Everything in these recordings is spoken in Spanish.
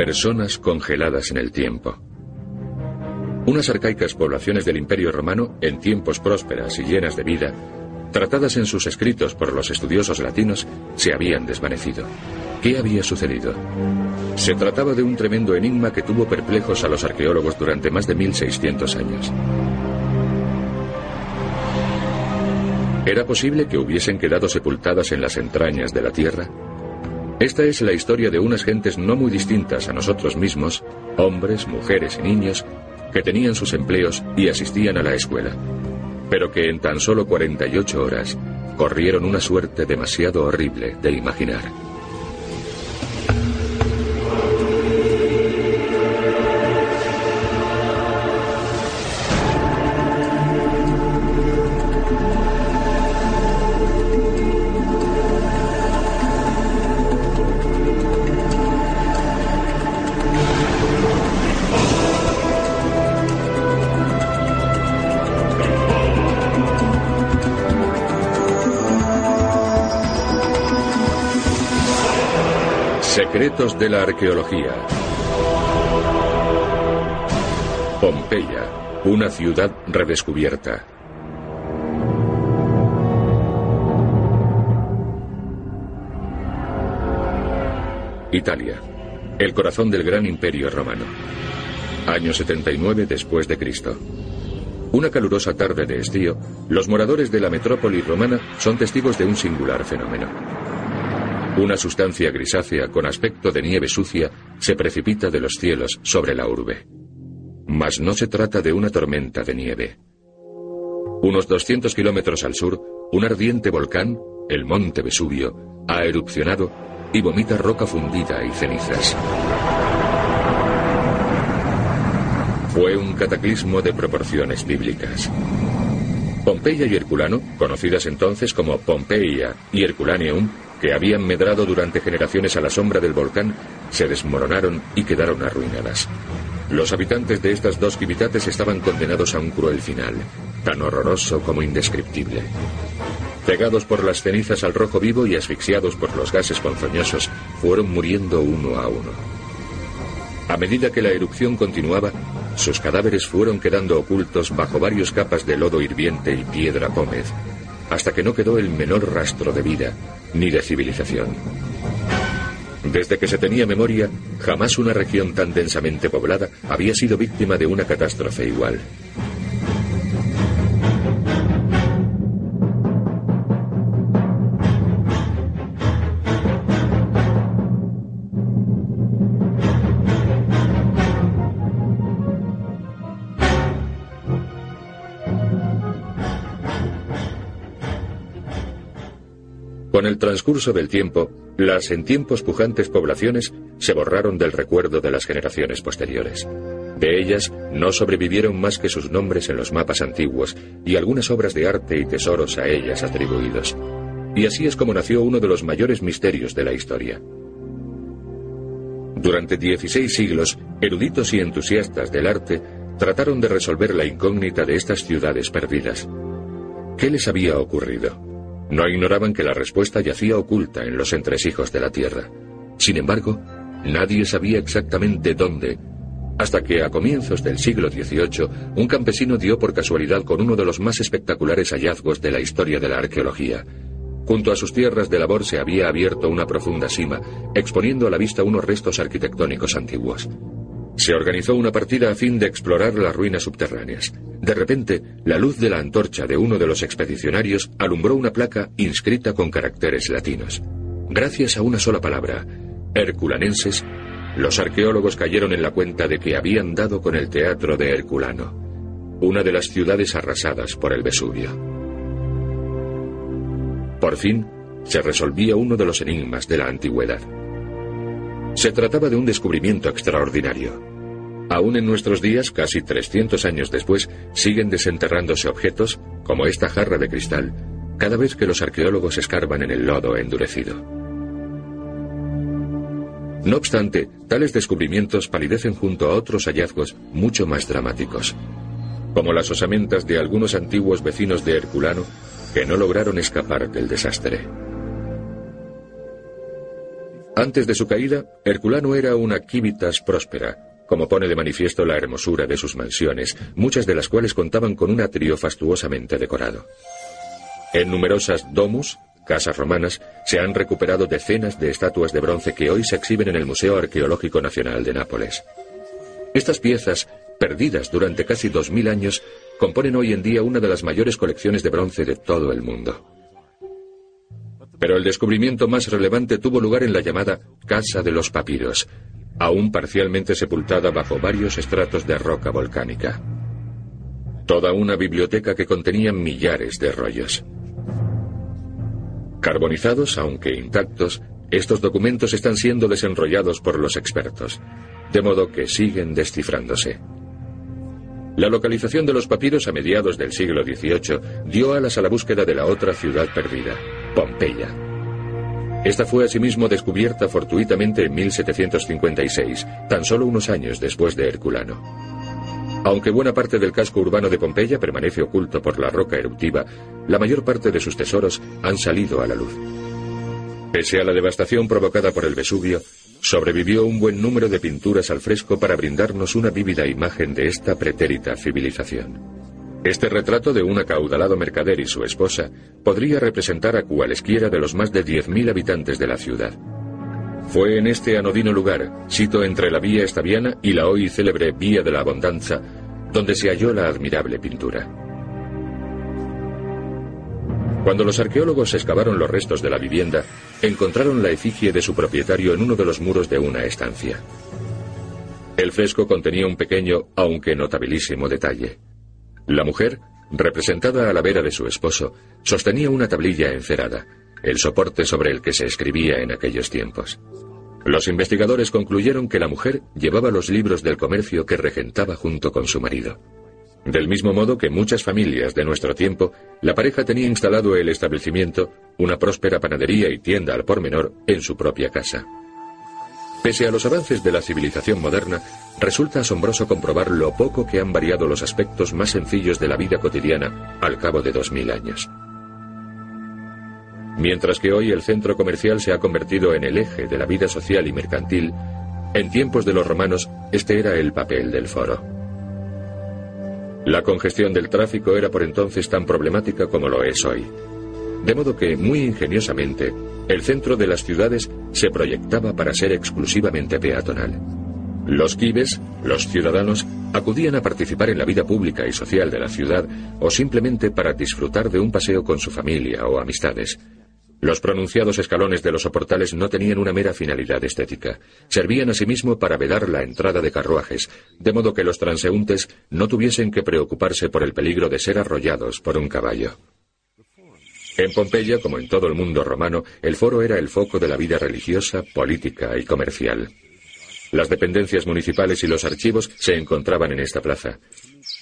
Personas congeladas en el tiempo. Unas arcaicas poblaciones del Imperio Romano, en tiempos prósperas y llenas de vida, tratadas en sus escritos por los estudiosos latinos, se habían desvanecido. ¿Qué había sucedido? Se trataba de un tremendo enigma que tuvo perplejos a los arqueólogos durante más de 1600 años. ¿Era posible que hubiesen quedado sepultadas en las entrañas de la Tierra? Esta es la historia de unas gentes no muy distintas a nosotros mismos, hombres, mujeres y niños, que tenían sus empleos y asistían a la escuela, pero que en tan solo 48 horas corrieron una suerte demasiado horrible de imaginar. Secretos de la arqueología. Pompeya, una ciudad redescubierta. Italia, el corazón del gran imperio romano. Año 79 después de Cristo. Una calurosa tarde de estío, los moradores de la metrópoli romana son testigos de un singular fenómeno. Una sustancia grisácea con aspecto de nieve sucia se precipita de los cielos sobre la urbe. Mas no se trata de una tormenta de nieve. Unos 200 kilómetros al sur, un ardiente volcán, el monte Vesubio, ha erupcionado y vomita roca fundida y cenizas. Fue un cataclismo de proporciones bíblicas. Pompeya y Herculano, conocidas entonces como Pompeia y Herculaneum, que habían medrado durante generaciones a la sombra del volcán, se desmoronaron y quedaron arruinadas. Los habitantes de estas dos civitates estaban condenados a un cruel final, tan horroroso como indescriptible. Pegados por las cenizas al rojo vivo y asfixiados por los gases ponzoñosos, fueron muriendo uno a uno. A medida que la erupción continuaba, sus cadáveres fueron quedando ocultos bajo varias capas de lodo hirviente y piedra pómez, hasta que no quedó el menor rastro de vida, ni de civilización. Desde que se tenía memoria, jamás una región tan densamente poblada había sido víctima de una catástrofe igual. Transcurso del tiempo, las en tiempos pujantes poblaciones se borraron del recuerdo de las generaciones posteriores. De ellas no sobrevivieron más que sus nombres en los mapas antiguos y algunas obras de arte y tesoros a ellas atribuidos. Y así es como nació uno de los mayores misterios de la historia. Durante 16 siglos, eruditos y entusiastas del arte trataron de resolver la incógnita de estas ciudades perdidas. ¿Qué les había ocurrido? No ignoraban que la respuesta yacía oculta en los entresijos de la Tierra. Sin embargo, nadie sabía exactamente dónde, hasta que a comienzos del siglo XVIII un campesino dio por casualidad con uno de los más espectaculares hallazgos de la historia de la arqueología. Junto a sus tierras de labor se había abierto una profunda sima, exponiendo a la vista unos restos arquitectónicos antiguos. Se organizó una partida a fin de explorar las ruinas subterráneas. De repente, la luz de la antorcha de uno de los expedicionarios alumbró una placa inscrita con caracteres latinos. Gracias a una sola palabra, Herculanenses, los arqueólogos cayeron en la cuenta de que habían dado con el teatro de Herculano, una de las ciudades arrasadas por el Vesubio. Por fin, se resolvía uno de los enigmas de la antigüedad. Se trataba de un descubrimiento extraordinario. Aún en nuestros días, casi 300 años después, siguen desenterrándose objetos, como esta jarra de cristal, cada vez que los arqueólogos escarban en el lodo endurecido. No obstante, tales descubrimientos palidecen junto a otros hallazgos mucho más dramáticos, como las osamentas de algunos antiguos vecinos de Herculano que no lograron escapar del desastre. Antes de su caída, Herculano era una quívitas próspera, como pone de manifiesto la hermosura de sus mansiones, muchas de las cuales contaban con un atrio fastuosamente decorado. En numerosas domus, casas romanas, se han recuperado decenas de estatuas de bronce que hoy se exhiben en el Museo Arqueológico Nacional de Nápoles. Estas piezas, perdidas durante casi dos mil años, componen hoy en día una de las mayores colecciones de bronce de todo el mundo. Pero el descubrimiento más relevante tuvo lugar en la llamada Casa de los Papiros, aún parcialmente sepultada bajo varios estratos de roca volcánica. Toda una biblioteca que contenía millares de rollos. Carbonizados, aunque intactos, estos documentos están siendo desenrollados por los expertos, de modo que siguen descifrándose. La localización de los papiros a mediados del siglo XVIII dio alas a la búsqueda de la otra ciudad perdida, Pompeya. Esta fue asimismo descubierta fortuitamente en 1756, tan solo unos años después de Herculano. Aunque buena parte del casco urbano de Pompeya permanece oculto por la roca eruptiva, la mayor parte de sus tesoros han salido a la luz. Pese a la devastación provocada por el Vesubio, sobrevivió un buen número de pinturas al fresco para brindarnos una vívida imagen de esta pretérita civilización. Este retrato de un acaudalado mercader y su esposa podría representar a cualesquiera de los más de 10.000 habitantes de la ciudad. Fue en este anodino lugar, sito entre la vía estaviana y la hoy célebre Vía de la Abundanza, donde se halló la admirable pintura. Cuando los arqueólogos excavaron los restos de la vivienda, encontraron la efigie de su propietario en uno de los muros de una estancia. El fresco contenía un pequeño, aunque notabilísimo detalle. La mujer, representada a la vera de su esposo, sostenía una tablilla encerada, el soporte sobre el que se escribía en aquellos tiempos. Los investigadores concluyeron que la mujer llevaba los libros del comercio que regentaba junto con su marido. Del mismo modo que muchas familias de nuestro tiempo, la pareja tenía instalado el establecimiento, una próspera panadería y tienda al por menor, en su propia casa. Pese a los avances de la civilización moderna, resulta asombroso comprobar lo poco que han variado los aspectos más sencillos de la vida cotidiana al cabo de dos mil años. Mientras que hoy el centro comercial se ha convertido en el eje de la vida social y mercantil, en tiempos de los romanos este era el papel del foro. La congestión del tráfico era por entonces tan problemática como lo es hoy. De modo que, muy ingeniosamente, el centro de las ciudades se proyectaba para ser exclusivamente peatonal. Los kibes, los ciudadanos, acudían a participar en la vida pública y social de la ciudad o simplemente para disfrutar de un paseo con su familia o amistades, los pronunciados escalones de los soportales no tenían una mera finalidad estética. Servían asimismo para vedar la entrada de carruajes, de modo que los transeúntes no tuviesen que preocuparse por el peligro de ser arrollados por un caballo. En Pompeya, como en todo el mundo romano, el foro era el foco de la vida religiosa, política y comercial. Las dependencias municipales y los archivos se encontraban en esta plaza.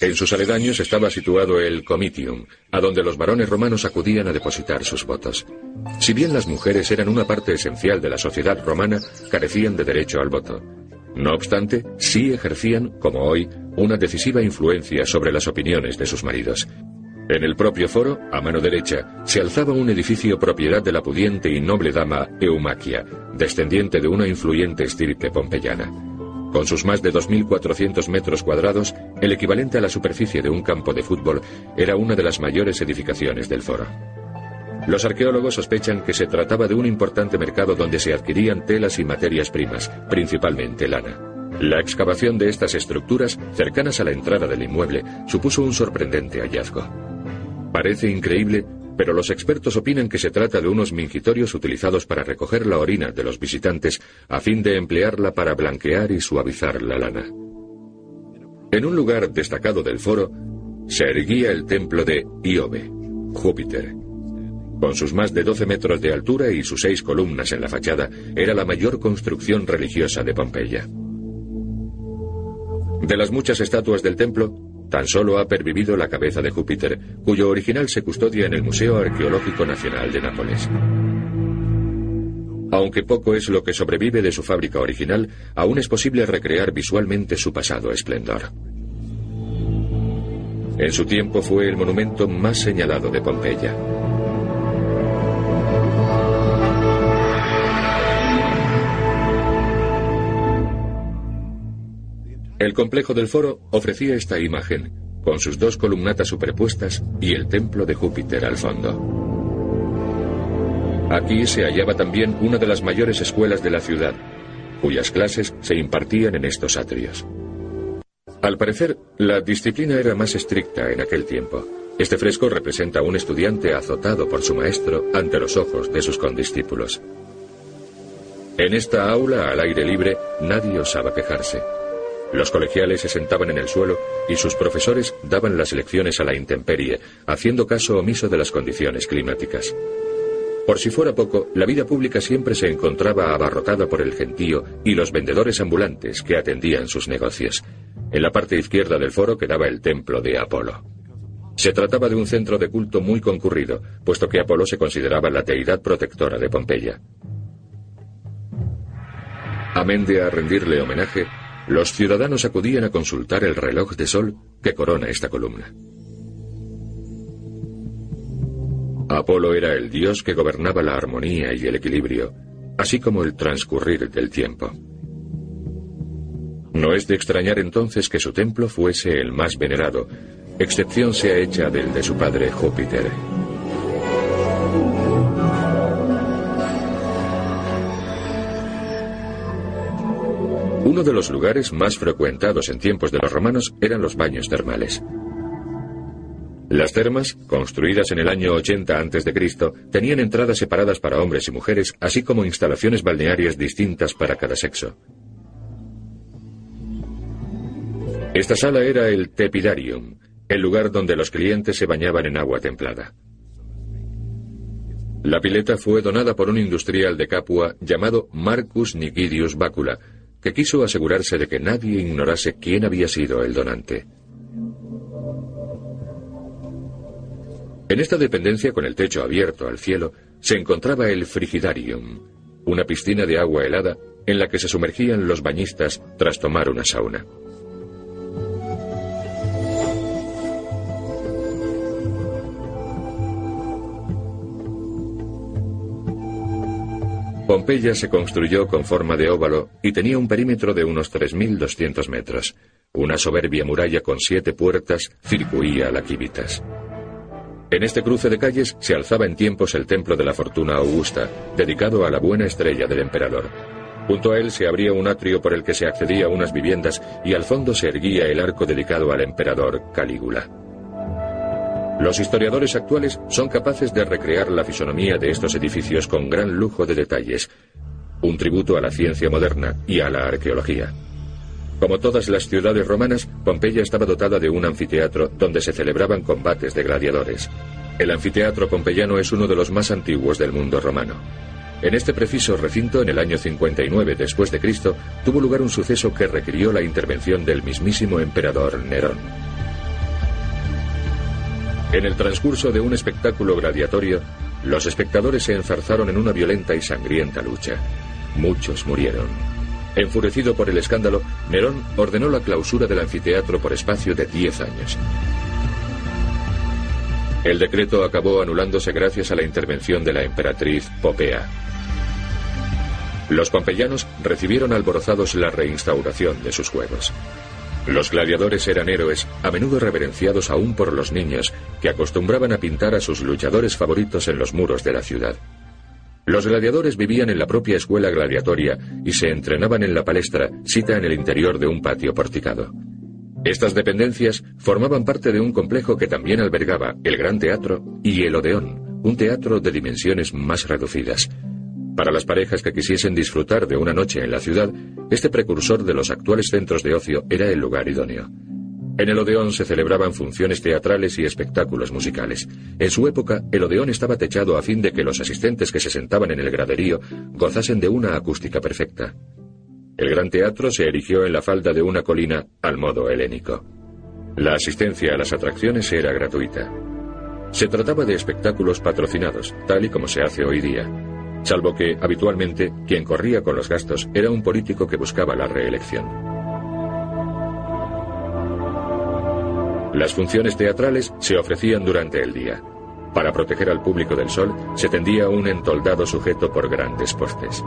En sus aledaños estaba situado el Comitium, a donde los varones romanos acudían a depositar sus votos. Si bien las mujeres eran una parte esencial de la sociedad romana, carecían de derecho al voto. No obstante, sí ejercían, como hoy, una decisiva influencia sobre las opiniones de sus maridos. En el propio foro, a mano derecha, se alzaba un edificio propiedad de la pudiente y noble dama Eumaquia, descendiente de una influyente estirpe pompeyana. Con sus más de 2.400 metros cuadrados, el equivalente a la superficie de un campo de fútbol, era una de las mayores edificaciones del foro. Los arqueólogos sospechan que se trataba de un importante mercado donde se adquirían telas y materias primas, principalmente lana. La excavación de estas estructuras, cercanas a la entrada del inmueble, supuso un sorprendente hallazgo. Parece increíble, pero los expertos opinan que se trata de unos mingitorios utilizados para recoger la orina de los visitantes a fin de emplearla para blanquear y suavizar la lana. En un lugar destacado del foro se erguía el templo de Iobe, Júpiter. Con sus más de 12 metros de altura y sus seis columnas en la fachada, era la mayor construcción religiosa de Pompeya. De las muchas estatuas del templo, Tan solo ha pervivido la cabeza de Júpiter, cuyo original se custodia en el Museo Arqueológico Nacional de Nápoles. Aunque poco es lo que sobrevive de su fábrica original, aún es posible recrear visualmente su pasado esplendor. En su tiempo fue el monumento más señalado de Pompeya. El complejo del foro ofrecía esta imagen, con sus dos columnatas superpuestas y el templo de Júpiter al fondo. Aquí se hallaba también una de las mayores escuelas de la ciudad, cuyas clases se impartían en estos atrios. Al parecer, la disciplina era más estricta en aquel tiempo. Este fresco representa a un estudiante azotado por su maestro ante los ojos de sus condiscípulos. En esta aula al aire libre nadie osaba quejarse. Los colegiales se sentaban en el suelo y sus profesores daban las lecciones a la intemperie, haciendo caso omiso de las condiciones climáticas. Por si fuera poco, la vida pública siempre se encontraba abarrotada por el gentío y los vendedores ambulantes que atendían sus negocios. En la parte izquierda del foro quedaba el templo de Apolo. Se trataba de un centro de culto muy concurrido, puesto que Apolo se consideraba la deidad protectora de Pompeya. Amén de a rendirle homenaje, los ciudadanos acudían a consultar el reloj de sol que corona esta columna. Apolo era el dios que gobernaba la armonía y el equilibrio, así como el transcurrir del tiempo. No es de extrañar entonces que su templo fuese el más venerado, excepción sea hecha del de su padre Júpiter. Uno de los lugares más frecuentados en tiempos de los romanos eran los baños termales. Las termas, construidas en el año 80 a.C., tenían entradas separadas para hombres y mujeres, así como instalaciones balnearias distintas para cada sexo. Esta sala era el Tepidarium, el lugar donde los clientes se bañaban en agua templada. La pileta fue donada por un industrial de Capua llamado Marcus Nigidius Bacula, que quiso asegurarse de que nadie ignorase quién había sido el donante. En esta dependencia, con el techo abierto al cielo, se encontraba el Frigidarium, una piscina de agua helada en la que se sumergían los bañistas tras tomar una sauna. Pompeya se construyó con forma de óvalo y tenía un perímetro de unos 3.200 metros. Una soberbia muralla con siete puertas circuía la Quivitas. En este cruce de calles se alzaba en tiempos el templo de la fortuna augusta, dedicado a la buena estrella del emperador. Junto a él se abría un atrio por el que se accedía a unas viviendas y al fondo se erguía el arco dedicado al emperador Calígula. Los historiadores actuales son capaces de recrear la fisonomía de estos edificios con gran lujo de detalles, un tributo a la ciencia moderna y a la arqueología. Como todas las ciudades romanas, Pompeya estaba dotada de un anfiteatro donde se celebraban combates de gladiadores. El anfiteatro pompeyano es uno de los más antiguos del mundo romano. En este preciso recinto, en el año 59 después de Cristo, tuvo lugar un suceso que requirió la intervención del mismísimo emperador Nerón. En el transcurso de un espectáculo gladiatorio, los espectadores se enzarzaron en una violenta y sangrienta lucha. Muchos murieron. Enfurecido por el escándalo, Nerón ordenó la clausura del anfiteatro por espacio de 10 años. El decreto acabó anulándose gracias a la intervención de la emperatriz Popea. Los pompeyanos recibieron alborozados la reinstauración de sus juegos. Los gladiadores eran héroes, a menudo reverenciados aún por los niños, que acostumbraban a pintar a sus luchadores favoritos en los muros de la ciudad. Los gladiadores vivían en la propia escuela gladiatoria y se entrenaban en la palestra, cita en el interior de un patio porticado. Estas dependencias formaban parte de un complejo que también albergaba el Gran Teatro y el Odeón, un teatro de dimensiones más reducidas. Para las parejas que quisiesen disfrutar de una noche en la ciudad, este precursor de los actuales centros de ocio era el lugar idóneo. En el Odeón se celebraban funciones teatrales y espectáculos musicales. En su época, el Odeón estaba techado a fin de que los asistentes que se sentaban en el graderío gozasen de una acústica perfecta. El gran teatro se erigió en la falda de una colina al modo helénico. La asistencia a las atracciones era gratuita. Se trataba de espectáculos patrocinados, tal y como se hace hoy día, salvo que, habitualmente, quien corría con los gastos era un político que buscaba la reelección. Las funciones teatrales se ofrecían durante el día. Para proteger al público del sol, se tendía un entoldado sujeto por grandes postes.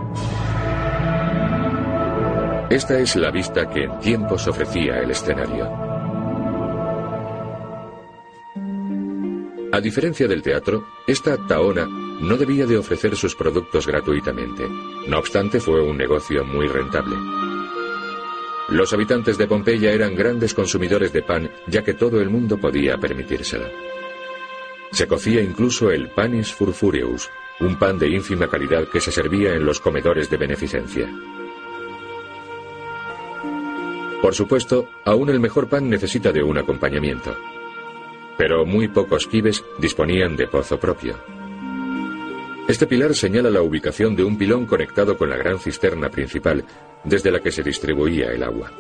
Esta es la vista que en tiempos ofrecía el escenario. A diferencia del teatro, esta taona no debía de ofrecer sus productos gratuitamente. No obstante, fue un negocio muy rentable. Los habitantes de Pompeya eran grandes consumidores de pan, ya que todo el mundo podía permitírselo. Se cocía incluso el panis furfureus, un pan de ínfima calidad que se servía en los comedores de beneficencia. Por supuesto, aún el mejor pan necesita de un acompañamiento. Pero muy pocos kibes disponían de pozo propio. Este pilar señala la ubicación de un pilón conectado con la gran cisterna principal, desde la que se distribuía el agua.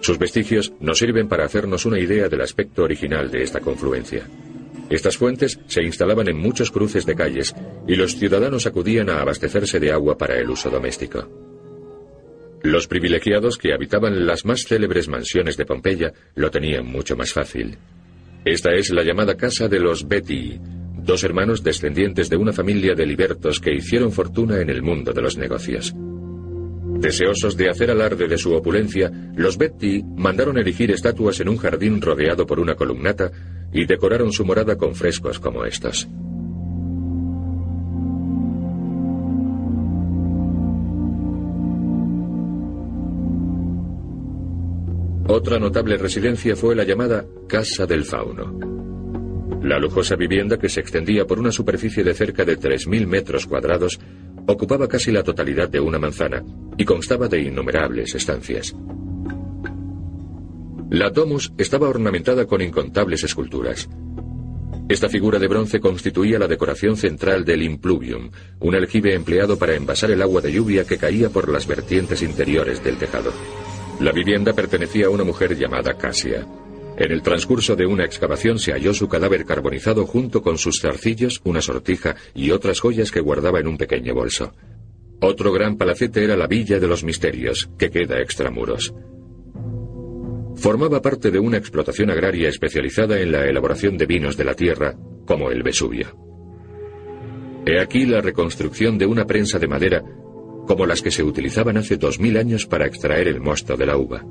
Sus vestigios nos sirven para hacernos una idea del aspecto original de esta confluencia. Estas fuentes se instalaban en muchos cruces de calles y los ciudadanos acudían a abastecerse de agua para el uso doméstico. Los privilegiados que habitaban las más célebres mansiones de Pompeya lo tenían mucho más fácil. Esta es la llamada casa de los Bettii, dos hermanos descendientes de una familia de libertos que hicieron fortuna en el mundo de los negocios. Deseosos de hacer alarde de su opulencia, los Betty mandaron erigir estatuas en un jardín rodeado por una columnata y decoraron su morada con frescos como estos. Otra notable residencia fue la llamada Casa del Fauno. La lujosa vivienda, que se extendía por una superficie de cerca de 3.000 metros cuadrados, ocupaba casi la totalidad de una manzana y constaba de innumerables estancias. La domus estaba ornamentada con incontables esculturas. Esta figura de bronce constituía la decoración central del impluvium, un aljibe empleado para envasar el agua de lluvia que caía por las vertientes interiores del tejado. La vivienda pertenecía a una mujer llamada Casia. En el transcurso de una excavación se halló su cadáver carbonizado junto con sus zarcillos, una sortija y otras joyas que guardaba en un pequeño bolso. Otro gran palacete era la Villa de los Misterios, que queda extramuros. Formaba parte de una explotación agraria especializada en la elaboración de vinos de la tierra, como el Vesubio. He aquí la reconstrucción de una prensa de madera, como las que se utilizaban hace dos mil años para extraer el mosto de la uva.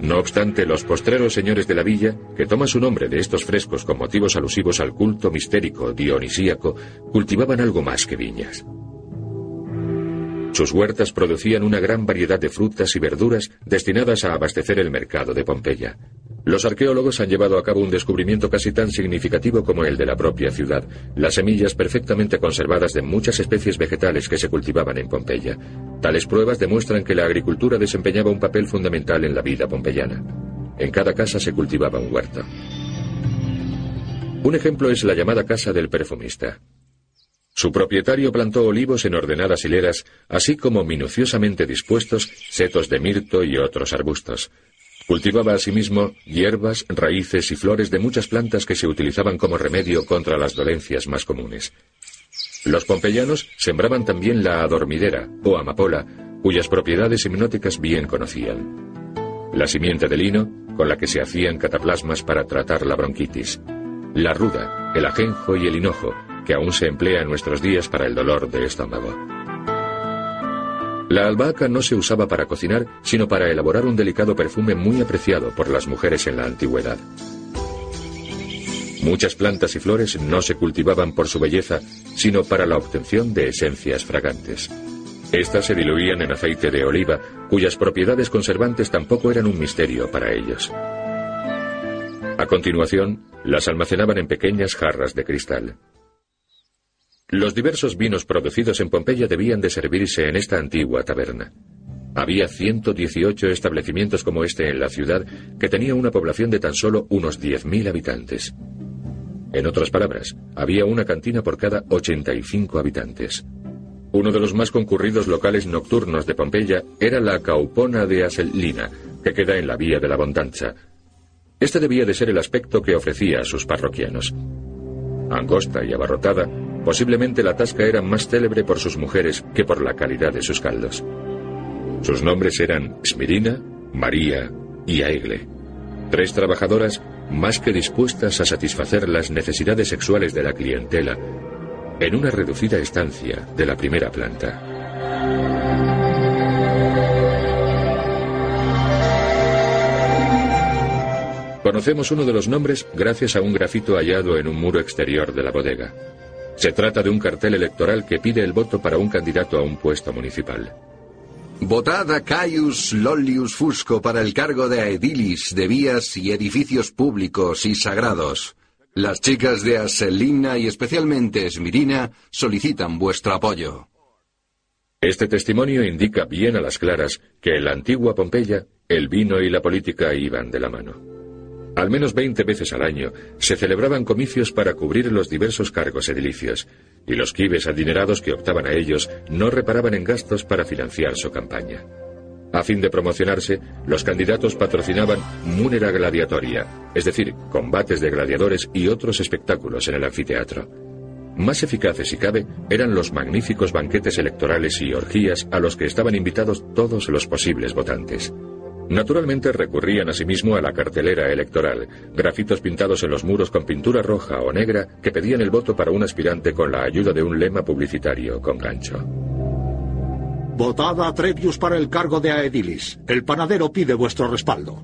No obstante, los postreros señores de la villa, que toman su nombre de estos frescos con motivos alusivos al culto mistérico dionisíaco, cultivaban algo más que viñas. Sus huertas producían una gran variedad de frutas y verduras destinadas a abastecer el mercado de Pompeya. Los arqueólogos han llevado a cabo un descubrimiento casi tan significativo como el de la propia ciudad, las semillas perfectamente conservadas de muchas especies vegetales que se cultivaban en Pompeya. Tales pruebas demuestran que la agricultura desempeñaba un papel fundamental en la vida pompeyana. En cada casa se cultivaba un huerto. Un ejemplo es la llamada casa del perfumista. Su propietario plantó olivos en ordenadas hileras, así como minuciosamente dispuestos setos de mirto y otros arbustos. Cultivaba asimismo hierbas, raíces y flores de muchas plantas que se utilizaban como remedio contra las dolencias más comunes. Los pompeyanos sembraban también la adormidera o amapola, cuyas propiedades hipnóticas bien conocían. La simiente de lino, con la que se hacían cataplasmas para tratar la bronquitis. La ruda, el ajenjo y el hinojo, que aún se emplea en nuestros días para el dolor de estómago. La albahaca no se usaba para cocinar, sino para elaborar un delicado perfume muy apreciado por las mujeres en la antigüedad. Muchas plantas y flores no se cultivaban por su belleza, sino para la obtención de esencias fragantes. Estas se diluían en aceite de oliva, cuyas propiedades conservantes tampoco eran un misterio para ellos. A continuación, las almacenaban en pequeñas jarras de cristal. Los diversos vinos producidos en Pompeya debían de servirse en esta antigua taberna. Había 118 establecimientos como este en la ciudad que tenía una población de tan solo unos 10.000 habitantes. En otras palabras, había una cantina por cada 85 habitantes. Uno de los más concurridos locales nocturnos de Pompeya era la Caupona de Asellina, que queda en la Vía de la Bondanza. Este debía de ser el aspecto que ofrecía a sus parroquianos. Angosta y abarrotada, Posiblemente la tasca era más célebre por sus mujeres que por la calidad de sus caldos. Sus nombres eran Smirina, María y Aigle, tres trabajadoras más que dispuestas a satisfacer las necesidades sexuales de la clientela en una reducida estancia de la primera planta. Conocemos uno de los nombres gracias a un grafito hallado en un muro exterior de la bodega. Se trata de un cartel electoral que pide el voto para un candidato a un puesto municipal. Votad a Caius Lollius Fusco para el cargo de aedilis de vías y edificios públicos y sagrados. Las chicas de Aselina y especialmente Esmirina solicitan vuestro apoyo. Este testimonio indica bien a las claras que en la antigua Pompeya el vino y la política iban de la mano. Al menos 20 veces al año se celebraban comicios para cubrir los diversos cargos edilicios, y los quibes adinerados que optaban a ellos no reparaban en gastos para financiar su campaña. A fin de promocionarse, los candidatos patrocinaban munera gladiatoria, es decir, combates de gladiadores y otros espectáculos en el anfiteatro. Más eficaces, si cabe, eran los magníficos banquetes electorales y orgías a los que estaban invitados todos los posibles votantes. Naturalmente recurrían asimismo a la cartelera electoral, grafitos pintados en los muros con pintura roja o negra que pedían el voto para un aspirante con la ayuda de un lema publicitario con gancho. Votad a Trevius para el cargo de Aedilis. El panadero pide vuestro respaldo.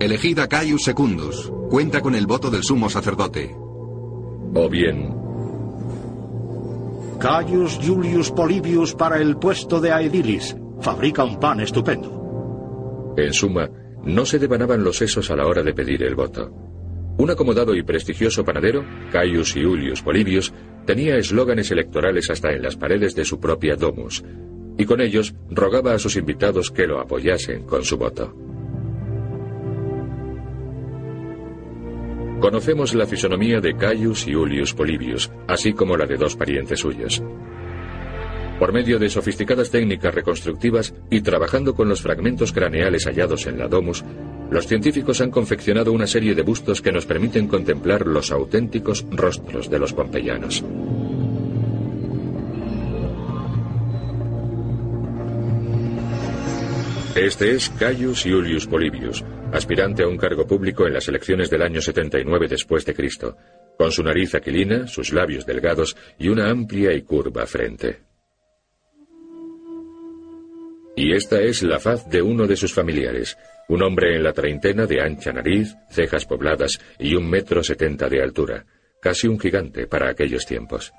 Elegid a Caius Secundus. Cuenta con el voto del sumo sacerdote. O bien... Caius Julius Polibius para el puesto de Aedilis. Fabrica un pan estupendo. En suma, no se devanaban los sesos a la hora de pedir el voto. Un acomodado y prestigioso panadero, Caius Iulius Polibius, tenía eslóganes electorales hasta en las paredes de su propia domus, y con ellos rogaba a sus invitados que lo apoyasen con su voto. Conocemos la fisonomía de Caius Iulius Polibius, así como la de dos parientes suyos. Por medio de sofisticadas técnicas reconstructivas y trabajando con los fragmentos craneales hallados en la domus, los científicos han confeccionado una serie de bustos que nos permiten contemplar los auténticos rostros de los pompeyanos. Este es Caius Iulius Polibius, aspirante a un cargo público en las elecciones del año 79 después de Cristo, con su nariz aquilina, sus labios delgados y una amplia y curva frente. Y esta es la faz de uno de sus familiares, un hombre en la treintena de ancha nariz, cejas pobladas y un metro setenta de altura, casi un gigante para aquellos tiempos.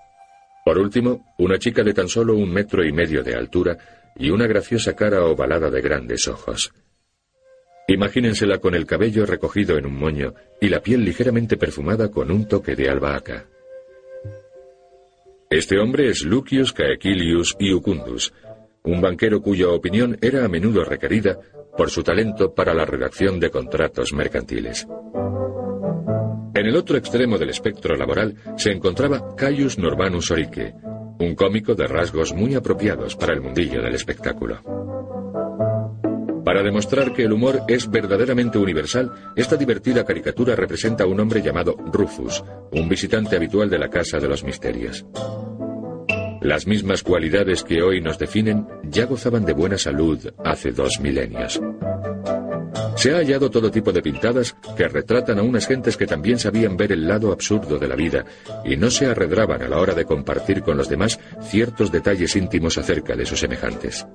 Por último, una chica de tan solo un metro y medio de altura y una graciosa cara ovalada de grandes ojos. Imagínensela con el cabello recogido en un moño y la piel ligeramente perfumada con un toque de albahaca. Este hombre es Lucius Caecilius Iucundus, un banquero cuya opinión era a menudo requerida por su talento para la redacción de contratos mercantiles. En el otro extremo del espectro laboral se encontraba Caius Normanus Orique, un cómico de rasgos muy apropiados para el mundillo del espectáculo. Para demostrar que el humor es verdaderamente universal, esta divertida caricatura representa a un hombre llamado Rufus, un visitante habitual de la Casa de los Misterios. Las mismas cualidades que hoy nos definen ya gozaban de buena salud hace dos milenios. Se ha hallado todo tipo de pintadas que retratan a unas gentes que también sabían ver el lado absurdo de la vida y no se arredraban a la hora de compartir con los demás ciertos detalles íntimos acerca de sus semejantes.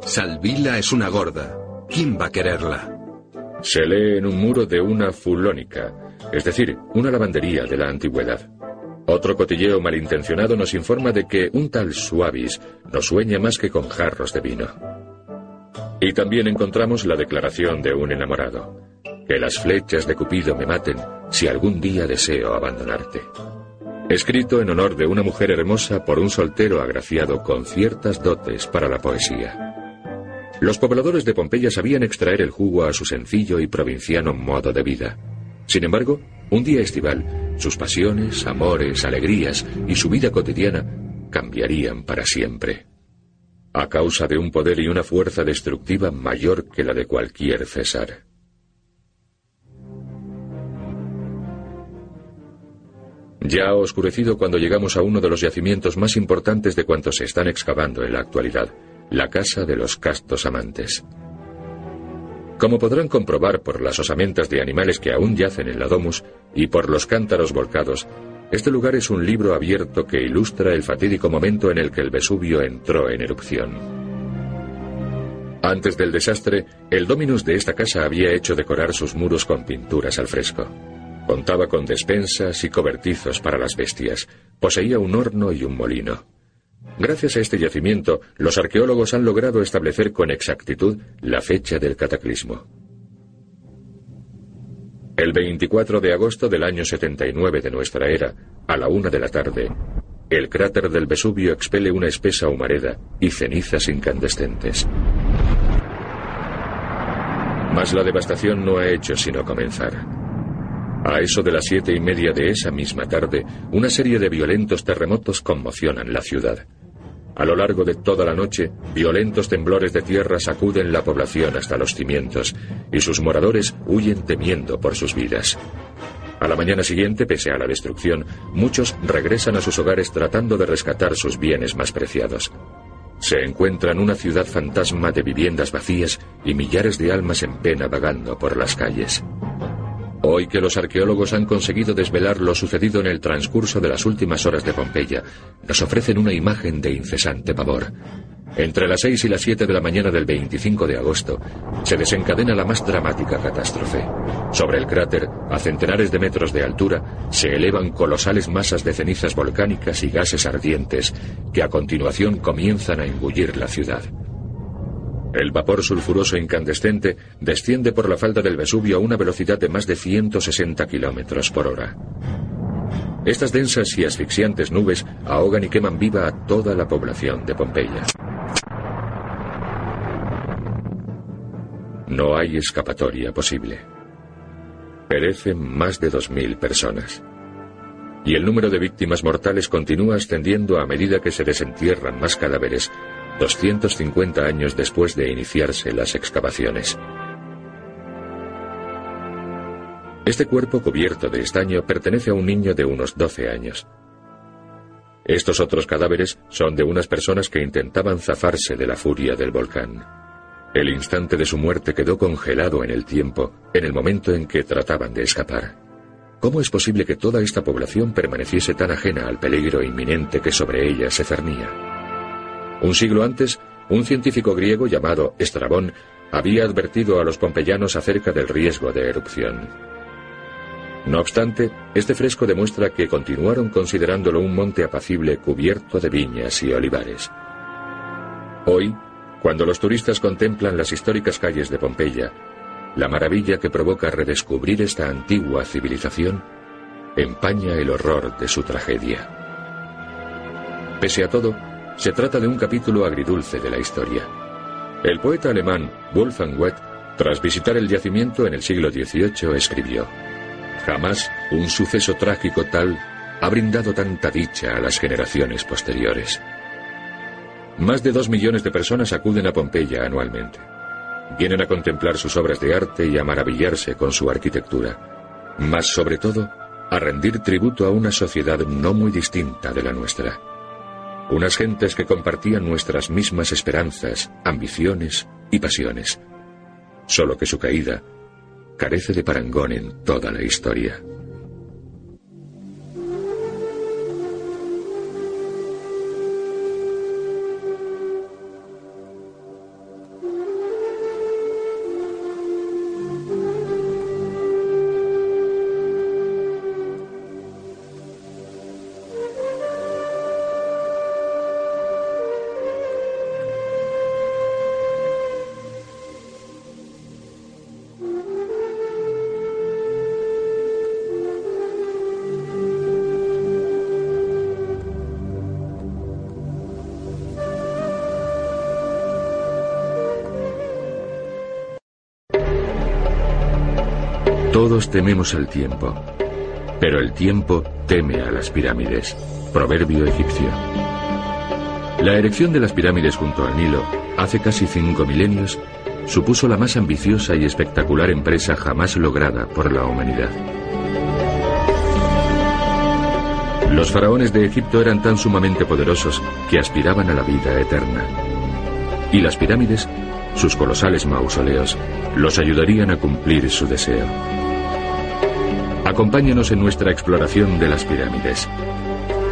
Salvila es una gorda. ¿Quién va a quererla? Se lee en un muro de una fulónica, es decir, una lavandería de la antigüedad. Otro cotilleo malintencionado nos informa de que un tal Suavis no sueña más que con jarros de vino. Y también encontramos la declaración de un enamorado. Que las flechas de Cupido me maten si algún día deseo abandonarte. Escrito en honor de una mujer hermosa por un soltero agraciado con ciertas dotes para la poesía. Los pobladores de Pompeya sabían extraer el jugo a su sencillo y provinciano modo de vida. Sin embargo, un día estival, sus pasiones, amores, alegrías y su vida cotidiana cambiarían para siempre, a causa de un poder y una fuerza destructiva mayor que la de cualquier César. Ya ha oscurecido cuando llegamos a uno de los yacimientos más importantes de cuantos se están excavando en la actualidad, la Casa de los Castos Amantes. Como podrán comprobar por las osamentas de animales que aún yacen en la domus y por los cántaros volcados, este lugar es un libro abierto que ilustra el fatídico momento en el que el Vesubio entró en erupción. Antes del desastre, el dominus de esta casa había hecho decorar sus muros con pinturas al fresco. Contaba con despensas y cobertizos para las bestias. Poseía un horno y un molino. Gracias a este yacimiento, los arqueólogos han logrado establecer con exactitud la fecha del cataclismo. El 24 de agosto del año 79 de nuestra era, a la una de la tarde, el cráter del Vesubio expele una espesa humareda y cenizas incandescentes. Mas la devastación no ha hecho sino comenzar. A eso de las siete y media de esa misma tarde, una serie de violentos terremotos conmocionan la ciudad. A lo largo de toda la noche, violentos temblores de tierra sacuden la población hasta los cimientos, y sus moradores huyen temiendo por sus vidas. A la mañana siguiente, pese a la destrucción, muchos regresan a sus hogares tratando de rescatar sus bienes más preciados. Se encuentra en una ciudad fantasma de viviendas vacías y millares de almas en pena vagando por las calles. Hoy que los arqueólogos han conseguido desvelar lo sucedido en el transcurso de las últimas horas de Pompeya, nos ofrecen una imagen de incesante pavor. Entre las 6 y las 7 de la mañana del 25 de agosto, se desencadena la más dramática catástrofe. Sobre el cráter, a centenares de metros de altura, se elevan colosales masas de cenizas volcánicas y gases ardientes que a continuación comienzan a engullir la ciudad. El vapor sulfuroso incandescente desciende por la falda del Vesubio a una velocidad de más de 160 kilómetros por hora. Estas densas y asfixiantes nubes ahogan y queman viva a toda la población de Pompeya. No hay escapatoria posible. Perecen más de 2.000 personas. Y el número de víctimas mortales continúa ascendiendo a medida que se desentierran más cadáveres, 250 años después de iniciarse las excavaciones. Este cuerpo cubierto de estaño pertenece a un niño de unos 12 años. Estos otros cadáveres son de unas personas que intentaban zafarse de la furia del volcán. El instante de su muerte quedó congelado en el tiempo, en el momento en que trataban de escapar. ¿Cómo es posible que toda esta población permaneciese tan ajena al peligro inminente que sobre ella se cernía? Un siglo antes, un científico griego llamado Estrabón había advertido a los pompeyanos acerca del riesgo de erupción. No obstante, este fresco demuestra que continuaron considerándolo un monte apacible cubierto de viñas y olivares. Hoy, cuando los turistas contemplan las históricas calles de Pompeya, la maravilla que provoca redescubrir esta antigua civilización empaña el horror de su tragedia. Pese a todo, se trata de un capítulo agridulce de la historia. El poeta alemán Wolfgang Goethe, tras visitar el yacimiento en el siglo XVIII, escribió, Jamás un suceso trágico tal ha brindado tanta dicha a las generaciones posteriores. Más de dos millones de personas acuden a Pompeya anualmente. Vienen a contemplar sus obras de arte y a maravillarse con su arquitectura, mas sobre todo a rendir tributo a una sociedad no muy distinta de la nuestra. Unas gentes que compartían nuestras mismas esperanzas, ambiciones y pasiones. Solo que su caída carece de parangón en toda la historia. Tememos al tiempo, pero el tiempo teme a las pirámides. Proverbio egipcio. La erección de las pirámides junto al Nilo, hace casi cinco milenios, supuso la más ambiciosa y espectacular empresa jamás lograda por la humanidad. Los faraones de Egipto eran tan sumamente poderosos que aspiraban a la vida eterna. Y las pirámides, sus colosales mausoleos, los ayudarían a cumplir su deseo. Acompáñenos en nuestra exploración de las pirámides,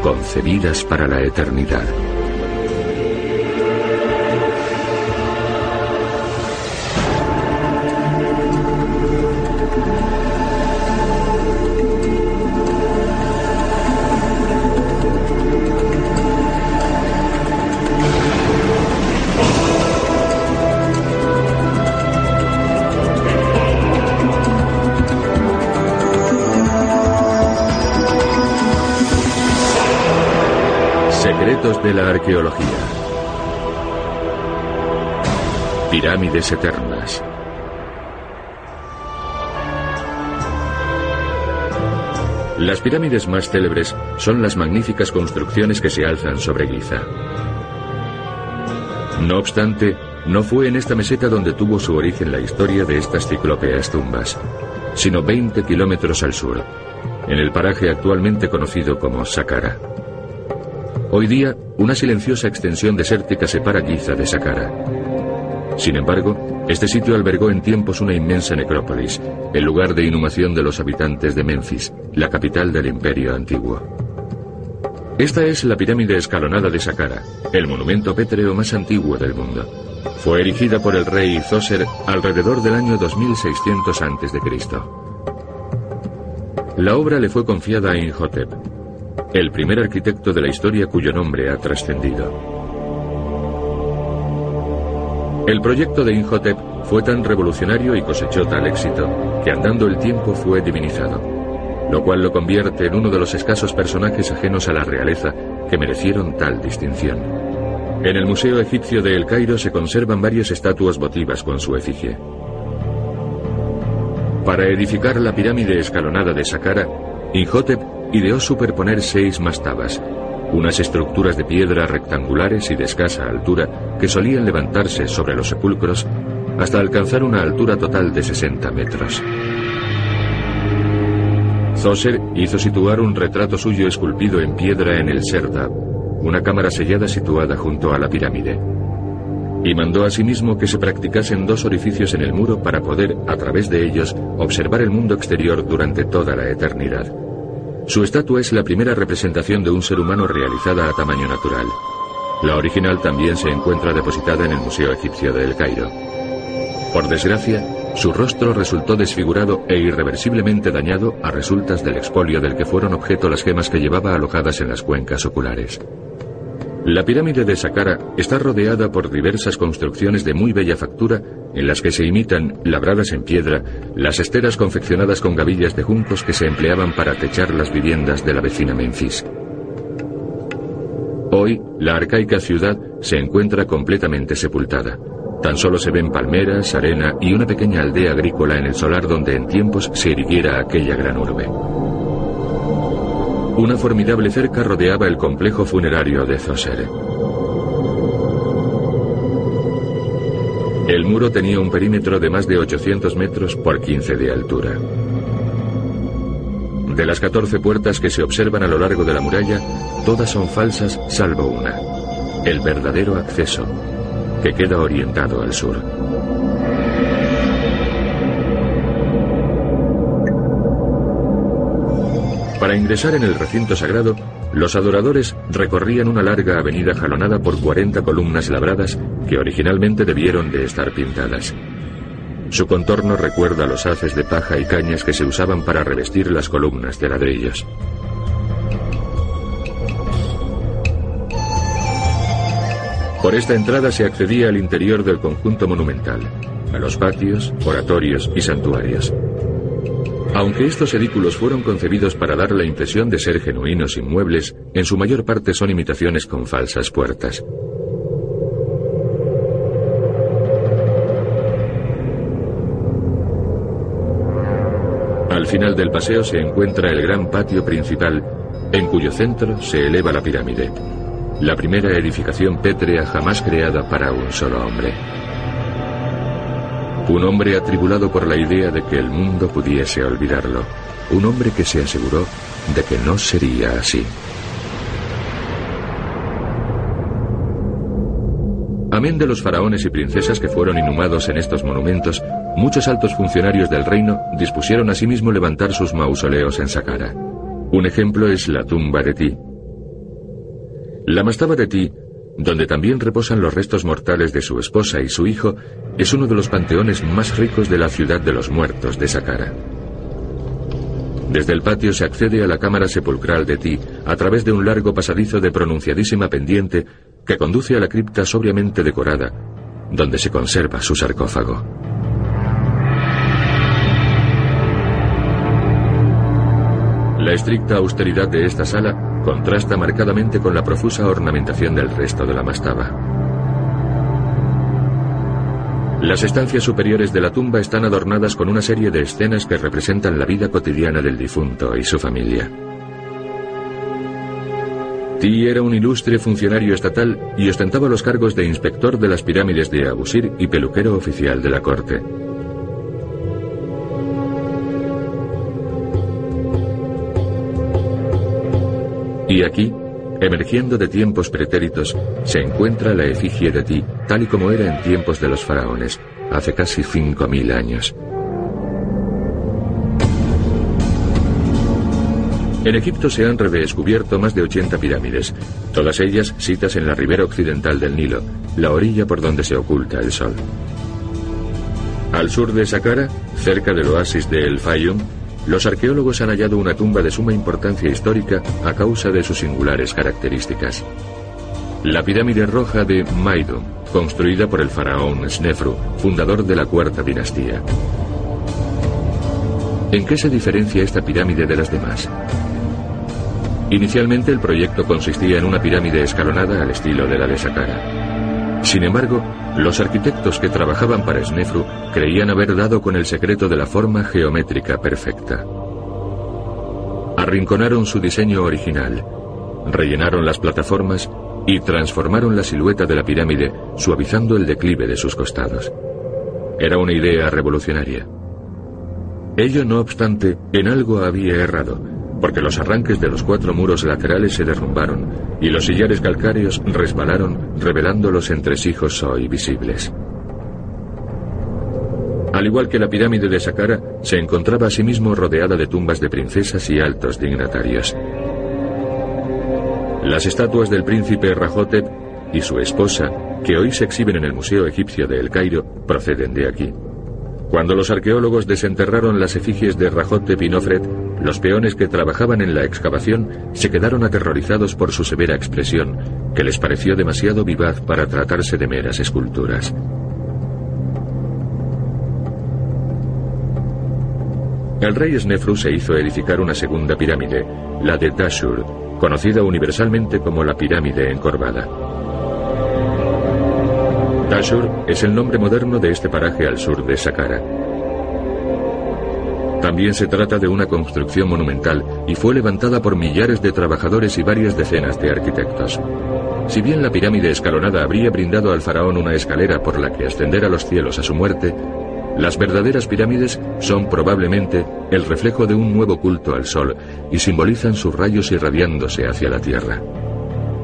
concebidas para la eternidad. Arqueología. Pirámides eternas. Las pirámides más célebres son las magníficas construcciones que se alzan sobre Giza. No obstante, no fue en esta meseta donde tuvo su origen la historia de estas ciclópeas tumbas, sino 20 kilómetros al sur, en el paraje actualmente conocido como Saqqara. Hoy día, una silenciosa extensión desértica separa Giza de Saqqara. Sin embargo, este sitio albergó en tiempos una inmensa necrópolis, el lugar de inhumación de los habitantes de Memphis, la capital del imperio antiguo. Esta es la pirámide escalonada de Saqqara, el monumento pétreo más antiguo del mundo. Fue erigida por el rey Zoser alrededor del año 2600 a.C. La obra le fue confiada a Inhotep, el primer arquitecto de la historia cuyo nombre ha trascendido. El proyecto de Inhotep fue tan revolucionario y cosechó tal éxito que andando el tiempo fue divinizado, lo cual lo convierte en uno de los escasos personajes ajenos a la realeza que merecieron tal distinción. En el Museo Egipcio de El Cairo se conservan varias estatuas votivas con su efigie. Para edificar la pirámide escalonada de Saqqara, Inhotep ideó superponer seis mastabas, unas estructuras de piedra rectangulares y de escasa altura que solían levantarse sobre los sepulcros hasta alcanzar una altura total de 60 metros. Zoser hizo situar un retrato suyo esculpido en piedra en el Serdab, una cámara sellada situada junto a la pirámide. Y mandó asimismo que se practicasen dos orificios en el muro para poder, a través de ellos, observar el mundo exterior durante toda la eternidad. Su estatua es la primera representación de un ser humano realizada a tamaño natural. La original también se encuentra depositada en el Museo Egipcio de El Cairo. Por desgracia, su rostro resultó desfigurado e irreversiblemente dañado a resultas del expolio del que fueron objeto las gemas que llevaba alojadas en las cuencas oculares. La pirámide de Saqqara está rodeada por diversas construcciones de muy bella factura en las que se imitan, labradas en piedra, las esteras confeccionadas con gavillas de juncos que se empleaban para techar las viviendas de la vecina Memphis. Hoy, la arcaica ciudad se encuentra completamente sepultada. Tan solo se ven palmeras, arena y una pequeña aldea agrícola en el solar donde en tiempos se erigiera aquella gran urbe. Una formidable cerca rodeaba el complejo funerario de Zoser. El muro tenía un perímetro de más de 800 metros por 15 de altura. De las 14 puertas que se observan a lo largo de la muralla, todas son falsas salvo una, el verdadero acceso, que queda orientado al sur. Para ingresar en el recinto sagrado, los adoradores recorrían una larga avenida jalonada por 40 columnas labradas que originalmente debieron de estar pintadas. Su contorno recuerda los haces de paja y cañas que se usaban para revestir las columnas de ladrillos. Por esta entrada se accedía al interior del conjunto monumental, a los patios, oratorios y santuarios. Aunque estos edículos fueron concebidos para dar la impresión de ser genuinos inmuebles, en su mayor parte son imitaciones con falsas puertas. Al final del paseo se encuentra el gran patio principal, en cuyo centro se eleva la pirámide, la primera edificación pétrea jamás creada para un solo hombre. Un hombre atribulado por la idea de que el mundo pudiese olvidarlo. Un hombre que se aseguró de que no sería así. Amén de los faraones y princesas que fueron inhumados en estos monumentos, muchos altos funcionarios del reino dispusieron asimismo levantar sus mausoleos en Saqqara. Un ejemplo es la tumba de Ti. La mastaba de Ti donde también reposan los restos mortales de su esposa y su hijo, es uno de los panteones más ricos de la ciudad de los muertos de Saqqara. Desde el patio se accede a la cámara sepulcral de Ti a través de un largo pasadizo de pronunciadísima pendiente que conduce a la cripta sobriamente decorada, donde se conserva su sarcófago. La estricta austeridad de esta sala contrasta marcadamente con la profusa ornamentación del resto de la mastaba. Las estancias superiores de la tumba están adornadas con una serie de escenas que representan la vida cotidiana del difunto y su familia. Ti era un ilustre funcionario estatal y ostentaba los cargos de inspector de las pirámides de Abusir y peluquero oficial de la corte. Y aquí, emergiendo de tiempos pretéritos, se encuentra la efigie de Ti, tal y como era en tiempos de los faraones, hace casi cinco mil años. En Egipto se han redescubierto más de 80 pirámides, todas ellas citas en la ribera occidental del Nilo, la orilla por donde se oculta el sol. Al sur de Saqqara, cerca del oasis de El Fayum, los arqueólogos han hallado una tumba de suma importancia histórica a causa de sus singulares características. La pirámide roja de Maidum, construida por el faraón Snefru, fundador de la cuarta dinastía. ¿En qué se diferencia esta pirámide de las demás? Inicialmente el proyecto consistía en una pirámide escalonada al estilo de la de Saqqara. Sin embargo, los arquitectos que trabajaban para Snefru creían haber dado con el secreto de la forma geométrica perfecta. Arrinconaron su diseño original, rellenaron las plataformas y transformaron la silueta de la pirámide suavizando el declive de sus costados. Era una idea revolucionaria. Ello, no obstante, en algo había errado, porque los arranques de los cuatro muros laterales se derrumbaron y los sillares calcáreos resbalaron, revelando los entresijos hoy visibles. Al igual que la pirámide de Saqqara, se encontraba asimismo rodeada de tumbas de princesas y altos dignatarios. Las estatuas del príncipe Rahotep y su esposa, que hoy se exhiben en el Museo Egipcio de El Cairo, proceden de aquí. Cuando los arqueólogos desenterraron las efigies de Rahotep y Nofret, los peones que trabajaban en la excavación se quedaron aterrorizados por su severa expresión, que les pareció demasiado vivaz para tratarse de meras esculturas. El rey Snefru se hizo edificar una segunda pirámide, la de Dashur, conocida universalmente como la pirámide encorvada. Dashur es el nombre moderno de este paraje al sur de Saqqara. También se trata de una construcción monumental y fue levantada por millares de trabajadores y varias decenas de arquitectos. Si bien la pirámide escalonada habría brindado al faraón una escalera por la que ascender a los cielos a su muerte, las verdaderas pirámides son probablemente el reflejo de un nuevo culto al sol y simbolizan sus rayos irradiándose hacia la tierra.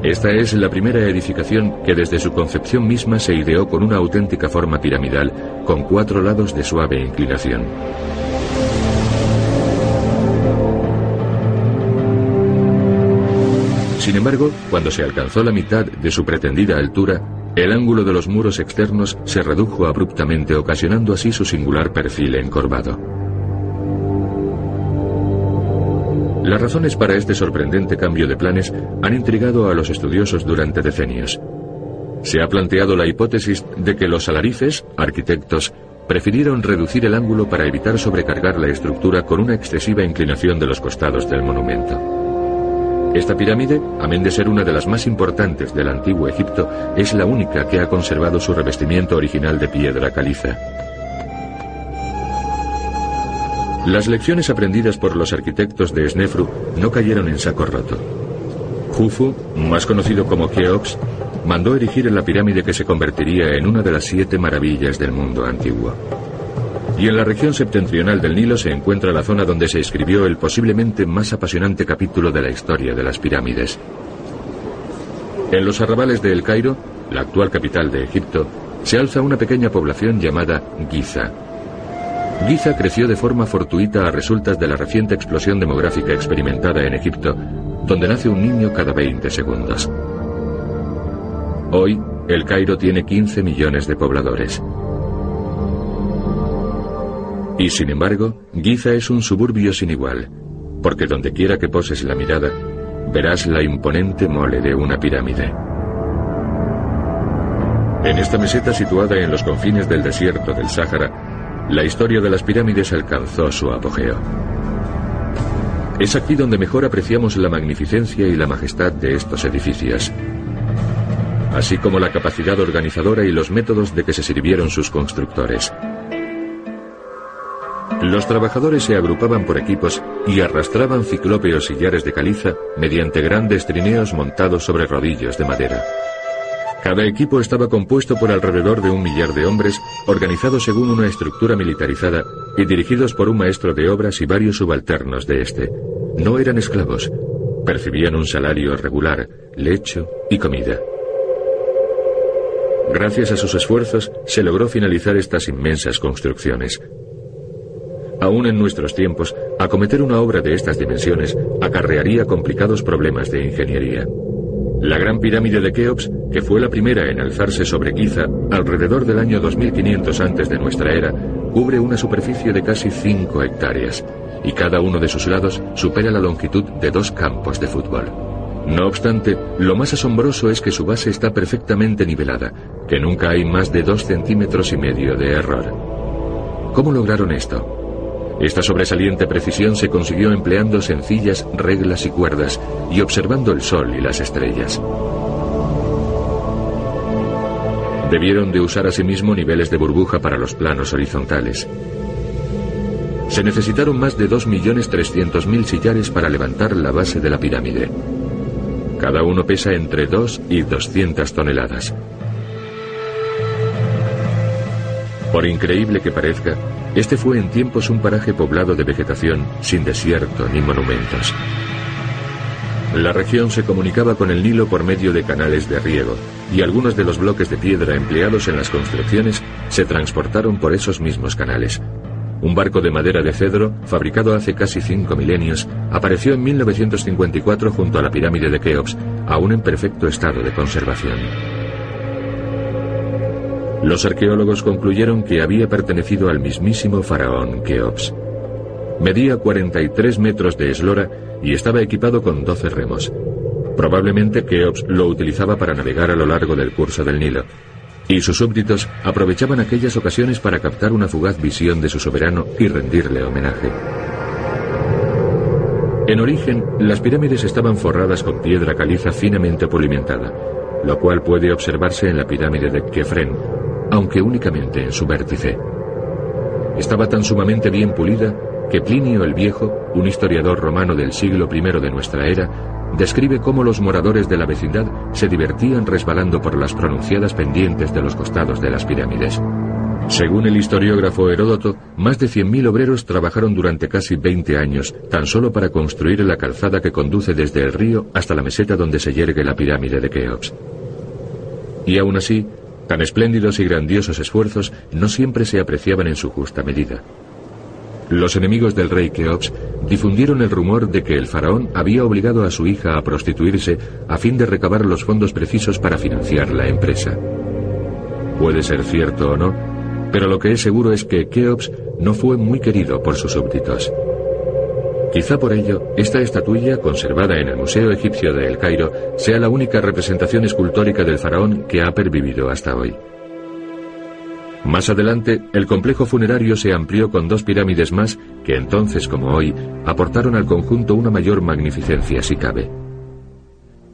Esta es la primera edificación que desde su concepción misma se ideó con una auténtica forma piramidal, con cuatro lados de suave inclinación. Sin embargo, cuando se alcanzó la mitad de su pretendida altura, el ángulo de los muros externos se redujo abruptamente, ocasionando así su singular perfil encorvado. Las razones para este sorprendente cambio de planes han intrigado a los estudiosos durante decenios. Se ha planteado la hipótesis de que los alarifes, arquitectos, prefirieron reducir el ángulo para evitar sobrecargar la estructura con una excesiva inclinación de los costados del monumento. Esta pirámide, amén de ser una de las más importantes del antiguo Egipto, es la única que ha conservado su revestimiento original de piedra caliza. Las lecciones aprendidas por los arquitectos de Snefru no cayeron en saco roto. Jufu, más conocido como Keops, mandó erigir en la pirámide que se convertiría en una de las siete maravillas del mundo antiguo. Y en la región septentrional del Nilo se encuentra la zona donde se escribió el posiblemente más apasionante capítulo de la historia de las pirámides. En los arrabales de El Cairo, la actual capital de Egipto, se alza una pequeña población llamada Giza, Giza creció de forma fortuita a resultas de la reciente explosión demográfica experimentada en Egipto, donde nace un niño cada 20 segundos. Hoy, el Cairo tiene 15 millones de pobladores. Y sin embargo, Giza es un suburbio sin igual, porque donde quiera que poses la mirada, verás la imponente mole de una pirámide. En esta meseta situada en los confines del desierto del Sáhara, la historia de las pirámides alcanzó su apogeo. Es aquí donde mejor apreciamos la magnificencia y la majestad de estos edificios, así como la capacidad organizadora y los métodos de que se sirvieron sus constructores. Los trabajadores se agrupaban por equipos y arrastraban ciclópeos sillares de caliza mediante grandes trineos montados sobre rodillos de madera. Cada equipo estaba compuesto por alrededor de un millar de hombres, organizados según una estructura militarizada y dirigidos por un maestro de obras y varios subalternos de este. No eran esclavos, percibían un salario regular, lecho y comida. Gracias a sus esfuerzos se logró finalizar estas inmensas construcciones. Aún en nuestros tiempos, acometer una obra de estas dimensiones acarrearía complicados problemas de ingeniería. La Gran Pirámide de Keops, que fue la primera en alzarse sobre Giza alrededor del año 2500 antes de nuestra era, cubre una superficie de casi 5 hectáreas y cada uno de sus lados supera la longitud de dos campos de fútbol. No obstante, lo más asombroso es que su base está perfectamente nivelada, que nunca hay más de dos centímetros y medio de error. ¿Cómo lograron esto? Esta sobresaliente precisión se consiguió empleando sencillas reglas y cuerdas y observando el sol y las estrellas. Debieron de usar asimismo niveles de burbuja para los planos horizontales. Se necesitaron más de 2.300.000 sillares para levantar la base de la pirámide. Cada uno pesa entre 2 y 200 toneladas. Por increíble que parezca, este fue en tiempos un paraje poblado de vegetación, sin desierto ni monumentos. La región se comunicaba con el Nilo por medio de canales de riego, y algunos de los bloques de piedra empleados en las construcciones se transportaron por esos mismos canales. Un barco de madera de cedro, fabricado hace casi cinco milenios, apareció en 1954 junto a la pirámide de Keops, aún en perfecto estado de conservación. Los arqueólogos concluyeron que había pertenecido al mismísimo faraón Keops. Medía 43 metros de eslora y estaba equipado con 12 remos. Probablemente Keops lo utilizaba para navegar a lo largo del curso del Nilo, y sus súbditos aprovechaban aquellas ocasiones para captar una fugaz visión de su soberano y rendirle homenaje. En origen, las pirámides estaban forradas con piedra caliza finamente pulimentada, lo cual puede observarse en la pirámide de Kefren, aunque únicamente en su vértice. Estaba tan sumamente bien pulida que Plinio el Viejo, un historiador romano del siglo I de nuestra era, describe cómo los moradores de la vecindad se divertían resbalando por las pronunciadas pendientes de los costados de las pirámides. Según el historiógrafo Heródoto, más de 100.000 obreros trabajaron durante casi 20 años tan solo para construir la calzada que conduce desde el río hasta la meseta donde se yergue la pirámide de Keops. Y aún así, Tan espléndidos y grandiosos esfuerzos no siempre se apreciaban en su justa medida. Los enemigos del rey Keops difundieron el rumor de que el faraón había obligado a su hija a prostituirse a fin de recabar los fondos precisos para financiar la empresa. Puede ser cierto o no, pero lo que es seguro es que Keops no fue muy querido por sus súbditos. Quizá por ello, esta estatuilla, conservada en el Museo Egipcio de El Cairo, sea la única representación escultórica del faraón que ha pervivido hasta hoy. Más adelante, el complejo funerario se amplió con dos pirámides más que entonces como hoy aportaron al conjunto una mayor magnificencia si cabe.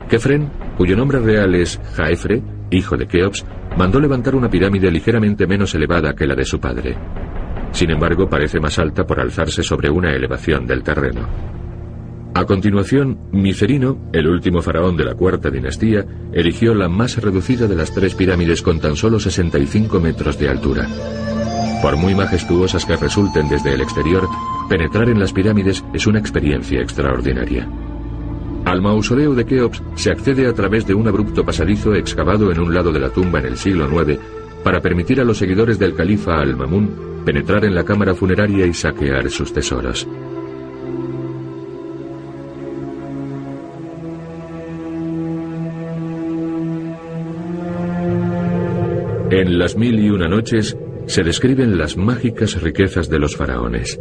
Kefren, cuyo nombre real es Jaefre, hijo de Keops, mandó levantar una pirámide ligeramente menos elevada que la de su padre. Sin embargo, parece más alta por alzarse sobre una elevación del terreno. A continuación, Micerino, el último faraón de la cuarta dinastía, erigió la más reducida de las tres pirámides con tan solo 65 metros de altura. Por muy majestuosas que resulten desde el exterior, penetrar en las pirámides es una experiencia extraordinaria. Al mausoleo de Keops se accede a través de un abrupto pasadizo excavado en un lado de la tumba en el siglo IX para permitir a los seguidores del califa al-Mamun penetrar en la cámara funeraria y saquear sus tesoros. En las mil y una noches se describen las mágicas riquezas de los faraones.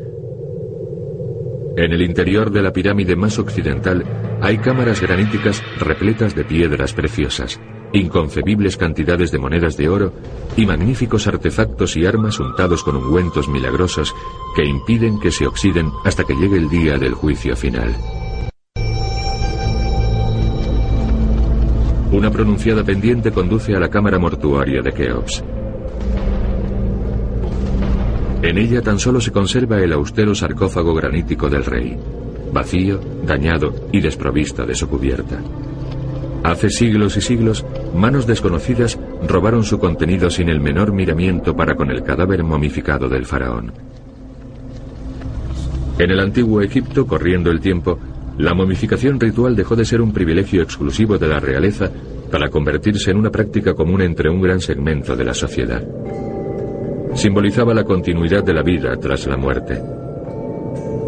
En el interior de la pirámide más occidental hay cámaras graníticas repletas de piedras preciosas. Inconcebibles cantidades de monedas de oro y magníficos artefactos y armas untados con ungüentos milagrosos que impiden que se oxiden hasta que llegue el día del juicio final. Una pronunciada pendiente conduce a la cámara mortuaria de Keops. En ella tan solo se conserva el austero sarcófago granítico del rey, vacío, dañado y desprovisto de su cubierta. Hace siglos y siglos, manos desconocidas robaron su contenido sin el menor miramiento para con el cadáver momificado del faraón. En el antiguo Egipto, corriendo el tiempo, la momificación ritual dejó de ser un privilegio exclusivo de la realeza para convertirse en una práctica común entre un gran segmento de la sociedad. Simbolizaba la continuidad de la vida tras la muerte.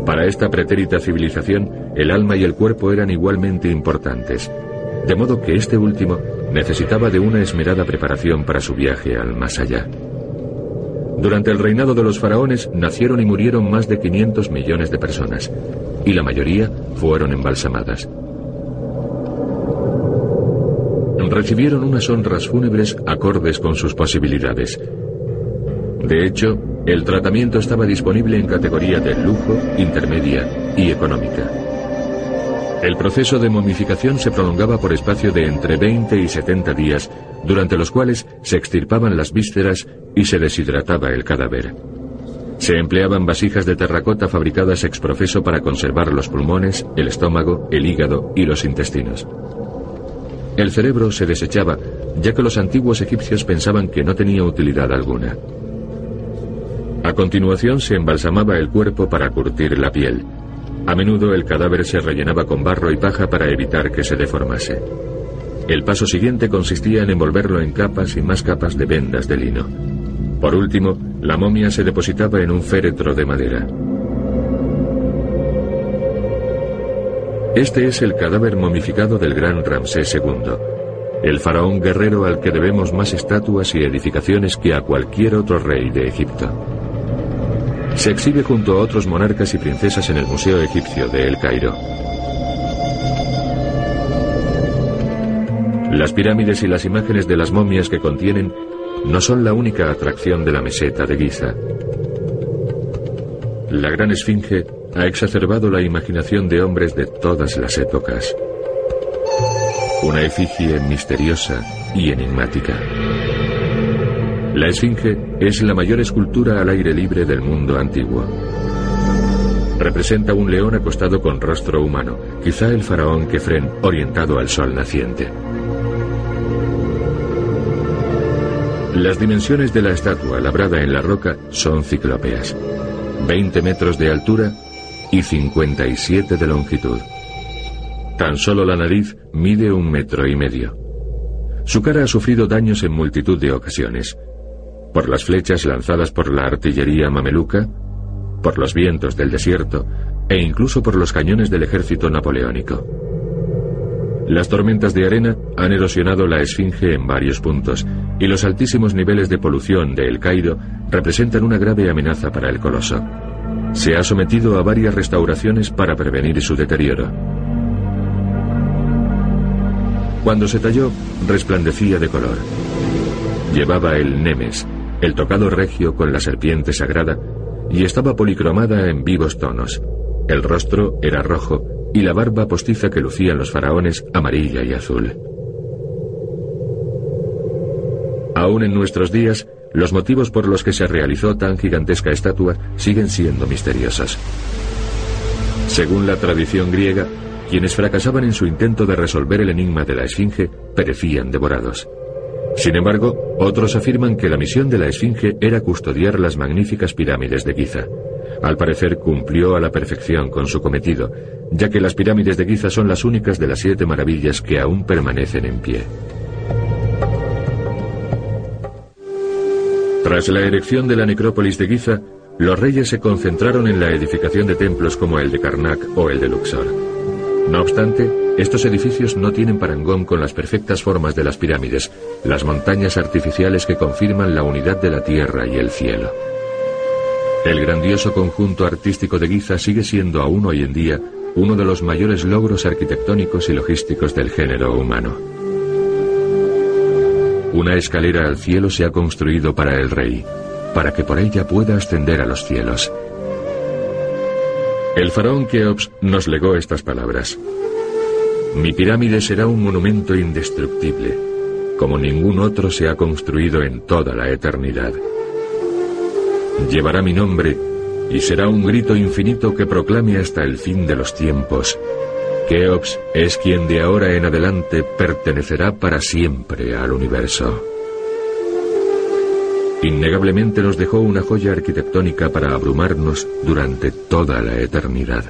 Para esta pretérita civilización, el alma y el cuerpo eran igualmente importantes de modo que este último necesitaba de una esmerada preparación para su viaje al más allá. Durante el reinado de los faraones nacieron y murieron más de 500 millones de personas, y la mayoría fueron embalsamadas. Recibieron unas honras fúnebres acordes con sus posibilidades. De hecho, el tratamiento estaba disponible en categoría de lujo, intermedia y económica. El proceso de momificación se prolongaba por espacio de entre 20 y 70 días, durante los cuales se extirpaban las vísceras y se deshidrataba el cadáver. Se empleaban vasijas de terracota fabricadas ex profeso para conservar los pulmones, el estómago, el hígado y los intestinos. El cerebro se desechaba, ya que los antiguos egipcios pensaban que no tenía utilidad alguna. A continuación se embalsamaba el cuerpo para curtir la piel. A menudo el cadáver se rellenaba con barro y paja para evitar que se deformase. El paso siguiente consistía en envolverlo en capas y más capas de vendas de lino. Por último, la momia se depositaba en un féretro de madera. Este es el cadáver momificado del gran Ramsés II, el faraón guerrero al que debemos más estatuas y edificaciones que a cualquier otro rey de Egipto. Se exhibe junto a otros monarcas y princesas en el Museo Egipcio de El Cairo. Las pirámides y las imágenes de las momias que contienen no son la única atracción de la meseta de Giza. La gran esfinge ha exacerbado la imaginación de hombres de todas las épocas. Una efigie misteriosa y enigmática. La Esfinge es la mayor escultura al aire libre del mundo antiguo. Representa un león acostado con rostro humano, quizá el faraón Kefren orientado al sol naciente. Las dimensiones de la estatua labrada en la roca son ciclópeas. 20 metros de altura y 57 de longitud. Tan solo la nariz mide un metro y medio. Su cara ha sufrido daños en multitud de ocasiones por las flechas lanzadas por la artillería mameluca, por los vientos del desierto e incluso por los cañones del ejército napoleónico. Las tormentas de arena han erosionado la esfinge en varios puntos y los altísimos niveles de polución de El Cairo representan una grave amenaza para el coloso. Se ha sometido a varias restauraciones para prevenir su deterioro. Cuando se talló, resplandecía de color. Llevaba el Nemes, el tocado regio con la serpiente sagrada, y estaba policromada en vivos tonos. El rostro era rojo y la barba postiza que lucían los faraones amarilla y azul. Aún en nuestros días, los motivos por los que se realizó tan gigantesca estatua siguen siendo misteriosos. Según la tradición griega, quienes fracasaban en su intento de resolver el enigma de la Esfinge perecían devorados. Sin embargo, otros afirman que la misión de la Esfinge era custodiar las magníficas pirámides de Giza. Al parecer cumplió a la perfección con su cometido, ya que las pirámides de Giza son las únicas de las siete maravillas que aún permanecen en pie. Tras la erección de la necrópolis de Giza, los reyes se concentraron en la edificación de templos como el de Karnak o el de Luxor. No obstante, estos edificios no tienen parangón con las perfectas formas de las pirámides, las montañas artificiales que confirman la unidad de la tierra y el cielo. El grandioso conjunto artístico de Giza sigue siendo aún hoy en día uno de los mayores logros arquitectónicos y logísticos del género humano. Una escalera al cielo se ha construido para el rey, para que por ella pueda ascender a los cielos. El faraón Keops nos legó estas palabras. Mi pirámide será un monumento indestructible, como ningún otro se ha construido en toda la eternidad. Llevará mi nombre y será un grito infinito que proclame hasta el fin de los tiempos. Keops es quien de ahora en adelante pertenecerá para siempre al universo. Innegablemente nos dejó una joya arquitectónica para abrumarnos durante toda la eternidad.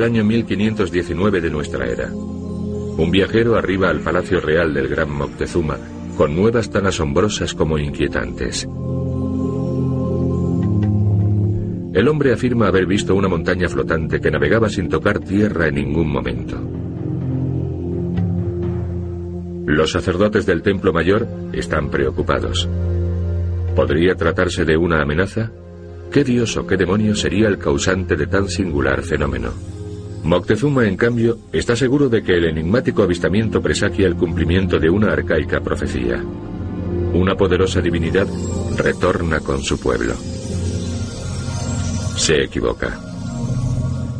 Del año 1519 de nuestra era. Un viajero arriba al Palacio Real del Gran Moctezuma con nuevas tan asombrosas como inquietantes. El hombre afirma haber visto una montaña flotante que navegaba sin tocar tierra en ningún momento. Los sacerdotes del Templo Mayor están preocupados. ¿Podría tratarse de una amenaza? ¿Qué dios o qué demonio sería el causante de tan singular fenómeno? Moctezuma, en cambio, está seguro de que el enigmático avistamiento presagia el cumplimiento de una arcaica profecía. Una poderosa divinidad retorna con su pueblo. Se equivoca.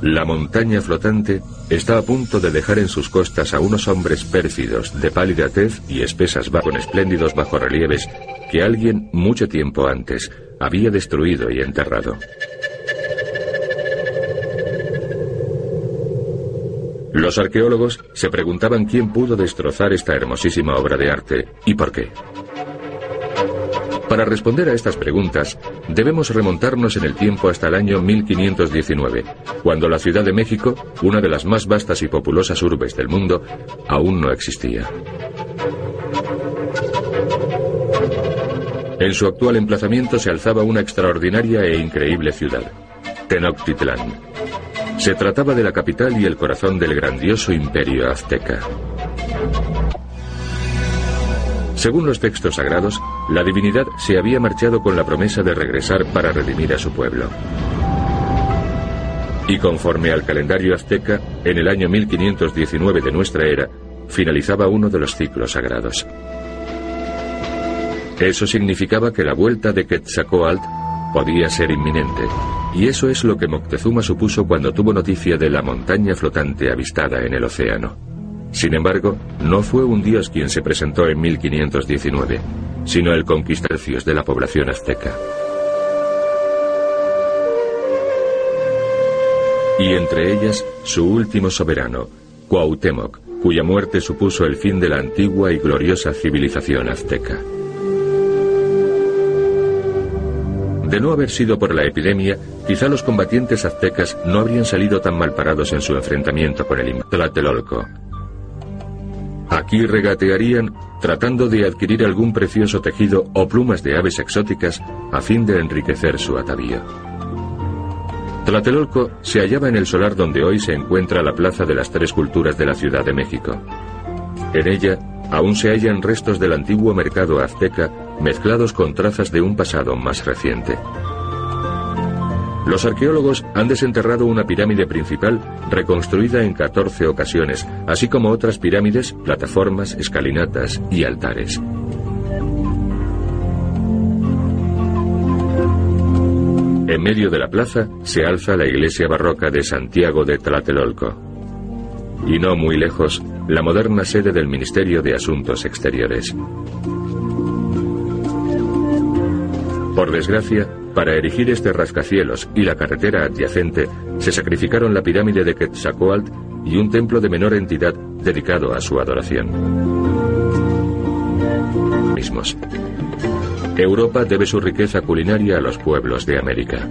La montaña flotante está a punto de dejar en sus costas a unos hombres pérfidos, de pálida tez y espesas con espléndidos bajorrelieves que alguien mucho tiempo antes había destruido y enterrado. Los arqueólogos se preguntaban quién pudo destrozar esta hermosísima obra de arte y por qué. Para responder a estas preguntas, debemos remontarnos en el tiempo hasta el año 1519, cuando la Ciudad de México, una de las más vastas y populosas urbes del mundo, aún no existía. En su actual emplazamiento se alzaba una extraordinaria e increíble ciudad, Tenochtitlán. Se trataba de la capital y el corazón del grandioso imperio azteca. Según los textos sagrados, la divinidad se había marchado con la promesa de regresar para redimir a su pueblo. Y conforme al calendario azteca, en el año 1519 de nuestra era, finalizaba uno de los ciclos sagrados. Eso significaba que la vuelta de Quetzalcoatl podía ser inminente. Y eso es lo que Moctezuma supuso cuando tuvo noticia de la montaña flotante avistada en el océano. Sin embargo, no fue un dios quien se presentó en 1519, sino el conquistador de la población azteca. Y entre ellas, su último soberano, Cuauhtémoc, cuya muerte supuso el fin de la antigua y gloriosa civilización azteca. De no haber sido por la epidemia, quizá los combatientes aztecas no habrían salido tan mal parados en su enfrentamiento con el Tlatelolco. Aquí regatearían tratando de adquirir algún precioso tejido o plumas de aves exóticas a fin de enriquecer su atavío. Tlatelolco se hallaba en el solar donde hoy se encuentra la Plaza de las Tres Culturas de la Ciudad de México. En ella aún se hallan restos del antiguo mercado azteca mezclados con trazas de un pasado más reciente. Los arqueólogos han desenterrado una pirámide principal reconstruida en 14 ocasiones, así como otras pirámides, plataformas, escalinatas y altares. En medio de la plaza se alza la iglesia barroca de Santiago de Tlatelolco. Y no muy lejos, la moderna sede del Ministerio de Asuntos Exteriores. Por desgracia, para erigir este rascacielos y la carretera adyacente, se sacrificaron la pirámide de Quetzalcoatl y un templo de menor entidad dedicado a su adoración. Mismos. Europa debe su riqueza culinaria a los pueblos de América.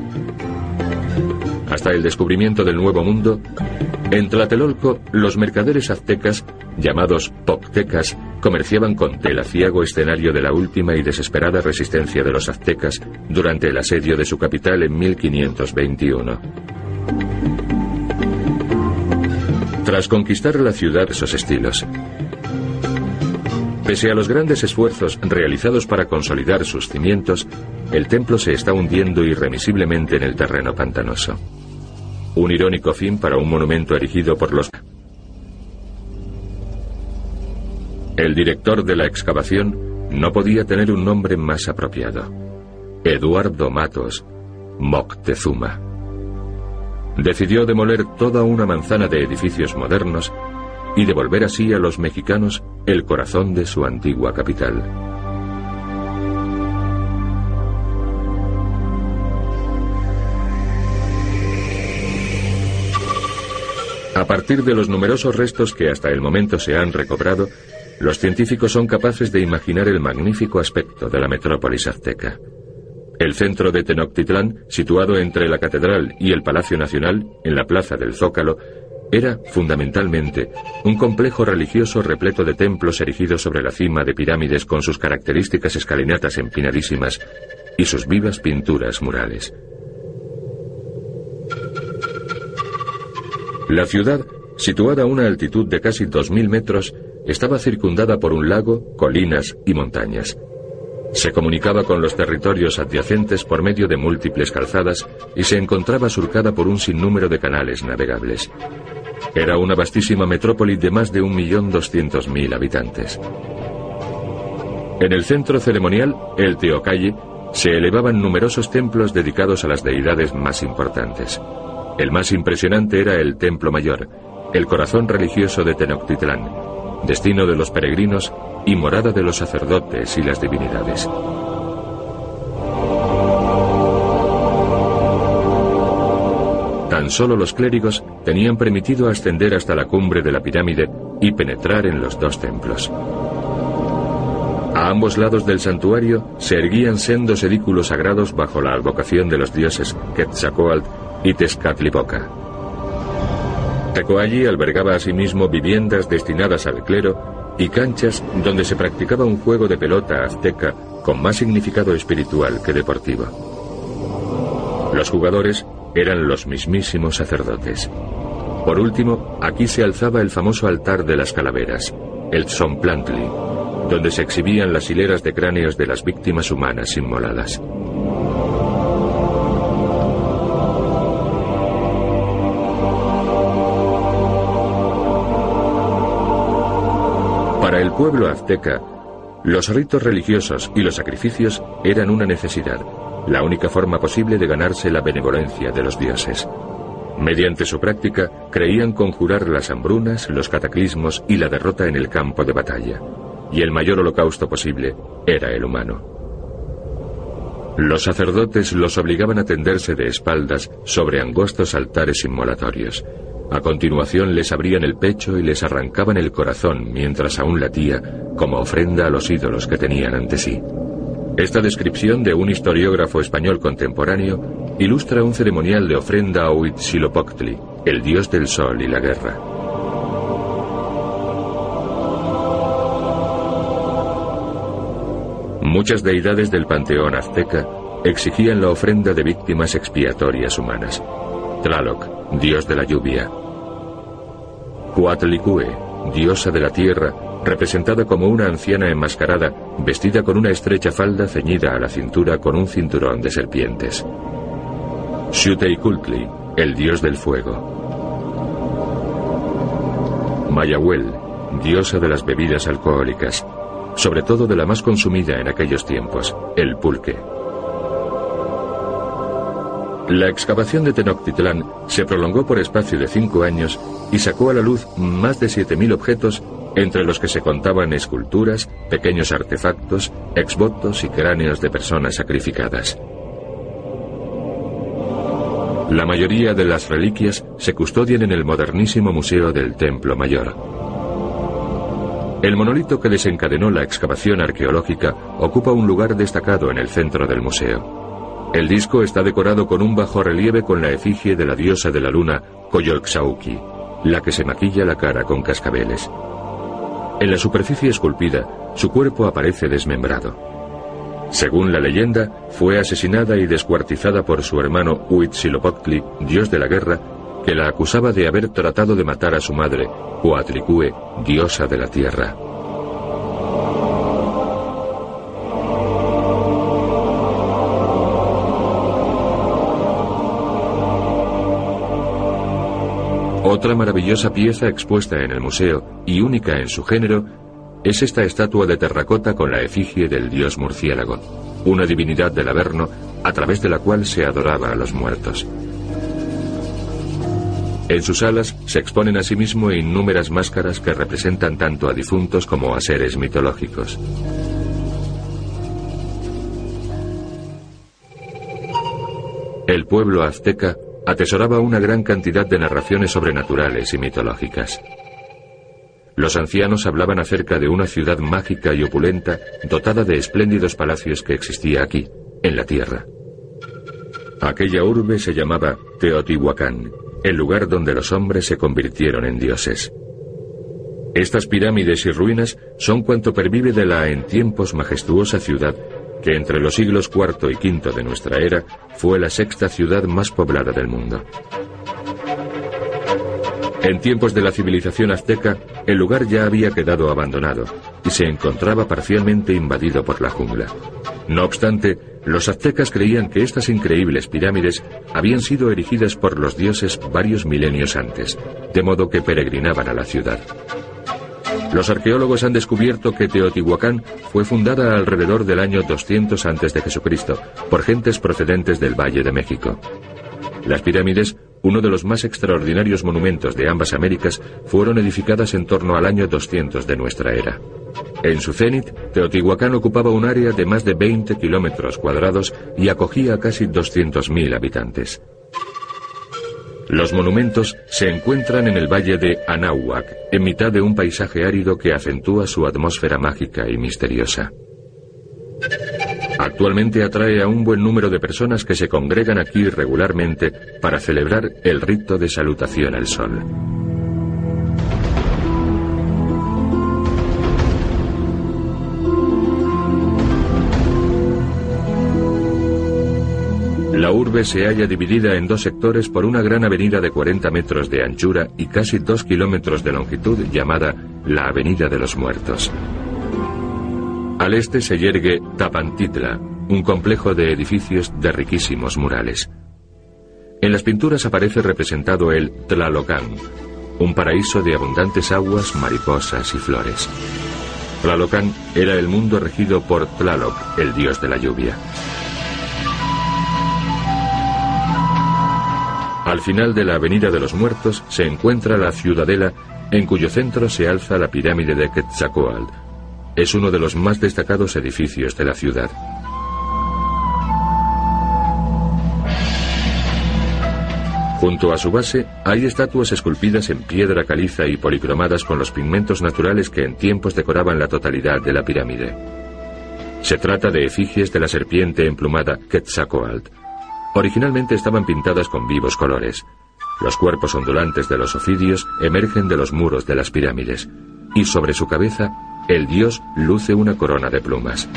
Hasta el descubrimiento del Nuevo Mundo, en Tlatelolco, los mercaderes aztecas, llamados poctecas, comerciaban con tela ciago escenario de la última y desesperada resistencia de los aztecas durante el asedio de su capital en 1521. Tras conquistar la ciudad esos estilos, pese a los grandes esfuerzos realizados para consolidar sus cimientos, el templo se está hundiendo irremisiblemente en el terreno pantanoso. Un irónico fin para un monumento erigido por los... El director de la excavación no podía tener un nombre más apropiado. Eduardo Matos Moctezuma. Decidió demoler toda una manzana de edificios modernos y devolver así a los mexicanos el corazón de su antigua capital. A partir de los numerosos restos que hasta el momento se han recobrado, los científicos son capaces de imaginar el magnífico aspecto de la metrópolis azteca. El centro de Tenochtitlán, situado entre la catedral y el Palacio Nacional, en la plaza del Zócalo, era, fundamentalmente, un complejo religioso repleto de templos erigidos sobre la cima de pirámides con sus características escalinatas empinadísimas y sus vivas pinturas murales. La ciudad, situada a una altitud de casi 2.000 metros, estaba circundada por un lago, colinas y montañas. Se comunicaba con los territorios adyacentes por medio de múltiples calzadas y se encontraba surcada por un sinnúmero de canales navegables. Era una vastísima metrópoli de más de 1.200.000 habitantes. En el centro ceremonial, el Teocalle, se elevaban numerosos templos dedicados a las deidades más importantes. El más impresionante era el Templo Mayor, el corazón religioso de Tenochtitlán, destino de los peregrinos y morada de los sacerdotes y las divinidades. Tan solo los clérigos tenían permitido ascender hasta la cumbre de la pirámide y penetrar en los dos templos. A ambos lados del santuario se erguían sendos edículos sagrados bajo la advocación de los dioses Quetzalcoatl y Tezcatlipoca. Tecoalli albergaba asimismo viviendas destinadas al clero y canchas donde se practicaba un juego de pelota azteca con más significado espiritual que deportivo. Los jugadores eran los mismísimos sacerdotes. Por último, aquí se alzaba el famoso altar de las calaveras, el Tzomplantli, donde se exhibían las hileras de cráneos de las víctimas humanas inmoladas. Pueblo azteca, los ritos religiosos y los sacrificios eran una necesidad, la única forma posible de ganarse la benevolencia de los dioses. Mediante su práctica, creían conjurar las hambrunas, los cataclismos y la derrota en el campo de batalla. Y el mayor holocausto posible era el humano. Los sacerdotes los obligaban a tenderse de espaldas sobre angostos altares inmolatorios, a continuación les abrían el pecho y les arrancaban el corazón mientras aún latía como ofrenda a los ídolos que tenían ante sí. Esta descripción de un historiógrafo español contemporáneo ilustra un ceremonial de ofrenda a Huitzilopochtli, el dios del sol y la guerra. Muchas deidades del panteón azteca exigían la ofrenda de víctimas expiatorias humanas. Tlaloc, dios de la lluvia. Coatlicue, diosa de la tierra, representada como una anciana enmascarada, vestida con una estrecha falda ceñida a la cintura con un cinturón de serpientes. Xuteicultli, el dios del fuego. Mayahuel, diosa de las bebidas alcohólicas, sobre todo de la más consumida en aquellos tiempos, el pulque. La excavación de Tenochtitlán se prolongó por espacio de cinco años y sacó a la luz más de 7.000 objetos entre los que se contaban esculturas, pequeños artefactos, exvotos y cráneos de personas sacrificadas. La mayoría de las reliquias se custodian en el modernísimo Museo del Templo Mayor. El monolito que desencadenó la excavación arqueológica ocupa un lugar destacado en el centro del museo. El disco está decorado con un bajo relieve con la efigie de la diosa de la luna, Koyolxauhqui, la que se maquilla la cara con cascabeles. En la superficie esculpida, su cuerpo aparece desmembrado. Según la leyenda, fue asesinada y descuartizada por su hermano Huitzilopochtli, dios de la guerra, que la acusaba de haber tratado de matar a su madre, Coatlicue, diosa de la tierra. Otra maravillosa pieza expuesta en el museo y única en su género es esta estatua de terracota con la efigie del dios murciélago, una divinidad del Averno a través de la cual se adoraba a los muertos. En sus alas se exponen asimismo innúmeras máscaras que representan tanto a difuntos como a seres mitológicos. El pueblo azteca atesoraba una gran cantidad de narraciones sobrenaturales y mitológicas. Los ancianos hablaban acerca de una ciudad mágica y opulenta dotada de espléndidos palacios que existía aquí, en la tierra. Aquella urbe se llamaba Teotihuacán, el lugar donde los hombres se convirtieron en dioses. Estas pirámides y ruinas son cuanto pervive de la en tiempos majestuosa ciudad que entre los siglos IV y V de nuestra era fue la sexta ciudad más poblada del mundo. En tiempos de la civilización azteca, el lugar ya había quedado abandonado y se encontraba parcialmente invadido por la jungla. No obstante, los aztecas creían que estas increíbles pirámides habían sido erigidas por los dioses varios milenios antes, de modo que peregrinaban a la ciudad. Los arqueólogos han descubierto que Teotihuacán fue fundada alrededor del año 200 a.C. por gentes procedentes del Valle de México. Las pirámides uno de los más extraordinarios monumentos de ambas Américas, fueron edificadas en torno al año 200 de nuestra era. En su cenit, Teotihuacán ocupaba un área de más de 20 kilómetros cuadrados y acogía a casi 200.000 habitantes. Los monumentos se encuentran en el valle de Anáhuac, en mitad de un paisaje árido que acentúa su atmósfera mágica y misteriosa. Actualmente atrae a un buen número de personas que se congregan aquí regularmente para celebrar el rito de salutación al sol. Se halla dividida en dos sectores por una gran avenida de 40 metros de anchura y casi 2 kilómetros de longitud llamada la Avenida de los Muertos. Al este se yergue Tapantitla, un complejo de edificios de riquísimos murales. En las pinturas aparece representado el Tlalocán, un paraíso de abundantes aguas, mariposas y flores. Tlalocán era el mundo regido por Tlaloc, el dios de la lluvia. Al final de la Avenida de los Muertos se encuentra la ciudadela en cuyo centro se alza la pirámide de Quetzalcoatl, es uno de los más destacados edificios de la ciudad. Junto a su base hay estatuas esculpidas en piedra caliza y policromadas con los pigmentos naturales que en tiempos decoraban la totalidad de la pirámide. Se trata de efigies de la serpiente emplumada Quetzalcoatl. Originalmente estaban pintadas con vivos colores. Los cuerpos ondulantes de los ofidios emergen de los muros de las pirámides, y sobre su cabeza el dios luce una corona de plumas.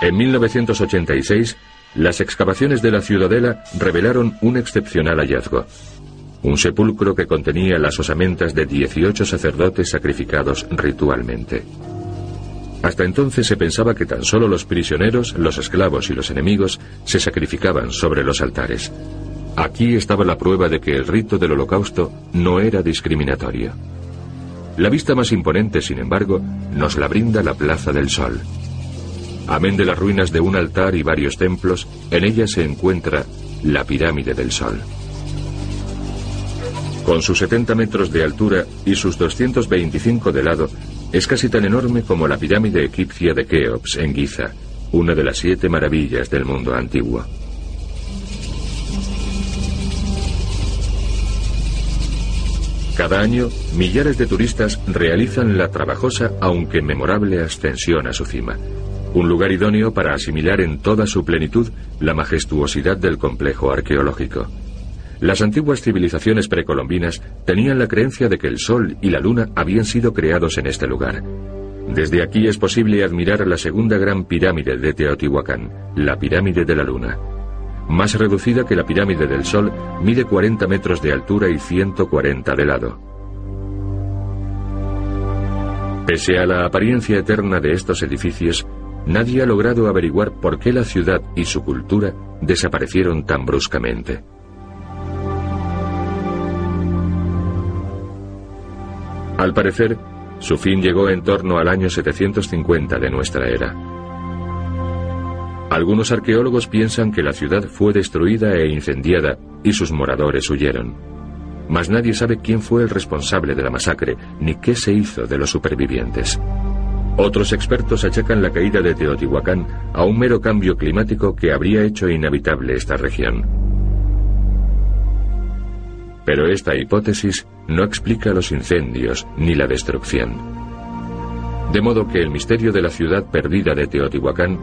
En 1986, las excavaciones de la ciudadela revelaron un excepcional hallazgo. Un sepulcro que contenía las osamentas de 18 sacerdotes sacrificados ritualmente. Hasta entonces se pensaba que tan solo los prisioneros, los esclavos y los enemigos se sacrificaban sobre los altares. Aquí estaba la prueba de que el rito del holocausto no era discriminatorio. La vista más imponente, sin embargo, nos la brinda la Plaza del Sol. Amén de las ruinas de un altar y varios templos, en ella se encuentra la Pirámide del Sol. Con sus 70 metros de altura y sus 225 de lado, es casi tan enorme como la pirámide egipcia de Keops en Giza, una de las siete maravillas del mundo antiguo. Cada año, millares de turistas realizan la trabajosa aunque memorable ascensión a su cima, un lugar idóneo para asimilar en toda su plenitud la majestuosidad del complejo arqueológico. Las antiguas civilizaciones precolombinas tenían la creencia de que el Sol y la Luna habían sido creados en este lugar. Desde aquí es posible admirar la segunda gran pirámide de Teotihuacán, la pirámide de la Luna. Más reducida que la pirámide del Sol, mide 40 metros de altura y 140 de lado. Pese a la apariencia eterna de estos edificios, nadie ha logrado averiguar por qué la ciudad y su cultura desaparecieron tan bruscamente. Al parecer, su fin llegó en torno al año 750 de nuestra era. Algunos arqueólogos piensan que la ciudad fue destruida e incendiada y sus moradores huyeron. Mas nadie sabe quién fue el responsable de la masacre ni qué se hizo de los supervivientes. Otros expertos achacan la caída de Teotihuacán a un mero cambio climático que habría hecho inhabitable esta región. Pero esta hipótesis no explica los incendios ni la destrucción. De modo que el misterio de la ciudad perdida de Teotihuacán,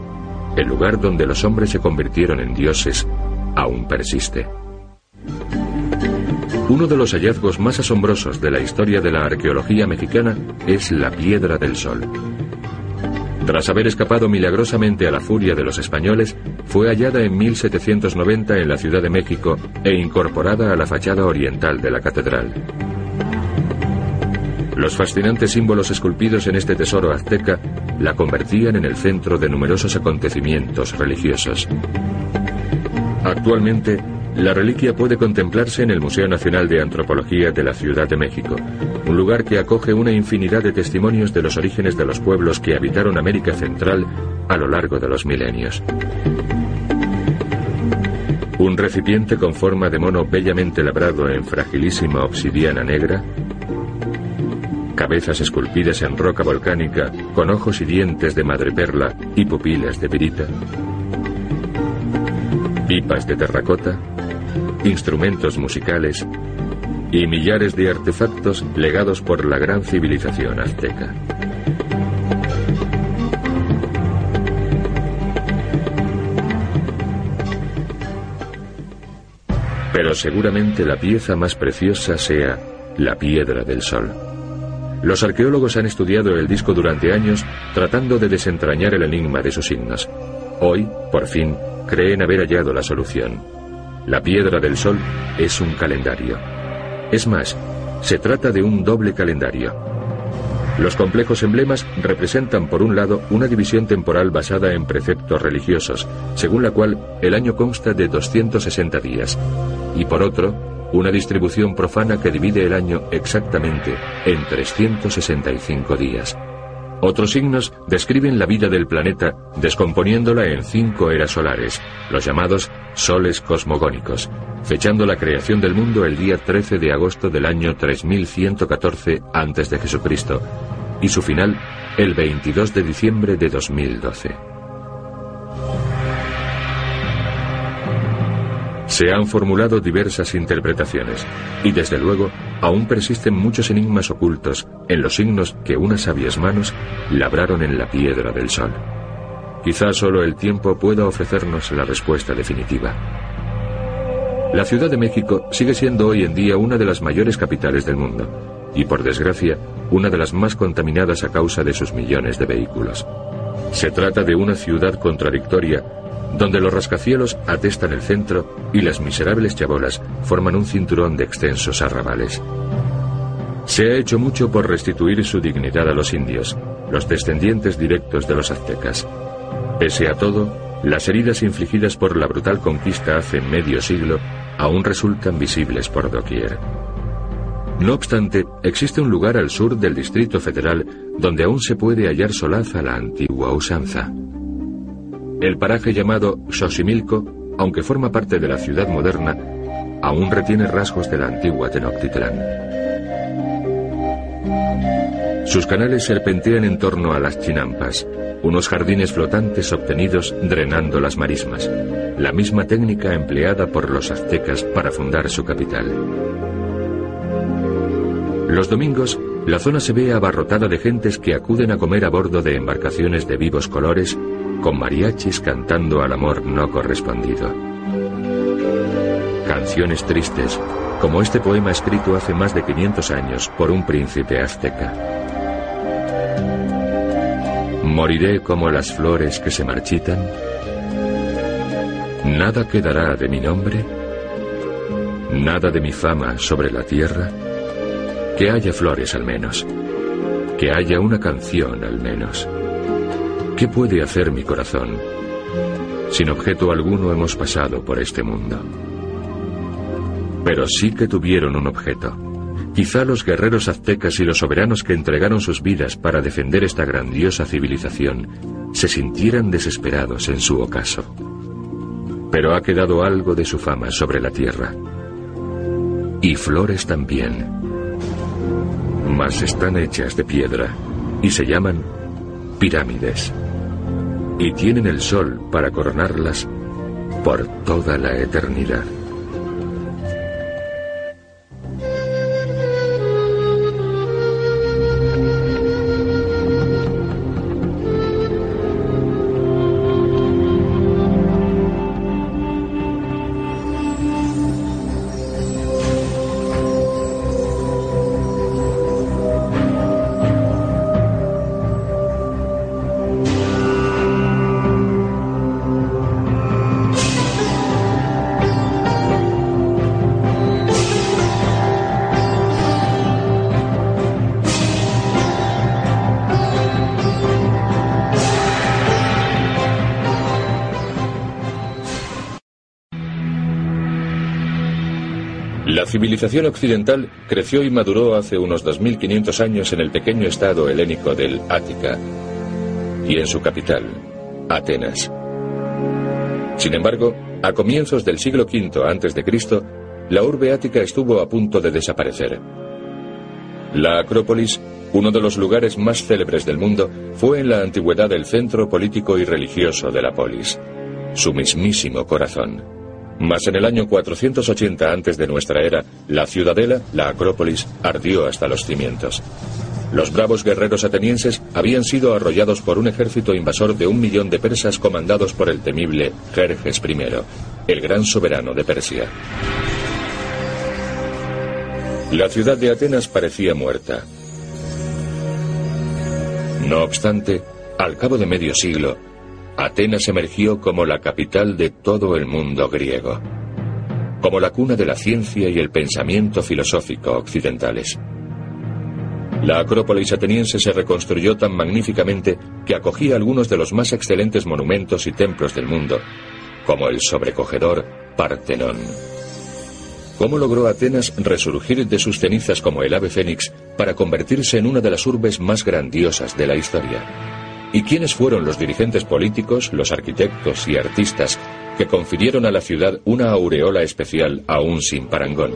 el lugar donde los hombres se convirtieron en dioses, aún persiste. Uno de los hallazgos más asombrosos de la historia de la arqueología mexicana es la Piedra del Sol. Tras haber escapado milagrosamente a la furia de los españoles, fue hallada en 1790 en la Ciudad de México e incorporada a la fachada oriental de la catedral. Los fascinantes símbolos esculpidos en este tesoro azteca la convertían en el centro de numerosos acontecimientos religiosos. Actualmente, la reliquia puede contemplarse en el Museo Nacional de Antropología de la Ciudad de México, un lugar que acoge una infinidad de testimonios de los orígenes de los pueblos que habitaron América Central a lo largo de los milenios. Un recipiente con forma de mono bellamente labrado en fragilísima obsidiana negra, cabezas esculpidas en roca volcánica con ojos y dientes de madreperla y pupilas de pirita, pipas de terracota, instrumentos musicales y millares de artefactos legados por la gran civilización azteca. Pero seguramente la pieza más preciosa sea la piedra del sol. Los arqueólogos han estudiado el disco durante años tratando de desentrañar el enigma de sus signos. Hoy, por fin, creen haber hallado la solución. La piedra del sol es un calendario. Es más, se trata de un doble calendario. Los complejos emblemas representan por un lado una división temporal basada en preceptos religiosos, según la cual el año consta de 260 días, y por otro, una distribución profana que divide el año exactamente en 365 días. Otros signos describen la vida del planeta descomponiéndola en cinco eras solares, los llamados soles cosmogónicos, fechando la creación del mundo el día 13 de agosto del año 3114 a.C. y su final el 22 de diciembre de 2012. Se han formulado diversas interpretaciones y desde luego aún persisten muchos enigmas ocultos en los signos que unas sabias manos labraron en la piedra del sol. Quizá solo el tiempo pueda ofrecernos la respuesta definitiva. La Ciudad de México sigue siendo hoy en día una de las mayores capitales del mundo y por desgracia una de las más contaminadas a causa de sus millones de vehículos. Se trata de una ciudad contradictoria donde los rascacielos atestan el centro y las miserables chabolas forman un cinturón de extensos arrabales. Se ha hecho mucho por restituir su dignidad a los indios, los descendientes directos de los aztecas. Pese a todo, las heridas infligidas por la brutal conquista hace medio siglo aún resultan visibles por doquier. No obstante, existe un lugar al sur del Distrito Federal donde aún se puede hallar solaz a la antigua usanza. El paraje llamado Xochimilco, aunque forma parte de la ciudad moderna, aún retiene rasgos de la antigua Tenochtitlán. Sus canales serpentean en torno a las chinampas, unos jardines flotantes obtenidos drenando las marismas, la misma técnica empleada por los aztecas para fundar su capital. Los domingos, la zona se ve abarrotada de gentes que acuden a comer a bordo de embarcaciones de vivos colores, con mariachis cantando al amor no correspondido. Canciones tristes, como este poema escrito hace más de 500 años por un príncipe azteca. Moriré como las flores que se marchitan. Nada quedará de mi nombre. Nada de mi fama sobre la tierra. Que haya flores al menos. Que haya una canción al menos. ¿Qué puede hacer mi corazón? Sin objeto alguno hemos pasado por este mundo. Pero sí que tuvieron un objeto. Quizá los guerreros aztecas y los soberanos que entregaron sus vidas para defender esta grandiosa civilización se sintieran desesperados en su ocaso. Pero ha quedado algo de su fama sobre la tierra. Y flores también. Mas están hechas de piedra y se llaman pirámides. Y tienen el sol para coronarlas por toda la eternidad. Civilización occidental creció y maduró hace unos 2500 años en el pequeño estado helénico del Ática y en su capital, Atenas. Sin embargo, a comienzos del siglo V a.C., la urbe ática estuvo a punto de desaparecer. La Acrópolis, uno de los lugares más célebres del mundo, fue en la antigüedad el centro político y religioso de la polis, su mismísimo corazón. Mas en el año 480 antes de nuestra era, la ciudadela, la Acrópolis, ardió hasta los cimientos. Los bravos guerreros atenienses habían sido arrollados por un ejército invasor de un millón de persas comandados por el temible Jerjes I, el gran soberano de Persia. La ciudad de Atenas parecía muerta. No obstante, al cabo de medio siglo, Atenas emergió como la capital de todo el mundo griego, como la cuna de la ciencia y el pensamiento filosófico occidentales. La Acrópolis ateniense se reconstruyó tan magníficamente que acogía algunos de los más excelentes monumentos y templos del mundo, como el sobrecogedor Partenón. ¿Cómo logró Atenas resurgir de sus cenizas como el ave fénix para convertirse en una de las urbes más grandiosas de la historia? ¿Y quiénes fueron los dirigentes políticos, los arquitectos y artistas que confirieron a la ciudad una aureola especial aún sin parangón?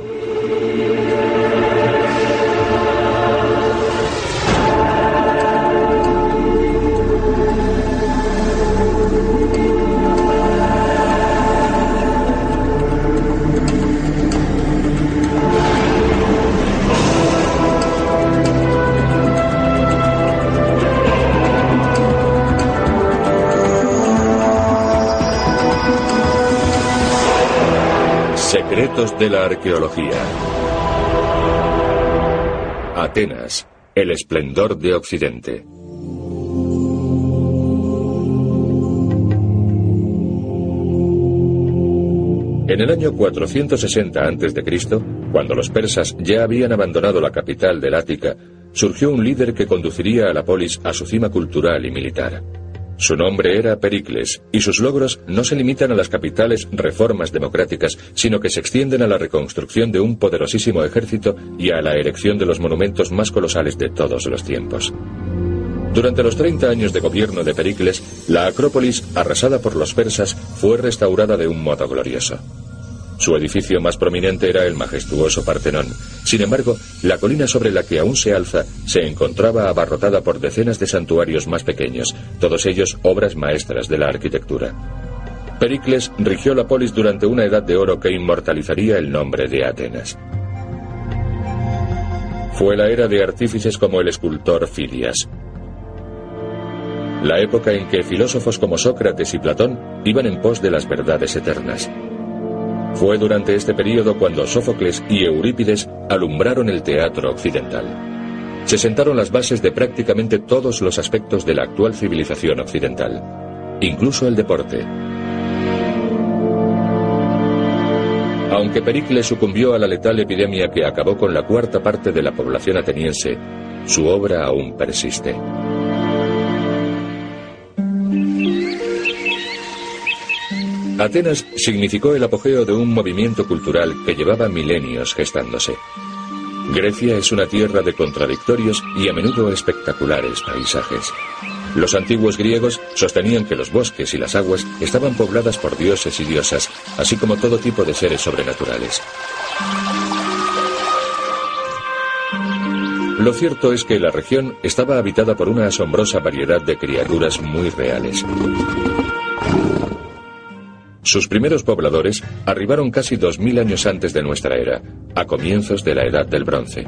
De la arqueología. Atenas, el esplendor de Occidente. En el año 460 a.C., cuando los persas ya habían abandonado la capital del Ática, surgió un líder que conduciría a la polis a su cima cultural y militar. Su nombre era Pericles, y sus logros no se limitan a las capitales reformas democráticas, sino que se extienden a la reconstrucción de un poderosísimo ejército y a la erección de los monumentos más colosales de todos los tiempos. Durante los 30 años de gobierno de Pericles, la Acrópolis, arrasada por los persas, fue restaurada de un modo glorioso. Su edificio más prominente era el majestuoso Partenón. Sin embargo, la colina sobre la que aún se alza se encontraba abarrotada por decenas de santuarios más pequeños, todos ellos obras maestras de la arquitectura. Pericles rigió la polis durante una edad de oro que inmortalizaría el nombre de Atenas. Fue la era de artífices como el escultor Fidias. La época en que filósofos como Sócrates y Platón iban en pos de las verdades eternas. Fue durante este período cuando Sófocles y Eurípides alumbraron el teatro occidental. Se sentaron las bases de prácticamente todos los aspectos de la actual civilización occidental, incluso el deporte. Aunque Pericles sucumbió a la letal epidemia que acabó con la cuarta parte de la población ateniense, su obra aún persiste. Atenas significó el apogeo de un movimiento cultural que llevaba milenios gestándose. Grecia es una tierra de contradictorios y a menudo espectaculares paisajes. Los antiguos griegos sostenían que los bosques y las aguas estaban pobladas por dioses y diosas, así como todo tipo de seres sobrenaturales. Lo cierto es que la región estaba habitada por una asombrosa variedad de criaturas muy reales. Sus primeros pobladores arribaron casi 2.000 años antes de nuestra era, a comienzos de la Edad del Bronce.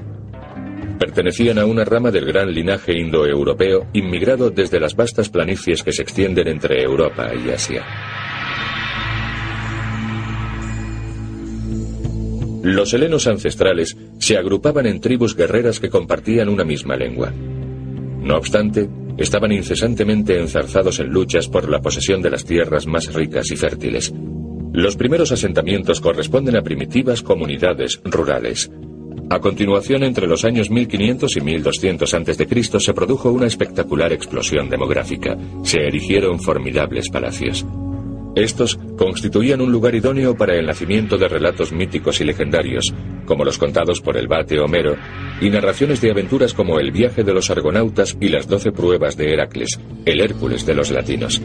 Pertenecían a una rama del gran linaje indoeuropeo inmigrado desde las vastas planicies que se extienden entre Europa y Asia. Los helenos ancestrales se agrupaban en tribus guerreras que compartían una misma lengua. No obstante, estaban incesantemente enzarzados en luchas por la posesión de las tierras más ricas y fértiles. Los primeros asentamientos corresponden a primitivas comunidades rurales. A continuación, entre los años 1500 y 1200 a.C., se produjo una espectacular explosión demográfica. Se erigieron formidables palacios. Estos constituían un lugar idóneo para el nacimiento de relatos míticos y legendarios, como los contados por el bate Homero, y narraciones de aventuras como el viaje de los argonautas y las doce pruebas de Heracles, el Hércules de los latinos.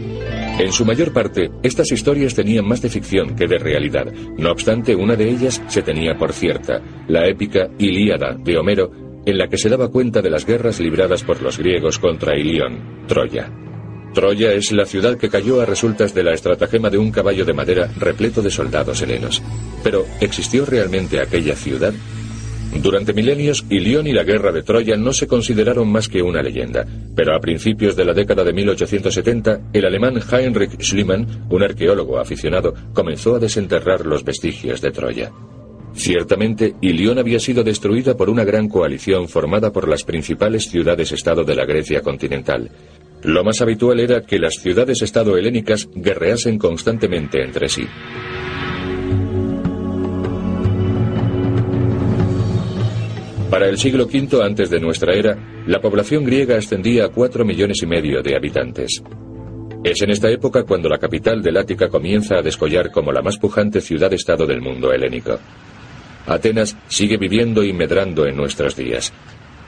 En su mayor parte, estas historias tenían más de ficción que de realidad. No obstante, una de ellas se tenía por cierta, la épica Ilíada de Homero, en la que se daba cuenta de las guerras libradas por los griegos contra Ilión, Troya. Troya es la ciudad que cayó a resultas de la estratagema de un caballo de madera repleto de soldados helenos. Pero, ¿existió realmente aquella ciudad? Durante milenios, Ilión y la guerra de Troya no se consideraron más que una leyenda, pero a principios de la década de 1870, el alemán Heinrich Schliemann, un arqueólogo aficionado, comenzó a desenterrar los vestigios de Troya. Ciertamente, Ilión había sido destruida por una gran coalición formada por las principales ciudades-estado de la Grecia continental, lo más habitual era que las ciudades-estado helénicas guerreasen constantemente entre sí. Para el siglo V antes de nuestra era, la población griega ascendía a cuatro millones y medio de habitantes. Es en esta época cuando la capital del Ática comienza a descollar como la más pujante ciudad-estado del mundo helénico. Atenas sigue viviendo y medrando en nuestros días.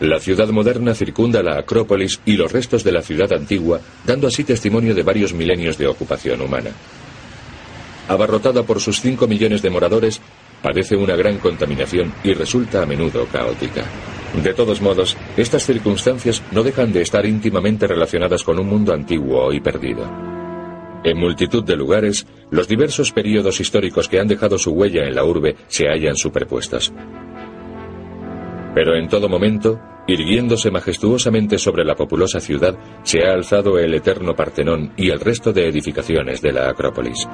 La ciudad moderna circunda la Acrópolis y los restos de la ciudad antigua, dando así testimonio de varios milenios de ocupación humana. Abarrotada por sus 5 millones de moradores, padece una gran contaminación y resulta a menudo caótica. De todos modos, estas circunstancias no dejan de estar íntimamente relacionadas con un mundo antiguo y perdido. En multitud de lugares, los diversos períodos históricos que han dejado su huella en la urbe se hallan superpuestos. Pero en todo momento, irguiéndose majestuosamente sobre la populosa ciudad, se ha alzado el eterno Partenón y el resto de edificaciones de la Acrópolis.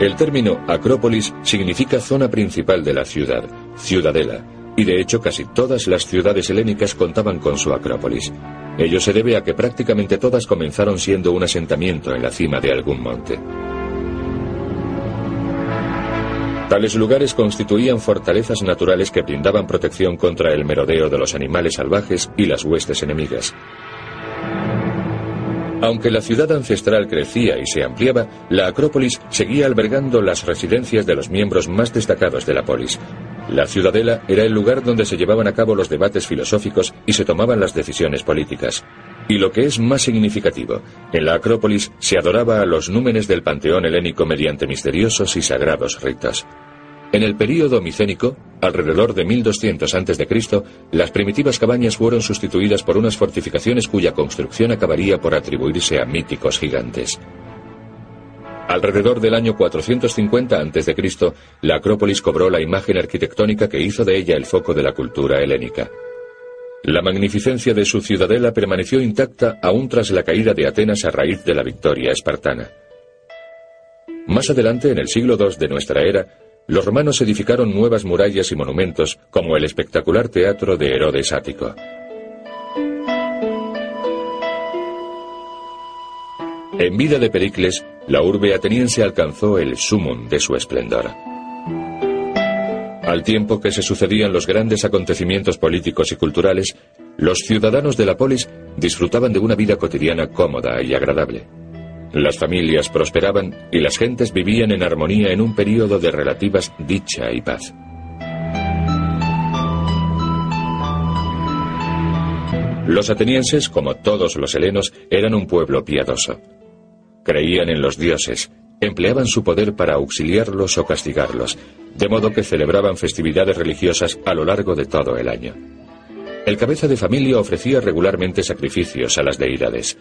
El término Acrópolis significa zona principal de la ciudad, ciudadela, y de hecho casi todas las ciudades helénicas contaban con su Acrópolis. Ello se debe a que prácticamente todas comenzaron siendo un asentamiento en la cima de algún monte. Tales lugares constituían fortalezas naturales que brindaban protección contra el merodeo de los animales salvajes y las huestes enemigas. Aunque la ciudad ancestral crecía y se ampliaba, la Acrópolis seguía albergando las residencias de los miembros más destacados de la polis. La ciudadela era el lugar donde se llevaban a cabo los debates filosóficos y se tomaban las decisiones políticas. Y lo que es más significativo, en la Acrópolis se adoraba a los númenes del panteón helénico mediante misteriosos y sagrados ritos. En el período micénico, alrededor de 1200 a.C., las primitivas cabañas fueron sustituidas por unas fortificaciones cuya construcción acabaría por atribuirse a míticos gigantes. Alrededor del año 450 a.C., la Acrópolis cobró la imagen arquitectónica que hizo de ella el foco de la cultura helénica. La magnificencia de su ciudadela permaneció intacta aún tras la caída de Atenas a raíz de la victoria espartana. Más adelante, en el siglo II de nuestra era, los romanos edificaron nuevas murallas y monumentos, como el espectacular teatro de Herodes Ático. En vida de Pericles, la urbe ateniense alcanzó el sumum de su esplendor. Al tiempo que se sucedían los grandes acontecimientos políticos y culturales, los ciudadanos de la polis disfrutaban de una vida cotidiana cómoda y agradable. Las familias prosperaban y las gentes vivían en armonía en un período de relativas dicha y paz. Los atenienses, como todos los helenos, eran un pueblo piadoso. Creían en los dioses, empleaban su poder para auxiliarlos o castigarlos, de modo que celebraban festividades religiosas a lo largo de todo el año. El cabeza de familia ofrecía regularmente sacrificios a las deidades.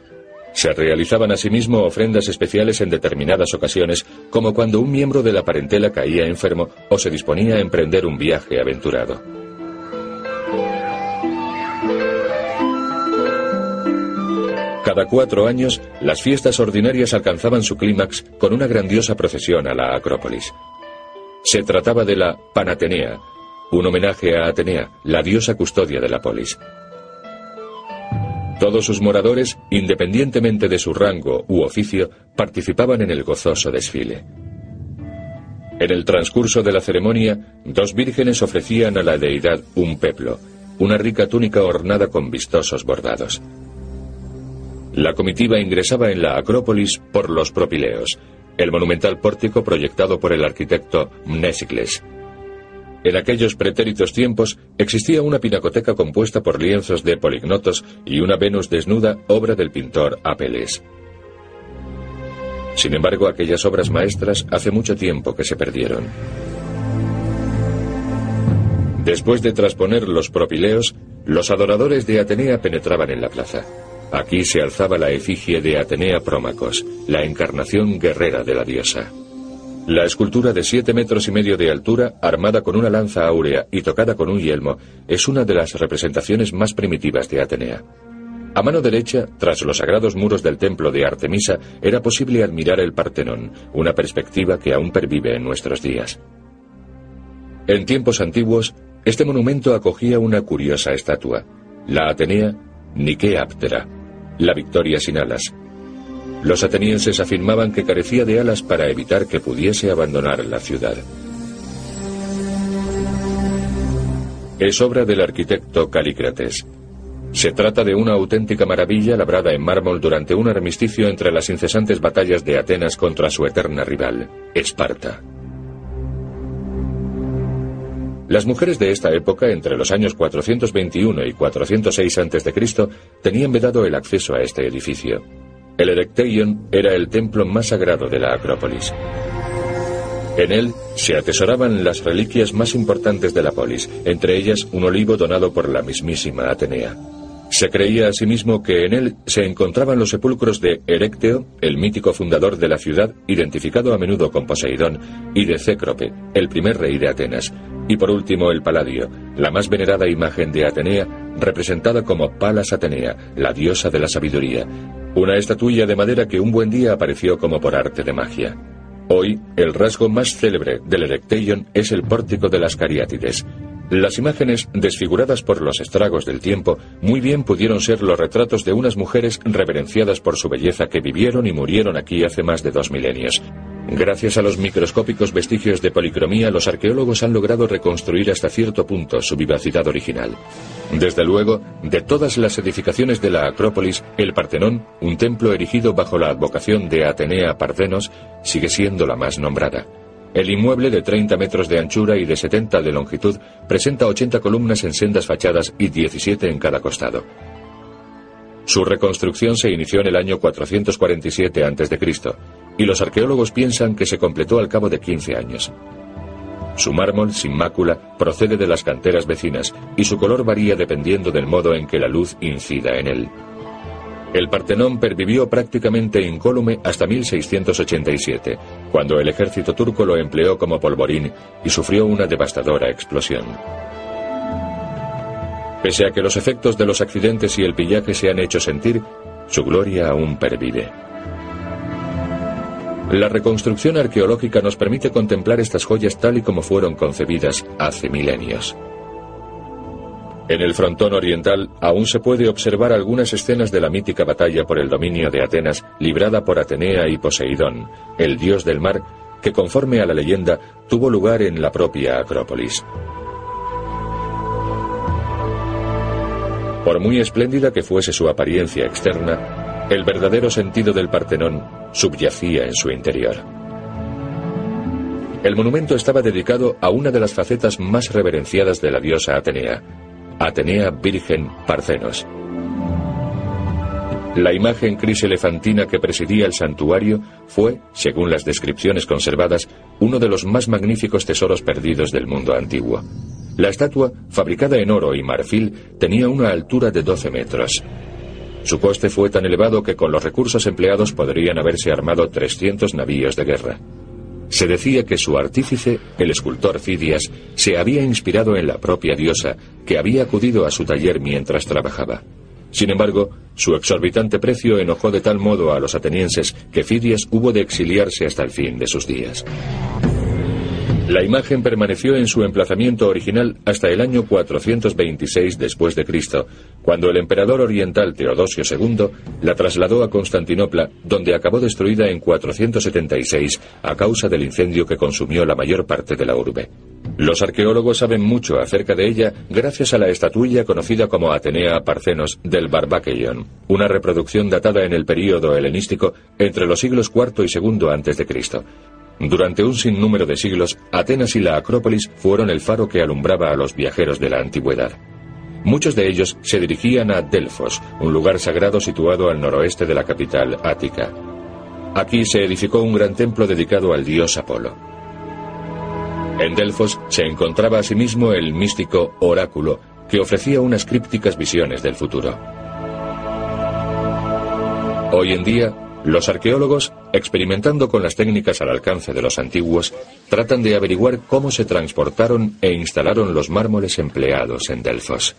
Se realizaban asimismo ofrendas especiales en determinadas ocasiones, como cuando un miembro de la parentela caía enfermo o se disponía a emprender un viaje aventurado. Cada cuatro años, las fiestas ordinarias alcanzaban su clímax con una grandiosa procesión a la Acrópolis. Se trataba de la Panatenea, un homenaje a Atenea, la diosa custodia de la polis. Todos sus moradores, independientemente de su rango u oficio, participaban en el gozoso desfile. En el transcurso de la ceremonia, dos vírgenes ofrecían a la deidad un peplo, una rica túnica ornada con vistosos bordados. La comitiva ingresaba en la Acrópolis por los propileos, el monumental pórtico proyectado por el arquitecto Mnesicles. En aquellos pretéritos tiempos existía una pinacoteca compuesta por lienzos de polignotos y una Venus desnuda, obra del pintor Apeles. Sin embargo, aquellas obras maestras hace mucho tiempo que se perdieron. Después de trasponer los propileos, los adoradores de Atenea penetraban en la plaza. Aquí se alzaba la efigie de Atenea Prómacos, la encarnación guerrera de la diosa. La escultura de siete metros y medio de altura, armada con una lanza áurea y tocada con un yelmo, es una de las representaciones más primitivas de Atenea. A mano derecha, tras los sagrados muros del templo de Artemisa, era posible admirar el Partenón, una perspectiva que aún pervive en nuestros días. En tiempos antiguos, este monumento acogía una curiosa estatua, la Atenea Nikeaptera, la victoria sin alas. Los atenienses afirmaban que carecía de alas para evitar que pudiese abandonar la ciudad. Es obra del arquitecto Calícrates. Se trata de una auténtica maravilla labrada en mármol durante un armisticio entre las incesantes batallas de Atenas contra su eterna rival, Esparta. Las mujeres de esta época, entre los años 421 y 406 a.C., tenían vedado el acceso a este edificio. El Erecteion era el templo más sagrado de la Acrópolis. En él se atesoraban las reliquias más importantes de la polis, entre ellas un olivo donado por la mismísima Atenea. Se creía asimismo que en él se encontraban los sepulcros de Erecteo, el mítico fundador de la ciudad, identificado a menudo con Poseidón, y de Cécrope, el primer rey de Atenas, y por último el Paladio, la más venerada imagen de Atenea, representada como Palas Atenea, la diosa de la sabiduría, una estatuilla de madera que un buen día apareció como por arte de magia. Hoy, el rasgo más célebre del Erecteion es el pórtico de las Cariátides, las imágenes, desfiguradas por los estragos del tiempo, muy bien pudieron ser los retratos de unas mujeres reverenciadas por su belleza que vivieron y murieron aquí hace más de dos milenios. Gracias a los microscópicos vestigios de policromía, los arqueólogos han logrado reconstruir hasta cierto punto su vivacidad original. Desde luego, de todas las edificaciones de la Acrópolis, el Partenón, un templo erigido bajo la advocación de Atenea Parthenos, sigue siendo la más nombrada. El inmueble de 30 metros de anchura y de 70 de longitud presenta 80 columnas en sendas fachadas y 17 en cada costado. Su reconstrucción se inició en el año 447 a.C. y los arqueólogos piensan que se completó al cabo de 15 años. Su mármol, sin mácula, procede de las canteras vecinas y su color varía dependiendo del modo en que la luz incida en él. El Partenón pervivió prácticamente incólume hasta 1687, cuando el ejército turco lo empleó como polvorín y sufrió una devastadora explosión. Pese a que los efectos de los accidentes y el pillaje se han hecho sentir, su gloria aún pervive. La reconstrucción arqueológica nos permite contemplar estas joyas tal y como fueron concebidas hace milenios. En el frontón oriental aún se puede observar algunas escenas de la mítica batalla por el dominio de Atenas librada por Atenea y Poseidón, el dios del mar, que conforme a la leyenda tuvo lugar en la propia Acrópolis. Por muy espléndida que fuese su apariencia externa, el verdadero sentido del Partenón subyacía en su interior. El monumento estaba dedicado a una de las facetas más reverenciadas de la diosa Atenea, Atenea Virgen Parcenos. La imagen criselefantina que presidía el santuario fue, según las descripciones conservadas, uno de los más magníficos tesoros perdidos del mundo antiguo. La estatua, fabricada en oro y marfil, tenía una altura de 12 metros. Su coste fue tan elevado que con los recursos empleados podrían haberse armado 300 navíos de guerra. Se decía que su artífice, el escultor Fidias, se había inspirado en la propia diosa, que había acudido a su taller mientras trabajaba. Sin embargo, su exorbitante precio enojó de tal modo a los atenienses que Fidias hubo de exiliarse hasta el fin de sus días. La imagen permaneció en su emplazamiento original hasta el año 426 después de Cristo, cuando el emperador oriental Teodosio II la trasladó a Constantinopla, donde acabó destruida en 476 a causa del incendio que consumió la mayor parte de la urbe. Los arqueólogos saben mucho acerca de ella gracias a la estatuilla conocida como Atenea Parcenos del Barbakeion, una reproducción datada en el período helenístico entre los siglos IV y II a.C. Durante un sinnúmero de siglos, Atenas y la Acrópolis fueron el faro que alumbraba a los viajeros de la antigüedad. Muchos de ellos se dirigían a Delfos, un lugar sagrado situado al noroeste de la capital ática. Aquí se edificó un gran templo dedicado al dios Apolo. En Delfos se encontraba asimismo el místico oráculo, que ofrecía unas crípticas visiones del futuro. Hoy en día, los arqueólogos, experimentando con las técnicas al alcance de los antiguos, tratan de averiguar cómo se transportaron e instalaron los mármoles empleados en Delfos.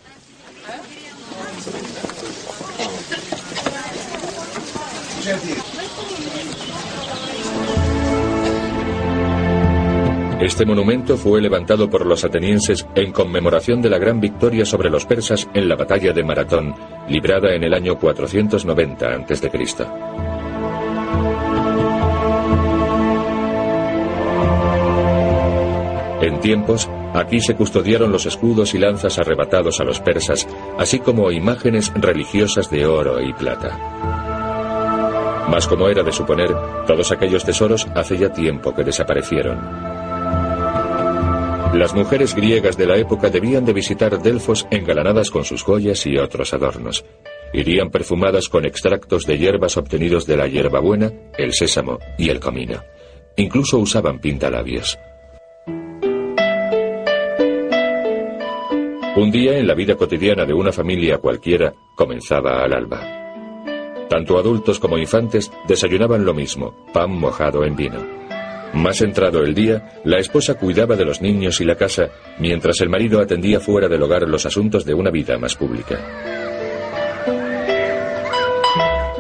Este monumento fue levantado por los atenienses en conmemoración de la gran victoria sobre los persas en la batalla de Maratón, librada en el año 490 a.C. En tiempos, aquí se custodiaron los escudos y lanzas arrebatados a los persas, así como imágenes religiosas de oro y plata. Mas como era de suponer, todos aquellos tesoros hace ya tiempo que desaparecieron. Las mujeres griegas de la época debían de visitar Delfos engalanadas con sus joyas y otros adornos. Irían perfumadas con extractos de hierbas obtenidos de la hierbabuena, el sésamo y el comino. Incluso usaban pintalabios. Un día en la vida cotidiana de una familia cualquiera comenzaba al alba. Tanto adultos como infantes desayunaban lo mismo, pan mojado en vino. Más entrado el día, la esposa cuidaba de los niños y la casa, mientras el marido atendía fuera del hogar los asuntos de una vida más pública.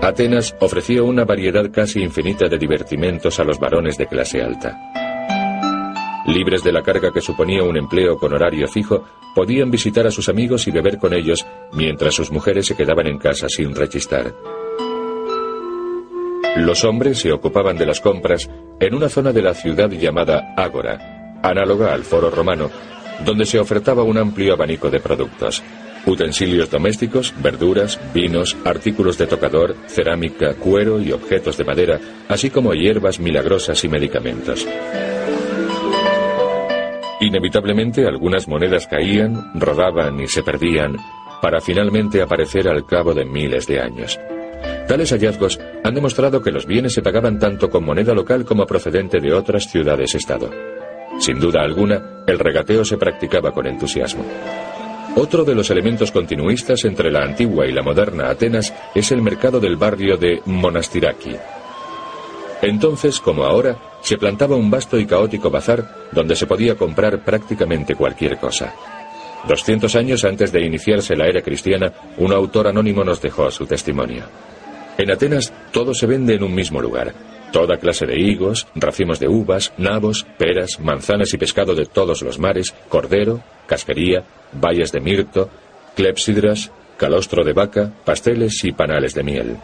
Atenas ofrecía una variedad casi infinita de divertimentos a los varones de clase alta. Libres de la carga que suponía un empleo con horario fijo, podían visitar a sus amigos y beber con ellos mientras sus mujeres se quedaban en casa sin rechistar. Los hombres se ocupaban de las compras en una zona de la ciudad llamada Ágora, análoga al foro romano, donde se ofertaba un amplio abanico de productos. Utensilios domésticos, verduras, vinos, artículos de tocador, cerámica, cuero y objetos de madera, así como hierbas milagrosas y medicamentos. Inevitablemente algunas monedas caían, rodaban y se perdían, para finalmente aparecer al cabo de miles de años. Tales hallazgos han demostrado que los bienes se pagaban tanto con moneda local como procedente de otras ciudades-estado. Sin duda alguna, el regateo se practicaba con entusiasmo. Otro de los elementos continuistas entre la antigua y la moderna Atenas es el mercado del barrio de Monastiraki. Entonces, como ahora, se plantaba un vasto y caótico bazar donde se podía comprar prácticamente cualquier cosa. Doscientos años antes de iniciarse la era cristiana, un autor anónimo nos dejó su testimonio. En Atenas todo se vende en un mismo lugar. Toda clase de higos, racimos de uvas, nabos, peras, manzanas y pescado de todos los mares, cordero, casquería, bayas de mirto, clepsidras, calostro de vaca, pasteles y panales de miel.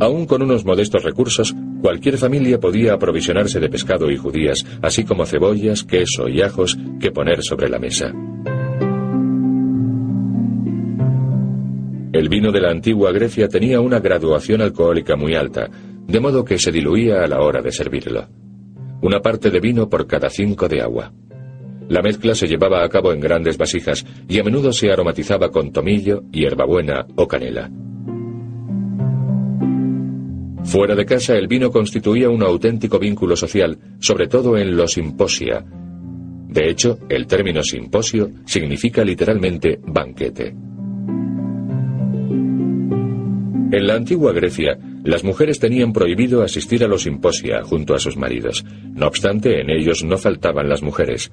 Aún con unos modestos recursos, cualquier familia podía aprovisionarse de pescado y judías, así como cebollas, queso y ajos que poner sobre la mesa. El vino de la antigua Grecia tenía una graduación alcohólica muy alta, de modo que se diluía a la hora de servirlo. Una parte de vino por cada cinco de agua. La mezcla se llevaba a cabo en grandes vasijas y a menudo se aromatizaba con tomillo, hierbabuena o canela. Fuera de casa el vino constituía un auténtico vínculo social, sobre todo en los simposia. De hecho, el término simposio significa literalmente banquete. En la antigua Grecia, las mujeres tenían prohibido asistir a los simposia junto a sus maridos. No obstante, en ellos no faltaban las mujeres.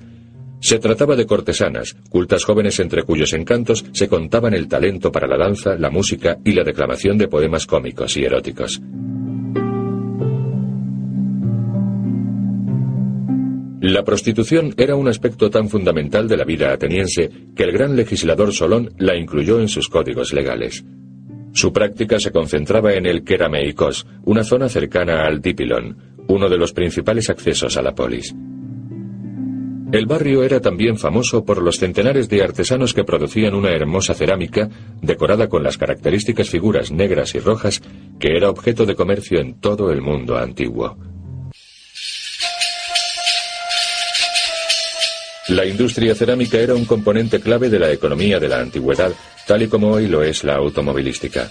Se trataba de cortesanas, cultas jóvenes entre cuyos encantos se contaban el talento para la danza, la música y la declamación de poemas cómicos y eróticos. La prostitución era un aspecto tan fundamental de la vida ateniense que el gran legislador Solón la incluyó en sus códigos legales. Su práctica se concentraba en el Kerameikos, una zona cercana al Dipilon, uno de los principales accesos a la polis. El barrio era también famoso por los centenares de artesanos que producían una hermosa cerámica decorada con las características figuras negras y rojas que era objeto de comercio en todo el mundo antiguo. La industria cerámica era un componente clave de la economía de la antigüedad, tal y como hoy lo es la automovilística.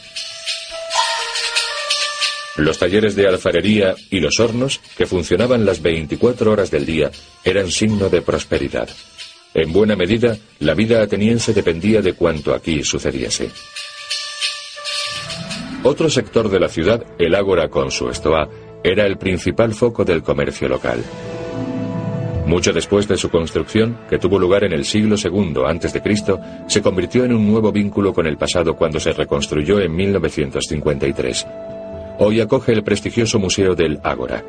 Los talleres de alfarería y los hornos, que funcionaban las 24 horas del día, eran signo de prosperidad. En buena medida, la vida ateniense dependía de cuanto aquí sucediese. Otro sector de la ciudad, el ágora con su estoa, era el principal foco del comercio local. Mucho después de su construcción, que tuvo lugar en el siglo II a.C., se convirtió en un nuevo vínculo con el pasado cuando se reconstruyó en 1953. Hoy acoge el prestigioso Museo del Ágora.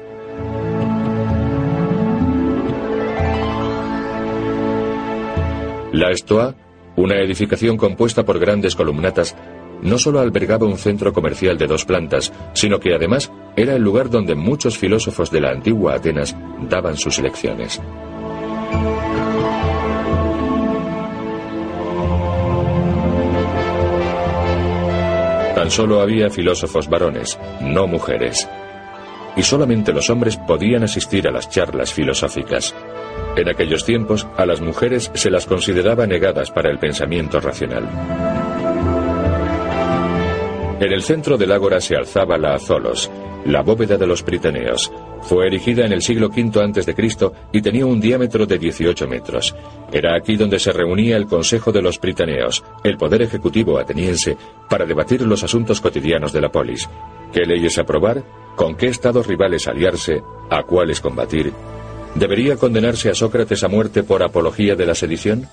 La Estoa, una edificación compuesta por grandes columnatas, no solo albergaba un centro comercial de dos plantas, sino que además era el lugar donde muchos filósofos de la antigua Atenas daban sus lecciones. Tan solo había filósofos varones, no mujeres. Y solamente los hombres podían asistir a las charlas filosóficas. En aquellos tiempos, a las mujeres se las consideraba negadas para el pensamiento racional. En el centro del ágora se alzaba la Azolos, la bóveda de los Priteneos. Fue erigida en el siglo V a.C. y tenía un diámetro de 18 metros. Era aquí donde se reunía el Consejo de los Pritaneos, el poder ejecutivo ateniense, para debatir los asuntos cotidianos de la polis. ¿Qué leyes aprobar? ¿Con qué estados rivales aliarse? ¿A cuáles combatir? ¿Debería condenarse a Sócrates a muerte por apología de la sedición?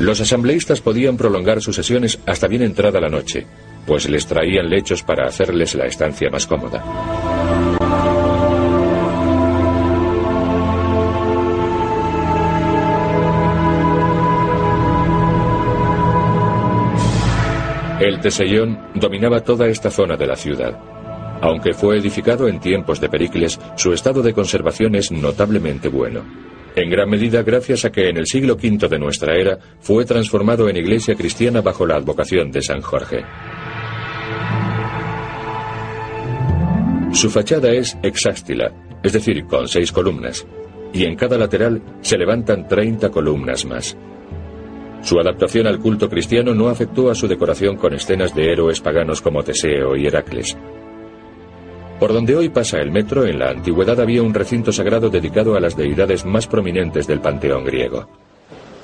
Los asambleístas podían prolongar sus sesiones hasta bien entrada la noche, pues les traían lechos para hacerles la estancia más cómoda. El Teseyón dominaba toda esta zona de la ciudad. Aunque fue edificado en tiempos de Pericles, su estado de conservación es notablemente bueno en gran medida gracias a que en el siglo V de nuestra era fue transformado en iglesia cristiana bajo la advocación de San Jorge. Su fachada es hexástila, es decir, con seis columnas. y en cada lateral se levantan 30 columnas más. Su adaptación al culto cristiano no afectó a su decoración con escenas de héroes paganos como Teseo y Heracles. Por donde hoy pasa el metro, en la antigüedad había un recinto sagrado dedicado a las deidades más prominentes del panteón griego.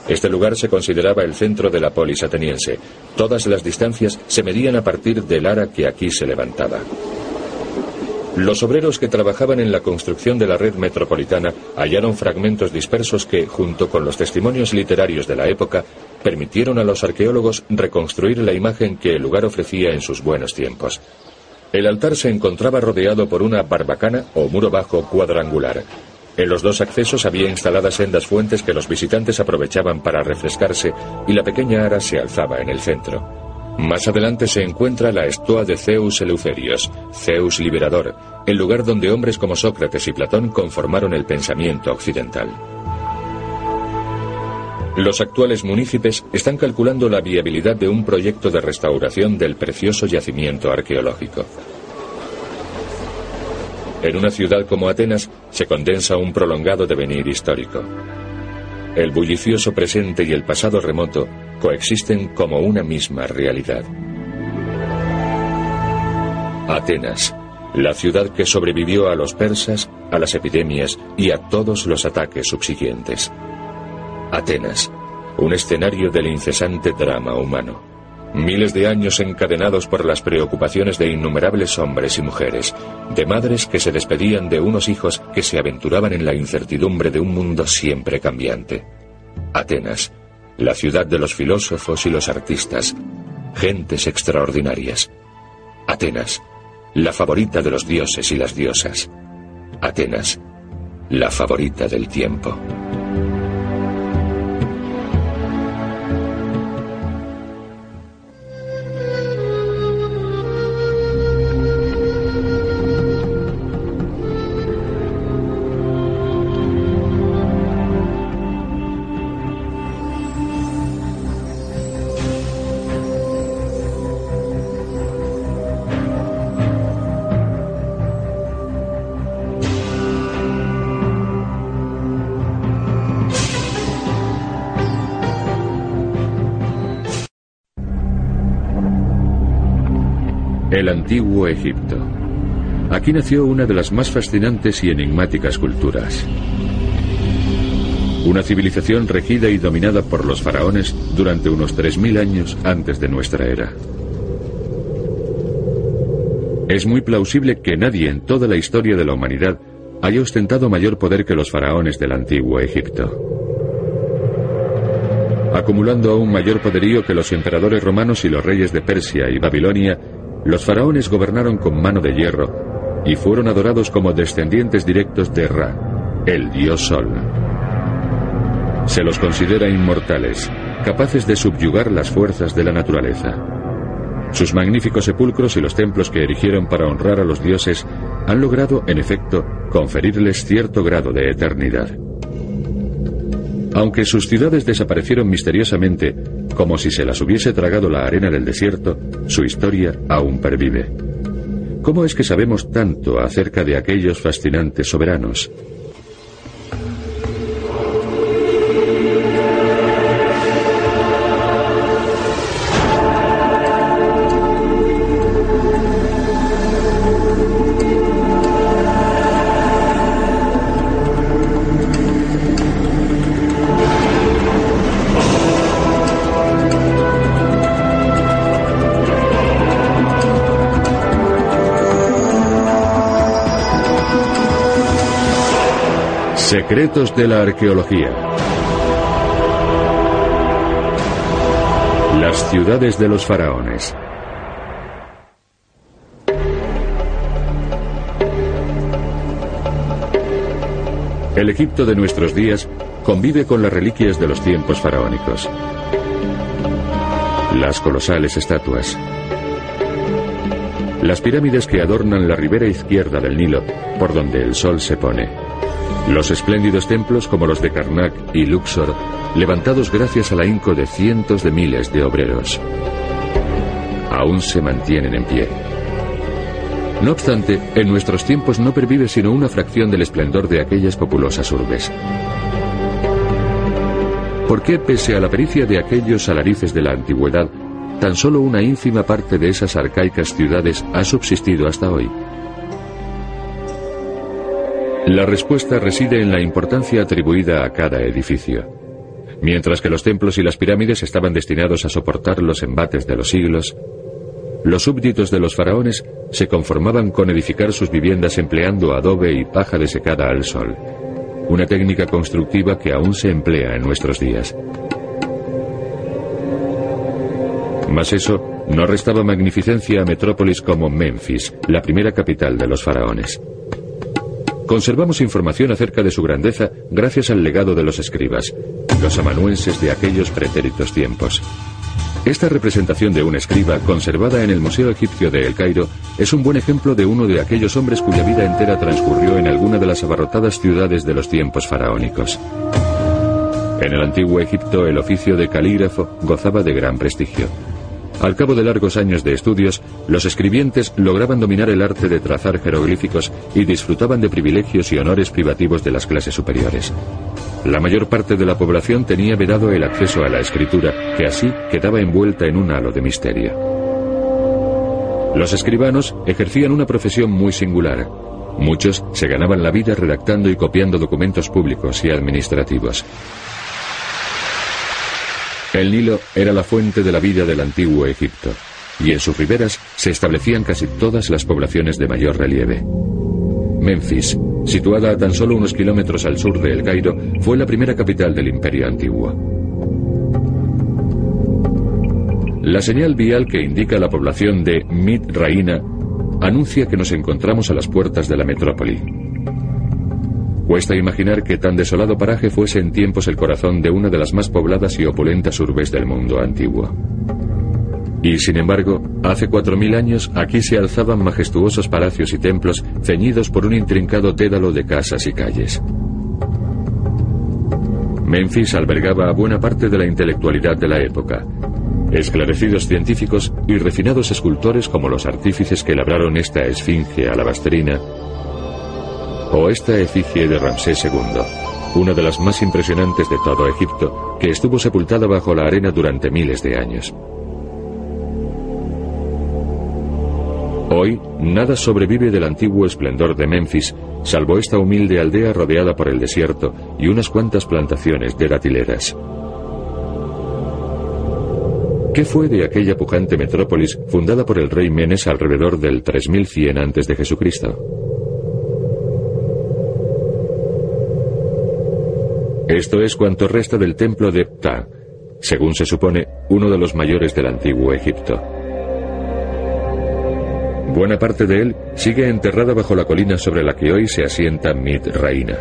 Este lugar se consideraba el centro de la polis ateniense. Todas las distancias se medían a partir del ara que aquí se levantaba. Los obreros que trabajaban en la construcción de la red metropolitana hallaron fragmentos dispersos que, junto con los testimonios literarios de la época, permitieron a los arqueólogos reconstruir la imagen que el lugar ofrecía en sus buenos tiempos. El altar se encontraba rodeado por una barbacana o muro bajo cuadrangular. En los dos accesos había instaladas sendas fuentes que los visitantes aprovechaban para refrescarse y la pequeña ara se alzaba en el centro. Más adelante se encuentra la estoa de Zeus Eleutherios, Zeus liberador, el lugar donde hombres como Sócrates y Platón conformaron el pensamiento occidental. Los actuales munícipes están calculando la viabilidad de un proyecto de restauración del precioso yacimiento arqueológico. En una ciudad como Atenas se condensa un prolongado devenir histórico. El bullicioso presente y el pasado remoto coexisten como una misma realidad. Atenas, la ciudad que sobrevivió a los persas, a las epidemias y a todos los ataques subsiguientes. Atenas, un escenario del incesante drama humano. Miles de años encadenados por las preocupaciones de innumerables hombres y mujeres, de madres que se despedían de unos hijos que se aventuraban en la incertidumbre de un mundo siempre cambiante. Atenas, la ciudad de los filósofos y los artistas, gentes extraordinarias. Atenas, la favorita de los dioses y las diosas. Atenas, la favorita del tiempo. Antiguo Egipto. Aquí nació una de las más fascinantes y enigmáticas culturas. Una civilización regida y dominada por los faraones durante unos 3.000 años antes de nuestra era. Es muy plausible que nadie en toda la historia de la humanidad haya ostentado mayor poder que los faraones del antiguo Egipto. Acumulando aún mayor poderío que los emperadores romanos y los reyes de Persia y Babilonia, los faraones gobernaron con mano de hierro y fueron adorados como descendientes directos de Ra, el dios Sol. Se los considera inmortales, capaces de subyugar las fuerzas de la naturaleza. Sus magníficos sepulcros y los templos que erigieron para honrar a los dioses han logrado, en efecto, conferirles cierto grado de eternidad. Aunque sus ciudades desaparecieron misteriosamente, como si se las hubiese tragado la arena del desierto, su historia aún pervive. ¿Cómo es que sabemos tanto acerca de aquellos fascinantes soberanos? Secretos de la arqueología. Las ciudades de los faraones. El Egipto de nuestros días convive con las reliquias de los tiempos faraónicos. Las colosales estatuas. Las pirámides que adornan la ribera izquierda del Nilo, por donde el sol se pone. Los espléndidos templos como los de Karnak y Luxor, levantados gracias al ahínco de cientos de miles de obreros, aún se mantienen en pie. No obstante, en nuestros tiempos no pervive sino una fracción del esplendor de aquellas populosas urbes. ¿Por qué, pese a la pericia de aquellos alarices de la antigüedad, tan solo una ínfima parte de esas arcaicas ciudades ha subsistido hasta hoy? La respuesta reside en la importancia atribuida a cada edificio. Mientras que los templos y las pirámides estaban destinados a soportar los embates de los siglos, los súbditos de los faraones se conformaban con edificar sus viviendas empleando adobe y paja desecada al sol, una técnica constructiva que aún se emplea en nuestros días. Mas eso no restaba magnificencia a metrópolis como Memphis, la primera capital de los faraones. Conservamos información acerca de su grandeza gracias al legado de los escribas, los amanuenses de aquellos pretéritos tiempos. Esta representación de un escriba, conservada en el Museo Egipcio de El Cairo, es un buen ejemplo de uno de aquellos hombres cuya vida entera transcurrió en alguna de las abarrotadas ciudades de los tiempos faraónicos. En el antiguo Egipto el oficio de calígrafo gozaba de gran prestigio. Al cabo de largos años de estudios, los escribientes lograban dominar el arte de trazar jeroglíficos y disfrutaban de privilegios y honores privativos de las clases superiores. La mayor parte de la población tenía vedado el acceso a la escritura, que así quedaba envuelta en un halo de misterio. Los escribanos ejercían una profesión muy singular. Muchos se ganaban la vida redactando y copiando documentos públicos y administrativos. El Nilo era la fuente de la vida del antiguo Egipto, y en sus riberas se establecían casi todas las poblaciones de mayor relieve. Memphis, situada a tan solo unos kilómetros al sur de El Cairo, fue la primera capital del imperio antiguo. La señal vial que indica la población de Mid Raina anuncia que nos encontramos a las puertas de la metrópoli. Cuesta imaginar que tan desolado paraje fuese en tiempos el corazón de una de las más pobladas y opulentas urbes del mundo antiguo. Y sin embargo, hace cuatro mil años aquí se alzaban majestuosos palacios y templos ceñidos por un intrincado dédalo de casas y calles. Memphis albergaba a buena parte de la intelectualidad de la época, esclarecidos científicos y refinados escultores como los artífices que labraron esta esfinge alabastrina o esta efigie de Ramsés II, una de las más impresionantes de todo Egipto, que estuvo sepultada bajo la arena durante miles de años. Hoy, nada sobrevive del antiguo esplendor de Memphis, salvo esta humilde aldea rodeada por el desierto y unas cuantas plantaciones de datileras. ¿Qué fue de aquella pujante metrópolis fundada por el rey Menes alrededor del 3100 a.C.? Esto es cuanto resta del templo de Ptah, según se supone uno de los mayores del antiguo Egipto. Buena parte de él sigue enterrada bajo la colina sobre la que hoy se asienta Mid Raina.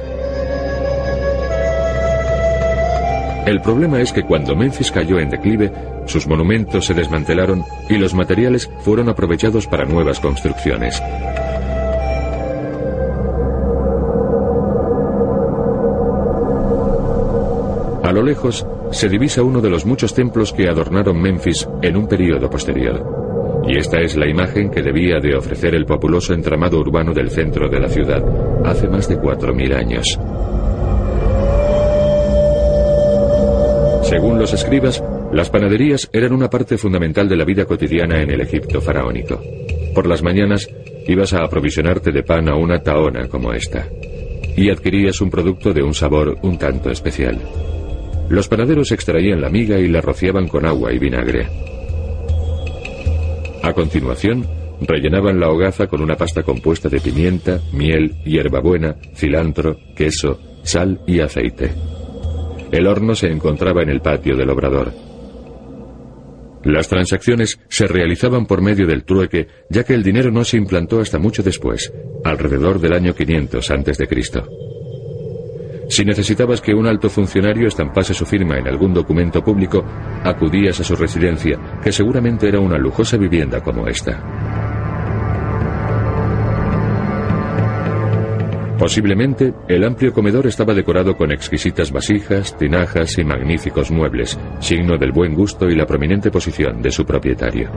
El problema es que cuando Memphis cayó en declive, sus monumentos se desmantelaron y los materiales fueron aprovechados para nuevas construcciones. Lo lejos se divisa uno de los muchos templos que adornaron Memphis en un periodo posterior. Y esta es la imagen que debía de ofrecer el populoso entramado urbano del centro de la ciudad hace más de 4.000 años. Según los escribas, las panaderías eran una parte fundamental de la vida cotidiana en el Egipto faraónico. Por las mañanas ibas a aprovisionarte de pan a una taona como esta, y adquirías un producto de un sabor un tanto especial. Los panaderos extraían la miga y la rociaban con agua y vinagre. A continuación, rellenaban la hogaza con una pasta compuesta de pimienta, miel, hierbabuena, cilantro, queso, sal y aceite. El horno se encontraba en el patio del obrador. Las transacciones se realizaban por medio del trueque, ya que el dinero no se implantó hasta mucho después, alrededor del año 500 a.C. Si necesitabas que un alto funcionario estampase su firma en algún documento público, acudías a su residencia, que seguramente era una lujosa vivienda como esta. Posiblemente, el amplio comedor estaba decorado con exquisitas vasijas, tinajas y magníficos muebles, signo del buen gusto y la prominente posición de su propietario.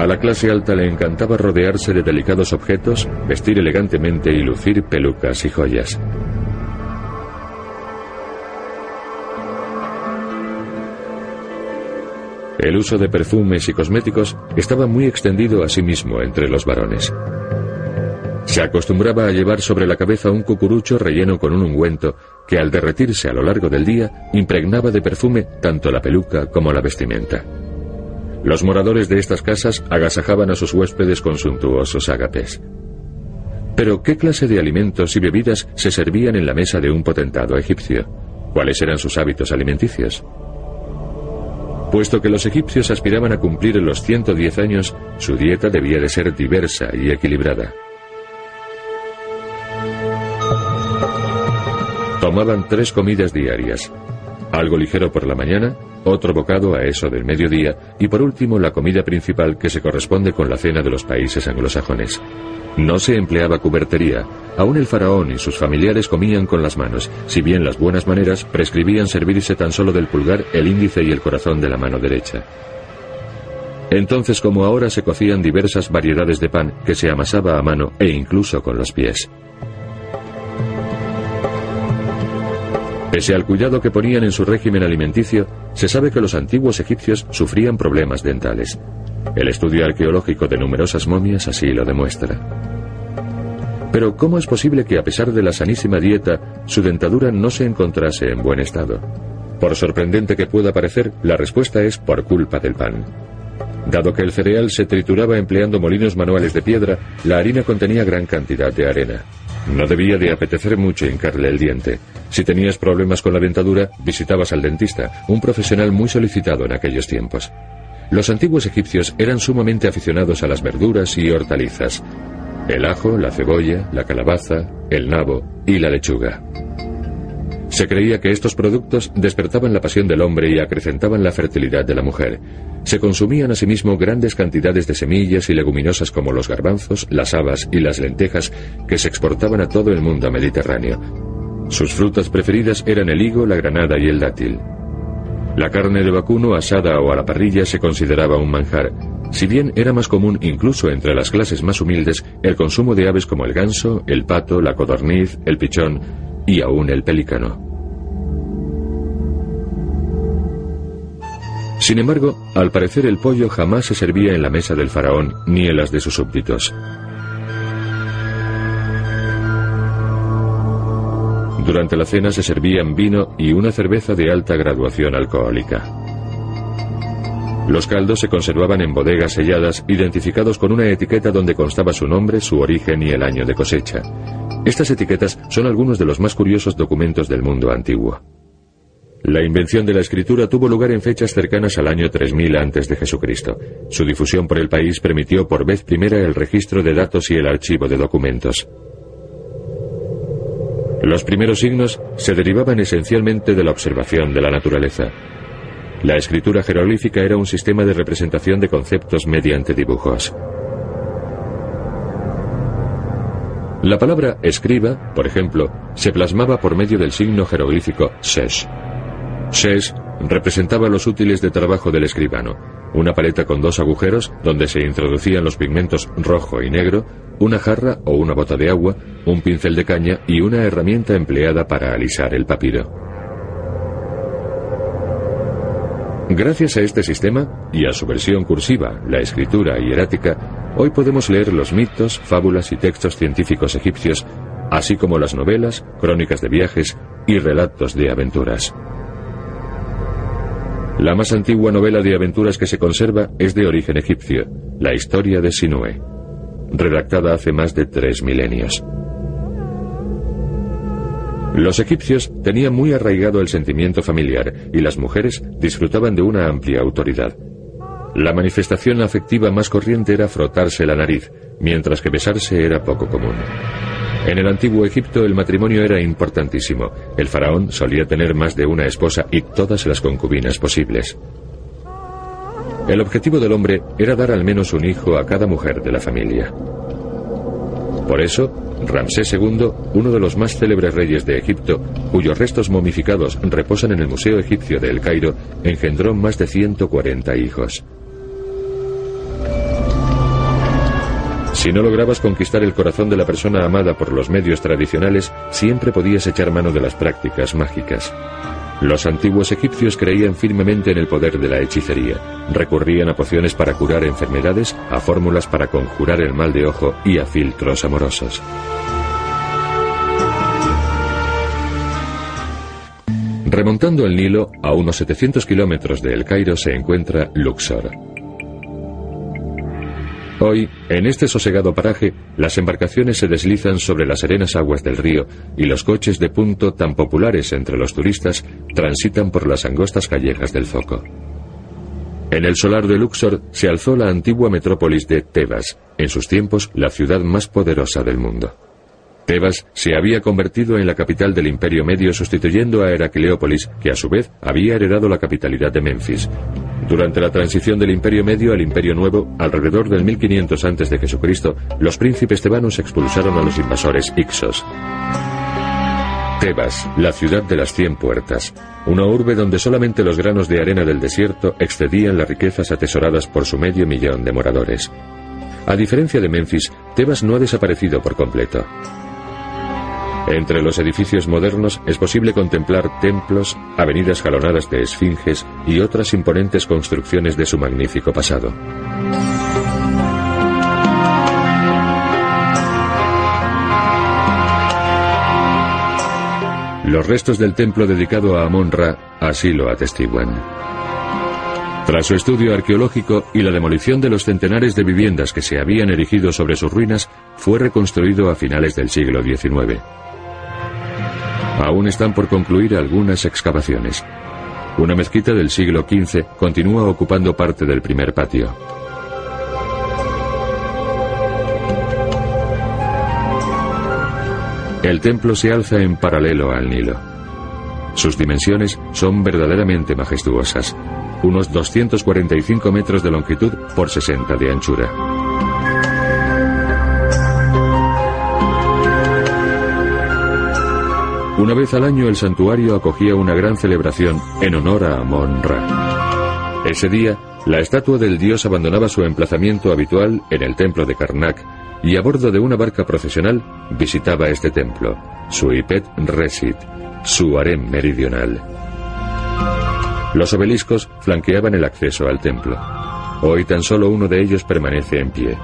A la clase alta le encantaba rodearse de delicados objetos, vestir elegantemente y lucir pelucas y joyas. El uso de perfumes y cosméticos estaba muy extendido asimismo entre los varones. Se acostumbraba a llevar sobre la cabeza un cucurucho relleno con un ungüento que al derretirse a lo largo del día impregnaba de perfume tanto la peluca como la vestimenta. Los moradores de estas casas agasajaban a sus huéspedes con suntuosos ágapes. Pero, ¿qué clase de alimentos y bebidas se servían en la mesa de un potentado egipcio? ¿Cuáles eran sus hábitos alimenticios? Puesto que los egipcios aspiraban a cumplir los 110 años, su dieta debía de ser diversa y equilibrada. Tomaban tres comidas diarias, algo ligero por la mañana, otro bocado a eso del mediodía y por último la comida principal que se corresponde con la cena de los países anglosajones. No se empleaba cubertería, aún el faraón y sus familiares comían con las manos, si bien las buenas maneras prescribían servirse tan solo del pulgar, el índice y el corazón de la mano derecha. Entonces como ahora se cocían diversas variedades de pan que se amasaba a mano e incluso con los pies. Pese al cuidado que ponían en su régimen alimenticio, se sabe que los antiguos egipcios sufrían problemas dentales. El estudio arqueológico de numerosas momias así lo demuestra. Pero ¿cómo es posible que a pesar de la sanísima dieta, su dentadura no se encontrase en buen estado? Por sorprendente que pueda parecer, la respuesta es por culpa del pan. Dado que el cereal se trituraba empleando molinos manuales de piedra, la harina contenía gran cantidad de arena. No debía de apetecer mucho hincarle el diente. Si tenías problemas con la dentadura, visitabas al dentista, un profesional muy solicitado en aquellos tiempos. Los antiguos egipcios eran sumamente aficionados a las verduras y hortalizas. El ajo, la cebolla, la calabaza, el nabo y la lechuga. Se creía que estos productos despertaban la pasión del hombre y acrecentaban la fertilidad de la mujer. Se consumían asimismo grandes cantidades de semillas y leguminosas como los garbanzos, las habas y las lentejas que se exportaban a todo el mundo mediterráneo. Sus frutas preferidas eran el higo, la granada y el dátil. La carne de vacuno asada o a la parrilla se consideraba un manjar, si bien era más común incluso entre las clases más humildes el consumo de aves como el ganso, el pato, la codorniz, el pichón y aún el pelícano. Sin embargo, al parecer el pollo jamás se servía en la mesa del faraón ni en las de sus súbditos. Durante la cena se servían vino y una cerveza de alta graduación alcohólica. Los caldos se conservaban en bodegas selladas, identificados con una etiqueta donde constaba su nombre, su origen y el año de cosecha. Estas etiquetas son algunos de los más curiosos documentos del mundo antiguo. La invención de la escritura tuvo lugar en fechas cercanas al año 3000 a.C. de Jesucristo. Su difusión por el país permitió por vez primera el registro de datos y el archivo de documentos. Los primeros signos se derivaban esencialmente de la observación de la naturaleza. La escritura jeroglífica era un sistema de representación de conceptos mediante dibujos. La palabra escriba, por ejemplo, se plasmaba por medio del signo jeroglífico sesh. Sesh representaba los útiles de trabajo del escribano, una paleta con dos agujeros donde se introducían los pigmentos rojo y negro, una jarra o una bota de agua, un pincel de caña y una herramienta empleada para alisar el papiro. Gracias a este sistema y a su versión cursiva, la escritura hierática, hoy podemos leer los mitos, fábulas y textos científicos egipcios, así como las novelas, crónicas de viajes y relatos de aventuras. La más antigua novela de aventuras que se conserva es de origen egipcio, la historia de Sinue, redactada hace más de tres milenios. Los egipcios tenían muy arraigado el sentimiento familiar y las mujeres disfrutaban de una amplia autoridad. La manifestación afectiva más corriente era frotarse la nariz, mientras que besarse era poco común. En el antiguo Egipto el matrimonio era importantísimo. El faraón solía tener más de una esposa y todas las concubinas posibles. El objetivo del hombre era dar al menos un hijo a cada mujer de la familia. Por eso, Ramsés II, uno de los más célebres reyes de Egipto, cuyos restos momificados reposan en el Museo Egipcio de El Cairo, engendró más de 140 hijos. Si no lograbas conquistar el corazón de la persona amada por los medios tradicionales, siempre podías echar mano de las prácticas mágicas. Los antiguos egipcios creían firmemente en el poder de la hechicería. Recurrían a pociones para curar enfermedades, a fórmulas para conjurar el mal de ojo y a filtros amorosos. Remontando el Nilo, a unos 700 kilómetros de El Cairo se encuentra Luxor. Hoy, en este sosegado paraje, las embarcaciones se deslizan sobre las serenas aguas del río y los coches de punto tan populares entre los turistas transitan por las angostas callejas del Zoco. En el solar de Luxor se alzó la antigua metrópolis de Tebas, en sus tiempos la ciudad más poderosa del mundo. Tebas se había convertido en la capital del Imperio Medio sustituyendo a Heracleópolis, que a su vez había heredado la capitalidad de Memphis. Durante la transición del Imperio Medio al Imperio Nuevo, alrededor del 1500 a.C., los príncipes tebanos expulsaron a los invasores Ixos. Tebas, la ciudad de las cien puertas, una urbe donde solamente los granos de arena del desierto excedían las riquezas atesoradas por su medio millón de moradores. A diferencia de Memphis, Tebas no ha desaparecido por completo. Entre los edificios modernos es posible contemplar templos, avenidas jalonadas de esfinges y otras imponentes construcciones de su magnífico pasado. Los restos del templo dedicado a Amon-Ra así lo atestiguan. Tras su estudio arqueológico y la demolición de los centenares de viviendas que se habían erigido sobre sus ruinas, fue reconstruido a finales del siglo XIX. Aún están por concluir algunas excavaciones. Una mezquita del siglo XV continúa ocupando parte del primer patio. El templo se alza en paralelo al Nilo. Sus dimensiones son verdaderamente majestuosas, unos 245 metros de longitud por 60 de anchura. Una vez al año el santuario acogía una gran celebración en honor a Amon-Ra. Ese día, la estatua del dios abandonaba su emplazamiento habitual en el templo de Karnak y a bordo de una barca procesional visitaba este templo, Suipet Resit, su harem meridional. Los obeliscos flanqueaban el acceso al templo. Hoy tan solo uno de ellos permanece en pie.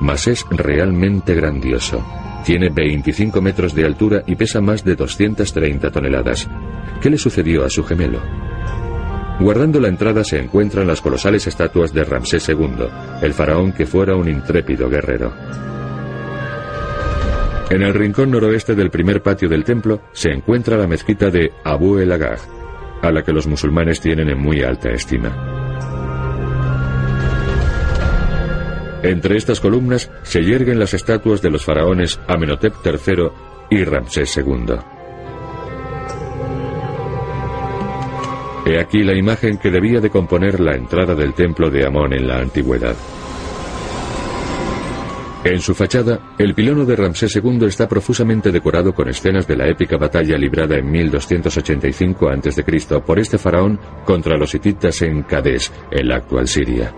Mas es realmente grandioso. Tiene 25 metros de altura y pesa más de 230 toneladas. ¿Qué le sucedió a su gemelo? Guardando la entrada se encuentran las colosales estatuas de Ramsés II, el faraón que fuera un intrépido guerrero. En el rincón noroeste del primer patio del templo se encuentra la mezquita de Abu el Agag, a la que los musulmanes tienen en muy alta estima. Entre estas columnas se yerguen las estatuas de los faraones Amenhotep III y Ramsés II. He aquí la imagen que debía de componer la entrada del templo de Amón en la antigüedad. En su fachada, el pilono de Ramsés II está profusamente decorado con escenas de la épica batalla librada en 1285 a.C. por este faraón contra los hititas en Cades, en la actual Siria.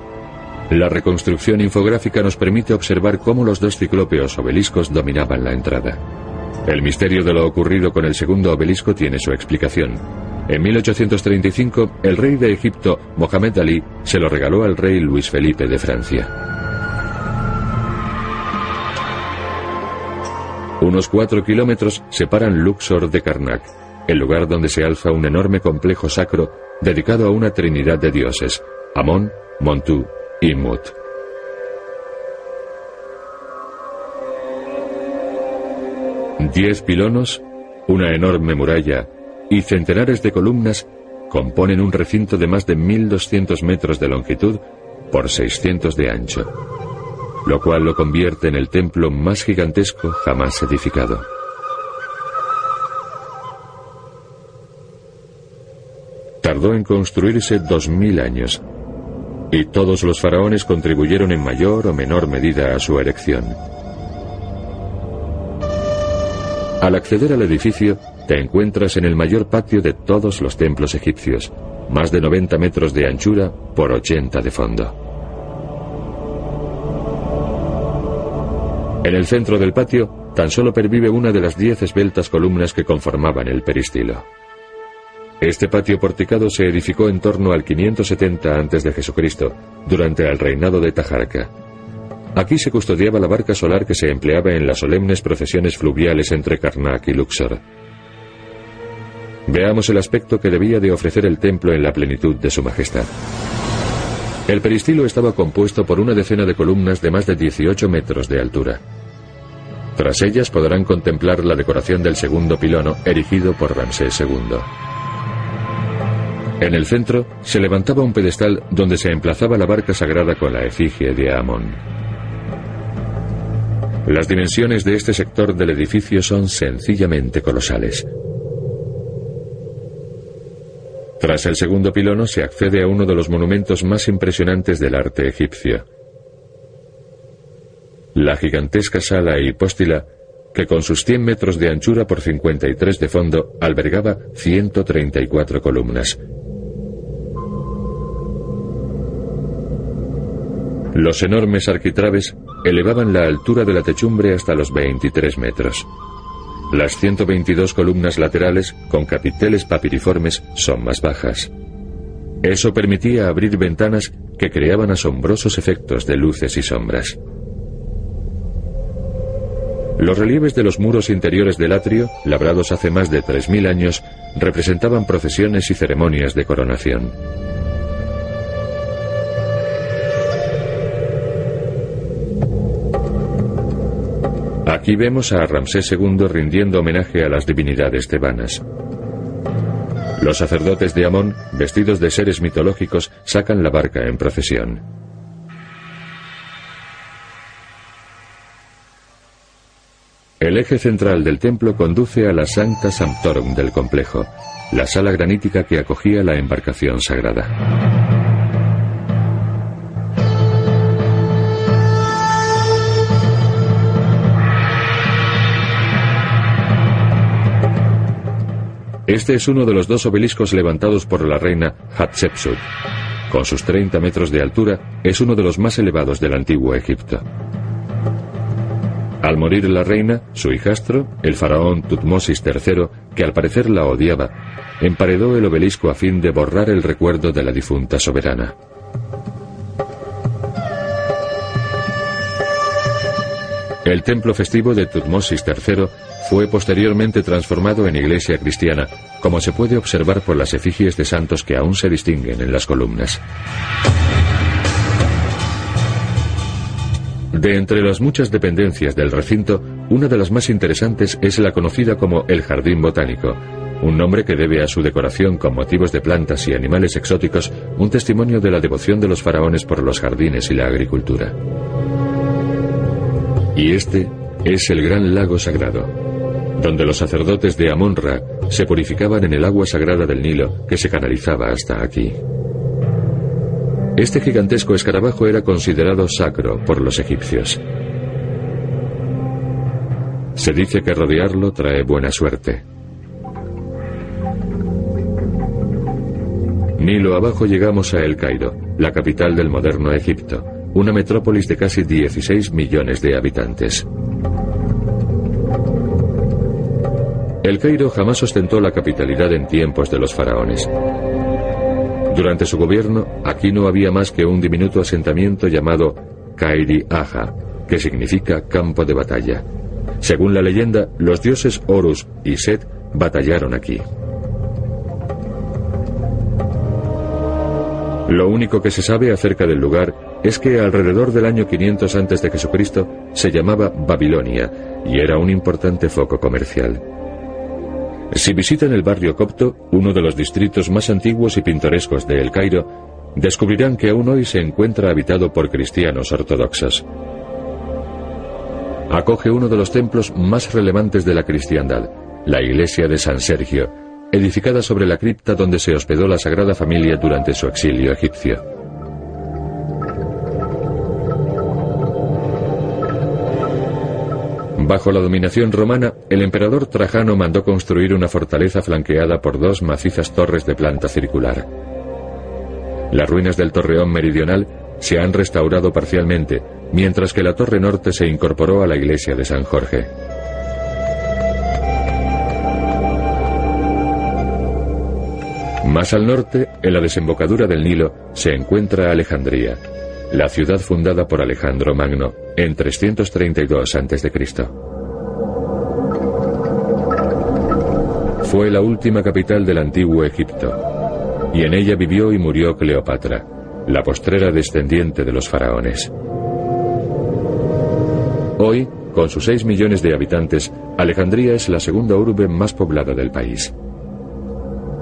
La reconstrucción infográfica nos permite observar cómo los dos ciclópeos obeliscos dominaban la entrada. El misterio de lo ocurrido con el segundo obelisco tiene su explicación. En 1835, el rey de Egipto, Mohamed Ali, se lo regaló al rey Luis Felipe de Francia. Unos cuatro kilómetros separan Luxor de Karnak, el lugar donde se alza un enorme complejo sacro dedicado a una trinidad de dioses, Amón, Montu y Diez pilonos, una enorme muralla y centenares de columnas componen un recinto de más de 1.200 metros de longitud por 600 de ancho, lo cual lo convierte en el templo más gigantesco jamás edificado. Tardó en construirse 2.000 años y todos los faraones contribuyeron en mayor o menor medida a su erección. Al acceder al edificio, te encuentras en el mayor patio de todos los templos egipcios, más de 90 metros de anchura por 80 de fondo. En el centro del patio tan solo pervive una de las diez esbeltas columnas que conformaban el peristilo. Este patio porticado se edificó en torno al 570 a.C., durante el reinado de Tajarca. Aquí se custodiaba la barca solar que se empleaba en las solemnes procesiones fluviales entre Karnak y Luxor. Veamos el aspecto que debía de ofrecer el templo en la plenitud de su majestad. El peristilo estaba compuesto por una decena de columnas de más de 18 metros de altura. Tras ellas podrán contemplar la decoración del segundo pilono erigido por Ramsés II. En el centro se levantaba un pedestal donde se emplazaba la barca sagrada con la efigie de Amón. Las dimensiones de este sector del edificio son sencillamente colosales. Tras el segundo pilono se accede a uno de los monumentos más impresionantes del arte egipcio. La gigantesca sala hipóstila, que con sus 100 metros de anchura por 53 de fondo albergaba 134 columnas. Los enormes arquitraves elevaban la altura de la techumbre hasta los 23 metros. Las 122 columnas laterales, con capiteles papiriformes, son más bajas. Eso permitía abrir ventanas que creaban asombrosos efectos de luces y sombras. Los relieves de los muros interiores del atrio, labrados hace más de 3.000 años, representaban procesiones y ceremonias de coronación. Aquí vemos a Ramsés II rindiendo homenaje a las divinidades tebanas. Los sacerdotes de Amón, vestidos de seres mitológicos, sacan la barca en procesión. El eje central del templo conduce a la Sancta Sanctorum del complejo, la sala granítica que acogía la embarcación sagrada. Este es uno de los dos obeliscos levantados por la reina Hatshepsut. Con sus 30 metros de altura, es uno de los más elevados del antiguo Egipto. Al morir la reina, su hijastro, el faraón Tutmosis III, que al parecer la odiaba, emparedó el obelisco a fin de borrar el recuerdo de la difunta soberana. El templo festivo de Tutmosis III fue posteriormente transformado en iglesia cristiana, como se puede observar por las efigies de santos que aún se distinguen en las columnas. De entre las muchas dependencias del recinto, una de las más interesantes es la conocida como el Jardín Botánico, un nombre que debe a su decoración con motivos de plantas y animales exóticos, un testimonio de la devoción de los faraones por los jardines y la agricultura. Y este es el gran lago sagrado, donde los sacerdotes de Amon-Ra se purificaban en el agua sagrada del Nilo que se canalizaba hasta aquí. Este gigantesco escarabajo era considerado sacro por los egipcios. Se dice que rodearlo trae buena suerte. Nilo abajo llegamos a El Cairo, la capital del moderno Egipto, una metrópolis de casi 16 millones de habitantes. El Cairo jamás ostentó la capitalidad en tiempos de los faraones. Durante su gobierno, aquí no había más que un diminuto asentamiento llamado Kairi Aja, que significa campo de batalla. Según la leyenda, los dioses Horus y Set batallaron aquí. Lo único que se sabe acerca del lugar es que alrededor del año 500 a.C. se llamaba Babilonia y era un importante foco comercial. Si visitan el barrio copto, uno de los distritos más antiguos y pintorescos de El Cairo, descubrirán que aún hoy se encuentra habitado por cristianos ortodoxos. Acoge uno de los templos más relevantes de la cristiandad, la iglesia de San Sergio, edificada sobre la cripta donde se hospedó la Sagrada Familia durante su exilio egipcio. Bajo la dominación romana, el emperador Trajano mandó construir una fortaleza flanqueada por dos macizas torres de planta circular. Las ruinas del torreón meridional se han restaurado parcialmente, mientras que la torre norte se incorporó a la iglesia de San Jorge. Más al norte, en la desembocadura del Nilo, se encuentra Alejandría, la ciudad fundada por Alejandro Magno en 332 a.C. Fue la última capital del antiguo Egipto, y en ella vivió y murió Cleopatra, la postrera descendiente de los faraones. Hoy, con sus 6 millones de habitantes, Alejandría es la segunda urbe más poblada del país.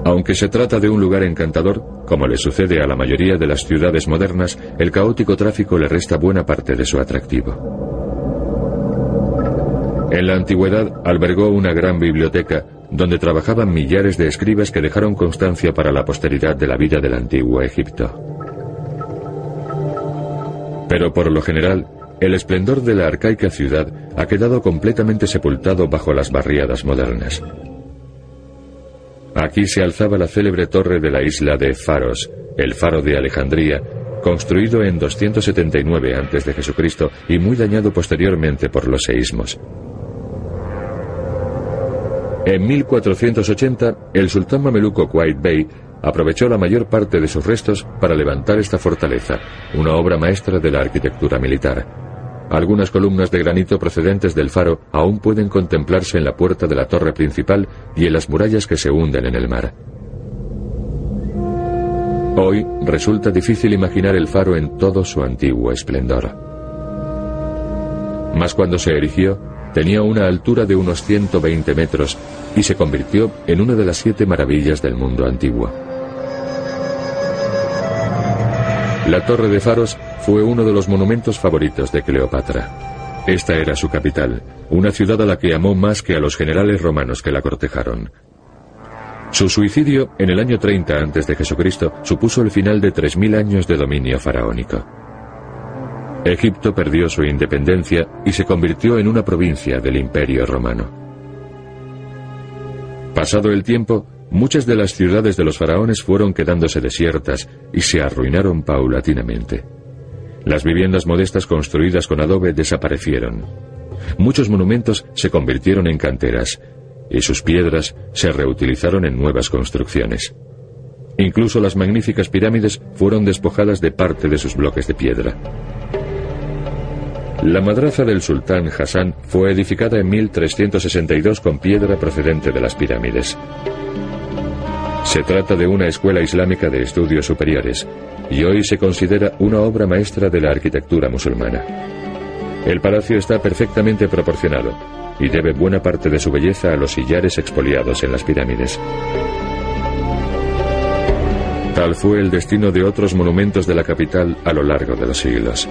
Aunque se trata de un lugar encantador, como le sucede a la mayoría de las ciudades modernas, el caótico tráfico le resta buena parte de su atractivo. En la antigüedad albergó una gran biblioteca donde trabajaban millares de escribas que dejaron constancia para la posteridad de la vida del antiguo Egipto. Pero por lo general, el esplendor de la arcaica ciudad ha quedado completamente sepultado bajo las barriadas modernas. Aquí se alzaba la célebre torre de la isla de Faros, el faro de Alejandría, construido en 279 a.C. y muy dañado posteriormente por los seísmos. En 1480, el sultán mameluco White Bey aprovechó la mayor parte de sus restos para levantar esta fortaleza, una obra maestra de la arquitectura militar. Algunas columnas de granito procedentes del faro aún pueden contemplarse en la puerta de la torre principal y en las murallas que se hunden en el mar. Hoy resulta difícil imaginar el faro en todo su antiguo esplendor. Mas cuando se erigió, tenía una altura de unos 120 metros y se convirtió en una de las siete maravillas del mundo antiguo. La Torre de Faros fue uno de los monumentos favoritos de Cleopatra. Esta era su capital, una ciudad a la que amó más que a los generales romanos que la cortejaron. Su suicidio en el año 30 a.C. supuso el final de 3.000 años de dominio faraónico. Egipto perdió su independencia y se convirtió en una provincia del Imperio romano. Pasado el tiempo, muchas de las ciudades de los faraones fueron quedándose desiertas y se arruinaron paulatinamente. Las viviendas modestas construidas con adobe desaparecieron. Muchos monumentos se convirtieron en canteras y sus piedras se reutilizaron en nuevas construcciones. Incluso las magníficas pirámides fueron despojadas de parte de sus bloques de piedra. La madraza del sultán Hassan fue edificada en 1362 con piedra procedente de las pirámides. Se trata de una escuela islámica de estudios superiores y hoy se considera una obra maestra de la arquitectura musulmana. El palacio está perfectamente proporcionado y debe buena parte de su belleza a los sillares expoliados en las pirámides. Tal fue el destino de otros monumentos de la capital a lo largo de los siglos,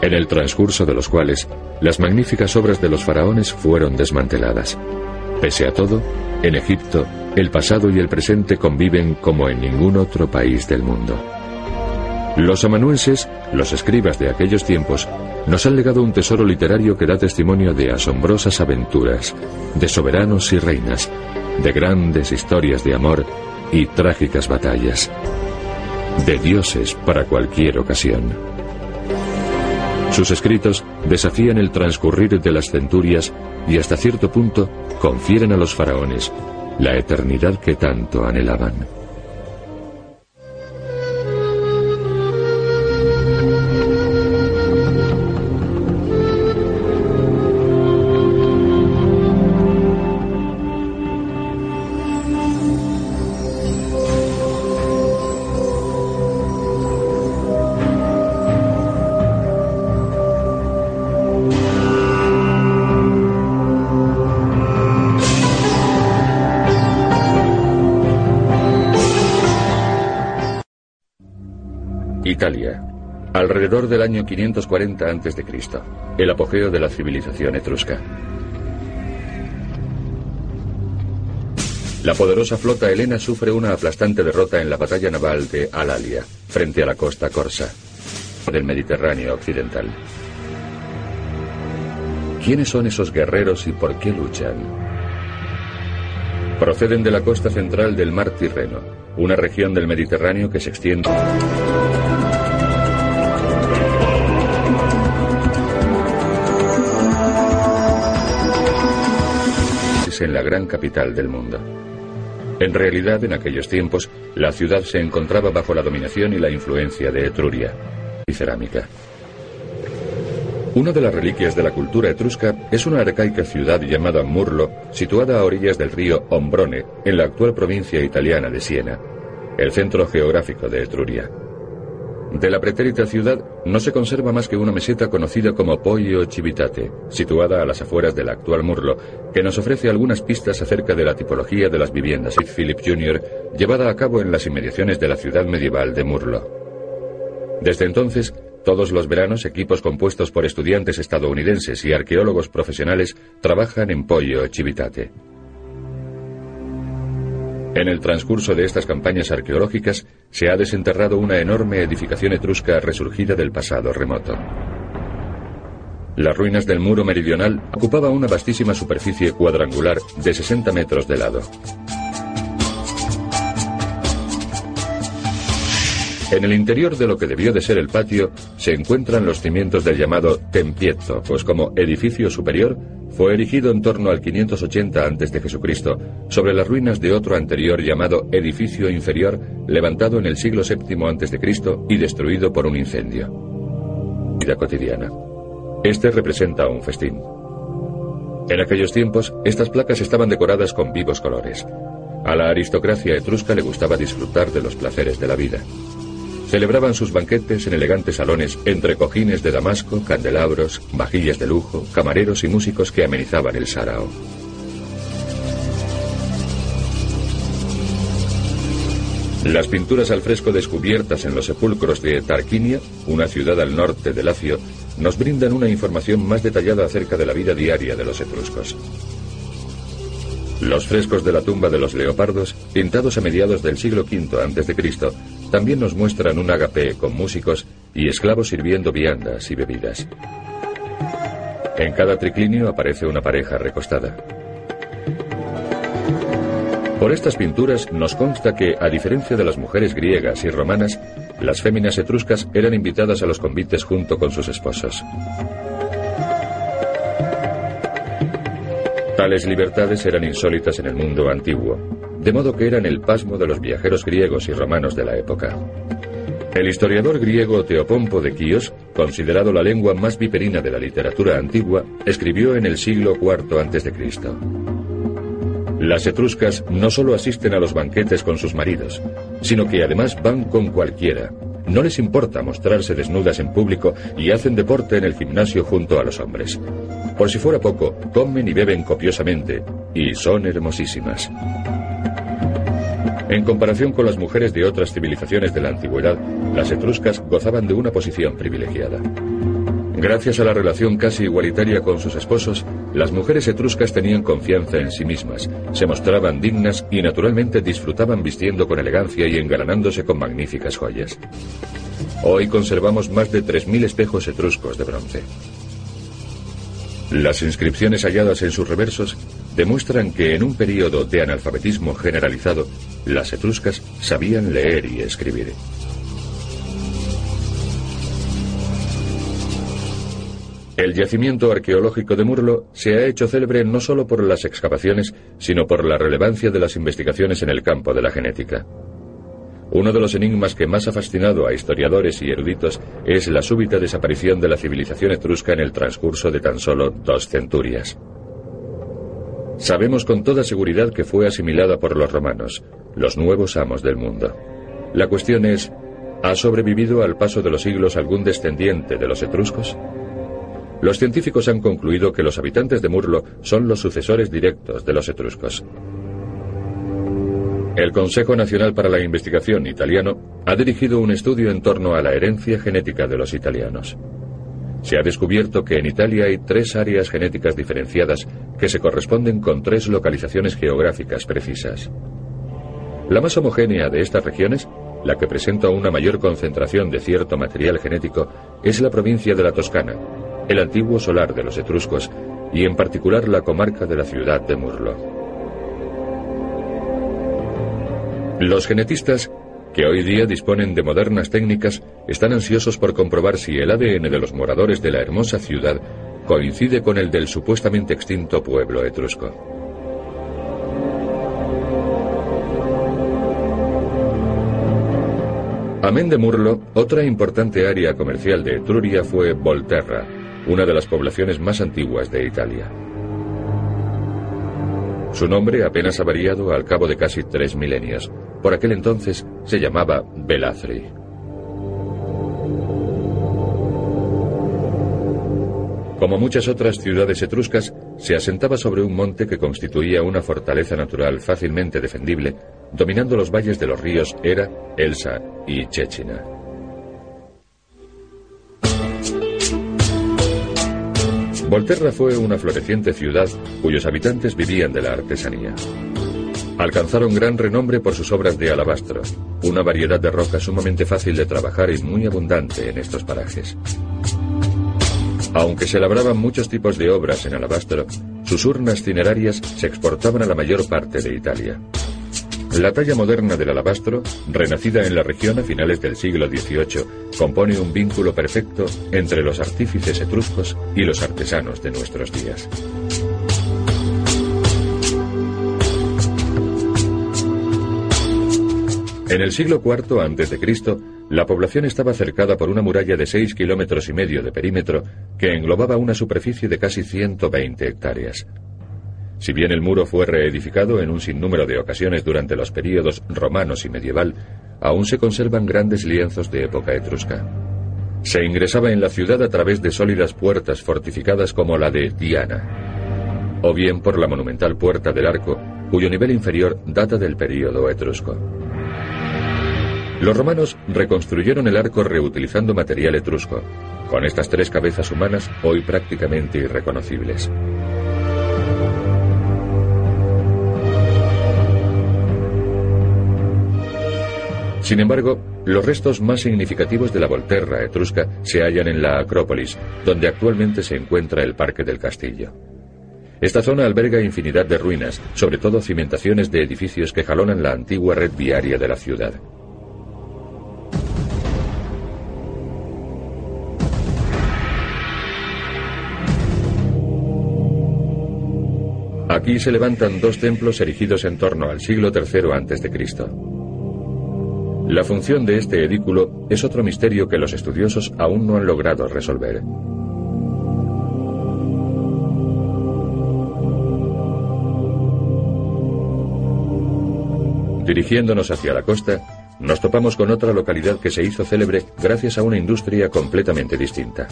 en el transcurso de los cuales las magníficas obras de los faraones fueron desmanteladas. Pese a todo, en Egipto, el pasado y el presente conviven como en ningún otro país del mundo. Los amanuenses, los escribas de aquellos tiempos, nos han legado un tesoro literario que da testimonio de asombrosas aventuras, de soberanos y reinas, de grandes historias de amor y trágicas batallas, de dioses para cualquier ocasión. Sus escritos desafían el transcurrir de las centurias y hasta cierto punto confieren a los faraones la eternidad que tanto anhelaban. Alrededor del año 540 a.C., el apogeo de la civilización etrusca. La poderosa flota helena sufre una aplastante derrota en la batalla naval de Alalia, frente a la costa corsa del Mediterráneo occidental. ¿Quiénes son esos guerreros y por qué luchan? Proceden de la costa central del mar Tirreno, una región del Mediterráneo que se extiende en la gran capital del mundo. En realidad, en aquellos tiempos, la ciudad se encontraba bajo la dominación y la influencia de Etruria y cerámica. Una de las reliquias de la cultura etrusca es una arcaica ciudad llamada Murlo, situada a orillas del río Ombrone, en la actual provincia italiana de Siena, el centro geográfico de Etruria. De la pretérita ciudad no se conserva más que una meseta conocida como Poio Civitate, situada a las afueras del actual Murlo, que nos ofrece algunas pistas acerca de la tipología de las viviendas Sid Philip Jr. llevada a cabo en las inmediaciones de la ciudad medieval de Murlo. Desde entonces, todos los veranos equipos compuestos por estudiantes estadounidenses y arqueólogos profesionales trabajan en Poio Civitate. En el transcurso de estas campañas arqueológicas se ha desenterrado una enorme edificación etrusca resurgida del pasado remoto. Las ruinas del muro meridional ocupaban una vastísima superficie cuadrangular de 60 metros de lado. En el interior de lo que debió de ser el patio se encuentran los cimientos del llamado Tempietto, pues como edificio superior fue erigido en torno al 580 a.C., sobre las ruinas de otro anterior llamado edificio inferior, levantado en el siglo VII a.C. y destruido por un incendio. Vida cotidiana. Este representa un festín. En aquellos tiempos, estas placas estaban decoradas con vivos colores. A la aristocracia etrusca le gustaba disfrutar de los placeres de la vida. Celebraban sus banquetes en elegantes salones entre cojines de damasco, candelabros, vajillas de lujo, camareros y músicos que amenizaban el sarao. Las pinturas al fresco descubiertas en los sepulcros de Tarquinia, una ciudad al norte de Lacio, nos brindan una información más detallada acerca de la vida diaria de los etruscos. Los frescos de la tumba de los leopardos, pintados a mediados del siglo V a.C., también nos muestran un agape con músicos y esclavos sirviendo viandas y bebidas. En cada triclinio aparece una pareja recostada. Por estas pinturas nos consta que, a diferencia de las mujeres griegas y romanas, las féminas etruscas eran invitadas a los convites junto con sus esposos. Tales libertades eran insólitas en el mundo antiguo, de modo que eran el pasmo de los viajeros griegos y romanos de la época. El historiador griego Teopompo de Quíos, considerado la lengua más viperina de la literatura antigua, escribió en el siglo IV a.C. Las etruscas no solo asisten a los banquetes con sus maridos, sino que además van con cualquiera. No les importa mostrarse desnudas en público y hacen deporte en el gimnasio junto a los hombres. Por si fuera poco, comen y beben copiosamente, y son hermosísimas. En comparación con las mujeres de otras civilizaciones de la antigüedad, las etruscas gozaban de una posición privilegiada. Gracias a la relación casi igualitaria con sus esposos, las mujeres etruscas tenían confianza en sí mismas, se mostraban dignas y naturalmente disfrutaban vistiendo con elegancia y engalanándose con magníficas joyas. Hoy conservamos más de 3.000 espejos etruscos de bronce. Las inscripciones halladas en sus reversos demuestran que en un periodo de analfabetismo generalizado, las etruscas sabían leer y escribir. El yacimiento arqueológico de Murlo se ha hecho célebre no solo por las excavaciones, sino por la relevancia de las investigaciones en el campo de la genética. Uno de los enigmas que más ha fascinado a historiadores y eruditos es la súbita desaparición de la civilización etrusca en el transcurso de tan solo dos centurias. Sabemos con toda seguridad que fue asimilada por los romanos, los nuevos amos del mundo. La cuestión es, ¿ha sobrevivido al paso de los siglos algún descendiente de los etruscos? Los científicos han concluido que los habitantes de Murlo son los sucesores directos de los etruscos. El Consejo Nacional para la Investigación italiano ha dirigido un estudio en torno a la herencia genética de los italianos. Se ha descubierto que en Italia hay tres áreas genéticas diferenciadas que se corresponden con tres localizaciones geográficas precisas. La más homogénea de estas regiones, la que presenta una mayor concentración de cierto material genético, es la provincia de la Toscana, el antiguo solar de los etruscos y en particular la comarca de la ciudad de Murlo. Los genetistas, que hoy día disponen de modernas técnicas, están ansiosos por comprobar si el ADN de los moradores de la hermosa ciudad coincide con el del supuestamente extinto pueblo etrusco. Amén de Murlo, otra importante área comercial de Etruria fue Volterra, una de las poblaciones más antiguas de Italia. Su nombre apenas ha variado al cabo de casi tres milenios. Por aquel entonces se llamaba Belazri. Como muchas otras ciudades etruscas, se asentaba sobre un monte que constituía una fortaleza natural fácilmente defendible, dominando los valles de los ríos Era, Elsa y Chechina. Volterra fue una floreciente ciudad cuyos habitantes vivían de la artesanía. Alcanzaron gran renombre por sus obras de alabastro, una variedad de roca sumamente fácil de trabajar y muy abundante en estos parajes. Aunque se labraban muchos tipos de obras en alabastro, sus urnas cinerarias se exportaban a la mayor parte de Italia. La talla moderna del alabastro, renacida en la región a finales del siglo XVIII, compone un vínculo perfecto entre los artífices etruscos y los artesanos de nuestros días. En el siglo IV a.C., la población estaba cercada por una muralla de 6 kilómetros y medio de perímetro que englobaba una superficie de casi 120 hectáreas. Si bien el muro fue reedificado en un sinnúmero de ocasiones durante los períodos romanos y medieval, aún se conservan grandes lienzos de época etrusca. Se ingresaba en la ciudad a través de sólidas puertas fortificadas como la de Diana, o bien por la monumental Puerta del Arco, cuyo nivel inferior data del período etrusco. Los romanos reconstruyeron el arco reutilizando material etrusco, con estas tres cabezas humanas hoy prácticamente irreconocibles. Sin embargo, los restos más significativos de la Volterra etrusca se hallan en la Acrópolis, donde actualmente se encuentra el Parque del Castillo. Esta zona alberga infinidad de ruinas, sobre todo cimentaciones de edificios que jalonan la antigua red viaria de la ciudad. Aquí se levantan dos templos erigidos en torno al siglo III a.C. La función de este edículo es otro misterio que los estudiosos aún no han logrado resolver. Dirigiéndonos hacia la costa, nos topamos con otra localidad que se hizo célebre gracias a una industria completamente distinta.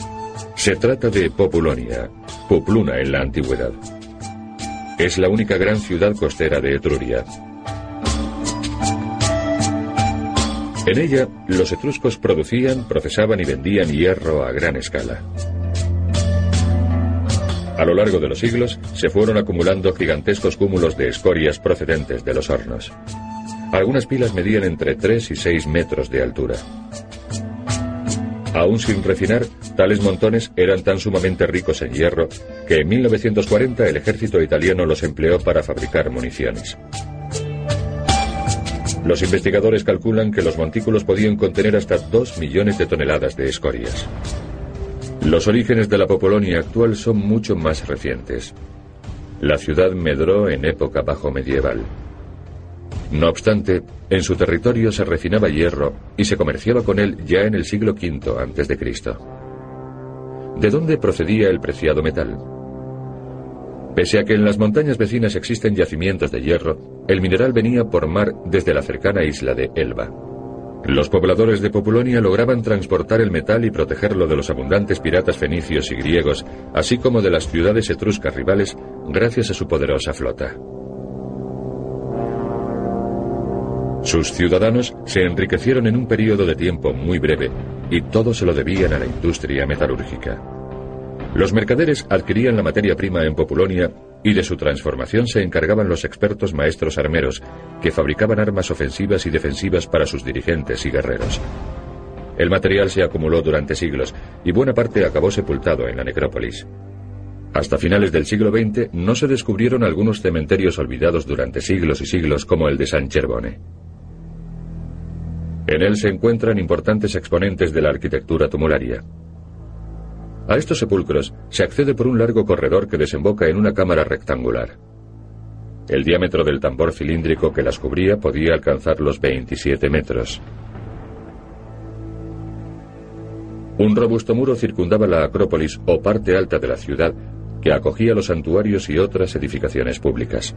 Se trata de Populonia, Popluna en la antigüedad. Es la única gran ciudad costera de Etruria, En ella, los etruscos producían, procesaban y vendían hierro a gran escala. A lo largo de los siglos se fueron acumulando gigantescos cúmulos de escorias procedentes de los hornos. Algunas pilas medían entre 3 y 6 metros de altura. Aún sin refinar, tales montones eran tan sumamente ricos en hierro que en 1940 el ejército italiano los empleó para fabricar municiones. Los investigadores calculan que los montículos podían contener hasta 2 millones de toneladas de escorias. Los orígenes de la Popolonia actual son mucho más recientes. La ciudad medró en época bajo medieval. No obstante, en su territorio se refinaba hierro y se comerciaba con él ya en el siglo V a.C. ¿De dónde procedía el preciado metal? Pese a que en las montañas vecinas existen yacimientos de hierro, el mineral venía por mar desde la cercana isla de Elba. Los pobladores de Populonia lograban transportar el metal y protegerlo de los abundantes piratas fenicios y griegos, así como de las ciudades etruscas rivales, gracias a su poderosa flota. Sus ciudadanos se enriquecieron en un periodo de tiempo muy breve, y todo se lo debían a la industria metalúrgica. Los mercaderes adquirían la materia prima en Populonia y de su transformación se encargaban los expertos maestros armeros, que fabricaban armas ofensivas y defensivas para sus dirigentes y guerreros. El material se acumuló durante siglos y buena parte acabó sepultado en la necrópolis. Hasta finales del siglo XX no se descubrieron algunos cementerios olvidados durante siglos y siglos como el de San Cherbone. En él se encuentran importantes exponentes de la arquitectura tumularia. A estos sepulcros se accede por un largo corredor que desemboca en una cámara rectangular. El diámetro del tambor cilíndrico que las cubría podía alcanzar los 27 metros. Un robusto muro circundaba la Acrópolis o parte alta de la ciudad que acogía los santuarios y otras edificaciones públicas.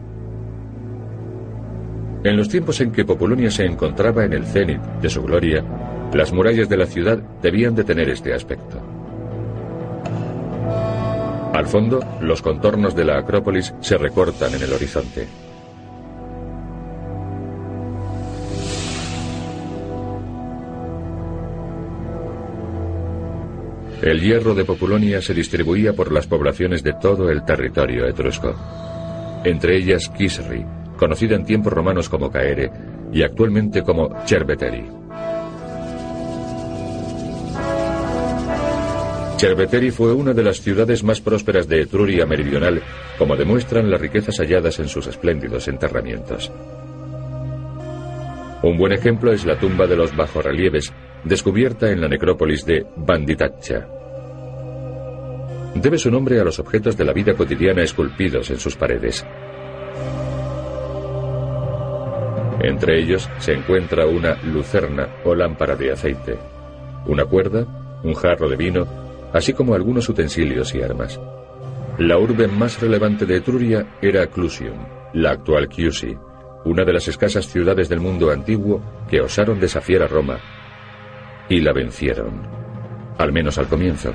En los tiempos en que Populonia se encontraba en el cenit de su gloria, las murallas de la ciudad debían de tener este aspecto. Al fondo, los contornos de la Acrópolis se recortan en el horizonte. El hierro de Populonia se distribuía por las poblaciones de todo el territorio etrusco, entre ellas Kisri, conocida en tiempos romanos como Caere y actualmente como Cerveteri. Cerveteri fue una de las ciudades más prósperas de Etruria meridional, como demuestran las riquezas halladas en sus espléndidos enterramientos. Un buen ejemplo es la tumba de los bajorrelieves, descubierta en la necrópolis de Banditaccia. Debe su nombre a los objetos de la vida cotidiana esculpidos en sus paredes. Entre ellos se encuentra una lucerna o lámpara de aceite, una cuerda, un jarro de vino, así como algunos utensilios y armas. La urbe más relevante de Etruria era Clusium, la actual Chiusi, una de las escasas ciudades del mundo antiguo que osaron desafiar a Roma y la vencieron, al menos al comienzo.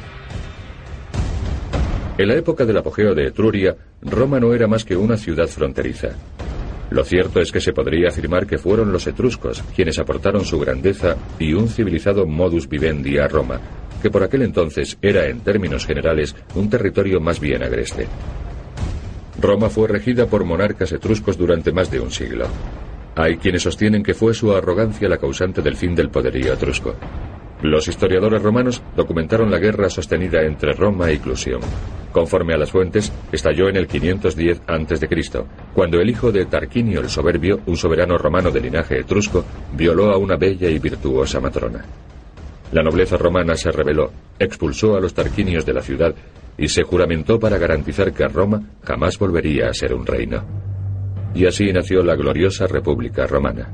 En la época del apogeo de Etruria, Roma no era más que una ciudad fronteriza. Lo cierto es que se podría afirmar que fueron los etruscos quienes aportaron su grandeza y un civilizado modus vivendi a Roma, que por aquel entonces era en términos generales un territorio más bien agreste. Roma fue regida por monarcas etruscos durante más de un siglo. Hay quienes sostienen que fue su arrogancia la causante del fin del poderío etrusco. Los historiadores romanos documentaron la guerra sostenida entre Roma y Clusium. Conforme a las fuentes, estalló en el 510 a.C., cuando el hijo de Tarquinio el Soberbio, un soberano romano de linaje etrusco, violó a una bella y virtuosa matrona. La nobleza romana se rebeló, expulsó a los tarquinios de la ciudad y se juramentó para garantizar que Roma jamás volvería a ser un reino. Y así nació la gloriosa República Romana.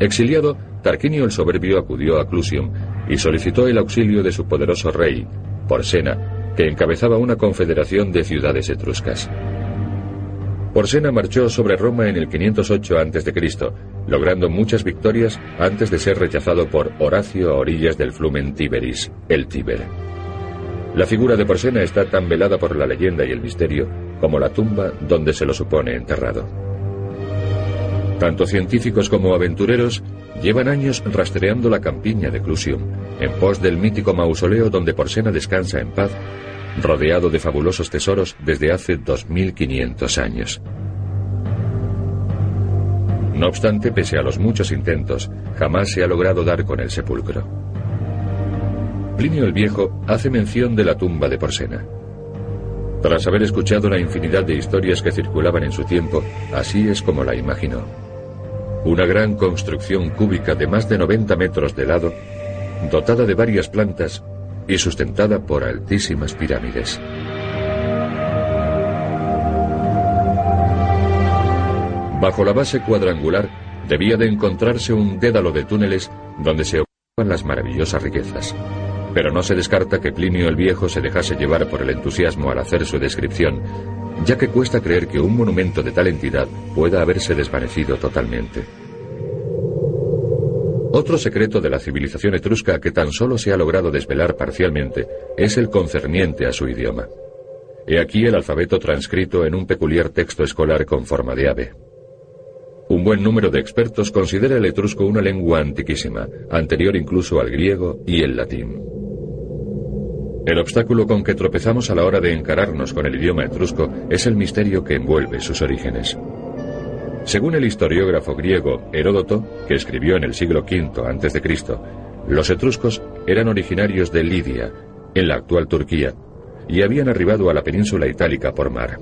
Exiliado, Tarquinio el Soberbio acudió a Clusium y solicitó el auxilio de su poderoso rey, Porsena, que encabezaba una confederación de ciudades etruscas. Porsena marchó sobre Roma en el 508 a.C., logrando muchas victorias antes de ser rechazado por Horacio a orillas del flumen Tiberis, el Tíber. La figura de Porsena está tan velada por la leyenda y el misterio como la tumba donde se lo supone enterrado. Tanto científicos como aventureros llevan años rastreando la campiña de Clusium, en pos del mítico mausoleo donde Porsena descansa en paz rodeado de fabulosos tesoros desde hace 2500 años. No obstante, pese a los muchos intentos, jamás se ha logrado dar con el sepulcro. Plinio el Viejo hace mención de la tumba de Porsena. Tras haber escuchado la infinidad de historias que circulaban en su tiempo, así es como la imaginó. Una gran construcción cúbica de más de 90 metros de lado, dotada de varias plantas y sustentada por altísimas pirámides. Bajo la base cuadrangular debía de encontrarse un dédalo de túneles donde se ocupaban las maravillosas riquezas. Pero no se descarta que Plinio el Viejo se dejase llevar por el entusiasmo al hacer su descripción, ya que cuesta creer que un monumento de tal entidad pueda haberse desvanecido totalmente. Otro secreto de la civilización etrusca que tan solo se ha logrado desvelar parcialmente es el concerniente a su idioma. He aquí el alfabeto transcrito en un peculiar texto escolar con forma de ave. Un buen número de expertos considera el etrusco una lengua antiquísima, anterior incluso al griego y el latín. El obstáculo con que tropezamos a la hora de encararnos con el idioma etrusco es el misterio que envuelve sus orígenes. Según el historiógrafo griego Heródoto, que escribió en el siglo V a.C., los etruscos eran originarios de Lidia, en la actual Turquía, y habían arribado a la península itálica por mar.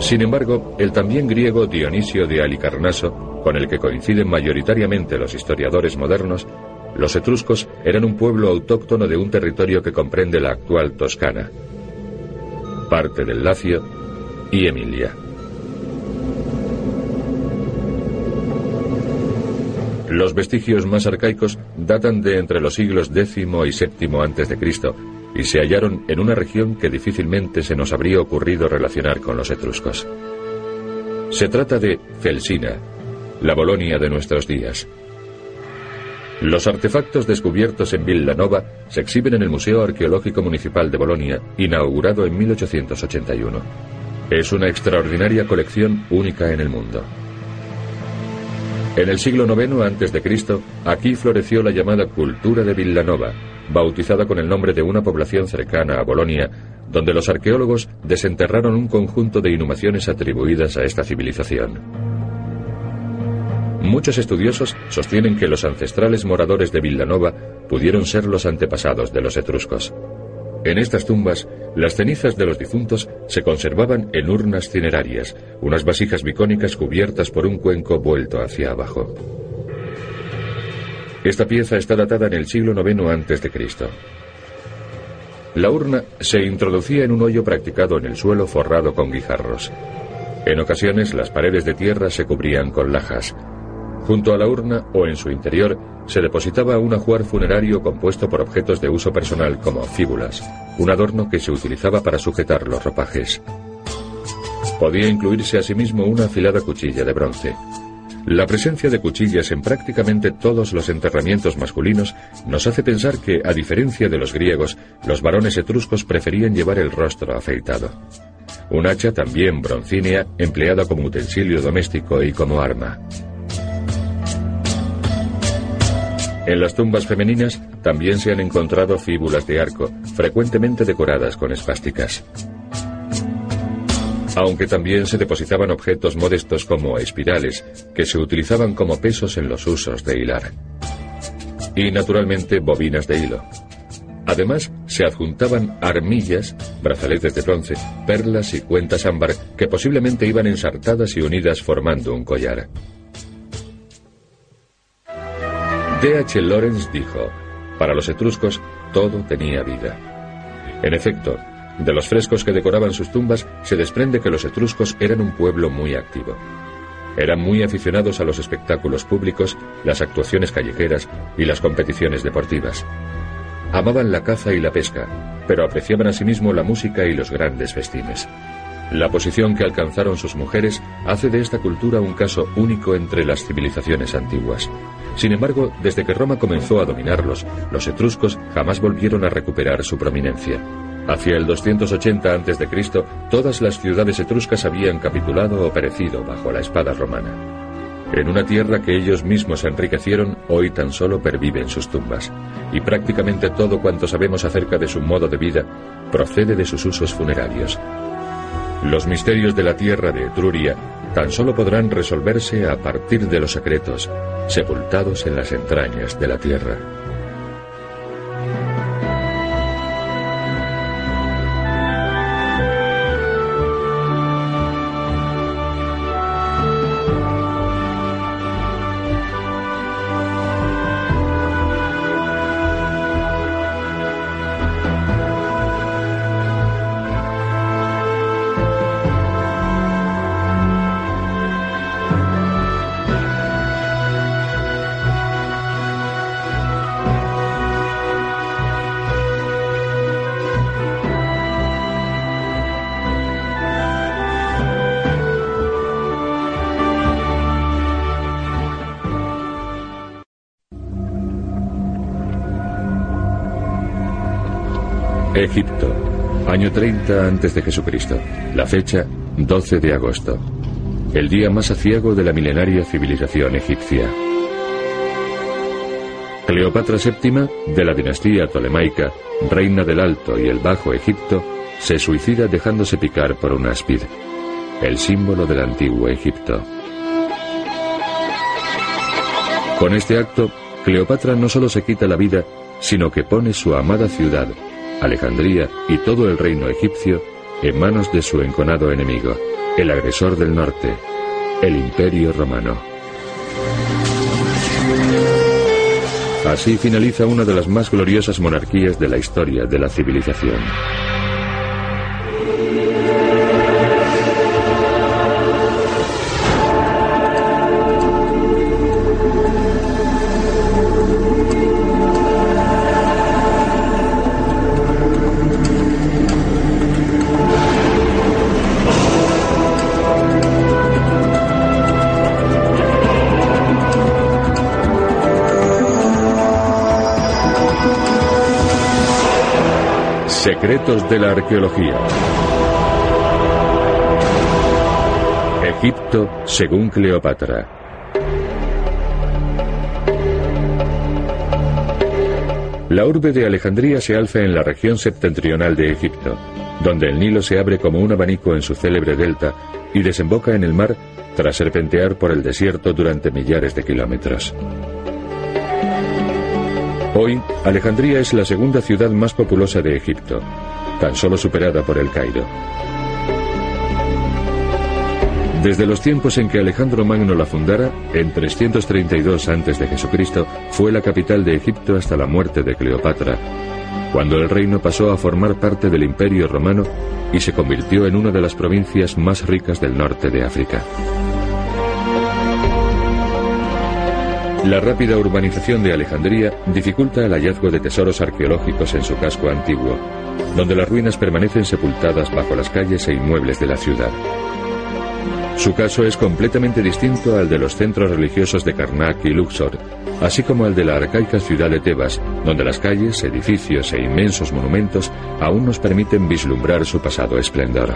Sin embargo, el también griego Dionisio de Alicarnaso, con el que coinciden mayoritariamente los historiadores modernos, los etruscos eran un pueblo autóctono de un territorio que comprende la actual Toscana, parte del Lacio y Emilia. Los vestigios más arcaicos datan de entre los siglos X y VII Cristo y se hallaron en una región que difícilmente se nos habría ocurrido relacionar con los etruscos. Se trata de Felsina, la Bolonia de nuestros días. Los artefactos descubiertos en Villanova se exhiben en el Museo Arqueológico Municipal de Bolonia, inaugurado en 1881. Es una extraordinaria colección única en el mundo. En el siglo IX a.C., aquí floreció la llamada cultura de Villanova, bautizada con el nombre de una población cercana a Bolonia, donde los arqueólogos desenterraron un conjunto de inhumaciones atribuidas a esta civilización. Muchos estudiosos sostienen que los ancestrales moradores de Villanova pudieron ser los antepasados de los etruscos. En estas tumbas, las cenizas de los difuntos se conservaban en urnas cinerarias, unas vasijas bicónicas cubiertas por un cuenco vuelto hacia abajo. Esta pieza está datada en el siglo IX a.C. La urna se introducía en un hoyo practicado en el suelo forrado con guijarros. En ocasiones las paredes de tierra se cubrían con lajas. Junto a la urna o en su interior se depositaba un ajuar funerario compuesto por objetos de uso personal como fíbulas, un adorno que se utilizaba para sujetar los ropajes. Podía incluirse asimismo una afilada cuchilla de bronce. La presencia de cuchillas en prácticamente todos los enterramientos masculinos nos hace pensar que, a diferencia de los griegos, los varones etruscos preferían llevar el rostro afeitado. Un hacha también broncínea, empleada como utensilio doméstico y como arma. En las tumbas femeninas también se han encontrado fíbulas de arco, frecuentemente decoradas con espásticas aunque también se depositaban objetos modestos como espirales, que se utilizaban como pesos en los usos de hilar. Y naturalmente bobinas de hilo. Además, se adjuntaban armillas, brazaletes de bronce, perlas y cuentas ámbar que posiblemente iban ensartadas y unidas formando un collar. D.H. Lawrence dijo, para los etruscos todo tenía vida. En efecto, de los frescos que decoraban sus tumbas se desprende que los etruscos eran un pueblo muy activo. Eran muy aficionados a los espectáculos públicos, las actuaciones callejeras y las competiciones deportivas. Amaban la caza y la pesca, pero apreciaban asimismo la música y los grandes festines. La posición que alcanzaron sus mujeres hace de esta cultura un caso único entre las civilizaciones antiguas. Sin embargo, desde que Roma comenzó a dominarlos, los etruscos jamás volvieron a recuperar su prominencia. Hacia el 280 a.C., todas las ciudades etruscas habían capitulado o perecido bajo la espada romana. En una tierra que ellos mismos enriquecieron, hoy tan solo perviven sus tumbas, y prácticamente todo cuanto sabemos acerca de su modo de vida procede de sus usos funerarios. Los misterios de la tierra de Etruria tan solo podrán resolverse a partir de los secretos, sepultados en las entrañas de la tierra. Egipto, año 30 antes de Jesucristo. La fecha 12 de agosto. El día más aciago de la milenaria civilización egipcia. Cleopatra VII, de la dinastía tolemaica, reina del Alto y el Bajo Egipto, se suicida dejándose picar por un áspid, el símbolo del antiguo Egipto. Con este acto, Cleopatra no solo se quita la vida, sino que pone su amada ciudad, Alejandría y todo el reino egipcio en manos de su enconado enemigo, el agresor del norte, el imperio romano. Así finaliza una de las más gloriosas monarquías de la historia de la civilización. Secretos de la arqueología. Egipto según Cleopatra. La urbe de Alejandría se alza en la región septentrional de Egipto, donde el Nilo se abre como un abanico en su célebre delta y desemboca en el mar tras serpentear por el desierto durante millares de kilómetros. Hoy, Alejandría es la segunda ciudad más populosa de Egipto, tan solo superada por el Cairo. Desde los tiempos en que Alejandro Magno la fundara, en 332 a.C., fue la capital de Egipto hasta la muerte de Cleopatra, cuando el reino pasó a formar parte del Imperio Romano y se convirtió en una de las provincias más ricas del norte de África. La rápida urbanización de Alejandría dificulta el hallazgo de tesoros arqueológicos en su casco antiguo, donde las ruinas permanecen sepultadas bajo las calles e inmuebles de la ciudad. Su caso es completamente distinto al de los centros religiosos de Karnak y Luxor, así como al de la arcaica ciudad de Tebas, donde las calles, edificios e inmensos monumentos aún nos permiten vislumbrar su pasado esplendor.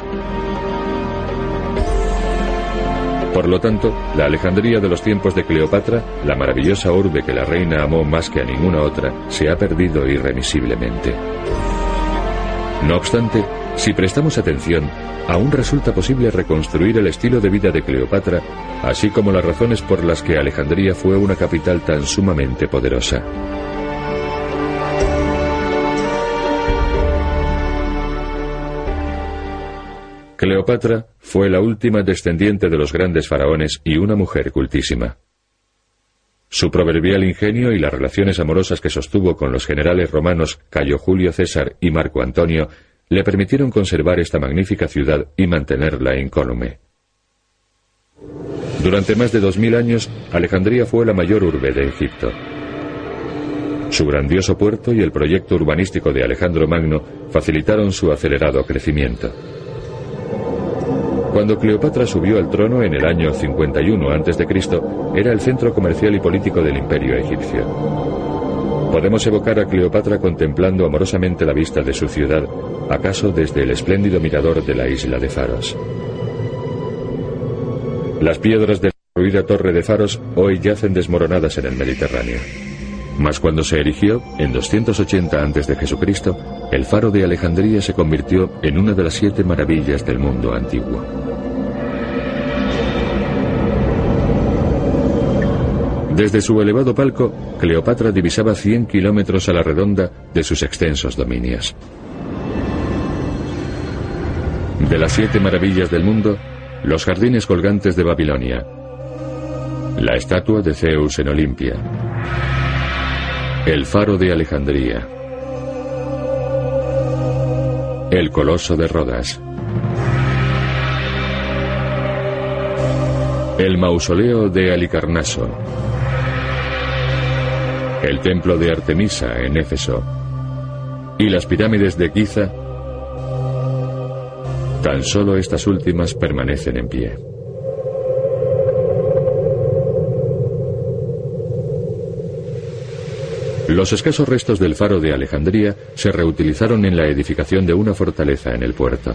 Por lo tanto, la Alejandría de los tiempos de Cleopatra, la maravillosa urbe que la reina amó más que a ninguna otra, se ha perdido irremisiblemente. No obstante, si prestamos atención, aún resulta posible reconstruir el estilo de vida de Cleopatra, así como las razones por las que Alejandría fue una capital tan sumamente poderosa. Cleopatra fue la última descendiente de los grandes faraones y una mujer cultísima. Su proverbial ingenio y las relaciones amorosas que sostuvo con los generales romanos Cayo Julio César y Marco Antonio le permitieron conservar esta magnífica ciudad y mantenerla incólume. Durante más de dos mil años, Alejandría fue la mayor urbe de Egipto. Su grandioso puerto y el proyecto urbanístico de Alejandro Magno facilitaron su acelerado crecimiento. Cuando Cleopatra subió al trono en el año 51 a.C., era el centro comercial y político del imperio egipcio. Podemos evocar a Cleopatra contemplando amorosamente la vista de su ciudad, acaso desde el espléndido mirador de la isla de Faros. Las piedras de la ruida torre de Faros hoy yacen desmoronadas en el Mediterráneo. Mas cuando se erigió, en 280 a.C., el faro de Alejandría se convirtió en una de las siete maravillas del mundo antiguo. Desde su elevado palco, Cleopatra divisaba 100 kilómetros a la redonda de sus extensos dominios. De las siete maravillas del mundo, los jardines colgantes de Babilonia, la estatua de Zeus en Olimpia, el faro de Alejandría. El coloso de Rodas. El mausoleo de Alicarnaso. El templo de Artemisa en Éfeso. Y las pirámides de Giza. Tan solo estas últimas permanecen en pie. Los escasos restos del faro de Alejandría se reutilizaron en la edificación de una fortaleza en el puerto.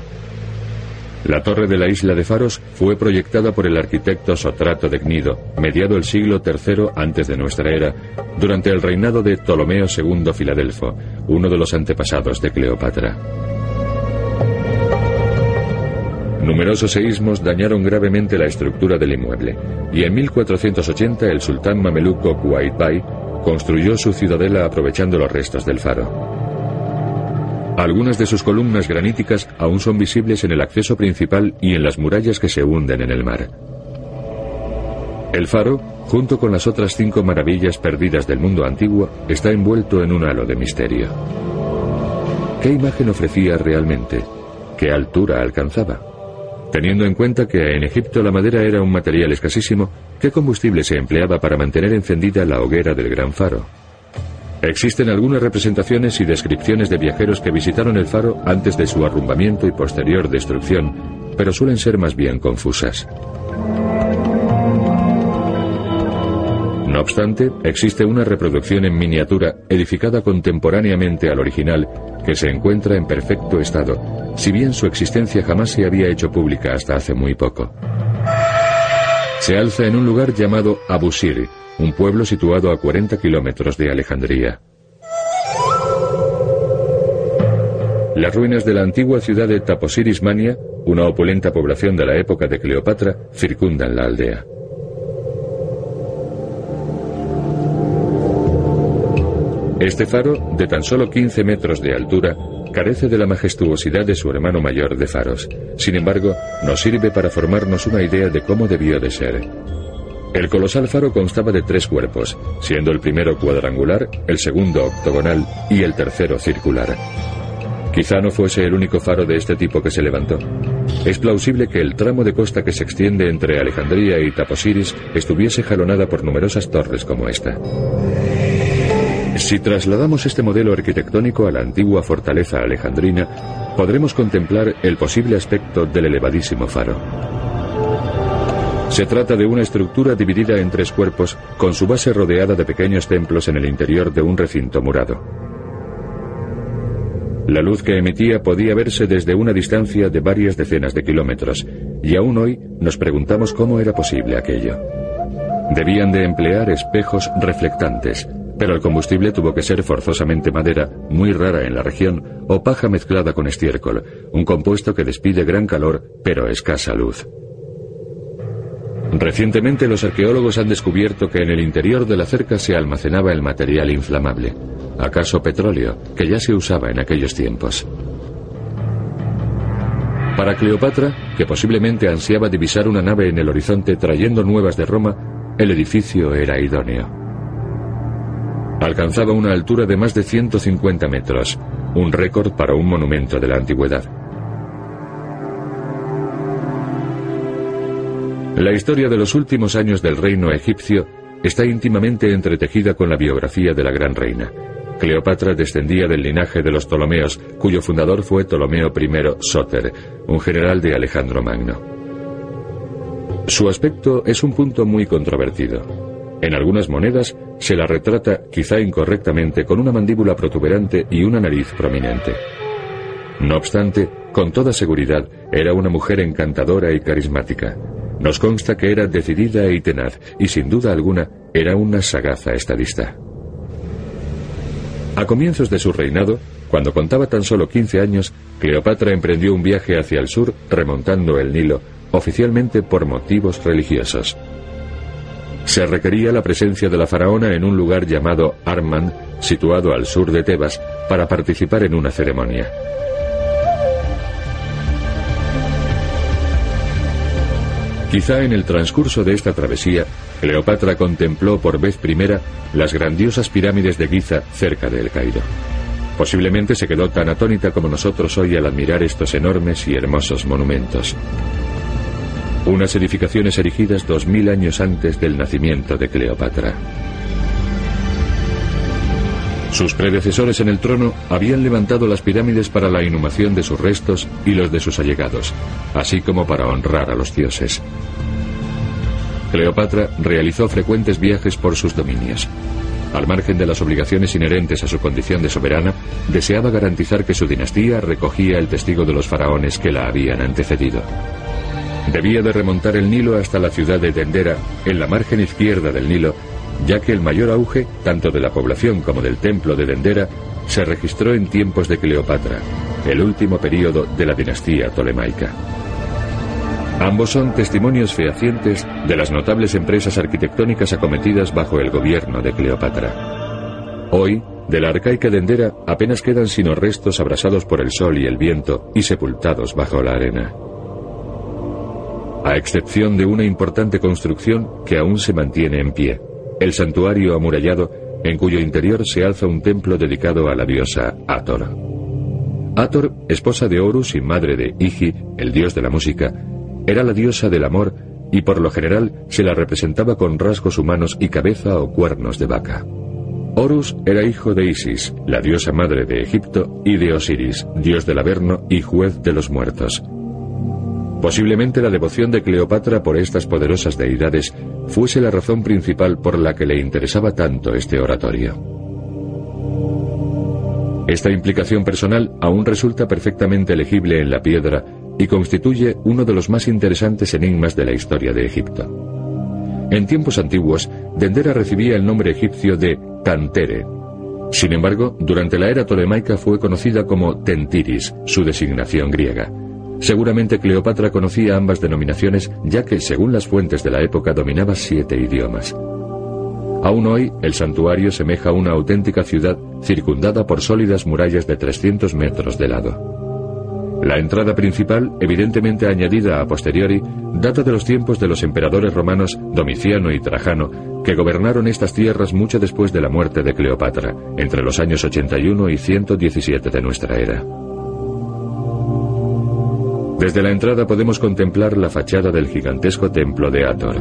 La torre de la isla de Faros fue proyectada por el arquitecto Sotrato de Gnido, mediado el siglo III antes de nuestra era, durante el reinado de Ptolomeo II Filadelfo, uno de los antepasados de Cleopatra. Numerosos seísmos dañaron gravemente la estructura del inmueble, y en 1480 el sultán mameluco Kuwait construyó su ciudadela aprovechando los restos del faro. Algunas de sus columnas graníticas aún son visibles en el acceso principal y en las murallas que se hunden en el mar. El faro, junto con las otras cinco maravillas perdidas del mundo antiguo, está envuelto en un halo de misterio. ¿Qué imagen ofrecía realmente? ¿Qué altura alcanzaba? Teniendo en cuenta que en Egipto la madera era un material escasísimo, ¿qué combustible se empleaba para mantener encendida la hoguera del gran faro? Existen algunas representaciones y descripciones de viajeros que visitaron el faro antes de su arrumbamiento y posterior destrucción, pero suelen ser más bien confusas. No obstante, existe una reproducción en miniatura edificada contemporáneamente al original que se encuentra en perfecto estado, si bien su existencia jamás se había hecho pública hasta hace muy poco. Se alza en un lugar llamado Abusir, un pueblo situado a 40 kilómetros de Alejandría. Las ruinas de la antigua ciudad de Taposiris Mania, una opulenta población de la época de Cleopatra, circundan la aldea. Este faro, de tan solo 15 metros de altura, carece de la majestuosidad de su hermano mayor de faros. Sin embargo, nos sirve para formarnos una idea de cómo debió de ser. El colosal faro constaba de tres cuerpos, siendo el primero cuadrangular, el segundo octogonal y el tercero circular. Quizá no fuese el único faro de este tipo que se levantó. Es plausible que el tramo de costa que se extiende entre Alejandría y Taposiris estuviese jalonada por numerosas torres como esta. Si trasladamos este modelo arquitectónico a la antigua fortaleza alejandrina, podremos contemplar el posible aspecto del elevadísimo faro. Se trata de una estructura dividida en tres cuerpos, con su base rodeada de pequeños templos en el interior de un recinto murado. La luz que emitía podía verse desde una distancia de varias decenas de kilómetros, y aún hoy nos preguntamos cómo era posible aquello. Debían de emplear espejos reflectantes, pero el combustible tuvo que ser forzosamente madera, muy rara en la región, o paja mezclada con estiércol, un compuesto que despide gran calor pero escasa luz. Recientemente los arqueólogos han descubierto que en el interior de la cerca se almacenaba el material inflamable, acaso petróleo, que ya se usaba en aquellos tiempos. Para Cleopatra, que posiblemente ansiaba divisar una nave en el horizonte trayendo nuevas de Roma, el edificio era idóneo. Alcanzaba una altura de más de 150 metros, un récord para un monumento de la antigüedad. La historia de los últimos años del reino egipcio está íntimamente entretejida con la biografía de la gran reina. Cleopatra descendía del linaje de los Ptolomeos, cuyo fundador fue Ptolomeo I Soter, un general de Alejandro Magno. Su aspecto es un punto muy controvertido. En algunas monedas se la retrata, quizá incorrectamente, con una mandíbula protuberante y una nariz prominente. No obstante, con toda seguridad, era una mujer encantadora y carismática. Nos consta que era decidida y tenaz, y sin duda alguna era una sagaza estadista. A comienzos de su reinado, cuando contaba tan solo 15 años, Cleopatra emprendió un viaje hacia el sur remontando el Nilo, oficialmente por motivos religiosos. Se requería la presencia de la faraona en un lugar llamado Arman, situado al sur de Tebas, para participar en una ceremonia. Quizá en el transcurso de esta travesía, Cleopatra contempló por vez primera las grandiosas pirámides de Giza cerca de El Cairo. Posiblemente se quedó tan atónita como nosotros hoy al admirar estos enormes y hermosos monumentos unas edificaciones erigidas dos mil años antes del nacimiento de Cleopatra. Sus predecesores en el trono habían levantado las pirámides para la inhumación de sus restos y los de sus allegados, así como para honrar a los dioses. Cleopatra realizó frecuentes viajes por sus dominios. Al margen de las obligaciones inherentes a su condición de soberana, deseaba garantizar que su dinastía recogía el testigo de los faraones que la habían antecedido. Debía de remontar el Nilo hasta la ciudad de Dendera, en la margen izquierda del Nilo, ya que el mayor auge, tanto de la población como del templo de Dendera, se registró en tiempos de Cleopatra, el último período de la dinastía tolemaica. Ambos son testimonios fehacientes de las notables empresas arquitectónicas acometidas bajo el gobierno de Cleopatra. Hoy, de la arcaica Dendera apenas quedan sino restos abrasados por el sol y el viento y sepultados bajo la arena a excepción de una importante construcción que aún se mantiene en pie, el santuario amurallado en cuyo interior se alza un templo dedicado a la diosa Ator. Ator, esposa de Horus y madre de Igi, el dios de la música, era la diosa del amor y por lo general se la representaba con rasgos humanos y cabeza o cuernos de vaca. Horus era hijo de Isis, la diosa madre de Egipto, y de Osiris, dios del Averno y juez de los muertos. Posiblemente la devoción de Cleopatra por estas poderosas deidades fuese la razón principal por la que le interesaba tanto este oratorio. Esta implicación personal aún resulta perfectamente legible en la piedra y constituye uno de los más interesantes enigmas de la historia de Egipto. En tiempos antiguos, Dendera recibía el nombre egipcio de Tantere. Sin embargo, durante la era tolemaica fue conocida como Tentiris, su designación griega. Seguramente Cleopatra conocía ambas denominaciones ya que, según las fuentes de la época, dominaba siete idiomas. Aún hoy, el santuario semeja una auténtica ciudad circundada por sólidas murallas de 300 metros de lado. La entrada principal, evidentemente añadida a posteriori, data de los tiempos de los emperadores romanos Domiciano y Trajano, que gobernaron estas tierras mucho después de la muerte de Cleopatra, entre los años 81 y 117 de nuestra era. Desde la entrada podemos contemplar la fachada del gigantesco templo de Ator.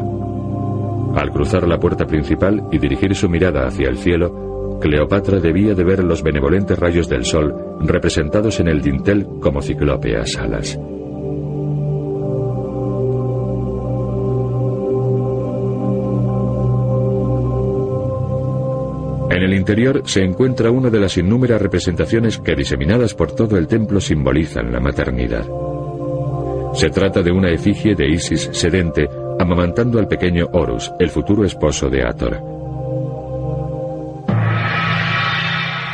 Al cruzar la puerta principal y dirigir su mirada hacia el cielo, Cleopatra debía de ver los benevolentes rayos del sol representados en el dintel como ciclópeas alas. En el interior se encuentra una de las innúmeras representaciones que diseminadas por todo el templo simbolizan la maternidad. Se trata de una efigie de Isis sedente amamantando al pequeño Horus, el futuro esposo de Ator.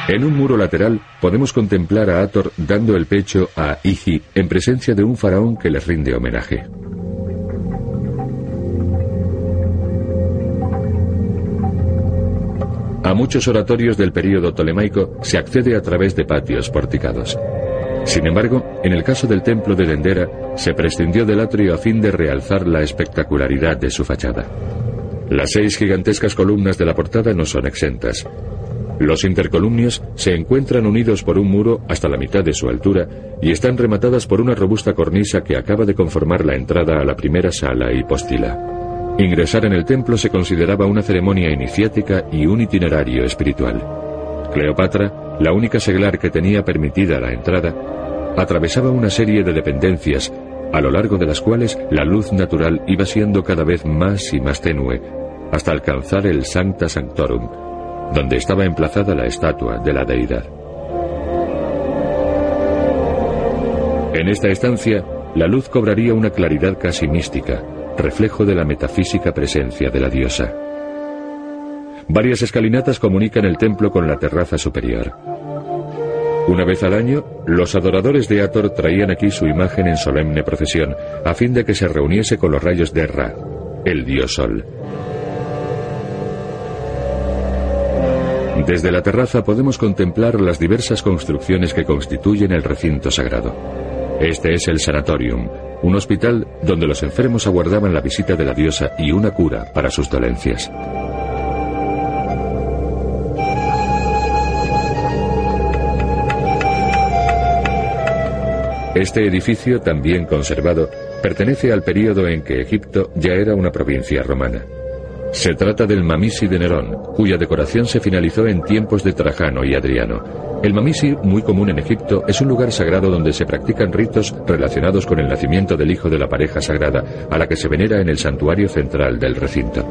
En un muro lateral podemos contemplar a Ator dando el pecho a Iji en presencia de un faraón que les rinde homenaje. A muchos oratorios del período tolemaico se accede a través de patios porticados. Sin embargo, en el caso del templo de Dendera, se prescindió del atrio a fin de realzar la espectacularidad de su fachada. Las seis gigantescas columnas de la portada no son exentas. Los intercolumnios se encuentran unidos por un muro hasta la mitad de su altura y están rematadas por una robusta cornisa que acaba de conformar la entrada a la primera sala y postila. Ingresar en el templo se consideraba una ceremonia iniciática y un itinerario espiritual. Cleopatra, la única seglar que tenía permitida la entrada, atravesaba una serie de dependencias, a lo largo de las cuales la luz natural iba siendo cada vez más y más tenue, hasta alcanzar el Sancta Sanctorum, donde estaba emplazada la estatua de la deidad. En esta estancia, la luz cobraría una claridad casi mística, reflejo de la metafísica presencia de la diosa. Varias escalinatas comunican el templo con la terraza superior. Una vez al año, los adoradores de Ator traían aquí su imagen en solemne procesión, a fin de que se reuniese con los rayos de Ra, el dios sol. Desde la terraza podemos contemplar las diversas construcciones que constituyen el recinto sagrado. Este es el sanatorium, un hospital donde los enfermos aguardaban la visita de la diosa y una cura para sus dolencias. Este edificio, también conservado, pertenece al período en que Egipto ya era una provincia romana. Se trata del Mamisi de Nerón, cuya decoración se finalizó en tiempos de Trajano y Adriano. El Mamisi, muy común en Egipto, es un lugar sagrado donde se practican ritos relacionados con el nacimiento del hijo de la pareja sagrada, a la que se venera en el santuario central del recinto.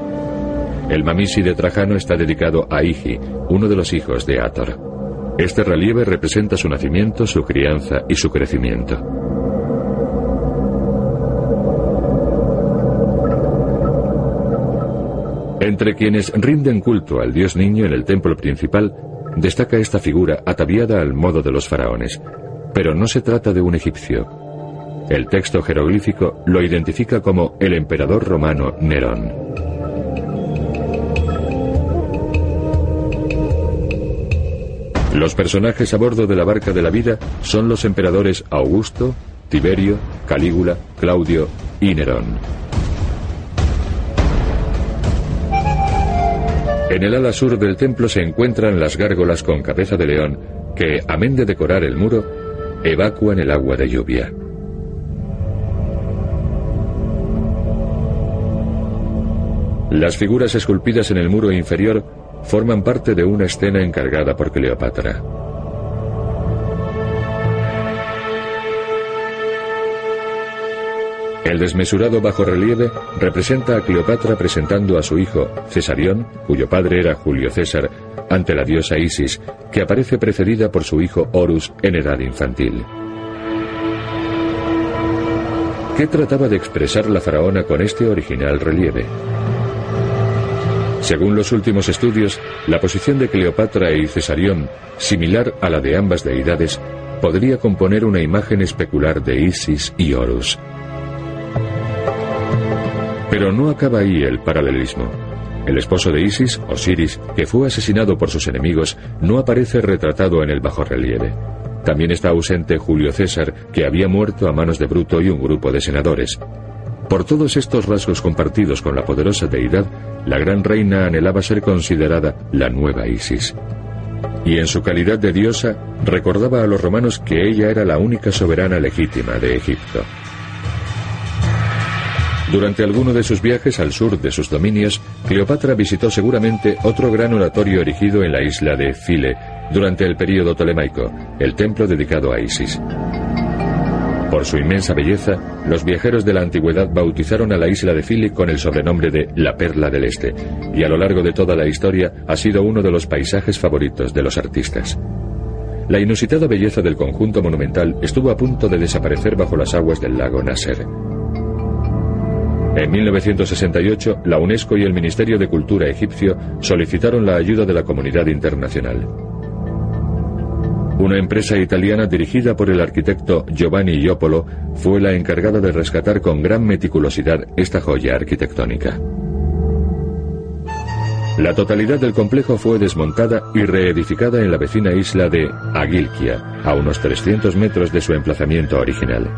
El Mamisi de Trajano está dedicado a Igi, uno de los hijos de Ator. Este relieve representa su nacimiento, su crianza y su crecimiento. Entre quienes rinden culto al dios niño en el templo principal, destaca esta figura ataviada al modo de los faraones. Pero no se trata de un egipcio. El texto jeroglífico lo identifica como el emperador romano Nerón. Los personajes a bordo de la barca de la vida son los emperadores Augusto, Tiberio, Calígula, Claudio y Nerón. En el ala sur del templo se encuentran las gárgolas con cabeza de león que, amén de decorar el muro, evacúan el agua de lluvia. Las figuras esculpidas en el muro inferior forman parte de una escena encargada por Cleopatra. El desmesurado bajorrelieve representa a Cleopatra presentando a su hijo, Cesarión, cuyo padre era Julio César, ante la diosa Isis, que aparece precedida por su hijo Horus en edad infantil. ¿Qué trataba de expresar la faraona con este original relieve? Según los últimos estudios, la posición de Cleopatra y Cesarión, similar a la de ambas deidades, podría componer una imagen especular de Isis y Horus. Pero no acaba ahí el paralelismo. El esposo de Isis, Osiris, que fue asesinado por sus enemigos, no aparece retratado en el bajorrelieve. También está ausente Julio César, que había muerto a manos de Bruto y un grupo de senadores. Por todos estos rasgos compartidos con la poderosa deidad, la gran reina anhelaba ser considerada la nueva Isis. Y en su calidad de diosa, recordaba a los romanos que ella era la única soberana legítima de Egipto. Durante alguno de sus viajes al sur de sus dominios, Cleopatra visitó seguramente otro gran oratorio erigido en la isla de File durante el período tolemaico, el templo dedicado a Isis. Por su inmensa belleza, los viajeros de la antigüedad bautizaron a la isla de File con el sobrenombre de la Perla del Este, y a lo largo de toda la historia ha sido uno de los paisajes favoritos de los artistas. La inusitada belleza del conjunto monumental estuvo a punto de desaparecer bajo las aguas del lago Nasser. En 1968, la UNESCO y el Ministerio de Cultura egipcio solicitaron la ayuda de la comunidad internacional. Una empresa italiana dirigida por el arquitecto Giovanni Iopolo fue la encargada de rescatar con gran meticulosidad esta joya arquitectónica. La totalidad del complejo fue desmontada y reedificada en la vecina isla de Agilkia, a unos 300 metros de su emplazamiento original.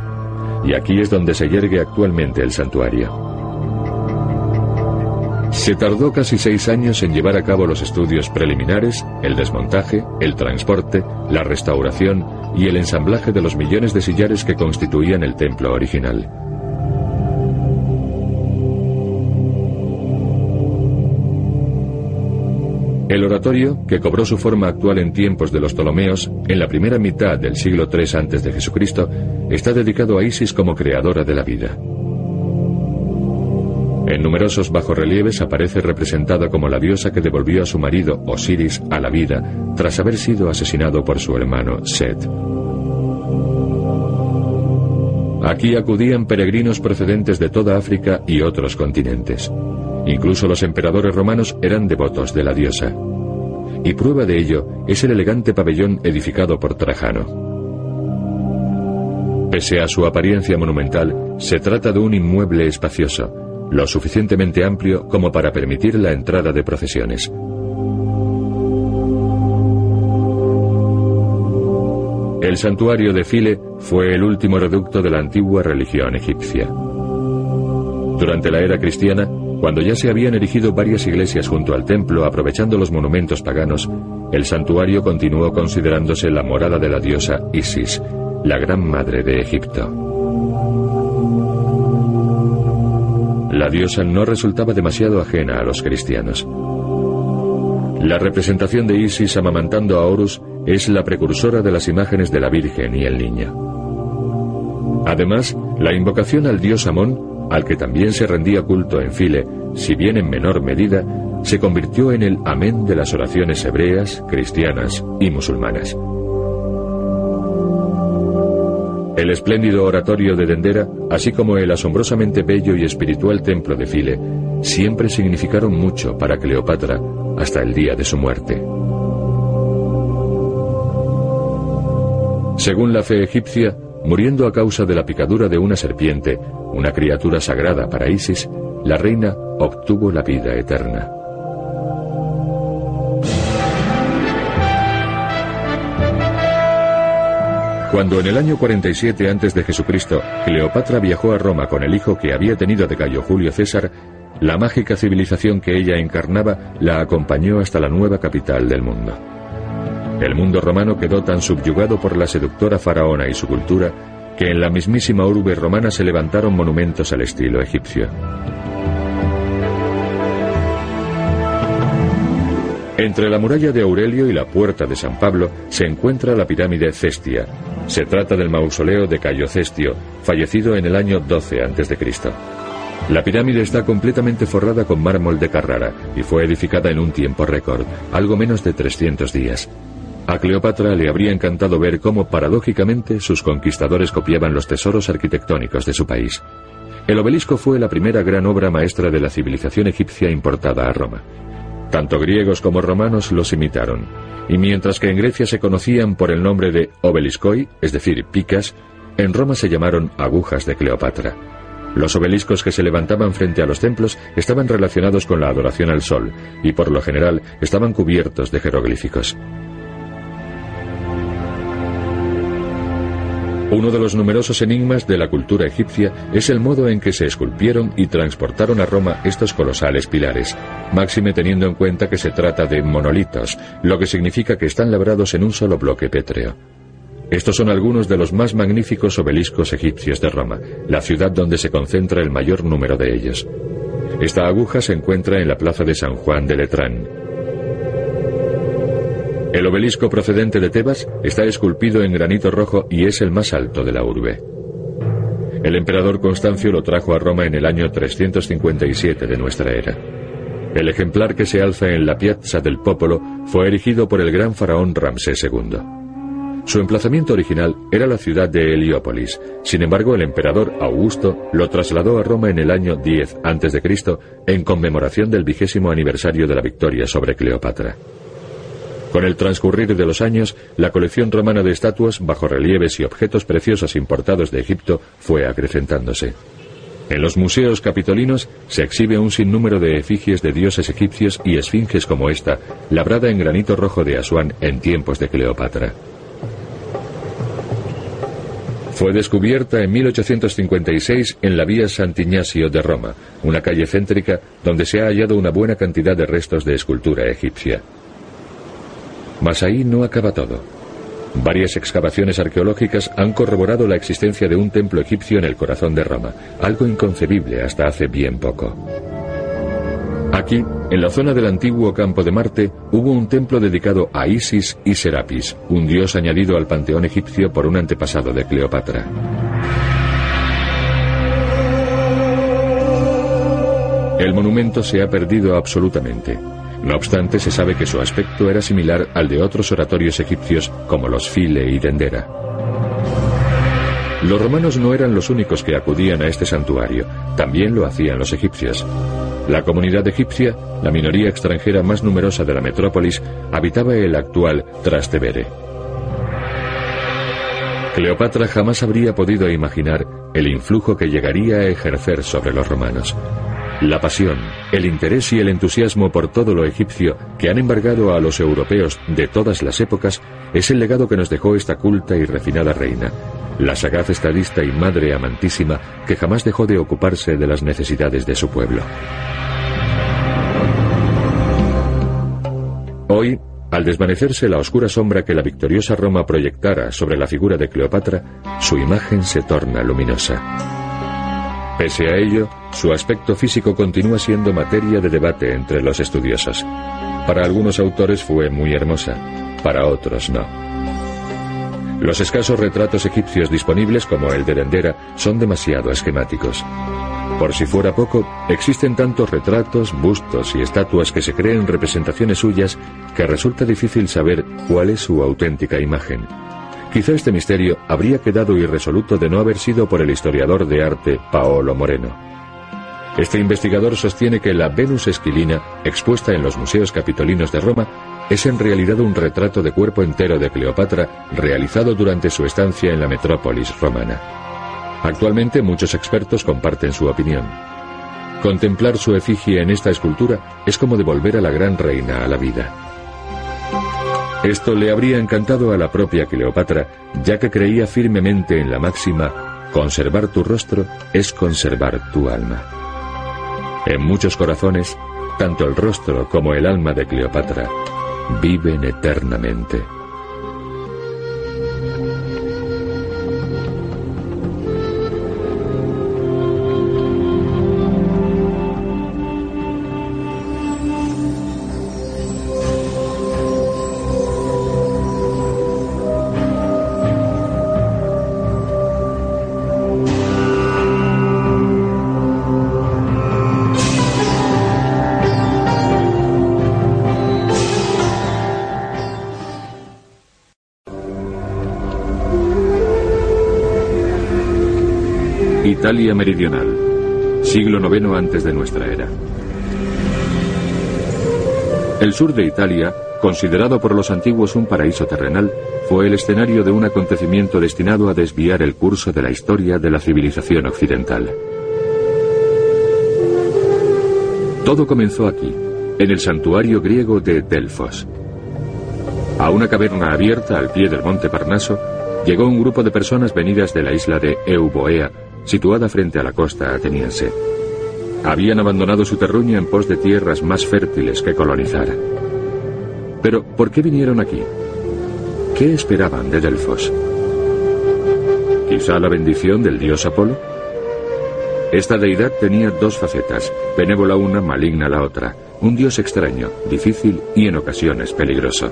Y aquí es donde se yergue actualmente el santuario. Se tardó casi seis años en llevar a cabo los estudios preliminares, el desmontaje, el transporte, la restauración y el ensamblaje de los millones de sillares que constituían el templo original. El oratorio, que cobró su forma actual en tiempos de los Ptolomeos, en la primera mitad del siglo III a.C., está dedicado a Isis como creadora de la vida. En numerosos bajorrelieves aparece representada como la diosa que devolvió a su marido Osiris a la vida tras haber sido asesinado por su hermano Set. Aquí acudían peregrinos procedentes de toda África y otros continentes. Incluso los emperadores romanos eran devotos de la diosa. Y prueba de ello es el elegante pabellón edificado por Trajano. Pese a su apariencia monumental, se trata de un inmueble espacioso, lo suficientemente amplio como para permitir la entrada de procesiones. El santuario de File fue el último reducto de la antigua religión egipcia. Durante la era cristiana, cuando ya se habían erigido varias iglesias junto al templo aprovechando los monumentos paganos, el santuario continuó considerándose la morada de la diosa Isis, la gran madre de Egipto. La diosa no resultaba demasiado ajena a los cristianos. La representación de Isis amamantando a Horus es la precursora de las imágenes de la Virgen y el Niño. Además, la invocación al dios Amón, al que también se rendía culto en File, si bien en menor medida, se convirtió en el amén de las oraciones hebreas, cristianas y musulmanas. El espléndido oratorio de Dendera, así como el asombrosamente bello y espiritual templo de File, siempre significaron mucho para Cleopatra hasta el día de su muerte. Según la fe egipcia, muriendo a causa de la picadura de una serpiente, una criatura sagrada para Isis, la reina obtuvo la vida eterna. Cuando en el año 47 a.C. Jesucristo Cleopatra viajó a Roma con el hijo que había tenido de Gallo Julio César, la mágica civilización que ella encarnaba la acompañó hasta la nueva capital del mundo. El mundo romano quedó tan subyugado por la seductora faraona y su cultura que en la mismísima urbe romana se levantaron monumentos al estilo egipcio. Entre la muralla de Aurelio y la puerta de San Pablo se encuentra la pirámide Cestia, Se trata del mausoleo de Cayo Cestio, fallecido en el año 12 a.C. La pirámide está completamente forrada con mármol de Carrara y fue edificada en un tiempo récord, algo menos de 300 días. A Cleopatra le habría encantado ver cómo paradójicamente sus conquistadores copiaban los tesoros arquitectónicos de su país. El obelisco fue la primera gran obra maestra de la civilización egipcia importada a Roma. Tanto griegos como romanos los imitaron, y mientras que en Grecia se conocían por el nombre de obeliskoi, es decir, picas, en Roma se llamaron agujas de Cleopatra. Los obeliscos que se levantaban frente a los templos estaban relacionados con la adoración al sol, y por lo general estaban cubiertos de jeroglíficos. Uno de los numerosos enigmas de la cultura egipcia es el modo en que se esculpieron y transportaron a Roma estos colosales pilares, máxime teniendo en cuenta que se trata de monolitos, lo que significa que están labrados en un solo bloque pétreo. Estos son algunos de los más magníficos obeliscos egipcios de Roma, la ciudad donde se concentra el mayor número de ellos. Esta aguja se encuentra en la plaza de San Juan de Letrán, el obelisco procedente de Tebas está esculpido en granito rojo y es el más alto de la urbe. El emperador Constancio lo trajo a Roma en el año 357 de nuestra era. El ejemplar que se alza en la Piazza del Popolo fue erigido por el gran faraón Ramsés II. Su emplazamiento original era la ciudad de Heliópolis. Sin embargo, el emperador Augusto lo trasladó a Roma en el año 10 a.C. en conmemoración del vigésimo aniversario de la victoria sobre Cleopatra. Con el transcurrir de los años, la colección romana de estatuas, bajorrelieves y objetos preciosos importados de Egipto fue acrecentándose. En los museos capitolinos se exhibe un sinnúmero de efigies de dioses egipcios y esfinges como esta, labrada en granito rojo de Asuán en tiempos de Cleopatra. Fue descubierta en 1856 en la vía Sant'Ignacio de Roma, una calle céntrica donde se ha hallado una buena cantidad de restos de escultura egipcia. Mas ahí no acaba todo. Varias excavaciones arqueológicas han corroborado la existencia de un templo egipcio en el corazón de Roma, algo inconcebible hasta hace bien poco. Aquí, en la zona del antiguo campo de Marte, hubo un templo dedicado a Isis y Serapis, un dios añadido al panteón egipcio por un antepasado de Cleopatra. El monumento se ha perdido absolutamente. No obstante, se sabe que su aspecto era similar al de otros oratorios egipcios como los File y Dendera. Los romanos no eran los únicos que acudían a este santuario, también lo hacían los egipcios. La comunidad egipcia, la minoría extranjera más numerosa de la metrópolis, habitaba el actual Trastevere. Cleopatra jamás habría podido imaginar el influjo que llegaría a ejercer sobre los romanos. La pasión, el interés y el entusiasmo por todo lo egipcio que han embargado a los europeos de todas las épocas es el legado que nos dejó esta culta y refinada reina, la sagaz estadista y madre amantísima que jamás dejó de ocuparse de las necesidades de su pueblo. Hoy, al desvanecerse la oscura sombra que la victoriosa Roma proyectara sobre la figura de Cleopatra, su imagen se torna luminosa. Pese a ello, su aspecto físico continúa siendo materia de debate entre los estudiosos. Para algunos autores fue muy hermosa, para otros no. Los escasos retratos egipcios disponibles, como el de Dendera, son demasiado esquemáticos. Por si fuera poco, existen tantos retratos, bustos y estatuas que se creen representaciones suyas que resulta difícil saber cuál es su auténtica imagen. Quizá este misterio habría quedado irresoluto de no haber sido por el historiador de arte Paolo Moreno. Este investigador sostiene que la Venus esquilina, expuesta en los museos capitolinos de Roma, es en realidad un retrato de cuerpo entero de Cleopatra realizado durante su estancia en la metrópolis romana. Actualmente muchos expertos comparten su opinión. Contemplar su efigie en esta escultura es como devolver a la gran reina a la vida. Esto le habría encantado a la propia Cleopatra, ya que creía firmemente en la máxima, conservar tu rostro es conservar tu alma. En muchos corazones, tanto el rostro como el alma de Cleopatra viven eternamente. Meridional, siglo IX antes de nuestra era. El sur de Italia, considerado por los antiguos un paraíso terrenal, fue el escenario de un acontecimiento destinado a desviar el curso de la historia de la civilización occidental. Todo comenzó aquí, en el santuario griego de Delfos. A una caverna abierta al pie del monte Parnaso llegó un grupo de personas venidas de la isla de Euboea, situada frente a la costa ateniense. Habían abandonado su terruño en pos de tierras más fértiles que colonizar. Pero, ¿por qué vinieron aquí? ¿Qué esperaban de Delfos? ¿Quizá la bendición del dios Apolo? Esta deidad tenía dos facetas, benévola una, maligna la otra, un dios extraño, difícil y en ocasiones peligroso.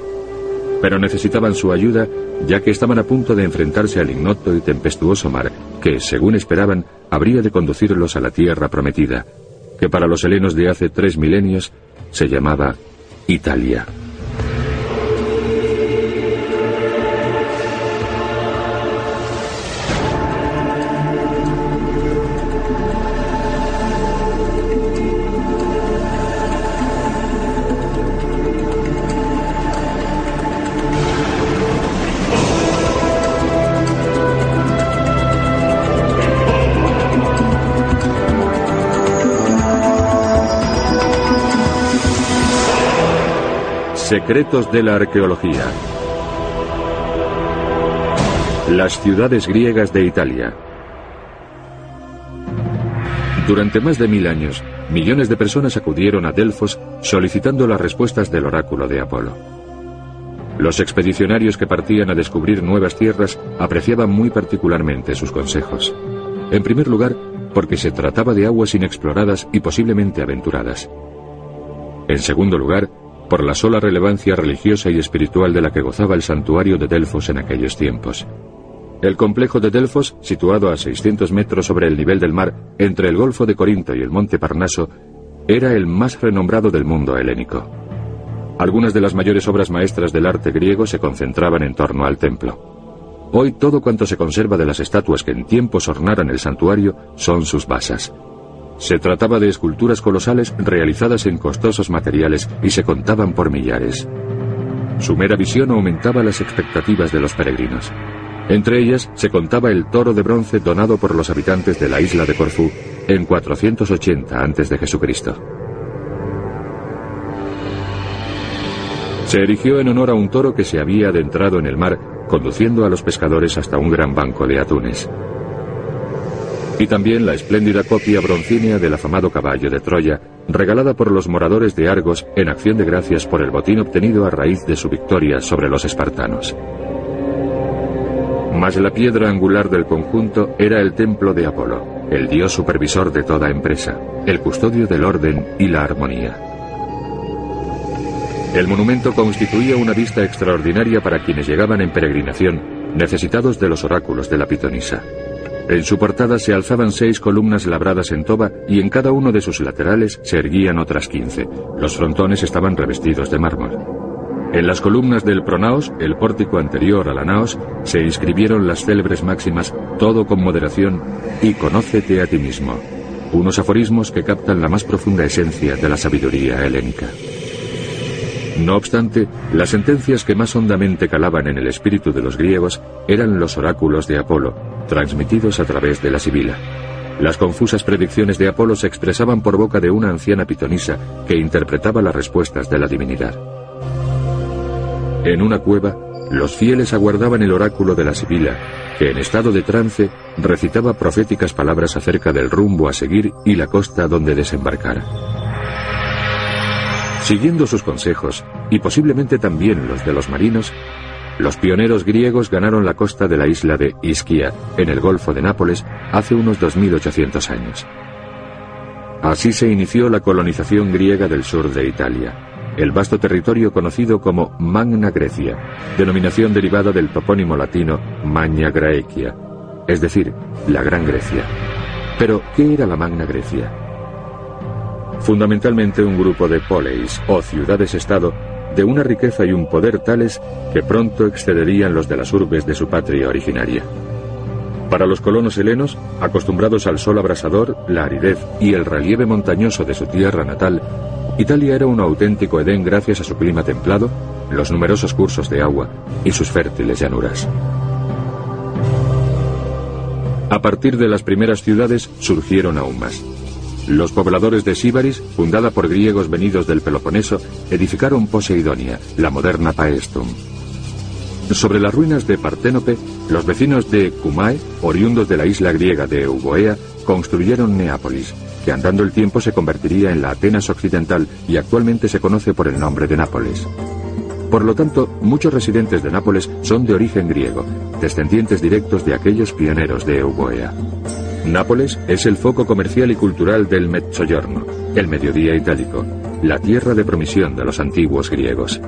Pero necesitaban su ayuda ya que estaban a punto de enfrentarse al ignoto y tempestuoso mar que, según esperaban, habría de conducirlos a la tierra prometida, que para los helenos de hace tres milenios se llamaba Italia. Secretos de la arqueología. Las ciudades griegas de Italia. Durante más de mil años, millones de personas acudieron a Delfos solicitando las respuestas del oráculo de Apolo. Los expedicionarios que partían a descubrir nuevas tierras apreciaban muy particularmente sus consejos. En primer lugar, porque se trataba de aguas inexploradas y posiblemente aventuradas. En segundo lugar, por la sola relevancia religiosa y espiritual de la que gozaba el santuario de Delfos en aquellos tiempos. El complejo de Delfos, situado a 600 metros sobre el nivel del mar, entre el Golfo de Corinto y el Monte Parnaso, era el más renombrado del mundo helénico. Algunas de las mayores obras maestras del arte griego se concentraban en torno al templo. Hoy todo cuanto se conserva de las estatuas que en tiempos ornaran el santuario son sus basas. Se trataba de esculturas colosales realizadas en costosos materiales y se contaban por millares. Su mera visión aumentaba las expectativas de los peregrinos. Entre ellas se contaba el toro de bronce donado por los habitantes de la isla de Corfú en 480 a.C. Se erigió en honor a un toro que se había adentrado en el mar, conduciendo a los pescadores hasta un gran banco de atunes y también la espléndida copia broncínea del afamado caballo de Troya, regalada por los moradores de Argos en acción de gracias por el botín obtenido a raíz de su victoria sobre los espartanos. Mas la piedra angular del conjunto era el templo de Apolo, el dios supervisor de toda empresa, el custodio del orden y la armonía. El monumento constituía una vista extraordinaria para quienes llegaban en peregrinación, necesitados de los oráculos de la pitonisa. En su portada se alzaban seis columnas labradas en toba y en cada uno de sus laterales se erguían otras quince. Los frontones estaban revestidos de mármol. En las columnas del pronaos, el pórtico anterior a la naos, se inscribieron las célebres máximas todo con moderación y conócete a ti mismo, unos aforismos que captan la más profunda esencia de la sabiduría helénica. No obstante, las sentencias que más hondamente calaban en el espíritu de los griegos eran los oráculos de Apolo, transmitidos a través de la Sibila. Las confusas predicciones de Apolo se expresaban por boca de una anciana pitonisa que interpretaba las respuestas de la divinidad. En una cueva, los fieles aguardaban el oráculo de la Sibila, que en estado de trance recitaba proféticas palabras acerca del rumbo a seguir y la costa donde desembarcar. Siguiendo sus consejos, y posiblemente también los de los marinos, los pioneros griegos ganaron la costa de la isla de Ischia, en el Golfo de Nápoles, hace unos 2800 años. Así se inició la colonización griega del sur de Italia, el vasto territorio conocido como Magna Grecia, denominación derivada del topónimo latino Magna Graecia, es decir, la Gran Grecia. Pero, ¿qué era la Magna Grecia? fundamentalmente un grupo de poleis o ciudades-estado de una riqueza y un poder tales que pronto excederían los de las urbes de su patria originaria. Para los colonos helenos, acostumbrados al sol abrasador, la aridez y el relieve montañoso de su tierra natal, Italia era un auténtico Edén gracias a su clima templado, los numerosos cursos de agua y sus fértiles llanuras. A partir de las primeras ciudades surgieron aún más. Los pobladores de Síbaris, fundada por griegos venidos del Peloponeso, edificaron Poseidonia, la moderna Paestum. Sobre las ruinas de Parténope, los vecinos de Cumae, oriundos de la isla griega de Euboea, construyeron Neápolis, que andando el tiempo se convertiría en la Atenas occidental y actualmente se conoce por el nombre de Nápoles. Por lo tanto, muchos residentes de Nápoles son de origen griego, descendientes directos de aquellos pioneros de Euboea. Nápoles es el foco comercial y cultural del Mezzogiorno, el mediodía itálico, la tierra de promisión de los antiguos griegos.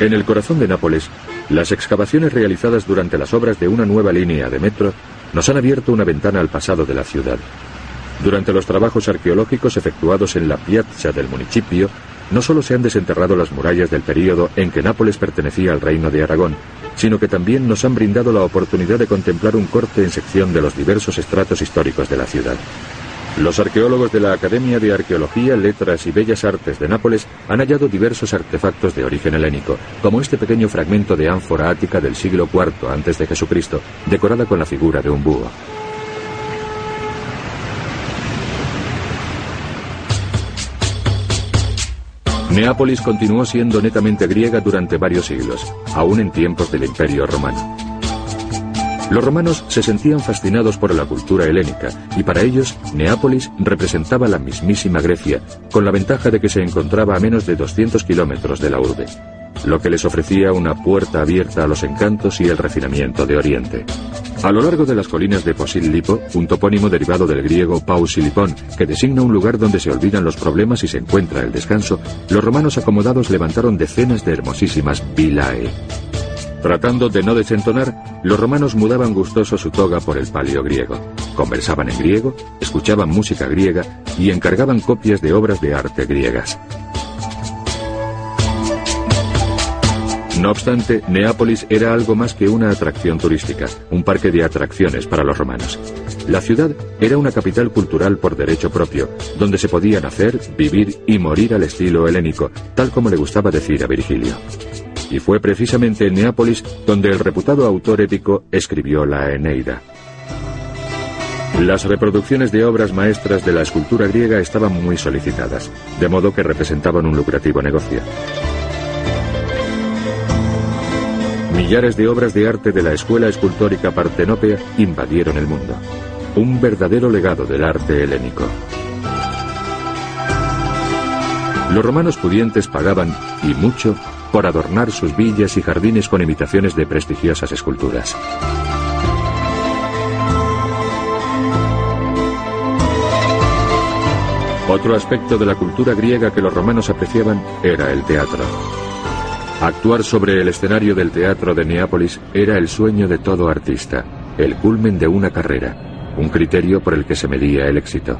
En el corazón de Nápoles, las excavaciones realizadas durante las obras de una nueva línea de metro nos han abierto una ventana al pasado de la ciudad. Durante los trabajos arqueológicos efectuados en la piazza del municipio, no solo se han desenterrado las murallas del período en que Nápoles pertenecía al reino de Aragón, sino que también nos han brindado la oportunidad de contemplar un corte en sección de los diversos estratos históricos de la ciudad. Los arqueólogos de la Academia de Arqueología, Letras y Bellas Artes de Nápoles han hallado diversos artefactos de origen helénico, como este pequeño fragmento de ánfora ática del siglo IV a.C., decorada con la figura de un búho. Neápolis continuó siendo netamente griega durante varios siglos, aún en tiempos del Imperio Romano. Los romanos se sentían fascinados por la cultura helénica y para ellos Neápolis representaba la mismísima Grecia, con la ventaja de que se encontraba a menos de 200 kilómetros de la urbe, lo que les ofrecía una puerta abierta a los encantos y el refinamiento de Oriente. A lo largo de las colinas de Posillipo, un topónimo derivado del griego Pausilipón, que designa un lugar donde se olvidan los problemas y se encuentra el descanso, los romanos acomodados levantaron decenas de hermosísimas vilae. Tratando de no desentonar, los romanos mudaban gustoso su toga por el palio griego. Conversaban en griego, escuchaban música griega y encargaban copias de obras de arte griegas. No obstante, Neápolis era algo más que una atracción turística, un parque de atracciones para los romanos. La ciudad era una capital cultural por derecho propio, donde se podía nacer, vivir y morir al estilo helénico, tal como le gustaba decir a Virgilio y fue precisamente en Neápolis donde el reputado autor épico escribió la Eneida. Las reproducciones de obras maestras de la escultura griega estaban muy solicitadas, de modo que representaban un lucrativo negocio. Millares de obras de arte de la escuela escultórica partenopea invadieron el mundo. Un verdadero legado del arte helénico. Los romanos pudientes pagaban, y mucho, por adornar sus villas y jardines con imitaciones de prestigiosas esculturas. Otro aspecto de la cultura griega que los romanos apreciaban era el teatro. Actuar sobre el escenario del teatro de Neápolis era el sueño de todo artista, el culmen de una carrera, un criterio por el que se medía el éxito.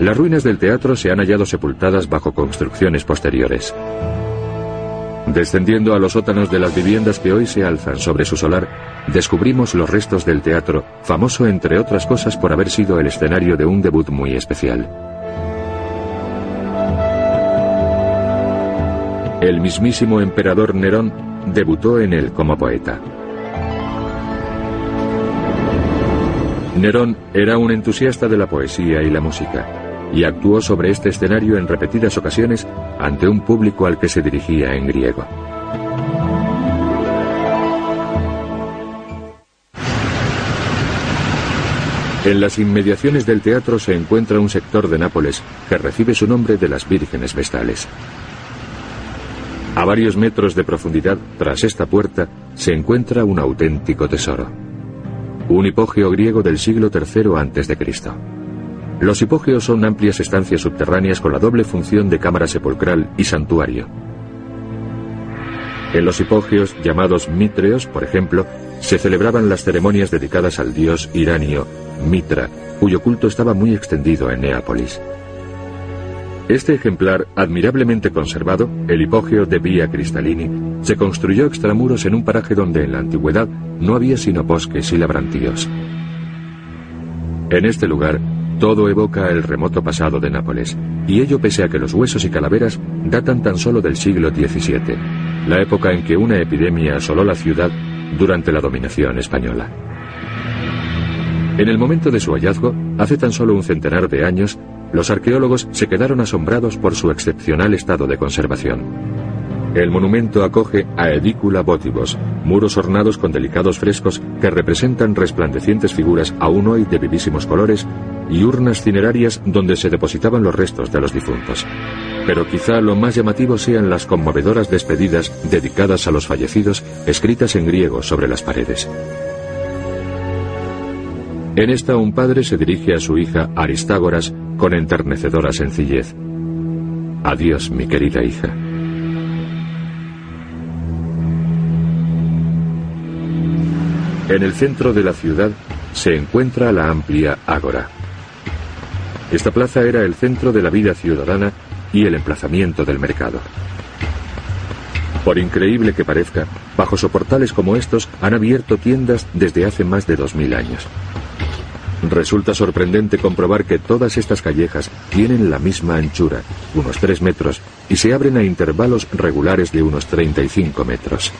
Las ruinas del teatro se han hallado sepultadas bajo construcciones posteriores. Descendiendo a los sótanos de las viviendas que hoy se alzan sobre su solar, descubrimos los restos del teatro, famoso entre otras cosas por haber sido el escenario de un debut muy especial. El mismísimo emperador Nerón debutó en él como poeta. Nerón era un entusiasta de la poesía y la música y actuó sobre este escenario en repetidas ocasiones ante un público al que se dirigía en griego. En las inmediaciones del teatro se encuentra un sector de Nápoles que recibe su nombre de las vírgenes vestales. A varios metros de profundidad, tras esta puerta, se encuentra un auténtico tesoro. Un hipogeo griego del siglo III a.C. Los hipógeos son amplias estancias subterráneas con la doble función de cámara sepulcral y santuario. En los hipógeos, llamados mitreos, por ejemplo, se celebraban las ceremonias dedicadas al dios iranio, Mitra, cuyo culto estaba muy extendido en Neápolis. Este ejemplar, admirablemente conservado, el hipogeo de Via Cristalini, se construyó extramuros en un paraje donde en la antigüedad no había sino bosques y labrantíos. En este lugar, todo evoca el remoto pasado de Nápoles, y ello pese a que los huesos y calaveras datan tan solo del siglo XVII, la época en que una epidemia asoló la ciudad durante la dominación española. En el momento de su hallazgo, hace tan solo un centenar de años, los arqueólogos se quedaron asombrados por su excepcional estado de conservación. El monumento acoge a Edícula Votivos, muros ornados con delicados frescos que representan resplandecientes figuras aún hoy de vivísimos colores y urnas cinerarias donde se depositaban los restos de los difuntos. Pero quizá lo más llamativo sean las conmovedoras despedidas dedicadas a los fallecidos escritas en griego sobre las paredes. En esta un padre se dirige a su hija Aristágoras con enternecedora sencillez. Adiós, mi querida hija. En el centro de la ciudad se encuentra la amplia Ágora. Esta plaza era el centro de la vida ciudadana y el emplazamiento del mercado. Por increíble que parezca, bajo soportales como estos han abierto tiendas desde hace más de dos mil años. Resulta sorprendente comprobar que todas estas callejas tienen la misma anchura, unos 3 metros, y se abren a intervalos regulares de unos 35 metros.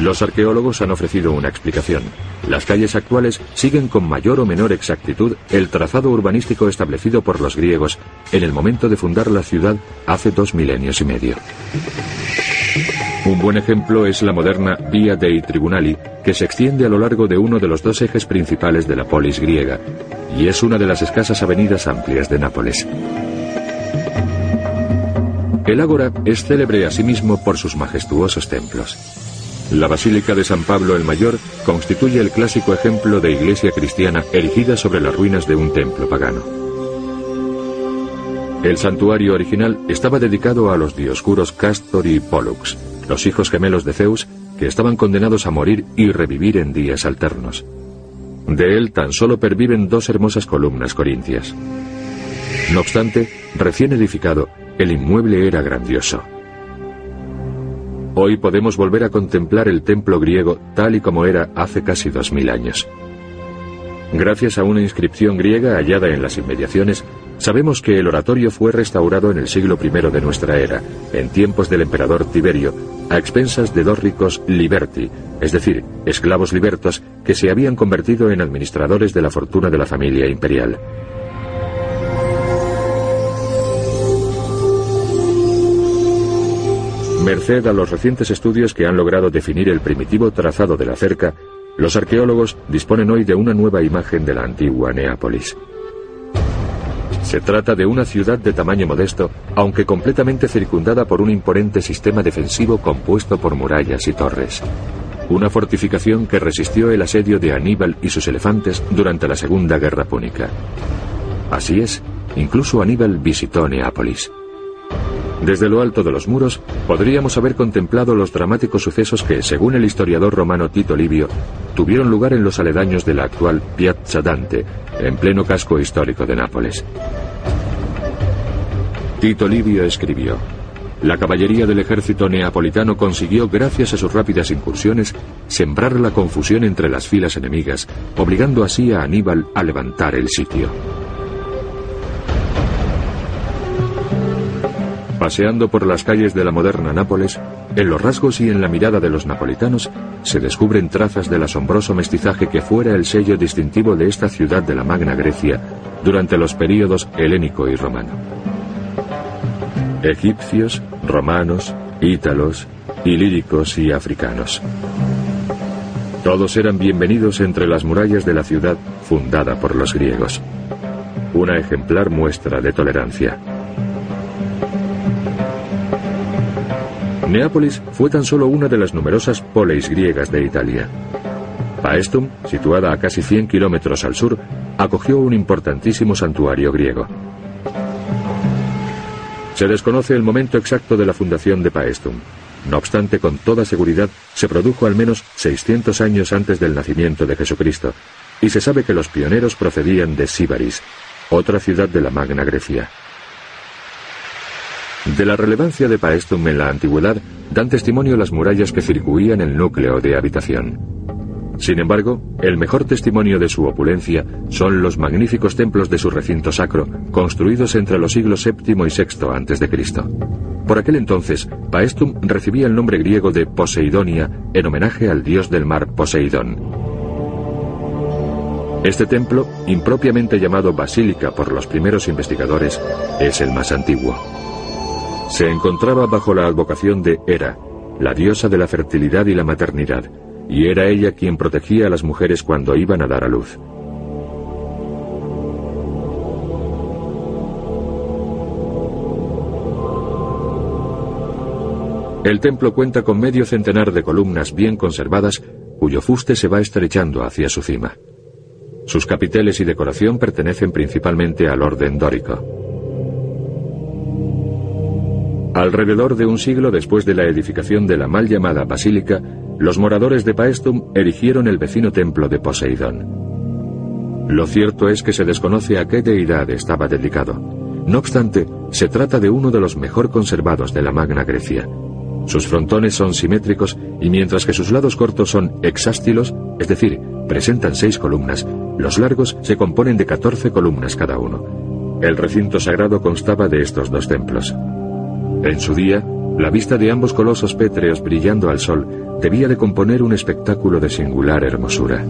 Los arqueólogos han ofrecido una explicación. Las calles actuales siguen con mayor o menor exactitud el trazado urbanístico establecido por los griegos en el momento de fundar la ciudad hace dos milenios y medio. Un buen ejemplo es la moderna Via dei Tribunali, que se extiende a lo largo de uno de los dos ejes principales de la polis griega, y es una de las escasas avenidas amplias de Nápoles. El Ágora es célebre asimismo por sus majestuosos templos. La Basílica de San Pablo el Mayor constituye el clásico ejemplo de iglesia cristiana erigida sobre las ruinas de un templo pagano. El santuario original estaba dedicado a los dioscuros Castor y Pollux, los hijos gemelos de Zeus, que estaban condenados a morir y revivir en días alternos. De él tan solo perviven dos hermosas columnas corintias. No obstante, recién edificado, el inmueble era grandioso. Hoy podemos volver a contemplar el templo griego tal y como era hace casi dos mil años. Gracias a una inscripción griega hallada en las inmediaciones, sabemos que el oratorio fue restaurado en el siglo I de nuestra era, en tiempos del emperador Tiberio, a expensas de dos ricos liberti, es decir, esclavos libertos que se habían convertido en administradores de la fortuna de la familia imperial. Merced a los recientes estudios que han logrado definir el primitivo trazado de la cerca, los arqueólogos disponen hoy de una nueva imagen de la antigua Neápolis. Se trata de una ciudad de tamaño modesto, aunque completamente circundada por un imponente sistema defensivo compuesto por murallas y torres. Una fortificación que resistió el asedio de Aníbal y sus elefantes durante la Segunda Guerra Púnica. Así es, incluso Aníbal visitó Neápolis. Desde lo alto de los muros podríamos haber contemplado los dramáticos sucesos que, según el historiador romano Tito Livio, tuvieron lugar en los aledaños de la actual Piazza Dante, en pleno casco histórico de Nápoles. Tito Livio escribió, la caballería del ejército neapolitano consiguió, gracias a sus rápidas incursiones, sembrar la confusión entre las filas enemigas, obligando así a Aníbal a levantar el sitio. Paseando por las calles de la moderna Nápoles, en los rasgos y en la mirada de los napolitanos se descubren trazas del asombroso mestizaje que fuera el sello distintivo de esta ciudad de la Magna Grecia durante los períodos helénico y romano. Egipcios, romanos, ítalos, ilíricos y africanos. Todos eran bienvenidos entre las murallas de la ciudad fundada por los griegos. Una ejemplar muestra de tolerancia. Neápolis fue tan solo una de las numerosas poleis griegas de Italia. Paestum, situada a casi 100 kilómetros al sur, acogió un importantísimo santuario griego. Se desconoce el momento exacto de la fundación de Paestum. No obstante, con toda seguridad, se produjo al menos 600 años antes del nacimiento de Jesucristo, y se sabe que los pioneros procedían de Síbaris, otra ciudad de la Magna Grecia. De la relevancia de Paestum en la antigüedad dan testimonio las murallas que circuían el núcleo de habitación. Sin embargo, el mejor testimonio de su opulencia son los magníficos templos de su recinto sacro, construidos entre los siglos VII y VI a.C. Por aquel entonces, Paestum recibía el nombre griego de Poseidonia en homenaje al dios del mar Poseidón. Este templo, impropiamente llamado Basílica por los primeros investigadores, es el más antiguo. Se encontraba bajo la advocación de Hera, la diosa de la fertilidad y la maternidad, y era ella quien protegía a las mujeres cuando iban a dar a luz. El templo cuenta con medio centenar de columnas bien conservadas, cuyo fuste se va estrechando hacia su cima. Sus capiteles y decoración pertenecen principalmente al orden dórico. Alrededor de un siglo después de la edificación de la mal llamada basílica, los moradores de Paestum erigieron el vecino templo de Poseidón. Lo cierto es que se desconoce a qué deidad estaba dedicado. No obstante, se trata de uno de los mejor conservados de la Magna Grecia. Sus frontones son simétricos y mientras que sus lados cortos son hexástilos, es decir, presentan seis columnas, los largos se componen de catorce columnas cada uno. El recinto sagrado constaba de estos dos templos. En su día, la vista de ambos colosos pétreos brillando al sol debía de componer un espectáculo de singular hermosura.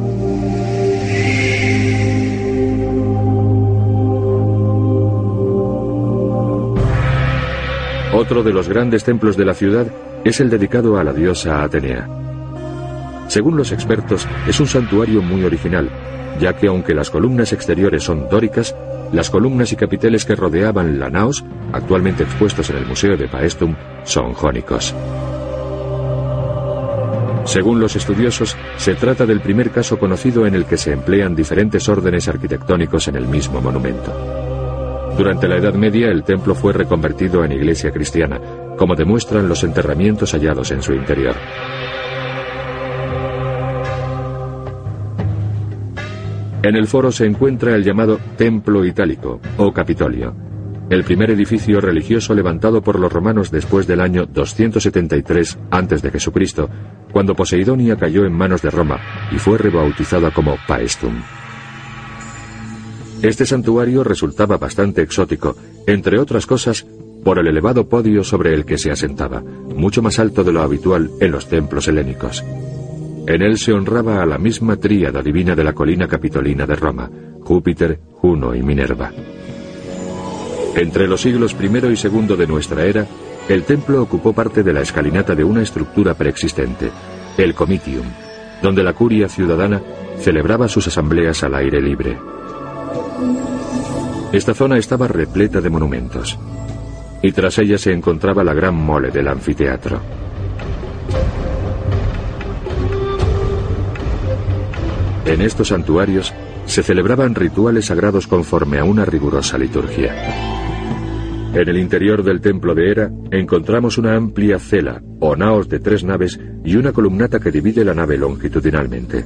Otro de los grandes templos de la ciudad es el dedicado a la diosa Atenea. Según los expertos, es un santuario muy original, ya que aunque las columnas exteriores son dóricas, las columnas y capiteles que rodeaban la naos, actualmente expuestos en el Museo de Paestum, son jónicos. Según los estudiosos, se trata del primer caso conocido en el que se emplean diferentes órdenes arquitectónicos en el mismo monumento. Durante la Edad Media el templo fue reconvertido en iglesia cristiana, como demuestran los enterramientos hallados en su interior. En el foro se encuentra el llamado Templo Itálico o Capitolio, el primer edificio religioso levantado por los romanos después del año 273 a.C., cuando Poseidonia cayó en manos de Roma y fue rebautizada como Paestum. Este santuario resultaba bastante exótico, entre otras cosas, por el elevado podio sobre el que se asentaba, mucho más alto de lo habitual en los templos helénicos. En él se honraba a la misma tríada divina de la colina capitolina de Roma, Júpiter, Juno y Minerva. Entre los siglos I y II de nuestra era, el templo ocupó parte de la escalinata de una estructura preexistente, el Comitium, donde la curia ciudadana celebraba sus asambleas al aire libre. Esta zona estaba repleta de monumentos, y tras ella se encontraba la gran mole del anfiteatro. En estos santuarios se celebraban rituales sagrados conforme a una rigurosa liturgia. En el interior del templo de Hera encontramos una amplia cela, o naos de tres naves y una columnata que divide la nave longitudinalmente.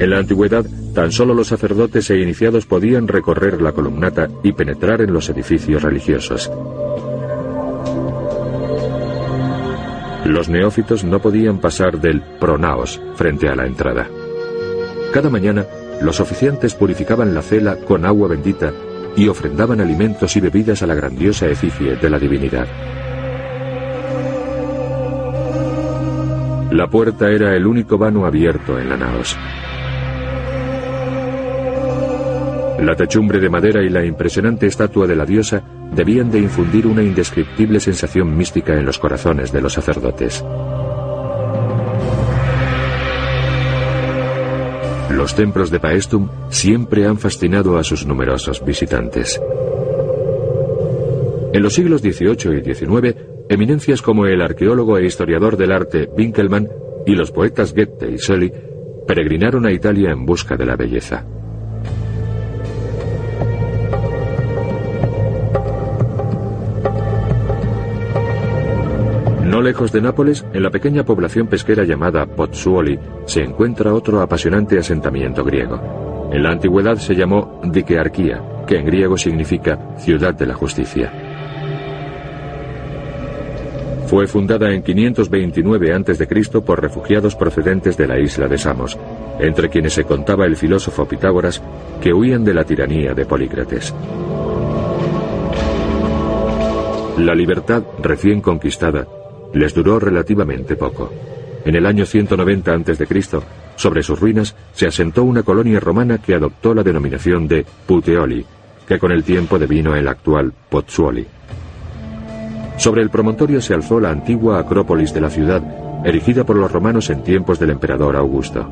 En la antigüedad, tan solo los sacerdotes e iniciados podían recorrer la columnata y penetrar en los edificios religiosos. Los neófitos no podían pasar del pronaos frente a la entrada. Cada mañana, los oficiantes purificaban la cela con agua bendita y ofrendaban alimentos y bebidas a la grandiosa efigie de la divinidad. La puerta era el único vano abierto en la naos. La techumbre de madera y la impresionante estatua de la diosa debían de infundir una indescriptible sensación mística en los corazones de los sacerdotes. Los templos de Paestum siempre han fascinado a sus numerosos visitantes. En los siglos XVIII y XIX, eminencias como el arqueólogo e historiador del arte Winkelmann y los poetas Goethe y Shelley peregrinaron a Italia en busca de la belleza. No lejos de Nápoles, en la pequeña población pesquera llamada Pozzuoli, se encuentra otro apasionante asentamiento griego. En la antigüedad se llamó Dikearquía, que en griego significa ciudad de la justicia. Fue fundada en 529 a.C. por refugiados procedentes de la isla de Samos, entre quienes se contaba el filósofo Pitágoras, que huían de la tiranía de Polícrates. La libertad recién conquistada les duró relativamente poco. En el año 190 a.C., sobre sus ruinas se asentó una colonia romana que adoptó la denominación de Puteoli, que con el tiempo devino el actual Pozzuoli. Sobre el promontorio se alzó la antigua acrópolis de la ciudad, erigida por los romanos en tiempos del emperador Augusto.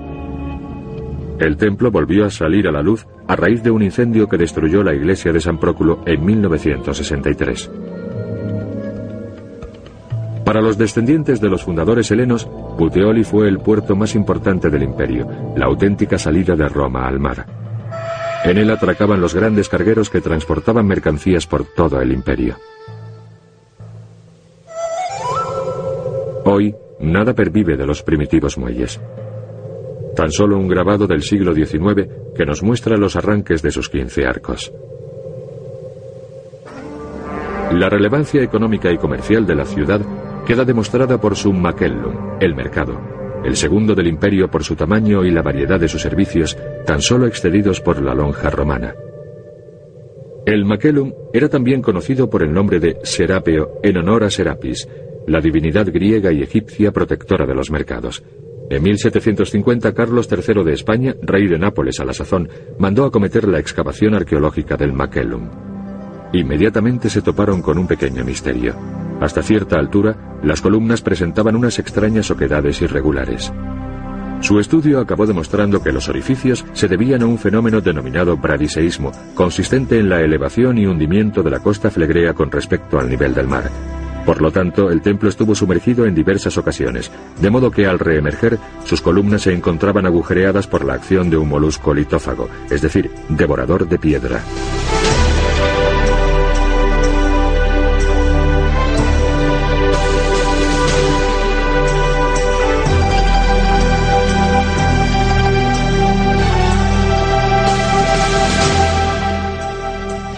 El templo volvió a salir a la luz a raíz de un incendio que destruyó la iglesia de San Próculo en 1963. Para los descendientes de los fundadores helenos, Puteoli fue el puerto más importante del imperio, la auténtica salida de Roma al mar. En él atracaban los grandes cargueros que transportaban mercancías por todo el imperio. Hoy, nada pervive de los primitivos muelles. Tan solo un grabado del siglo XIX que nos muestra los arranques de sus 15 arcos. La relevancia económica y comercial de la ciudad queda demostrada por su Macellum, el mercado, el segundo del imperio por su tamaño y la variedad de sus servicios, tan solo excedidos por la lonja romana. El Macellum era también conocido por el nombre de Serapeo en honor a Serapis, la divinidad griega y egipcia protectora de los mercados. En 1750 Carlos III de España, rey de Nápoles a la sazón, mandó acometer la excavación arqueológica del Macellum. Inmediatamente se toparon con un pequeño misterio. Hasta cierta altura, las columnas presentaban unas extrañas oquedades irregulares. Su estudio acabó demostrando que los orificios se debían a un fenómeno denominado bradiseísmo, consistente en la elevación y hundimiento de la costa flegrea con respecto al nivel del mar. Por lo tanto, el templo estuvo sumergido en diversas ocasiones, de modo que al reemerger, sus columnas se encontraban agujereadas por la acción de un molusco litófago, es decir, devorador de piedra.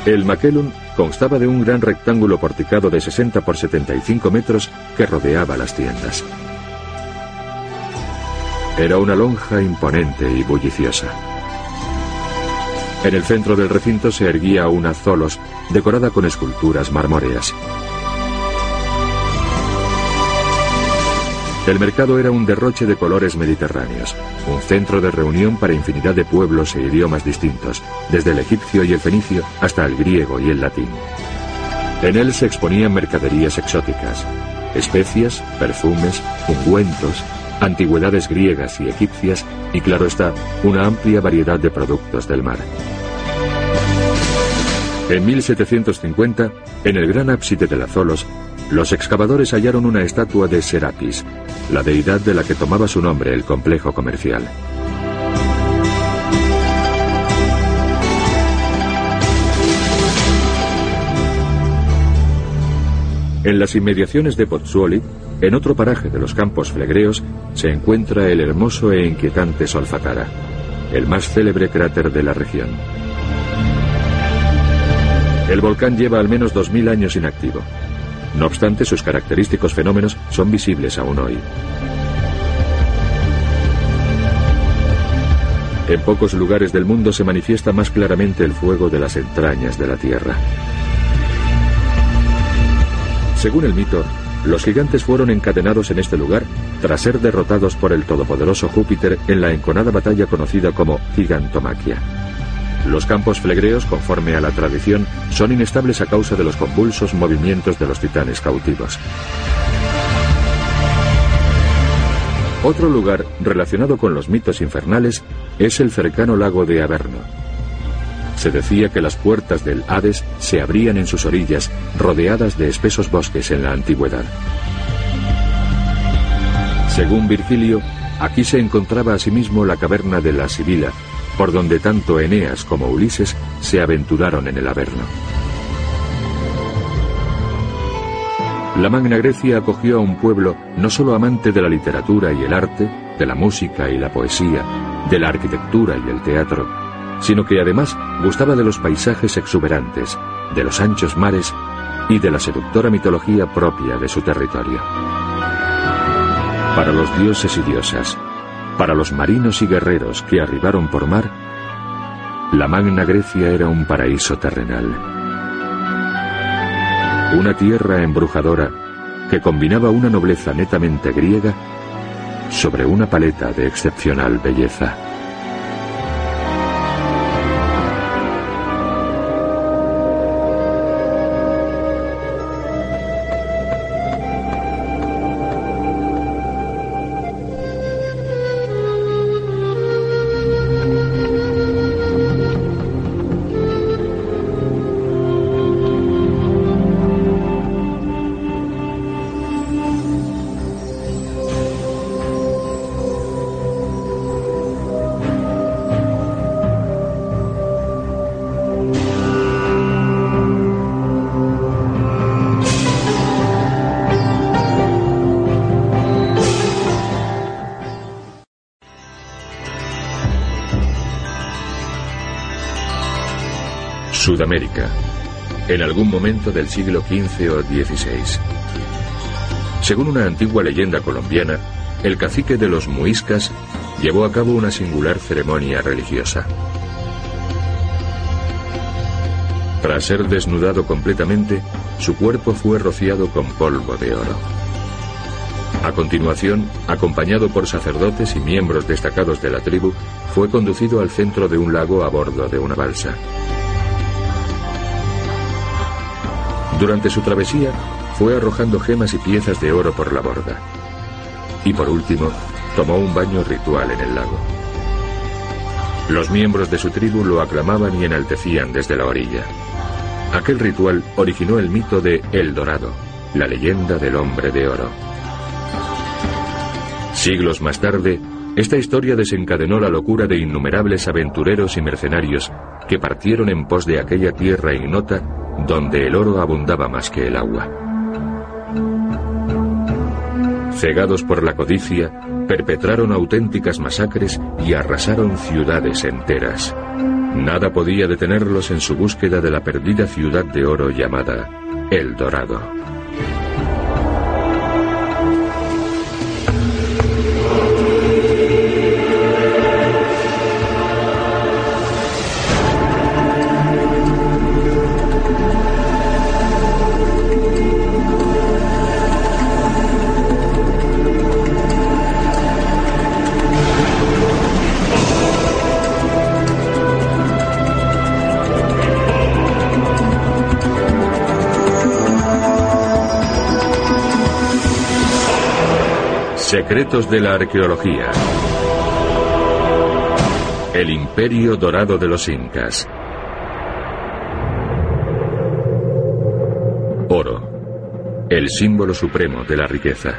El Maquelum constaba de un gran rectángulo porticado de 60 por 75 metros que rodeaba las tiendas. Era una lonja imponente y bulliciosa. En el centro del recinto se erguía una zolos decorada con esculturas marmóreas. El mercado era un derroche de colores mediterráneos, un centro de reunión para infinidad de pueblos e idiomas distintos, desde el egipcio y el fenicio hasta el griego y el latín. En él se exponían mercaderías exóticas, especias, perfumes, ungüentos, antigüedades griegas y egipcias y, claro está, una amplia variedad de productos del mar. En 1750, en el gran ábside de la Zolos, los excavadores hallaron una estatua de Serapis, la deidad de la que tomaba su nombre el complejo comercial. En las inmediaciones de Pozzuoli, en otro paraje de los campos flegreos, se encuentra el hermoso e inquietante Solfatara, el más célebre cráter de la región. El volcán lleva al menos 2.000 años inactivo. No obstante, sus característicos fenómenos son visibles aún hoy. En pocos lugares del mundo se manifiesta más claramente el fuego de las entrañas de la Tierra. Según el mito, los gigantes fueron encadenados en este lugar tras ser derrotados por el todopoderoso Júpiter en la enconada batalla conocida como Gigantomaquia. Los campos flegreos, conforme a la tradición, son inestables a causa de los convulsos movimientos de los titanes cautivos. Otro lugar relacionado con los mitos infernales es el cercano lago de Averno. Se decía que las puertas del Hades se abrían en sus orillas, rodeadas de espesos bosques en la antigüedad. Según Virgilio, aquí se encontraba asimismo la caverna de la Sibila, por donde tanto Eneas como Ulises se aventuraron en el Averno. La Magna Grecia acogió a un pueblo no solo amante de la literatura y el arte, de la música y la poesía, de la arquitectura y el teatro, sino que además gustaba de los paisajes exuberantes, de los anchos mares y de la seductora mitología propia de su territorio. Para los dioses y diosas, para los marinos y guerreros que arribaron por mar, la Magna Grecia era un paraíso terrenal. Una tierra embrujadora que combinaba una nobleza netamente griega sobre una paleta de excepcional belleza. Momento del siglo XV o XVI. Según una antigua leyenda colombiana, el cacique de los muiscas llevó a cabo una singular ceremonia religiosa. Tras ser desnudado completamente, su cuerpo fue rociado con polvo de oro. A continuación, acompañado por sacerdotes y miembros destacados de la tribu, fue conducido al centro de un lago a bordo de una balsa. Durante su travesía, fue arrojando gemas y piezas de oro por la borda. Y por último, tomó un baño ritual en el lago. Los miembros de su tribu lo aclamaban y enaltecían desde la orilla. Aquel ritual originó el mito de El Dorado, la leyenda del hombre de oro. Siglos más tarde, esta historia desencadenó la locura de innumerables aventureros y mercenarios que partieron en pos de aquella tierra ignota donde el oro abundaba más que el agua. Cegados por la codicia, perpetraron auténticas masacres y arrasaron ciudades enteras. Nada podía detenerlos en su búsqueda de la perdida ciudad de oro llamada El Dorado. Secretos de la arqueología. El imperio dorado de los incas. Oro. El símbolo supremo de la riqueza.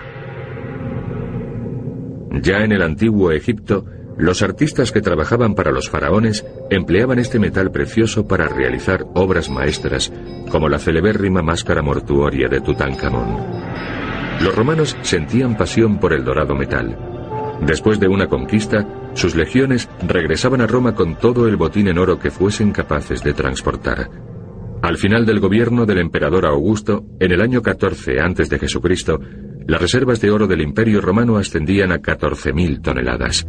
Ya en el antiguo Egipto, los artistas que trabajaban para los faraones empleaban este metal precioso para realizar obras maestras, como la celebérrima máscara mortuoria de Tutankamón. Los romanos sentían pasión por el dorado metal. Después de una conquista, sus legiones regresaban a Roma con todo el botín en oro que fuesen capaces de transportar. Al final del gobierno del emperador Augusto, en el año 14 a.C., las reservas de oro del Imperio Romano ascendían a 14.000 toneladas.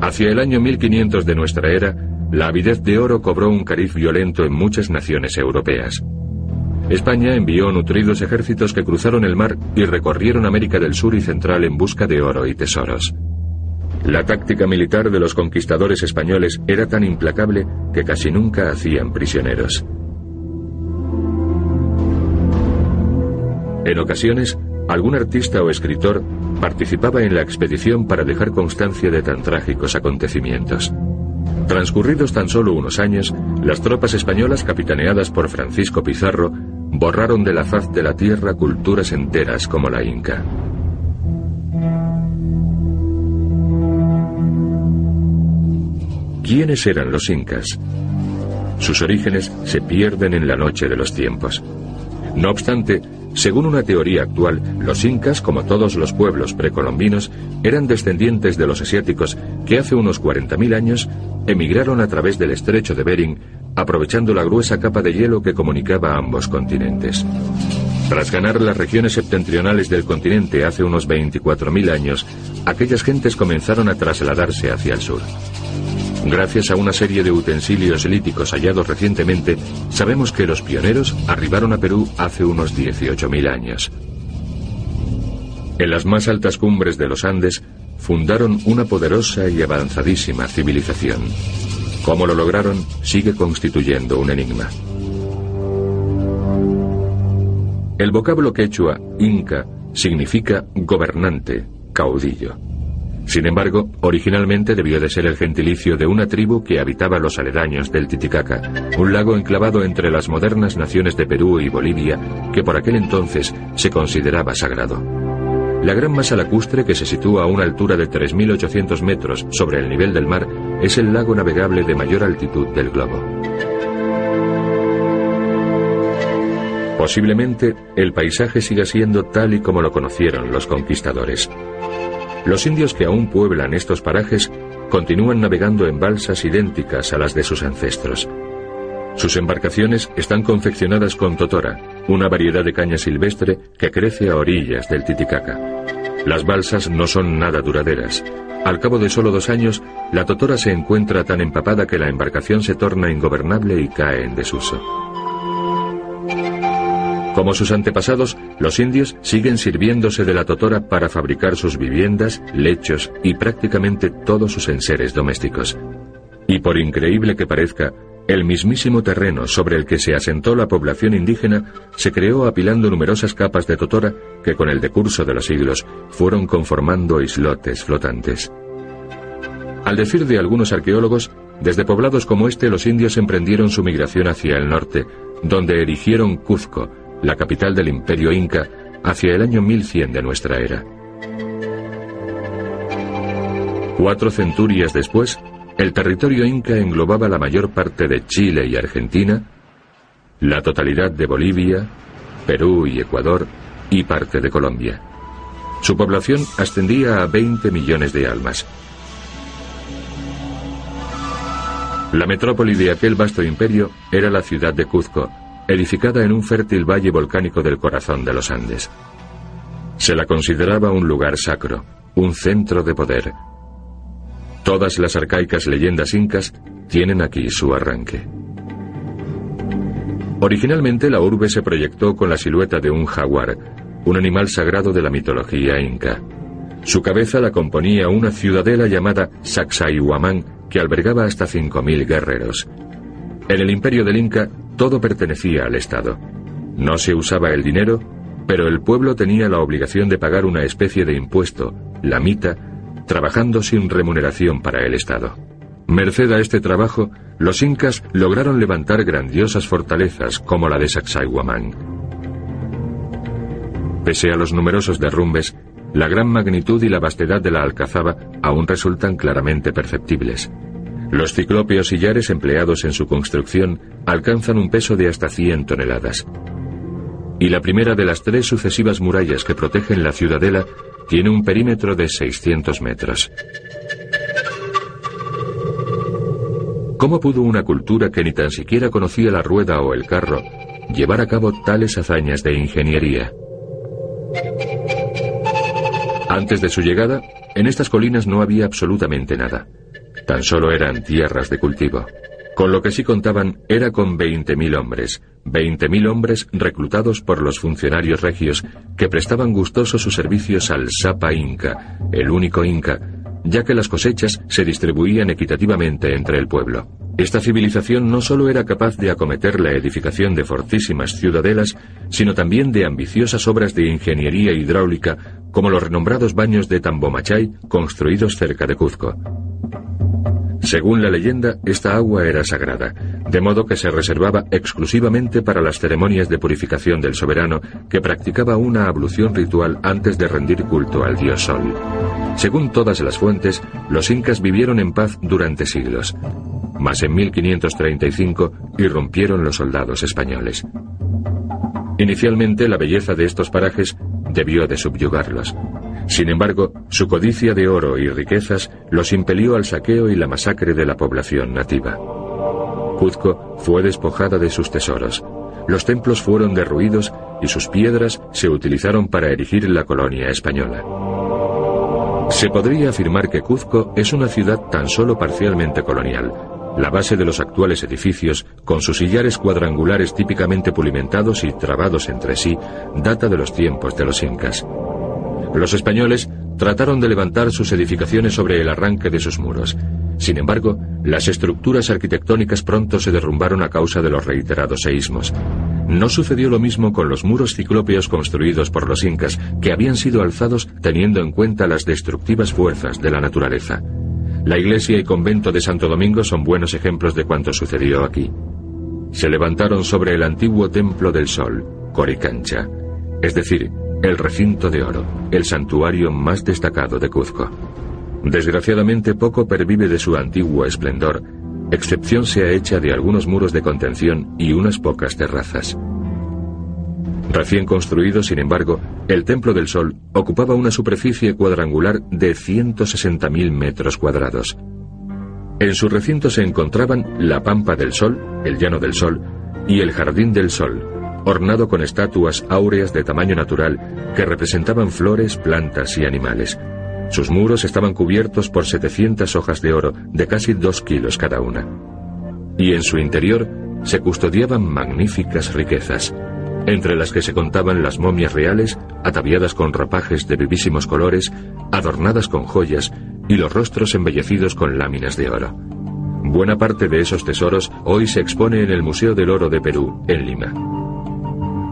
Hacia el año 1500 de nuestra era, la avidez de oro cobró un cariz violento en muchas naciones europeas. España envió nutridos ejércitos que cruzaron el mar y recorrieron América del Sur y Central en busca de oro y tesoros. La táctica militar de los conquistadores españoles era tan implacable que casi nunca hacían prisioneros. En ocasiones, algún artista o escritor participaba en la expedición para dejar constancia de tan trágicos acontecimientos. Transcurridos tan solo unos años, las tropas españolas capitaneadas por Francisco Pizarro borraron de la faz de la tierra culturas enteras como la inca. ¿Quiénes eran los incas? Sus orígenes se pierden en la noche de los tiempos. No obstante, Según una teoría actual, los incas, como todos los pueblos precolombinos, eran descendientes de los asiáticos que hace unos 40.000 años emigraron a través del estrecho de Bering, aprovechando la gruesa capa de hielo que comunicaba ambos continentes. Tras ganar las regiones septentrionales del continente hace unos 24.000 años, aquellas gentes comenzaron a trasladarse hacia el sur. Gracias a una serie de utensilios líticos hallados recientemente, sabemos que los pioneros arribaron a Perú hace unos 18.000 años. En las más altas cumbres de los Andes, fundaron una poderosa y avanzadísima civilización. Cómo lo lograron sigue constituyendo un enigma. El vocablo quechua, inca, significa gobernante, caudillo. Sin embargo, originalmente debió de ser el gentilicio de una tribu que habitaba los aledaños del Titicaca, un lago enclavado entre las modernas naciones de Perú y Bolivia, que por aquel entonces se consideraba sagrado. La gran masa lacustre, que se sitúa a una altura de 3.800 metros sobre el nivel del mar, es el lago navegable de mayor altitud del globo. Posiblemente el paisaje siga siendo tal y como lo conocieron los conquistadores. Los indios que aún pueblan estos parajes continúan navegando en balsas idénticas a las de sus ancestros. Sus embarcaciones están confeccionadas con totora, una variedad de caña silvestre que crece a orillas del Titicaca. Las balsas no son nada duraderas. Al cabo de solo dos años, la totora se encuentra tan empapada que la embarcación se torna ingobernable y cae en desuso. Como sus antepasados, los indios siguen sirviéndose de la totora para fabricar sus viviendas, lechos y prácticamente todos sus enseres domésticos. Y por increíble que parezca, el mismísimo terreno sobre el que se asentó la población indígena se creó apilando numerosas capas de totora que con el decurso de los siglos fueron conformando islotes flotantes. Al decir de algunos arqueólogos, desde poblados como este los indios emprendieron su migración hacia el norte, donde erigieron Cuzco, la capital del imperio inca, hacia el año 1100 de nuestra era. Cuatro centurias después, el territorio inca englobaba la mayor parte de Chile y Argentina, la totalidad de Bolivia, Perú y Ecuador y parte de Colombia. Su población ascendía a 20 millones de almas. La metrópoli de aquel vasto imperio era la ciudad de Cuzco, edificada en un fértil valle volcánico del corazón de los Andes. Se la consideraba un lugar sacro, un centro de poder. Todas las arcaicas leyendas incas tienen aquí su arranque. Originalmente la urbe se proyectó con la silueta de un jaguar, un animal sagrado de la mitología inca. Su cabeza la componía una ciudadela llamada Sacsayhuamán que albergaba hasta 5.000 guerreros. En el imperio del Inca todo pertenecía al Estado. No se usaba el dinero, pero el pueblo tenía la obligación de pagar una especie de impuesto, la mita, trabajando sin remuneración para el Estado. Merced a este trabajo, los incas lograron levantar grandiosas fortalezas como la de Sacsayhuamán. Pese a los numerosos derrumbes, la gran magnitud y la vastedad de la alcazaba aún resultan claramente perceptibles. Los ciclópeos sillares empleados en su construcción alcanzan un peso de hasta 100 toneladas. Y la primera de las tres sucesivas murallas que protegen la ciudadela tiene un perímetro de 600 metros. ¿Cómo pudo una cultura que ni tan siquiera conocía la rueda o el carro llevar a cabo tales hazañas de ingeniería? Antes de su llegada, en estas colinas no había absolutamente nada. Tan solo eran tierras de cultivo. Con lo que sí contaban era con 20.000 hombres, 20.000 hombres reclutados por los funcionarios regios que prestaban gustosos sus servicios al Sapa Inca, el único Inca, ya que las cosechas se distribuían equitativamente entre el pueblo. Esta civilización no solo era capaz de acometer la edificación de fortísimas ciudadelas, sino también de ambiciosas obras de ingeniería hidráulica, como los renombrados baños de Tambomachay construidos cerca de Cuzco. Según la leyenda, esta agua era sagrada, de modo que se reservaba exclusivamente para las ceremonias de purificación del soberano, que practicaba una ablución ritual antes de rendir culto al dios Sol. Según todas las fuentes, los incas vivieron en paz durante siglos, mas en 1535 irrumpieron los soldados españoles. Inicialmente la belleza de estos parajes debió de subyugarlos. Sin embargo, su codicia de oro y riquezas los impelió al saqueo y la masacre de la población nativa. Cuzco fue despojada de sus tesoros. Los templos fueron derruidos y sus piedras se utilizaron para erigir la colonia española. Se podría afirmar que Cuzco es una ciudad tan solo parcialmente colonial, la base de los actuales edificios, con sus sillares cuadrangulares típicamente pulimentados y trabados entre sí, data de los tiempos de los incas. Los españoles trataron de levantar sus edificaciones sobre el arranque de sus muros. Sin embargo, las estructuras arquitectónicas pronto se derrumbaron a causa de los reiterados seísmos. No sucedió lo mismo con los muros ciclópeos construidos por los incas, que habían sido alzados teniendo en cuenta las destructivas fuerzas de la naturaleza. La iglesia y convento de Santo Domingo son buenos ejemplos de cuanto sucedió aquí. Se levantaron sobre el antiguo templo del sol, Coricancha, es decir, el recinto de oro, el santuario más destacado de Cuzco. Desgraciadamente poco pervive de su antiguo esplendor, excepción sea hecha de algunos muros de contención y unas pocas terrazas. Recién construido, sin embargo, el Templo del Sol ocupaba una superficie cuadrangular de 160.000 metros cuadrados. En su recinto se encontraban la Pampa del Sol, el Llano del Sol y el Jardín del Sol, ornado con estatuas áureas de tamaño natural que representaban flores, plantas y animales. Sus muros estaban cubiertos por 700 hojas de oro de casi 2 kilos cada una. Y en su interior se custodiaban magníficas riquezas entre las que se contaban las momias reales, ataviadas con rapajes de vivísimos colores, adornadas con joyas y los rostros embellecidos con láminas de oro. Buena parte de esos tesoros hoy se expone en el Museo del Oro de Perú, en Lima.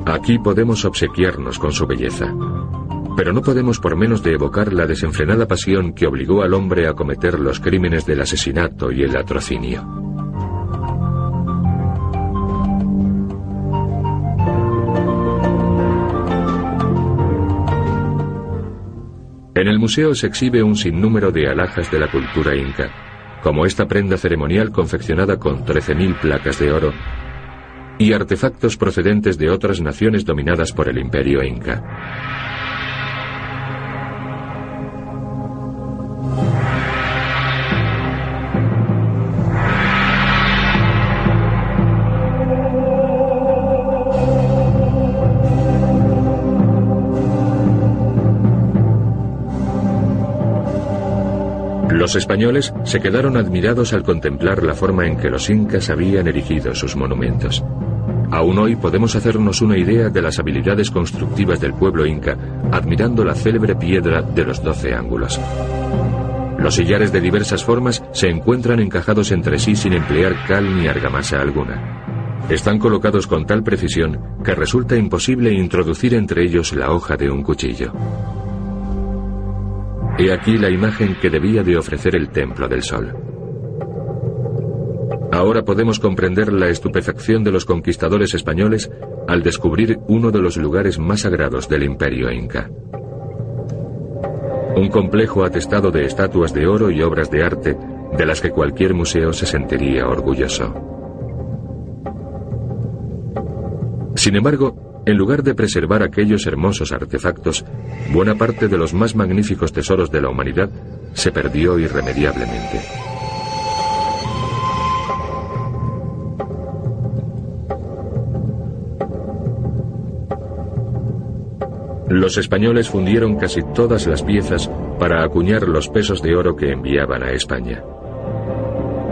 Aquí podemos obsequiarnos con su belleza. Pero no podemos por menos de evocar la desenfrenada pasión que obligó al hombre a cometer los crímenes del asesinato y el atrocinio. En el museo se exhibe un sinnúmero de alhajas de la cultura inca, como esta prenda ceremonial confeccionada con 13.000 placas de oro y artefactos procedentes de otras naciones dominadas por el imperio inca. Los españoles se quedaron admirados al contemplar la forma en que los incas habían erigido sus monumentos. Aún hoy podemos hacernos una idea de las habilidades constructivas del pueblo inca admirando la célebre piedra de los doce ángulos. Los sillares de diversas formas se encuentran encajados entre sí sin emplear cal ni argamasa alguna. Están colocados con tal precisión que resulta imposible introducir entre ellos la hoja de un cuchillo. He aquí la imagen que debía de ofrecer el Templo del Sol. Ahora podemos comprender la estupefacción de los conquistadores españoles al descubrir uno de los lugares más sagrados del imperio inca. Un complejo atestado de estatuas de oro y obras de arte de las que cualquier museo se sentiría orgulloso. Sin embargo, en lugar de preservar aquellos hermosos artefactos, buena parte de los más magníficos tesoros de la humanidad se perdió irremediablemente. Los españoles fundieron casi todas las piezas para acuñar los pesos de oro que enviaban a España.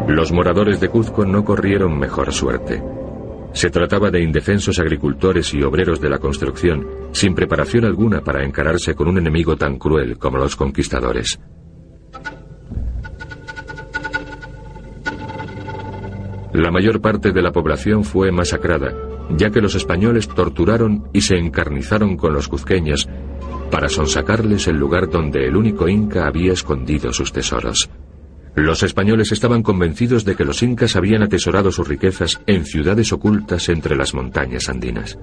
Los moradores de Cuzco no corrieron mejor suerte. Se trataba de indefensos agricultores y obreros de la construcción, sin preparación alguna para encararse con un enemigo tan cruel como los conquistadores. La mayor parte de la población fue masacrada, ya que los españoles torturaron y se encarnizaron con los cuzqueños para sonsacarles el lugar donde el único inca había escondido sus tesoros. Los españoles estaban convencidos de que los incas habían atesorado sus riquezas en ciudades ocultas entre las montañas andinas.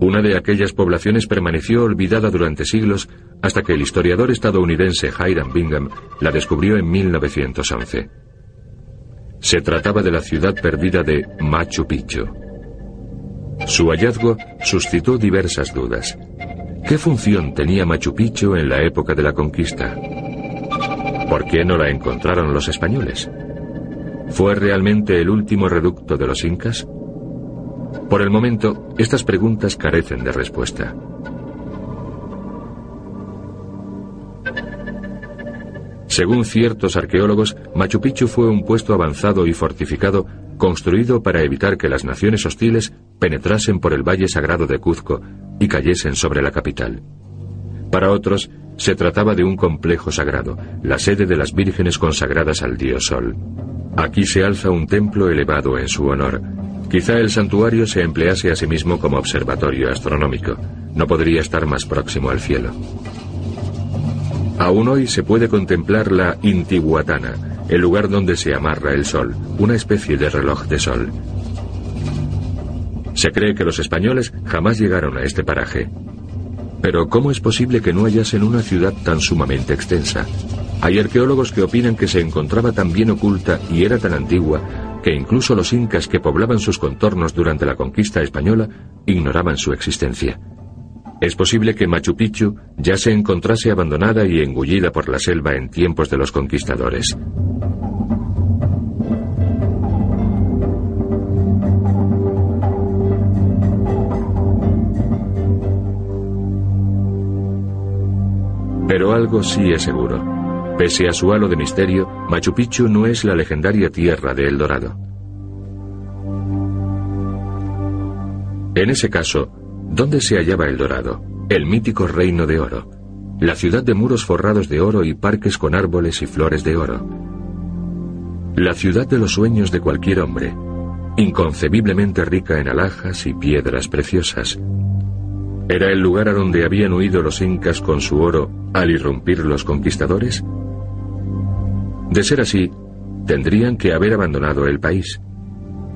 Una de aquellas poblaciones permaneció olvidada durante siglos hasta que el historiador estadounidense Hiram Bingham la descubrió en 1911. Se trataba de la ciudad perdida de Machu Picchu. Su hallazgo suscitó diversas dudas. ¿Qué función tenía Machu Picchu en la época de la conquista? ¿Por qué no la encontraron los españoles? ¿Fue realmente el último reducto de los incas? Por el momento, estas preguntas carecen de respuesta. Según ciertos arqueólogos, Machu Picchu fue un puesto avanzado y fortificado construido para evitar que las naciones hostiles penetrasen por el valle sagrado de Cuzco y cayesen sobre la capital. Para otros, se trataba de un complejo sagrado, la sede de las vírgenes consagradas al dios Sol. Aquí se alza un templo elevado en su honor. Quizá el santuario se emplease a sí mismo como observatorio astronómico. No podría estar más próximo al cielo. Aún hoy se puede contemplar la Intihuatana, el lugar donde se amarra el sol, una especie de reloj de sol. Se cree que los españoles jamás llegaron a este paraje. Pero ¿cómo es posible que no hallasen una ciudad tan sumamente extensa? Hay arqueólogos que opinan que se encontraba tan bien oculta y era tan antigua que incluso los incas que poblaban sus contornos durante la conquista española ignoraban su existencia. Es posible que Machu Picchu ya se encontrase abandonada y engullida por la selva en tiempos de los conquistadores. Pero algo sí es seguro. Pese a su halo de misterio, Machu Picchu no es la legendaria tierra de El Dorado. En ese caso, ¿Dónde se hallaba El Dorado? El mítico reino de oro. La ciudad de muros forrados de oro y parques con árboles y flores de oro. La ciudad de los sueños de cualquier hombre. Inconcebiblemente rica en alhajas y piedras preciosas. ¿Era el lugar a donde habían huido los incas con su oro al irrumpir los conquistadores? De ser así, tendrían que haber abandonado el país.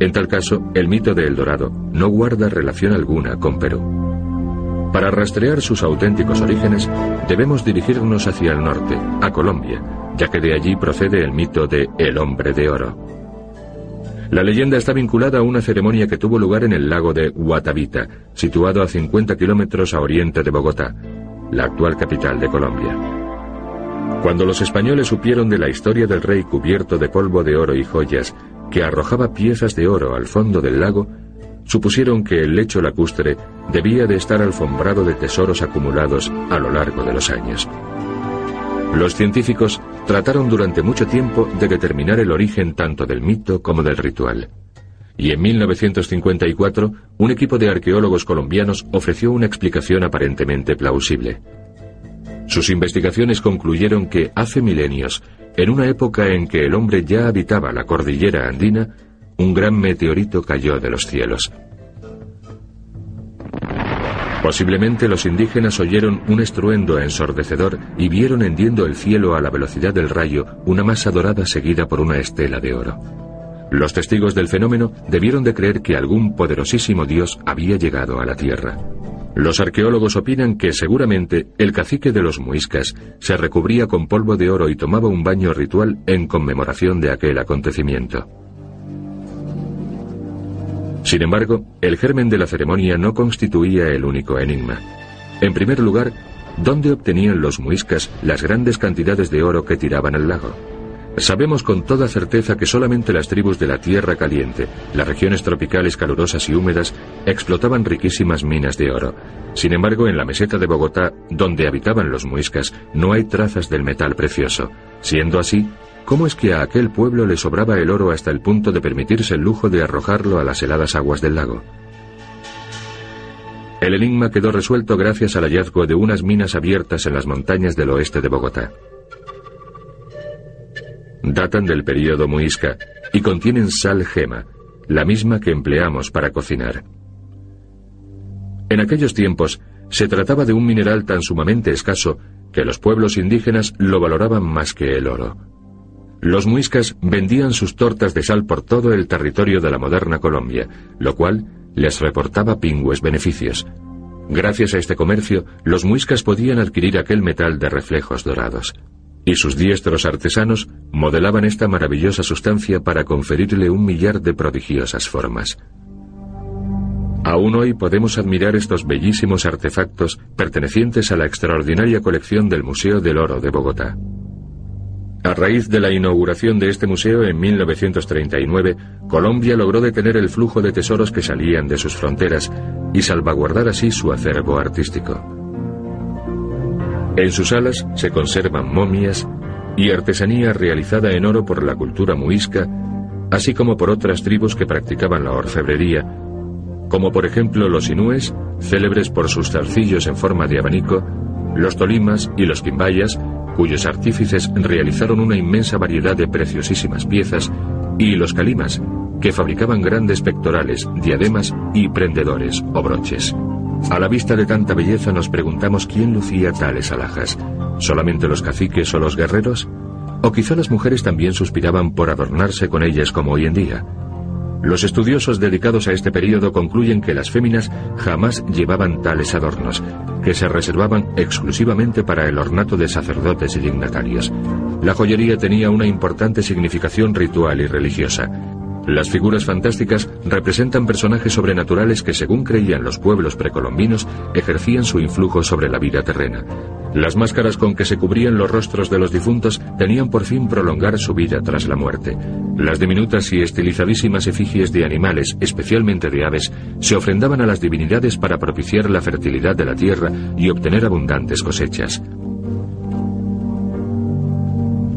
En tal caso, el mito de El Dorado no guarda relación alguna con Perú. Para rastrear sus auténticos orígenes, debemos dirigirnos hacia el norte, a Colombia, ya que de allí procede el mito de El Hombre de Oro. La leyenda está vinculada a una ceremonia que tuvo lugar en el lago de Guatavita, situado a 50 kilómetros a oriente de Bogotá, la actual capital de Colombia. Cuando los españoles supieron de la historia del rey cubierto de polvo de oro y joyas que arrojaba piezas de oro al fondo del lago, supusieron que el lecho lacustre debía de estar alfombrado de tesoros acumulados a lo largo de los años. Los científicos trataron durante mucho tiempo de determinar el origen tanto del mito como del ritual. Y en 1954, un equipo de arqueólogos colombianos ofreció una explicación aparentemente plausible. Sus investigaciones concluyeron que hace milenios en una época en que el hombre ya habitaba la cordillera andina, un gran meteorito cayó de los cielos. Posiblemente los indígenas oyeron un estruendo ensordecedor y vieron hendiendo el cielo a la velocidad del rayo una masa dorada seguida por una estela de oro. Los testigos del fenómeno debieron de creer que algún poderosísimo dios había llegado a la Tierra. Los arqueólogos opinan que seguramente el cacique de los muiscas se recubría con polvo de oro y tomaba un baño ritual en conmemoración de aquel acontecimiento. Sin embargo, el germen de la ceremonia no constituía el único enigma. En primer lugar, ¿dónde obtenían los muiscas las grandes cantidades de oro que tiraban al lago? Sabemos con toda certeza que solamente las tribus de la Tierra Caliente, las regiones tropicales calurosas y húmedas, explotaban riquísimas minas de oro. Sin embargo, en la meseta de Bogotá, donde habitaban los muiscas, no hay trazas del metal precioso. Siendo así, ¿cómo es que a aquel pueblo le sobraba el oro hasta el punto de permitirse el lujo de arrojarlo a las heladas aguas del lago? El enigma quedó resuelto gracias al hallazgo de unas minas abiertas en las montañas del oeste de Bogotá datan del período muisca y contienen sal gema, la misma que empleamos para cocinar. En aquellos tiempos se trataba de un mineral tan sumamente escaso que los pueblos indígenas lo valoraban más que el oro. Los muiscas vendían sus tortas de sal por todo el territorio de la moderna Colombia, lo cual les reportaba pingües beneficios. Gracias a este comercio, los muiscas podían adquirir aquel metal de reflejos dorados y sus diestros artesanos modelaban esta maravillosa sustancia para conferirle un millar de prodigiosas formas. Aún hoy podemos admirar estos bellísimos artefactos pertenecientes a la extraordinaria colección del Museo del Oro de Bogotá. A raíz de la inauguración de este museo en 1939, Colombia logró detener el flujo de tesoros que salían de sus fronteras y salvaguardar así su acervo artístico. En sus salas se conservan momias y artesanía realizada en oro por la cultura muisca, así como por otras tribus que practicaban la orfebrería, como por ejemplo los inúes, célebres por sus zarcillos en forma de abanico, los tolimas y los quimbayas, cuyos artífices realizaron una inmensa variedad de preciosísimas piezas, y los calimas, que fabricaban grandes pectorales, diademas y prendedores o broches. A la vista de tanta belleza nos preguntamos quién lucía tales alhajas. ¿Solamente los caciques o los guerreros? ¿O quizá las mujeres también suspiraban por adornarse con ellas como hoy en día? Los estudiosos dedicados a este periodo concluyen que las féminas jamás llevaban tales adornos, que se reservaban exclusivamente para el ornato de sacerdotes y dignatarios. La joyería tenía una importante significación ritual y religiosa. Las figuras fantásticas representan personajes sobrenaturales que, según creían los pueblos precolombinos, ejercían su influjo sobre la vida terrena. Las máscaras con que se cubrían los rostros de los difuntos tenían por fin prolongar su vida tras la muerte. Las diminutas y estilizadísimas efigies de animales, especialmente de aves, se ofrendaban a las divinidades para propiciar la fertilidad de la tierra y obtener abundantes cosechas.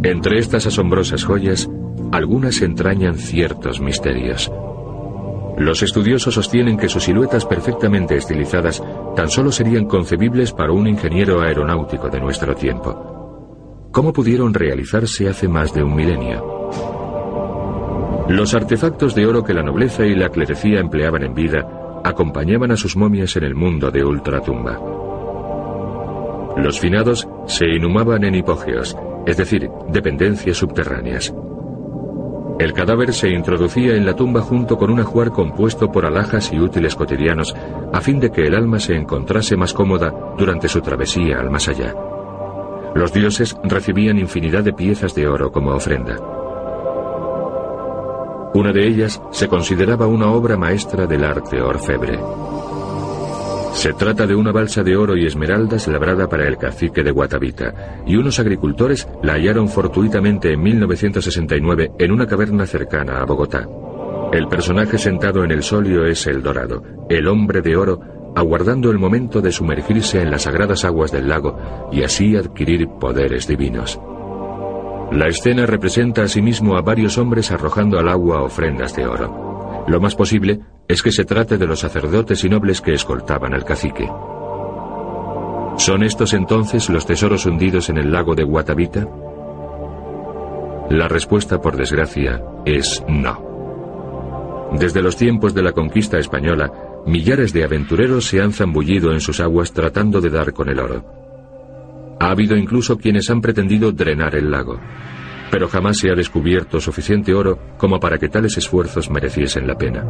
Entre estas asombrosas joyas, algunas entrañan ciertos misterios. Los estudiosos sostienen que sus siluetas perfectamente estilizadas tan solo serían concebibles para un ingeniero aeronáutico de nuestro tiempo. ¿Cómo pudieron realizarse hace más de un milenio? Los artefactos de oro que la nobleza y la clerecía empleaban en vida acompañaban a sus momias en el mundo de ultratumba. Los finados se inhumaban en hipógeos, es decir, dependencias subterráneas. El cadáver se introducía en la tumba junto con un ajuar compuesto por alhajas y útiles cotidianos, a fin de que el alma se encontrase más cómoda durante su travesía al más allá. Los dioses recibían infinidad de piezas de oro como ofrenda. Una de ellas se consideraba una obra maestra del arte orfebre. Se trata de una balsa de oro y esmeraldas labrada para el cacique de Guatavita, y unos agricultores la hallaron fortuitamente en 1969 en una caverna cercana a Bogotá. El personaje sentado en el solio es el dorado, el hombre de oro, aguardando el momento de sumergirse en las sagradas aguas del lago y así adquirir poderes divinos. La escena representa asimismo a varios hombres arrojando al agua ofrendas de oro. Lo más posible es que se trate de los sacerdotes y nobles que escoltaban al cacique. ¿Son estos entonces los tesoros hundidos en el lago de Guatavita? La respuesta, por desgracia, es no. Desde los tiempos de la conquista española, millares de aventureros se han zambullido en sus aguas tratando de dar con el oro. Ha habido incluso quienes han pretendido drenar el lago, pero jamás se ha descubierto suficiente oro como para que tales esfuerzos mereciesen la pena.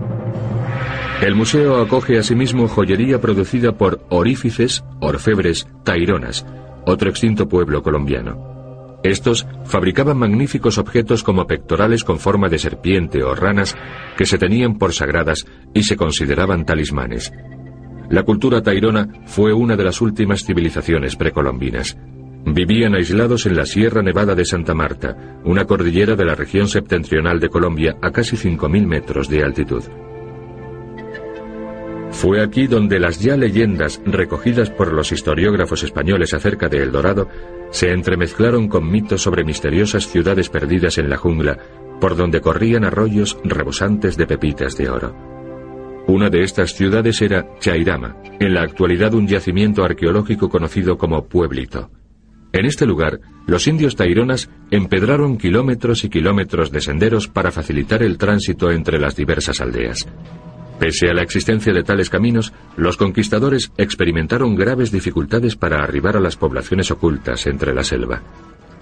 El museo acoge asimismo joyería producida por orífices, orfebres, taironas, otro extinto pueblo colombiano. Estos fabricaban magníficos objetos como pectorales con forma de serpiente o ranas que se tenían por sagradas y se consideraban talismanes. La cultura tairona fue una de las últimas civilizaciones precolombinas. Vivían aislados en la Sierra Nevada de Santa Marta, una cordillera de la región septentrional de Colombia a casi 5.000 metros de altitud. Fue aquí donde las ya leyendas recogidas por los historiógrafos españoles acerca de El Dorado se entremezclaron con mitos sobre misteriosas ciudades perdidas en la jungla, por donde corrían arroyos rebosantes de pepitas de oro. Una de estas ciudades era Chairama, en la actualidad un yacimiento arqueológico conocido como Pueblito. En este lugar, los indios taironas empedraron kilómetros y kilómetros de senderos para facilitar el tránsito entre las diversas aldeas. Pese a la existencia de tales caminos, los conquistadores experimentaron graves dificultades para arribar a las poblaciones ocultas entre la selva.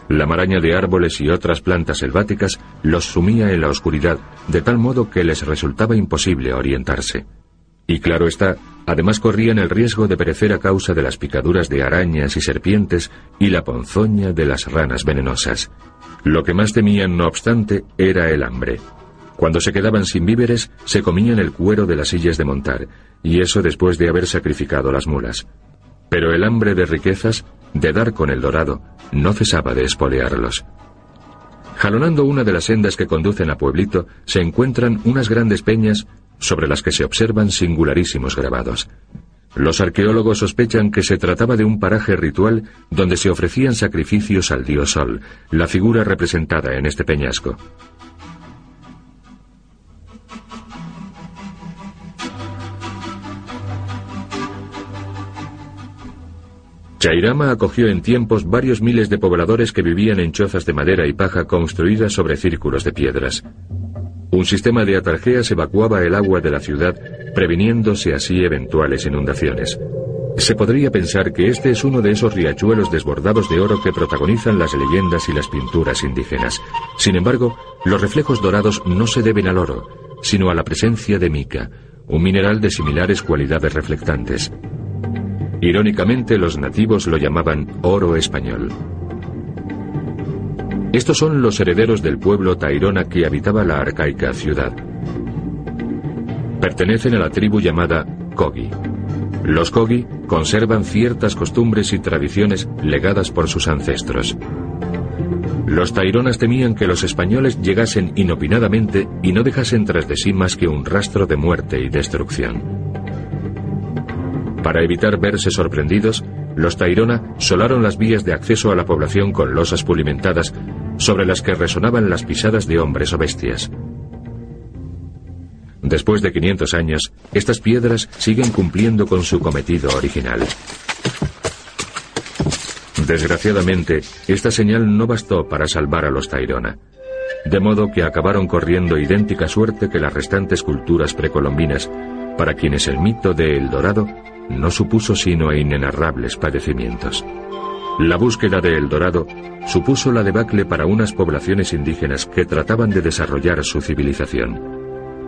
La maraña de árboles y otras plantas selváticas los sumía en la oscuridad, de tal modo que les resultaba imposible orientarse. Y claro está, además corrían el riesgo de perecer a causa de las picaduras de arañas y serpientes y la ponzoña de las ranas venenosas. Lo que más temían, no obstante, era el hambre. Cuando se quedaban sin víveres, se comían el cuero de las sillas de montar, y eso después de haber sacrificado las mulas. Pero el hambre de riquezas, de dar con el dorado, no cesaba de espolearlos. Jalonando una de las sendas que conducen a Pueblito, se encuentran unas grandes peñas sobre las que se observan singularísimos grabados. Los arqueólogos sospechan que se trataba de un paraje ritual donde se ofrecían sacrificios al dios Sol, la figura representada en este peñasco. Chairama acogió en tiempos varios miles de pobladores que vivían en chozas de madera y paja construidas sobre círculos de piedras. Un sistema de atarjeas evacuaba el agua de la ciudad, previniéndose así eventuales inundaciones. Se podría pensar que este es uno de esos riachuelos desbordados de oro que protagonizan las leyendas y las pinturas indígenas. Sin embargo, los reflejos dorados no se deben al oro, sino a la presencia de mica, un mineral de similares cualidades reflectantes. Irónicamente, los nativos lo llamaban oro español. Estos son los herederos del pueblo tairona que habitaba la arcaica ciudad. Pertenecen a la tribu llamada Kogi. Los Kogi conservan ciertas costumbres y tradiciones legadas por sus ancestros. Los taironas temían que los españoles llegasen inopinadamente y no dejasen tras de sí más que un rastro de muerte y destrucción. Para evitar verse sorprendidos, los Tairona solaron las vías de acceso a la población con losas pulimentadas sobre las que resonaban las pisadas de hombres o bestias. Después de 500 años, estas piedras siguen cumpliendo con su cometido original. Desgraciadamente, esta señal no bastó para salvar a los Tairona, de modo que acabaron corriendo idéntica suerte que las restantes culturas precolombinas, para quienes el mito de El Dorado no supuso sino inenarrables padecimientos. La búsqueda de El Dorado supuso la debacle para unas poblaciones indígenas que trataban de desarrollar su civilización.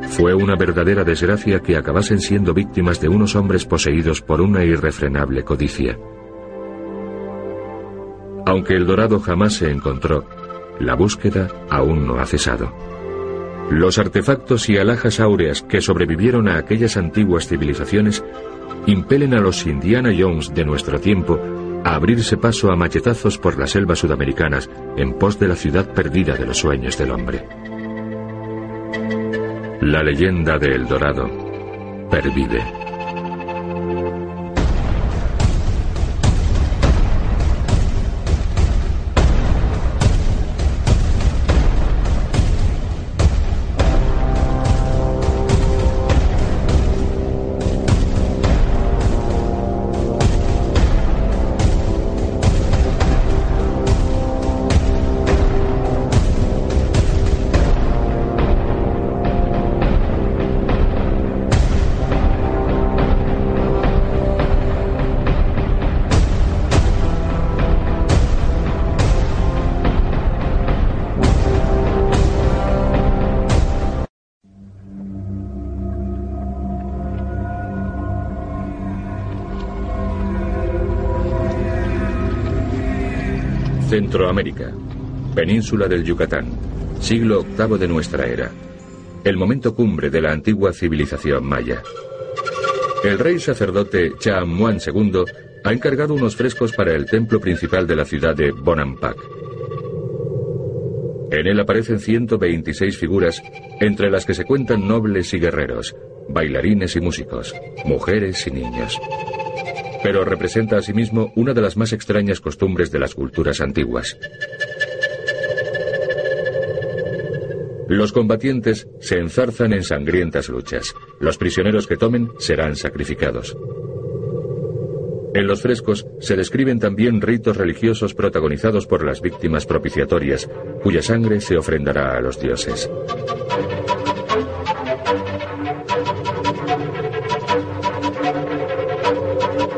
Fue una verdadera desgracia que acabasen siendo víctimas de unos hombres poseídos por una irrefrenable codicia. Aunque el dorado jamás se encontró, la búsqueda aún no ha cesado. Los artefactos y alhajas áureas que sobrevivieron a aquellas antiguas civilizaciones impelen a los Indiana Jones de nuestro tiempo a abrirse paso a machetazos por las selvas sudamericanas en pos de la ciudad perdida de los sueños del hombre. La leyenda de El Dorado pervive. Centroamérica, península del Yucatán, siglo VIII de nuestra era, el momento cumbre de la antigua civilización maya. El rey sacerdote Chamuan II ha encargado unos frescos para el templo principal de la ciudad de Bonampak. En él aparecen 126 figuras, entre las que se cuentan nobles y guerreros, bailarines y músicos, mujeres y niños pero representa asimismo una de las más extrañas costumbres de las culturas antiguas. Los combatientes se enzarzan en sangrientas luchas. Los prisioneros que tomen serán sacrificados. En los frescos se describen también ritos religiosos protagonizados por las víctimas propiciatorias, cuya sangre se ofrendará a los dioses.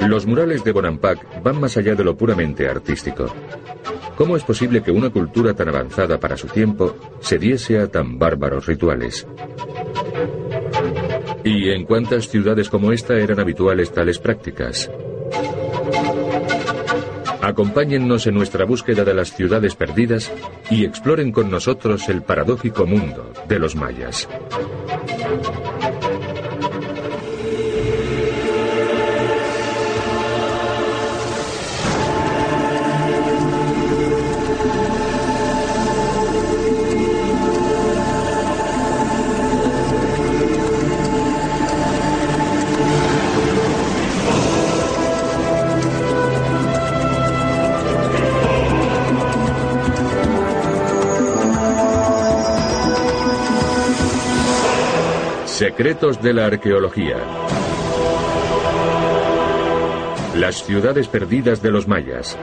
Los murales de Bonampak van más allá de lo puramente artístico. ¿Cómo es posible que una cultura tan avanzada para su tiempo se diese a tan bárbaros rituales? ¿Y en cuántas ciudades como esta eran habituales tales prácticas? Acompáñennos en nuestra búsqueda de las ciudades perdidas y exploren con nosotros el paradójico mundo de los mayas. Secretos de la arqueología. Las ciudades perdidas de los mayas.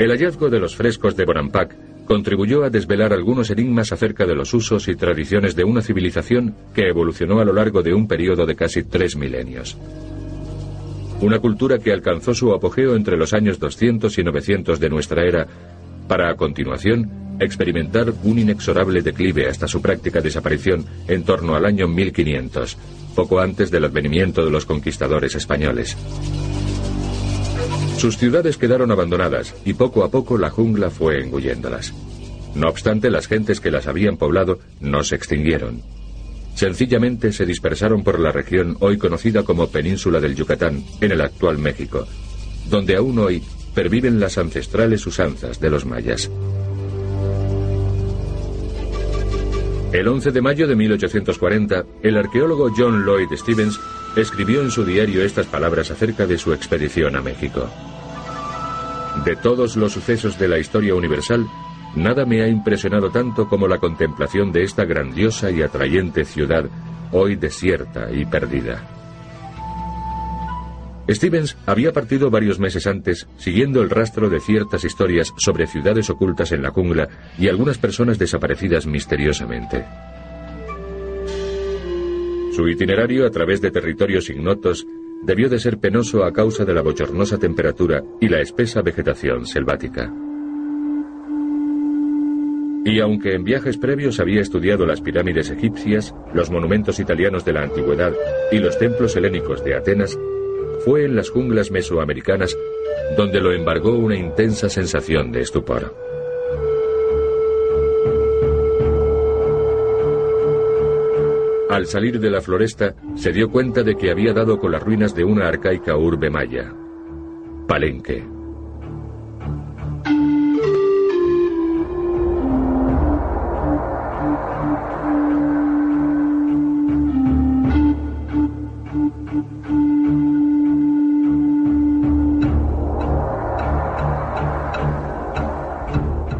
El hallazgo de los frescos de Bonampak contribuyó a desvelar algunos enigmas acerca de los usos y tradiciones de una civilización que evolucionó a lo largo de un periodo de casi tres milenios. Una cultura que alcanzó su apogeo entre los años 200 y 900 de nuestra era, para a continuación experimentar un inexorable declive hasta su práctica desaparición en torno al año 1500, poco antes del advenimiento de los conquistadores españoles. Sus ciudades quedaron abandonadas y poco a poco la jungla fue engulléndolas. No obstante, las gentes que las habían poblado no se extinguieron. Sencillamente se dispersaron por la región hoy conocida como Península del Yucatán, en el actual México, donde aún hoy perviven las ancestrales usanzas de los mayas. El 11 de mayo de 1840, el arqueólogo John Lloyd Stevens escribió en su diario estas palabras acerca de su expedición a México. De todos los sucesos de la historia universal, nada me ha impresionado tanto como la contemplación de esta grandiosa y atrayente ciudad, hoy desierta y perdida. Stevens había partido varios meses antes, siguiendo el rastro de ciertas historias sobre ciudades ocultas en la jungla y algunas personas desaparecidas misteriosamente. Su itinerario a través de territorios ignotos debió de ser penoso a causa de la bochornosa temperatura y la espesa vegetación selvática. Y aunque en viajes previos había estudiado las pirámides egipcias, los monumentos italianos de la antigüedad y los templos helénicos de Atenas, fue en las junglas mesoamericanas donde lo embargó una intensa sensación de estupor. Al salir de la floresta, se dio cuenta de que había dado con las ruinas de una arcaica urbe maya, Palenque.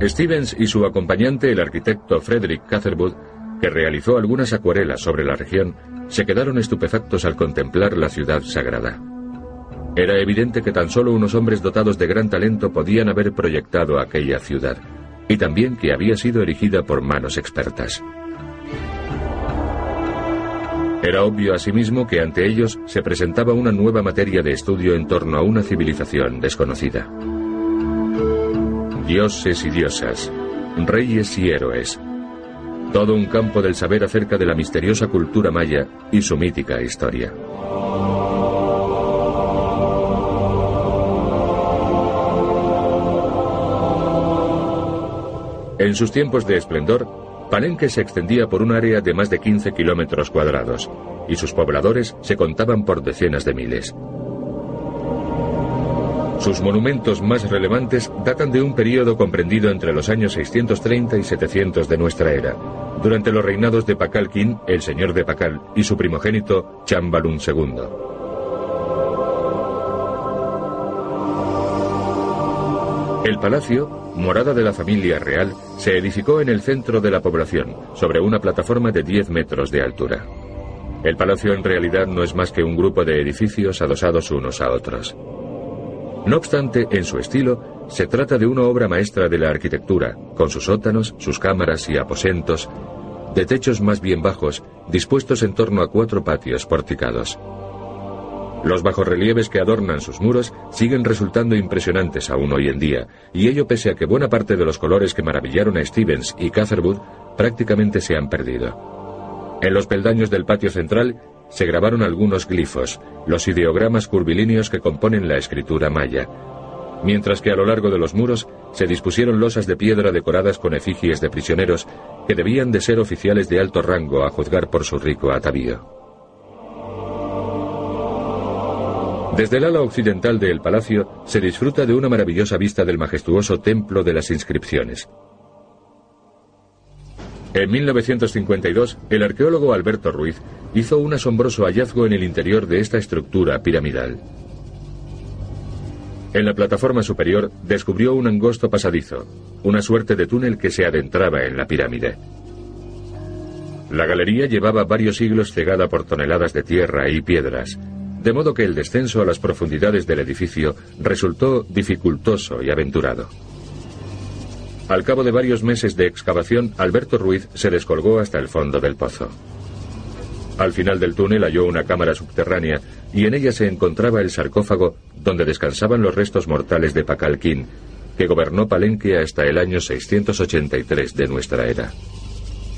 Stevens y su acompañante, el arquitecto Frederick Catherwood, que realizó algunas acuarelas sobre la región, se quedaron estupefactos al contemplar la ciudad sagrada. Era evidente que tan solo unos hombres dotados de gran talento podían haber proyectado aquella ciudad, y también que había sido erigida por manos expertas. Era obvio asimismo que ante ellos se presentaba una nueva materia de estudio en torno a una civilización desconocida dioses y diosas, reyes y héroes. Todo un campo del saber acerca de la misteriosa cultura maya y su mítica historia. En sus tiempos de esplendor, Palenque se extendía por un área de más de 15 kilómetros cuadrados, y sus pobladores se contaban por decenas de miles. Sus monumentos más relevantes datan de un periodo comprendido entre los años 630 y 700 de nuestra era, durante los reinados de Pacal-Quín, el señor de Pacal, y su primogénito Chambalun II. El palacio, morada de la familia real, se edificó en el centro de la población, sobre una plataforma de 10 metros de altura. El palacio en realidad no es más que un grupo de edificios adosados unos a otros. No obstante, en su estilo, se trata de una obra maestra de la arquitectura, con sus sótanos, sus cámaras y aposentos, de techos más bien bajos, dispuestos en torno a cuatro patios porticados. Los bajorrelieves que adornan sus muros siguen resultando impresionantes aún hoy en día, y ello pese a que buena parte de los colores que maravillaron a Stevens y Catherwood prácticamente se han perdido. En los peldaños del patio central se grabaron algunos glifos, los ideogramas curvilíneos que componen la escritura maya, mientras que a lo largo de los muros se dispusieron losas de piedra decoradas con efigies de prisioneros que debían de ser oficiales de alto rango a juzgar por su rico atavío. Desde el ala occidental del palacio se disfruta de una maravillosa vista del majestuoso templo de las inscripciones. En 1952, el arqueólogo Alberto Ruiz hizo un asombroso hallazgo en el interior de esta estructura piramidal. En la plataforma superior descubrió un angosto pasadizo, una suerte de túnel que se adentraba en la pirámide. La galería llevaba varios siglos cegada por toneladas de tierra y piedras, de modo que el descenso a las profundidades del edificio resultó dificultoso y aventurado. Al cabo de varios meses de excavación, Alberto Ruiz se descolgó hasta el fondo del pozo. Al final del túnel halló una cámara subterránea y en ella se encontraba el sarcófago donde descansaban los restos mortales de Pacalquín, que gobernó Palenque hasta el año 683 de nuestra era.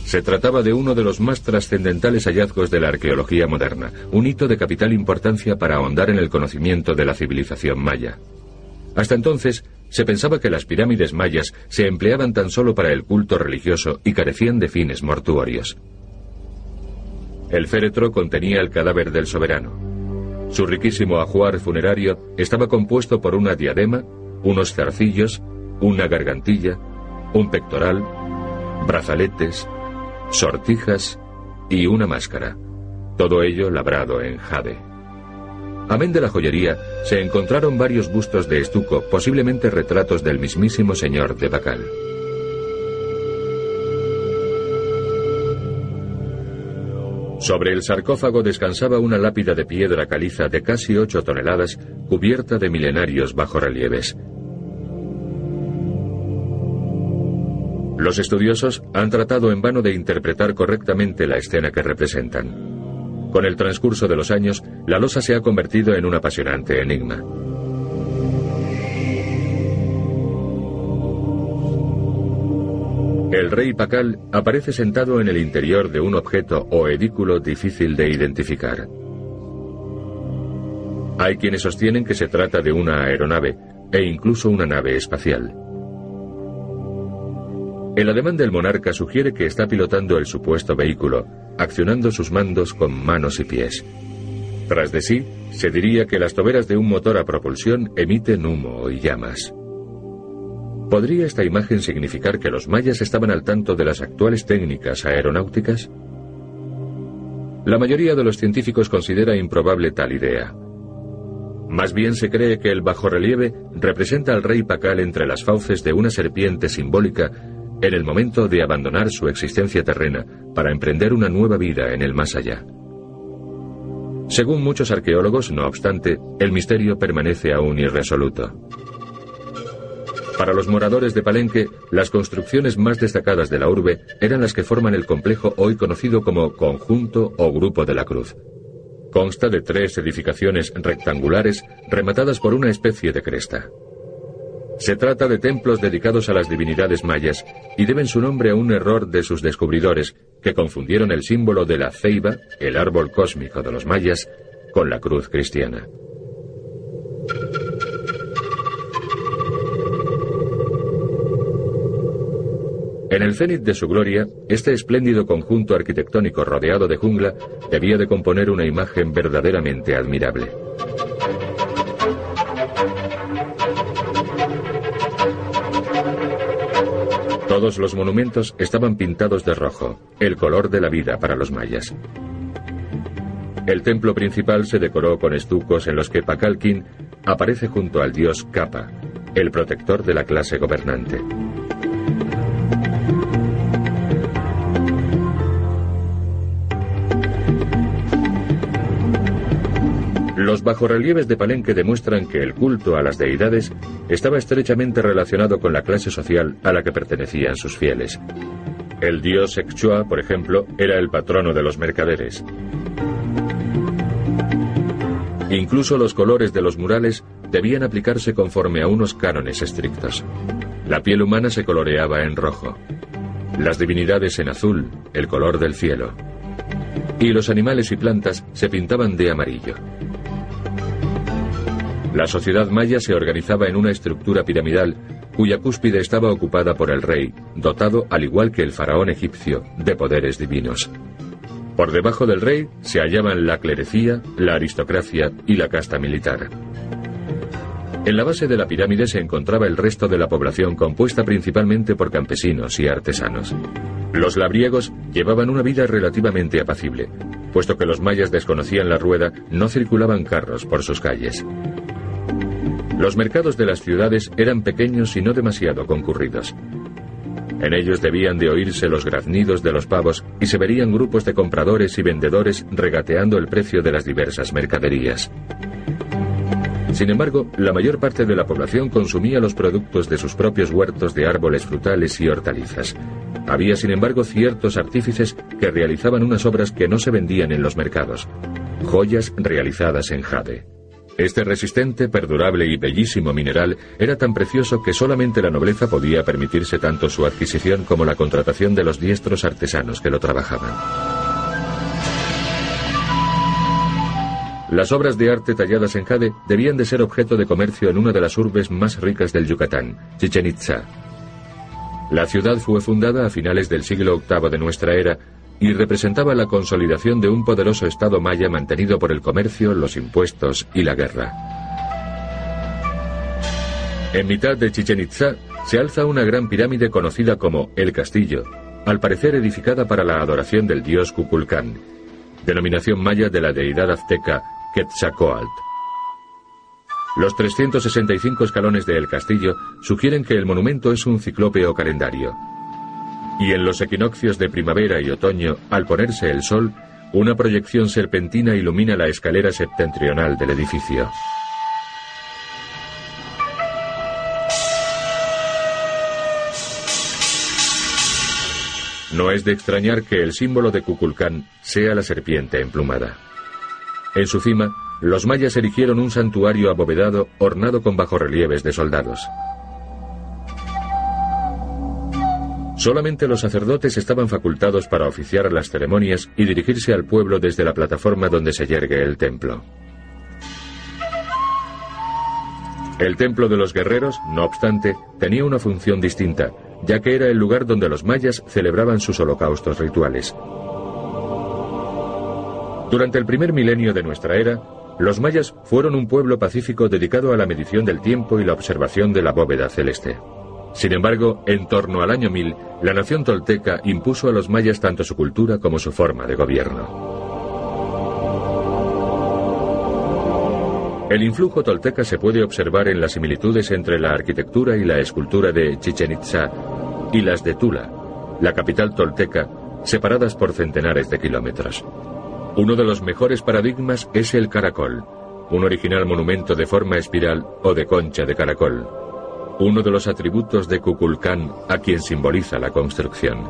Se trataba de uno de los más trascendentales hallazgos de la arqueología moderna, un hito de capital importancia para ahondar en el conocimiento de la civilización maya. Hasta entonces, se pensaba que las pirámides mayas se empleaban tan solo para el culto religioso y carecían de fines mortuorios. El féretro contenía el cadáver del soberano. Su riquísimo ajuar funerario estaba compuesto por una diadema, unos zarcillos, una gargantilla, un pectoral, brazaletes, sortijas y una máscara. Todo ello labrado en jade. Amén de la joyería, se encontraron varios bustos de estuco, posiblemente retratos del mismísimo señor de Bacal. Sobre el sarcófago descansaba una lápida de piedra caliza de casi ocho toneladas, cubierta de milenarios bajorrelieves. Los estudiosos han tratado en vano de interpretar correctamente la escena que representan. Con el transcurso de los años, la losa se ha convertido en un apasionante enigma. El rey Pacal aparece sentado en el interior de un objeto o edículo difícil de identificar. Hay quienes sostienen que se trata de una aeronave e incluso una nave espacial. El ademán del monarca sugiere que está pilotando el supuesto vehículo, accionando sus mandos con manos y pies. Tras de sí, se diría que las toberas de un motor a propulsión emiten humo y llamas. ¿Podría esta imagen significar que los mayas estaban al tanto de las actuales técnicas aeronáuticas? La mayoría de los científicos considera improbable tal idea. Más bien se cree que el bajorrelieve representa al rey Pacal entre las fauces de una serpiente simbólica en el momento de abandonar su existencia terrena para emprender una nueva vida en el más allá. Según muchos arqueólogos, no obstante, el misterio permanece aún irresoluto. Para los moradores de Palenque, las construcciones más destacadas de la urbe eran las que forman el complejo hoy conocido como Conjunto o Grupo de la Cruz. Consta de tres edificaciones rectangulares rematadas por una especie de cresta. Se trata de templos dedicados a las divinidades mayas y deben su nombre a un error de sus descubridores, que confundieron el símbolo de la ceiba, el árbol cósmico de los mayas, con la cruz cristiana. En el cenit de su gloria, este espléndido conjunto arquitectónico rodeado de jungla debía de componer una imagen verdaderamente admirable. Todos los monumentos estaban pintados de rojo, el color de la vida para los mayas. El templo principal se decoró con estucos en los que Pacalquín aparece junto al dios Capa, el protector de la clase gobernante. Los bajorrelieves de Palenque demuestran que el culto a las deidades estaba estrechamente relacionado con la clase social a la que pertenecían sus fieles. El dios Exchua, por ejemplo, era el patrono de los mercaderes. Incluso los colores de los murales debían aplicarse conforme a unos cánones estrictos. La piel humana se coloreaba en rojo, las divinidades en azul, el color del cielo. y los animales y plantas se pintaban de amarillo. La sociedad maya se organizaba en una estructura piramidal cuya cúspide estaba ocupada por el rey, dotado, al igual que el faraón egipcio, de poderes divinos. Por debajo del rey se hallaban la clerecía, la aristocracia y la casta militar. En la base de la pirámide se encontraba el resto de la población compuesta principalmente por campesinos y artesanos. Los labriegos llevaban una vida relativamente apacible. Puesto que los mayas desconocían la rueda, no circulaban carros por sus calles. Los mercados de las ciudades eran pequeños y no demasiado concurridos. En ellos debían de oírse los graznidos de los pavos y se verían grupos de compradores y vendedores regateando el precio de las diversas mercaderías. Sin embargo, la mayor parte de la población consumía los productos de sus propios huertos de árboles frutales y hortalizas. Había, sin embargo, ciertos artífices que realizaban unas obras que no se vendían en los mercados, joyas realizadas en jade. Este resistente, perdurable y bellísimo mineral era tan precioso que solamente la nobleza podía permitirse tanto su adquisición como la contratación de los diestros artesanos que lo trabajaban. Las obras de arte talladas en jade debían de ser objeto de comercio en una de las urbes más ricas del Yucatán, Chichen Itza. La ciudad fue fundada a finales del siglo VIII de nuestra era y representaba la consolidación de un poderoso Estado maya mantenido por el comercio, los impuestos y la guerra. En mitad de Chichen Itza se alza una gran pirámide conocida como El Castillo, al parecer edificada para la adoración del dios Kukulcán, denominación maya de la deidad azteca Quetzalcoatl. Los 365 escalones de El Castillo sugieren que el monumento es un ciclópeo calendario, y en los equinoccios de primavera y otoño, al ponerse el sol, una proyección serpentina ilumina la escalera septentrional del edificio. No es de extrañar que el símbolo de Kukulcán sea la serpiente emplumada. En su cima, los mayas erigieron un santuario abovedado ornado con bajorrelieves de soldados. Solamente los sacerdotes estaban facultados para oficiar las ceremonias y dirigirse al pueblo desde la plataforma donde se yergue el templo. El templo de los guerreros, no obstante, tenía una función distinta, ya que era el lugar donde los mayas celebraban sus holocaustos rituales. Durante el primer milenio de nuestra era, los mayas fueron un pueblo pacífico dedicado a la medición del tiempo y la observación de la bóveda celeste. Sin embargo, en torno al año 1000, la nación tolteca impuso a los mayas tanto su cultura como su forma de gobierno. El influjo tolteca se puede observar en las similitudes entre la arquitectura y la escultura de Chichen Itza y las de Tula, la capital tolteca, separadas por centenares de kilómetros. Uno de los mejores paradigmas es el caracol, un original monumento de forma espiral o de concha de caracol, uno de los atributos de Kukulcán a quien simboliza la construcción.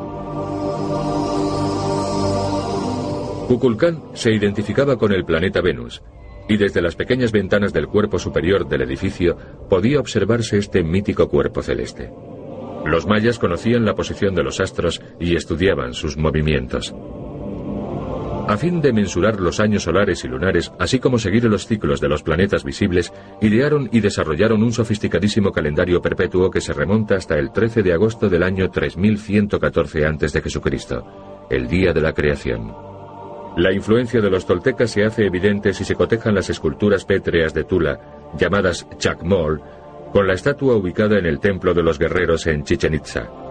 Kukulcán se identificaba con el planeta Venus, y desde las pequeñas ventanas del cuerpo superior del edificio podía observarse este mítico cuerpo celeste. Los mayas conocían la posición de los astros y estudiaban sus movimientos. A fin de mensurar los años solares y lunares, así como seguir los ciclos de los planetas visibles, idearon y desarrollaron un sofisticadísimo calendario perpetuo que se remonta hasta el 13 de agosto del año 3114 a.C., el día de la creación. La influencia de los toltecas se hace evidente si se cotejan las esculturas pétreas de Tula, llamadas Chacmol, con la estatua ubicada en el Templo de los Guerreros en Chichen Itza.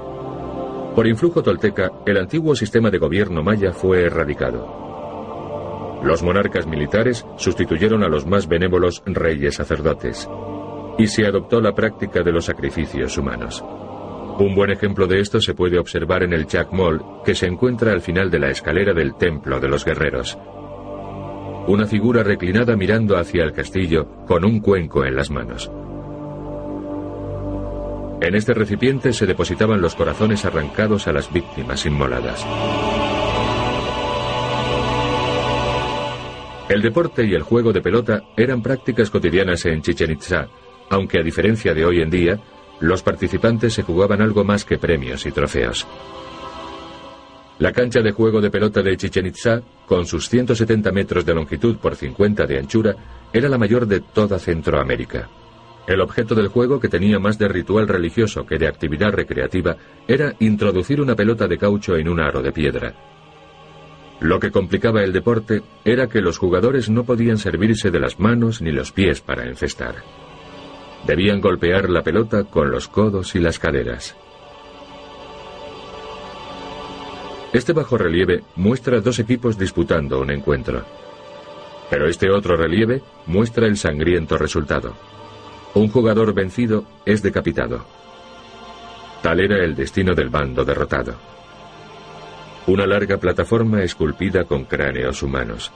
Por influjo tolteca, el antiguo sistema de gobierno maya fue erradicado. Los monarcas militares sustituyeron a los más benévolos reyes sacerdotes, y se adoptó la práctica de los sacrificios humanos. Un buen ejemplo de esto se puede observar en el Chacmol, que se encuentra al final de la escalera del Templo de los Guerreros. Una figura reclinada mirando hacia el castillo con un cuenco en las manos. En este recipiente se depositaban los corazones arrancados a las víctimas inmoladas. El deporte y el juego de pelota eran prácticas cotidianas en Chichen Itza, aunque a diferencia de hoy en día, los participantes se jugaban algo más que premios y trofeos. La cancha de juego de pelota de Chichen Itza, con sus 170 metros de longitud por 50 de anchura, era la mayor de toda Centroamérica. El objeto del juego, que tenía más de ritual religioso que de actividad recreativa, era introducir una pelota de caucho en un aro de piedra. Lo que complicaba el deporte era que los jugadores no podían servirse de las manos ni los pies para encestar. Debían golpear la pelota con los codos y las caderas. Este bajo relieve muestra dos equipos disputando un encuentro. Pero este otro relieve muestra el sangriento resultado. Un jugador vencido es decapitado. Tal era el destino del bando derrotado. Una larga plataforma esculpida con cráneos humanos,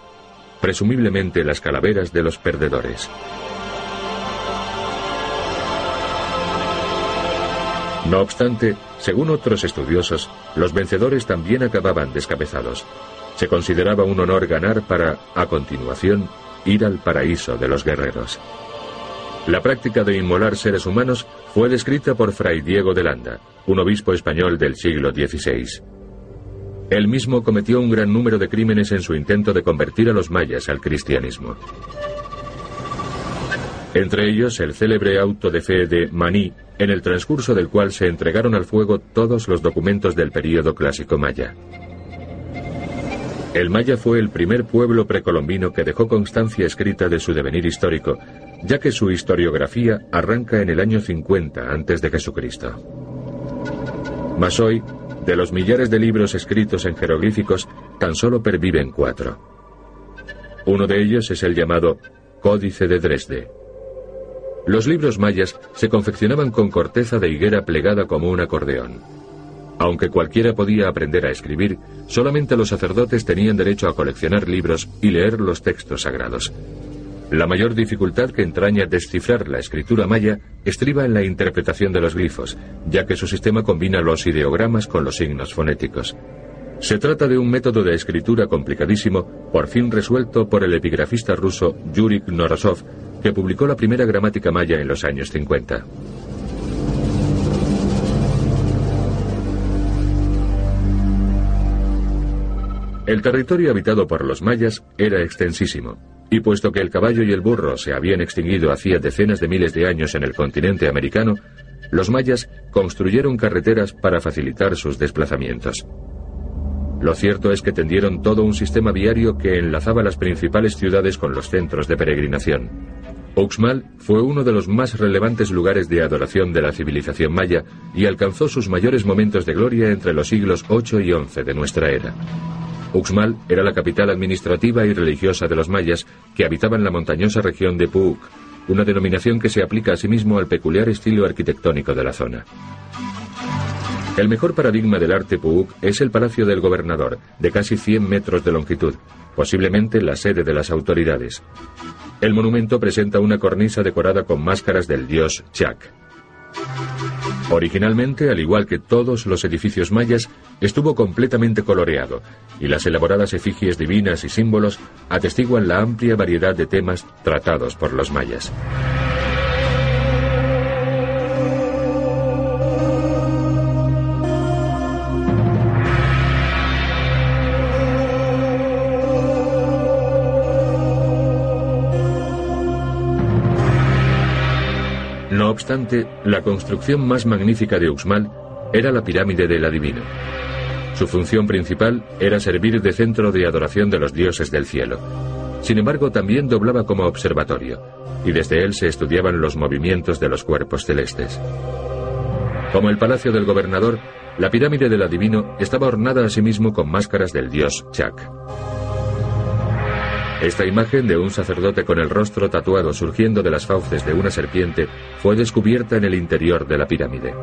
presumiblemente las calaveras de los perdedores. No obstante, según otros estudiosos, los vencedores también acababan descabezados. Se consideraba un honor ganar para, a continuación, ir al paraíso de los guerreros. La práctica de inmolar seres humanos fue descrita por Fray Diego de Landa, un obispo español del siglo XVI. Él mismo cometió un gran número de crímenes en su intento de convertir a los mayas al cristianismo. Entre ellos el célebre auto de fe de Maní, en el transcurso del cual se entregaron al fuego todos los documentos del período clásico maya. El maya fue el primer pueblo precolombino que dejó constancia escrita de su devenir histórico, ya que su historiografía arranca en el año 50 antes de Jesucristo. Mas hoy, de los millares de libros escritos en jeroglíficos, tan solo perviven cuatro. Uno de ellos es el llamado Códice de Dresde, los libros mayas se confeccionaban con corteza de higuera plegada como un acordeón. Aunque cualquiera podía aprender a escribir, solamente los sacerdotes tenían derecho a coleccionar libros y leer los textos sagrados. La mayor dificultad que entraña descifrar la escritura maya estriba en la interpretación de los glifos, ya que su sistema combina los ideogramas con los signos fonéticos. Se trata de un método de escritura complicadísimo, por fin resuelto por el epigrafista ruso Yuri Norosov que publicó la primera gramática maya en los años 50. El territorio habitado por los mayas era extensísimo, y puesto que el caballo y el burro se habían extinguido hacía decenas de miles de años en el continente americano, los mayas construyeron carreteras para facilitar sus desplazamientos. Lo cierto es que tendieron todo un sistema viario que enlazaba las principales ciudades con los centros de peregrinación. Uxmal fue uno de los más relevantes lugares de adoración de la civilización maya y alcanzó sus mayores momentos de gloria entre los siglos 8 y 11 de nuestra era. Uxmal era la capital administrativa y religiosa de los mayas que habitaban la montañosa región de Puuk, una denominación que se aplica asimismo al peculiar estilo arquitectónico de la zona. El mejor paradigma del arte Puuk es el Palacio del Gobernador, de casi 100 metros de longitud, posiblemente la sede de las autoridades. El monumento presenta una cornisa decorada con máscaras del dios Chak. Originalmente, al igual que todos los edificios mayas, estuvo completamente coloreado, y las elaboradas efigies divinas y símbolos atestiguan la amplia variedad de temas tratados por los mayas. Obstante, la construcción más magnífica de Uxmal era la pirámide del adivino. Su función principal era servir de centro de adoración de los dioses del cielo. Sin embargo, también doblaba como observatorio, y desde él se estudiaban los movimientos de los cuerpos celestes. Como el palacio del gobernador, la pirámide del adivino estaba ornada asimismo con máscaras del dios Chak. Esta imagen de un sacerdote con el rostro tatuado surgiendo de las fauces de una serpiente fue descubierta en el interior de la pirámide.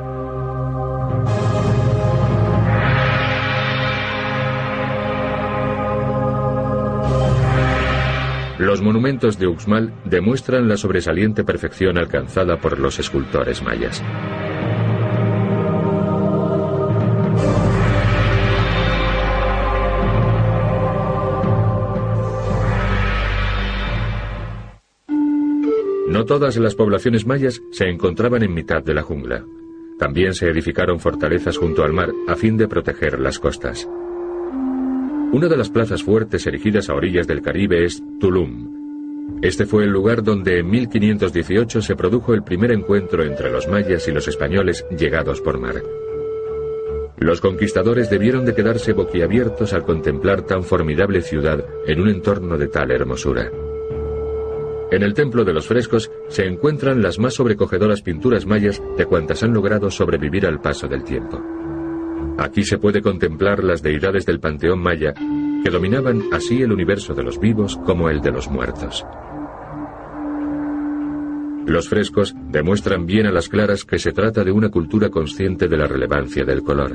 Los monumentos de Uxmal demuestran la sobresaliente perfección alcanzada por los escultores mayas. No todas las poblaciones mayas se encontraban en mitad de la jungla. También se edificaron fortalezas junto al mar a fin de proteger las costas. Una de las plazas fuertes erigidas a orillas del Caribe es Tulum. Este fue el lugar donde en 1518 se produjo el primer encuentro entre los mayas y los españoles llegados por mar. Los conquistadores debieron de quedarse boquiabiertos al contemplar tan formidable ciudad en un entorno de tal hermosura. En el templo de los frescos se encuentran las más sobrecogedoras pinturas mayas de cuantas han logrado sobrevivir al paso del tiempo. Aquí se puede contemplar las deidades del panteón maya, que dominaban así el universo de los vivos como el de los muertos. Los frescos demuestran bien a las claras que se trata de una cultura consciente de la relevancia del color.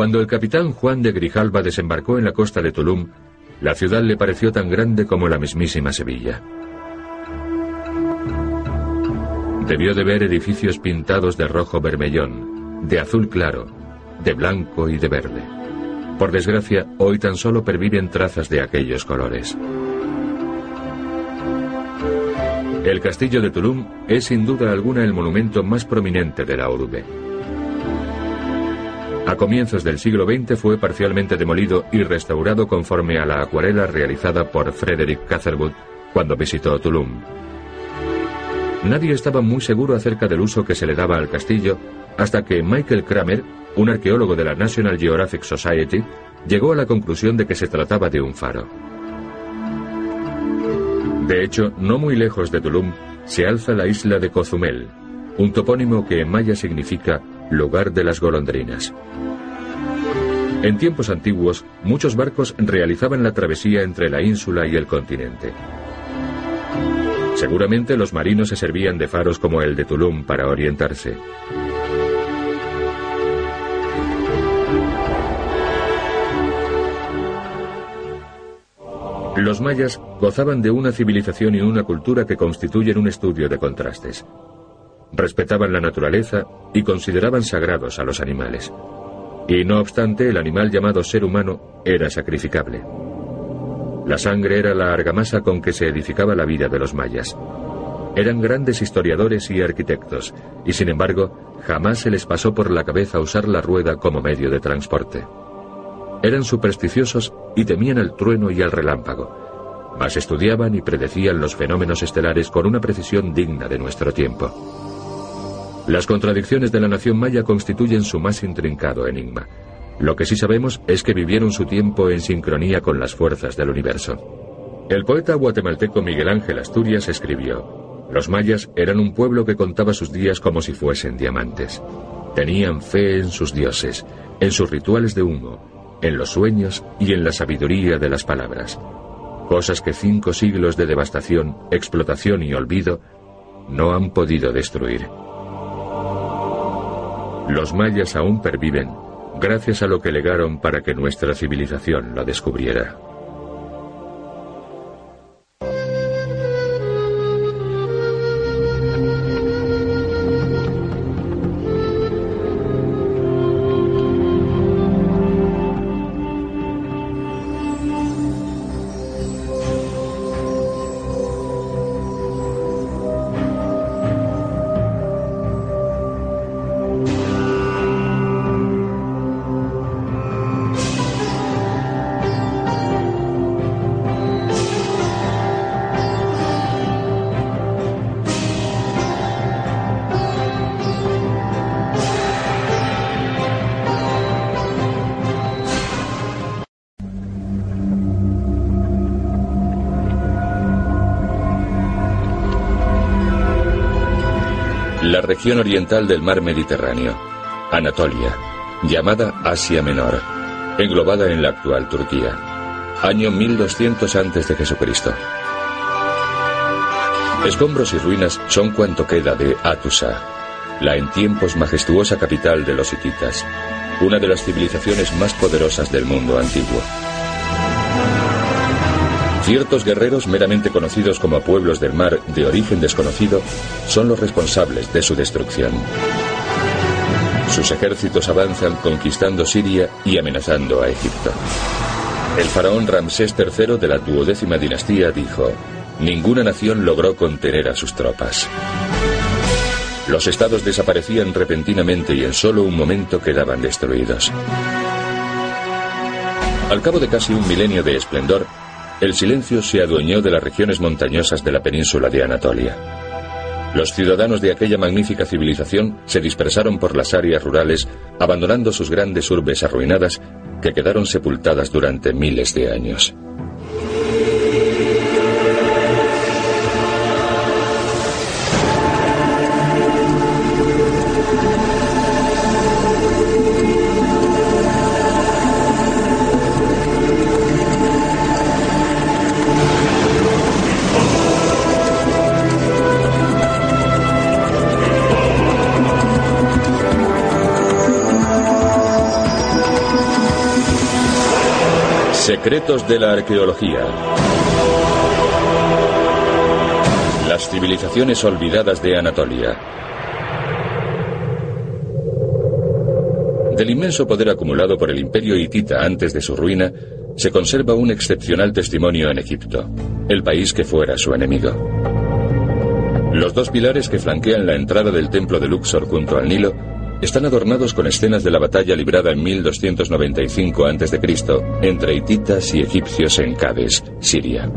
Cuando el capitán Juan de Grijalva desembarcó en la costa de Tulum, la ciudad le pareció tan grande como la mismísima Sevilla. Debió de ver edificios pintados de rojo vermellón, de azul claro, de blanco y de verde. Por desgracia, hoy tan solo perviven trazas de aquellos colores. El castillo de Tulum es sin duda alguna el monumento más prominente de la urbe. A comienzos del siglo XX fue parcialmente demolido y restaurado conforme a la acuarela realizada por Frederick Catherwood cuando visitó Tulum. Nadie estaba muy seguro acerca del uso que se le daba al castillo hasta que Michael Kramer, un arqueólogo de la National Geographic Society, llegó a la conclusión de que se trataba de un faro. De hecho, no muy lejos de Tulum se alza la isla de Cozumel, un topónimo que en maya significa lugar de las golondrinas. En tiempos antiguos, muchos barcos realizaban la travesía entre la ínsula y el continente. Seguramente los marinos se servían de faros como el de Tulum para orientarse. Los mayas gozaban de una civilización y una cultura que constituyen un estudio de contrastes respetaban la naturaleza y consideraban sagrados a los animales. Y no obstante, el animal llamado ser humano era sacrificable. La sangre era la argamasa con que se edificaba la vida de los mayas. Eran grandes historiadores y arquitectos, y sin embargo, jamás se les pasó por la cabeza usar la rueda como medio de transporte. Eran supersticiosos y temían el trueno y el relámpago, mas estudiaban y predecían los fenómenos estelares con una precisión digna de nuestro tiempo. Las contradicciones de la nación maya constituyen su más intrincado enigma. Lo que sí sabemos es que vivieron su tiempo en sincronía con las fuerzas del universo. El poeta guatemalteco Miguel Ángel Asturias escribió, Los mayas eran un pueblo que contaba sus días como si fuesen diamantes. Tenían fe en sus dioses, en sus rituales de humo, en los sueños y en la sabiduría de las palabras. Cosas que cinco siglos de devastación, explotación y olvido no han podido destruir. Los mayas aún perviven, gracias a lo que legaron para que nuestra civilización lo descubriera. Oriental del mar Mediterráneo, Anatolia, llamada Asia Menor, englobada en la actual Turquía, año 1200 a.C. Escombros y ruinas son cuanto queda de Atusa, la en tiempos majestuosa capital de los hititas, una de las civilizaciones más poderosas del mundo antiguo. Ciertos guerreros meramente conocidos como pueblos del mar de origen desconocido son los responsables de su destrucción. Sus ejércitos avanzan conquistando Siria y amenazando a Egipto. El faraón Ramsés III de la duodécima dinastía dijo, ninguna nación logró contener a sus tropas. Los estados desaparecían repentinamente y en solo un momento quedaban destruidos. Al cabo de casi un milenio de esplendor, el silencio se adueñó de las regiones montañosas de la península de Anatolia. Los ciudadanos de aquella magnífica civilización se dispersaron por las áreas rurales, abandonando sus grandes urbes arruinadas que quedaron sepultadas durante miles de años. Secretos de la arqueología. Las civilizaciones olvidadas de Anatolia. Del inmenso poder acumulado por el imperio hitita antes de su ruina, se conserva un excepcional testimonio en Egipto, el país que fuera su enemigo. Los dos pilares que flanquean la entrada del templo de Luxor junto al Nilo están adornados con escenas de la batalla librada en 1295 a.C. entre hititas y egipcios en Cades, Siria.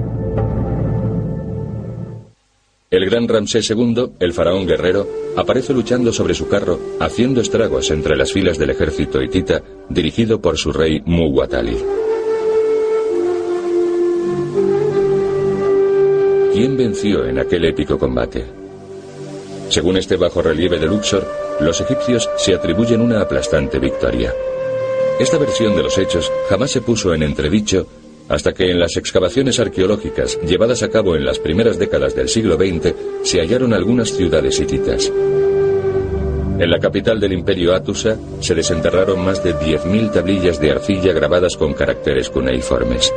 El gran Ramsés II, el faraón guerrero, aparece luchando sobre su carro, haciendo estragos entre las filas del ejército hitita dirigido por su rey Muwatalli. ¿Quién venció en aquel épico combate? Según este bajo relieve de Luxor, los egipcios se atribuyen una aplastante victoria. Esta versión de los hechos jamás se puso en entredicho hasta que en las excavaciones arqueológicas llevadas a cabo en las primeras décadas del siglo XX se hallaron algunas ciudades hititas. En la capital del imperio Atusa se desenterraron más de 10.000 tablillas de arcilla grabadas con caracteres cuneiformes.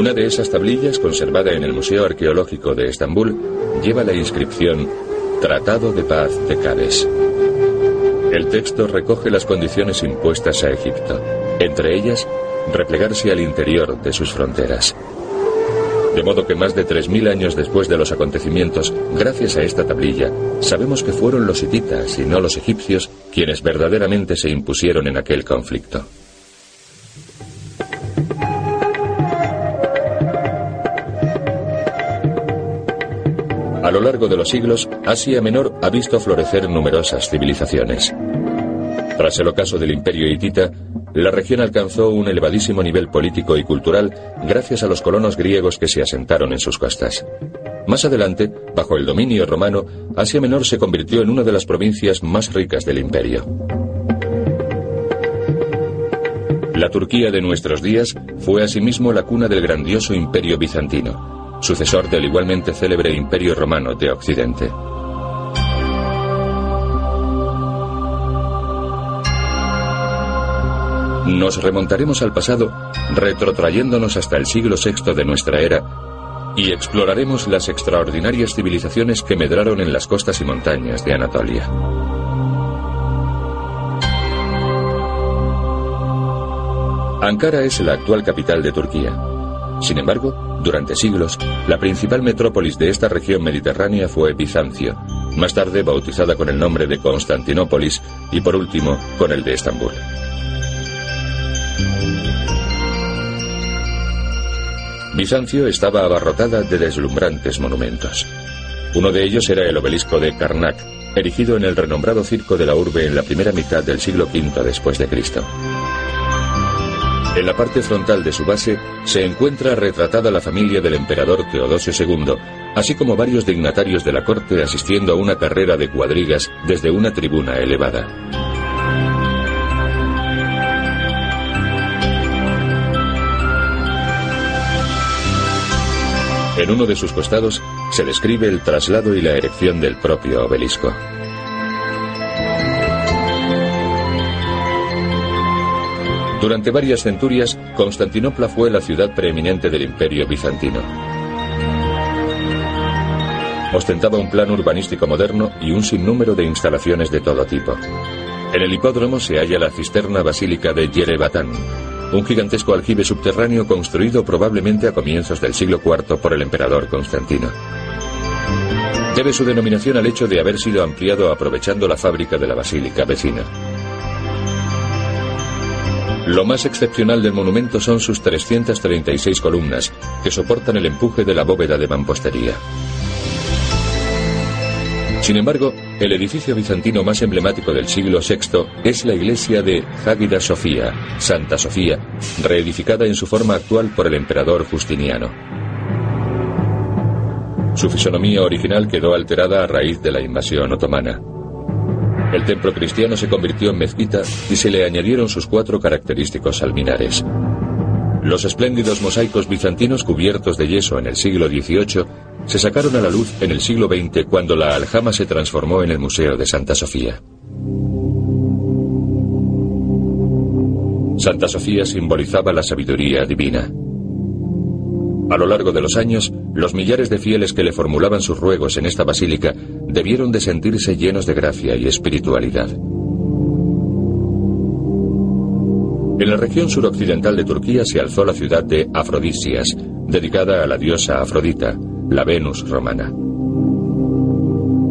Una de esas tablillas, conservada en el Museo Arqueológico de Estambul, lleva la inscripción Tratado de Paz de Cádiz. El texto recoge las condiciones impuestas a Egipto, entre ellas, replegarse al interior de sus fronteras. De modo que más de 3.000 años después de los acontecimientos, gracias a esta tablilla, sabemos que fueron los hititas y no los egipcios quienes verdaderamente se impusieron en aquel conflicto. A lo largo de los siglos, Asia Menor ha visto florecer numerosas civilizaciones. Tras el ocaso del imperio hitita, la región alcanzó un elevadísimo nivel político y cultural gracias a los colonos griegos que se asentaron en sus costas. Más adelante, bajo el dominio romano, Asia Menor se convirtió en una de las provincias más ricas del imperio. La Turquía de nuestros días fue asimismo la cuna del grandioso imperio bizantino sucesor del igualmente célebre Imperio Romano de Occidente. Nos remontaremos al pasado, retrotrayéndonos hasta el siglo VI de nuestra era, y exploraremos las extraordinarias civilizaciones que medraron en las costas y montañas de Anatolia. Ankara es la actual capital de Turquía. Sin embargo, durante siglos, la principal metrópolis de esta región mediterránea fue Bizancio, más tarde bautizada con el nombre de Constantinópolis y por último con el de Estambul. Bizancio estaba abarrotada de deslumbrantes monumentos. Uno de ellos era el obelisco de Karnak, erigido en el renombrado circo de la urbe en la primera mitad del siglo V después. En la parte frontal de su base se encuentra retratada la familia del emperador Teodosio II, así como varios dignatarios de la corte asistiendo a una carrera de cuadrigas desde una tribuna elevada. En uno de sus costados se describe el traslado y la erección del propio obelisco. Durante varias centurias, Constantinopla fue la ciudad preeminente del imperio bizantino. Ostentaba un plan urbanístico moderno y un sinnúmero de instalaciones de todo tipo. En el hipódromo se halla la cisterna basílica de Yerebatán, un gigantesco aljibe subterráneo construido probablemente a comienzos del siglo IV por el emperador Constantino. Debe su denominación al hecho de haber sido ampliado aprovechando la fábrica de la basílica vecina. Lo más excepcional del monumento son sus 336 columnas, que soportan el empuje de la bóveda de mampostería. Sin embargo, el edificio bizantino más emblemático del siglo VI es la iglesia de Hágida Sofía, Santa Sofía, reedificada en su forma actual por el emperador Justiniano. Su fisonomía original quedó alterada a raíz de la invasión otomana. El templo cristiano se convirtió en mezquita y se le añadieron sus cuatro característicos alminares. Los espléndidos mosaicos bizantinos cubiertos de yeso en el siglo XVIII se sacaron a la luz en el siglo XX cuando la aljama se transformó en el Museo de Santa Sofía. Santa Sofía simbolizaba la sabiduría divina. A lo largo de los años, los millares de fieles que le formulaban sus ruegos en esta basílica debieron de sentirse llenos de gracia y espiritualidad. En la región suroccidental de Turquía se alzó la ciudad de Afrodisias, dedicada a la diosa Afrodita, la Venus romana.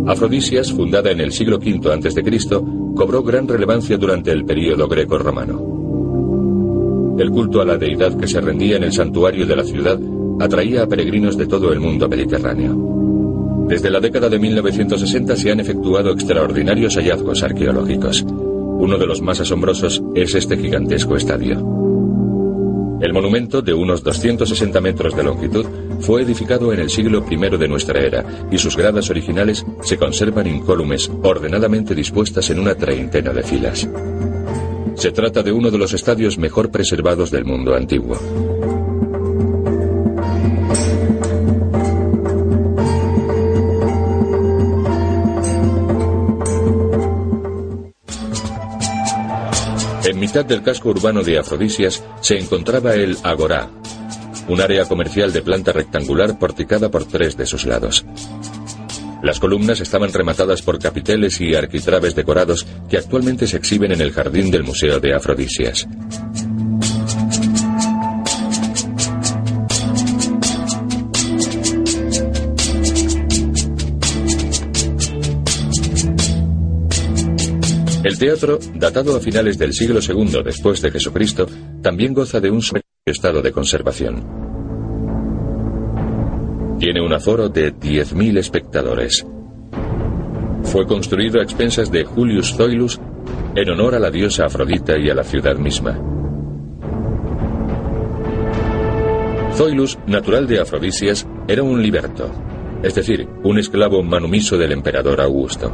Afrodisias, fundada en el siglo V a.C., cobró gran relevancia durante el período greco-romano. El culto a la deidad que se rendía en el santuario de la ciudad atraía a peregrinos de todo el mundo mediterráneo. Desde la década de 1960 se han efectuado extraordinarios hallazgos arqueológicos. Uno de los más asombrosos es este gigantesco estadio. El monumento, de unos 260 metros de longitud, fue edificado en el siglo I de nuestra era y sus gradas originales se conservan incólumes, ordenadamente dispuestas en una treintena de filas. Se trata de uno de los estadios mejor preservados del mundo antiguo. Mitad del casco urbano de Afrodisias se encontraba el Agorá, un área comercial de planta rectangular porticada por tres de sus lados. Las columnas estaban rematadas por capiteles y arquitraves decorados que actualmente se exhiben en el jardín del Museo de Afrodisias. El teatro, datado a finales del siglo II después de Jesucristo, también goza de un estado de conservación. Tiene un aforo de 10.000 espectadores. Fue construido a expensas de Julius Zoilus en honor a la diosa Afrodita y a la ciudad misma. Zoilus, natural de Afrodisias, era un liberto, es decir, un esclavo manumiso del emperador Augusto.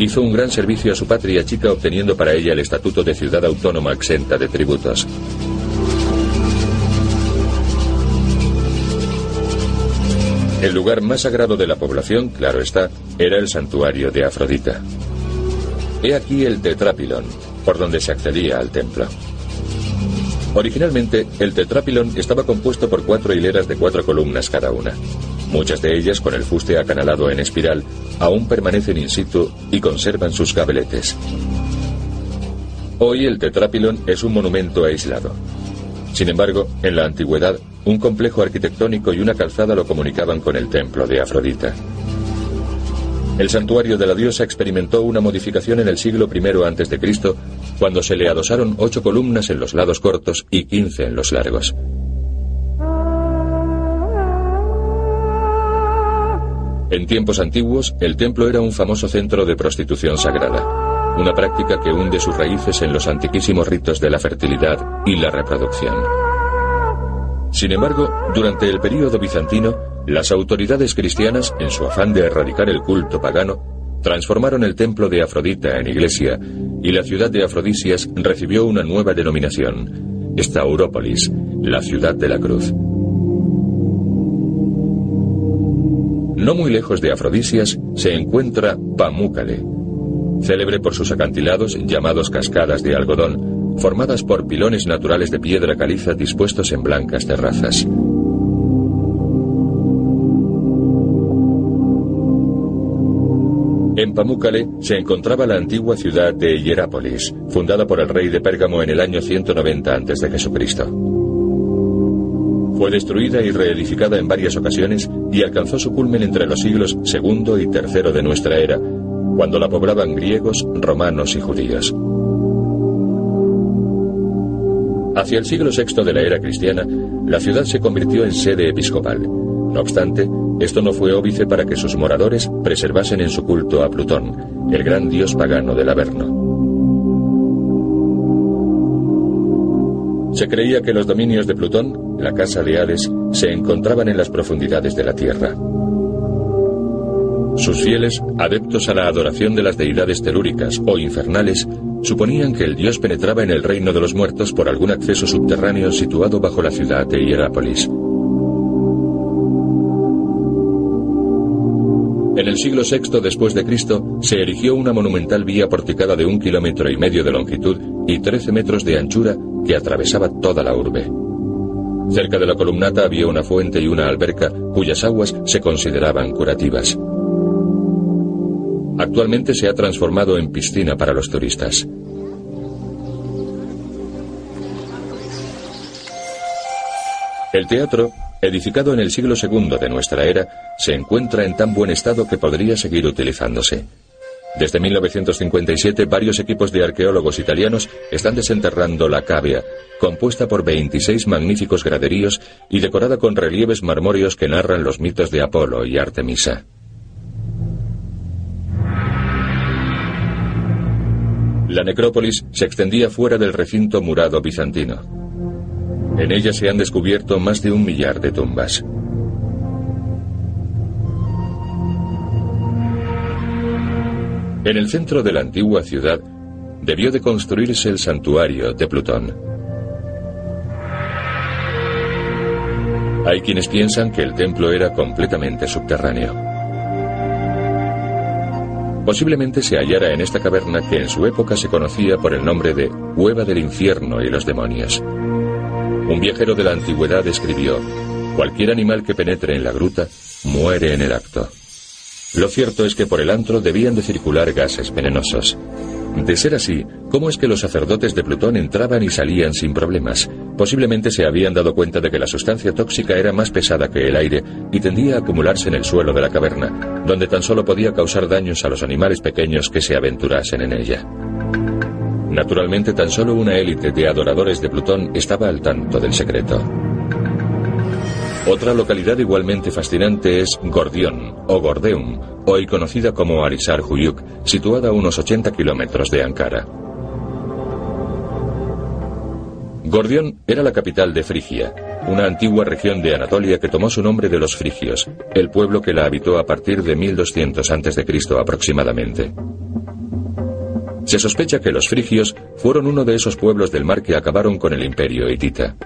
Hizo un gran servicio a su patria chica obteniendo para ella el estatuto de ciudad autónoma exenta de tributos. El lugar más sagrado de la población, claro está, era el santuario de Afrodita. He aquí el tetrapilón, por donde se accedía al templo. Originalmente, el tetrapilón estaba compuesto por cuatro hileras de cuatro columnas cada una. Muchas de ellas, con el fuste acanalado en espiral, aún permanecen in situ y conservan sus cabeletes. Hoy el tetrapilón es un monumento aislado. Sin embargo, en la antigüedad, un complejo arquitectónico y una calzada lo comunicaban con el templo de Afrodita. El santuario de la diosa experimentó una modificación en el siglo I a.C., cuando se le adosaron ocho columnas en los lados cortos y quince en los largos. En tiempos antiguos, el templo era un famoso centro de prostitución sagrada, una práctica que hunde sus raíces en los antiquísimos ritos de la fertilidad y la reproducción. Sin embargo, durante el período bizantino, las autoridades cristianas, en su afán de erradicar el culto pagano, transformaron el templo de Afrodita en iglesia y la ciudad de Afrodisias recibió una nueva denominación, Estaurópolis, la ciudad de la cruz. No muy lejos de Afrodisias se encuentra Pamúcale, célebre por sus acantilados llamados cascadas de algodón, formadas por pilones naturales de piedra caliza dispuestos en blancas terrazas. En Pamukkale se encontraba la antigua ciudad de Hierápolis, fundada por el rey de Pérgamo en el año 190 a.C. Fue destruida y reedificada en varias ocasiones y alcanzó su culmen entre los siglos II y III de nuestra era, cuando la poblaban griegos, romanos y judíos. Hacia el siglo VI de la era cristiana, la ciudad se convirtió en sede episcopal. No obstante, esto no fue óbice para que sus moradores preservasen en su culto a Plutón, el gran dios pagano del Averno. Se creía que los dominios de Plutón, la casa de Hades, se encontraban en las profundidades de la Tierra. Sus fieles, adeptos a la adoración de las deidades telúricas o infernales, suponían que el dios penetraba en el reino de los muertos por algún acceso subterráneo situado bajo la ciudad de Hierápolis. En el siglo VI después de Cristo se erigió una monumental vía porticada de un kilómetro y medio de longitud y 13 metros de anchura que atravesaba toda la urbe. Cerca de la columnata había una fuente y una alberca cuyas aguas se consideraban curativas. Actualmente se ha transformado en piscina para los turistas. El teatro edificado en el siglo II de nuestra era, se encuentra en tan buen estado que podría seguir utilizándose. Desde 1957, varios equipos de arqueólogos italianos están desenterrando la cávea, compuesta por 26 magníficos graderíos y decorada con relieves marmóreos que narran los mitos de Apolo y Artemisa. La necrópolis se extendía fuera del recinto murado bizantino. En ella se han descubierto más de un millar de tumbas. En el centro de la antigua ciudad debió de construirse el santuario de Plutón. Hay quienes piensan que el templo era completamente subterráneo. Posiblemente se hallara en esta caverna que en su época se conocía por el nombre de Cueva del Infierno y los Demonios. Un viajero de la antigüedad escribió, cualquier animal que penetre en la gruta muere en el acto. Lo cierto es que por el antro debían de circular gases venenosos. De ser así, ¿cómo es que los sacerdotes de Plutón entraban y salían sin problemas? Posiblemente se habían dado cuenta de que la sustancia tóxica era más pesada que el aire y tendía a acumularse en el suelo de la caverna, donde tan solo podía causar daños a los animales pequeños que se aventurasen en ella. Naturalmente, tan solo una élite de adoradores de Plutón estaba al tanto del secreto. Otra localidad igualmente fascinante es Gordión, o Gordeum, hoy conocida como Arisar Huyuk, situada a unos 80 kilómetros de Ankara. Gordión era la capital de Frigia, una antigua región de Anatolia que tomó su nombre de los frigios, el pueblo que la habitó a partir de 1200 a.C. aproximadamente. Se sospecha que los frigios fueron uno de esos pueblos del mar que acabaron con el imperio hitita.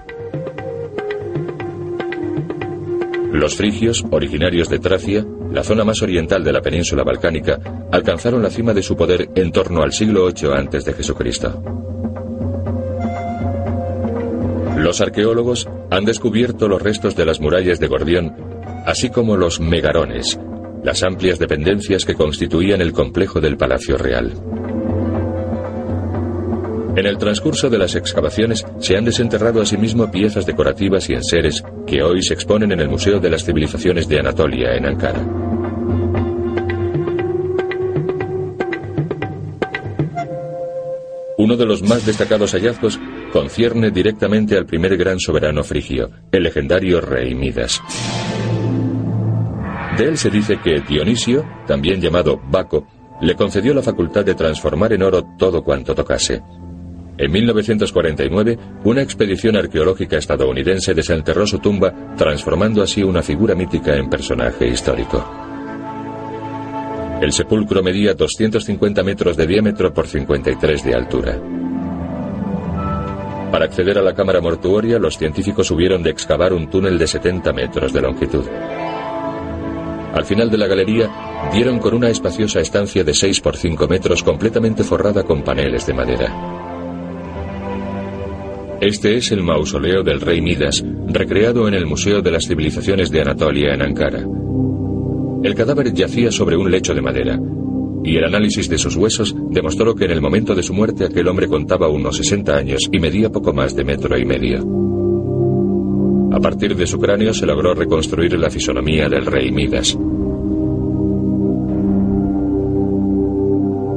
Los frigios, originarios de Tracia, la zona más oriental de la península balcánica, alcanzaron la cima de su poder en torno al siglo VIII a.C. Los arqueólogos han descubierto los restos de las murallas de Gordión, así como los megarones, las amplias dependencias que constituían el complejo del Palacio Real. En el transcurso de las excavaciones se han desenterrado asimismo piezas decorativas y enseres hoy se exponen en el Museo de las Civilizaciones de Anatolia en Ankara. Uno de los más destacados hallazgos concierne directamente al primer gran soberano frigio, el legendario rey Midas. De él se dice que Dionisio, también llamado Baco, le concedió la facultad de transformar en oro todo cuanto tocase. En 1949, una expedición arqueológica estadounidense desenterró su tumba, transformando así una figura mítica en personaje histórico. El sepulcro medía 250 metros de diámetro por 53 de altura. Para acceder a la cámara mortuoria, los científicos hubieron de excavar un túnel de 70 metros de longitud. Al final de la galería, dieron con una espaciosa estancia de 6 por 5 metros completamente forrada con paneles de madera. Este es el mausoleo del rey Midas, recreado en el Museo de las Civilizaciones de Anatolia en Ankara. El cadáver yacía sobre un lecho de madera. y el análisis de sus huesos demostró que en el momento de su muerte aquel hombre contaba unos 60 años y medía poco más de metro y medio. A partir de su cráneo se logró reconstruir la fisonomía del rey Midas.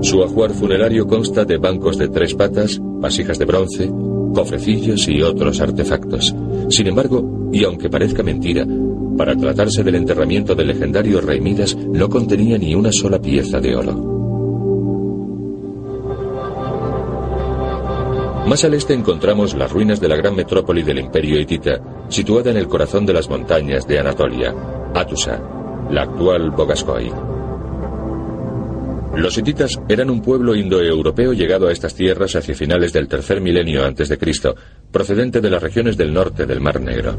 Su ajuar funerario consta de bancos de tres patas, vasijas de bronce, cofrecillos y otros artefactos. Sin embargo, y aunque parezca mentira, para tratarse del enterramiento del legendario rey Midas, no contenía ni una sola pieza de oro. Más al este encontramos las ruinas de la gran metrópoli del imperio hitita, situada en el corazón de las montañas de Anatolia, Atusa, la actual Bogascoy. Los hititas eran un pueblo indoeuropeo llegado a estas tierras hacia finales del tercer milenio antes de Cristo, procedente de las regiones del norte del Mar Negro.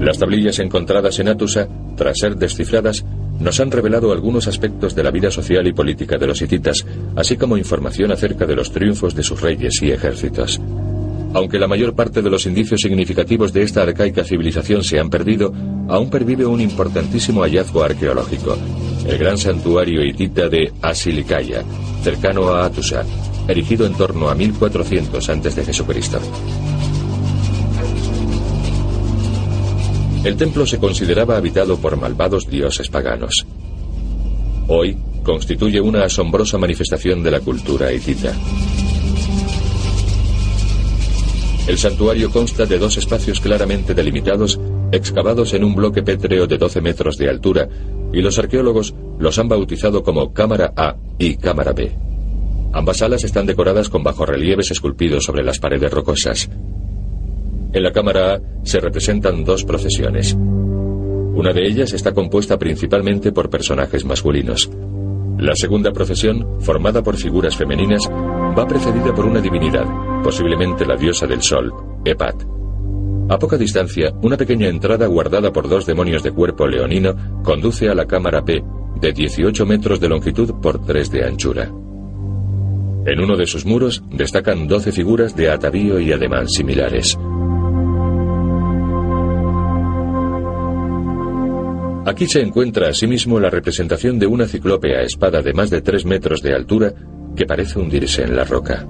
Las tablillas encontradas en Atusa, tras ser descifradas, nos han revelado algunos aspectos de la vida social y política de los hititas, así como información acerca de los triunfos de sus reyes y ejércitos. Aunque la mayor parte de los indicios significativos de esta arcaica civilización se han perdido, aún pervive un importantísimo hallazgo arqueológico, el gran santuario hitita de Asilikaya, cercano a Atusa, erigido en torno a 1400 a.C. El templo se consideraba habitado por malvados dioses paganos. Hoy constituye una asombrosa manifestación de la cultura hitita. El santuario consta de dos espacios claramente delimitados, excavados en un bloque pétreo de 12 metros de altura, y los arqueólogos los han bautizado como Cámara A y Cámara B. Ambas salas están decoradas con bajorrelieves esculpidos sobre las paredes rocosas. En la cámara A se representan dos procesiones. Una de ellas está compuesta principalmente por personajes masculinos. La segunda procesión, formada por figuras femeninas, va precedida por una divinidad, posiblemente la diosa del sol, Epat. A poca distancia, una pequeña entrada guardada por dos demonios de cuerpo leonino conduce a la cámara P, de 18 metros de longitud por 3 de anchura. En uno de sus muros destacan 12 figuras de atavío y ademán similares. Aquí se encuentra asimismo la representación de una ciclópea espada de más de 3 metros de altura que parece hundirse en la roca.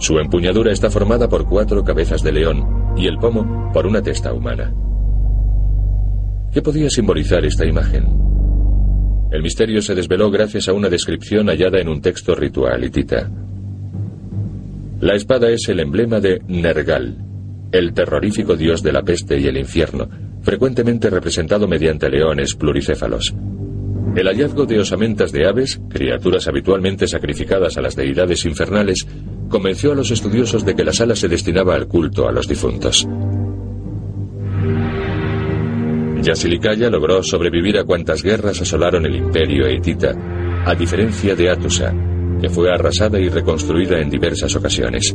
Su empuñadura está formada por cuatro cabezas de león y el pomo por una testa humana. ¿Qué podía simbolizar esta imagen? El misterio se desveló gracias a una descripción hallada en un texto ritual hitita. La espada es el emblema de Nergal, el terrorífico dios de la peste y el infierno, frecuentemente representado mediante leones pluricéfalos. El hallazgo de osamentas de aves, criaturas habitualmente sacrificadas a las deidades infernales, convenció a los estudiosos de que la sala se destinaba al culto a los difuntos. Yasilikaya logró sobrevivir a cuantas guerras asolaron el imperio hitita, a diferencia de Atusa, que fue arrasada y reconstruida en diversas ocasiones.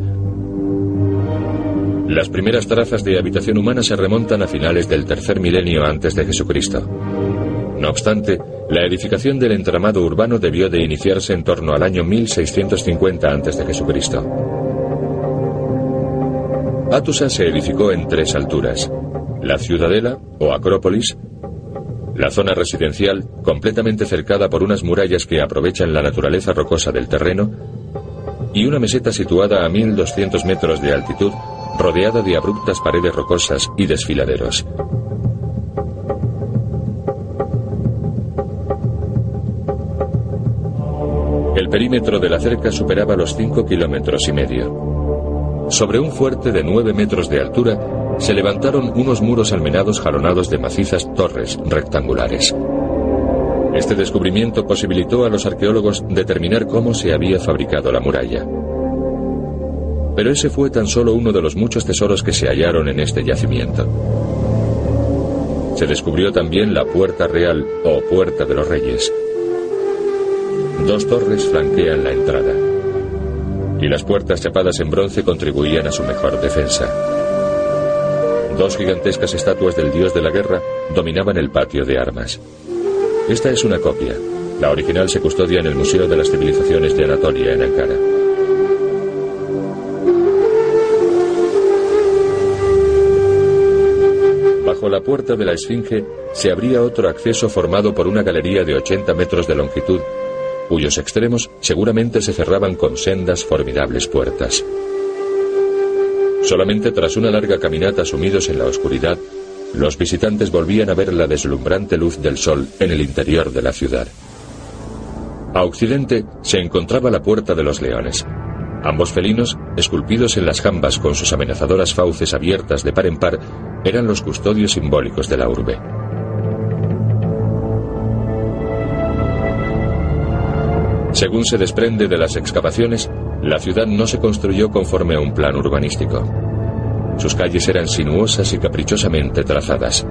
Las primeras trazas de habitación humana se remontan a finales del tercer milenio antes de Jesucristo. No obstante, la edificación del entramado urbano debió de iniciarse en torno al año 1650 a.C. Atusa se edificó en tres alturas. La ciudadela, o acrópolis, la zona residencial, completamente cercada por unas murallas que aprovechan la naturaleza rocosa del terreno, y una meseta situada a 1200 metros de altitud, rodeada de abruptas paredes rocosas y desfiladeros. El perímetro de la cerca superaba los 5 kilómetros y medio. Sobre un fuerte de 9 metros de altura se levantaron unos muros almenados jalonados de macizas torres rectangulares. Este descubrimiento posibilitó a los arqueólogos determinar cómo se había fabricado la muralla. Pero ese fue tan solo uno de los muchos tesoros que se hallaron en este yacimiento. Se descubrió también la Puerta Real o Puerta de los Reyes, Dos torres flanquean la entrada. Y las puertas chapadas en bronce contribuían a su mejor defensa. Dos gigantescas estatuas del dios de la guerra dominaban el patio de armas. Esta es una copia. La original se custodia en el Museo de las Civilizaciones de Anatolia, en Ankara. Bajo la puerta de la Esfinge se abría otro acceso formado por una galería de 80 metros de longitud, cuyos extremos seguramente se cerraban con sendas formidables puertas. Solamente tras una larga caminata sumidos en la oscuridad, los visitantes volvían a ver la deslumbrante luz del sol en el interior de la ciudad. A occidente se encontraba la Puerta de los Leones. Ambos felinos, esculpidos en las jambas con sus amenazadoras fauces abiertas de par en par, eran los custodios simbólicos de la urbe. Según se desprende de las excavaciones, la ciudad no se construyó conforme a un plan urbanístico. Sus calles eran sinuosas y caprichosamente trazadas.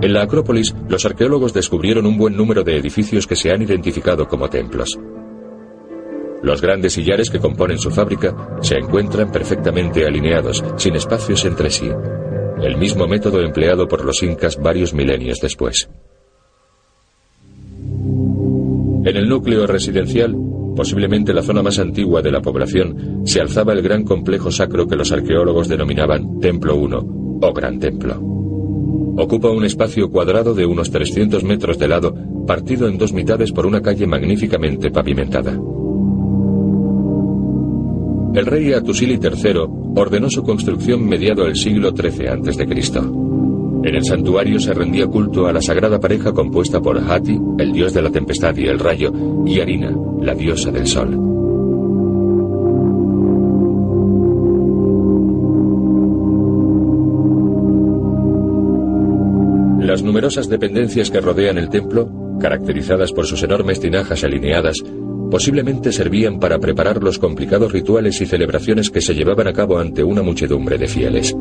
En la Acrópolis, los arqueólogos descubrieron un buen número de edificios que se han identificado como templos. Los grandes sillares que componen su fábrica se encuentran perfectamente alineados, sin espacios entre sí, el mismo método empleado por los incas varios milenios después. En el núcleo residencial, posiblemente la zona más antigua de la población, se alzaba el gran complejo sacro que los arqueólogos denominaban Templo I o Gran Templo. Ocupa un espacio cuadrado de unos 300 metros de lado, partido en dos mitades por una calle magníficamente pavimentada. El rey Atusili III ordenó su construcción mediado el siglo XIII a.C. En el santuario se rendía culto a la sagrada pareja compuesta por Hati, el dios de la tempestad y el rayo, y Arina, la diosa del sol. Las numerosas dependencias que rodean el templo, caracterizadas por sus enormes tinajas alineadas, posiblemente servían para preparar los complicados rituales y celebraciones que se llevaban a cabo ante una muchedumbre de fieles.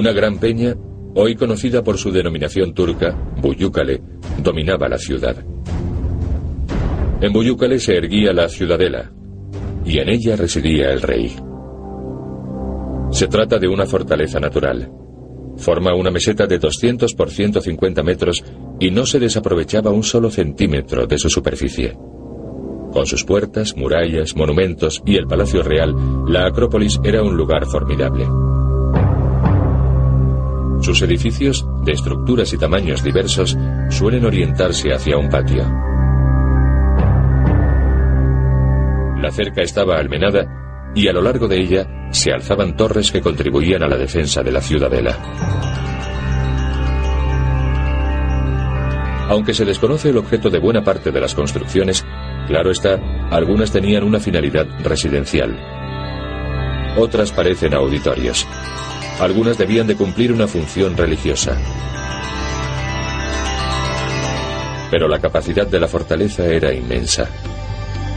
Una gran peña, hoy conocida por su denominación turca, Buyúcale, dominaba la ciudad. En Buyúcale se erguía la ciudadela, y en ella residía el rey. Se trata de una fortaleza natural. Forma una meseta de 200 por 150 metros y no se desaprovechaba un solo centímetro de su superficie. Con sus puertas, murallas, monumentos y el Palacio Real, la Acrópolis era un lugar formidable. Sus edificios, de estructuras y tamaños diversos, suelen orientarse hacia un patio. La cerca estaba almenada y a lo largo de ella se alzaban torres que contribuían a la defensa de la ciudadela. Aunque se desconoce el objeto de buena parte de las construcciones, claro está, algunas tenían una finalidad residencial. Otras parecen auditorios. Algunas debían de cumplir una función religiosa. Pero la capacidad de la fortaleza era inmensa.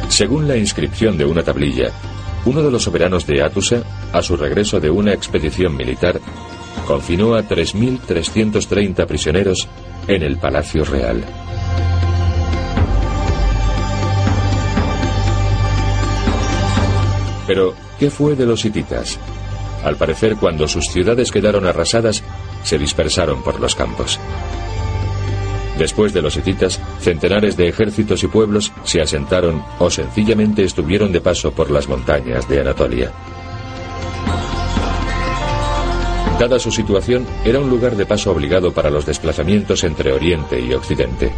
Según la inscripción de una tablilla, uno de los soberanos de Atusa, a su regreso de una expedición militar, confinó a 3.330 prisioneros en el Palacio Real. Pero, ¿qué fue de los hititas? Al parecer, cuando sus ciudades quedaron arrasadas, se dispersaron por los campos. Después de los hititas, centenares de ejércitos y pueblos se asentaron o sencillamente estuvieron de paso por las montañas de Anatolia. Dada su situación, era un lugar de paso obligado para los desplazamientos entre Oriente y Occidente.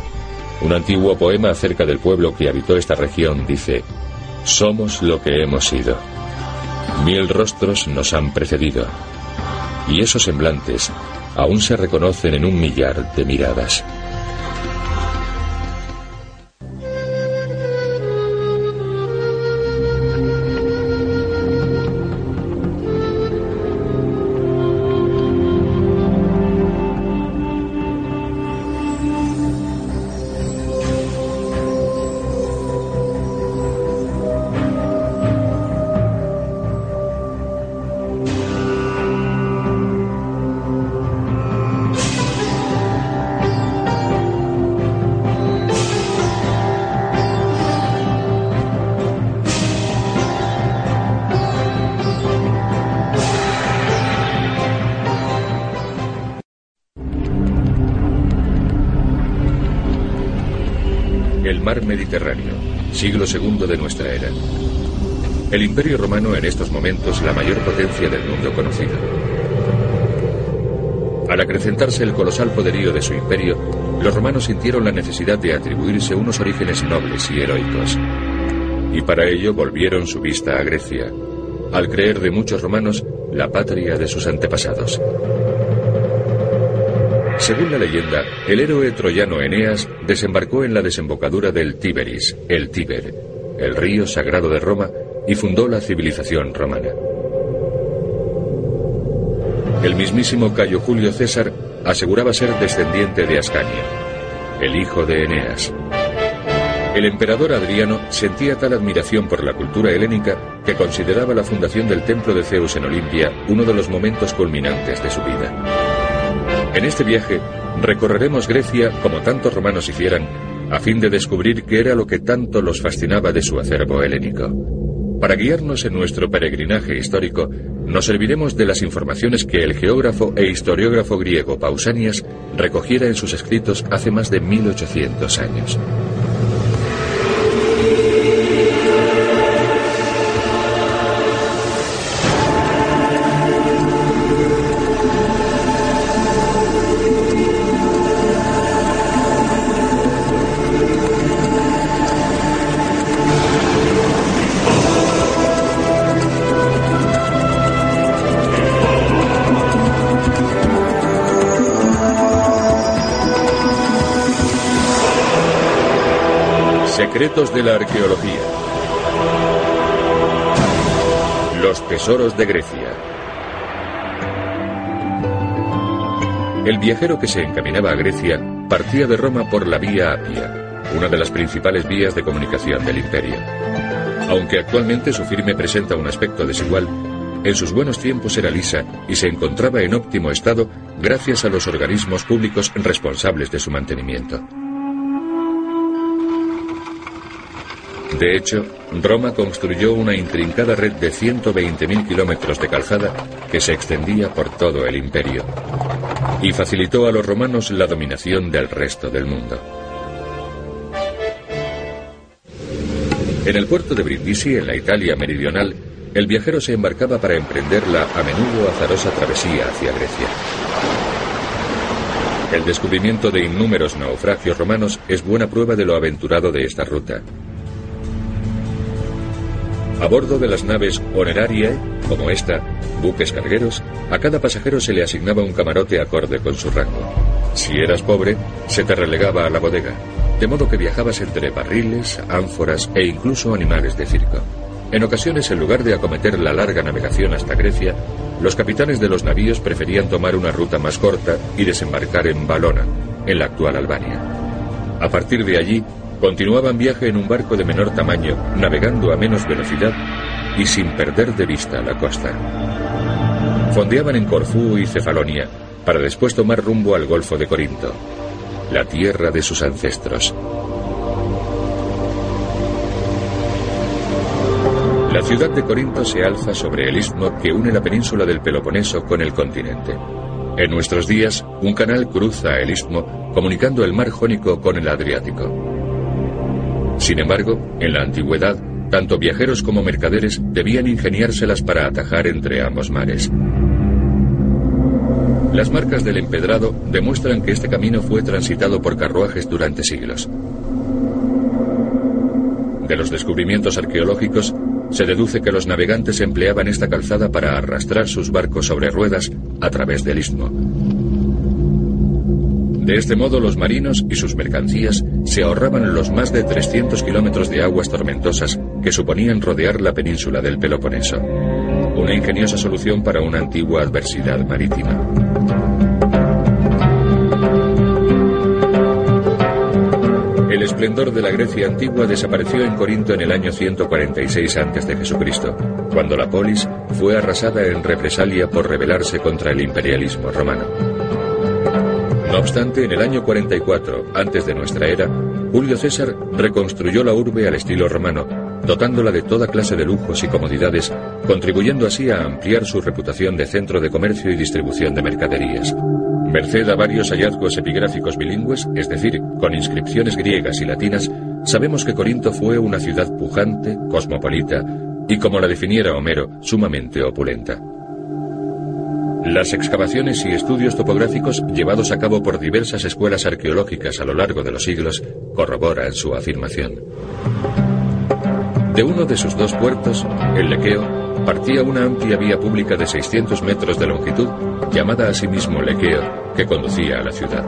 Un antiguo poema acerca del pueblo que habitó esta región dice, Somos lo que hemos sido. Mil rostros nos han precedido. Y esos semblantes aún se reconocen en un millar de miradas. Mediterráneo, siglo II de nuestra era. El Imperio Romano en estos momentos la mayor potencia del mundo conocido. Al acrecentarse el colosal poderío de su imperio, los romanos sintieron la necesidad de atribuirse unos orígenes nobles y heroicos. Y para ello volvieron su vista a Grecia, al creer de muchos romanos la patria de sus antepasados. Según la leyenda, el héroe troyano Eneas desembarcó en la desembocadura del Tíberis, el Tíber, el río sagrado de Roma, y fundó la civilización romana. El mismísimo Cayo Julio César aseguraba ser descendiente de Ascanio, el hijo de Eneas. El emperador Adriano sentía tal admiración por la cultura helénica que consideraba la fundación del templo de Zeus en Olimpia uno de los momentos culminantes de su vida. En este viaje recorreremos Grecia como tantos romanos hicieran, a fin de descubrir qué era lo que tanto los fascinaba de su acervo helénico. Para guiarnos en nuestro peregrinaje histórico, nos serviremos de las informaciones que el geógrafo e historiógrafo griego Pausanias recogiera en sus escritos hace más de 1800 años. Secretos de la arqueología. Los tesoros de Grecia. El viajero que se encaminaba a Grecia partía de Roma por la vía Apia, una de las principales vías de comunicación del imperio. Aunque actualmente su firme presenta un aspecto desigual, en sus buenos tiempos era lisa y se encontraba en óptimo estado gracias a los organismos públicos responsables de su mantenimiento. De hecho, Roma construyó una intrincada red de 120.000 kilómetros de calzada que se extendía por todo el imperio y facilitó a los romanos la dominación del resto del mundo. En el puerto de Brindisi, en la Italia meridional, el viajero se embarcaba para emprender la a menudo azarosa travesía hacia Grecia. El descubrimiento de innúmeros naufragios romanos es buena prueba de lo aventurado de esta ruta. A bordo de las naves Honerariae, como esta, buques cargueros, a cada pasajero se le asignaba un camarote acorde con su rango. Si eras pobre, se te relegaba a la bodega, de modo que viajabas entre barriles, ánforas e incluso animales de circo. En ocasiones, en lugar de acometer la larga navegación hasta Grecia, los capitanes de los navíos preferían tomar una ruta más corta y desembarcar en Balona, en la actual Albania. A partir de allí, Continuaban viaje en un barco de menor tamaño, navegando a menos velocidad y sin perder de vista la costa. Fondeaban en Corfú y Cefalonia para después tomar rumbo al Golfo de Corinto, la tierra de sus ancestros. La ciudad de Corinto se alza sobre el istmo que une la península del Peloponeso con el continente. En nuestros días, un canal cruza el istmo comunicando el mar Jónico con el Adriático. Sin embargo, en la antigüedad, tanto viajeros como mercaderes debían ingeniárselas para atajar entre ambos mares. Las marcas del empedrado demuestran que este camino fue transitado por carruajes durante siglos. De los descubrimientos arqueológicos, se deduce que los navegantes empleaban esta calzada para arrastrar sus barcos sobre ruedas a través del istmo. De este modo los marinos y sus mercancías se ahorraban los más de 300 kilómetros de aguas tormentosas que suponían rodear la península del Peloponeso. Una ingeniosa solución para una antigua adversidad marítima. El esplendor de la Grecia antigua desapareció en Corinto en el año 146 a.C., cuando la polis fue arrasada en represalia por rebelarse contra el imperialismo romano. No obstante, en el año 44, antes de nuestra era, Julio César reconstruyó la urbe al estilo romano, dotándola de toda clase de lujos y comodidades, contribuyendo así a ampliar su reputación de centro de comercio y distribución de mercaderías. Merced a varios hallazgos epigráficos bilingües, es decir, con inscripciones griegas y latinas, sabemos que Corinto fue una ciudad pujante, cosmopolita y, como la definiera Homero, sumamente opulenta. Las excavaciones y estudios topográficos llevados a cabo por diversas escuelas arqueológicas a lo largo de los siglos corroboran su afirmación. De uno de sus dos puertos, el Lequeo, partía una amplia vía pública de 600 metros de longitud, llamada asimismo Lequeo, que conducía a la ciudad.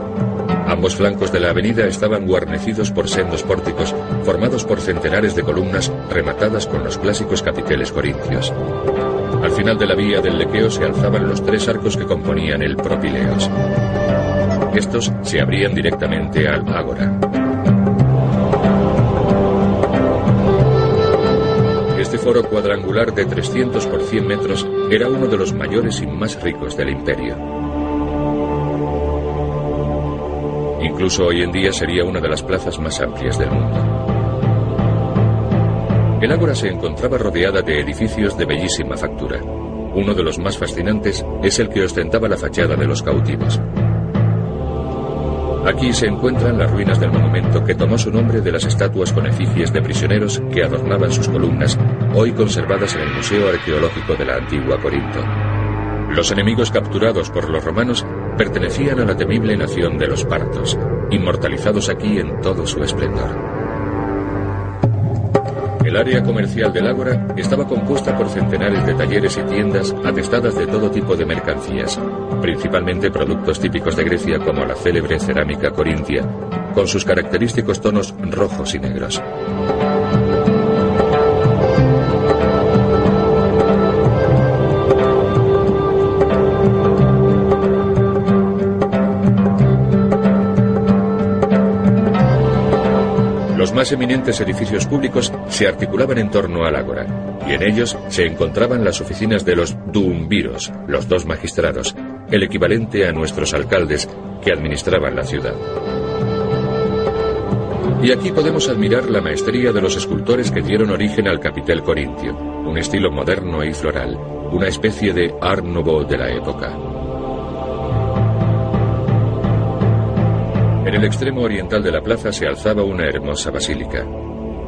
Ambos flancos de la avenida estaban guarnecidos por sendos pórticos, formados por centenares de columnas rematadas con los clásicos capiteles corintios. Al final de la vía del Lequeo se alzaban los tres arcos que componían el Propileos. Estos se abrían directamente al Ágora. Este foro cuadrangular de 300 por 100 metros era uno de los mayores y más ricos del imperio. Incluso hoy en día sería una de las plazas más amplias del mundo. El ágora se encontraba rodeada de edificios de bellísima factura. Uno de los más fascinantes es el que ostentaba la fachada de los cautivos. Aquí se encuentran las ruinas del monumento que tomó su nombre de las estatuas con efigies de prisioneros que adornaban sus columnas, hoy conservadas en el Museo Arqueológico de la antigua Corinto. Los enemigos capturados por los romanos pertenecían a la temible nación de los partos, inmortalizados aquí en todo su esplendor. El área comercial del Ágora estaba compuesta por centenares de talleres y tiendas atestadas de todo tipo de mercancías, principalmente productos típicos de Grecia como la célebre cerámica corintia, con sus característicos tonos rojos y negros. Eminentes edificios públicos se articulaban en torno al ágora, y en ellos se encontraban las oficinas de los duumviros, los dos magistrados, el equivalente a nuestros alcaldes que administraban la ciudad. Y aquí podemos admirar la maestría de los escultores que dieron origen al capitel corintio, un estilo moderno y floral, una especie de art nouveau de la época. En el extremo oriental de la plaza se alzaba una hermosa basílica.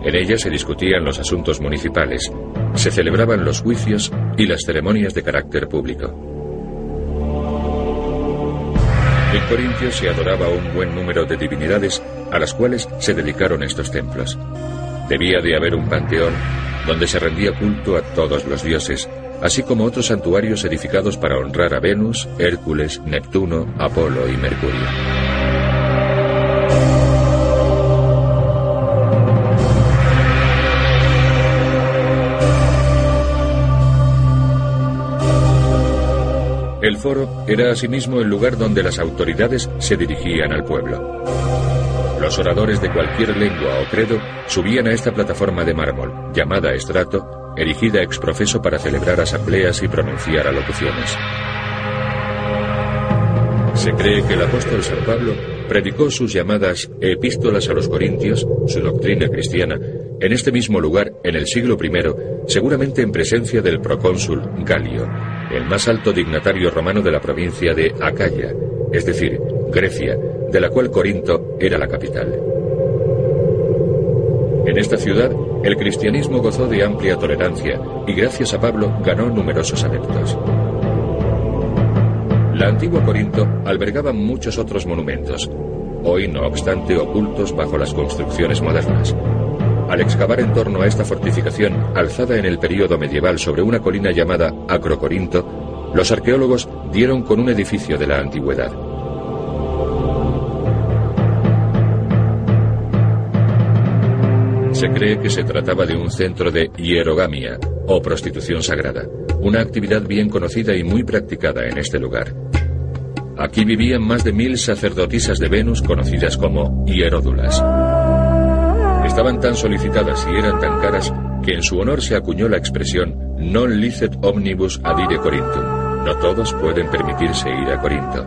En ella se discutían los asuntos municipales, se celebraban los juicios y las ceremonias de carácter público. En Corintio se adoraba un buen número de divinidades a las cuales se dedicaron estos templos. Debía de haber un panteón donde se rendía culto a todos los dioses, así como otros santuarios edificados para honrar a Venus, Hércules, Neptuno, Apolo y Mercurio. El foro era asimismo el lugar donde las autoridades se dirigían al pueblo. Los oradores de cualquier lengua o credo subían a esta plataforma de mármol, llamada estrato, erigida ex profeso para celebrar asambleas y pronunciar alocuciones. Se cree que el apóstol San Pablo predicó sus llamadas epístolas a los corintios, su doctrina cristiana, en este mismo lugar en el siglo I, seguramente en presencia del procónsul Galio, el más alto dignatario romano de la provincia de Acaya, es decir, Grecia, de la cual Corinto era la capital. En esta ciudad, el cristianismo gozó de amplia tolerancia y gracias a Pablo ganó numerosos adeptos. La antigua Corinto albergaba muchos otros monumentos, hoy no obstante ocultos bajo las construcciones modernas. Al excavar en torno a esta fortificación, alzada en el período medieval sobre una colina llamada Acrocorinto, los arqueólogos dieron con un edificio de la antigüedad. Se cree que se trataba de un centro de hierogamia o prostitución sagrada, una actividad bien conocida y muy practicada en este lugar. Aquí vivían más de mil sacerdotisas de Venus conocidas como hieródulas. Estaban tan solicitadas y eran tan caras que en su honor se acuñó la expresión non licet omnibus adire Corinto. No todos pueden permitirse ir a Corinto.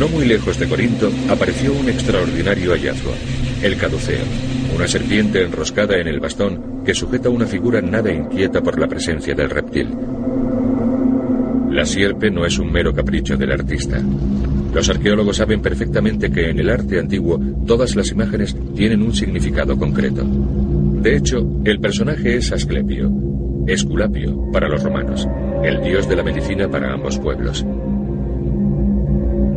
No muy lejos de Corinto apareció un extraordinario hallazgo, el caduceo, una serpiente enroscada en el bastón que sujeta una figura nada inquieta por la presencia del reptil. La sierpe no es un mero capricho del artista. Los arqueólogos saben perfectamente que en el arte antiguo todas las imágenes tienen un significado concreto. De hecho, el personaje es Asclepio, Esculapio para los romanos, el dios de la medicina para ambos pueblos.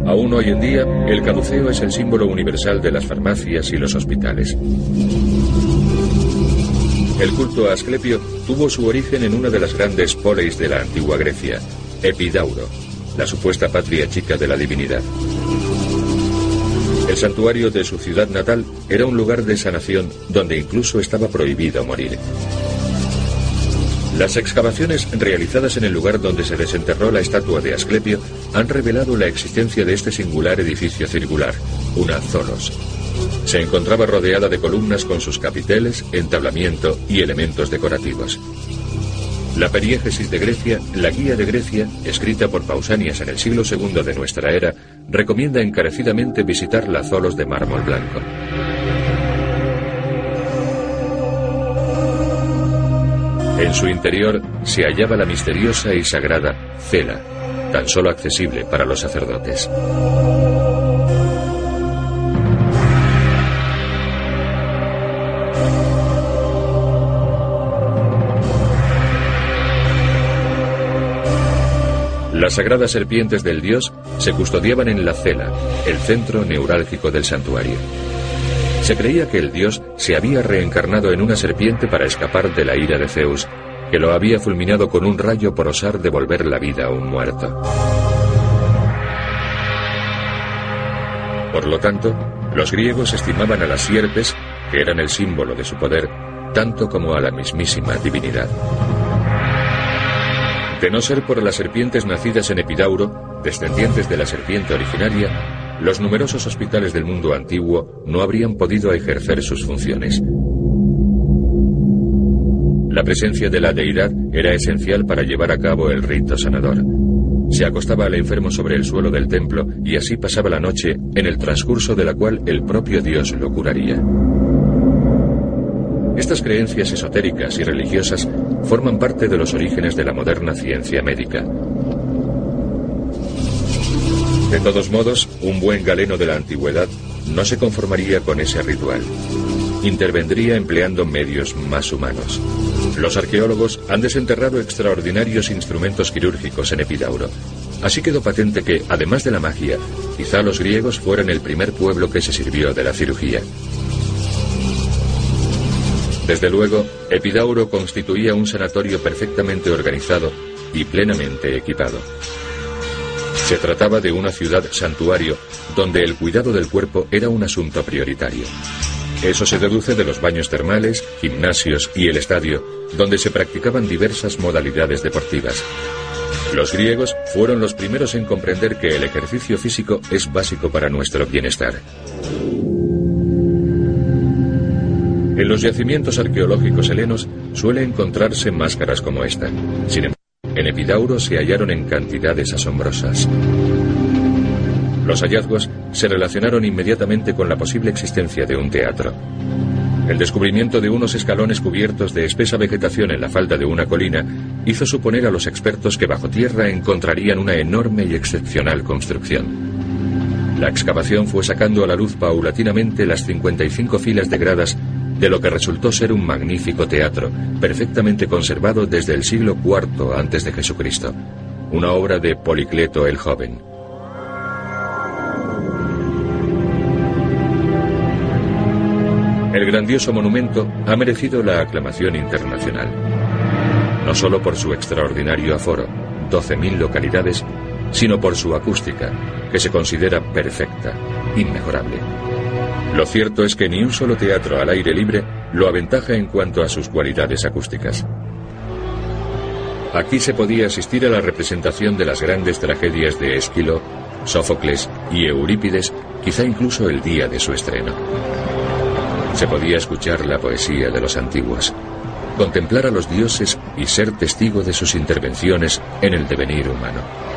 Aún hoy en día, el caduceo es el símbolo universal de las farmacias y los hospitales. El culto a Asclepio tuvo su origen en una de las grandes poleis de la antigua Grecia, Epidauro, la supuesta patria chica de la divinidad. El santuario de su ciudad natal era un lugar de sanación donde incluso estaba prohibido morir. Las excavaciones realizadas en el lugar donde se desenterró la estatua de Asclepio han revelado la existencia de este singular edificio circular, una zolos. Se encontraba rodeada de columnas con sus capiteles, entablamiento y elementos decorativos. La Periégesis de Grecia, la Guía de Grecia, escrita por Pausanias en el siglo II de nuestra era, recomienda encarecidamente visitar la Zolos de mármol blanco. En su interior se hallaba la misteriosa y sagrada Cela, tan solo accesible para los sacerdotes. Las sagradas serpientes del dios se custodiaban en la cela, el centro neurálgico del santuario. Se creía que el dios se había reencarnado en una serpiente para escapar de la ira de Zeus, que lo había fulminado con un rayo por osar devolver la vida a un muerto. Por lo tanto, los griegos estimaban a las sierpes, que eran el símbolo de su poder, tanto como a la mismísima divinidad. De no ser por las serpientes nacidas en Epidauro, descendientes de la serpiente originaria, los numerosos hospitales del mundo antiguo no habrían podido ejercer sus funciones. La presencia de la deidad era esencial para llevar a cabo el rito sanador. Se acostaba al enfermo sobre el suelo del templo y así pasaba la noche, en el transcurso de la cual el propio Dios lo curaría. Estas creencias esotéricas y religiosas forman parte de los orígenes de la moderna ciencia médica. De todos modos, un buen galeno de la antigüedad no se conformaría con ese ritual. Intervendría empleando medios más humanos. Los arqueólogos han desenterrado extraordinarios instrumentos quirúrgicos en Epidauro. Así quedó patente que, además de la magia, quizá los griegos fueran el primer pueblo que se sirvió de la cirugía. Desde luego, Epidauro constituía un sanatorio perfectamente organizado y plenamente equipado. Se trataba de una ciudad santuario donde el cuidado del cuerpo era un asunto prioritario. Eso se deduce de los baños termales, gimnasios y el estadio, donde se practicaban diversas modalidades deportivas. Los griegos fueron los primeros en comprender que el ejercicio físico es básico para nuestro bienestar. En los yacimientos arqueológicos helenos suele encontrarse máscaras como esta. Sin embargo, en Epidauro se hallaron en cantidades asombrosas. Los hallazgos se relacionaron inmediatamente con la posible existencia de un teatro. El descubrimiento de unos escalones cubiertos de espesa vegetación en la falda de una colina hizo suponer a los expertos que bajo tierra encontrarían una enorme y excepcional construcción. La excavación fue sacando a la luz paulatinamente las 55 filas de gradas de lo que resultó ser un magnífico teatro, perfectamente conservado desde el siglo IV antes de Jesucristo, una obra de Policleto el Joven. El grandioso monumento ha merecido la aclamación internacional, no solo por su extraordinario aforo, 12.000 localidades, sino por su acústica, que se considera perfecta, inmejorable. Lo cierto es que ni un solo teatro al aire libre lo aventaja en cuanto a sus cualidades acústicas. Aquí se podía asistir a la representación de las grandes tragedias de Esquilo, Sófocles y Eurípides, quizá incluso el día de su estreno. Se podía escuchar la poesía de los antiguos, contemplar a los dioses y ser testigo de sus intervenciones en el devenir humano.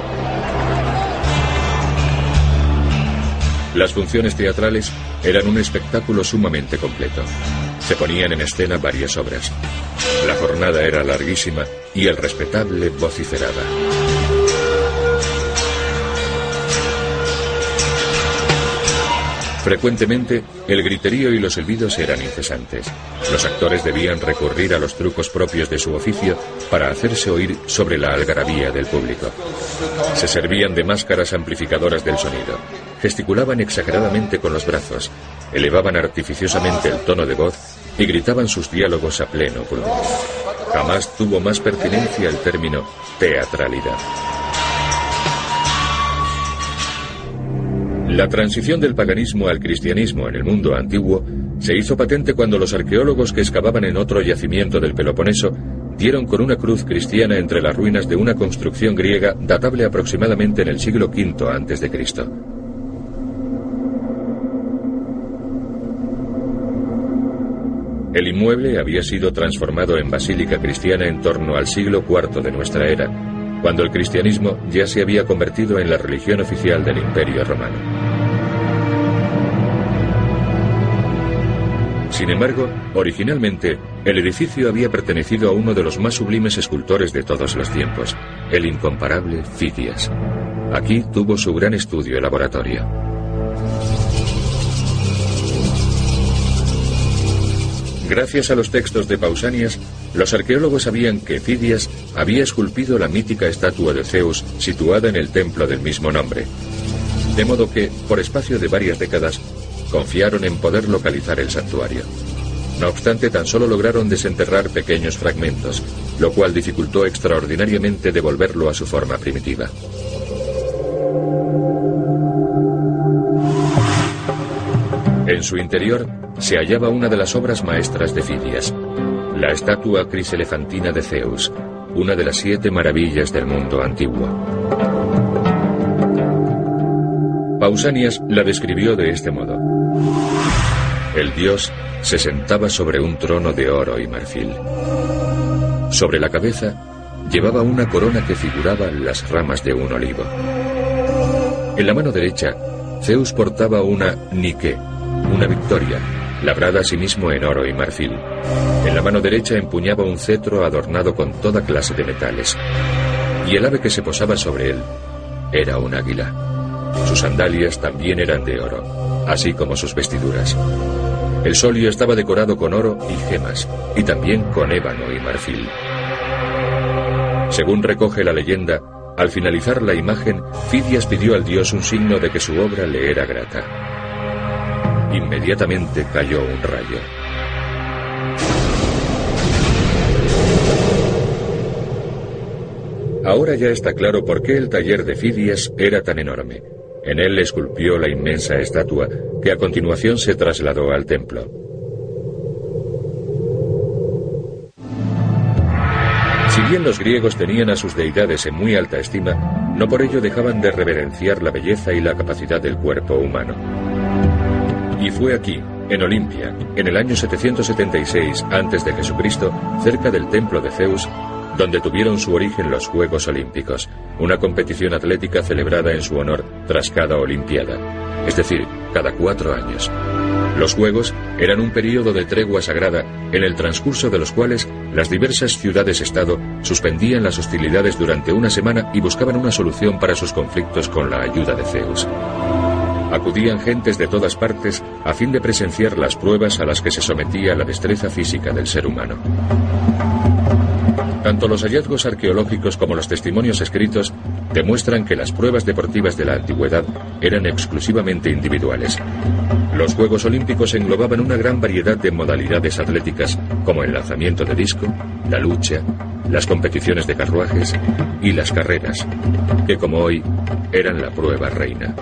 Las funciones teatrales eran un espectáculo sumamente completo. Se ponían en escena varias obras. La jornada era larguísima y el respetable vociferaba. Frecuentemente, el griterío y los silbidos eran incesantes. Los actores debían recurrir a los trucos propios de su oficio para hacerse oír sobre la algarabía del público. Se servían de máscaras amplificadoras del sonido, gesticulaban exageradamente con los brazos, elevaban artificiosamente el tono de voz y gritaban sus diálogos a pleno pulmón. Jamás tuvo más pertinencia el término teatralidad. La transición del paganismo al cristianismo en el mundo antiguo se hizo patente cuando los arqueólogos que excavaban en otro yacimiento del Peloponeso dieron con una cruz cristiana entre las ruinas de una construcción griega datable aproximadamente en el siglo V a.C. El inmueble había sido transformado en basílica cristiana en torno al siglo IV de nuestra era, cuando el cristianismo ya se había convertido en la religión oficial del Imperio Romano. Sin embargo, originalmente, el edificio había pertenecido a uno de los más sublimes escultores de todos los tiempos, el incomparable Fidias. Aquí tuvo su gran estudio laboratorio. Gracias a los textos de Pausanias, los arqueólogos sabían que Fidias había esculpido la mítica estatua de Zeus situada en el templo del mismo nombre. De modo que, por espacio de varias décadas, confiaron en poder localizar el santuario. No obstante, tan solo lograron desenterrar pequeños fragmentos, lo cual dificultó extraordinariamente devolverlo a su forma primitiva. En su interior se hallaba una de las obras maestras de Fidias, la estatua criselefantina de Zeus, una de las siete maravillas del mundo antiguo. Pausanias la describió de este modo. El dios se sentaba sobre un trono de oro y marfil. Sobre la cabeza llevaba una corona que figuraba las ramas de un olivo. En la mano derecha, Zeus portaba una Nike, una victoria, labrada asimismo en oro y marfil. En la mano derecha empuñaba un cetro adornado con toda clase de metales. Y el ave que se posaba sobre él era un águila. Sus sandalias también eran de oro, así como sus vestiduras. El solio estaba decorado con oro y gemas, y también con ébano y marfil. Según recoge la leyenda, al finalizar la imagen, Fidias pidió al dios un signo de que su obra le era grata. Inmediatamente cayó un rayo. Ahora ya está claro por qué el taller de Fidias era tan enorme. En él esculpió la inmensa estatua que a continuación se trasladó al templo. Si bien los griegos tenían a sus deidades en muy alta estima, no por ello dejaban de reverenciar la belleza y la capacidad del cuerpo humano. Y fue aquí, en Olimpia, en el año 776 a.C., cerca del templo de Zeus, donde tuvieron su origen los Juegos Olímpicos, una competición atlética celebrada en su honor tras cada Olimpiada, es decir, cada cuatro años. Los Juegos eran un período de tregua sagrada en el transcurso de los cuales las diversas ciudades-estado suspendían las hostilidades durante una semana y buscaban una solución para sus conflictos con la ayuda de Zeus acudían gentes de todas partes a fin de presenciar las pruebas a las que se sometía la destreza física del ser humano. Tanto los hallazgos arqueológicos como los testimonios escritos demuestran que las pruebas deportivas de la antigüedad eran exclusivamente individuales. Los Juegos Olímpicos englobaban una gran variedad de modalidades atléticas, como el lanzamiento de disco, la lucha, las competiciones de carruajes y las carreras, que como hoy eran la prueba reina.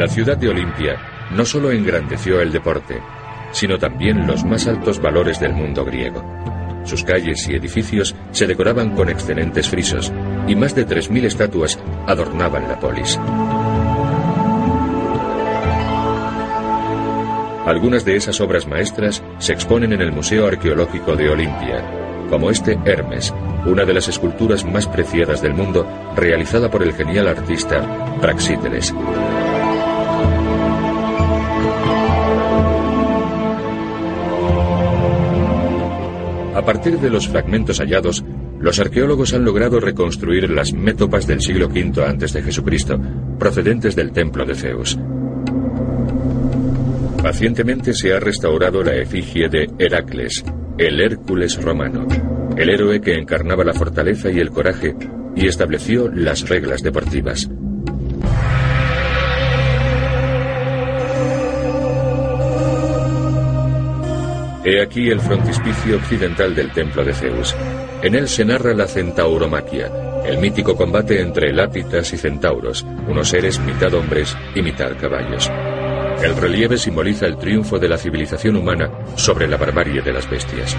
La ciudad de Olimpia no solo engrandeció el deporte, sino también los más altos valores del mundo griego. Sus calles y edificios se decoraban con excelentes frisos y más de 3.000 estatuas adornaban la polis. Algunas de esas obras maestras se exponen en el Museo Arqueológico de Olimpia, como este Hermes, una de las esculturas más preciadas del mundo, realizada por el genial artista Praxíteles. A partir de los fragmentos hallados, los arqueólogos han logrado reconstruir las métopas del siglo V Jesucristo, procedentes del templo de Zeus. Pacientemente se ha restaurado la efigie de Heracles, el Hércules romano, el héroe que encarnaba la fortaleza y el coraje y estableció las reglas deportivas. He aquí el frontispicio occidental del templo de Zeus. En él se narra la centauromaquia, el mítico combate entre lápitas y centauros, unos seres mitad hombres y mitad caballos. El relieve simboliza el triunfo de la civilización humana sobre la barbarie de las bestias.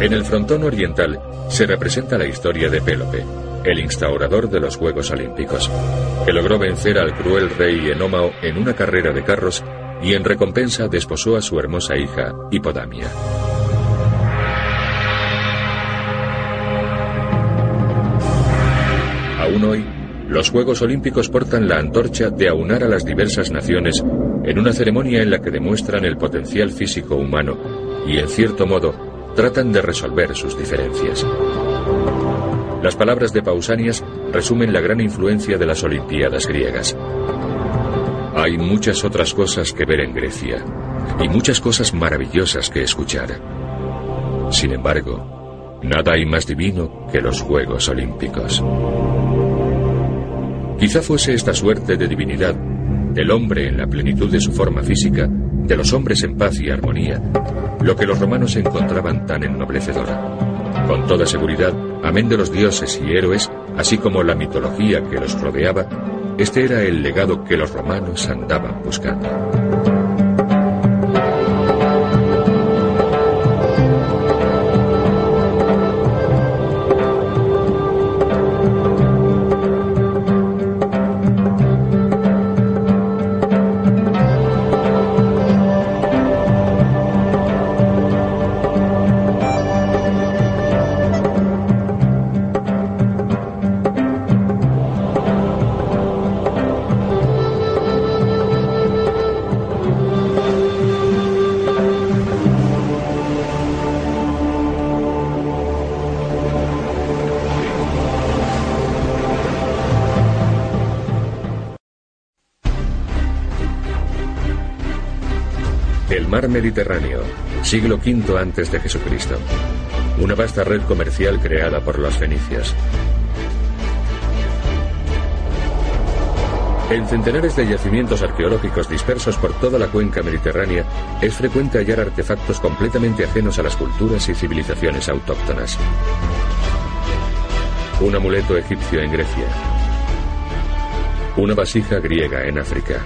En el frontón oriental se representa la historia de Pélope, el instaurador de los Juegos Olímpicos, que logró vencer al cruel rey Enómao en una carrera de carros y en recompensa desposó a su hermosa hija, Hipodamia. Aún hoy, los Juegos Olímpicos portan la antorcha de aunar a las diversas naciones en una ceremonia en la que demuestran el potencial físico humano y, en cierto modo, tratan de resolver sus diferencias. Las palabras de Pausanias resumen la gran influencia de las Olimpiadas griegas. Hay muchas otras cosas que ver en Grecia y muchas cosas maravillosas que escuchar. Sin embargo, nada hay más divino que los Juegos Olímpicos. Quizá fuese esta suerte de divinidad, del hombre en la plenitud de su forma física, de los hombres en paz y armonía, lo que los romanos encontraban tan ennoblecedora. Con toda seguridad, amén de los dioses y héroes, así como la mitología que los rodeaba, este era el legado que los romanos andaban buscando. Mediterráneo, siglo V antes de Jesucristo. Una vasta red comercial creada por los fenicios. En centenares de yacimientos arqueológicos dispersos por toda la cuenca mediterránea es frecuente hallar artefactos completamente ajenos a las culturas y civilizaciones autóctonas. Un amuleto egipcio en Grecia. Una vasija griega en África.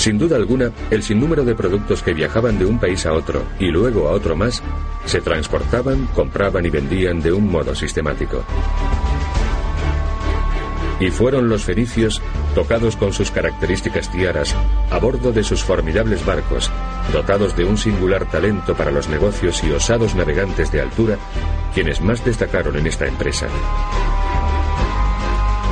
Sin duda alguna, el sinnúmero de productos que viajaban de un país a otro y luego a otro más se transportaban, compraban y vendían de un modo sistemático. Y fueron los fenicios, tocados con sus características tiaras, a bordo de sus formidables barcos, dotados de un singular talento para los negocios y osados navegantes de altura, quienes más destacaron en esta empresa.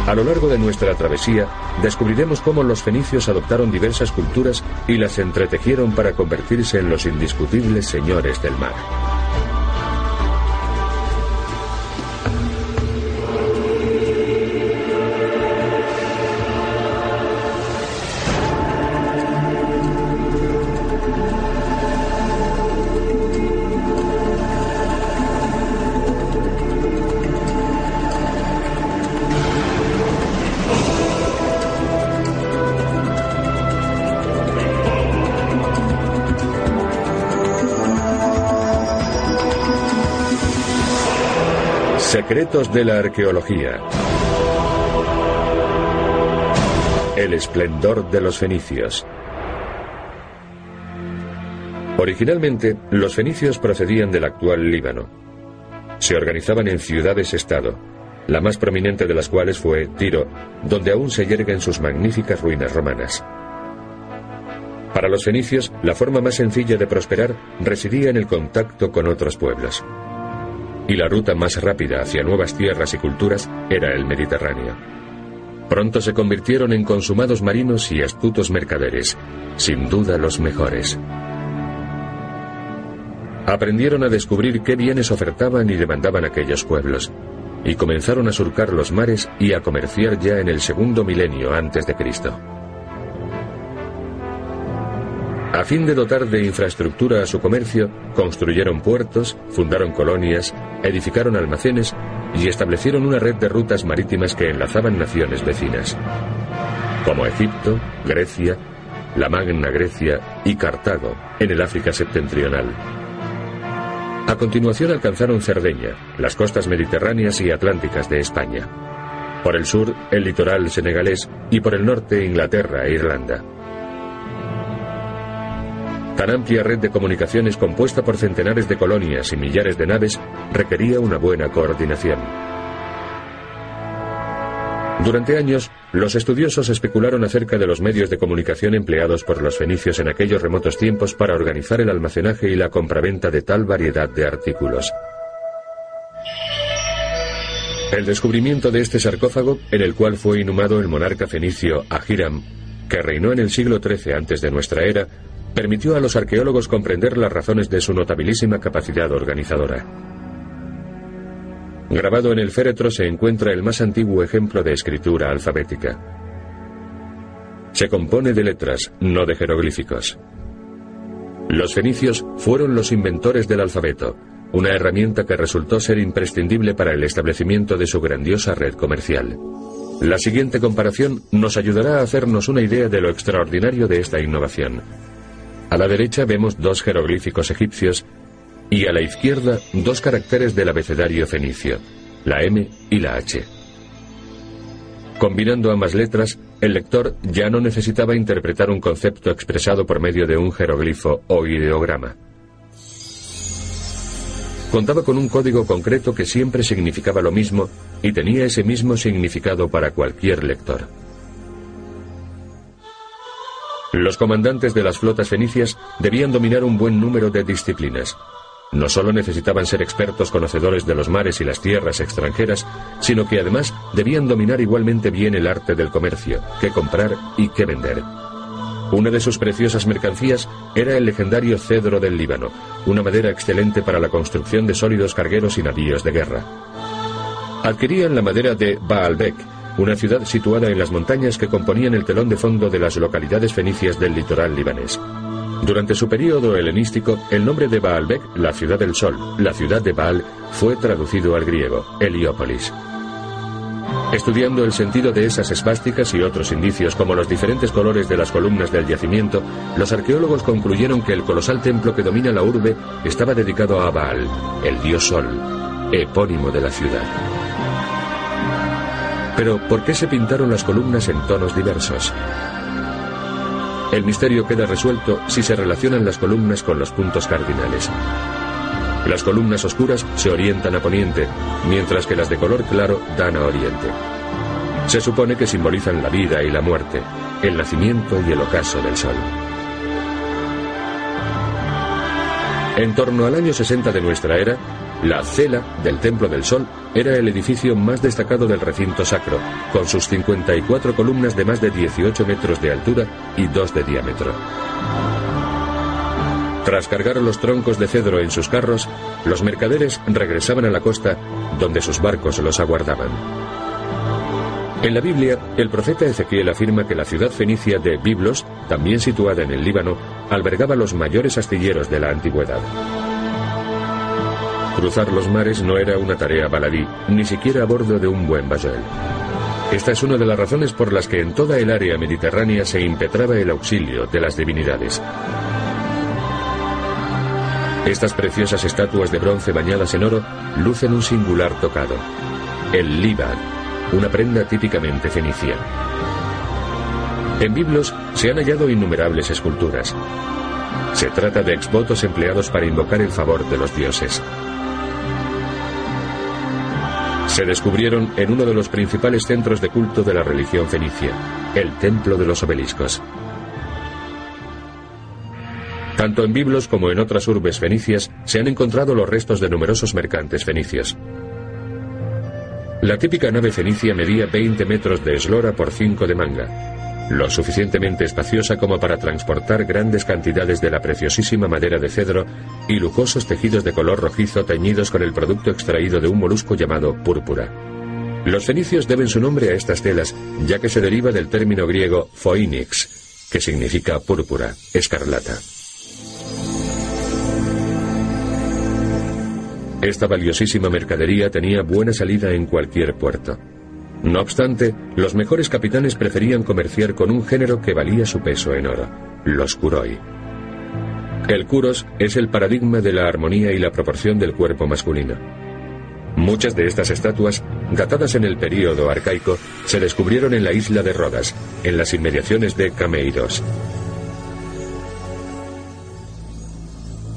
A lo largo de nuestra travesía, descubriremos cómo los fenicios adoptaron diversas culturas y las entretejieron para convertirse en los indiscutibles señores del mar. Secretos de la arqueología. El esplendor de los fenicios. Originalmente, los fenicios procedían del actual Líbano. Se organizaban en ciudades-estado, la más prominente de las cuales fue Tiro, donde aún se yerguen sus magníficas ruinas romanas. Para los fenicios, la forma más sencilla de prosperar residía en el contacto con otros pueblos y la ruta más rápida hacia nuevas tierras y culturas era el Mediterráneo. Pronto se convirtieron en consumados marinos y astutos mercaderes, sin duda los mejores. Aprendieron a descubrir qué bienes ofertaban y demandaban aquellos pueblos, y comenzaron a surcar los mares y a comerciar ya en el segundo milenio antes de Cristo. A fin de dotar de infraestructura a su comercio, construyeron puertos, fundaron colonias, edificaron almacenes y establecieron una red de rutas marítimas que enlazaban naciones vecinas, como Egipto, Grecia, la Magna Grecia y Cartago, en el África septentrional. A continuación alcanzaron Cerdeña, las costas mediterráneas y atlánticas de España. Por el sur, el litoral senegalés y por el norte, Inglaterra e Irlanda. Tan amplia red de comunicaciones compuesta por centenares de colonias y millares de naves requería una buena coordinación. Durante años, los estudiosos especularon acerca de los medios de comunicación empleados por los fenicios en aquellos remotos tiempos para organizar el almacenaje y la compraventa de tal variedad de artículos. El descubrimiento de este sarcófago, en el cual fue inhumado el monarca fenicio Ahiram, que reinó en el siglo XIII antes de nuestra era, permitió a los arqueólogos comprender las razones de su notabilísima capacidad organizadora. Grabado en el féretro se encuentra el más antiguo ejemplo de escritura alfabética. Se compone de letras, no de jeroglíficos. Los fenicios fueron los inventores del alfabeto, una herramienta que resultó ser imprescindible para el establecimiento de su grandiosa red comercial. La siguiente comparación nos ayudará a hacernos una idea de lo extraordinario de esta innovación. A la derecha vemos dos jeroglíficos egipcios y a la izquierda dos caracteres del abecedario fenicio, la M y la H. Combinando ambas letras, el lector ya no necesitaba interpretar un concepto expresado por medio de un jeroglifo o ideograma. Contaba con un código concreto que siempre significaba lo mismo y tenía ese mismo significado para cualquier lector. Los comandantes de las flotas fenicias debían dominar un buen número de disciplinas. No solo necesitaban ser expertos conocedores de los mares y las tierras extranjeras, sino que además debían dominar igualmente bien el arte del comercio, qué comprar y qué vender. Una de sus preciosas mercancías era el legendario cedro del Líbano, una madera excelente para la construcción de sólidos cargueros y navíos de guerra. Adquirían la madera de Baalbek, una ciudad situada en las montañas que componían el telón de fondo de las localidades fenicias del litoral libanés. Durante su período helenístico, el nombre de Baalbek, la ciudad del sol, la ciudad de Baal, fue traducido al griego, Heliópolis. Estudiando el sentido de esas esvásticas y otros indicios como los diferentes colores de las columnas del yacimiento, los arqueólogos concluyeron que el colosal templo que domina la urbe estaba dedicado a Baal, el dios sol, epónimo de la ciudad. Pero, ¿por qué se pintaron las columnas en tonos diversos? El misterio queda resuelto si se relacionan las columnas con los puntos cardinales. Las columnas oscuras se orientan a poniente, mientras que las de color claro dan a oriente. Se supone que simbolizan la vida y la muerte, el nacimiento y el ocaso del sol. En torno al año 60 de nuestra era, la cela del Templo del Sol era el edificio más destacado del recinto sacro, con sus 54 columnas de más de 18 metros de altura y 2 de diámetro. Tras cargar los troncos de cedro en sus carros, los mercaderes regresaban a la costa donde sus barcos los aguardaban. En la Biblia, el profeta Ezequiel afirma que la ciudad fenicia de Biblos, también situada en el Líbano, albergaba los mayores astilleros de la antigüedad. Cruzar los mares no era una tarea baladí, ni siquiera a bordo de un buen bajoel. Esta es una de las razones por las que en toda el área mediterránea se impetraba el auxilio de las divinidades. Estas preciosas estatuas de bronce bañadas en oro lucen un singular tocado, el libad, una prenda típicamente fenicia. En Biblos se han hallado innumerables esculturas. Se trata de exvotos empleados para invocar el favor de los dioses se descubrieron en uno de los principales centros de culto de la religión fenicia, el Templo de los Obeliscos. Tanto en Biblos como en otras urbes fenicias se han encontrado los restos de numerosos mercantes fenicios. La típica nave fenicia medía 20 metros de eslora por 5 de manga. Lo suficientemente espaciosa como para transportar grandes cantidades de la preciosísima madera de cedro y lujosos tejidos de color rojizo teñidos con el producto extraído de un molusco llamado púrpura. Los fenicios deben su nombre a estas telas, ya que se deriva del término griego phoenix, que significa púrpura, escarlata. Esta valiosísima mercadería tenía buena salida en cualquier puerto. No obstante, los mejores capitanes preferían comerciar con un género que valía su peso en oro, los kuroi. El kuros es el paradigma de la armonía y la proporción del cuerpo masculino. Muchas de estas estatuas, datadas en el período arcaico, se descubrieron en la isla de Rodas, en las inmediaciones de Cameiros.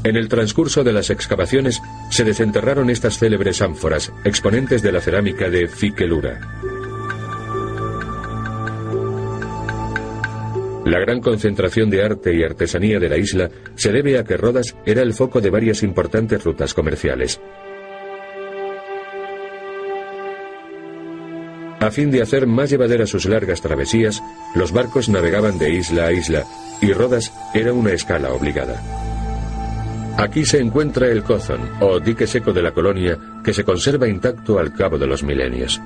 En el transcurso de las excavaciones se desenterraron estas célebres ánforas, exponentes de la cerámica de Fiquelura. La gran concentración de arte y artesanía de la isla se debe a que Rodas era el foco de varias importantes rutas comerciales. A fin de hacer más llevaderas sus largas travesías, los barcos navegaban de isla a isla y Rodas era una escala obligada. Aquí se encuentra el Cozon, o dique seco de la colonia, que se conserva intacto al cabo de los milenios.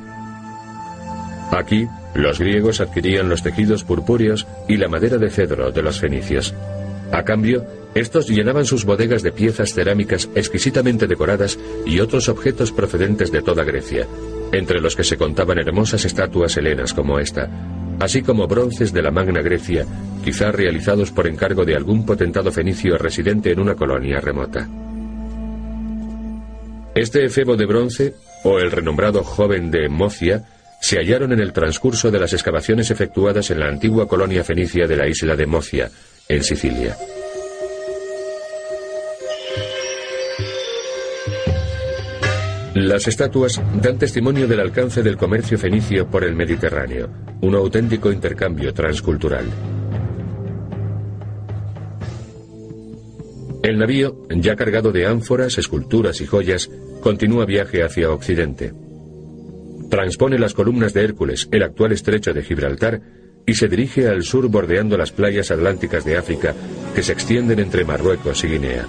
Aquí, los griegos adquirían los tejidos purpúreos y la madera de cedro de los fenicios. A cambio, estos llenaban sus bodegas de piezas cerámicas exquisitamente decoradas y otros objetos procedentes de toda Grecia, entre los que se contaban hermosas estatuas helenas como esta, así como bronces de la Magna Grecia, quizá realizados por encargo de algún potentado fenicio residente en una colonia remota. Este efebo de bronce, o el renombrado joven de Mocia, se hallaron en el transcurso de las excavaciones efectuadas en la antigua colonia fenicia de la isla de Mocia, en Sicilia. Las estatuas dan testimonio del alcance del comercio fenicio por el Mediterráneo, un auténtico intercambio transcultural. El navío, ya cargado de ánforas, esculturas y joyas, continúa viaje hacia Occidente. Transpone las columnas de Hércules, el actual estrecho de Gibraltar, y se dirige al sur bordeando las playas atlánticas de África que se extienden entre Marruecos y Guinea.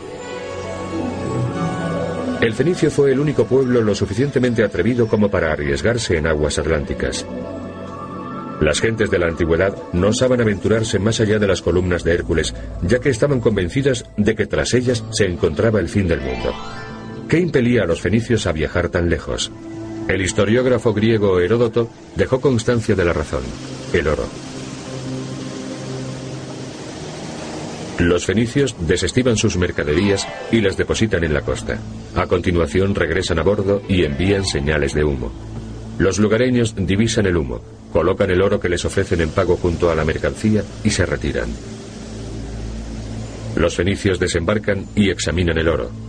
El fenicio fue el único pueblo lo suficientemente atrevido como para arriesgarse en aguas atlánticas. Las gentes de la antigüedad no osaban aventurarse más allá de las columnas de Hércules, ya que estaban convencidas de que tras ellas se encontraba el fin del mundo. ¿Qué impelía a los fenicios a viajar tan lejos? El historiógrafo griego Heródoto dejó constancia de la razón, el oro. Los fenicios desestiman sus mercaderías y las depositan en la costa. A continuación regresan a bordo y envían señales de humo. Los lugareños divisan el humo, colocan el oro que les ofrecen en pago junto a la mercancía y se retiran. Los fenicios desembarcan y examinan el oro.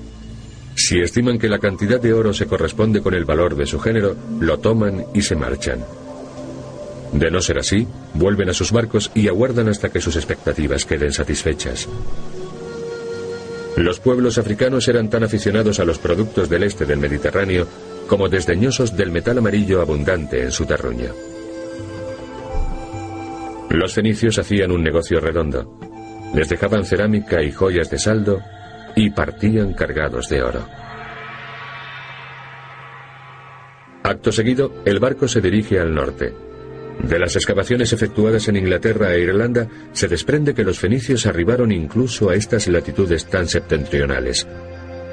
Si estiman que la cantidad de oro se corresponde con el valor de su género, lo toman y se marchan. De no ser así, vuelven a sus barcos y aguardan hasta que sus expectativas queden satisfechas. Los pueblos africanos eran tan aficionados a los productos del este del Mediterráneo como desdeñosos del metal amarillo abundante en su terruño. Los fenicios hacían un negocio redondo. Les dejaban cerámica y joyas de saldo y partían cargados de oro. Acto seguido, el barco se dirige al norte. De las excavaciones efectuadas en Inglaterra e Irlanda se desprende que los fenicios arribaron incluso a estas latitudes tan septentrionales.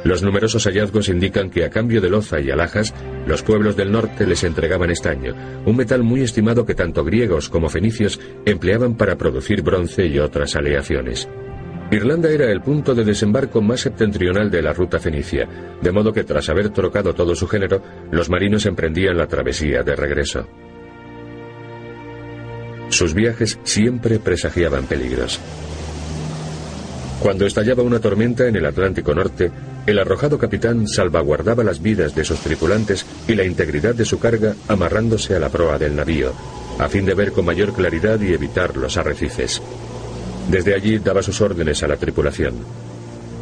Los numerosos hallazgos indican que a cambio de loza y alhajas, los pueblos del norte les entregaban estaño, un metal muy estimado que tanto griegos como fenicios empleaban para producir bronce y otras aleaciones. Irlanda era el punto de desembarco más septentrional de la ruta fenicia, de modo que tras haber trocado todo su género, los marinos emprendían la travesía de regreso. Sus viajes siempre presagiaban peligros. Cuando estallaba una tormenta en el Atlántico Norte, el arrojado capitán salvaguardaba las vidas de sus tripulantes y la integridad de su carga amarrándose a la proa del navío, a fin de ver con mayor claridad y evitar los arrecifes. Desde allí daba sus órdenes a la tripulación.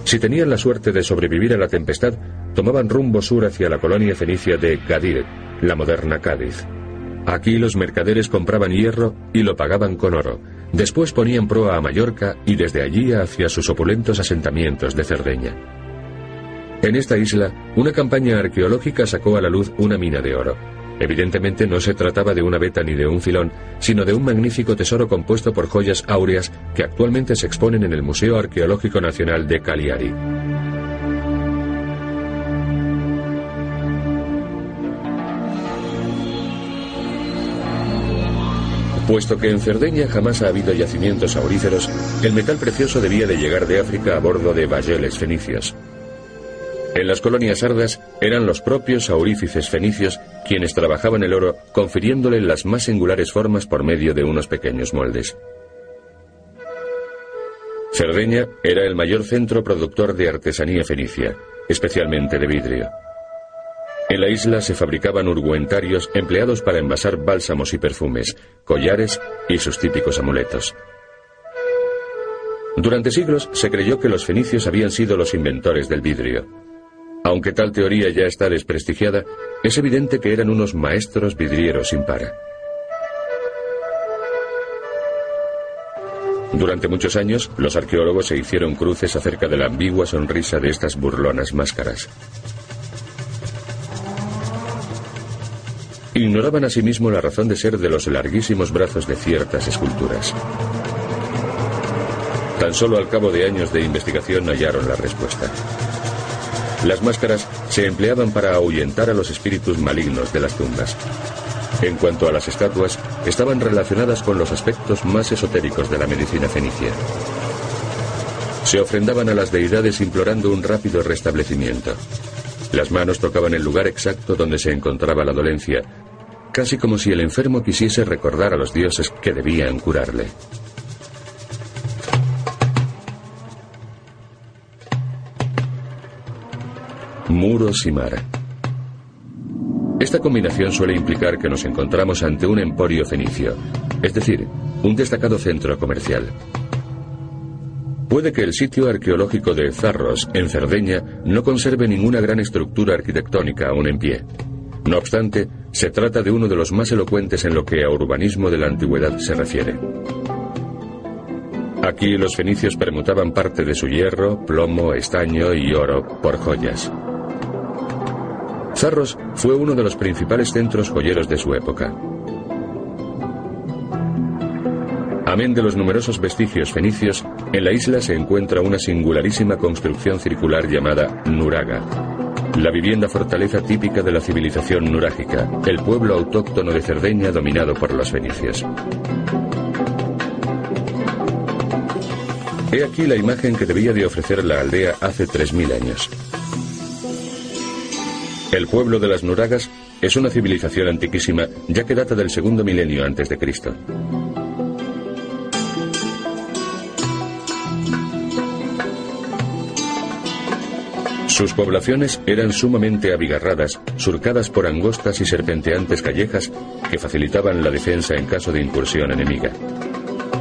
Si tenían la suerte de sobrevivir a la tempestad, tomaban rumbo sur hacia la colonia fenicia de Gadir, la moderna Cádiz. Aquí los mercaderes compraban hierro y lo pagaban con oro. Después ponían proa a Mallorca y desde allí hacia sus opulentos asentamientos de Cerdeña. En esta isla, una campaña arqueológica sacó a la luz una mina de oro. Evidentemente no se trataba de una veta ni de un filón, sino de un magnífico tesoro compuesto por joyas áureas que actualmente se exponen en el Museo Arqueológico Nacional de Cagliari. Puesto que en Cerdeña jamás ha habido yacimientos auríferos, el metal precioso debía de llegar de África a bordo de bayeles fenicios. En las colonias sardas eran los propios aurífices fenicios quienes trabajaban el oro confiriéndole las más singulares formas por medio de unos pequeños moldes. Cerdeña era el mayor centro productor de artesanía fenicia, especialmente de vidrio. En la isla se fabricaban urguentarios empleados para envasar bálsamos y perfumes, collares y sus típicos amuletos. Durante siglos se creyó que los fenicios habían sido los inventores del vidrio. Aunque tal teoría ya está desprestigiada, es evidente que eran unos maestros vidrieros sin par. Durante muchos años, los arqueólogos se hicieron cruces acerca de la ambigua sonrisa de estas burlonas máscaras. Ignoraban asimismo la razón de ser de los larguísimos brazos de ciertas esculturas. Tan solo al cabo de años de investigación hallaron la respuesta. Las máscaras se empleaban para ahuyentar a los espíritus malignos de las tumbas. En cuanto a las estatuas, estaban relacionadas con los aspectos más esotéricos de la medicina fenicia. Se ofrendaban a las deidades implorando un rápido restablecimiento. Las manos tocaban el lugar exacto donde se encontraba la dolencia, casi como si el enfermo quisiese recordar a los dioses que debían curarle. Muros y mar. Esta combinación suele implicar que nos encontramos ante un emporio fenicio, es decir, un destacado centro comercial. Puede que el sitio arqueológico de Zarros, en Cerdeña, no conserve ninguna gran estructura arquitectónica aún en pie. No obstante, se trata de uno de los más elocuentes en lo que a urbanismo de la antigüedad se refiere. Aquí los fenicios permutaban parte de su hierro, plomo, estaño y oro por joyas. Zarros fue uno de los principales centros joyeros de su época. Amén de los numerosos vestigios fenicios, en la isla se encuentra una singularísima construcción circular llamada Nuraga, la vivienda fortaleza típica de la civilización nurágica, el pueblo autóctono de Cerdeña dominado por los fenicios. He aquí la imagen que debía de ofrecer la aldea hace 3.000 años. El pueblo de las Nuragas es una civilización antiquísima, ya que data del segundo milenio antes de Cristo. Sus poblaciones eran sumamente abigarradas, surcadas por angostas y serpenteantes callejas que facilitaban la defensa en caso de incursión enemiga.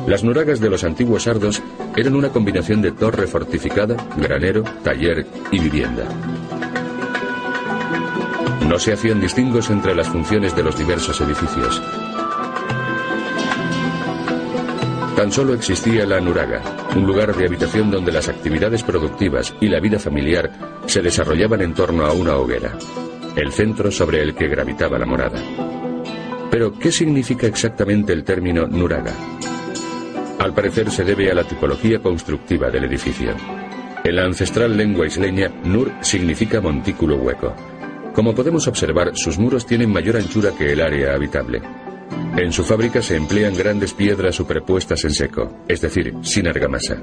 Las nuragas de los antiguos sardos eran una combinación de torre fortificada, granero, taller y vivienda. No se hacían distingos entre las funciones de los diversos edificios. Tan solo existía la Nuraga, un lugar de habitación donde las actividades productivas y la vida familiar se desarrollaban en torno a una hoguera, el centro sobre el que gravitaba la morada. Pero, ¿qué significa exactamente el término Nuraga? Al parecer se debe a la tipología constructiva del edificio. En la ancestral lengua isleña, Nur significa montículo hueco. Como podemos observar, sus muros tienen mayor anchura que el área habitable. En su fábrica se emplean grandes piedras superpuestas en seco, es decir, sin argamasa.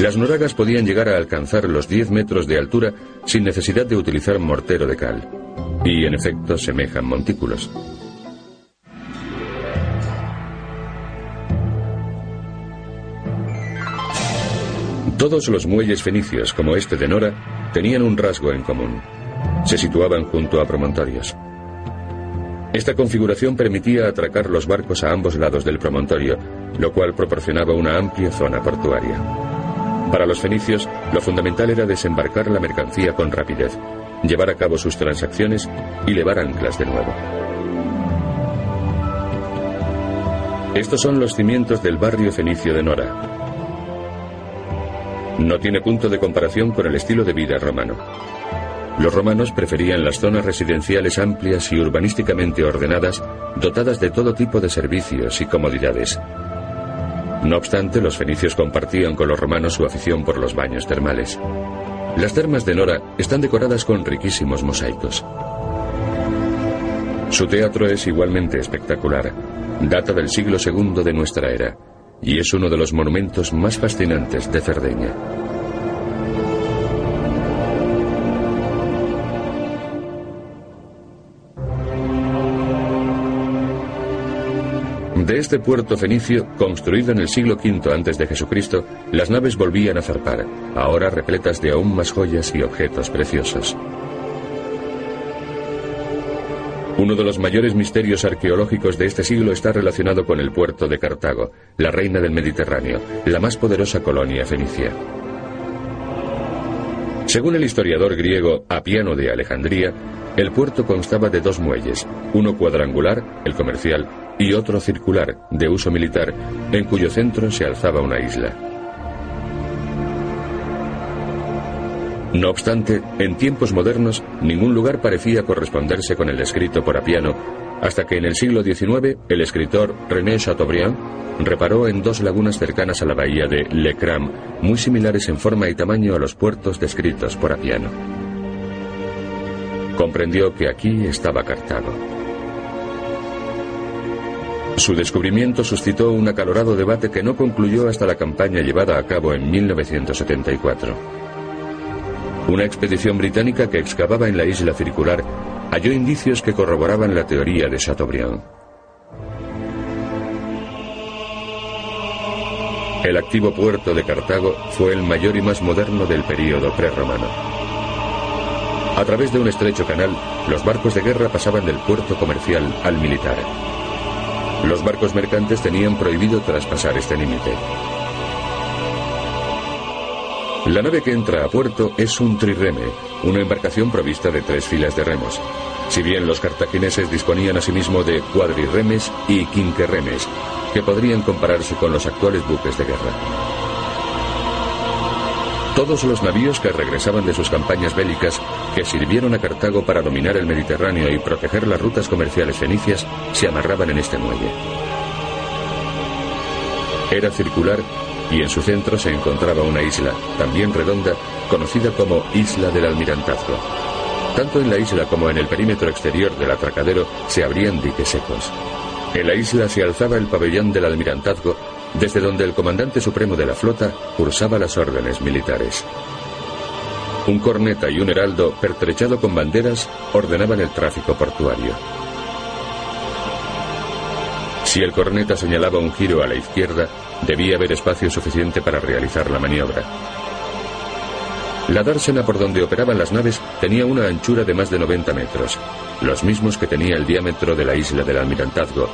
Las noragas podían llegar a alcanzar los 10 metros de altura sin necesidad de utilizar mortero de cal. Y en efecto semejan montículos. Todos los muelles fenicios, como este de Nora, tenían un rasgo en común. Se situaban junto a promontorios. Esta configuración permitía atracar los barcos a ambos lados del promontorio, lo cual proporcionaba una amplia zona portuaria. Para los fenicios, lo fundamental era desembarcar la mercancía con rapidez, llevar a cabo sus transacciones y levar anclas de nuevo. Estos son los cimientos del barrio fenicio de Nora. No tiene punto de comparación con el estilo de vida romano. Los romanos preferían las zonas residenciales amplias y urbanísticamente ordenadas, dotadas de todo tipo de servicios y comodidades. No obstante, los fenicios compartían con los romanos su afición por los baños termales. Las termas de Nora están decoradas con riquísimos mosaicos. Su teatro es igualmente espectacular. Data del siglo II de nuestra era y es uno de los monumentos más fascinantes de Cerdeña. De este puerto fenicio, construido en el siglo V antes de Jesucristo, las naves volvían a zarpar, ahora repletas de aún más joyas y objetos preciosos. Uno de los mayores misterios arqueológicos de este siglo está relacionado con el puerto de Cartago, la reina del Mediterráneo, la más poderosa colonia fenicia. Según el historiador griego Apiano de Alejandría, el puerto constaba de dos muelles, uno cuadrangular, el comercial, y otro circular, de uso militar, en cuyo centro se alzaba una isla. No obstante, en tiempos modernos, ningún lugar parecía corresponderse con el descrito por Apiano, hasta que en el siglo XIX el escritor René Chateaubriand reparó en dos lagunas cercanas a la bahía de Le Cram, muy similares en forma y tamaño a los puertos descritos por Apiano. Comprendió que aquí estaba Cartago. Su descubrimiento suscitó un acalorado debate que no concluyó hasta la campaña llevada a cabo en 1974. Una expedición británica que excavaba en la isla circular halló indicios que corroboraban la teoría de Chateaubriand. El activo puerto de Cartago fue el mayor y más moderno del período prerromano. A través de un estrecho canal, los barcos de guerra pasaban del puerto comercial al militar. Los barcos mercantes tenían prohibido traspasar este límite. La nave que entra a puerto es un trireme, una embarcación provista de tres filas de remos. Si bien los cartagineses disponían asimismo de cuadrirremes y quinquerremes, que podrían compararse con los actuales buques de guerra. Todos los navíos que regresaban de sus campañas bélicas, que sirvieron a Cartago para dominar el Mediterráneo y proteger las rutas comerciales fenicias, se amarraban en este muelle. Era circular y en su centro se encontraba una isla, también redonda, conocida como Isla del Almirantazgo. Tanto en la isla como en el perímetro exterior del atracadero se abrían diques secos. En la isla se alzaba el pabellón del Almirantazgo desde donde el comandante supremo de la flota cursaba las órdenes militares. Un corneta y un heraldo, pertrechado con banderas, ordenaban el tráfico portuario. Si el corneta señalaba un giro a la izquierda, debía haber espacio suficiente para realizar la maniobra. La dársena por donde operaban las naves tenía una anchura de más de 90 metros, los mismos que tenía el diámetro de la isla del Almirantazgo,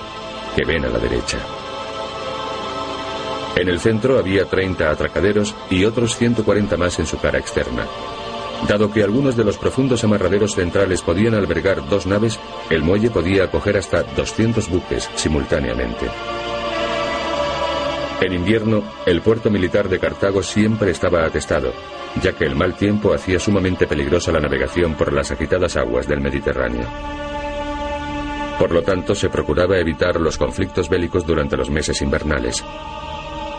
que ven a la derecha. En el centro había 30 atracaderos y otros 140 más en su cara externa. Dado que algunos de los profundos amarraderos centrales podían albergar dos naves, el muelle podía acoger hasta 200 buques simultáneamente. En invierno, el puerto militar de Cartago siempre estaba atestado, ya que el mal tiempo hacía sumamente peligrosa la navegación por las agitadas aguas del Mediterráneo. Por lo tanto, se procuraba evitar los conflictos bélicos durante los meses invernales.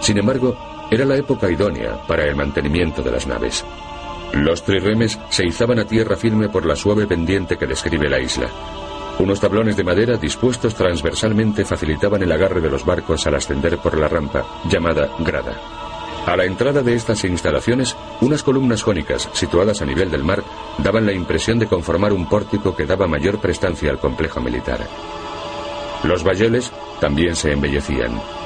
Sin embargo, era la época idónea para el mantenimiento de las naves. Los triremes se izaban a tierra firme por la suave pendiente que describe la isla. Unos tablones de madera dispuestos transversalmente facilitaban el agarre de los barcos al ascender por la rampa, llamada grada. A la entrada de estas instalaciones, unas columnas jónicas, situadas a nivel del mar, daban la impresión de conformar un pórtico que daba mayor prestancia al complejo militar. Los bayeles también se embellecían.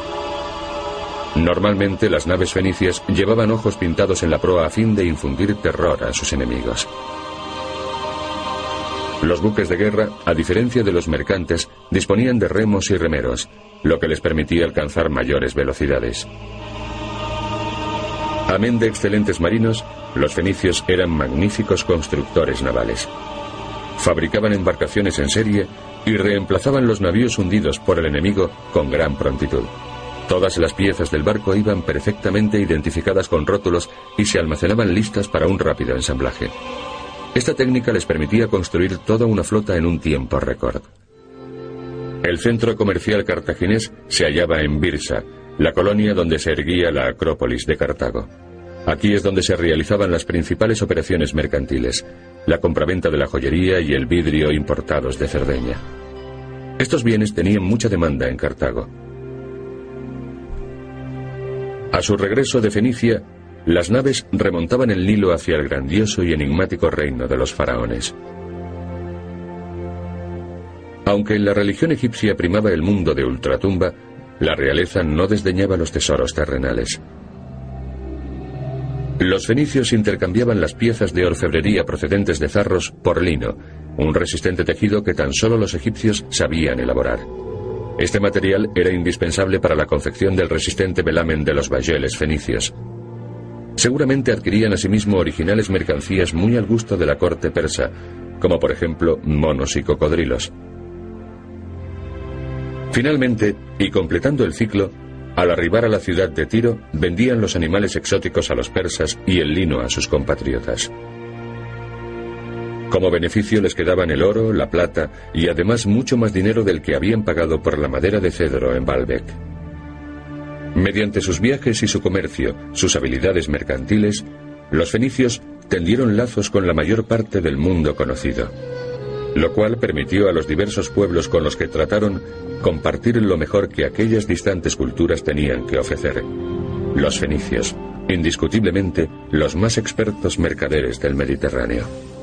Normalmente las naves fenicias llevaban ojos pintados en la proa a fin de infundir terror a sus enemigos. Los buques de guerra, a diferencia de los mercantes, disponían de remos y remeros, lo que les permitía alcanzar mayores velocidades. Amén de excelentes marinos, los fenicios eran magníficos constructores navales. Fabricaban embarcaciones en serie y reemplazaban los navíos hundidos por el enemigo con gran prontitud. Todas las piezas del barco iban perfectamente identificadas con rótulos y se almacenaban listas para un rápido ensamblaje. Esta técnica les permitía construir toda una flota en un tiempo récord. El centro comercial cartaginés se hallaba en Birsa, la colonia donde se erguía la Acrópolis de Cartago. Aquí es donde se realizaban las principales operaciones mercantiles, la compraventa de la joyería y el vidrio importados de Cerdeña. Estos bienes tenían mucha demanda en Cartago. A su regreso de Fenicia, las naves remontaban el Nilo hacia el grandioso y enigmático reino de los faraones. Aunque en la religión egipcia primaba el mundo de ultratumba, la realeza no desdeñaba los tesoros terrenales. Los fenicios intercambiaban las piezas de orfebrería procedentes de zarros por lino, un resistente tejido que tan solo los egipcios sabían elaborar. Este material era indispensable para la confección del resistente velamen de los bayeles fenicios. Seguramente adquirían asimismo originales mercancías muy al gusto de la corte persa, como por ejemplo monos y cocodrilos. Finalmente, y completando el ciclo, al arribar a la ciudad de Tiro, vendían los animales exóticos a los persas y el lino a sus compatriotas. Como beneficio les quedaban el oro, la plata y además mucho más dinero del que habían pagado por la madera de cedro en Baalbek. Mediante sus viajes y su comercio, sus habilidades mercantiles, los fenicios tendieron lazos con la mayor parte del mundo conocido, lo cual permitió a los diversos pueblos con los que trataron compartir lo mejor que aquellas distantes culturas tenían que ofrecer. Los fenicios, indiscutiblemente los más expertos mercaderes del Mediterráneo.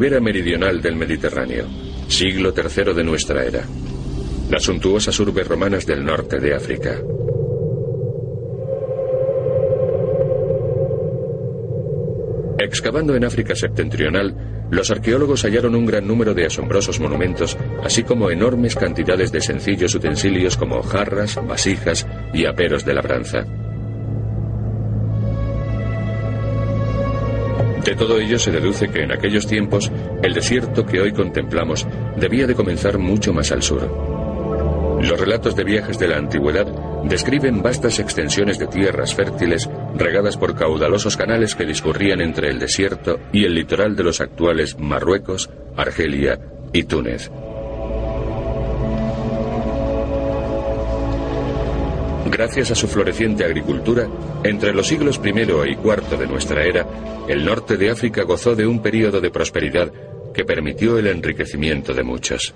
Ribera meridional del Mediterráneo, siglo III de nuestra era. Las suntuosas urbes romanas del norte de África. Excavando en África septentrional, los arqueólogos hallaron un gran número de asombrosos monumentos, así como enormes cantidades de sencillos utensilios como jarras, vasijas y aperos de labranza. Todo ello se deduce que en aquellos tiempos el desierto que hoy contemplamos debía de comenzar mucho más al sur. Los relatos de viajes de la antigüedad describen vastas extensiones de tierras fértiles regadas por caudalosos canales que discurrían entre el desierto y el litoral de los actuales Marruecos, Argelia y Túnez. Gracias a su floreciente agricultura, entre los siglos I y IV de nuestra era, el norte de África gozó de un período de prosperidad que permitió el enriquecimiento de muchos.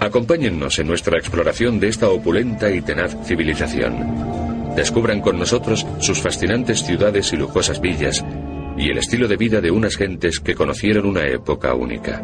Acompáñennos en nuestra exploración de esta opulenta y tenaz civilización. Descubran con nosotros sus fascinantes ciudades y lujosas villas y el estilo de vida de unas gentes que conocieron una época única.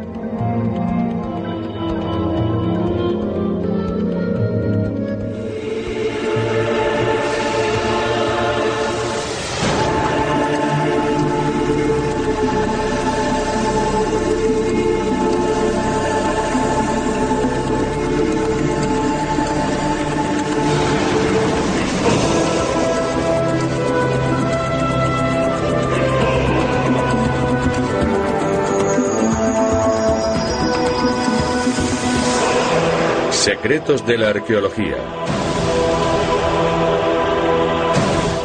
Secretos de la arqueología.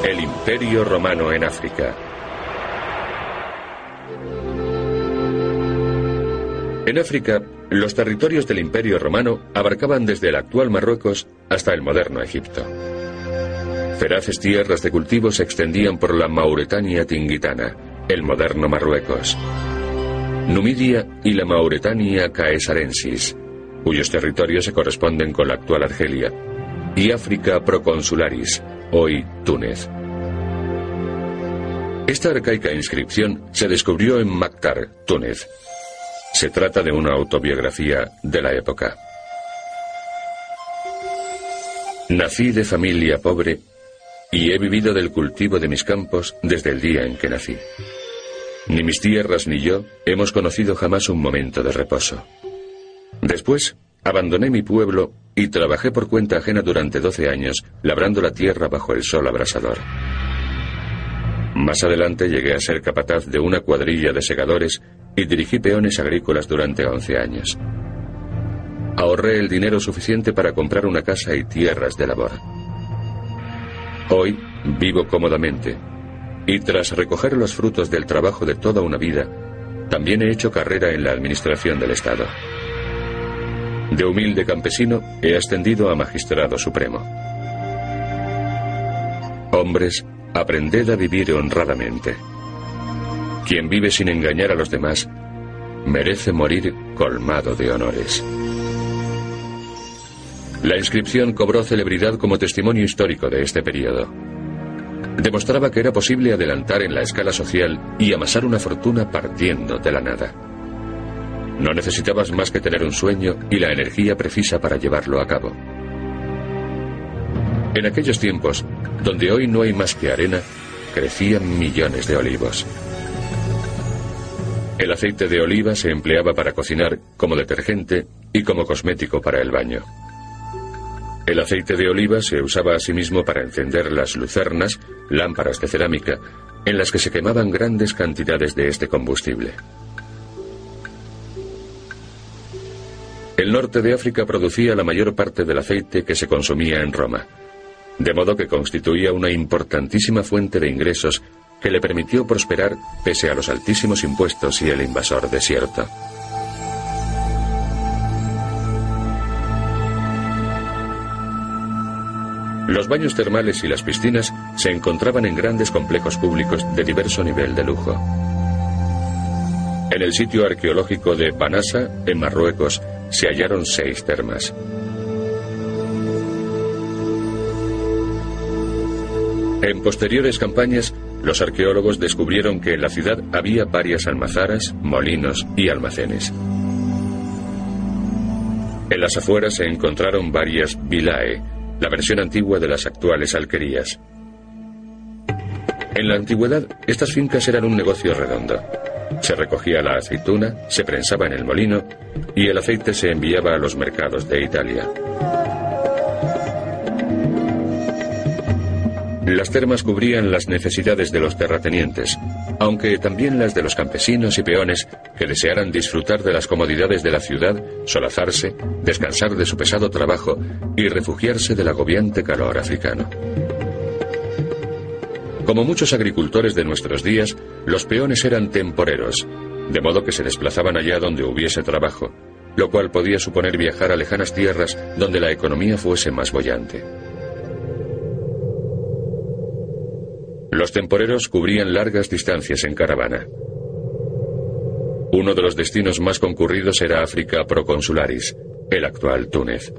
El Imperio Romano en África. En África, los territorios del Imperio Romano abarcaban desde el actual Marruecos hasta el moderno Egipto. Feraces tierras de cultivo se extendían por la Mauretania tingitana, el moderno Marruecos. Numidia y la Mauretania caesarensis, cuyos territorios se corresponden con la actual Argelia, y África Proconsularis, hoy Túnez. Esta arcaica inscripción se descubrió en Mactar, Túnez. Se trata de una autobiografía de la época. Nací de familia pobre y he vivido del cultivo de mis campos desde el día en que nací. Ni mis tierras ni yo hemos conocido jamás un momento de reposo. Después, abandoné mi pueblo y trabajé por cuenta ajena durante doce años, labrando la tierra bajo el sol abrasador. Más adelante llegué a ser capataz de una cuadrilla de segadores y dirigí peones agrícolas durante 11 años. Ahorré el dinero suficiente para comprar una casa y tierras de labor. Hoy vivo cómodamente y tras recoger los frutos del trabajo de toda una vida, también he hecho carrera en la administración del Estado. De humilde campesino he ascendido a magistrado supremo. Hombres Aprended a vivir honradamente. Quien vive sin engañar a los demás merece morir colmado de honores. La inscripción cobró celebridad como testimonio histórico de este periodo. Demostraba que era posible adelantar en la escala social y amasar una fortuna partiendo de la nada. No necesitabas más que tener un sueño y la energía precisa para llevarlo a cabo. En aquellos tiempos, donde hoy no hay más que arena, crecían millones de olivos. El aceite de oliva se empleaba para cocinar, como detergente y como cosmético para el baño. El aceite de oliva se usaba asimismo para encender las lucernas, lámparas de cerámica, en las que se quemaban grandes cantidades de este combustible. El norte de África producía la mayor parte del aceite que se consumía en Roma de modo que constituía una importantísima fuente de ingresos que le permitió prosperar pese a los altísimos impuestos y el invasor desierto. Los baños termales y las piscinas se encontraban en grandes complejos públicos de diverso nivel de lujo. En el sitio arqueológico de Banasa, en Marruecos, se hallaron seis termas. En posteriores campañas, los arqueólogos descubrieron que en la ciudad había varias almazaras, molinos y almacenes. En las afueras se encontraron varias vilae, la versión antigua de las actuales alquerías. En la antigüedad, estas fincas eran un negocio redondo. Se recogía la aceituna, se prensaba en el molino y el aceite se enviaba a los mercados de Italia. Las termas cubrían las necesidades de los terratenientes, aunque también las de los campesinos y peones que desearan disfrutar de las comodidades de la ciudad, solazarse, descansar de su pesado trabajo y refugiarse del agobiante calor africano. Como muchos agricultores de nuestros días, los peones eran temporeros, de modo que se desplazaban allá donde hubiese trabajo, lo cual podía suponer viajar a lejanas tierras donde la economía fuese más bollante. Los temporeros cubrían largas distancias en caravana. Uno de los destinos más concurridos era África Proconsularis, el actual Túnez.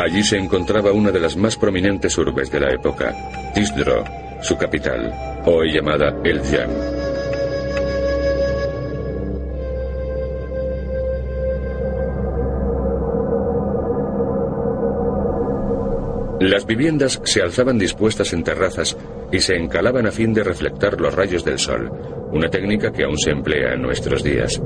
Allí se encontraba una de las más prominentes urbes de la época, Tisdro, su capital, hoy llamada El Jam. Las viviendas se alzaban dispuestas en terrazas y se encalaban a fin de reflectar los rayos del sol, una técnica que aún se emplea en nuestros días.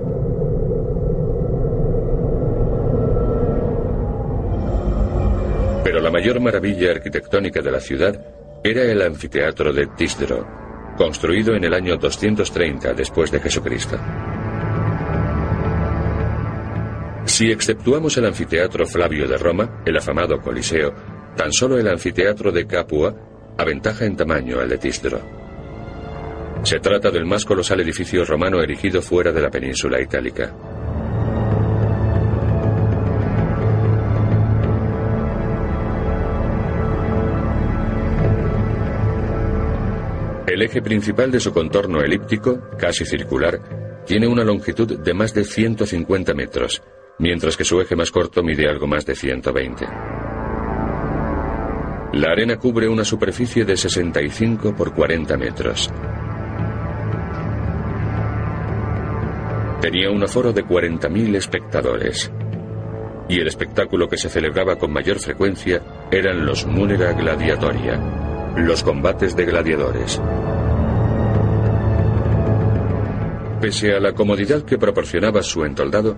Mayor maravilla arquitectónica de la ciudad era el anfiteatro de Tisdro, construido en el año 230 después de Jesucristo. Si exceptuamos el anfiteatro Flavio de Roma, el afamado Coliseo, Tan solo el anfiteatro de Capua aventaja en tamaño al de Tisdro. Se trata del más colosal edificio romano erigido fuera de la península itálica. El eje principal de su contorno elíptico, casi circular, tiene una longitud de más de 150 metros, mientras que su eje más corto mide algo más de 120. La arena cubre una superficie de 65 por 40 metros. Tenía un aforo de 40.000 espectadores. Y el espectáculo que se celebraba con mayor frecuencia eran los Munera Gladiatoria, los combates de gladiadores. Pese a la comodidad que proporcionaba su entoldado,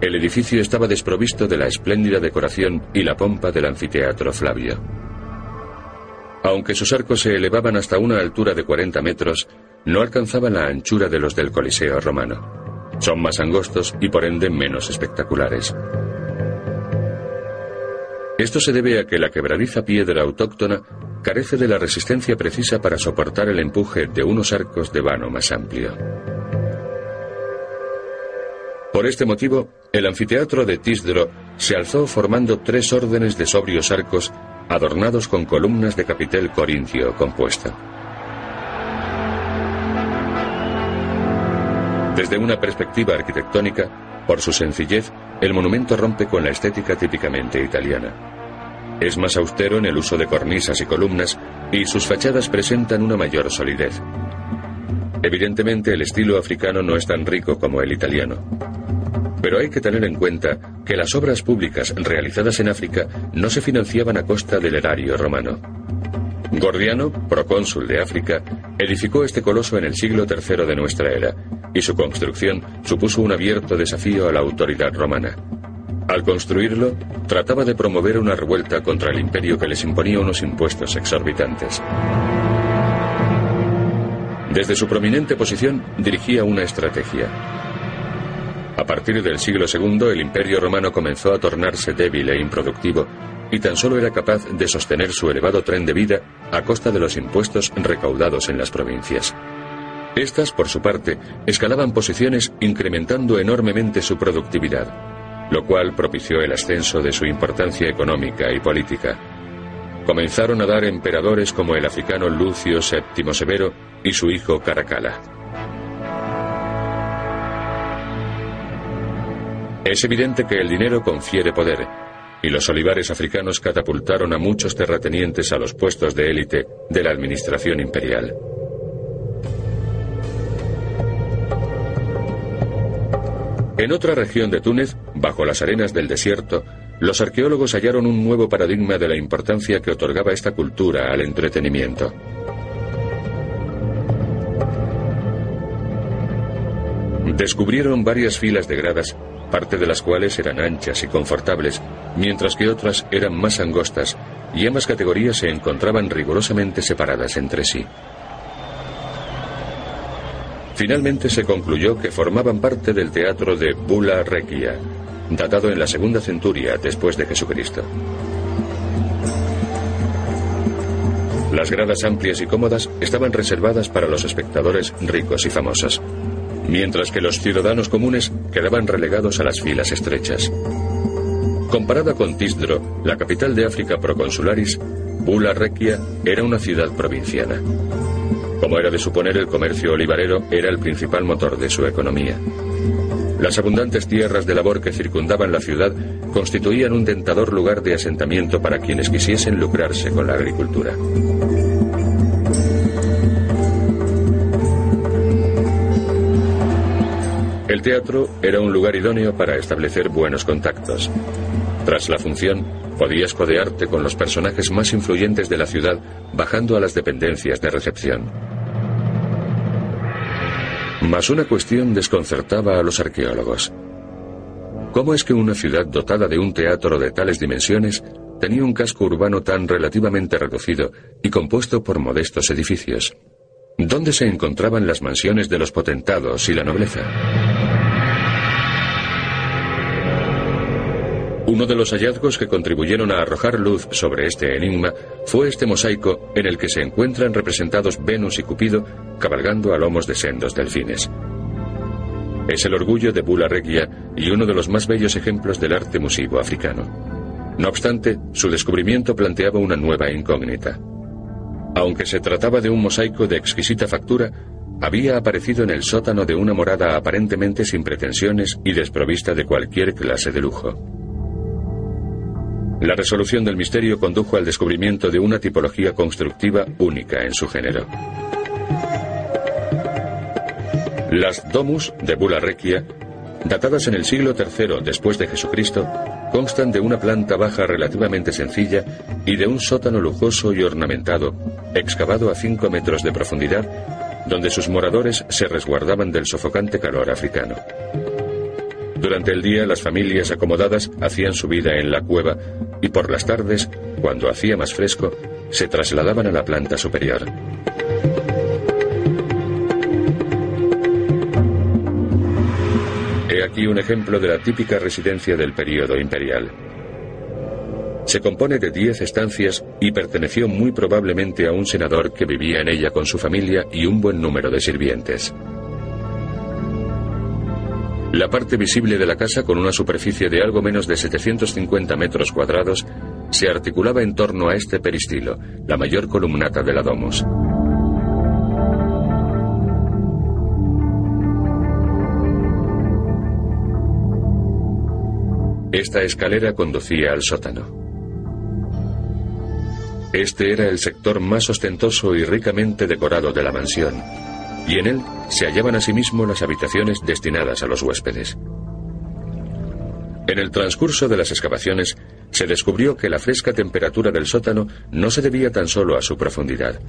el edificio estaba desprovisto de la espléndida decoración y la pompa del anfiteatro Flavio. Aunque sus arcos se elevaban hasta una altura de 40 metros, no alcanzaban la anchura de los del Coliseo romano. Son más angostos y por ende menos espectaculares. Esto se debe a que la quebradiza piedra autóctona carece de la resistencia precisa para soportar el empuje de unos arcos de vano más amplio. Por este motivo, el anfiteatro de Tisdro se alzó formando tres órdenes de sobrios arcos adornados con columnas de capitel corintio compuesto. Desde una perspectiva arquitectónica, por su sencillez, el monumento rompe con la estética típicamente italiana. Es más austero en el uso de cornisas y columnas y sus fachadas presentan una mayor solidez. Evidentemente el estilo africano no es tan rico como el italiano. Pero hay que tener en cuenta que las obras públicas realizadas en África no se financiaban a costa del erario romano. Gordiano, procónsul de África, edificó este coloso en el siglo III de nuestra era, y su construcción supuso un abierto desafío a la autoridad romana. Al construirlo, trataba de promover una revuelta contra el imperio que les imponía unos impuestos exorbitantes. Desde su prominente posición dirigía una estrategia. A partir del siglo II el imperio romano comenzó a tornarse débil e improductivo y tan solo era capaz de sostener su elevado tren de vida a costa de los impuestos recaudados en las provincias. Estas, por su parte, escalaban posiciones incrementando enormemente su productividad, lo cual propició el ascenso de su importancia económica y política. Comenzaron a dar emperadores como el africano Lucio VII Severo y su hijo Caracalla. Es evidente que el dinero confiere poder, y los olivares africanos catapultaron a muchos terratenientes a los puestos de élite de la administración imperial. En otra región de Túnez, bajo las arenas del desierto, los arqueólogos hallaron un nuevo paradigma de la importancia que otorgaba esta cultura al entretenimiento. Descubrieron varias filas de gradas parte de las cuales eran anchas y confortables, mientras que otras eran más angostas, y ambas categorías se encontraban rigurosamente separadas entre sí. Finalmente se concluyó que formaban parte del teatro de Bula Regia, datado en la segunda centuria después de Jesucristo. Las gradas amplias y cómodas estaban reservadas para los espectadores ricos y famosos mientras que los ciudadanos comunes quedaban relegados a las filas estrechas. Comparada con Tisdro, la capital de África proconsularis, Bula Requia era una ciudad provinciana. Como era de suponer, el comercio olivarero era el principal motor de su economía. Las abundantes tierras de labor que circundaban la ciudad constituían un tentador lugar de asentamiento para quienes quisiesen lucrarse con la agricultura. El teatro era un lugar idóneo para establecer buenos contactos. Tras la función, podías codearte con los personajes más influyentes de la ciudad bajando a las dependencias de recepción. Mas una cuestión desconcertaba a los arqueólogos. ¿Cómo es que una ciudad dotada de un teatro de tales dimensiones tenía un casco urbano tan relativamente reducido y compuesto por modestos edificios? ¿Dónde se encontraban las mansiones de los potentados y la nobleza? Uno de los hallazgos que contribuyeron a arrojar luz sobre este enigma fue este mosaico en el que se encuentran representados Venus y Cupido cabalgando a lomos de sendos delfines. Es el orgullo de Bula Regia y uno de los más bellos ejemplos del arte musivo africano. No obstante, su descubrimiento planteaba una nueva incógnita. Aunque se trataba de un mosaico de exquisita factura, había aparecido en el sótano de una morada aparentemente sin pretensiones y desprovista de cualquier clase de lujo. La resolución del misterio condujo al descubrimiento de una tipología constructiva única en su género. Las domus de Bula Requia, datadas en el siglo III después de Jesucristo, constan de una planta baja relativamente sencilla y de un sótano lujoso y ornamentado, excavado a 5 metros de profundidad, donde sus moradores se resguardaban del sofocante calor africano. Durante el día las familias acomodadas hacían su vida en la cueva y por las tardes, cuando hacía más fresco, se trasladaban a la planta superior. He aquí un ejemplo de la típica residencia del período imperial. Se compone de diez estancias y perteneció muy probablemente a un senador que vivía en ella con su familia y un buen número de sirvientes. La parte visible de la casa, con una superficie de algo menos de 750 metros cuadrados, se articulaba en torno a este peristilo, la mayor columnata de la domus. Esta escalera conducía al sótano. Este era el sector más ostentoso y ricamente decorado de la mansión, y en él se hallaban asimismo las habitaciones destinadas a los huéspedes. En el transcurso de las excavaciones se descubrió que la fresca temperatura del sótano no se debía tan solo a su profundidad.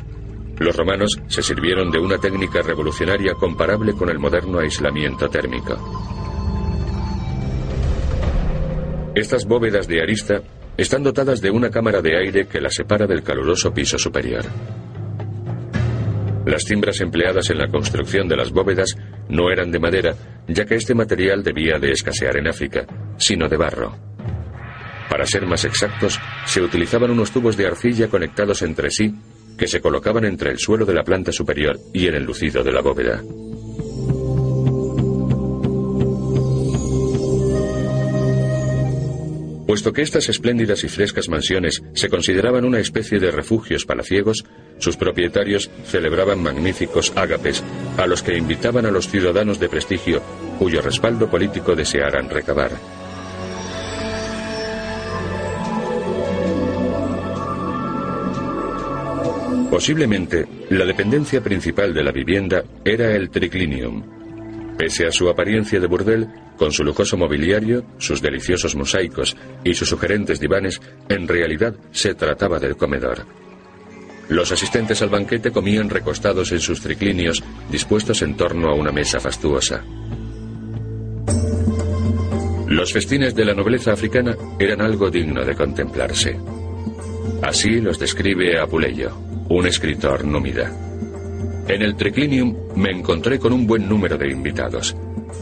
Los romanos se sirvieron de una técnica revolucionaria comparable con el moderno aislamiento térmico. Estas bóvedas de arista están dotadas de una cámara de aire que las separa del caluroso piso superior. Las cimbras empleadas en la construcción de las bóvedas no eran de madera, ya que este material debía de escasear en África, sino de barro. Para ser más exactos, se utilizaban unos tubos de arcilla conectados entre sí que se colocaban entre el suelo de la planta superior y el lucido de la bóveda. Puesto que estas espléndidas y frescas mansiones se consideraban una especie de refugios palaciegos, sus propietarios celebraban magníficos ágapes a los que invitaban a los ciudadanos de prestigio cuyo respaldo político desearan recabar. Posiblemente, la dependencia principal de la vivienda era el triclinium, Pese a su apariencia de burdel, con su lujoso mobiliario, sus deliciosos mosaicos y sus sugerentes divanes, en realidad se trataba del comedor. Los asistentes al banquete comían recostados en sus triclinios, dispuestos en torno a una mesa fastuosa. Los festines de la nobleza africana eran algo digno de contemplarse. Así los describe Apuleyo, un escritor númida. En el triclinium me encontré con un buen número de invitados,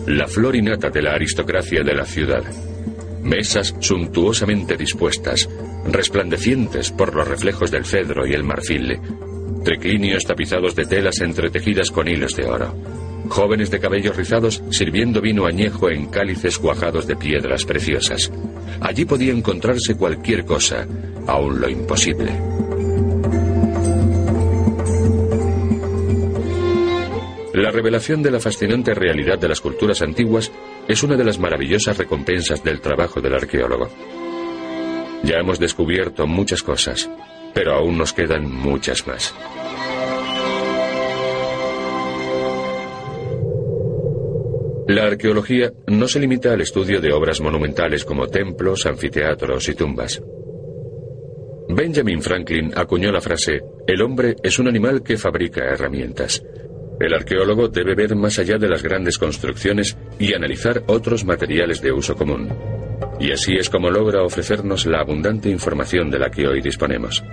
la flor innata de la aristocracia de la ciudad. Mesas suntuosamente dispuestas, resplandecientes por los reflejos del cedro y el marfil, triclinios tapizados de telas entretejidas con hilos de oro, jóvenes de cabellos rizados sirviendo vino añejo en cálices cuajados de piedras preciosas. Allí podía encontrarse cualquier cosa, aun lo imposible. La revelación de la fascinante realidad de las culturas antiguas es una de las maravillosas recompensas del trabajo del arqueólogo. Ya hemos descubierto muchas cosas, pero aún nos quedan muchas más. La arqueología no se limita al estudio de obras monumentales como templos, anfiteatros y tumbas. Benjamin Franklin acuñó la frase, el hombre es un animal que fabrica herramientas. El arqueólogo debe ver más allá de las grandes construcciones y analizar otros materiales de uso común. Y así es como logra ofrecernos la abundante información de la que hoy disponemos.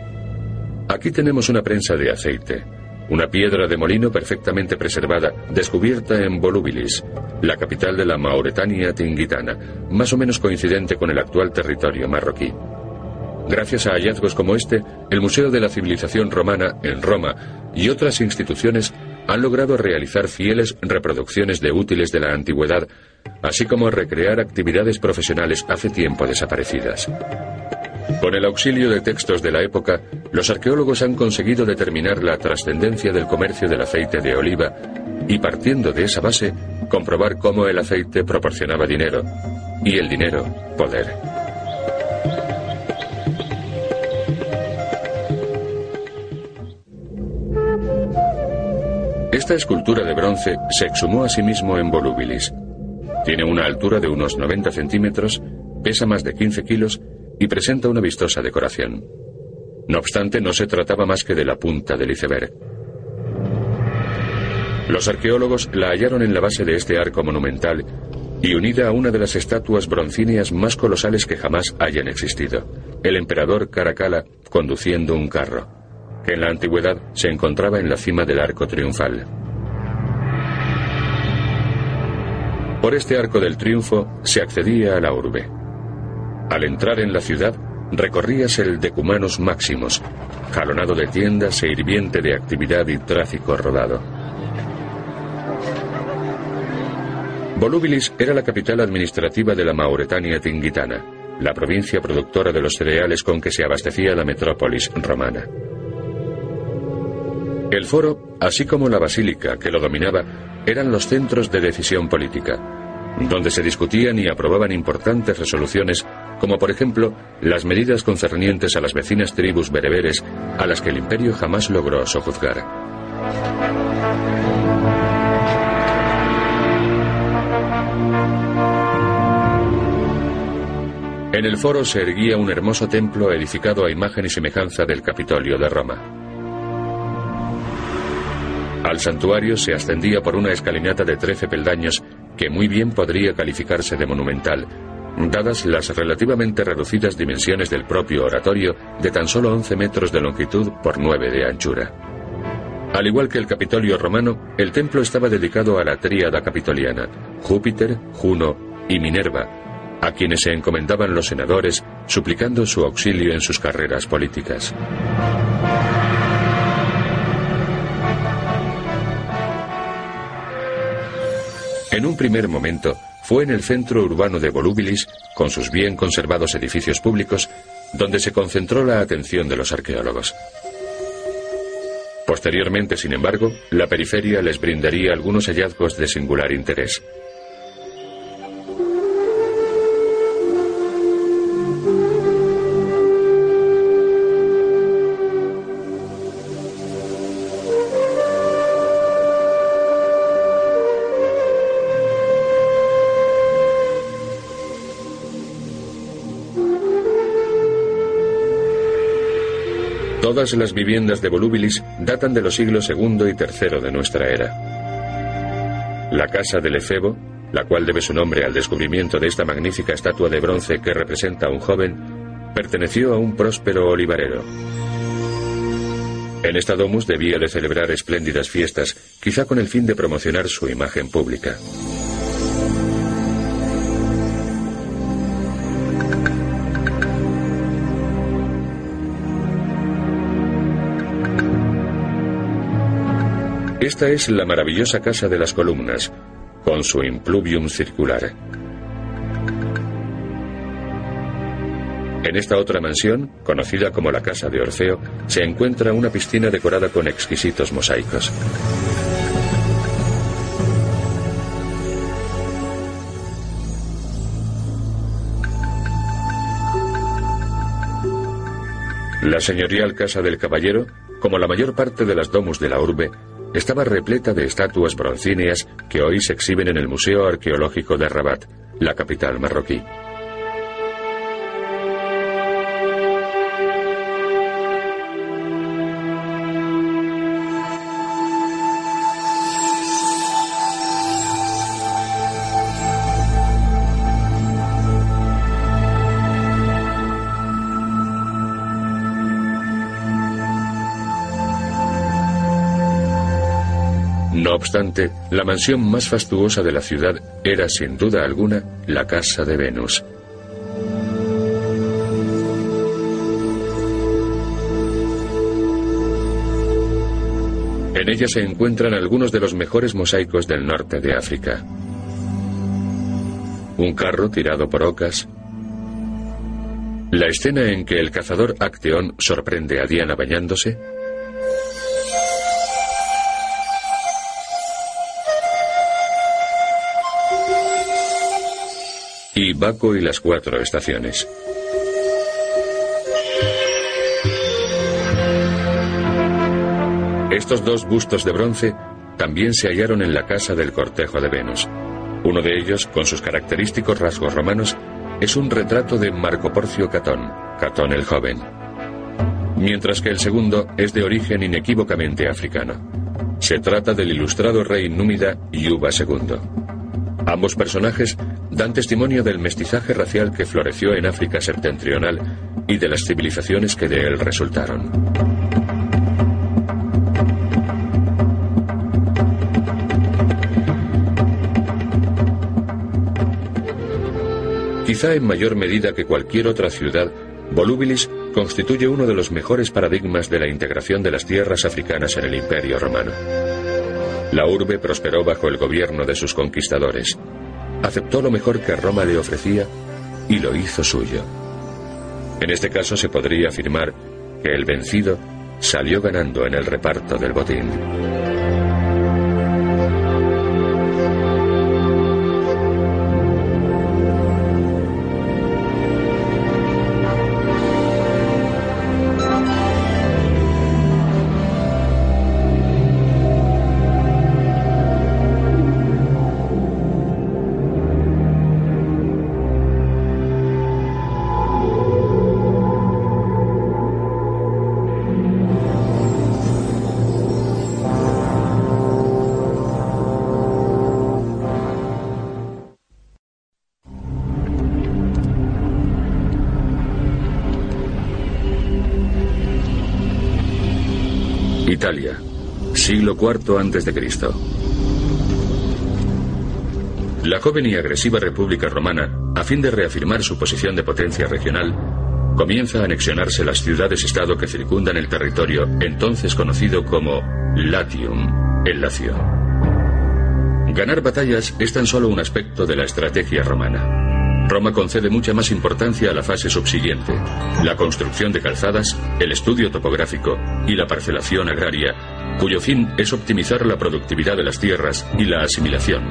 Aquí tenemos una prensa de aceite, una piedra de molino perfectamente preservada, descubierta en Volubilis, la capital de la Mauretania tingitana, más o menos coincidente con el actual territorio marroquí. Gracias a hallazgos como este, el Museo de la Civilización Romana, en Roma, y otras instituciones han logrado realizar fieles reproducciones de útiles de la antigüedad, así como recrear actividades profesionales hace tiempo desaparecidas. Con el auxilio de textos de la época, los arqueólogos han conseguido determinar la trascendencia del comercio del aceite de oliva y partiendo de esa base, comprobar cómo el aceite proporcionaba dinero y el dinero poder. Esta escultura de bronce se exhumó a sí mismo en Volubilis. Tiene una altura de unos 90 centímetros, pesa más de 15 kilos y presenta una vistosa decoración. No obstante, no se trataba más que de la punta del iceberg. Los arqueólogos la hallaron en la base de este arco monumental y unida a una de las estatuas broncíneas más colosales que jamás hayan existido, el emperador Caracalla conduciendo un carro, en la antigüedad se encontraba en la cima del arco triunfal. Por este arco del triunfo se accedía a la urbe. Al entrar en la ciudad, recorrías el Decumanus Maximus, jalonado de tiendas e hirviente de actividad y tráfico rodado. Volubilis era la capital administrativa de la Mauretania Tingitana, la provincia productora de los cereales con que se abastecía la metrópolis romana. El foro, así como la basílica que lo dominaba, eran los centros de decisión política, donde se discutían y aprobaban importantes resoluciones, como por ejemplo las medidas concernientes a las vecinas tribus bereberes a las que el imperio jamás logró sojuzgar. En el foro se erguía un hermoso templo edificado a imagen y semejanza del Capitolio de Roma. Al santuario se ascendía por una escalinata de trece peldaños que muy bien podría calificarse de monumental, dadas las relativamente reducidas dimensiones del propio oratorio de tan solo 11 metros de longitud por 9 de anchura. Al igual que el Capitolio romano, el templo estaba dedicado a la tríada capitoliana, Júpiter, Juno y Minerva, a quienes se encomendaban los senadores, suplicando su auxilio en sus carreras políticas. En un primer momento, fue en el centro urbano de Volubilis, con sus bien conservados edificios públicos, donde se concentró la atención de los arqueólogos. Posteriormente, sin embargo, la periferia les brindaría algunos hallazgos de singular interés. Todas las viviendas de Volubilis datan de los siglos II y III de nuestra era. La casa del Efebo, la cual debe su nombre al descubrimiento de esta magnífica estatua de bronce que representa a un joven, perteneció a un próspero olivarero. En esta domus debía de celebrar espléndidas fiestas, quizá con el fin de promocionar su imagen pública. Esta es la maravillosa casa de las columnas, con su impluvium circular. En esta otra mansión, conocida como la Casa de Orfeo, se encuentra una piscina decorada con exquisitos mosaicos. La señorial Casa del Caballero, como la mayor parte de las domus de la urbe, estaba repleta de estatuas broncíneas que hoy se exhiben en el Museo Arqueológico de Rabat, la capital marroquí. Obstante, la mansión más fastuosa de la ciudad era sin duda alguna la Casa de Venus. En ella se encuentran algunos de los mejores mosaicos del norte de África. Un carro tirado por ocas, La escena en que el cazador Acteón sorprende a Diana bañándose Y las cuatro estaciones. Estos dos bustos de bronce también se hallaron en la casa del cortejo de Venus. Uno de ellos, con sus característicos rasgos romanos, es un retrato de Marco Porcio Catón, Catón el joven, mientras que el segundo es de origen inequívocamente africano. Se trata del ilustrado rey númida Yuba II. Ambos personajes dan testimonio del mestizaje racial que floreció en África septentrional y de las civilizaciones que de él resultaron. Quizá en mayor medida que cualquier otra ciudad, Volubilis constituye uno de los mejores paradigmas de la integración de las tierras africanas en el Imperio romano. La urbe prosperó bajo el gobierno de sus conquistadores aceptó lo mejor que Roma le ofrecía y lo hizo suyo. En este caso se podría afirmar que el vencido salió ganando en el reparto del botín. Siglo IV a.C. La joven y agresiva República Romana, a fin de reafirmar su posición de potencia regional, comienza a anexionarse las ciudades-estado que circundan el territorio entonces conocido como Latium, el Lacio. Ganar batallas es tan solo un aspecto de la estrategia romana. Roma concede mucha más importancia a la fase subsiguiente, la construcción de calzadas, el estudio topográfico y la parcelación agraria, cuyo fin es optimizar la productividad de las tierras y la asimilación,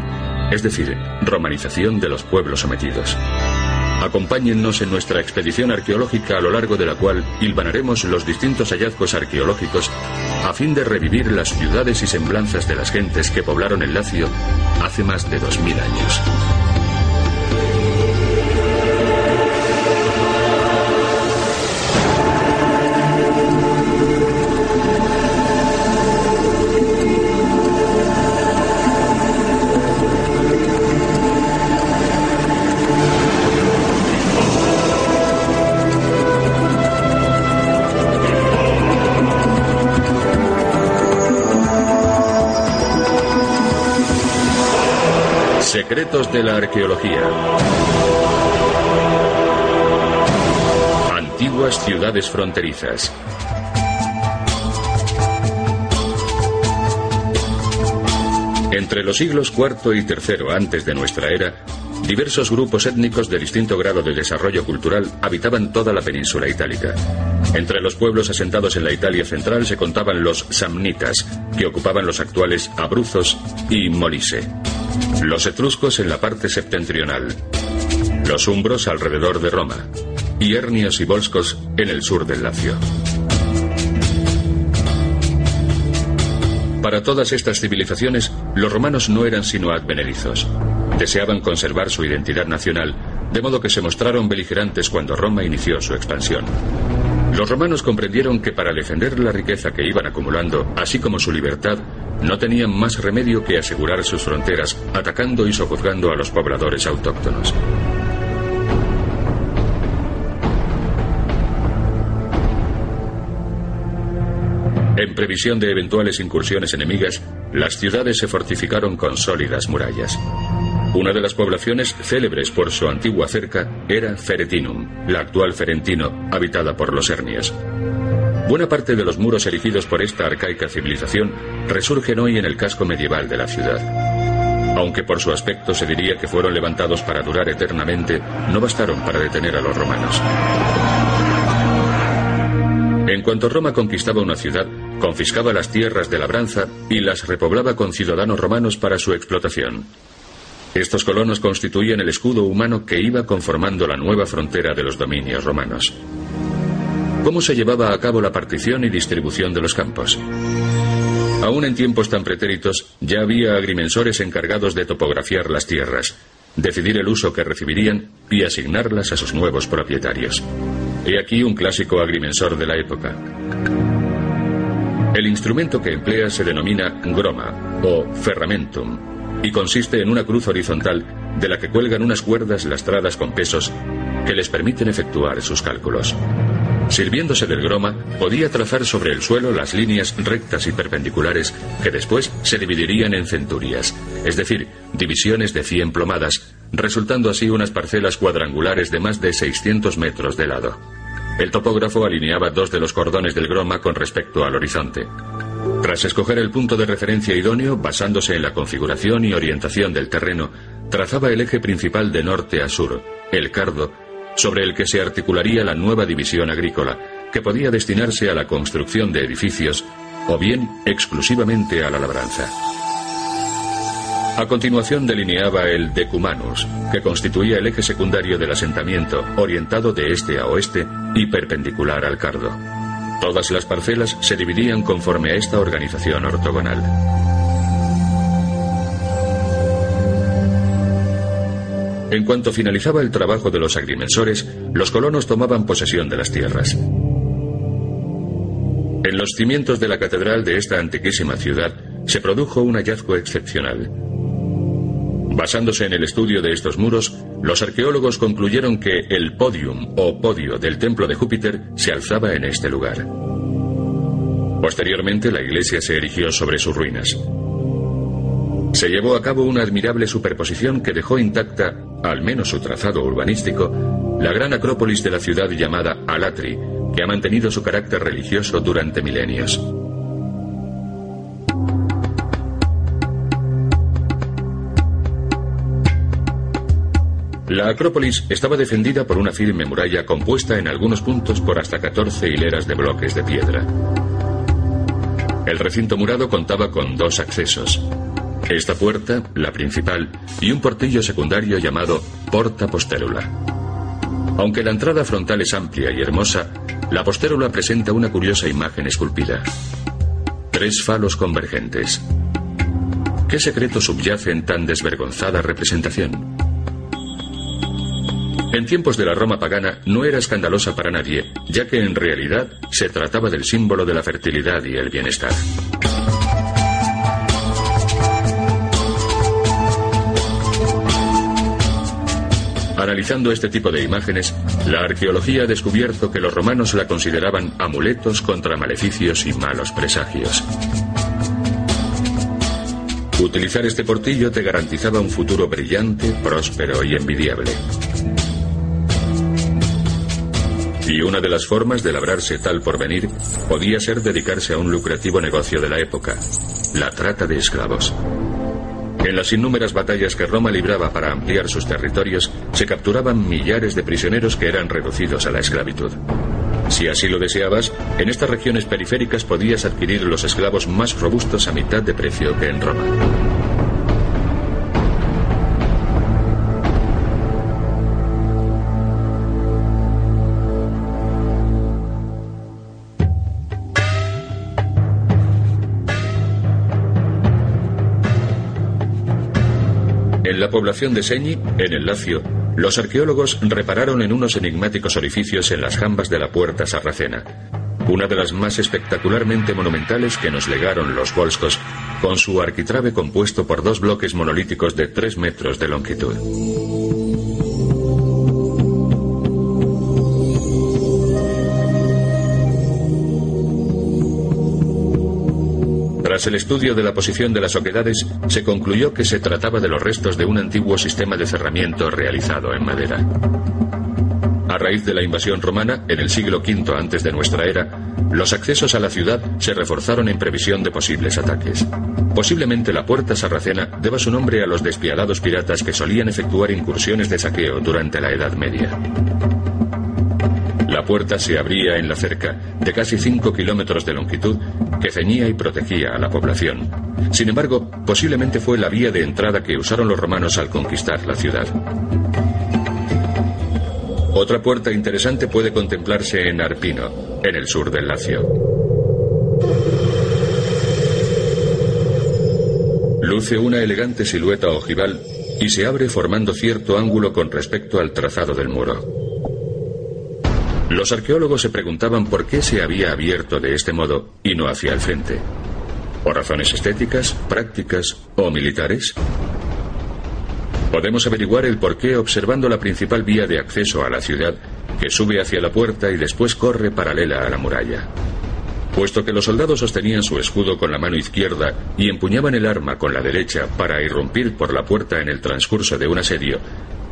es decir, romanización de los pueblos sometidos. Acompáñennos en nuestra expedición arqueológica a lo largo de la cual hilvanaremos los distintos hallazgos arqueológicos a fin de revivir las ciudades y semblanzas de las gentes que poblaron el Lacio hace más de dos mil años. Ciudades fronterizas. Entre los siglos IV y III antes de nuestra era, diversos grupos étnicos de distinto grado de desarrollo cultural habitaban toda la península itálica. Entre los pueblos asentados en la Italia central se contaban los samnitas, que ocupaban los actuales Abruzos y Molise los etruscos en la parte septentrional, los umbros alrededor de Roma, y hernios y volscos en el sur del Lacio. Para todas estas civilizaciones, los romanos no eran sino advenedizos. Deseaban conservar su identidad nacional, de modo que se mostraron beligerantes cuando Roma inició su expansión. Los romanos comprendieron que para defender la riqueza que iban acumulando, así como su libertad, no tenían más remedio que asegurar sus fronteras, atacando y sojuzgando a los pobladores autóctonos. En previsión de eventuales incursiones enemigas, las ciudades se fortificaron con sólidas murallas. Una de las poblaciones célebres por su antigua cerca era Feretinum, la actual Ferentino, habitada por los hernias. Buena parte de los muros erigidos por esta arcaica civilización resurgen hoy en el casco medieval de la ciudad. Aunque por su aspecto se diría que fueron levantados para durar eternamente, no bastaron para detener a los romanos. cuanto Roma conquistaba una ciudad, confiscaba las tierras de labranza y las repoblaba con ciudadanos romanos para su explotación. Estos colonos constituían el escudo humano que iba conformando la nueva frontera de los dominios romanos. ¿Cómo se llevaba a cabo la partición y distribución de los campos? Aún en tiempos tan pretéritos, ya había agrimensores encargados de topografiar las tierras, decidir el uso que recibirían y asignarlas a sus nuevos propietarios. He aquí un clásico agrimensor de la época. El instrumento que emplea se denomina groma o ferramentum y consiste en una cruz horizontal de la que cuelgan unas cuerdas lastradas con pesos que les permiten efectuar sus cálculos. Sirviéndose del groma, podía trazar sobre el suelo las líneas rectas y perpendiculares que después se dividirían en centurias, es decir, divisiones de 100 plomadas, resultando así unas parcelas cuadrangulares de más de 600 metros de lado. El topógrafo alineaba dos de los cordones del groma con respecto al horizonte. Tras escoger el punto de referencia idóneo, basándose en la configuración y orientación del terreno, trazaba el eje principal de norte a sur, el cardo, sobre el que se articularía la nueva división agrícola, que podía destinarse a la construcción de edificios o bien exclusivamente a la labranza. A continuación delineaba el decumanus, que constituía el eje secundario del asentamiento, orientado de este a oeste y perpendicular al cardo. Todas las parcelas se dividían conforme a esta organización ortogonal. En cuanto finalizaba el trabajo de los agrimensores, los colonos tomaban posesión de las tierras. En los cimientos de la catedral de esta antiquísima ciudad se produjo un hallazgo excepcional. Basándose en el estudio de estos muros, los arqueólogos concluyeron que el podium o podio del templo de Júpiter se alzaba en este lugar. Posteriormente la iglesia se erigió sobre sus ruinas. Se llevó a cabo una admirable superposición que dejó intacta, al menos su trazado urbanístico, la gran acrópolis de la ciudad llamada Alatri, que ha mantenido su carácter religioso durante milenios. La Acrópolis estaba defendida por una firme muralla compuesta en algunos puntos por hasta 14 hileras de bloques de piedra. El recinto murado contaba con dos accesos, esta puerta, la principal, y un portillo secundario llamado Porta Postérula. Aunque la entrada frontal es amplia y hermosa, la postérula presenta una curiosa imagen esculpida. Tres falos convergentes. ¿Qué secreto subyace en tan desvergonzada representación? En tiempos de la Roma pagana no era escandalosa para nadie, ya que en realidad se trataba del símbolo de la fertilidad y el bienestar. Analizando este tipo de imágenes, la arqueología ha descubierto que los romanos la consideraban amuletos contra maleficios y malos presagios. Utilizar este portillo te garantizaba un futuro brillante, próspero y envidiable. Y una de las formas de labrarse tal porvenir podía ser dedicarse a un lucrativo negocio de la época, la trata de esclavos. En las innúmeras batallas que Roma libraba para ampliar sus territorios, se capturaban millares de prisioneros que eran reducidos a la esclavitud. Si así lo deseabas, en estas regiones periféricas podías adquirir los esclavos más robustos a mitad de precio que en Roma. La población de Señi, en el Lacio, los arqueólogos repararon en unos enigmáticos orificios en las jambas de la puerta sarracena, una de las más espectacularmente monumentales que nos legaron los volscos, con su arquitrabe compuesto por dos bloques monolíticos de tres metros de longitud. Tras el estudio de la posición de las oquedades, se concluyó que se trataba de los restos de un antiguo sistema de cerramiento realizado en madera. A raíz de la invasión romana, en el siglo V antes de nuestra era, los accesos a la ciudad se reforzaron en previsión de posibles ataques. Posiblemente la puerta sarracena deba su nombre a los despiadados piratas que solían efectuar incursiones de saqueo durante la Edad Media. La puerta se abría en la cerca, de casi 5 kilómetros de longitud, que ceñía y protegía a la población. Sin embargo, posiblemente fue la vía de entrada que usaron los romanos al conquistar la ciudad. Otra puerta interesante puede contemplarse en Arpino, en el sur del Lacio. Luce una elegante silueta ojival y se abre formando cierto ángulo con respecto al trazado del muro. Los arqueólogos se preguntaban por qué se había abierto de este modo y no hacia el frente. ¿Por razones estéticas, prácticas o militares? Podemos averiguar el porqué observando la principal vía de acceso a la ciudad, que sube hacia la puerta y después corre paralela a la muralla. Puesto que los soldados sostenían su escudo con la mano izquierda y empuñaban el arma con la derecha para irrumpir por la puerta en el transcurso de un asedio,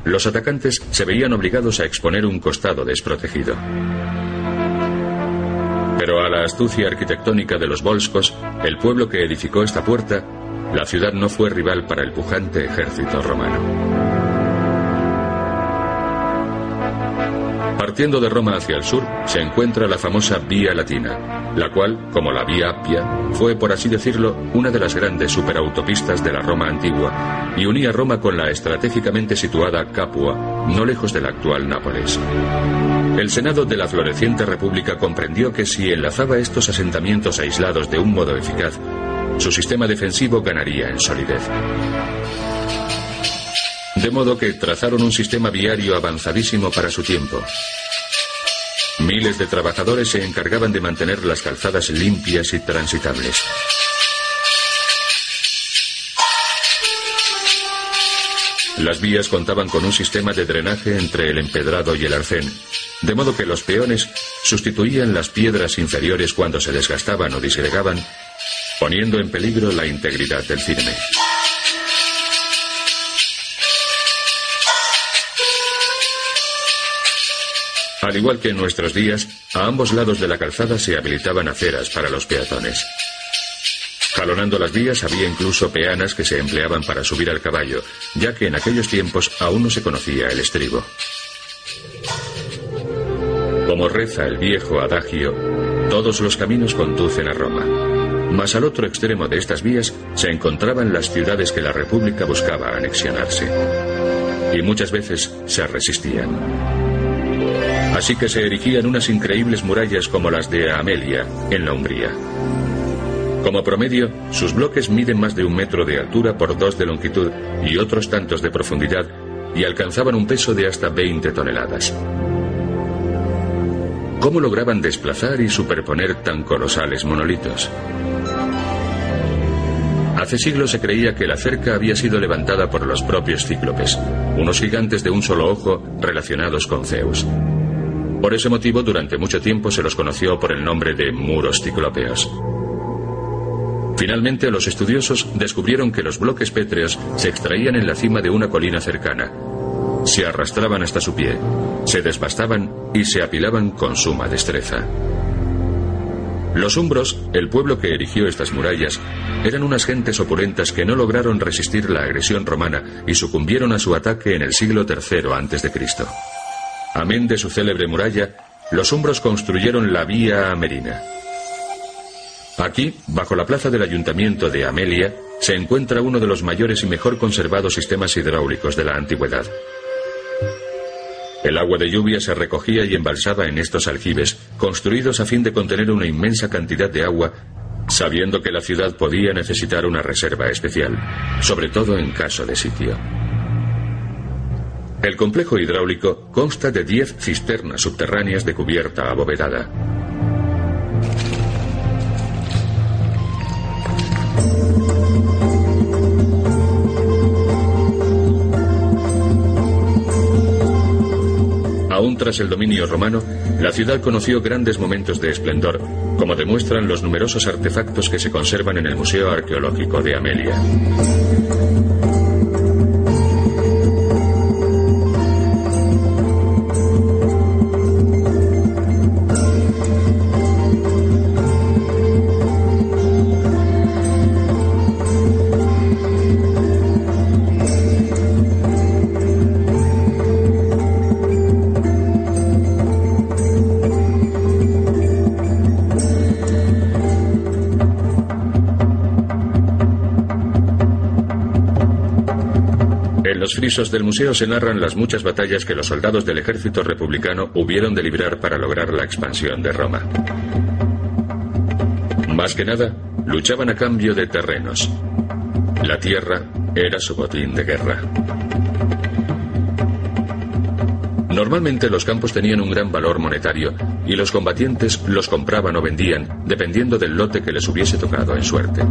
los atacantes se veían obligados a exponer un costado desprotegido. Pero a la astucia arquitectónica de los Volscos, el pueblo que edificó esta puerta, la ciudad no fue rival para el pujante ejército romano. Partiendo de Roma hacia el sur, se encuentra la famosa Vía Latina, la cual, como la Vía Appia, fue, por así decirlo, una de las grandes superautopistas de la Roma antigua y unía Roma con la estratégicamente situada Capua, no lejos del actual Nápoles. El Senado de la floreciente República comprendió que si enlazaba estos asentamientos aislados de un modo eficaz, su sistema defensivo ganaría en solidez. De modo que trazaron un sistema viario avanzadísimo para su tiempo. Miles de trabajadores se encargaban de mantener las calzadas limpias y transitables. Las vías contaban con un sistema de drenaje entre el empedrado y el arcén, de modo que los peones sustituían las piedras inferiores cuando se desgastaban o disgregaban poniendo en peligro la integridad del firme. Al igual que en nuestros días, a ambos lados de la calzada se habilitaban aceras para los peatones. Jalonando las vías había incluso peanas que se empleaban para subir al caballo, ya que en aquellos tiempos aún no se conocía el estribo. Como reza el viejo adagio, todos los caminos conducen a Roma. Mas al otro extremo de estas vías se encontraban las ciudades que la República buscaba anexionarse. Y muchas veces se resistían. Así que se erigían unas increíbles murallas como las de Amelia, en la Umbría. Como promedio, sus bloques miden más de un metro de altura por dos de longitud y otros tantos de profundidad y alcanzaban un peso de hasta 20 toneladas. ¿Cómo lograban desplazar y superponer tan colosales monolitos? Hace siglos se creía que la cerca había sido levantada por los propios cíclopes, unos gigantes de un solo ojo relacionados con Zeus. Por ese motivo, durante mucho tiempo se los conoció por el nombre de muros ciclópeos. Finalmente, los estudiosos descubrieron que los bloques pétreos se extraían en la cima de una colina cercana. Se arrastraban hasta su pie, se desbastaban y se apilaban con suma destreza. Los umbros, el pueblo que erigió estas murallas, eran unas gentes opulentas que no lograron resistir la agresión romana y sucumbieron a su ataque en el siglo III a.C. Amén de su célebre muralla, los umbros construyeron la Vía Amerina. Aquí, bajo la plaza del ayuntamiento de Amelia, se encuentra uno de los mayores y mejor conservados sistemas hidráulicos de la antigüedad. El agua de lluvia se recogía y embalsaba en estos aljibes, construidos a fin de contener una inmensa cantidad de agua, sabiendo que la ciudad podía necesitar una reserva especial, sobre todo en caso de sitio. El complejo hidráulico consta de 10 cisternas subterráneas de cubierta abovedada. Aún tras el dominio romano, la ciudad conoció grandes momentos de esplendor, como demuestran los numerosos artefactos que se conservan en el Museo Arqueológico de Amelia. Frisos del museo se narran las muchas batallas que los soldados del ejército republicano hubieron de librar para lograr la expansión de Roma. Más que nada, luchaban a cambio de terrenos. La tierra era su botín de guerra. Normalmente los campos tenían un gran valor monetario y los combatientes los compraban o vendían dependiendo del lote que les hubiese tocado en suerte.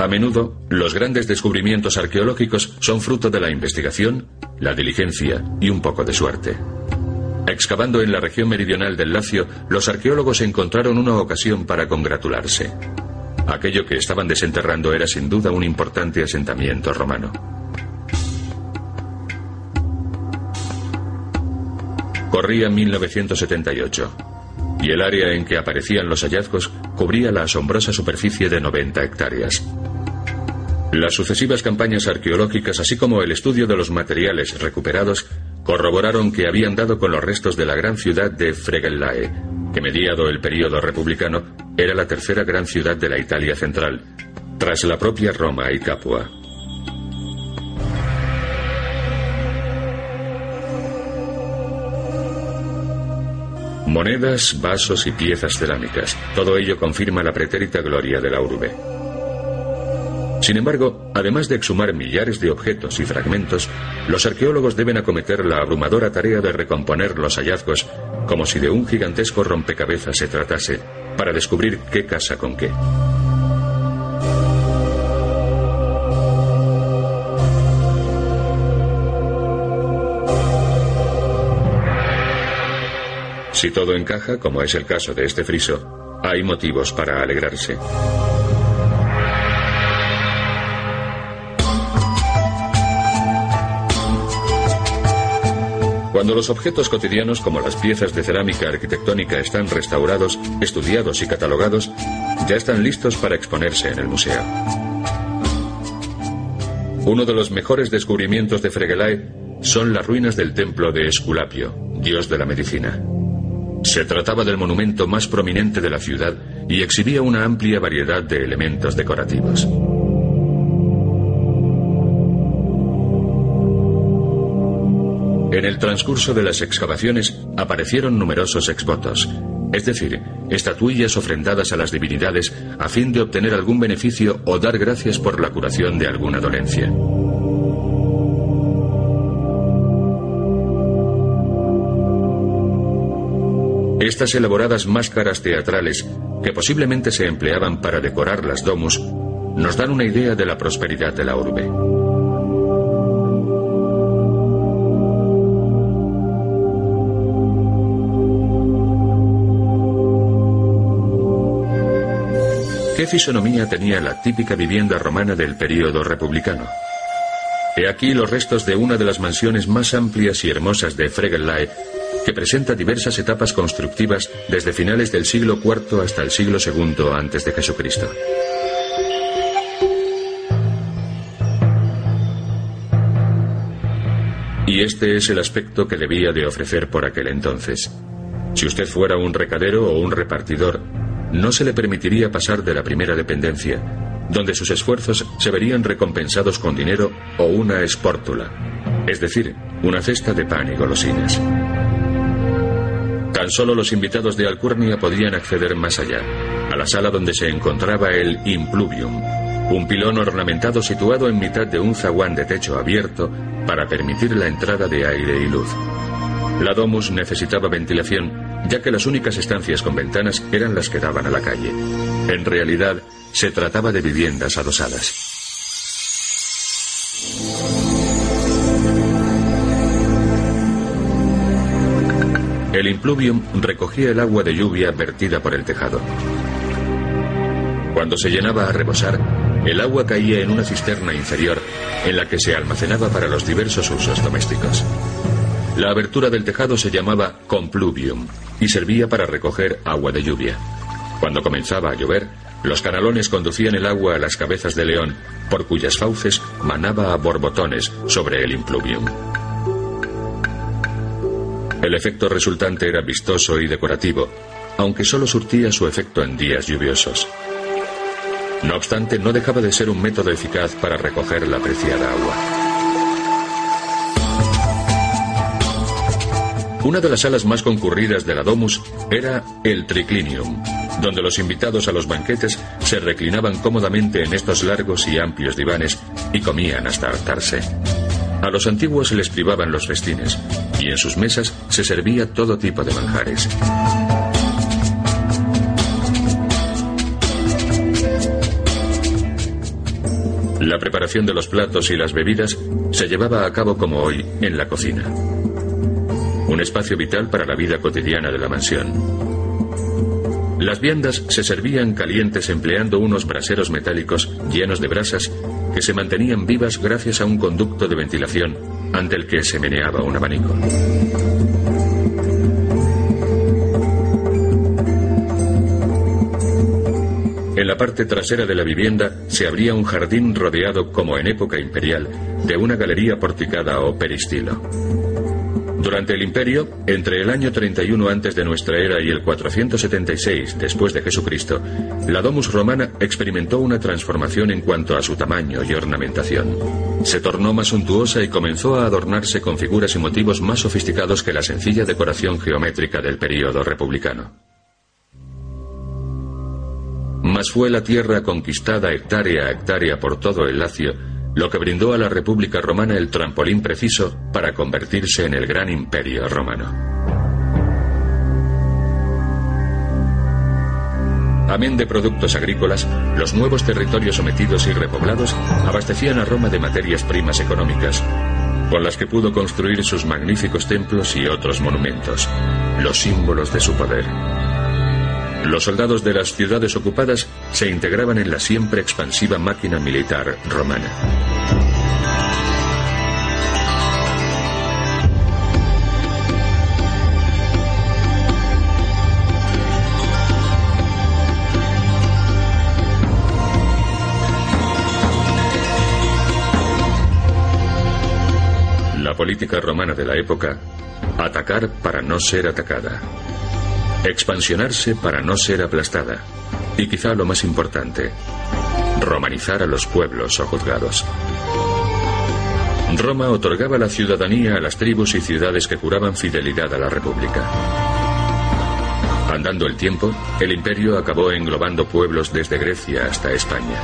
A menudo, los grandes descubrimientos arqueológicos son fruto de la investigación, la diligencia y un poco de suerte. Excavando en la región meridional del Lacio, los arqueólogos encontraron una ocasión para congratularse. Aquello que estaban desenterrando era sin duda un importante asentamiento romano. Corría 1978 y el área en que aparecían los hallazgos cubría la asombrosa superficie de 90 hectáreas. Las sucesivas campañas arqueológicas, así como el estudio de los materiales recuperados, corroboraron que habían dado con los restos de la gran ciudad de Fregellae, que mediado el período republicano era la tercera gran ciudad de la Italia central, tras la propia Roma y Capua. Monedas, vasos y piezas cerámicas, todo ello confirma la pretérita gloria de la urbe. Sin embargo, además de exhumar millares de objetos y fragmentos, los arqueólogos deben acometer la abrumadora tarea de recomponer los hallazgos como si de un gigantesco rompecabezas se tratase, para descubrir qué casa con qué. Si todo encaja, como es el caso de este friso, hay motivos para alegrarse. Cuando los objetos cotidianos como las piezas de cerámica arquitectónica están restaurados, estudiados y catalogados, ya están listos para exponerse en el museo. Uno de los mejores descubrimientos de Fregelae son las ruinas del templo de Esculapio, dios de la medicina. Se trataba del monumento más prominente de la ciudad y exhibía una amplia variedad de elementos decorativos. En el transcurso de las excavaciones aparecieron numerosos exvotos, es decir, estatuillas ofrendadas a las divinidades a fin de obtener algún beneficio o dar gracias por la curación de alguna dolencia. Estas elaboradas máscaras teatrales, que posiblemente se empleaban para decorar las domus, nos dan una idea de la prosperidad de la urbe. ¿Qué fisonomía tenía la típica vivienda romana del período republicano? He aquí los restos de una de las mansiones más amplias y hermosas de Fregellae, que presenta diversas etapas constructivas desde finales del siglo IV hasta el siglo II antes de Jesucristo. Y este es el aspecto que debía de ofrecer por aquel entonces. Si usted fuera un recadero o un repartidor, no se le permitiría pasar de la primera dependencia, donde sus esfuerzos se verían recompensados con dinero o una espórtula, es decir, una cesta de pan y golosinas. Tan solo los invitados de Alcurnia podían acceder más allá, a la sala donde se encontraba el Impluvium, un pilón ornamentado situado en mitad de un zaguán de techo abierto para permitir la entrada de aire y luz. La domus necesitaba ventilación ya que las únicas estancias con ventanas eran las que daban a la calle. En realidad, se trataba de viviendas adosadas. El impluvium recogía el agua de lluvia vertida por el tejado. Cuando se llenaba a rebosar, el agua caía en una cisterna inferior en la que se almacenaba para los diversos usos domésticos. La abertura del tejado se llamaba compluvium y servía para recoger agua de lluvia. Cuando comenzaba a llover, los canalones conducían el agua a las cabezas de león, por cuyas fauces manaba a borbotones sobre el impluvium. El efecto resultante era vistoso y decorativo, aunque solo surtía su efecto en días lluviosos. No obstante, no dejaba de ser un método eficaz para recoger la preciada agua. Una de las salas más concurridas de la Domus era el Triclinium, donde los invitados a los banquetes se reclinaban cómodamente en estos largos y amplios divanes y comían hasta hartarse. A los antiguos se les privaban los festines y en sus mesas se servía todo tipo de manjares. La preparación de los platos y las bebidas se llevaba a cabo como hoy en la cocina. Un espacio vital para la vida cotidiana de la mansión. Las viandas se servían calientes empleando unos braseros metálicos llenos de brasas que se mantenían vivas gracias a un conducto de ventilación ante el que se meneaba un abanico. En la parte trasera de la vivienda se abría un jardín rodeado, como en época imperial, de una galería porticada o peristilo. Durante el imperio, entre el año 31 antes de nuestra era y el 476 después de Jesucristo, la Domus Romana experimentó una transformación en cuanto a su tamaño y ornamentación. Se tornó más suntuosa y comenzó a adornarse con figuras y motivos más sofisticados que la sencilla decoración geométrica del período republicano. Mas fue la tierra conquistada hectárea a hectárea por todo el Lacio lo que brindó a la República Romana el trampolín preciso para convertirse en el gran imperio romano. Amén de productos agrícolas, los nuevos territorios sometidos y repoblados abastecían a Roma de materias primas económicas, con las que pudo construir sus magníficos templos y otros monumentos, los símbolos de su poder. Los soldados de las ciudades ocupadas se integraban en la siempre expansiva máquina militar romana. La política romana de la época, atacar para no ser atacada. Expansionarse para no ser aplastada. Y quizá lo más importante, romanizar a los pueblos o juzgados. Roma otorgaba la ciudadanía a las tribus y ciudades que juraban fidelidad a la República. Andando el tiempo, el imperio acabó englobando pueblos desde Grecia hasta España.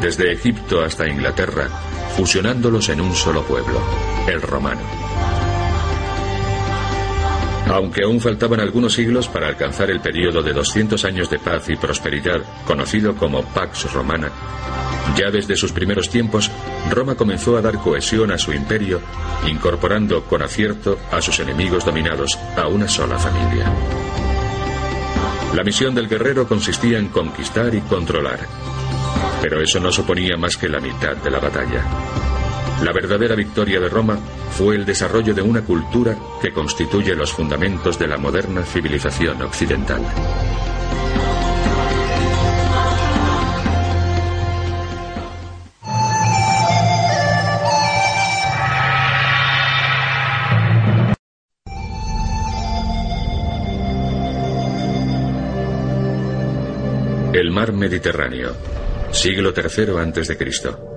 Desde Egipto hasta Inglaterra, fusionándolos en un solo pueblo, el romano. Aunque aún faltaban algunos siglos para alcanzar el periodo de 200 años de paz y prosperidad, conocido como Pax Romana, ya desde sus primeros tiempos, Roma comenzó a dar cohesión a su imperio, incorporando con acierto a sus enemigos dominados a una sola familia. La misión del guerrero consistía en conquistar y controlar, pero eso no suponía más que la mitad de la batalla. La verdadera victoria de Roma fue el desarrollo de una cultura que constituye los fundamentos de la moderna civilización occidental. El mar Mediterráneo, siglo III a.C.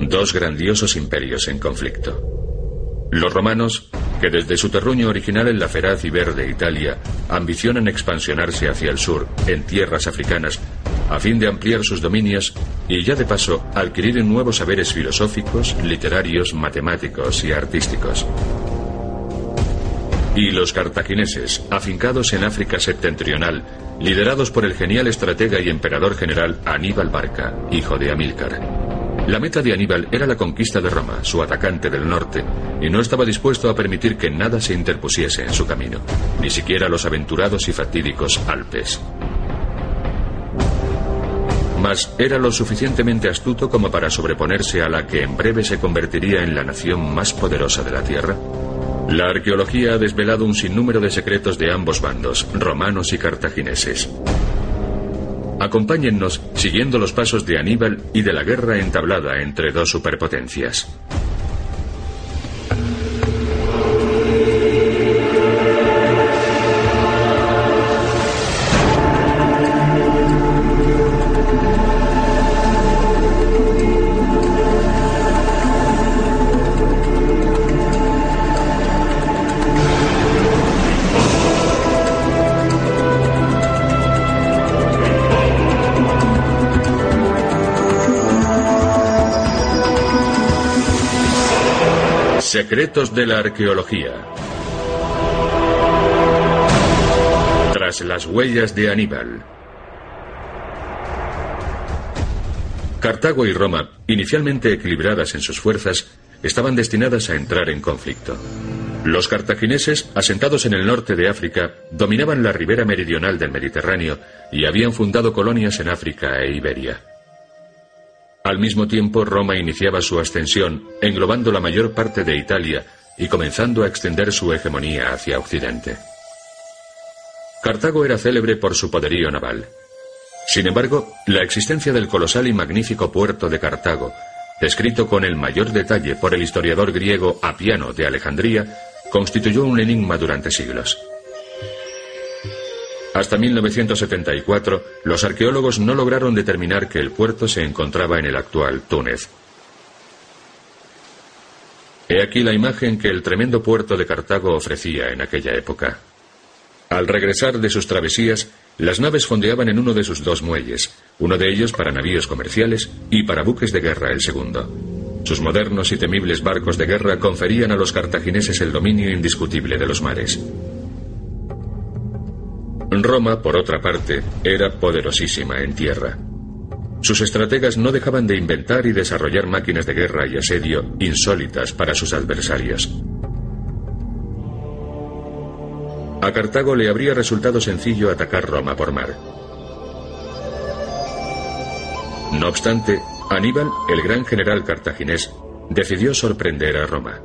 Dos grandiosos imperios en conflicto. Los romanos, que desde su terruño original en la feraz y verde Italia, ambicionan expansionarse hacia el sur, en tierras africanas, a fin de ampliar sus dominios y ya de paso adquirir nuevos saberes filosóficos, literarios, matemáticos y artísticos. Y los cartagineses, afincados en África septentrional, liderados por el genial estratega y emperador general Aníbal Barca, hijo de Amílcar. La meta de Aníbal era la conquista de Roma, su atacante del norte, y no estaba dispuesto a permitir que nada se interpusiese en su camino, ni siquiera los aventurados y fatídicos Alpes. Mas era lo suficientemente astuto como para sobreponerse a la que en breve se convertiría en la nación más poderosa de la Tierra. La arqueología ha desvelado un sinnúmero de secretos de ambos bandos, romanos y cartagineses. Acompáñennos siguiendo los pasos de Aníbal y de la guerra entablada entre dos superpotencias. Secretos de la arqueología. Tras las huellas de Aníbal. Cartago y Roma, inicialmente equilibradas en sus fuerzas, estaban destinadas a entrar en conflicto. Los cartagineses, asentados en el norte de África, dominaban la ribera meridional del Mediterráneo y habían fundado colonias en África e Iberia. Al mismo tiempo, Roma iniciaba su ascensión, englobando la mayor parte de Italia y comenzando a extender su hegemonía hacia Occidente. Cartago era célebre por su poderío naval. Sin embargo, la existencia del colosal y magnífico puerto de Cartago, descrito con el mayor detalle por el historiador griego Apiano de Alejandría, constituyó un enigma durante siglos. Hasta 1974, los arqueólogos no lograron determinar que el puerto se encontraba en el actual Túnez. He aquí la imagen que el tremendo puerto de Cartago ofrecía en aquella época. Al regresar de sus travesías, las naves fondeaban en uno de sus dos muelles, uno de ellos para navíos comerciales y para buques de guerra el segundo. Sus modernos y temibles barcos de guerra conferían a los cartagineses el dominio indiscutible de los mares. Roma, por otra parte, era poderosísima en tierra. Sus estrategas no dejaban de inventar y desarrollar máquinas de guerra y asedio insólitas para sus adversarios. A Cartago le habría resultado sencillo atacar Roma por mar. No obstante, Aníbal, el gran general cartaginés, decidió sorprender a Roma.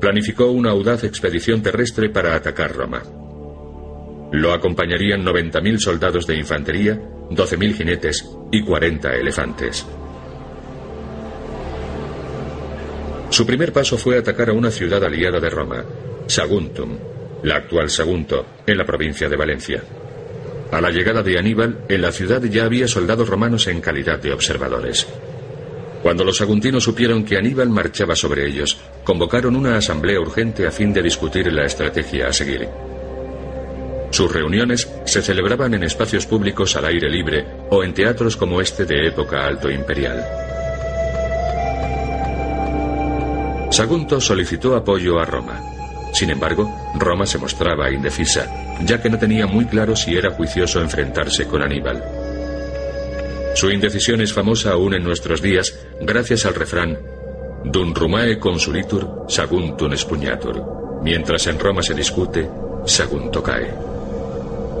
Planificó una audaz expedición terrestre para atacar Roma. Lo acompañarían 90.000 soldados de infantería, 12.000 jinetes y 40 elefantes. Su primer paso fue atacar a una ciudad aliada de Roma, Saguntum, la actual Sagunto, en la provincia de Valencia. A la llegada de Aníbal, en la ciudad ya había soldados romanos en calidad de observadores. Cuando los saguntinos supieron que Aníbal marchaba sobre ellos, convocaron una asamblea urgente a fin de discutir la estrategia a seguir. Sus reuniones se celebraban en espacios públicos al aire libre o en teatros como este de época alto imperial. Sagunto solicitó apoyo a Roma. Sin embargo, Roma se mostraba indecisa, ya que no tenía muy claro si era juicioso enfrentarse con Aníbal. Su indecisión es famosa aún en nuestros días gracias al refrán Dun Rumae consulitur, Saguntum expugnatur. Mientras en Roma se discute, Sagunto cae.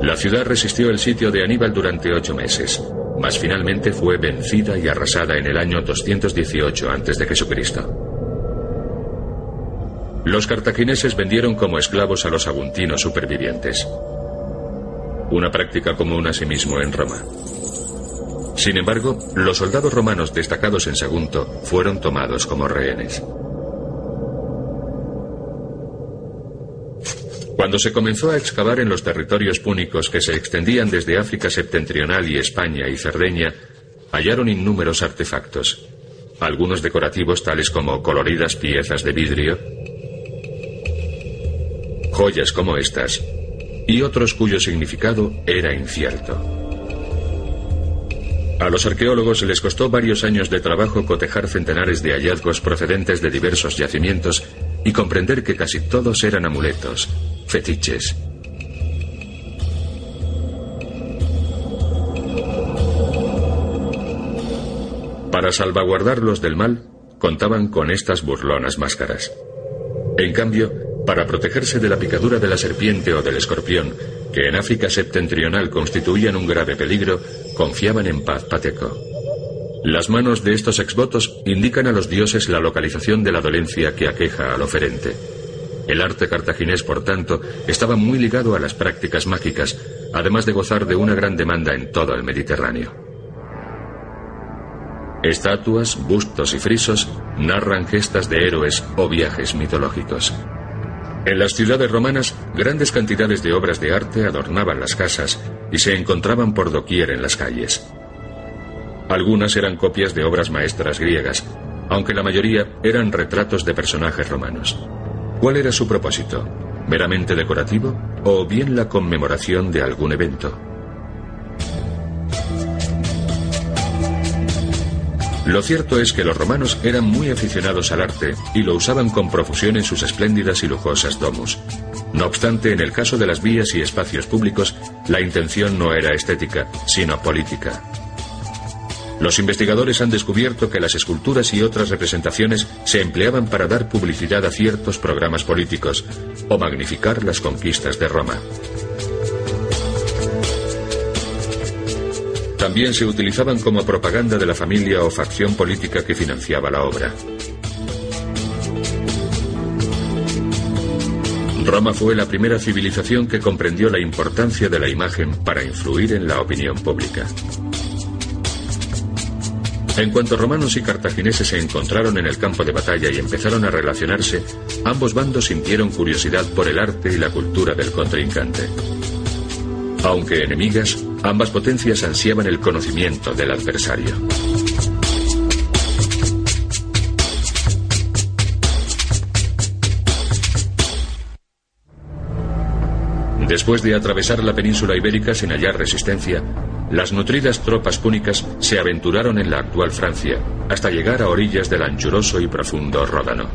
La ciudad resistió el sitio de Aníbal durante ocho meses, mas finalmente fue vencida y arrasada en el año 218 a.C. Los cartagineses vendieron como esclavos a los aguntinos supervivientes, una práctica común asimismo en Roma. Sin embargo, los soldados romanos destacados en Sagunto fueron tomados como rehenes. Cuando se comenzó a excavar en los territorios púnicos que se extendían desde África septentrional y España y Cerdeña, hallaron innúmeros artefactos, algunos decorativos tales como coloridas piezas de vidrio, joyas como estas, y otros cuyo significado era incierto. A los arqueólogos les costó varios años de trabajo cotejar centenares de hallazgos procedentes de diversos yacimientos y comprender que casi todos eran amuletos, fetiches. Para salvaguardarlos del mal, contaban con estas burlonas máscaras. En cambio, para protegerse de la picadura de la serpiente o del escorpión, que en África septentrional constituían un grave peligro, confiaban en paz pateco. Las manos de estos exvotos indican a los dioses la localización de la dolencia que aqueja al oferente. El arte cartaginés, por tanto, estaba muy ligado a las prácticas mágicas, además de gozar de una gran demanda en todo el Mediterráneo. Estatuas, bustos y frisos narran gestas de héroes o viajes mitológicos. En las ciudades romanas, grandes cantidades de obras de arte adornaban las casas y se encontraban por doquier en las calles. Algunas eran copias de obras maestras griegas, aunque la mayoría eran retratos de personajes romanos. ¿Cuál era su propósito? ¿Meramente decorativo o bien la conmemoración de algún evento? Lo cierto es que los romanos eran muy aficionados al arte y lo usaban con profusión en sus espléndidas y lujosas domus. No obstante, en el caso de las vías y espacios públicos, la intención no era estética, sino política. Los investigadores han descubierto que las esculturas y otras representaciones se empleaban para dar publicidad a ciertos programas políticos o magnificar las conquistas de Roma. También se utilizaban como propaganda de la familia o facción política que financiaba la obra. Roma fue la primera civilización que comprendió la importancia de la imagen para influir en la opinión pública. En cuanto romanos y cartagineses se encontraron en el campo de batalla y empezaron a relacionarse, ambos bandos sintieron curiosidad por el arte y la cultura del contrincante. Aunque enemigas, ambas potencias ansiaban el conocimiento del adversario. Después de atravesar la península ibérica sin hallar resistencia, las nutridas tropas púnicas se aventuraron en la actual Francia, hasta llegar a orillas del anchuroso y profundo Ródano.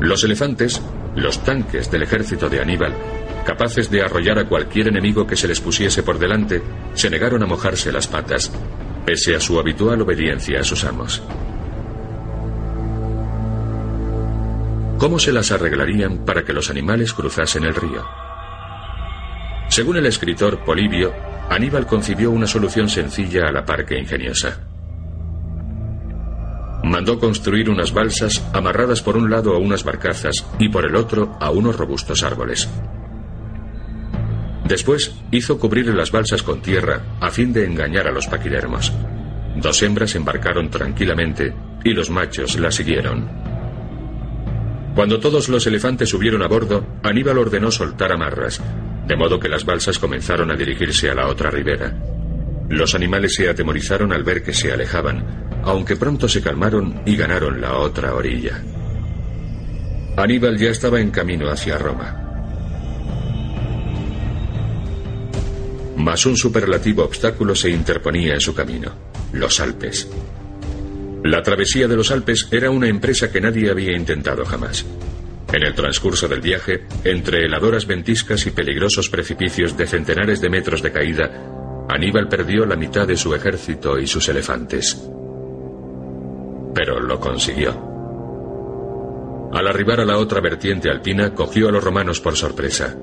Los elefantes, los tanques del ejército de Aníbal, capaces de arrollar a cualquier enemigo que se les pusiese por delante, se negaron a mojarse las patas, pese a su habitual obediencia a sus amos. ¿Cómo se las arreglarían para que los animales cruzasen el río? Según el escritor Polibio, Aníbal concibió una solución sencilla a la par que ingeniosa. Mandó construir unas balsas amarradas por un lado a unas barcazas y por el otro a unos robustos árboles. Después hizo cubrir las balsas con tierra a fin de engañar a los paquidermos. Dos hembras embarcaron tranquilamente y los machos la siguieron. Cuando todos los elefantes subieron a bordo, Aníbal ordenó soltar amarras, de modo que las balsas comenzaron a dirigirse a la otra ribera. Los animales se atemorizaron al ver que se alejaban, aunque pronto se calmaron y ganaron la otra orilla. Aníbal ya estaba en camino hacia Roma. Mas un superlativo obstáculo se interponía en su camino, los Alpes. La travesía de los Alpes era una empresa que nadie había intentado jamás. En el transcurso del viaje, entre heladoras ventiscas y peligrosos precipicios de centenares de metros de caída, Aníbal perdió la mitad de su ejército y sus elefantes. Pero lo consiguió. Al arribar a la otra vertiente alpina, cogió a los romanos por sorpresa.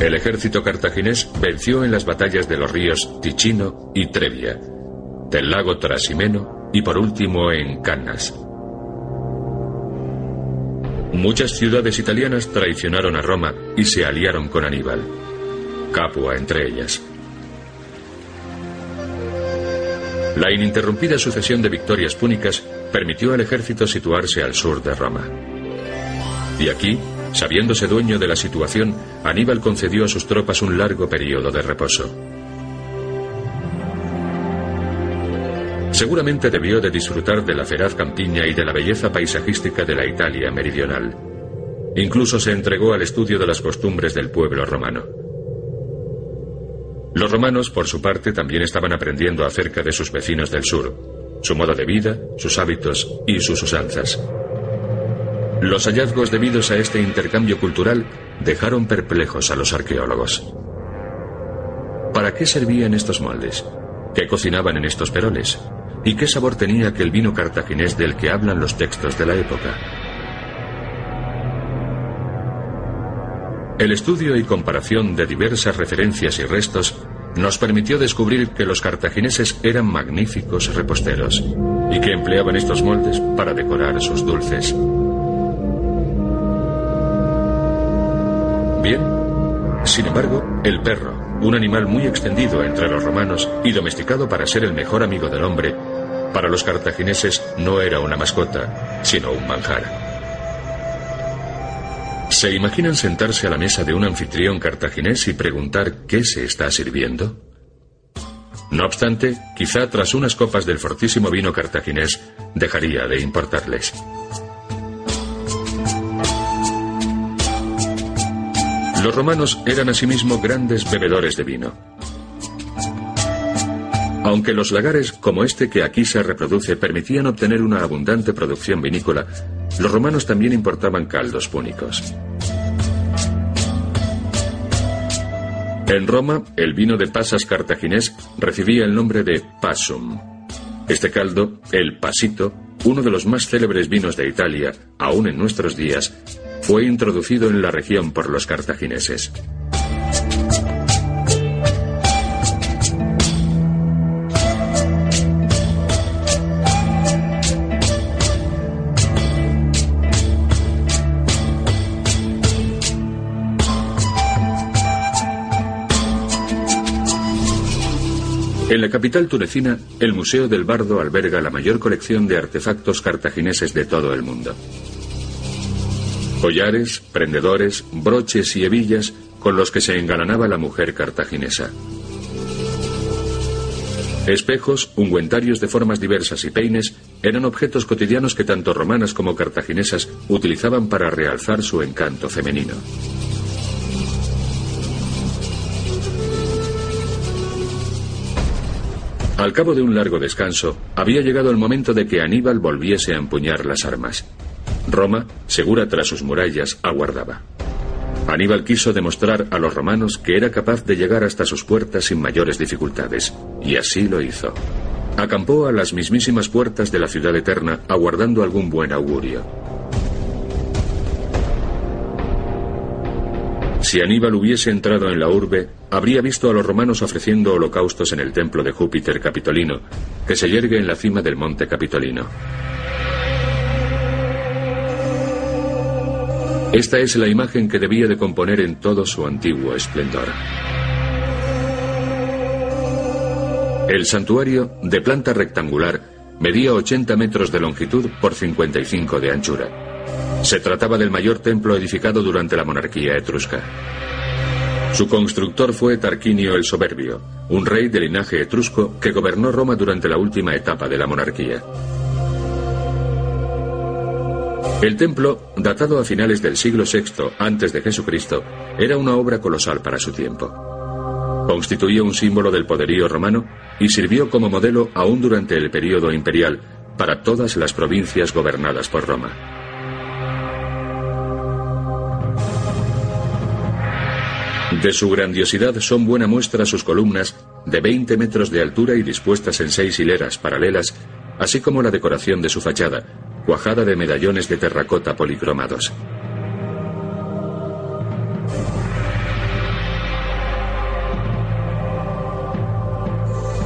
El ejército cartaginés venció en las batallas de los ríos Ticino y Trevia, del lago Trasimeno y por último en Cannas. Muchas ciudades italianas traicionaron a Roma y se aliaron con Aníbal, Capua entre ellas. La ininterrumpida sucesión de victorias púnicas permitió al ejército situarse al sur de Roma. Y aquí Sabiéndose dueño de la situación, Aníbal concedió a sus tropas un largo periodo de reposo. Seguramente debió de disfrutar de la feraz campiña y de la belleza paisajística de la Italia meridional. Incluso se entregó al estudio de las costumbres del pueblo romano. Los romanos, por su parte, también estaban aprendiendo acerca de sus vecinos del sur, su modo de vida, sus hábitos y sus usanzas. Los hallazgos debidos a este intercambio cultural dejaron perplejos a los arqueólogos. ¿Para qué servían estos moldes? ¿Qué cocinaban en estos peroles? ¿Y qué sabor tenía aquel vino cartaginés del que hablan los textos de la época? El estudio y comparación de diversas referencias y restos nos permitió descubrir que los cartagineses eran magníficos reposteros y que empleaban estos moldes para decorar sus dulces. Bien. Sin embargo, el perro, un animal muy extendido entre los romanos y domesticado para ser el mejor amigo del hombre, para los cartagineses no era una mascota, sino un manjar. ¿Se imaginan sentarse a la mesa de un anfitrión cartaginés y preguntar qué se está sirviendo? No obstante, quizá tras unas copas del fortísimo vino cartaginés dejaría de importarles. Los romanos eran asimismo grandes bebedores de vino. Aunque los lagares como este que aquí se reproduce permitían obtener una abundante producción vinícola, los romanos también importaban caldos púnicos. En Roma, el vino de pasas cartaginés recibía el nombre de pasum. Este caldo, el pasito, uno de los más célebres vinos de Italia, aún en nuestros días, fue introducido en la región por los cartagineses. En la capital tunecina, el Museo del Bardo alberga la mayor colección de artefactos cartagineses de todo el mundo. Collares, prendedores, broches y hebillas con los que se engalanaba la mujer cartaginesa. Espejos, ungüentarios de formas diversas y peines eran objetos cotidianos que tanto romanas como cartaginesas utilizaban para realzar su encanto femenino. Al cabo de un largo descanso, había llegado el momento de que Aníbal volviese a empuñar las armas. Roma, segura tras sus murallas, aguardaba. Aníbal quiso demostrar a los romanos que era capaz de llegar hasta sus puertas sin mayores dificultades, y así lo hizo. Acampó a las mismísimas puertas de la ciudad eterna, aguardando algún buen augurio. Si Aníbal hubiese entrado en la urbe, habría visto a los romanos ofreciendo holocaustos en el templo de Júpiter Capitolino, que se yergue en la cima del monte Capitolino. Esta es la imagen que debía de componer en todo su antiguo esplendor. El santuario, de planta rectangular, medía 80 metros de longitud por 55 de anchura. Se trataba del mayor templo edificado durante la monarquía etrusca. Su constructor fue Tarquinio el Soberbio, un rey de linaje etrusco que gobernó Roma durante la última etapa de la monarquía. El templo, datado a finales del siglo VI antes de Jesucristo, era una obra colosal para su tiempo. Constituía un símbolo del poderío romano y sirvió como modelo aún durante el período imperial para todas las provincias gobernadas por Roma. De su grandiosidad son buena muestra sus columnas de 20 metros de altura y dispuestas en seis hileras paralelas, así como la decoración de su fachada, cuajada de medallones de terracota policromados.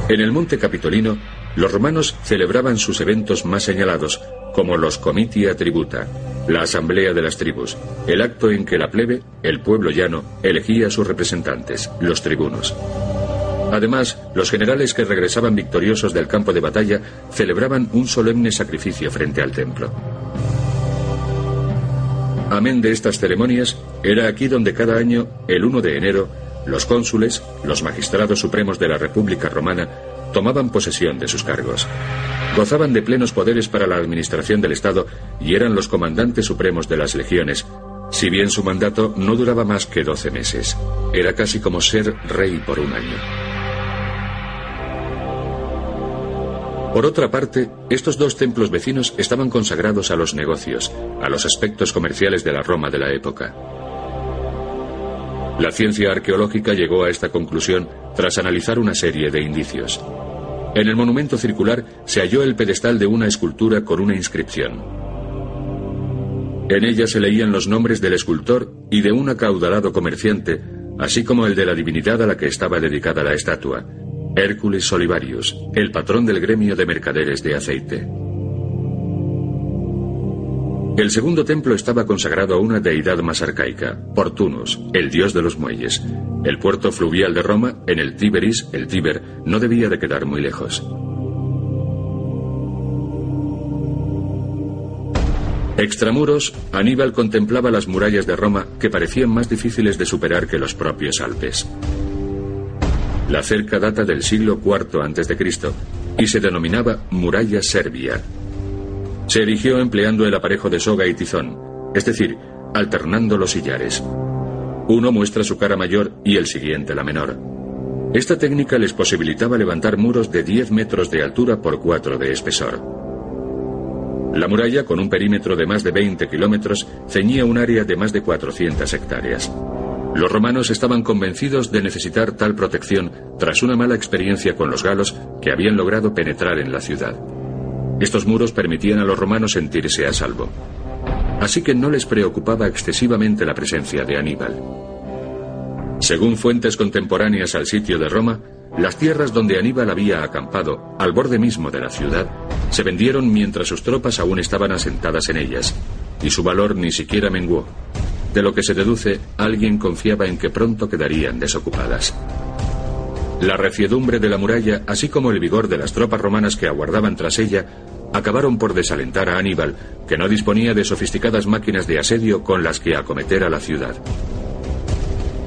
En el monte Capitolino, los romanos celebraban sus eventos más señalados, como los comitia tributa, la asamblea de las tribus, el acto en que la plebe, el pueblo llano, elegía a sus representantes, los tribunos. Además, los generales que regresaban victoriosos del campo de batalla celebraban un solemne sacrificio frente al templo. Amén de estas ceremonias, era aquí donde cada año, el 1 de enero, los cónsules, los magistrados supremos de la República Romana, tomaban posesión de sus cargos. Gozaban de plenos poderes para la administración del Estado y eran los comandantes supremos de las legiones, si bien su mandato no duraba más que 12 meses. Era casi como ser rey por un año. Por otra parte, estos dos templos vecinos estaban consagrados a los negocios, a los aspectos comerciales de la Roma de la época. La ciencia arqueológica llegó a esta conclusión tras analizar una serie de indicios. En el monumento circular se halló el pedestal de una escultura con una inscripción. En ella se leían los nombres del escultor y de un acaudalado comerciante, así como el de la divinidad a la que estaba dedicada la estatua, Hércules Solivarius, el patrón del gremio de mercaderes de aceite. El segundo templo estaba consagrado a una deidad más arcaica, Portunus, el dios de los muelles. El puerto fluvial de Roma, en el Tiberis, el Tíber, no debía de quedar muy lejos. Extramuros, Aníbal contemplaba las murallas de Roma que parecían más difíciles de superar que los propios Alpes. La cerca data del siglo IV a.C. y se denominaba Muralla Serbia, se erigió empleando el aparejo de soga y tizón, es decir, alternando los sillares. Uno muestra su cara mayor y el siguiente la menor. Esta técnica les posibilitaba levantar muros de 10 metros de altura por 4 de espesor. La muralla, con un perímetro de más de 20 kilómetros, ceñía un área de más de 400 hectáreas. Los romanos estaban convencidos de necesitar tal protección tras una mala experiencia con los galos que habían logrado penetrar en la ciudad. Estos muros permitían a los romanos sentirse a salvo. Así que no les preocupaba excesivamente la presencia de Aníbal. Según fuentes contemporáneas al sitio de Roma, las tierras donde Aníbal había acampado, al borde mismo de la ciudad, se vendieron mientras sus tropas aún estaban asentadas en ellas, y su valor ni siquiera menguó de lo que se deduce, alguien confiaba en que pronto quedarían desocupadas. La reciedumbre de la muralla, así como el vigor de las tropas romanas que aguardaban tras ella, acabaron por desalentar a Aníbal, que no disponía de sofisticadas máquinas de asedio con las que acometer a la ciudad.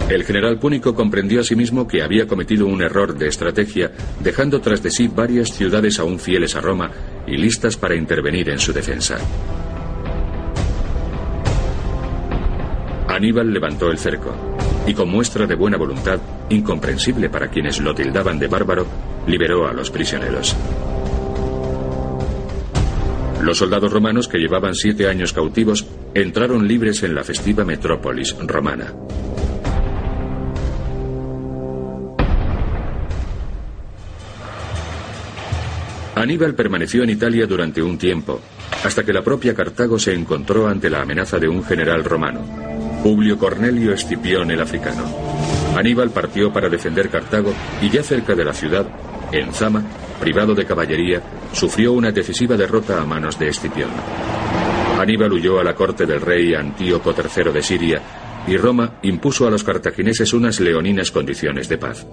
El general púnico comprendió asimismo que había cometido un error de estrategia, dejando tras de sí varias ciudades aún fieles a Roma y listas para intervenir en su defensa. Aníbal levantó el cerco y con muestra de buena voluntad, incomprensible para quienes lo tildaban de bárbaro, liberó a los prisioneros. Los soldados romanos que llevaban siete años cautivos entraron libres en la festiva metrópolis romana. Aníbal permaneció en Italia durante un tiempo, hasta que la propia Cartago se encontró ante la amenaza de un general romano. Publio Cornelio Escipión el africano. Aníbal partió para defender Cartago y ya cerca de la ciudad, en Zama, privado de caballería, sufrió una decisiva derrota a manos de Escipión. Aníbal huyó a la corte del rey Antíoco III de Siria y Roma impuso a los cartagineses unas leoninas condiciones de paz.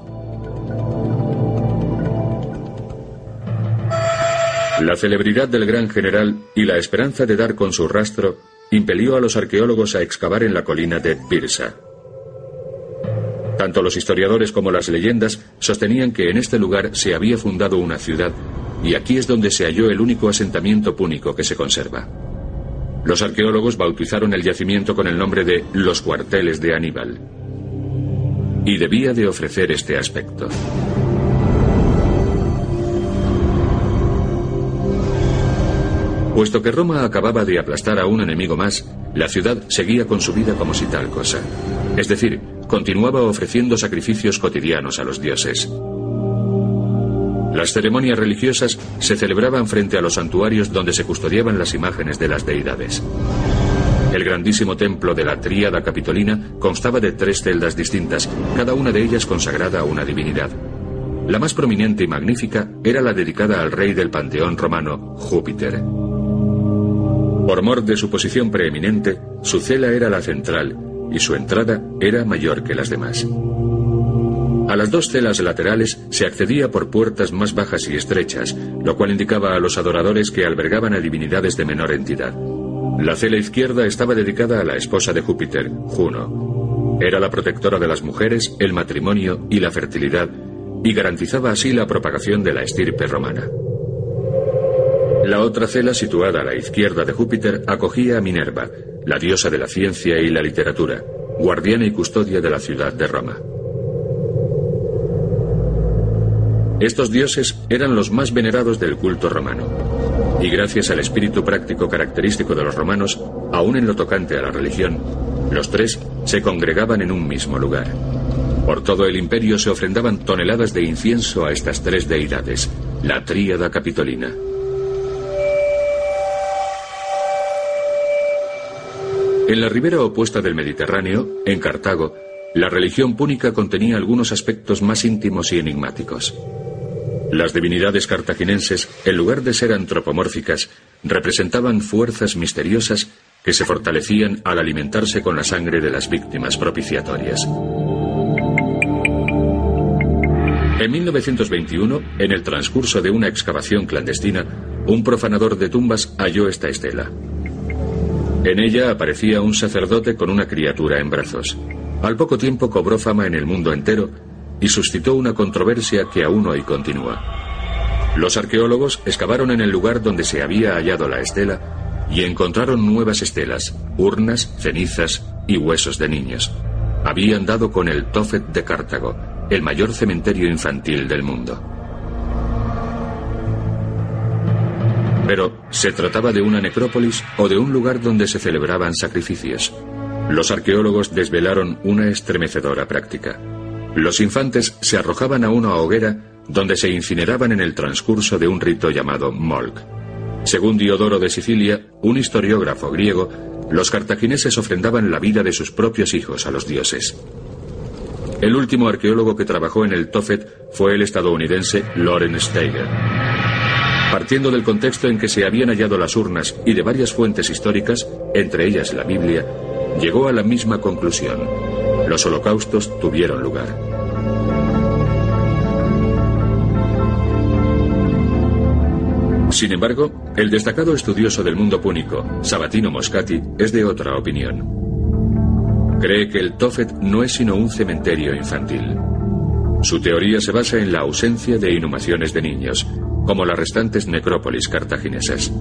La celebridad del gran general y la esperanza de dar con su rastro impelió a los arqueólogos a excavar en la colina de Birsa. Tanto los historiadores como las leyendas sostenían que en este lugar se había fundado una ciudad, y aquí es donde se halló el único asentamiento púnico que se conserva. Los arqueólogos bautizaron el yacimiento con el nombre de los cuarteles de Aníbal. Y debía de ofrecer este aspecto. Puesto que Roma acababa de aplastar a un enemigo más, la ciudad seguía con su vida como si tal cosa. Es decir, continuaba ofreciendo sacrificios cotidianos a los dioses. Las ceremonias religiosas se celebraban frente a los santuarios donde se custodiaban las imágenes de las deidades. El grandísimo templo de la Tríada Capitolina constaba de tres celdas distintas, cada una de ellas consagrada a una divinidad. La más prominente y magnífica era la dedicada al rey del panteón romano, Júpiter. Por mor de su posición preeminente, su cela era la central y su entrada era mayor que las demás. A las dos celas laterales se accedía por puertas más bajas y estrechas, lo cual indicaba a los adoradores que albergaban a divinidades de menor entidad. La cela izquierda estaba dedicada a la esposa de Júpiter, Juno. Era la protectora de las mujeres, el matrimonio y la fertilidad, y garantizaba así la propagación de la estirpe romana. La otra cela, situada a la izquierda de Júpiter, acogía a Minerva, la diosa de la ciencia y la literatura, guardiana y custodia de la ciudad de Roma. Estos dioses eran los más venerados del culto romano, y gracias al espíritu práctico característico de los romanos, aún en lo tocante a la religión, los tres se congregaban en un mismo lugar. Por todo el imperio se ofrendaban toneladas de incienso a estas tres deidades, la tríada capitolina. En la ribera opuesta del Mediterráneo, en Cartago, la religión púnica contenía algunos aspectos más íntimos y enigmáticos. Las divinidades cartaginenses, en lugar de ser antropomórficas, representaban fuerzas misteriosas que se fortalecían al alimentarse con la sangre de las víctimas propiciatorias. En 1921, en el transcurso de una excavación clandestina, un profanador de tumbas halló esta estela. En ella aparecía un sacerdote con una criatura en brazos. Al poco tiempo cobró fama en el mundo entero y suscitó una controversia que aún hoy continúa. Los arqueólogos excavaron en el lugar donde se había hallado la estela y encontraron nuevas estelas, urnas, cenizas y huesos de niños. Habían dado con el Tofet de Cartago, el mayor cementerio infantil del mundo. Pero, ¿se trataba de una necrópolis o de un lugar donde se celebraban sacrificios? Los arqueólogos desvelaron una estremecedora práctica. Los infantes se arrojaban a una hoguera donde se incineraban en el transcurso de un rito llamado Molk. Según Diodoro de Sicilia, un historiógrafo griego, los cartagineses ofrendaban la vida de sus propios hijos a los dioses. El último arqueólogo que trabajó en el Tophet fue el estadounidense Lawrence Steiger. Partiendo del contexto en que se habían hallado las urnas y de varias fuentes históricas, entre ellas la Biblia, llegó a la misma conclusión. Los holocaustos tuvieron lugar. Sin embargo, el destacado estudioso del mundo púnico, Sabatino Moscati, es de otra opinión. Cree que el Tophet no es sino un cementerio infantil. Su teoría se basa en la ausencia de inhumaciones de niños, como las restantes necrópolis cartaginesas.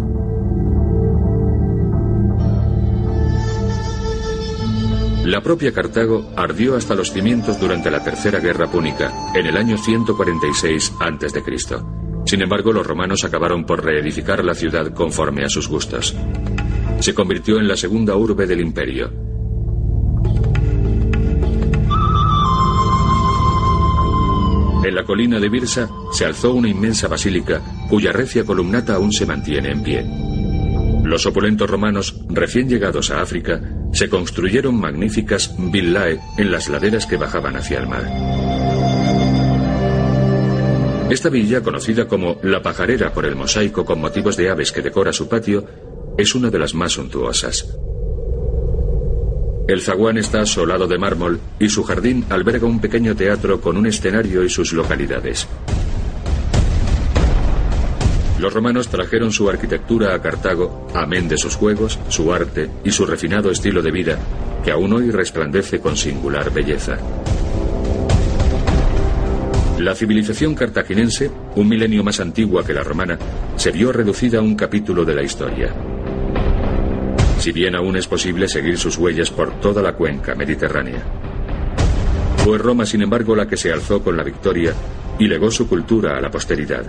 La propia Cartago ardió hasta los cimientos durante la Tercera Guerra Púnica, en el año 146 a.C. Sin embargo, los romanos acabaron por reedificar la ciudad conforme a sus gustos. Se convirtió en la segunda urbe del imperio. En la colina de Birsa se alzó una inmensa basílica cuya recia columnata aún se mantiene en pie. Los opulentos romanos, recién llegados a África, se construyeron magníficas villae en las laderas que bajaban hacia el mar. Esta villa, conocida como La Pajarera por el mosaico con motivos de aves que decora su patio, es una de las más suntuosas. El zaguán está asolado de mármol y su jardín alberga un pequeño teatro con un escenario y sus localidades. Los romanos trajeron su arquitectura a Cartago, amén de sus juegos, su arte y su refinado estilo de vida, que aún hoy resplandece con singular belleza. La civilización cartaginense, un milenio más antigua que la romana, se vio reducida a un capítulo de la historia. Si bien aún es posible seguir sus huellas por toda la cuenca mediterránea. Fue Roma, sin embargo, la que se alzó con la victoria y legó su cultura a la posteridad.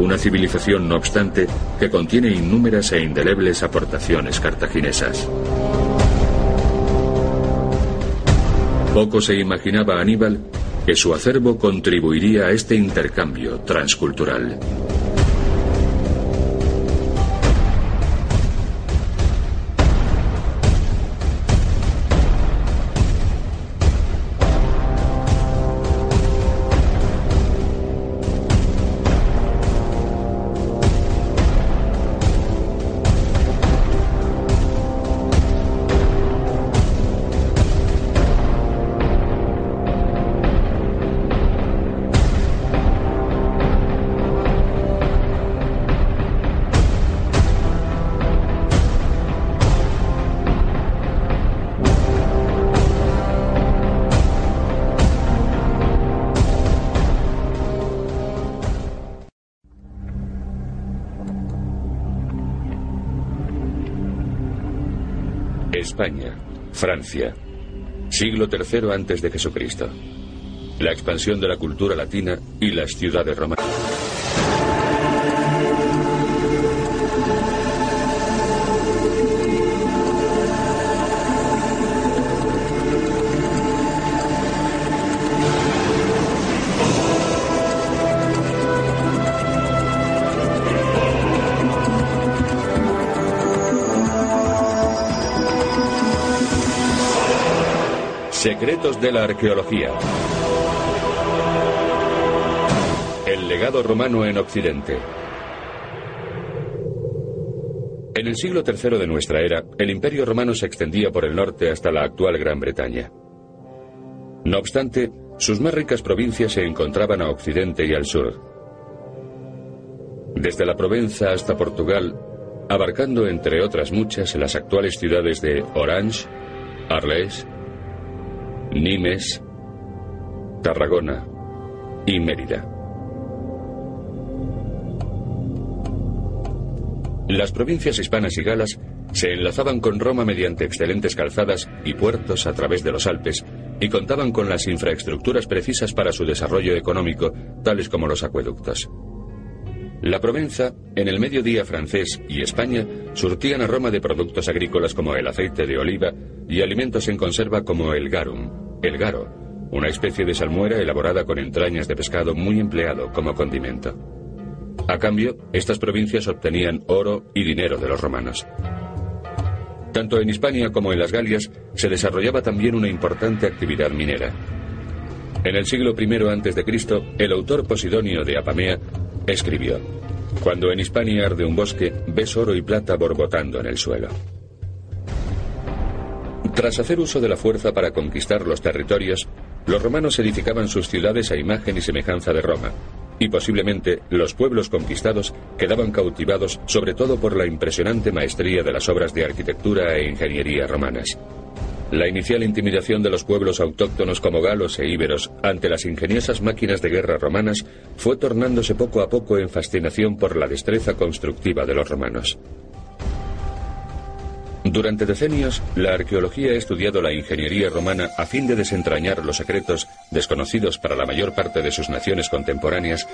Una civilización, no obstante, que contiene innúmeras e indelebles aportaciones cartaginesas. Poco se imaginaba Aníbal que su acervo contribuiría a este intercambio transcultural. Francia, siglo III antes de Jesucristo. La expansión de la cultura latina y las ciudades romanas. La arqueología. El legado romano en Occidente. En el siglo III de nuestra era, el imperio romano se extendía por el norte hasta la actual Gran Bretaña. No obstante, sus más ricas provincias se encontraban a occidente y al sur. Desde la Provenza hasta Portugal, abarcando entre otras muchas las actuales ciudades de Orange, Arles, Nimes, Tarragona y Mérida. Las provincias hispanas y galas se enlazaban con Roma mediante excelentes calzadas y puertos a través de los Alpes, y contaban con las infraestructuras precisas para su desarrollo económico, tales como los acueductos. La Provenza, en el mediodía francés y España surtían a Roma de productos agrícolas como el aceite de oliva y alimentos en conserva como el garum, el garo, una especie de salmuera elaborada con entrañas de pescado muy empleado como condimento. A cambio, estas provincias obtenían oro y dinero de los romanos. Tanto en Hispania como en las Galias se desarrollaba también una importante actividad minera. En el siglo I a.C., el autor Posidonio de Apamea escribió: Cuando en Hispania arde un bosque, ves oro y plata borbotando en el suelo. Tras hacer uso de la fuerza para conquistar los territorios, los romanos edificaban sus ciudades a imagen y semejanza de Roma, y posiblemente los pueblos conquistados quedaban cautivados sobre todo por la impresionante maestría de las obras de arquitectura e ingeniería romanas. La inicial intimidación de los pueblos autóctonos como galos e íberos ante las ingeniosas máquinas de guerra romanas fue tornándose poco a poco en fascinación por la destreza constructiva de los romanos. Durante decenios, la arqueología ha estudiado la ingeniería romana a fin de desentrañar los secretos, desconocidos para la mayor parte de sus naciones contemporáneas,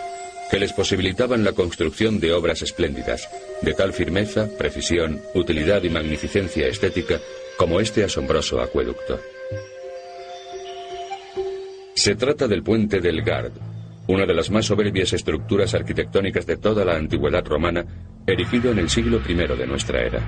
que les posibilitaban la construcción de obras espléndidas, de tal firmeza, precisión, utilidad y magnificencia estética como este asombroso acueducto. Se trata del puente del Gard, una de las más soberbias estructuras arquitectónicas de toda la antigüedad romana, erigido en el siglo I de nuestra era.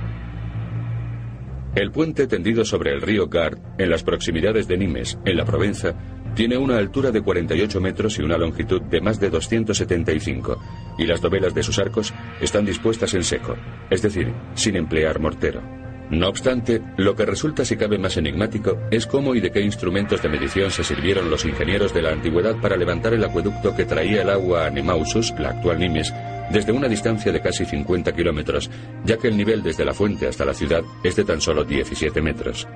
El puente tendido sobre el río Gard, en las proximidades de Nimes, en la Provenza, tiene una altura de 48 metros y una longitud de más de 275, y las dovelas de sus arcos están dispuestas en seco, es decir, sin emplear mortero. No obstante, lo que resulta si cabe más enigmático es cómo y de qué instrumentos de medición se sirvieron los ingenieros de la antigüedad para levantar el acueducto que traía el agua a Nemausus, la actual Nimes, desde una distancia de casi 50 kilómetros, ya que el nivel desde la fuente hasta la ciudad es de tan solo 17 metros.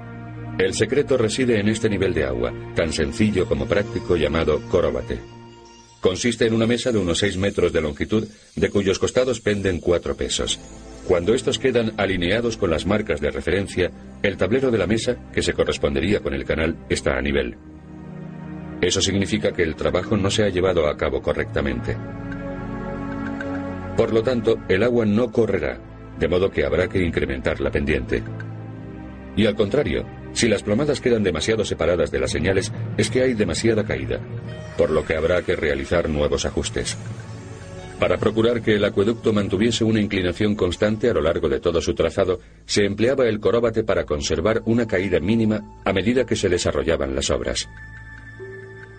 El secreto reside en este nivel de agua, tan sencillo como práctico llamado coróbate. Consiste en una mesa de unos 6 metros de longitud, de cuyos costados penden cuatro pesos. Cuando estos quedan alineados con las marcas de referencia, el tablero de la mesa, que se correspondería con el canal, está a nivel. Eso significa que el trabajo no se ha llevado a cabo correctamente. Por lo tanto, el agua no correrá, de modo que habrá que incrementar la pendiente. Y al contrario, si las plomadas quedan demasiado separadas de las señales, es que hay demasiada caída, por lo que habrá que realizar nuevos ajustes. Para procurar que el acueducto mantuviese una inclinación constante a lo largo de todo su trazado, se empleaba el coróbate para conservar una caída mínima a medida que se desarrollaban las obras.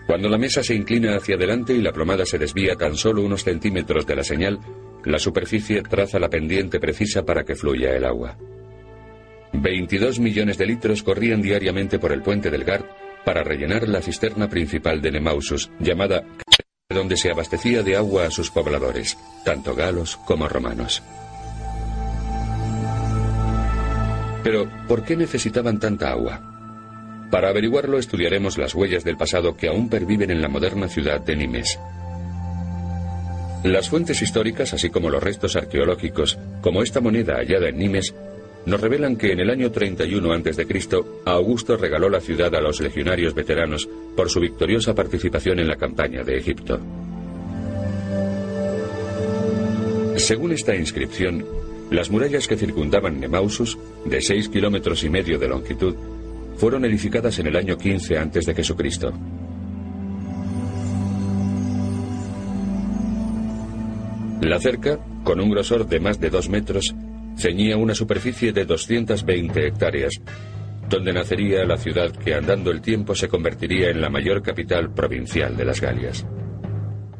Cuando la mesa se inclina hacia adelante y la plomada se desvía tan solo unos centímetros de la señal, la superficie traza la pendiente precisa para que fluya el agua. 22 millones de litros corrían diariamente por el puente del Gard para rellenar la cisterna principal de Nemausus, llamada donde se abastecía de agua a sus pobladores, tanto galos como romanos. Pero, ¿por qué necesitaban tanta agua? Para averiguarlo estudiaremos las huellas del pasado que aún perviven en la moderna ciudad de Nimes. Las fuentes históricas, así como los restos arqueológicos, como esta moneda hallada en Nimes, nos revelan que en el año 31 a.C., Augusto regaló la ciudad a los legionarios veteranos por su victoriosa participación en la campaña de Egipto. Según esta inscripción, las murallas que circundaban Nemausus, de seis kilómetros y medio de longitud, fueron edificadas en el año 15 a.C. La cerca, con un grosor de más de dos metros, ceñía una superficie de 220 hectáreas, donde nacería la ciudad que andando el tiempo se convertiría en la mayor capital provincial de las Galias.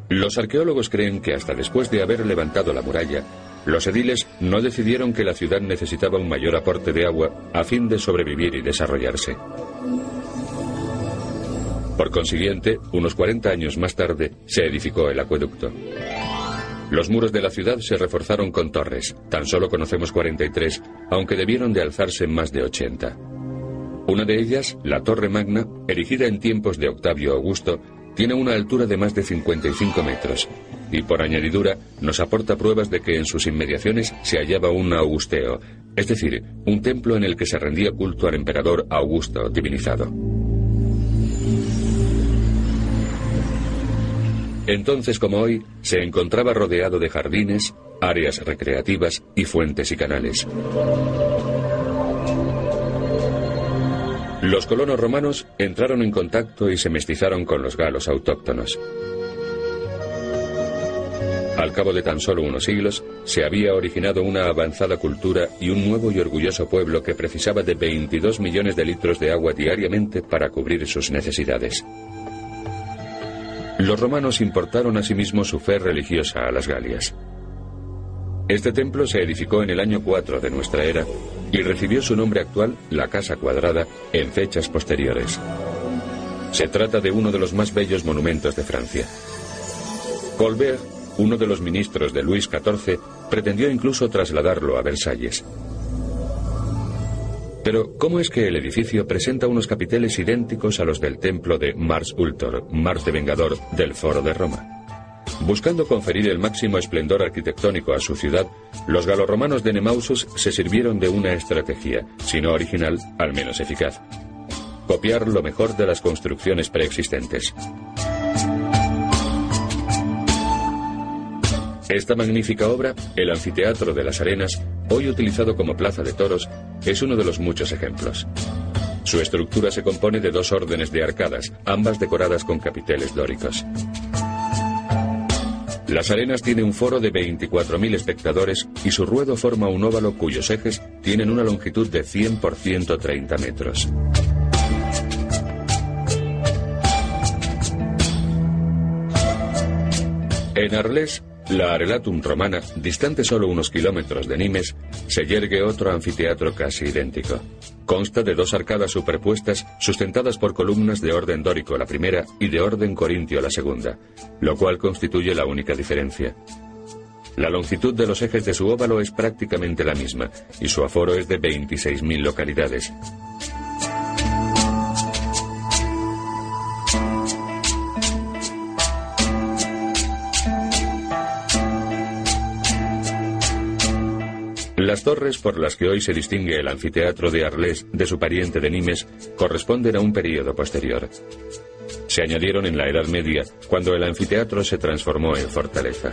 Los arqueólogos creen que hasta después de haber levantado la muralla, los ediles no decidieron que la ciudad necesitaba un mayor aporte de agua a fin de sobrevivir y desarrollarse. Por consiguiente, unos 40 años más tarde, se edificó el acueducto. Los muros de la ciudad se reforzaron con torres. Tan solo conocemos 43, aunque debieron de alzarse más de 80. Una de ellas, la Torre Magna, erigida en tiempos de Octavio Augusto, tiene una altura de más de 55 metros, y por añadidura nos aporta pruebas de que en sus inmediaciones se hallaba un augusteo, es decir, un templo en el que se rendía culto al emperador Augusto divinizado. Entonces como hoy, se encontraba rodeado de jardines, áreas recreativas y fuentes y canales. Los colonos romanos entraron en contacto y se mestizaron con los galos autóctonos. Al cabo de tan solo unos siglos, se había originado una avanzada cultura y un nuevo y orgulloso pueblo que precisaba de 22 millones de litros de agua diariamente para cubrir sus necesidades. Los romanos importaron asimismo su fe religiosa a las Galias. Este templo se edificó en el año 4 de nuestra era y recibió su nombre actual, la Casa Cuadrada, en fechas posteriores. Se trata de uno de los más bellos monumentos de Francia. Colbert uno de los ministros de Luis XIV pretendió incluso trasladarlo a Versalles. Pero, ¿cómo es que el edificio presenta unos capiteles idénticos a los del templo de Mars Ultor, Mars de Vengador, del Foro de Roma? Buscando conferir el máximo esplendor arquitectónico a su ciudad, los galorromanos de Nemausus se sirvieron de una estrategia, si no original, al menos eficaz. Copiar lo mejor de las construcciones preexistentes. Esta magnífica obra, el Anfiteatro de las Arenas, hoy utilizado como plaza de toros, es uno de los muchos ejemplos. Su estructura se compone de dos órdenes de arcadas, ambas decoradas con capiteles dóricos. Las Arenas tiene un foro de 24.000 espectadores y su ruedo forma un óvalo cuyos ejes tienen una longitud de 100 por 130 metros. En Arles la Arelatum romana, distante solo unos kilómetros de Nimes, se yergue otro anfiteatro casi idéntico. Consta de dos arcadas superpuestas sustentadas por columnas de orden dórico la primera y de orden corintio la segunda, lo cual constituye la única diferencia. La longitud de los ejes de su óvalo es prácticamente la misma y su aforo es de 26.000 localidades. Las torres por las que hoy se distingue el anfiteatro de Arles de su pariente de Nimes corresponden a un período posterior. Se añadieron en la Edad Media, cuando el anfiteatro se transformó en fortaleza.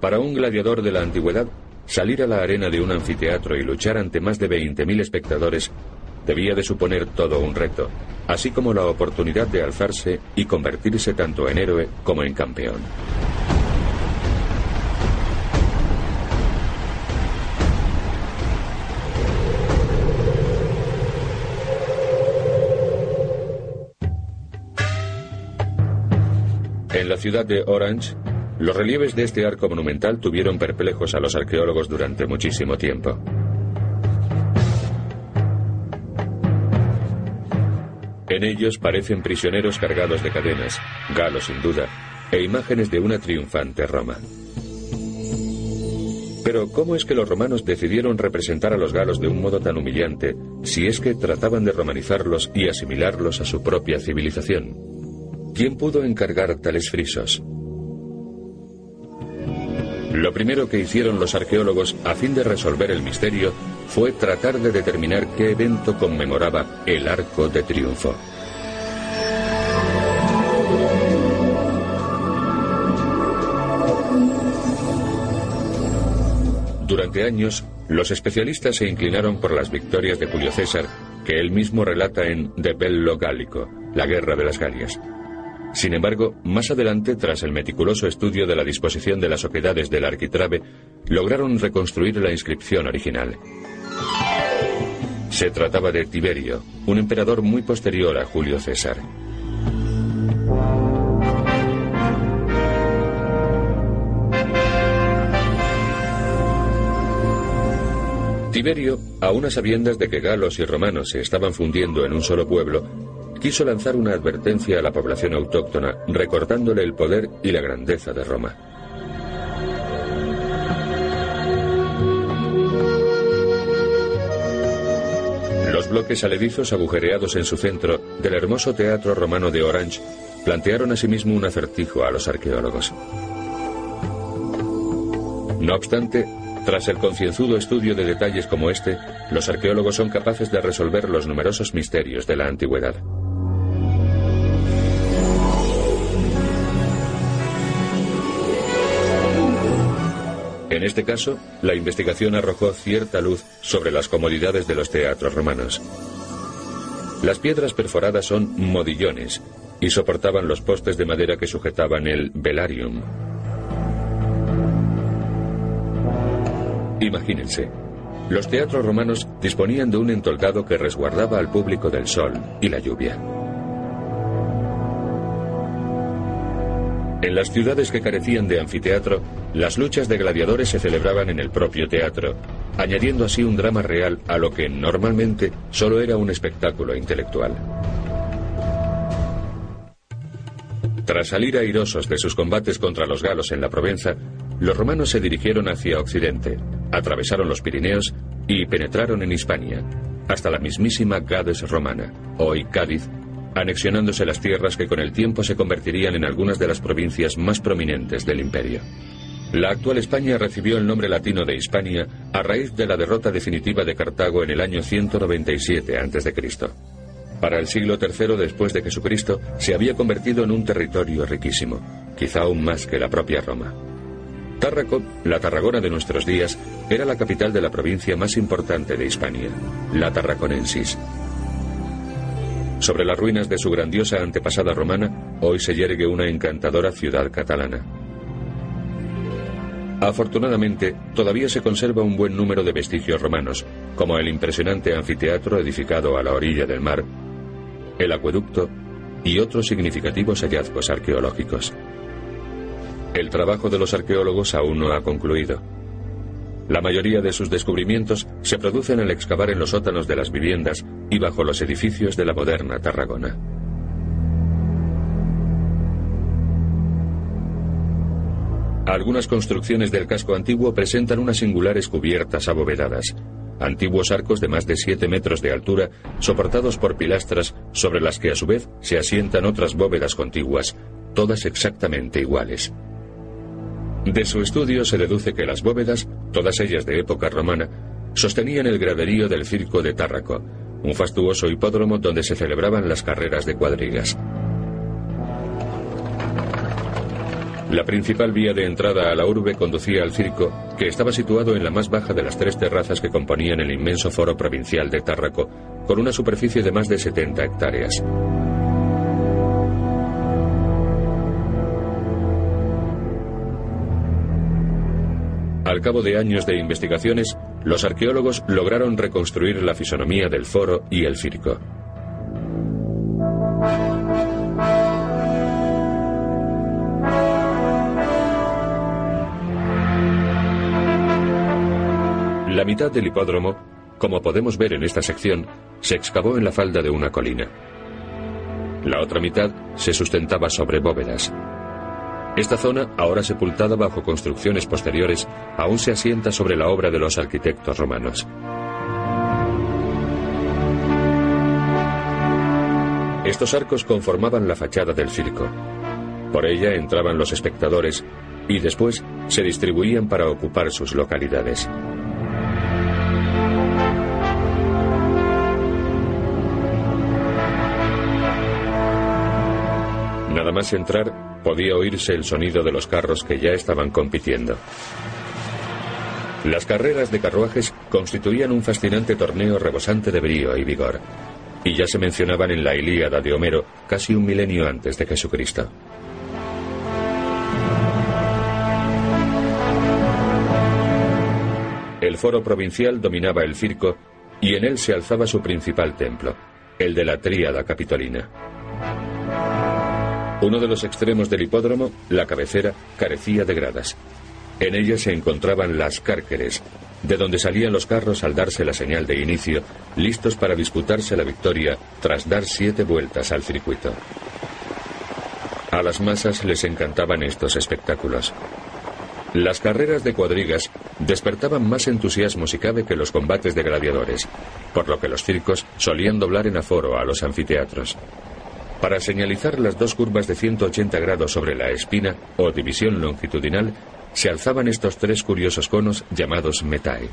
Para un gladiador de la antigüedad, salir a la arena de un anfiteatro y luchar ante más de 20.000 espectadores debía de suponer todo un reto, así como la oportunidad de alzarse y convertirse tanto en héroe como en campeón. En la ciudad de Orange, los relieves de este arco monumental tuvieron perplejos a los arqueólogos durante muchísimo tiempo. En ellos parecen prisioneros cargados de cadenas, galos sin duda, e imágenes de una triunfante Roma. Pero ¿cómo es que los romanos decidieron representar a los galos de un modo tan humillante si es que trataban de romanizarlos y asimilarlos a su propia civilización? ¿Quién pudo encargar tales frisos? Lo primero que hicieron los arqueólogos a fin de resolver el misterio fue tratar de determinar qué evento conmemoraba el Arco de Triunfo. Durante años, los especialistas se inclinaron por las victorias de Julio César, que él mismo relata en De Bello Gallico, la Guerra de las Galias. Sin embargo, más adelante, tras el meticuloso estudio de la disposición de las oquedades del arquitrabe, lograron reconstruir la inscripción original. Se trataba de Tiberio, un emperador muy posterior a Julio César. Tiberio, a unas sabiendas de que galos y romanos se estaban fundiendo en un solo pueblo, quiso lanzar una advertencia a la población autóctona, recordándole el poder y la grandeza de Roma. Los bloques aledizos agujereados en su centro del hermoso teatro romano de Orange plantearon asimismo un acertijo a los arqueólogos. No obstante, Tras el concienzudo estudio de detalles como este, los arqueólogos son capaces de resolver los numerosos misterios de la antigüedad. En este caso, la investigación arrojó cierta luz sobre las comodidades de los teatros romanos. Las piedras perforadas son modillones y soportaban los postes de madera que sujetaban el velarium. Imagínense, los teatros romanos disponían de un entoldado que resguardaba al público del sol y la lluvia. En las ciudades que carecían de anfiteatro, las luchas de gladiadores se celebraban en el propio teatro, añadiendo así un drama real a lo que normalmente solo era un espectáculo intelectual. Tras salir airosos de sus combates contra los galos en la Provenza, los romanos se dirigieron hacia Occidente, atravesaron los Pirineos y penetraron en Hispania, hasta la mismísima Gades romana, hoy Cádiz, anexionándose las tierras que con el tiempo se convertirían en algunas de las provincias más prominentes del imperio. La actual España recibió el nombre latino de Hispania a raíz de la derrota definitiva de Cartago en el año 197 a.C. Para el siglo III después de Jesucristo se había convertido en un territorio riquísimo, quizá aún más que la propia Roma. Tárraco, la Tarragona de nuestros días, era la capital de la provincia más importante de Hispania, la Tarraconensis, sobre las ruinas de su grandiosa antepasada romana, hoy se yergue una encantadora ciudad catalana. Afortunadamente, todavía se conserva un buen número de vestigios romanos, como el impresionante anfiteatro edificado a la orilla del mar, el acueducto y otros significativos hallazgos arqueológicos. El trabajo de los arqueólogos aún no ha concluido. La mayoría de sus descubrimientos se producen al excavar en los sótanos de las viviendas y bajo los edificios de la moderna Tarragona. Algunas construcciones del casco antiguo presentan unas singulares cubiertas abovedadas, antiguos arcos de más de 7 metros de altura, soportados por pilastras sobre las que a su vez se asientan otras bóvedas contiguas, todas exactamente iguales. De su estudio se deduce que las bóvedas, todas ellas de época romana, sostenían el graderío del circo de Tárraco, un fastuoso hipódromo donde se celebraban las carreras de cuadrigas. La principal vía de entrada a la urbe conducía al circo, que estaba situado en la más baja de las tres terrazas que componían el inmenso foro provincial de Tárraco, con una superficie de más de 70 hectáreas. Al cabo de años de investigaciones, los arqueólogos lograron reconstruir la fisonomía del foro y el circo. La mitad del hipódromo, como podemos ver en esta sección, se excavó en la falda de una colina. La otra mitad se sustentaba sobre bóvedas. Esta zona, ahora sepultada bajo construcciones posteriores, aún se asienta sobre la obra de los arquitectos romanos. Estos arcos conformaban la fachada del circo. Por ella entraban los espectadores y después se distribuían para ocupar sus localidades. Nada más entrar, podía oírse el sonido de los carros que ya estaban compitiendo. Las carreras de carruajes constituían un fascinante torneo rebosante de brío y vigor, y ya se mencionaban en la Ilíada de Homero casi un milenio antes de Jesucristo. El foro provincial dominaba el circo y en él se alzaba su principal templo, el de la Tríada Capitolina. Uno de los extremos del hipódromo, la cabecera, carecía de gradas. En ella se encontraban las cárceres, de donde salían los carros al darse la señal de inicio, listos para disputarse la victoria tras dar siete vueltas al circuito. A las masas les encantaban estos espectáculos. Las carreras de cuadrigas despertaban más entusiasmo si cabe que los combates de gladiadores, por lo que los circos solían doblar en aforo a los anfiteatros. Para señalizar las dos curvas de 180 grados sobre la espina o división longitudinal, se alzaban estos tres curiosos conos llamados metae.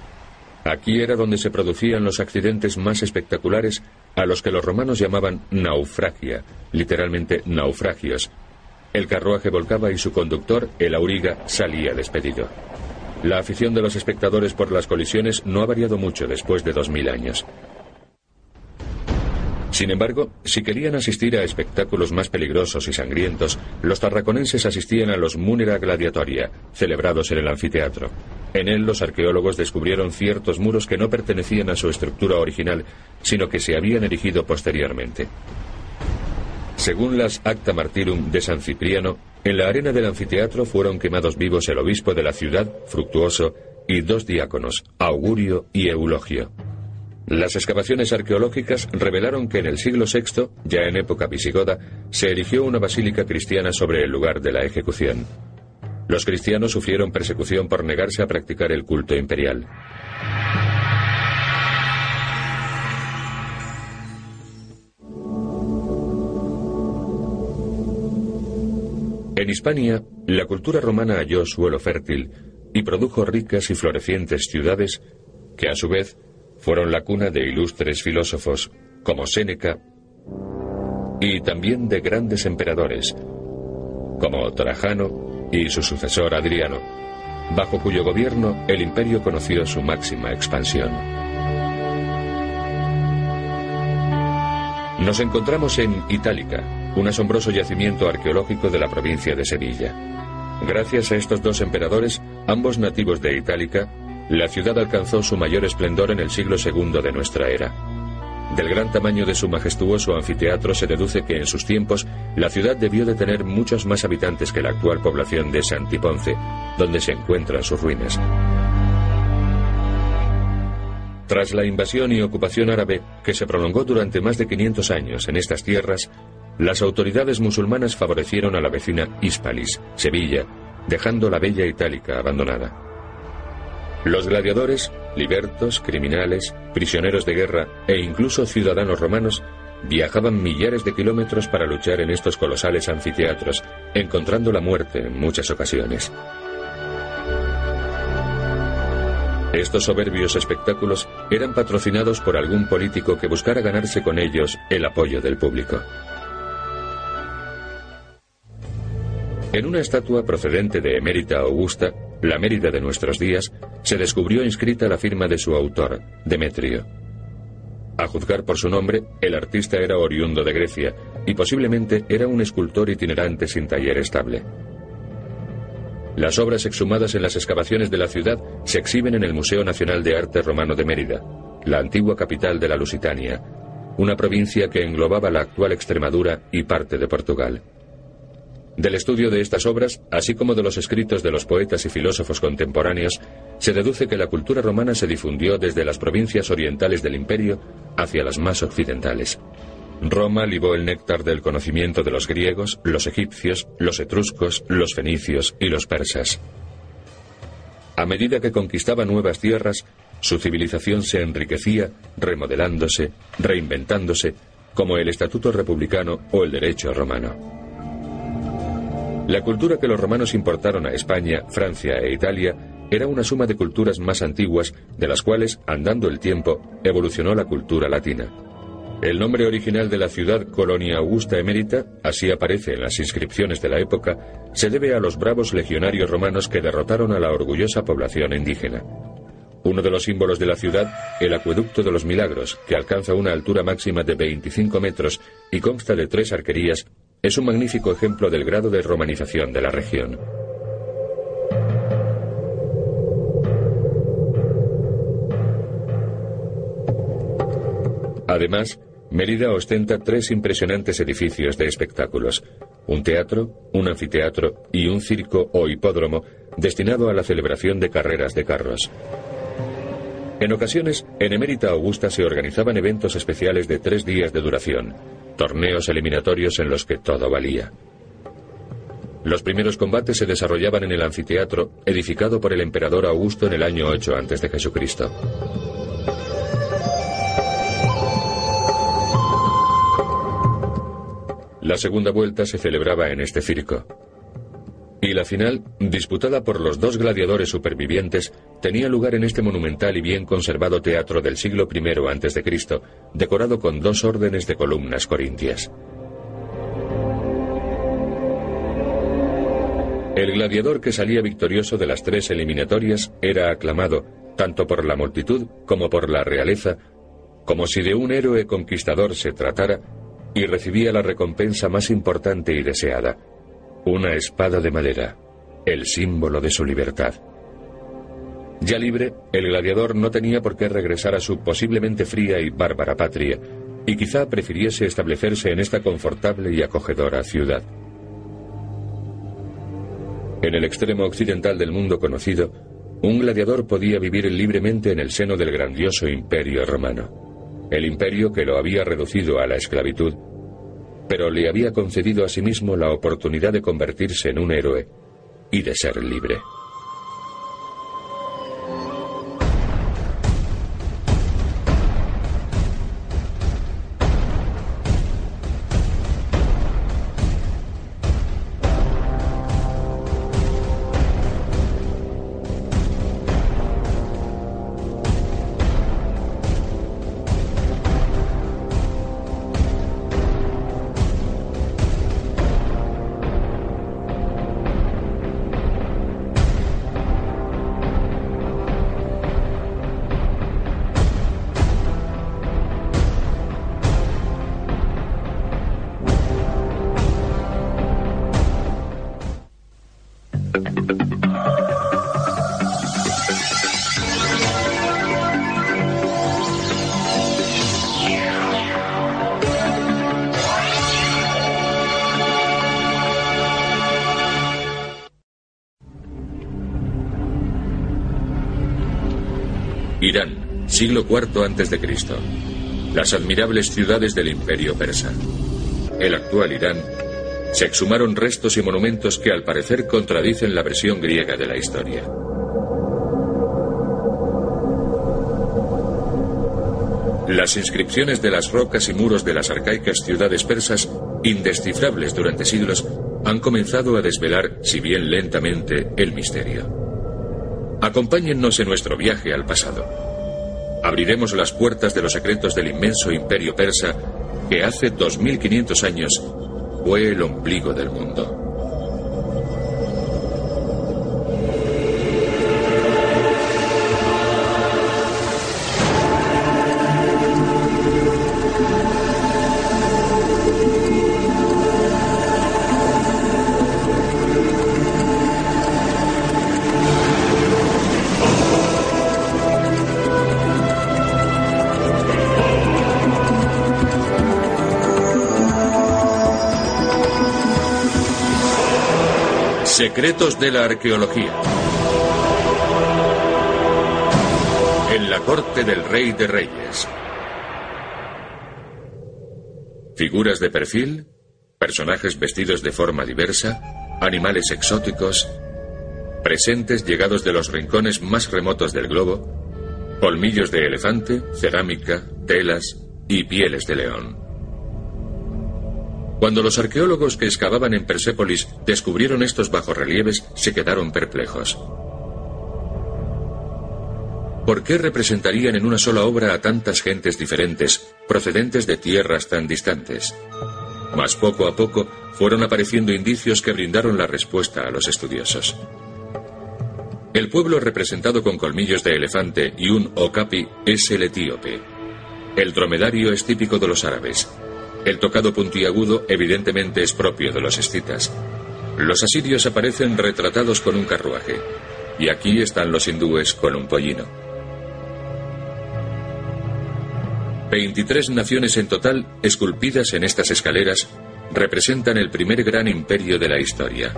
Aquí era donde se producían los accidentes más espectaculares a los que los romanos llamaban naufragia, literalmente naufragios. El carruaje volcaba y su conductor, el auriga, salía despedido. La afición de los espectadores por las colisiones no ha variado mucho después de dos mil años. Sin embargo, si querían asistir a espectáculos más peligrosos y sangrientos, los tarraconenses asistían a los Munera Gladiatoria, celebrados en el anfiteatro. En él los arqueólogos descubrieron ciertos muros que no pertenecían a su estructura original, sino que se habían erigido posteriormente. Según las Acta Martyrum de San Cipriano, en la arena del anfiteatro fueron quemados vivos el obispo de la ciudad, Fructuoso, y dos diáconos, Augurio y Eulogio. Las excavaciones arqueológicas revelaron que en el siglo VI, ya en época visigoda, se erigió una basílica cristiana sobre el lugar de la ejecución. Los cristianos sufrieron persecución por negarse a practicar el culto imperial. En Hispania, la cultura romana halló suelo fértil y produjo ricas y florecientes ciudades que a su vez fueron la cuna de ilustres filósofos como Séneca y también de grandes emperadores como Trajano y su sucesor Adriano, bajo cuyo gobierno el imperio conoció su máxima expansión. Nos encontramos en Itálica, un asombroso yacimiento arqueológico de la provincia de Sevilla. Gracias a estos dos emperadores, ambos nativos de Itálica, la ciudad alcanzó su mayor esplendor en el siglo II de nuestra era. Del gran tamaño de su majestuoso anfiteatro se deduce que en sus tiempos la ciudad debió de tener muchos más habitantes que la actual población de Santiponce, donde se encuentran sus ruinas. Tras la invasión y ocupación árabe, que se prolongó durante más de 500 años en estas tierras, las autoridades musulmanas favorecieron a la vecina Hispalis, Sevilla, dejando la bella Itálica abandonada. Los gladiadores, libertos, criminales, prisioneros de guerra e incluso ciudadanos romanos viajaban millares de kilómetros para luchar en estos colosales anfiteatros, encontrando la muerte en muchas ocasiones. Estos soberbios espectáculos eran patrocinados por algún político que buscara ganarse con ellos el apoyo del público. En una estatua procedente de Emérita Augusta, la Mérida de nuestros días, se descubrió inscrita la firma de su autor, Demetrio. A juzgar por su nombre, el artista era oriundo de Grecia y posiblemente era un escultor itinerante sin taller estable. Las obras exhumadas en las excavaciones de la ciudad se exhiben en el Museo Nacional de Arte Romano de Mérida, la antigua capital de la Lusitania, una provincia que englobaba la actual Extremadura y parte de Portugal. Del estudio de estas obras, así como de los escritos de los poetas y filósofos contemporáneos, se deduce que la cultura romana se difundió desde las provincias orientales del imperio hacia las más occidentales. Roma libó el néctar del conocimiento de los griegos, los egipcios, los etruscos, los fenicios y los persas. A medida que conquistaba nuevas tierras, su civilización se enriquecía, remodelándose, reinventándose, como el estatuto republicano o el derecho romano. La cultura que los romanos importaron a España, Francia e Italia era una suma de culturas más antiguas, de las cuales, andando el tiempo, evolucionó la cultura latina. El nombre original de la ciudad Colonia Augusta Emérita, así aparece en las inscripciones de la época, se debe a los bravos legionarios romanos que derrotaron a la orgullosa población indígena. Uno de los símbolos de la ciudad, el Acueducto de los Milagros, que alcanza una altura máxima de 25 metros y consta de tres arquerías, es un magnífico ejemplo del grado de romanización de la región. Además, Mérida ostenta tres impresionantes edificios de espectáculos, un teatro, un anfiteatro y un circo o hipódromo destinado a la celebración de carreras de carros. En ocasiones, en Emérita Augusta se organizaban eventos especiales de tres días de duración, torneos eliminatorios en los que todo valía. Los primeros combates se desarrollaban en el anfiteatro edificado por el emperador Augusto en el año 8 a.C. La segunda vuelta se celebraba en este circo. Y la final, disputada por los dos gladiadores supervivientes, tenía lugar en este monumental y bien conservado teatro del siglo I a.C., decorado con dos órdenes de columnas corintias. El gladiador que salía victorioso de las tres eliminatorias era aclamado, tanto por la multitud como por la realeza, como si de un héroe conquistador se tratara, y recibía la recompensa más importante y deseada, una espada de madera, el símbolo de su libertad. Ya libre, el gladiador no tenía por qué regresar a su posiblemente fría y bárbara patria, y quizá prefiriese establecerse en esta confortable y acogedora ciudad. En el extremo occidental del mundo conocido, un gladiador podía vivir libremente en el seno del grandioso imperio romano, el imperio que lo había reducido a la esclavitud pero le había concedido a sí mismo la oportunidad de convertirse en un héroe y de ser libre. Siglo IV a.C. Las admirables ciudades del imperio persa. El actual Irán. Se exhumaron restos y monumentos que al parecer contradicen la versión griega de la historia. Las inscripciones de las rocas y muros de las arcaicas ciudades persas, indescifrables durante siglos, han comenzado a desvelar, si bien lentamente, el misterio. Acompáñennos en nuestro viaje al pasado. Abriremos las puertas de los secretos del inmenso imperio persa que hace 2500 años fue el ombligo del mundo. Secretos de la arqueología. En la corte del rey de reyes. Figuras de perfil, personajes vestidos de forma diversa, animales exóticos, presentes llegados de los rincones más remotos del globo, colmillos de elefante, cerámica, telas y pieles de león. Cuando los arqueólogos que excavaban en Persépolis descubrieron estos bajorrelieves, se quedaron perplejos. ¿Por qué representarían en una sola obra a tantas gentes diferentes, procedentes de tierras tan distantes? Mas poco a poco fueron apareciendo indicios que brindaron la respuesta a los estudiosos. El pueblo representado con colmillos de elefante y un okapi es el etíope. El dromedario es típico de los árabes. El tocado puntiagudo evidentemente es propio de los escitas. Los asirios aparecen retratados con un carruaje, y aquí están los hindúes con un pollino. 23 naciones en total, esculpidas en estas escaleras, representan el primer gran imperio de la historia,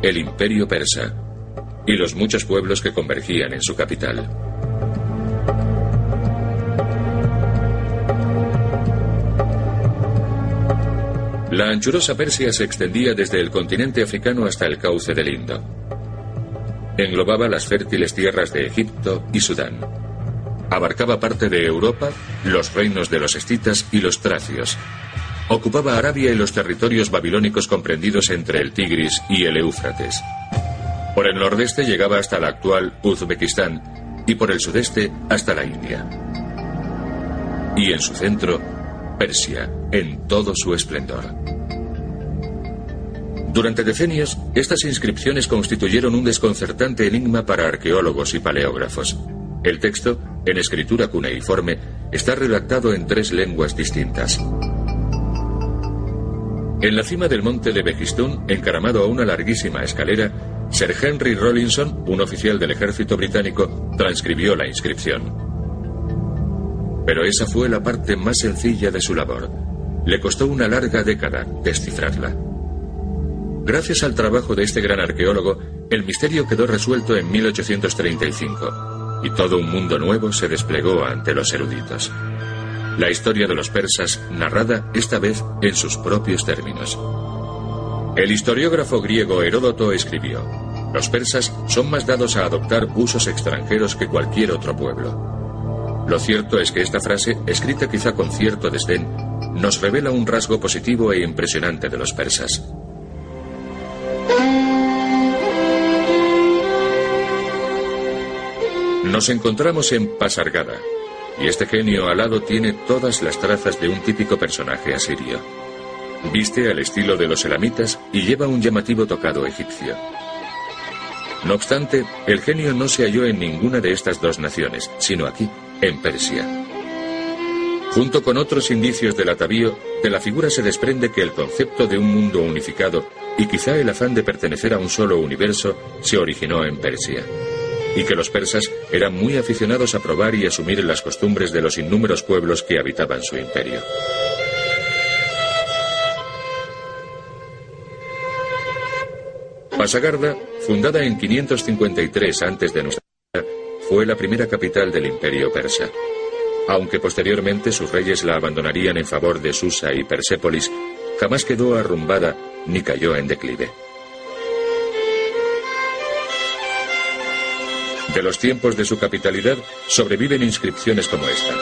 el imperio persa, y los muchos pueblos que convergían en su capital. La anchurosa Persia se extendía desde el continente africano hasta el cauce del Indo. Englobaba las fértiles tierras de Egipto y Sudán. Abarcaba parte de Europa, los reinos de los escitas y los tracios, ocupaba Arabia y los territorios babilónicos comprendidos entre el Tigris y el Éufrates. Por el nordeste llegaba hasta la actual Uzbekistán y por el sudeste hasta la India. Y en su centro, Persia, en todo su esplendor. Durante decenios, estas inscripciones constituyeron un desconcertante enigma para arqueólogos y paleógrafos. El texto, en escritura cuneiforme, está redactado en tres lenguas distintas. En la cima del monte de Begistún, encaramado a una larguísima escalera, Sir Henry Rawlinson, un oficial del ejército británico, transcribió la inscripción. Pero esa fue la parte más sencilla de su labor. Le costó una larga década descifrarla. Gracias al trabajo de este gran arqueólogo, el misterio quedó resuelto en 1835 y todo un mundo nuevo se desplegó ante los eruditos. La historia de los persas narrada esta vez en sus propios términos. El historiógrafo griego Heródoto escribió, los persas son más dados a adoptar usos extranjeros que cualquier otro pueblo. Lo cierto es que esta frase, escrita quizá con cierto desdén, nos revela un rasgo positivo e impresionante de los persas. Nos encontramos en Pasargada, y este genio alado tiene todas las trazas de un típico personaje asirio. Viste al estilo de los elamitas y lleva un llamativo tocado egipcio. No obstante, el genio no se halló en ninguna de estas dos naciones, sino aquí, en Persia. Junto con otros indicios del atavío, de la figura se desprende que el concepto de un mundo unificado y quizá el afán de pertenecer a un solo universo se originó en Persia y que los persas eran muy aficionados a probar y asumir las costumbres de los innúmeros pueblos que habitaban su imperio. Pasagarda, fundada en 553 a.C., de nuestra fue la primera capital del imperio persa. Aunque posteriormente sus reyes la abandonarían en favor de Susa y Persépolis, jamás quedó arrumbada ni cayó en declive. De los tiempos de su capitalidad sobreviven inscripciones como esta.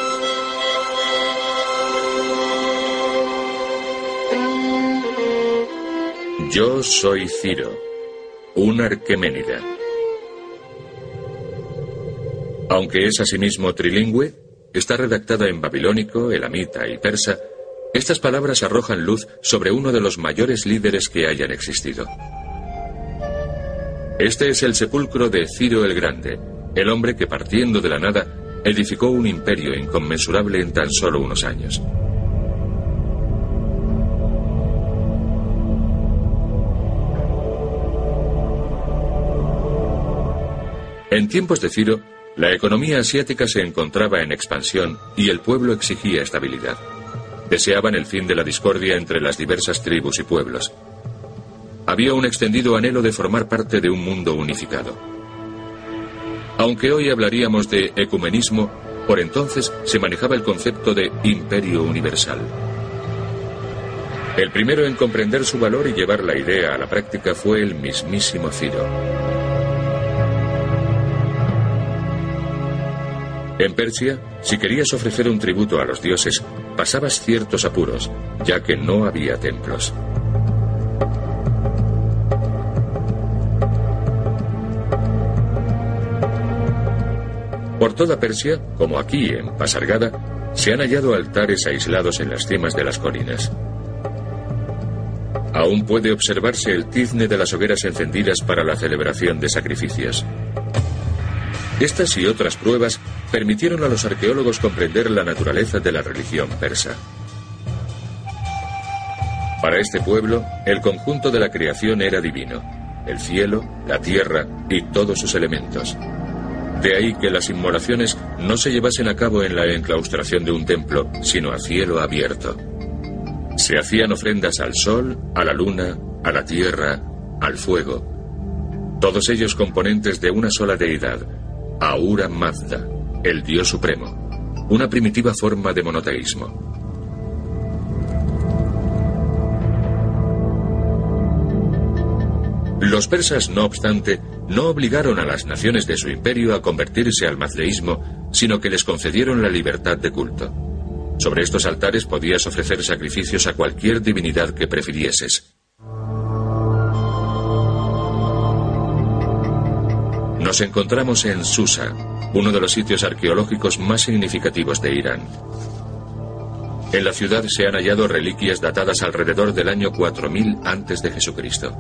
Yo soy Ciro, un arqueménida. Aunque es asimismo trilingüe, está redactada en babilónico, elamita y persa, estas palabras arrojan luz sobre uno de los mayores líderes que hayan existido. Este es el sepulcro de Ciro el Grande, el hombre que partiendo de la nada edificó un imperio inconmensurable en tan solo unos años. En tiempos de Ciro, la economía asiática se encontraba en expansión y el pueblo exigía estabilidad. Deseaban el fin de la discordia entre las diversas tribus y pueblos había un extendido anhelo de formar parte de un mundo unificado. Aunque hoy hablaríamos de ecumenismo, por entonces se manejaba el concepto de imperio universal. El primero en comprender su valor y llevar la idea a la práctica fue el mismísimo Ciro. En Persia, si querías ofrecer un tributo a los dioses, pasabas ciertos apuros, ya que no había templos. Por toda Persia, como aquí en Pasargada, se han hallado altares aislados en las cimas de las colinas. Aún puede observarse el tizne de las hogueras encendidas para la celebración de sacrificios. Estas y otras pruebas permitieron a los arqueólogos comprender la naturaleza de la religión persa. Para este pueblo, el conjunto de la creación era divino, el cielo, la tierra y todos sus elementos. De ahí que las inmolaciones no se llevasen a cabo en la enclaustración de un templo, sino a cielo abierto. Se hacían ofrendas al sol, a la luna, a la tierra, al fuego, todos ellos componentes de una sola deidad, Aura Mazda, el Dios Supremo, una primitiva forma de monoteísmo. Los persas, no obstante, no obligaron a las naciones de su imperio a convertirse al mazdeísmo, sino que les concedieron la libertad de culto. Sobre estos altares podías ofrecer sacrificios a cualquier divinidad que prefirieses. Nos encontramos en Susa, uno de los sitios arqueológicos más significativos de Irán. En la ciudad se han hallado reliquias datadas alrededor del año 4000 antes de Jesucristo.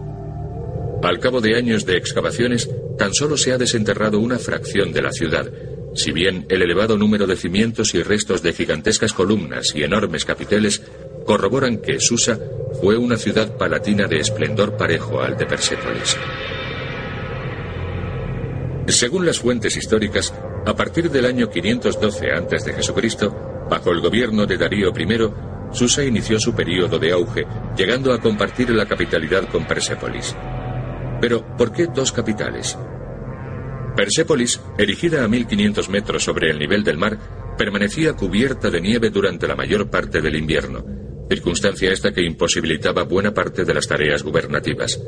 Al cabo de años de excavaciones, tan solo se ha desenterrado una fracción de la ciudad, si bien el elevado número de cimientos y restos de gigantescas columnas y enormes capiteles corroboran que Susa fue una ciudad palatina de esplendor parejo al de Persépolis. Según las fuentes históricas, a partir del año 512 a.C., bajo el gobierno de Darío I, Susa inició su período de auge, llegando a compartir la capitalidad con Persépolis. Pero, ¿por qué dos capitales? Persépolis, erigida a 1500 metros sobre el nivel del mar, permanecía cubierta de nieve durante la mayor parte del invierno, circunstancia esta que imposibilitaba buena parte de las tareas gubernativas.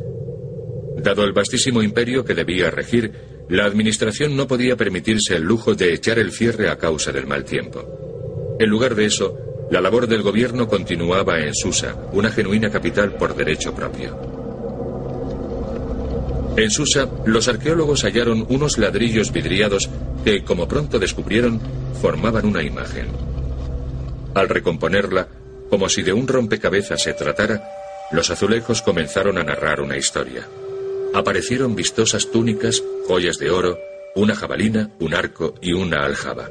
Dado el vastísimo imperio que debía regir, la administración no podía permitirse el lujo de echar el cierre a causa del mal tiempo. En lugar de eso, la labor del gobierno continuaba en Susa, una genuina capital por derecho propio. En Susa, los arqueólogos hallaron unos ladrillos vidriados que, como pronto descubrieron, formaban una imagen. Al recomponerla, como si de un rompecabezas se tratara, los azulejos comenzaron a narrar una historia aparecieron vistosas túnicas, joyas de oro, una jabalina, un arco y una aljaba.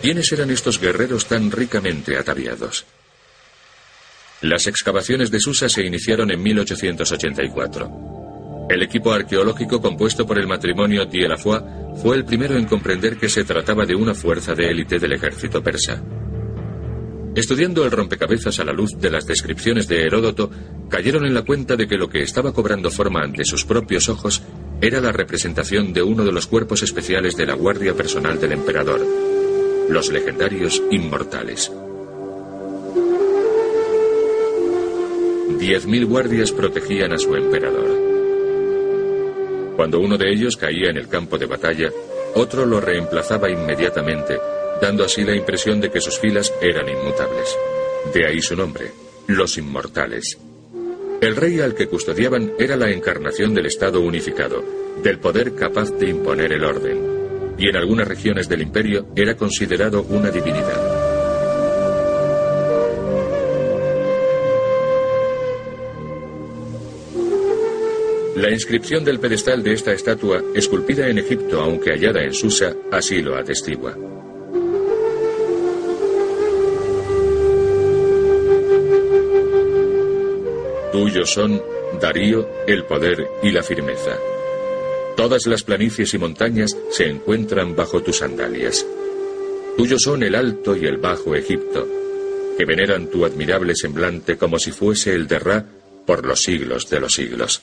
¿Quiénes eran estos guerreros tan ricamente ataviados? Las excavaciones de Susa se iniciaron en 1884. El equipo arqueológico compuesto por el matrimonio Dielafoy fue el primero en comprender que se trataba de una fuerza de élite del ejército persa. Estudiando el rompecabezas a la luz de las descripciones de Heródoto, cayeron en la cuenta de que lo que estaba cobrando forma ante sus propios ojos era la representación de uno de los cuerpos especiales de la guardia personal del emperador, los legendarios inmortales. Diez mil guardias protegían a su emperador. Cuando uno de ellos caía en el campo de batalla, otro lo reemplazaba inmediatamente dando así la impresión de que sus filas eran inmutables. De ahí su nombre, los inmortales. El rey al que custodiaban era la encarnación del Estado unificado, del poder capaz de imponer el orden, y en algunas regiones del imperio era considerado una divinidad. La inscripción del pedestal de esta estatua, esculpida en Egipto aunque hallada en Susa, así lo atestigua. Tuyos son, Darío, el poder y la firmeza. Todas las planicies y montañas se encuentran bajo tus sandalias. Tuyos son el alto y el bajo Egipto, que veneran tu admirable semblante como si fuese el de Ra por los siglos de los siglos.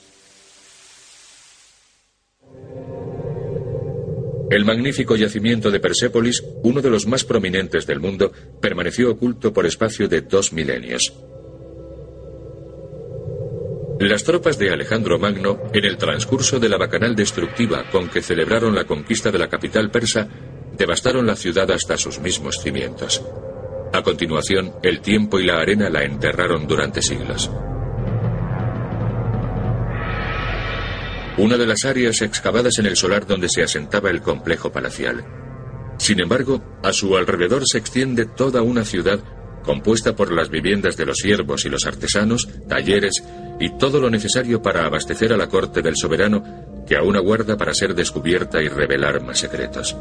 El magnífico yacimiento de Persépolis, uno de los más prominentes del mundo, permaneció oculto por espacio de dos milenios. Las tropas de Alejandro Magno, en el transcurso de la bacanal destructiva con que celebraron la conquista de la capital persa, devastaron la ciudad hasta sus mismos cimientos. A continuación, el tiempo y la arena la enterraron durante siglos. Una de las áreas excavadas en el solar donde se asentaba el complejo palacial. Sin embargo, a su alrededor se extiende toda una ciudad compuesta por las viviendas de los siervos y los artesanos, talleres y todo lo necesario para abastecer a la corte del soberano que aún aguarda para ser descubierta y revelar más secretos.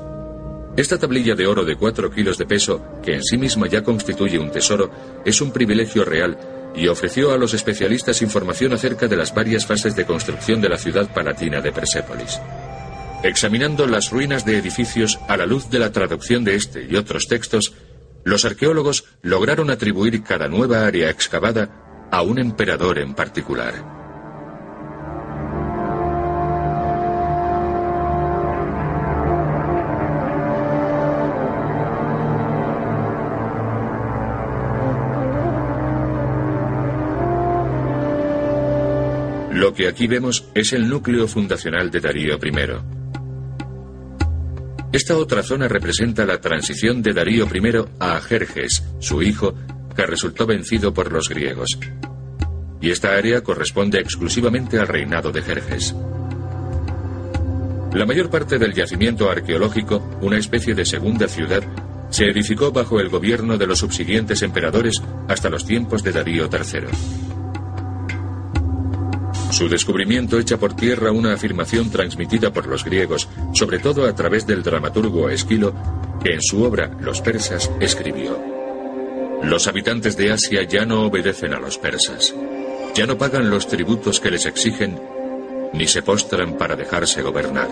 Esta tablilla de oro de cuatro kilos de peso, que en sí misma ya constituye un tesoro, es un privilegio real y ofreció a los especialistas información acerca de las varias fases de construcción de la ciudad palatina de Persépolis. Examinando las ruinas de edificios a la luz de la traducción de este y otros textos, los arqueólogos lograron atribuir cada nueva área excavada a un emperador en particular. Lo que aquí vemos es el núcleo fundacional de Darío I. Esta otra zona representa la transición de Darío I a Jerjes, su hijo, que resultó vencido por los griegos. Y esta área corresponde exclusivamente al reinado de Jerjes. La mayor parte del yacimiento arqueológico, una especie de segunda ciudad, se edificó bajo el gobierno de los subsiguientes emperadores hasta los tiempos de Darío III. Su descubrimiento echa por tierra una afirmación transmitida por los griegos, sobre todo a través del dramaturgo Esquilo, que en su obra Los persas escribió. Los habitantes de Asia ya no obedecen a los persas, ya no pagan los tributos que les exigen, ni se postran para dejarse gobernar.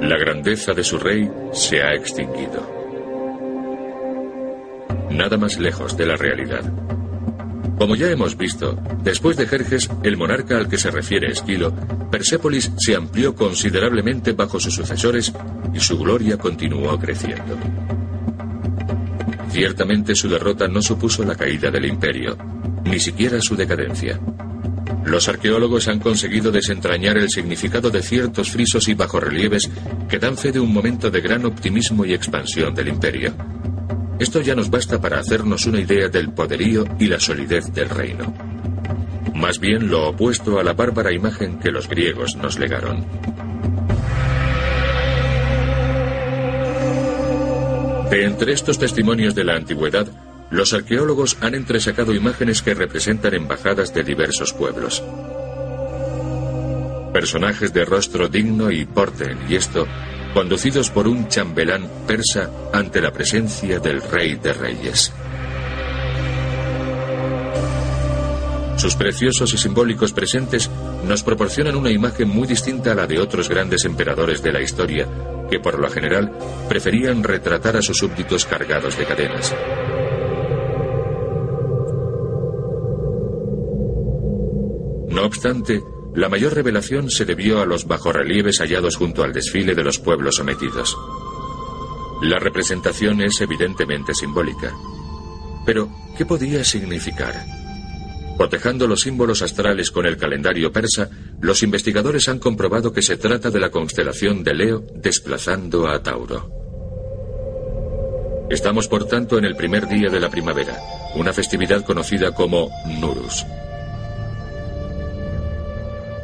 La grandeza de su rey se ha extinguido. Nada más lejos de la realidad. Como ya hemos visto, después de Jerjes, el monarca al que se refiere Esquilo, Persépolis se amplió considerablemente bajo sus sucesores y su gloria continuó creciendo. Ciertamente su derrota no supuso la caída del imperio, ni siquiera su decadencia. Los arqueólogos han conseguido desentrañar el significado de ciertos frisos y bajorrelieves que dan fe de un momento de gran optimismo y expansión del imperio. Esto ya nos basta para hacernos una idea del poderío y la solidez del reino. Más bien lo opuesto a la bárbara imagen que los griegos nos legaron. De entre estos testimonios de la antigüedad, los arqueólogos han entresacado imágenes que representan embajadas de diversos pueblos. Personajes de rostro digno y porte y esto conducidos por un chambelán persa ante la presencia del rey de reyes. Sus preciosos y simbólicos presentes nos proporcionan una imagen muy distinta a la de otros grandes emperadores de la historia, que por lo general preferían retratar a sus súbditos cargados de cadenas. No obstante, la mayor revelación se debió a los bajorrelieves hallados junto al desfile de los pueblos sometidos. La representación es evidentemente simbólica. Pero, ¿qué podía significar? Cotejando los símbolos astrales con el calendario persa, los investigadores han comprobado que se trata de la constelación de Leo desplazando a Tauro. Estamos por tanto en el primer día de la primavera, una festividad conocida como Nurus.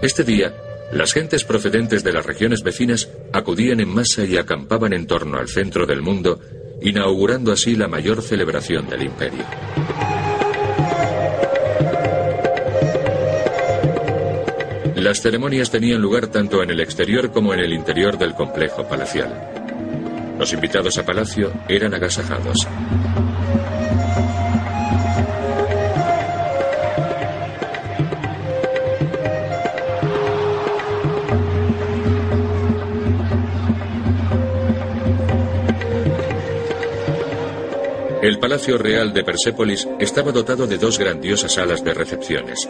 Este día, las gentes procedentes de las regiones vecinas acudían en masa y acampaban en torno al centro del mundo, inaugurando así la mayor celebración del imperio. Las ceremonias tenían lugar tanto en el exterior como en el interior del complejo palacial. Los invitados a palacio eran agasajados. El Palacio Real de Persépolis estaba dotado de dos grandiosas salas de recepciones.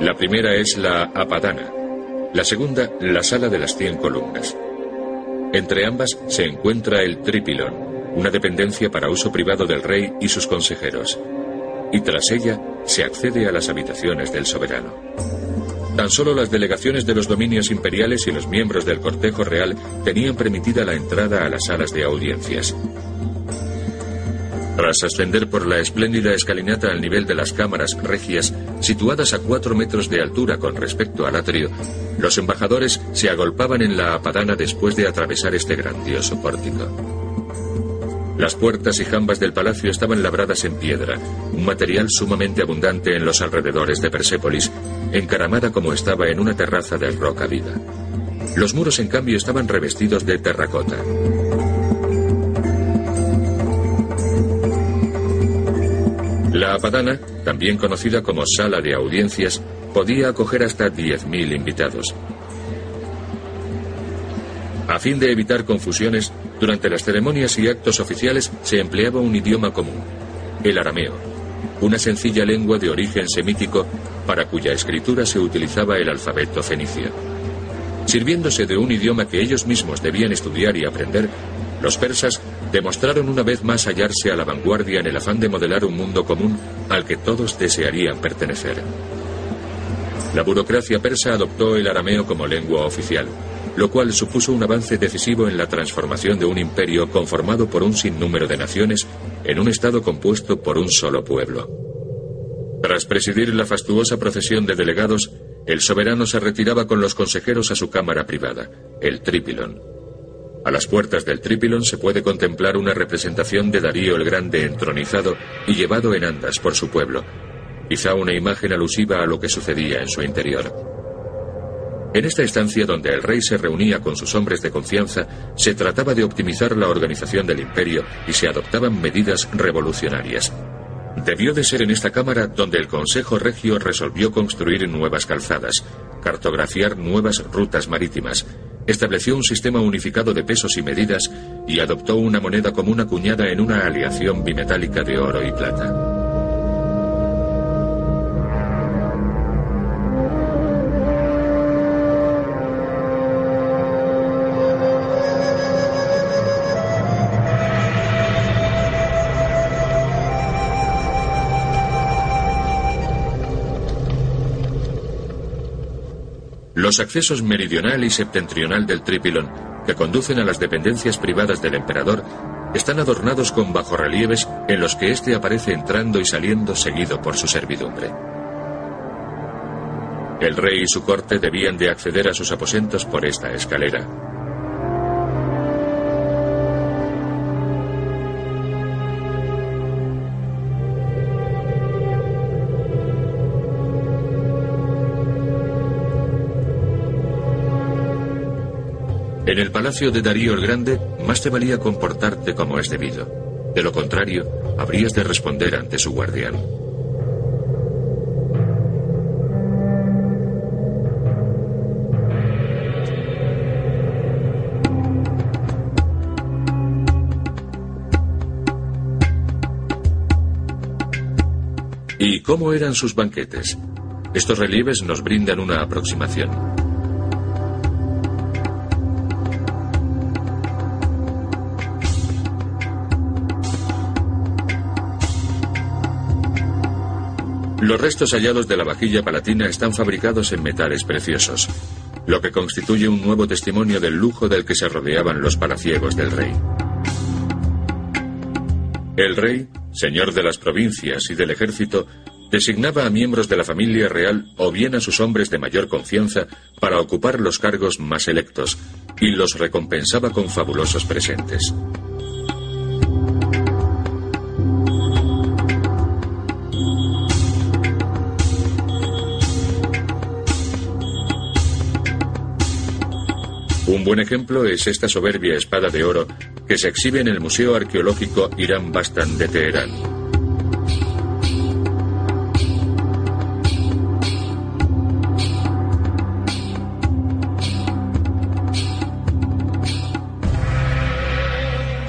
La primera es la Apadana, la segunda la Sala de las Cien Columnas. Entre ambas se encuentra el Tripilon, una dependencia para uso privado del rey y sus consejeros. Y tras ella se accede a las habitaciones del soberano. Tan solo las delegaciones de los dominios imperiales y los miembros del cortejo real tenían permitida la entrada a las salas de audiencias. Tras ascender por la espléndida escalinata al nivel de las cámaras regias, situadas a cuatro metros de altura con respecto al atrio, los embajadores se agolpaban en la apadana después de atravesar este grandioso pórtico. Las puertas y jambas del palacio estaban labradas en piedra, un material sumamente abundante en los alrededores de Persépolis, encaramada como estaba en una terraza de roca viva. Los muros, en cambio, estaban revestidos de terracota. La Apadana, también conocida como sala de audiencias, podía acoger hasta 10.000 invitados. A fin de evitar confusiones, durante las ceremonias y actos oficiales se empleaba un idioma común, el arameo, una sencilla lengua de origen semítico para cuya escritura se utilizaba el alfabeto fenicio. Sirviéndose de un idioma que ellos mismos debían estudiar y aprender, los persas demostraron una vez más hallarse a la vanguardia en el afán de modelar un mundo común al que todos desearían pertenecer. La burocracia persa adoptó el arameo como lengua oficial, lo cual supuso un avance decisivo en la transformación de un imperio conformado por un sinnúmero de naciones en un estado compuesto por un solo pueblo. Tras presidir la fastuosa procesión de delegados, el soberano se retiraba con los consejeros a su cámara privada, el Tripilon. A las puertas del Tripilon se puede contemplar una representación de Darío el Grande entronizado y llevado en andas por su pueblo, quizá una imagen alusiva a lo que sucedía en su interior. En esta estancia donde el rey se reunía con sus hombres de confianza, se trataba de optimizar la organización del imperio y se adoptaban medidas revolucionarias. Debió de ser en esta cámara donde el Consejo Regio resolvió construir nuevas calzadas, cartografiar nuevas rutas marítimas, estableció un sistema unificado de pesos y medidas y adoptó una moneda común acuñada en una aleación bimetálica de oro y plata. Los accesos meridional y septentrional del Tripilon, que conducen a las dependencias privadas del emperador, están adornados con bajorrelieves en los que éste aparece entrando y saliendo seguido por su servidumbre. El rey y su corte debían de acceder a sus aposentos por esta escalera. En el palacio de Darío el Grande, más te valía comportarte como es debido. De lo contrario, habrías de responder ante su guardián. ¿Y cómo eran sus banquetes? Estos relieves nos brindan una aproximación. Los restos hallados de la vajilla palatina están fabricados en metales preciosos, lo que constituye un nuevo testimonio del lujo del que se rodeaban los palaciegos del rey. El rey, señor de las provincias y del ejército, designaba a miembros de la familia real o bien a sus hombres de mayor confianza para ocupar los cargos más electos, y los recompensaba con fabulosos presentes. Un buen ejemplo es esta soberbia espada de oro que se exhibe en el Museo Arqueológico Irán Bastan de Teherán.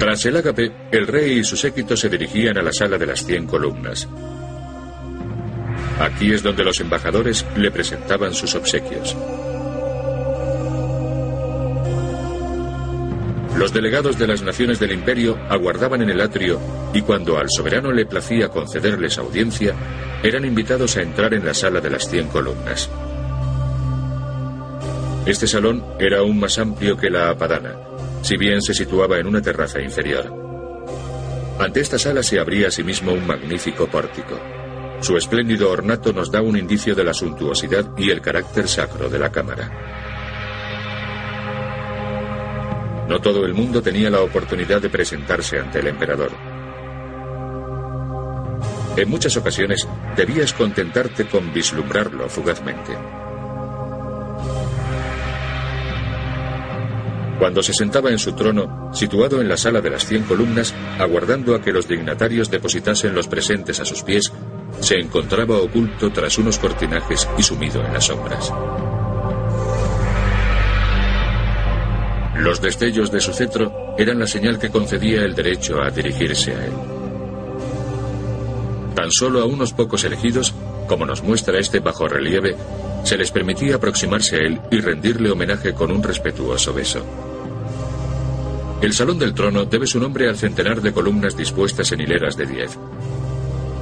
Tras el ágape, el rey y su séquito se dirigían a la sala de las cien columnas. Aquí es donde los embajadores le presentaban sus obsequios. Los delegados de las naciones del imperio aguardaban en el atrio y cuando al soberano le placía concederles audiencia, eran invitados a entrar en la sala de las cien columnas. Este salón era aún más amplio que la apadana, si bien se situaba en una terraza inferior. Ante esta sala se abría asimismo un magnífico pórtico. Su espléndido ornato nos da un indicio de la suntuosidad y el carácter sacro de la cámara. No todo el mundo tenía la oportunidad de presentarse ante el emperador. En muchas ocasiones debías contentarte con vislumbrarlo fugazmente. Cuando se sentaba en su trono, situado en la sala de las cien columnas, aguardando a que los dignatarios depositasen los presentes a sus pies, se encontraba oculto tras unos cortinajes y sumido en las sombras. Los destellos de su cetro eran la señal que concedía el derecho a dirigirse a él. Tan solo a unos pocos elegidos, como nos muestra este bajo relieve, se les permitía aproximarse a él y rendirle homenaje con un respetuoso beso. El Salón del Trono debe su nombre al centenar de columnas dispuestas en hileras de diez.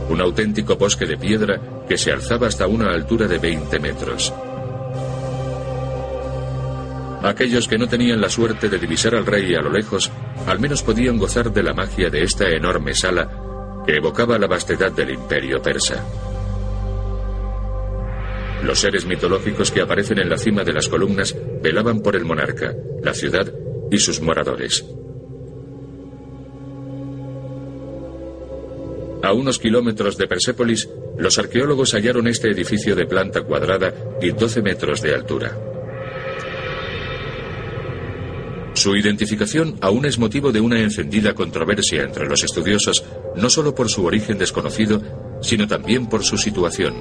Un auténtico bosque de piedra que se alzaba hasta una altura de 20 metros. Aquellos que no tenían la suerte de divisar al rey a lo lejos, al menos podían gozar de la magia de esta enorme sala que evocaba la vastedad del imperio persa. Los seres mitológicos que aparecen en la cima de las columnas velaban por el monarca, la ciudad y sus moradores. A unos kilómetros de Persépolis, los arqueólogos hallaron este edificio de planta cuadrada y 12 metros de altura. Su identificación aún es motivo de una encendida controversia entre los estudiosos, no solo por su origen desconocido, sino también por su situación,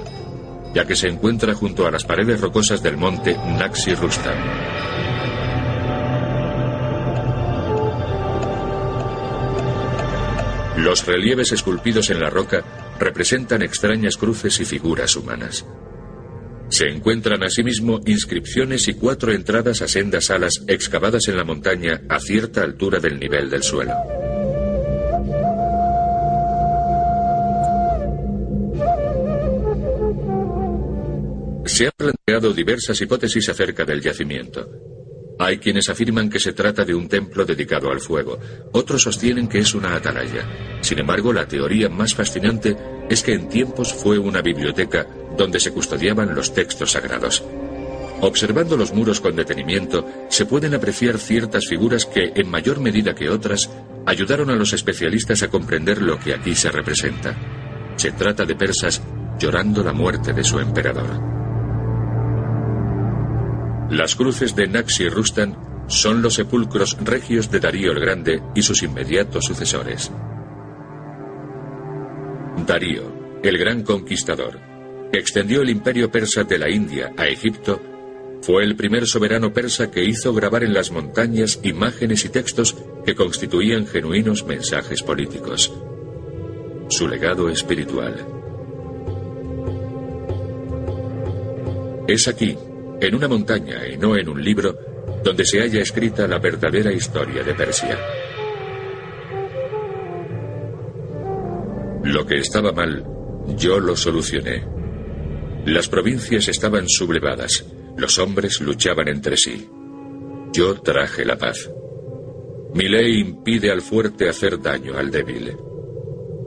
ya que se encuentra junto a las paredes rocosas del monte Naxi Rustam. Los relieves esculpidos en la roca representan extrañas cruces y figuras humanas. Se encuentran asimismo inscripciones y cuatro entradas a sendas alas excavadas en la montaña a cierta altura del nivel del suelo. Se han planteado diversas hipótesis acerca del yacimiento. Hay quienes afirman que se trata de un templo dedicado al fuego, otros sostienen que es una atalaya. Sin embargo, la teoría más fascinante es que en tiempos fue una biblioteca donde se custodiaban los textos sagrados. Observando los muros con detenimiento, se pueden apreciar ciertas figuras que, en mayor medida que otras, ayudaron a los especialistas a comprender lo que aquí se representa. Se trata de persas llorando la muerte de su emperador. Las cruces de Naxi Rustan son los sepulcros regios de Darío el Grande y sus inmediatos sucesores. Darío, el gran conquistador, extendió el imperio persa de la India a Egipto, fue el primer soberano persa que hizo grabar en las montañas imágenes y textos que constituían genuinos mensajes políticos. Su legado espiritual. Es aquí en una montaña y no en un libro, donde se haya escrita la verdadera historia de Persia. Lo que estaba mal, yo lo solucioné. Las provincias estaban sublevadas, los hombres luchaban entre sí. Yo traje la paz. Mi ley impide al fuerte hacer daño al débil.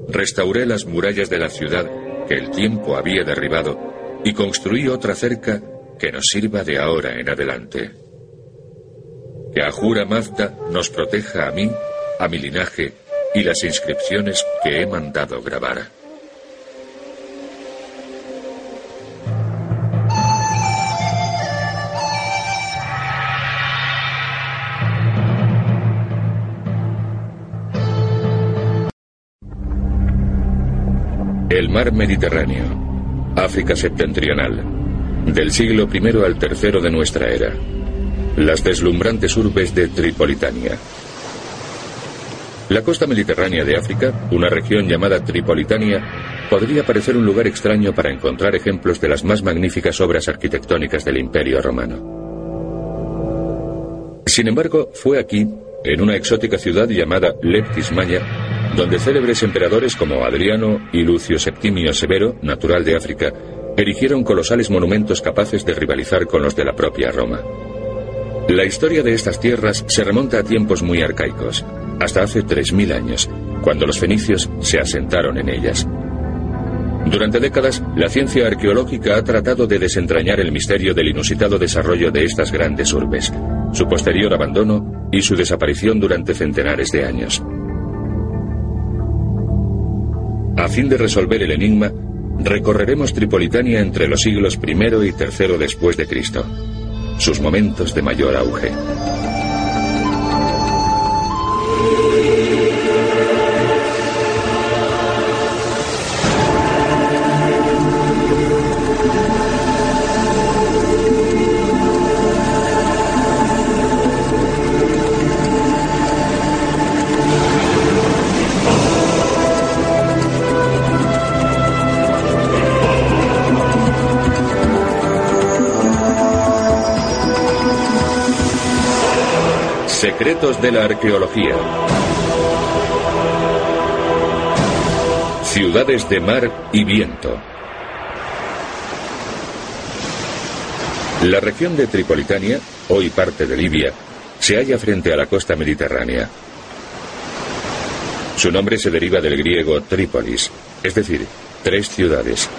Restauré las murallas de la ciudad que el tiempo había derribado y construí otra cerca que nos sirva de ahora en adelante. Que Ajura Mazda nos proteja a mí, a mi linaje y las inscripciones que he mandado grabar. El mar Mediterráneo, África septentrional, del siglo I al III de nuestra era. Las deslumbrantes urbes de Tripolitania. La costa mediterránea de África, una región llamada Tripolitania, podría parecer un lugar extraño para encontrar ejemplos de las más magníficas obras arquitectónicas del Imperio romano. Sin embargo, fue aquí, en una exótica ciudad llamada Leptis Maya, donde célebres emperadores como Adriano y Lucio Septimio Severo, natural de África, erigieron colosales monumentos capaces de rivalizar con los de la propia Roma. La historia de estas tierras se remonta a tiempos muy arcaicos, hasta hace 3.000 años, cuando los fenicios se asentaron en ellas. Durante décadas, la ciencia arqueológica ha tratado de desentrañar el misterio del inusitado desarrollo de estas grandes urbes, su posterior abandono y su desaparición durante centenares de años. A fin de resolver el enigma, Recorreremos Tripolitania entre los siglos I y III después de Cristo, sus momentos de mayor auge. Secretos de la arqueología. Ciudades de mar y viento. La región de Tripolitania, hoy parte de Libia, se halla frente a la costa mediterránea. Su nombre se deriva del griego Trípolis, es decir, tres ciudades.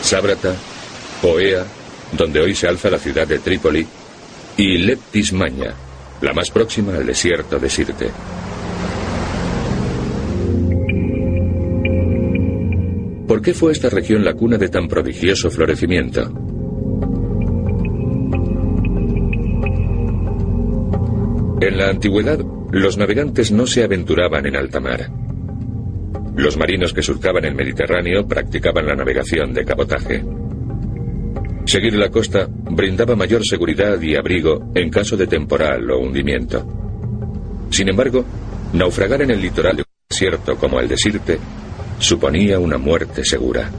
Sábrata, Poea, donde hoy se alza la ciudad de Trípoli, y Leptismaña, la más próxima al desierto de Sirte. ¿Por qué fue esta región la cuna de tan prodigioso florecimiento? En la antigüedad, los navegantes no se aventuraban en alta mar. Los marinos que surcaban el Mediterráneo practicaban la navegación de cabotaje. Seguir la costa brindaba mayor seguridad y abrigo en caso de temporal o hundimiento. Sin embargo, naufragar en el litoral de un desierto como el de Sirte suponía una muerte segura.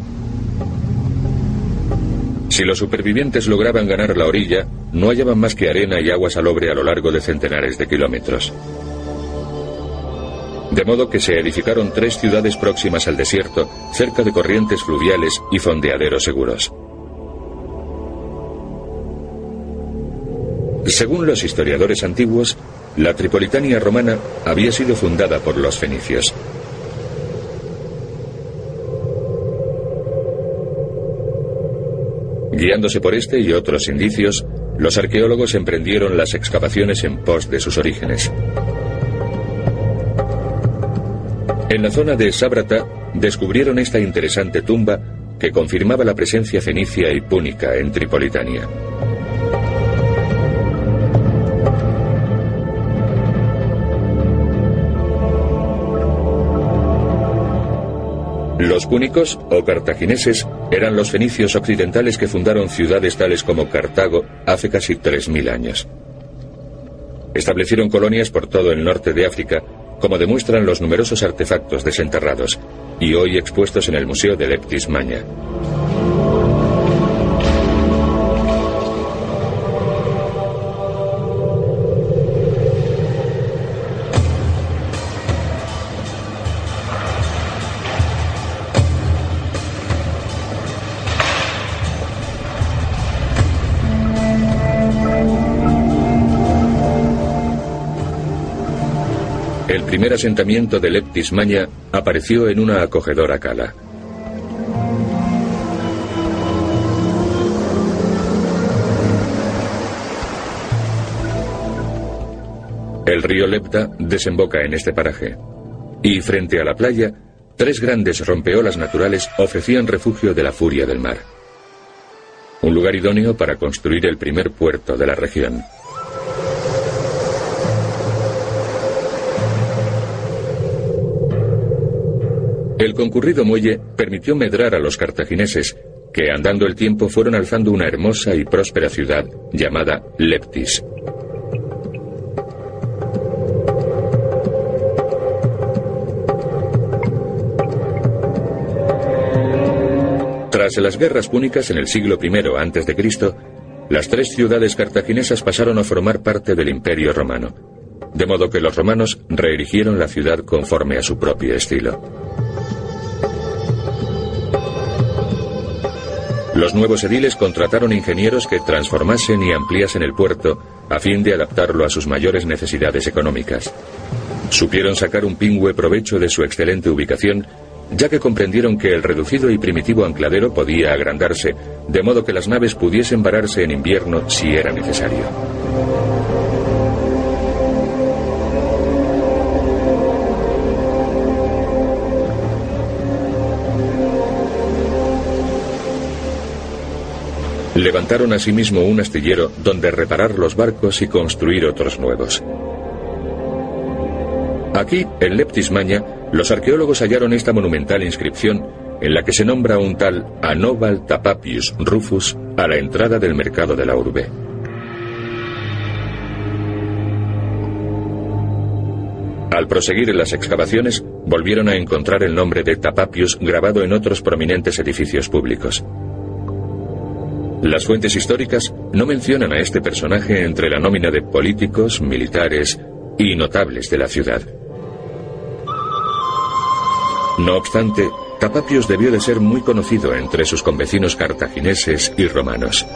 Si los supervivientes lograban ganar la orilla, no hallaban más que arena y agua salobre a lo largo de centenares de kilómetros. De modo que se edificaron tres ciudades próximas al desierto, cerca de corrientes fluviales y fondeaderos seguros. Según los historiadores antiguos, la Tripolitania romana había sido fundada por los fenicios. Guiándose por este y otros indicios, los arqueólogos emprendieron las excavaciones en pos de sus orígenes. En la zona de Sábrata descubrieron esta interesante tumba que confirmaba la presencia fenicia y púnica en Tripolitania. Los púnicos o cartagineses eran los fenicios occidentales que fundaron ciudades tales como Cartago hace casi 3.000 años. Establecieron colonias por todo el norte de África, como demuestran los numerosos artefactos desenterrados, y hoy expuestos en el Museo de Leptis Maña. Primer asentamiento de Leptis Maña apareció en una acogedora cala. El río Lepta desemboca en este paraje. Y frente a la playa, tres grandes rompeolas naturales ofrecían refugio de la furia del mar. Un lugar idóneo para construir el primer puerto de la región. El concurrido muelle permitió medrar a los cartagineses, que andando el tiempo fueron alzando una hermosa y próspera ciudad llamada Leptis. Tras las guerras púnicas en el siglo I a.C., las tres ciudades cartaginesas pasaron a formar parte del Imperio romano, de modo que los romanos reerigieron la ciudad conforme a su propio estilo. Los nuevos ediles contrataron ingenieros que transformasen y ampliasen el puerto a fin de adaptarlo a sus mayores necesidades económicas. Supieron sacar un pingüe provecho de su excelente ubicación, ya que comprendieron que el reducido y primitivo ancladero podía agrandarse, de modo que las naves pudiesen vararse en invierno si era necesario. Asimismo un astillero donde reparar los barcos y construir otros nuevos. Aquí, en Leptismaña, los arqueólogos hallaron esta monumental inscripción en la que se nombra un tal Anóbal Tapapius Rufus a la entrada del mercado de la urbe. Al proseguir las excavaciones, volvieron a encontrar el nombre de Tapapius grabado en otros prominentes edificios públicos. Las fuentes históricas no mencionan a este personaje entre la nómina de políticos, militares y notables de la ciudad. No obstante, Capapios debió de ser muy conocido entre sus convecinos cartagineses y romanos.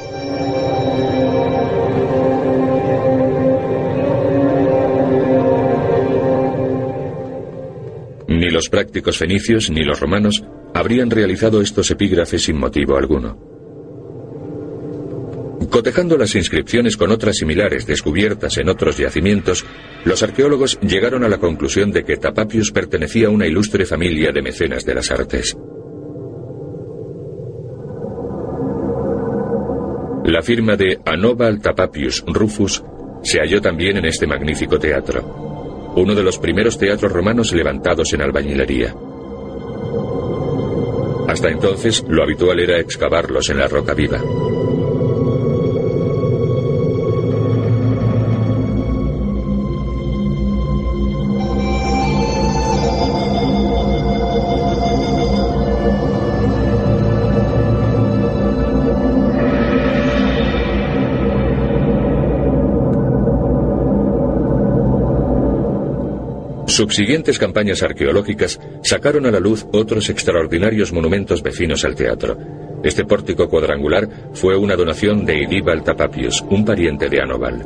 Ni los prácticos fenicios ni los romanos habrían realizado estos epígrafes sin motivo alguno. Cotejando las inscripciones con otras similares descubiertas en otros yacimientos, los arqueólogos llegaron a la conclusión de que Tapapius pertenecía a una ilustre familia de mecenas de las artes. La firma de Anobal Tapapius Rufus se halló también en este magnífico teatro, uno de los primeros teatros romanos levantados en albañilería. Hasta entonces, lo habitual era excavarlos en la roca viva. Subsiguientes campañas arqueológicas sacaron a la luz otros extraordinarios monumentos vecinos al teatro. Este pórtico cuadrangular fue una donación de Idíbal Tapapius, un pariente de Anobal.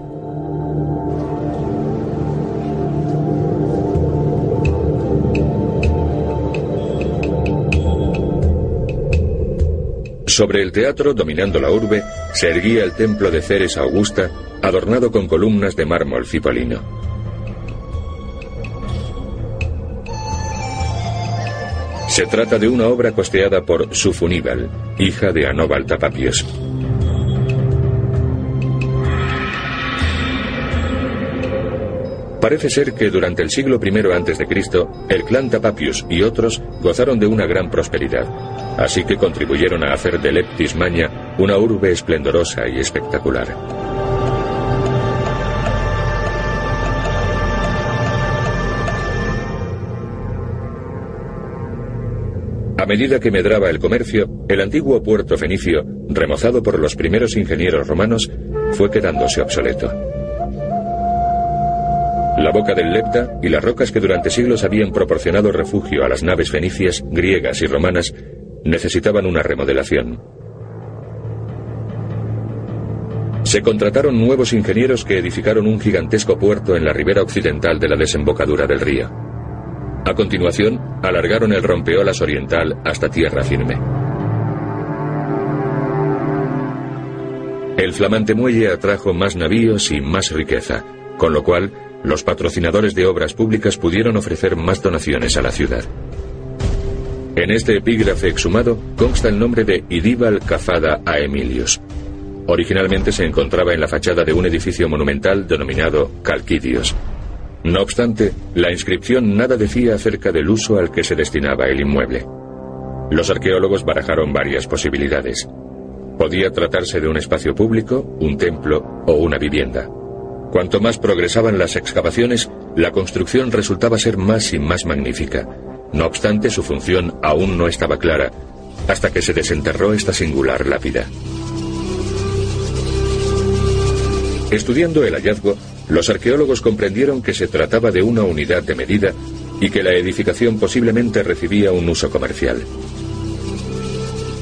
Sobre el teatro, dominando la urbe, se erguía el templo de Ceres Augusta, adornado con columnas de mármol cipolino. Se trata de una obra costeada por Sufuníbal, hija de Anóbal Tapapios. Parece ser que durante el siglo I a.C., el clan Tapapius y otros gozaron de una gran prosperidad, así que contribuyeron a hacer de Leptis Maña una urbe esplendorosa y espectacular. Medida que medraba el comercio, el antiguo puerto fenicio, remozado por los primeros ingenieros romanos, fue quedándose obsoleto. La boca del Lepta y las rocas que durante siglos habían proporcionado refugio a las naves fenicias, griegas y romanas necesitaban una remodelación. Se contrataron nuevos ingenieros que edificaron un gigantesco puerto en la ribera occidental de la desembocadura del río. A continuación, alargaron el rompeolas oriental hasta tierra firme. El flamante muelle atrajo más navíos y más riqueza, con lo cual los patrocinadores de obras públicas pudieron ofrecer más donaciones a la ciudad. En este epígrafe exhumado consta el nombre de Idíbal Cafada a Emilius. Originalmente se encontraba en la fachada de un edificio monumental denominado Calquidios. No obstante, la inscripción nada decía acerca del uso al que se destinaba el inmueble. Los arqueólogos barajaron varias posibilidades. Podía tratarse de un espacio público, un templo o una vivienda. Cuanto más progresaban las excavaciones, la construcción resultaba ser más y más magnífica. No obstante, su función aún no estaba clara, hasta que se desenterró esta singular lápida. Estudiando el hallazgo, los arqueólogos comprendieron que se trataba de una unidad de medida y que la edificación posiblemente recibía un uso comercial.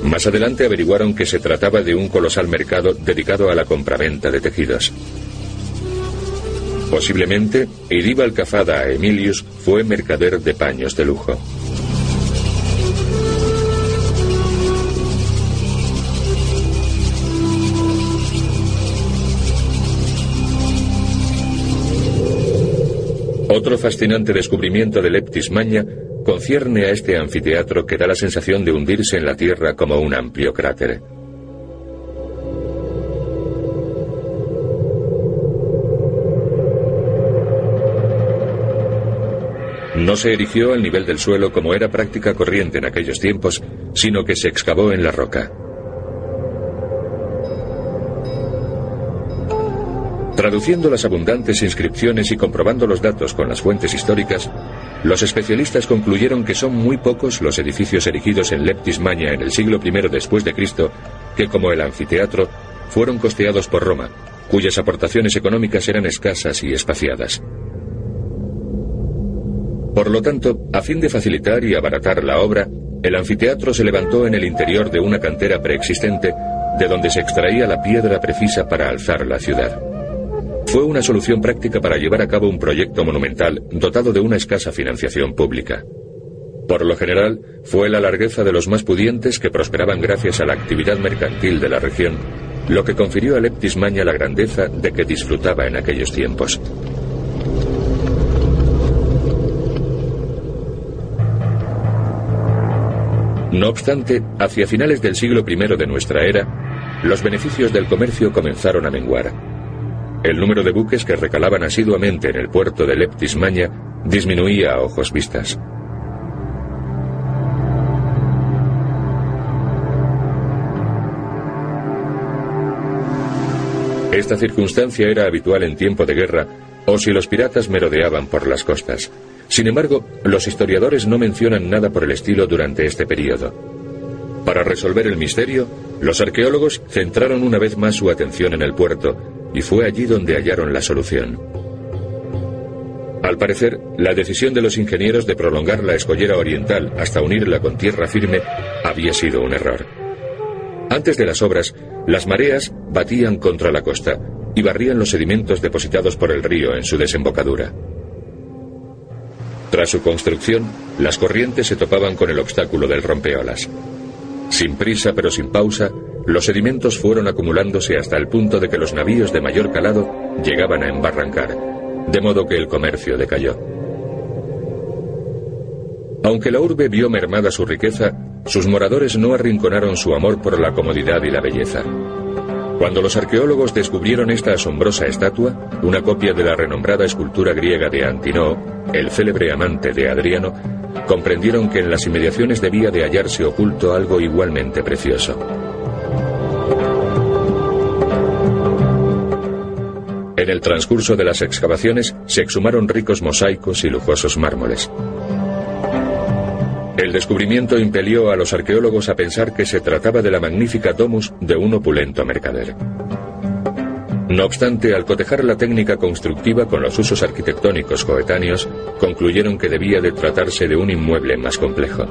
Más adelante averiguaron que se trataba de un colosal mercado dedicado a la compraventa de tejidos. Posiblemente, Idíbal Cafada Emilius fue mercader de paños de lujo. Otro fascinante descubrimiento de Leptis Magna concierne a este anfiteatro que da la sensación de hundirse en la Tierra como un amplio cráter. No se erigió al nivel del suelo como era práctica corriente en aquellos tiempos, sino que se excavó en la roca. Traduciendo las abundantes inscripciones y comprobando los datos con las fuentes históricas, los especialistas concluyeron que son muy pocos los edificios erigidos en Leptis Maña en el siglo I después de Cristo que, como el anfiteatro, fueron costeados por Roma, cuyas aportaciones económicas eran escasas y espaciadas. Por lo tanto, a fin de facilitar y abaratar la obra, el anfiteatro se levantó en el interior de una cantera preexistente de donde se extraía la piedra precisa para alzar la ciudad. Fue una solución práctica para llevar a cabo un proyecto monumental dotado de una escasa financiación pública. Por lo general, fue la largueza de los más pudientes que prosperaban gracias a la actividad mercantil de la región, lo que confirió a Leptis Maña la grandeza de que disfrutaba en aquellos tiempos. No obstante, hacia finales del siglo I de nuestra era, los beneficios del comercio comenzaron a menguar. El número de buques que recalaban asiduamente en el puerto de Leptis Maña disminuía a ojos vistas. Esta circunstancia era habitual en tiempo de guerra o si los piratas merodeaban por las costas. Sin embargo, los historiadores no mencionan nada por el estilo durante este periodo. Para resolver el misterio, los arqueólogos centraron una vez más su atención en el puerto, y fue allí donde hallaron la solución. Al parecer, la decisión de los ingenieros de prolongar la escollera oriental hasta unirla con tierra firme había sido un error. Antes de las obras, las mareas batían contra la costa y barrían los sedimentos depositados por el río en su desembocadura. Tras su construcción, las corrientes se topaban con el obstáculo del rompeolas. Sin prisa pero sin pausa, los sedimentos fueron acumulándose hasta el punto de que los navíos de mayor calado llegaban a embarrancar, de modo que el comercio decayó. Aunque la urbe vio mermada su riqueza, sus moradores no arrinconaron su amor por la comodidad y la belleza. Cuando los arqueólogos descubrieron esta asombrosa estatua, una copia de la renombrada escultura griega de Antinoo, el célebre amante de Adriano, comprendieron que en las inmediaciones debía de hallarse oculto algo igualmente precioso. En el transcurso de las excavaciones se exhumaron ricos mosaicos y lujosos mármoles. El descubrimiento impelió a los arqueólogos a pensar que se trataba de la magnífica domus de un opulento mercader. No obstante, al cotejar la técnica constructiva con los usos arquitectónicos coetáneos, concluyeron que debía de tratarse de un inmueble más complejo.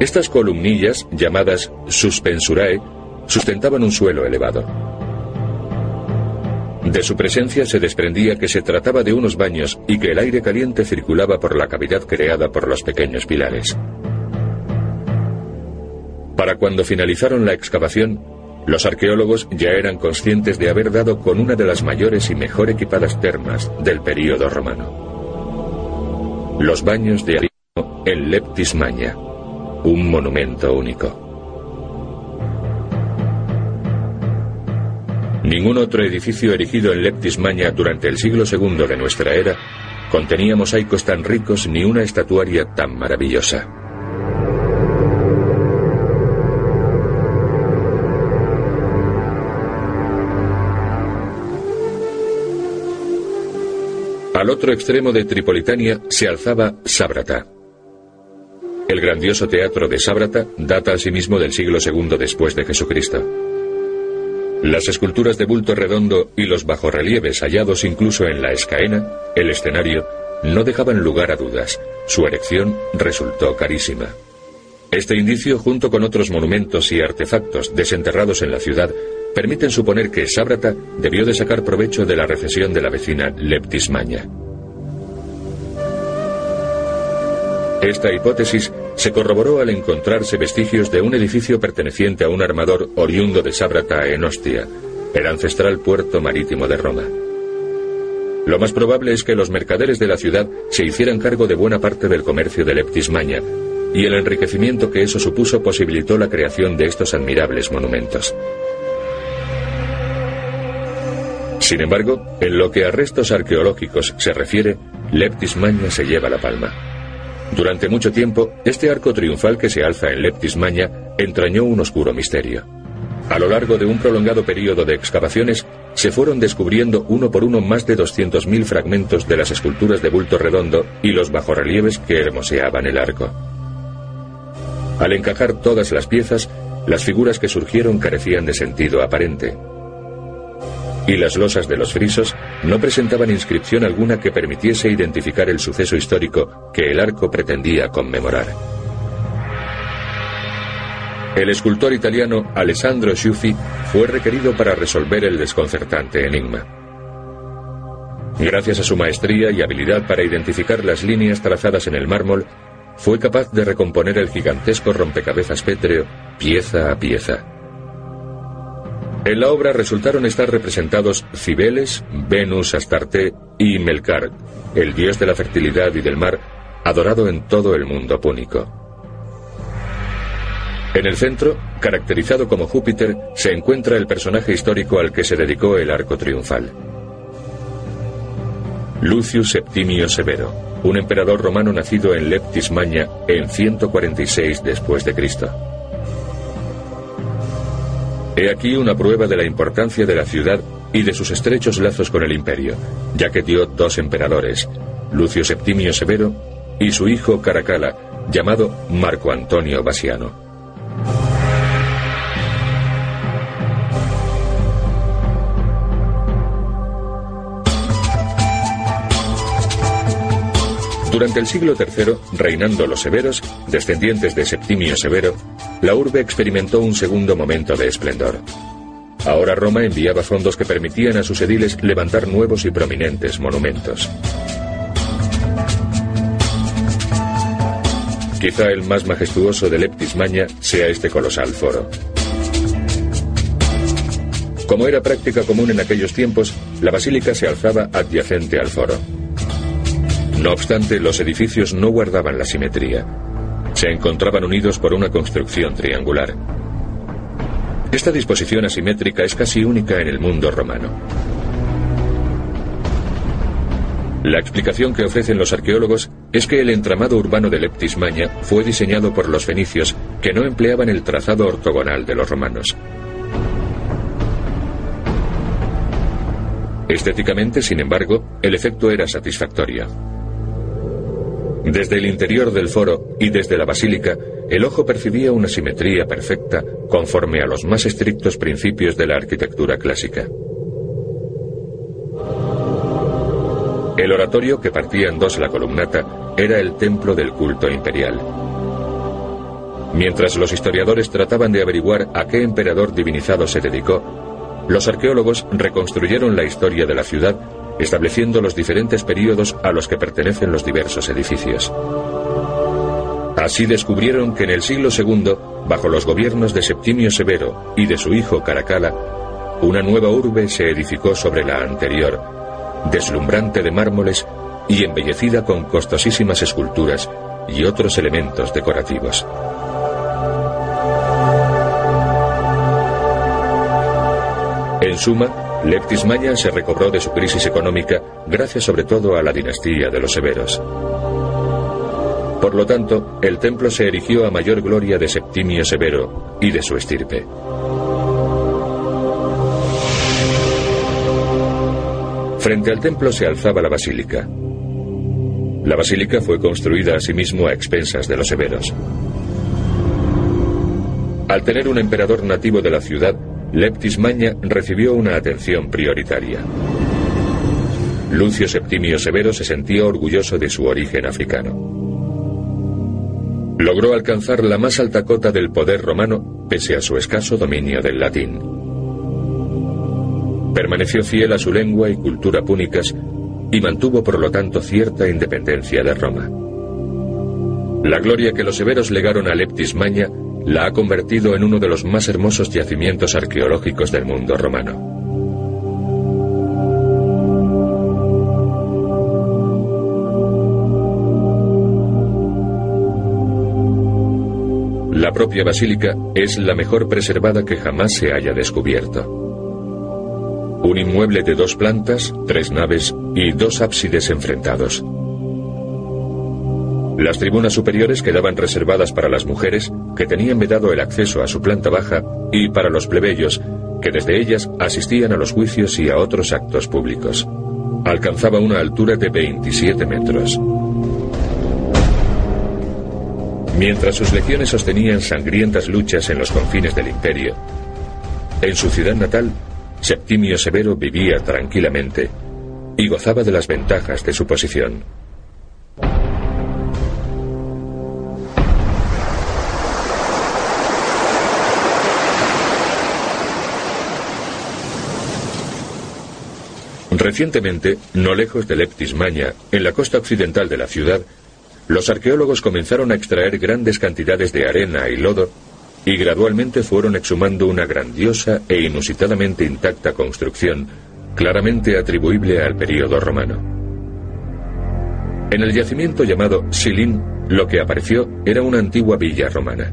Estas columnillas, llamadas suspensurae, sustentaban un suelo elevado. De su presencia se desprendía que se trataba de unos baños y que el aire caliente circulaba por la cavidad creada por los pequeños pilares. Para cuando finalizaron la excavación, los arqueólogos ya eran conscientes de haber dado con una de las mayores y mejor equipadas termas del período romano. Los baños de Arino en Leptis Magna, un monumento único. Ningún otro edificio erigido en Leptis Magna durante el siglo II de nuestra era contenía mosaicos tan ricos ni una estatuaria tan maravillosa. Al otro extremo de Tripolitania se alzaba Sábrata. El grandioso teatro de Sábrata data asimismo del siglo II después de Jesucristo. Las esculturas de bulto redondo y los bajorrelieves hallados incluso en la escaena, el escenario, no dejaban lugar a dudas. Su erección resultó carísima. Este indicio, junto con otros monumentos y artefactos desenterrados en la ciudad, permiten suponer que Sábrata debió de sacar provecho de la recesión de la vecina Leptismaña. Esta hipótesis se corroboró al encontrarse vestigios de un edificio perteneciente a un armador oriundo de Sábrata en Ostia, el ancestral puerto marítimo de Roma. Lo más probable es que los mercaderes de la ciudad se hicieran cargo de buena parte del comercio de Leptismaña, y el enriquecimiento que eso supuso posibilitó la creación de estos admirables monumentos. Sin embargo, en lo que a restos arqueológicos se refiere, Leptismaña se lleva la palma. Durante mucho tiempo, este arco triunfal que se alza en Leptis Magna entrañó un oscuro misterio. A lo largo de un prolongado periodo de excavaciones, se fueron descubriendo uno por uno más de 200.000 fragmentos de las esculturas de bulto redondo y los bajorrelieves que hermoseaban el arco. Al encajar todas las piezas, las figuras que surgieron carecían de sentido aparente y las losas de los frisos no presentaban inscripción alguna que permitiese identificar el suceso histórico que el arco pretendía conmemorar. El escultor italiano Alessandro Sciuffi fue requerido para resolver el desconcertante enigma. Gracias a su maestría y habilidad para identificar las líneas trazadas en el mármol, fue capaz de recomponer el gigantesco rompecabezas pétreo pieza a pieza. En la obra resultaron estar representados Cibeles, Venus, Astarte y Melkart, el dios de la fertilidad y del mar, adorado en todo el mundo púnico. En el centro, caracterizado como Júpiter, se encuentra el personaje histórico al que se dedicó el arco triunfal. Lucius Septimio Severo, un emperador romano nacido en Leptis Magna en 146 después de Cristo. He aquí una prueba de la importancia de la ciudad y de sus estrechos lazos con el imperio, ya que dio dos emperadores, Lucio Septimio Severo y su hijo Caracala, llamado Marco Antonio Basiano. Durante el siglo III, reinando los severos, descendientes de Septimio Severo, la urbe experimentó un segundo momento de esplendor. Ahora Roma enviaba fondos que permitían a sus ediles levantar nuevos y prominentes monumentos. Quizá el más majestuoso de Leptis Magna sea este colosal foro. Como era práctica común en aquellos tiempos, la basílica se alzaba adyacente al foro. No obstante, los edificios no guardaban la simetría. Se encontraban unidos por una construcción triangular. Esta disposición asimétrica es casi única en el mundo romano. La explicación que ofrecen los arqueólogos es que el entramado urbano de Leptis Magna fue diseñado por los fenicios, que no empleaban el trazado ortogonal de los romanos. Estéticamente, sin embargo, el efecto era satisfactorio. Desde el interior del foro y desde la basílica, el ojo percibía una simetría perfecta conforme a los más estrictos principios de la arquitectura clásica. El oratorio que partía en dos la columnata era el templo del culto imperial. Mientras los historiadores trataban de averiguar a qué emperador divinizado se dedicó, los arqueólogos reconstruyeron la historia de la ciudad estableciendo los diferentes períodos a los que pertenecen los diversos edificios. Así descubrieron que en el siglo II, bajo los gobiernos de Septimio Severo y de su hijo Caracala, una nueva urbe se edificó sobre la anterior, deslumbrante de mármoles y embellecida con costosísimas esculturas y otros elementos decorativos. En suma, Leptis Magna se recobró de su crisis económica gracias sobre todo a la dinastía de los Severos. Por lo tanto, el templo se erigió a mayor gloria de Septimio Severo y de su estirpe. Frente al templo se alzaba la basílica. La basílica fue construida asimismo a expensas de los severos. Al tener un emperador nativo de la ciudad, Leptis Magna recibió una atención prioritaria. Lucio Septimio Severo se sentía orgulloso de su origen africano. Logró alcanzar la más alta cota del poder romano pese a su escaso dominio del latín. Permaneció fiel a su lengua y cultura púnicas y mantuvo por lo tanto cierta independencia de Roma. La gloria que los severos legaron a Leptis Magna la ha convertido en uno de los más hermosos yacimientos arqueológicos del mundo romano. La propia basílica es la mejor preservada que jamás se haya descubierto. Un inmueble de dos plantas, tres naves y dos ábsides enfrentados. Las tribunas superiores quedaban reservadas para las mujeres, que tenían vedado el acceso a su planta baja, y para los plebeyos, que desde ellas asistían a los juicios y a otros actos públicos. Alcanzaba una altura de 27 metros. Mientras sus legiones sostenían sangrientas luchas en los confines del imperio, en su ciudad natal, Septimio Severo vivía tranquilamente y gozaba de las ventajas de su posición. Recientemente, no lejos de Leptismania, en la costa occidental de la ciudad, los arqueólogos comenzaron a extraer grandes cantidades de arena y lodo y gradualmente fueron exhumando una grandiosa e inusitadamente intacta construcción, claramente atribuible al período romano. En el yacimiento llamado Silin, lo que apareció era una antigua villa romana.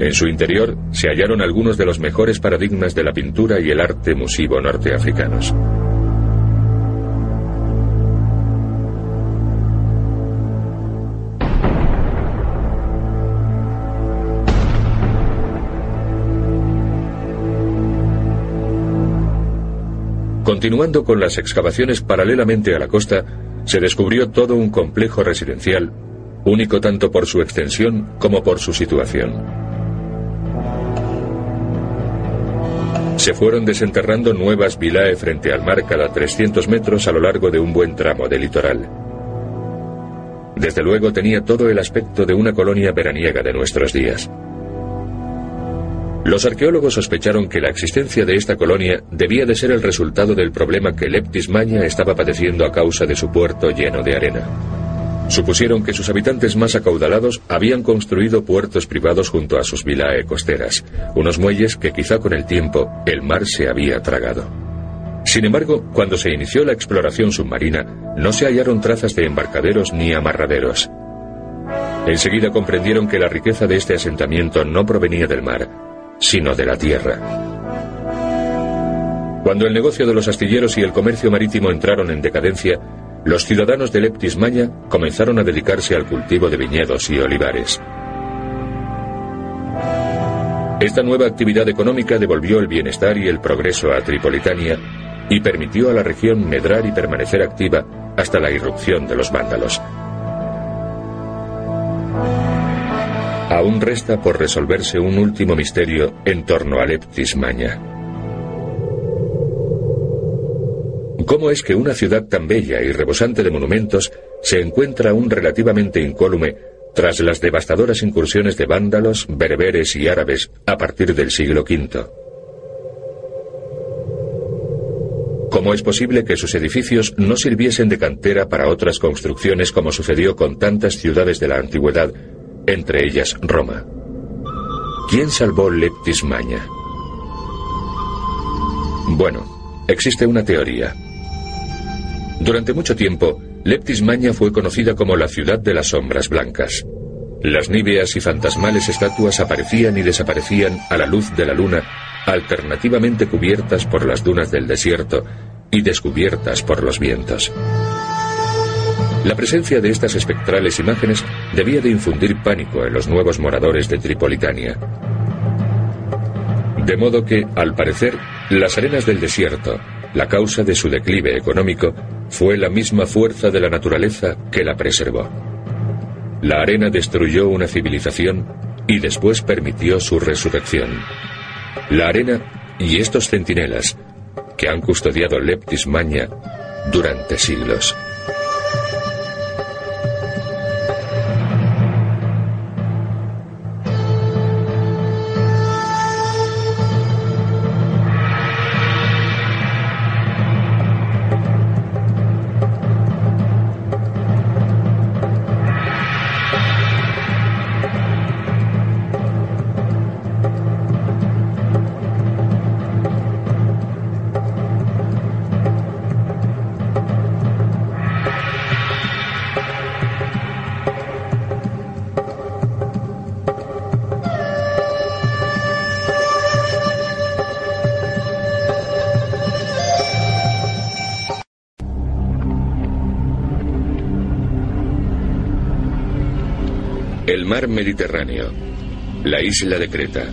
En su interior se hallaron algunos de los mejores paradigmas de la pintura y el arte musivo norteafricanos. Continuando con las excavaciones paralelamente a la costa, se descubrió todo un complejo residencial, único tanto por su extensión como por su situación. Se fueron desenterrando nuevas vilae frente al mar cada 300 metros a lo largo de un buen tramo de litoral. Desde luego tenía todo el aspecto de una colonia veraniega de nuestros días. Los arqueólogos sospecharon que la existencia de esta colonia debía de ser el resultado del problema que Leptis Maña estaba padeciendo a causa de su puerto lleno de arena. Supusieron que sus habitantes más acaudalados habían construido puertos privados junto a sus vilae costeras, unos muelles que quizá con el tiempo el mar se había tragado. Sin embargo, cuando se inició la exploración submarina, no se hallaron trazas de embarcaderos ni amarraderos. Enseguida comprendieron que la riqueza de este asentamiento no provenía del mar, sino de la tierra. Cuando el negocio de los astilleros y el comercio marítimo entraron en decadencia, los ciudadanos de Leptismaya comenzaron a dedicarse al cultivo de viñedos y olivares. Esta nueva actividad económica devolvió el bienestar y el progreso a Tripolitania y permitió a la región medrar y permanecer activa hasta la irrupción de los vándalos. Aún resta por resolverse un último misterio en torno a Leptismaya. ¿Cómo es que una ciudad tan bella y rebosante de monumentos se encuentra aún relativamente incólume tras las devastadoras incursiones de vándalos, bereberes y árabes a partir del siglo V? ¿Cómo es posible que sus edificios no sirviesen de cantera para otras construcciones como sucedió con tantas ciudades de la antigüedad, entre ellas Roma? ¿Quién salvó Leptis Maña? Bueno, existe una teoría. Durante mucho tiempo, Leptis Maña fue conocida como la ciudad de las sombras blancas. Las níveas y fantasmales estatuas aparecían y desaparecían a la luz de la luna, alternativamente cubiertas por las dunas del desierto y descubiertas por los vientos. La presencia de estas espectrales imágenes debía de infundir pánico en los nuevos moradores de Tripolitania. De modo que, al parecer, las arenas del desierto, la causa de su declive económico, fue la misma fuerza de la naturaleza que la preservó. La arena destruyó una civilización y después permitió su resurrección. La arena y estos centinelas que han custodiado Leptis Maña durante siglos. Mediterráneo. La isla de Creta.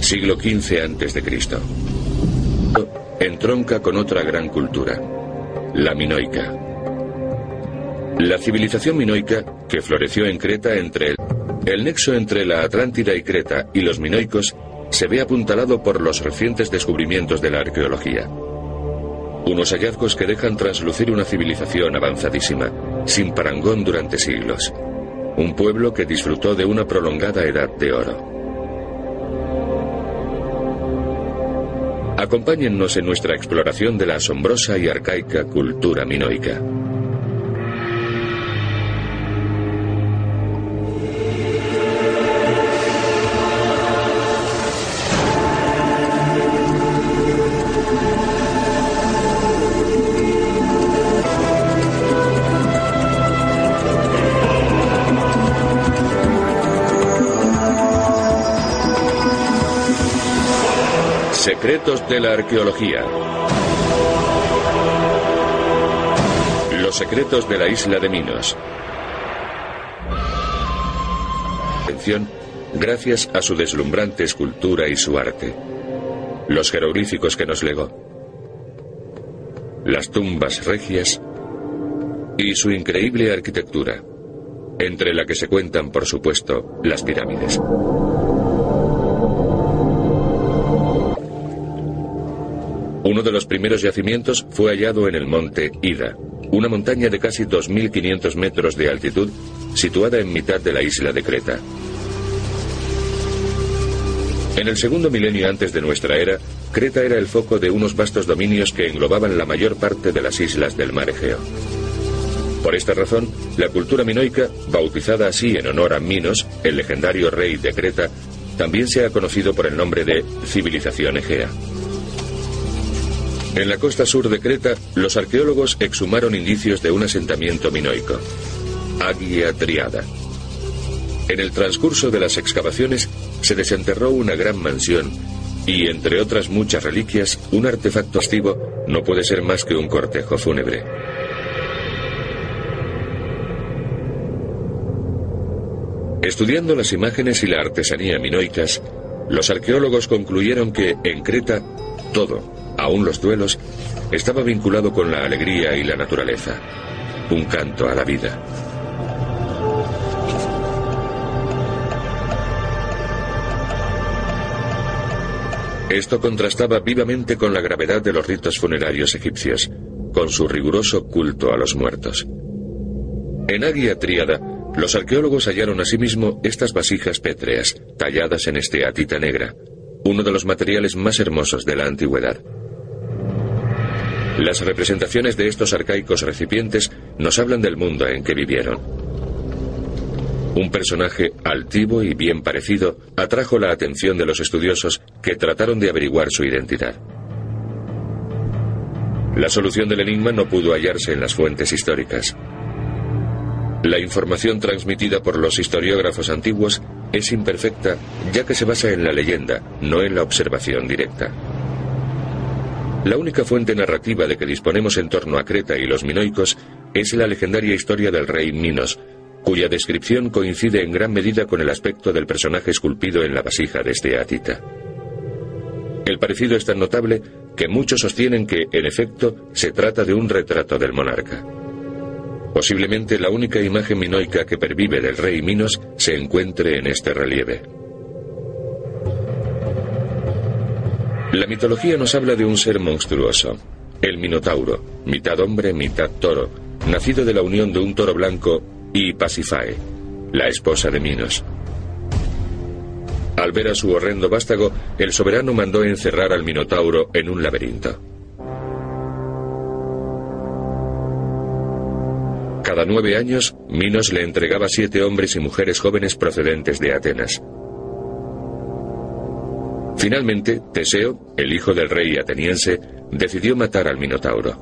Siglo XV a.C. Entronca con otra gran cultura. La minoica. La civilización minoica, que floreció en Creta entre el, el nexo entre la Atlántida y Creta y los minoicos, se ve apuntalado por los recientes descubrimientos de la arqueología. Unos hallazgos que dejan traslucir una civilización avanzadísima, sin parangón durante siglos un pueblo que disfrutó de una prolongada edad de oro. Acompáñennos en nuestra exploración de la asombrosa y arcaica cultura minoica. Secretos de la arqueología. Los secretos de la isla de Minos. Atención, gracias a su deslumbrante escultura y su arte. Los jeroglíficos que nos legó. Las tumbas regias y su increíble arquitectura, entre la que se cuentan, por supuesto, las pirámides. Uno de los primeros yacimientos fue hallado en el monte Ida, una montaña de casi 2.500 metros de altitud situada en mitad de la isla de Creta. En el segundo milenio antes de nuestra era, Creta era el foco de unos vastos dominios que englobaban la mayor parte de las islas del mar Egeo. Por esta razón, la cultura minoica, bautizada así en honor a Minos, el legendario rey de Creta, también se ha conocido por el nombre de civilización egea. En la costa sur de Creta, los arqueólogos exhumaron indicios de un asentamiento minoico, Agia Triada. En el transcurso de las excavaciones se desenterró una gran mansión y, entre otras muchas reliquias, un artefacto activo no puede ser más que un cortejo fúnebre. Estudiando las imágenes y la artesanía minoicas, los arqueólogos concluyeron que en Creta todo, aún los duelos, estaba vinculado con la alegría y la naturaleza, un canto a la vida. Esto contrastaba vivamente con la gravedad de los ritos funerarios egipcios, con su riguroso culto a los muertos. En Agia Tríada, los arqueólogos hallaron asimismo estas vasijas pétreas, talladas en esteatita negra, uno de los materiales más hermosos de la antigüedad. Las representaciones de estos arcaicos recipientes nos hablan del mundo en que vivieron. Un personaje altivo y bien parecido atrajo la atención de los estudiosos que trataron de averiguar su identidad. La solución del enigma no pudo hallarse en las fuentes históricas. La información transmitida por los historiógrafos antiguos es imperfecta ya que se basa en la leyenda, no en la observación directa. La única fuente narrativa de que disponemos en torno a Creta y los minoicos es la legendaria historia del rey Minos, cuya descripción coincide en gran medida con el aspecto del personaje esculpido en la vasija de este Atita. El parecido es tan notable que muchos sostienen que, en efecto, se trata de un retrato del monarca. Posiblemente la única imagen minoica que pervive del rey Minos se encuentre en este relieve. La mitología nos habla de un ser monstruoso, el Minotauro, mitad hombre, mitad toro, nacido de la unión de un toro blanco y Pasifae, la esposa de Minos. Al ver a su horrendo vástago, el soberano mandó encerrar al Minotauro en un laberinto. Cada nueve años, Minos le entregaba siete hombres y mujeres jóvenes procedentes de Atenas. Finalmente, Teseo, el hijo del rey ateniense, decidió matar al Minotauro.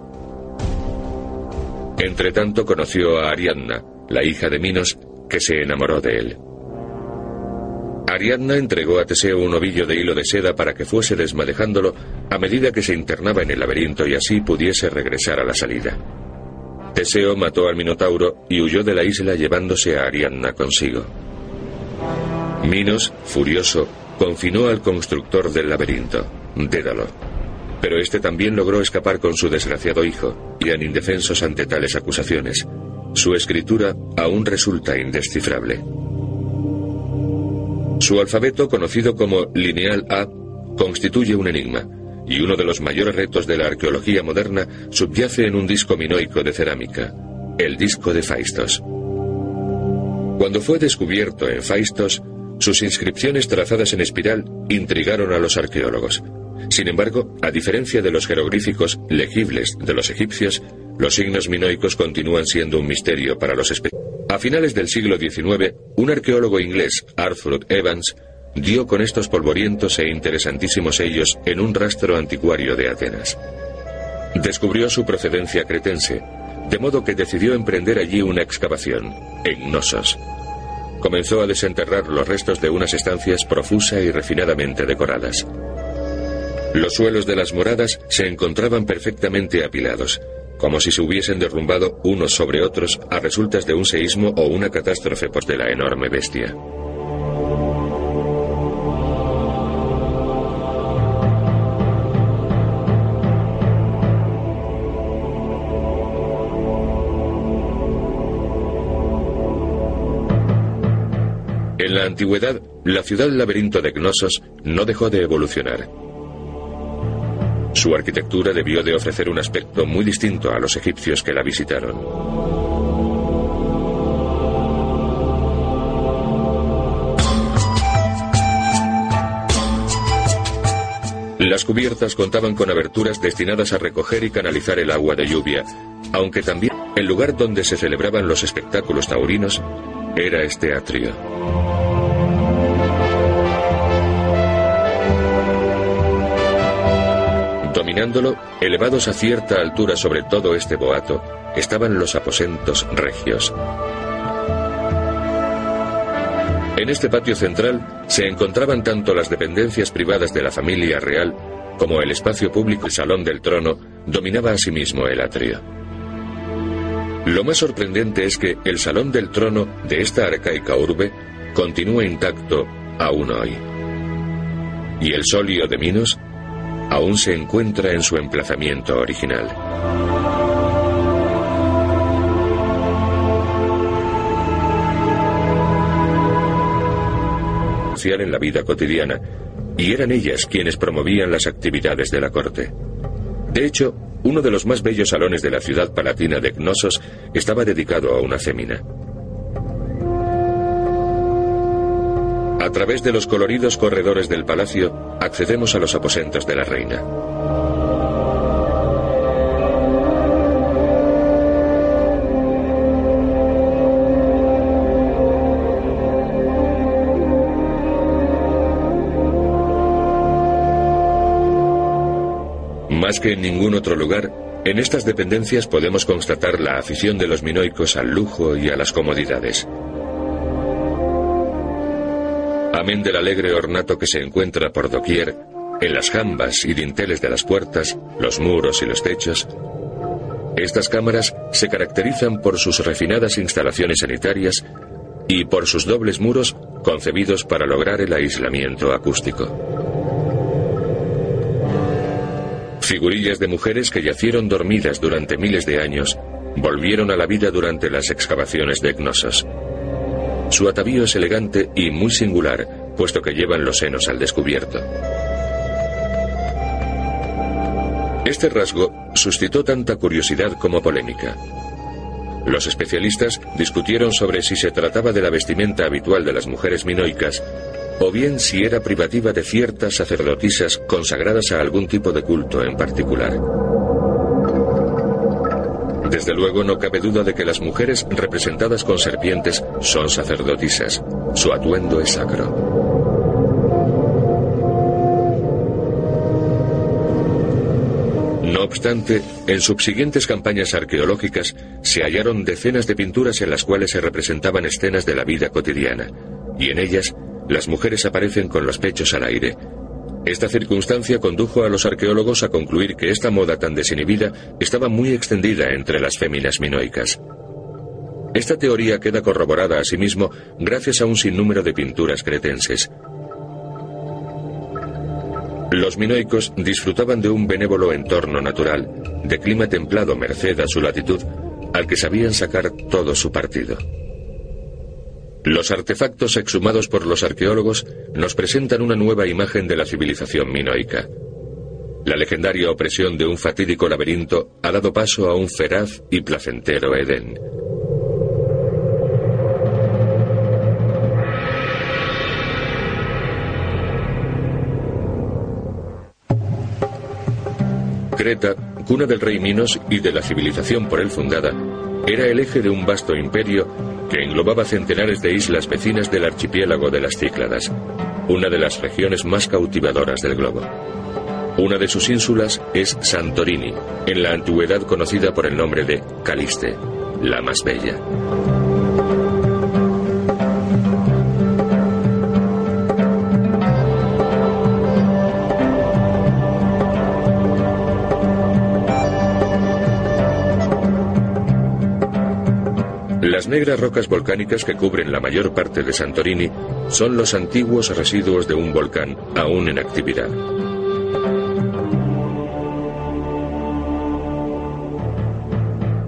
Entretanto conoció a Ariadna, la hija de Minos, que se enamoró de él. Ariadna entregó a Teseo un ovillo de hilo de seda para que fuese desmadejándolo a medida que se internaba en el laberinto y así pudiese regresar a la salida. Teseo mató al Minotauro y huyó de la isla llevándose a Ariadna consigo. Minos, furioso, confinó al constructor del laberinto, Dédalo. Pero este también logró escapar con su desgraciado hijo, y eran indefensos ante tales acusaciones. Su escritura aún resulta indescifrable. Su alfabeto, conocido como Lineal A, constituye un enigma, y uno de los mayores retos de la arqueología moderna subyace en un disco minoico de cerámica, el disco de Faistos. Cuando fue descubierto en Faistos, sus inscripciones trazadas en espiral intrigaron a los arqueólogos. Sin embargo, a diferencia de los jeroglíficos legibles de los egipcios, los signos minoicos continúan siendo un misterio para los especialistas. A finales del siglo XIX, un arqueólogo inglés, Arthur Evans, dio con estos polvorientos e interesantísimos sellos en un rastro anticuario de Atenas. Descubrió su procedencia cretense, de modo que decidió emprender allí una excavación, en Gnosos. Comenzó a desenterrar los restos de unas estancias profusa y refinadamente decoradas. Los suelos de las moradas se encontraban perfectamente apilados, como si se hubiesen derrumbado unos sobre otros a resultas de un seísmo o una catástrofe post de la enorme bestia. En la antigüedad, la ciudad laberinto de Gnosos no dejó de evolucionar. Su arquitectura debió de ofrecer un aspecto muy distinto a los egipcios que la visitaron. Las cubiertas contaban con aberturas destinadas a recoger y canalizar el agua de lluvia, aunque también el lugar donde se celebraban los espectáculos taurinos era este atrio. Elevados a cierta altura sobre todo este boato, estaban los aposentos regios. En este patio central se encontraban tanto las dependencias privadas de la familia real como el espacio público y salón del trono dominaba asimismo el atrio. Lo más sorprendente es que el salón del trono de esta arcaica urbe continúa intacto aún hoy. Y el solio de Minos aún se encuentra en su emplazamiento original. en la vida cotidiana, y eran ellas quienes promovían las actividades de la corte. De hecho, uno de los más bellos salones de la ciudad palatina de Gnosos estaba dedicado a una fémina. A través de los coloridos corredores del palacio accedemos a los aposentos de la reina. Más que en ningún otro lugar, en estas dependencias podemos constatar la afición de los minoicos al lujo y a las comodidades. Amén del alegre ornato que se encuentra por doquier, en las jambas y dinteles de las puertas, los muros y los techos, estas cámaras se caracterizan por sus refinadas instalaciones sanitarias y por sus dobles muros concebidos para lograr el aislamiento acústico. Figurillas de mujeres que yacieron dormidas durante miles de años volvieron a la vida durante las excavaciones de Gnosos. Su atavío es elegante y muy singular, puesto que llevan los senos al descubierto. Este rasgo suscitó tanta curiosidad como polémica. Los especialistas discutieron sobre si se trataba de la vestimenta habitual de las mujeres minoicas o bien si era privativa de ciertas sacerdotisas consagradas a algún tipo de culto en particular. Desde luego no cabe duda de que las mujeres representadas con serpientes son sacerdotisas. Su atuendo es sacro. No obstante, en subsiguientes campañas arqueológicas se hallaron decenas de pinturas en las cuales se representaban escenas de la vida cotidiana, y en ellas las mujeres aparecen con los pechos al aire. Esta circunstancia condujo a los arqueólogos a concluir que esta moda tan desinhibida estaba muy extendida entre las féminas minoicas. Esta teoría queda corroborada asimismo gracias a un sinnúmero de pinturas cretenses. Los minoicos disfrutaban de un benévolo entorno natural, de clima templado merced a su latitud, al que sabían sacar todo su partido. Los artefactos exhumados por los arqueólogos nos presentan una nueva imagen de la civilización minoica. La legendaria opresión de un fatídico laberinto ha dado paso a un feraz y placentero Edén. Creta, cuna del rey Minos y de la civilización por él fundada, era el eje de un vasto imperio que englobaba centenares de islas vecinas del archipiélago de las Cícladas, una de las regiones más cautivadoras del globo. Una de sus ínsulas es Santorini, en la antigüedad conocida por el nombre de Caliste, la más bella. Las negras rocas volcánicas que cubren la mayor parte de Santorini son los antiguos residuos de un volcán aún en actividad.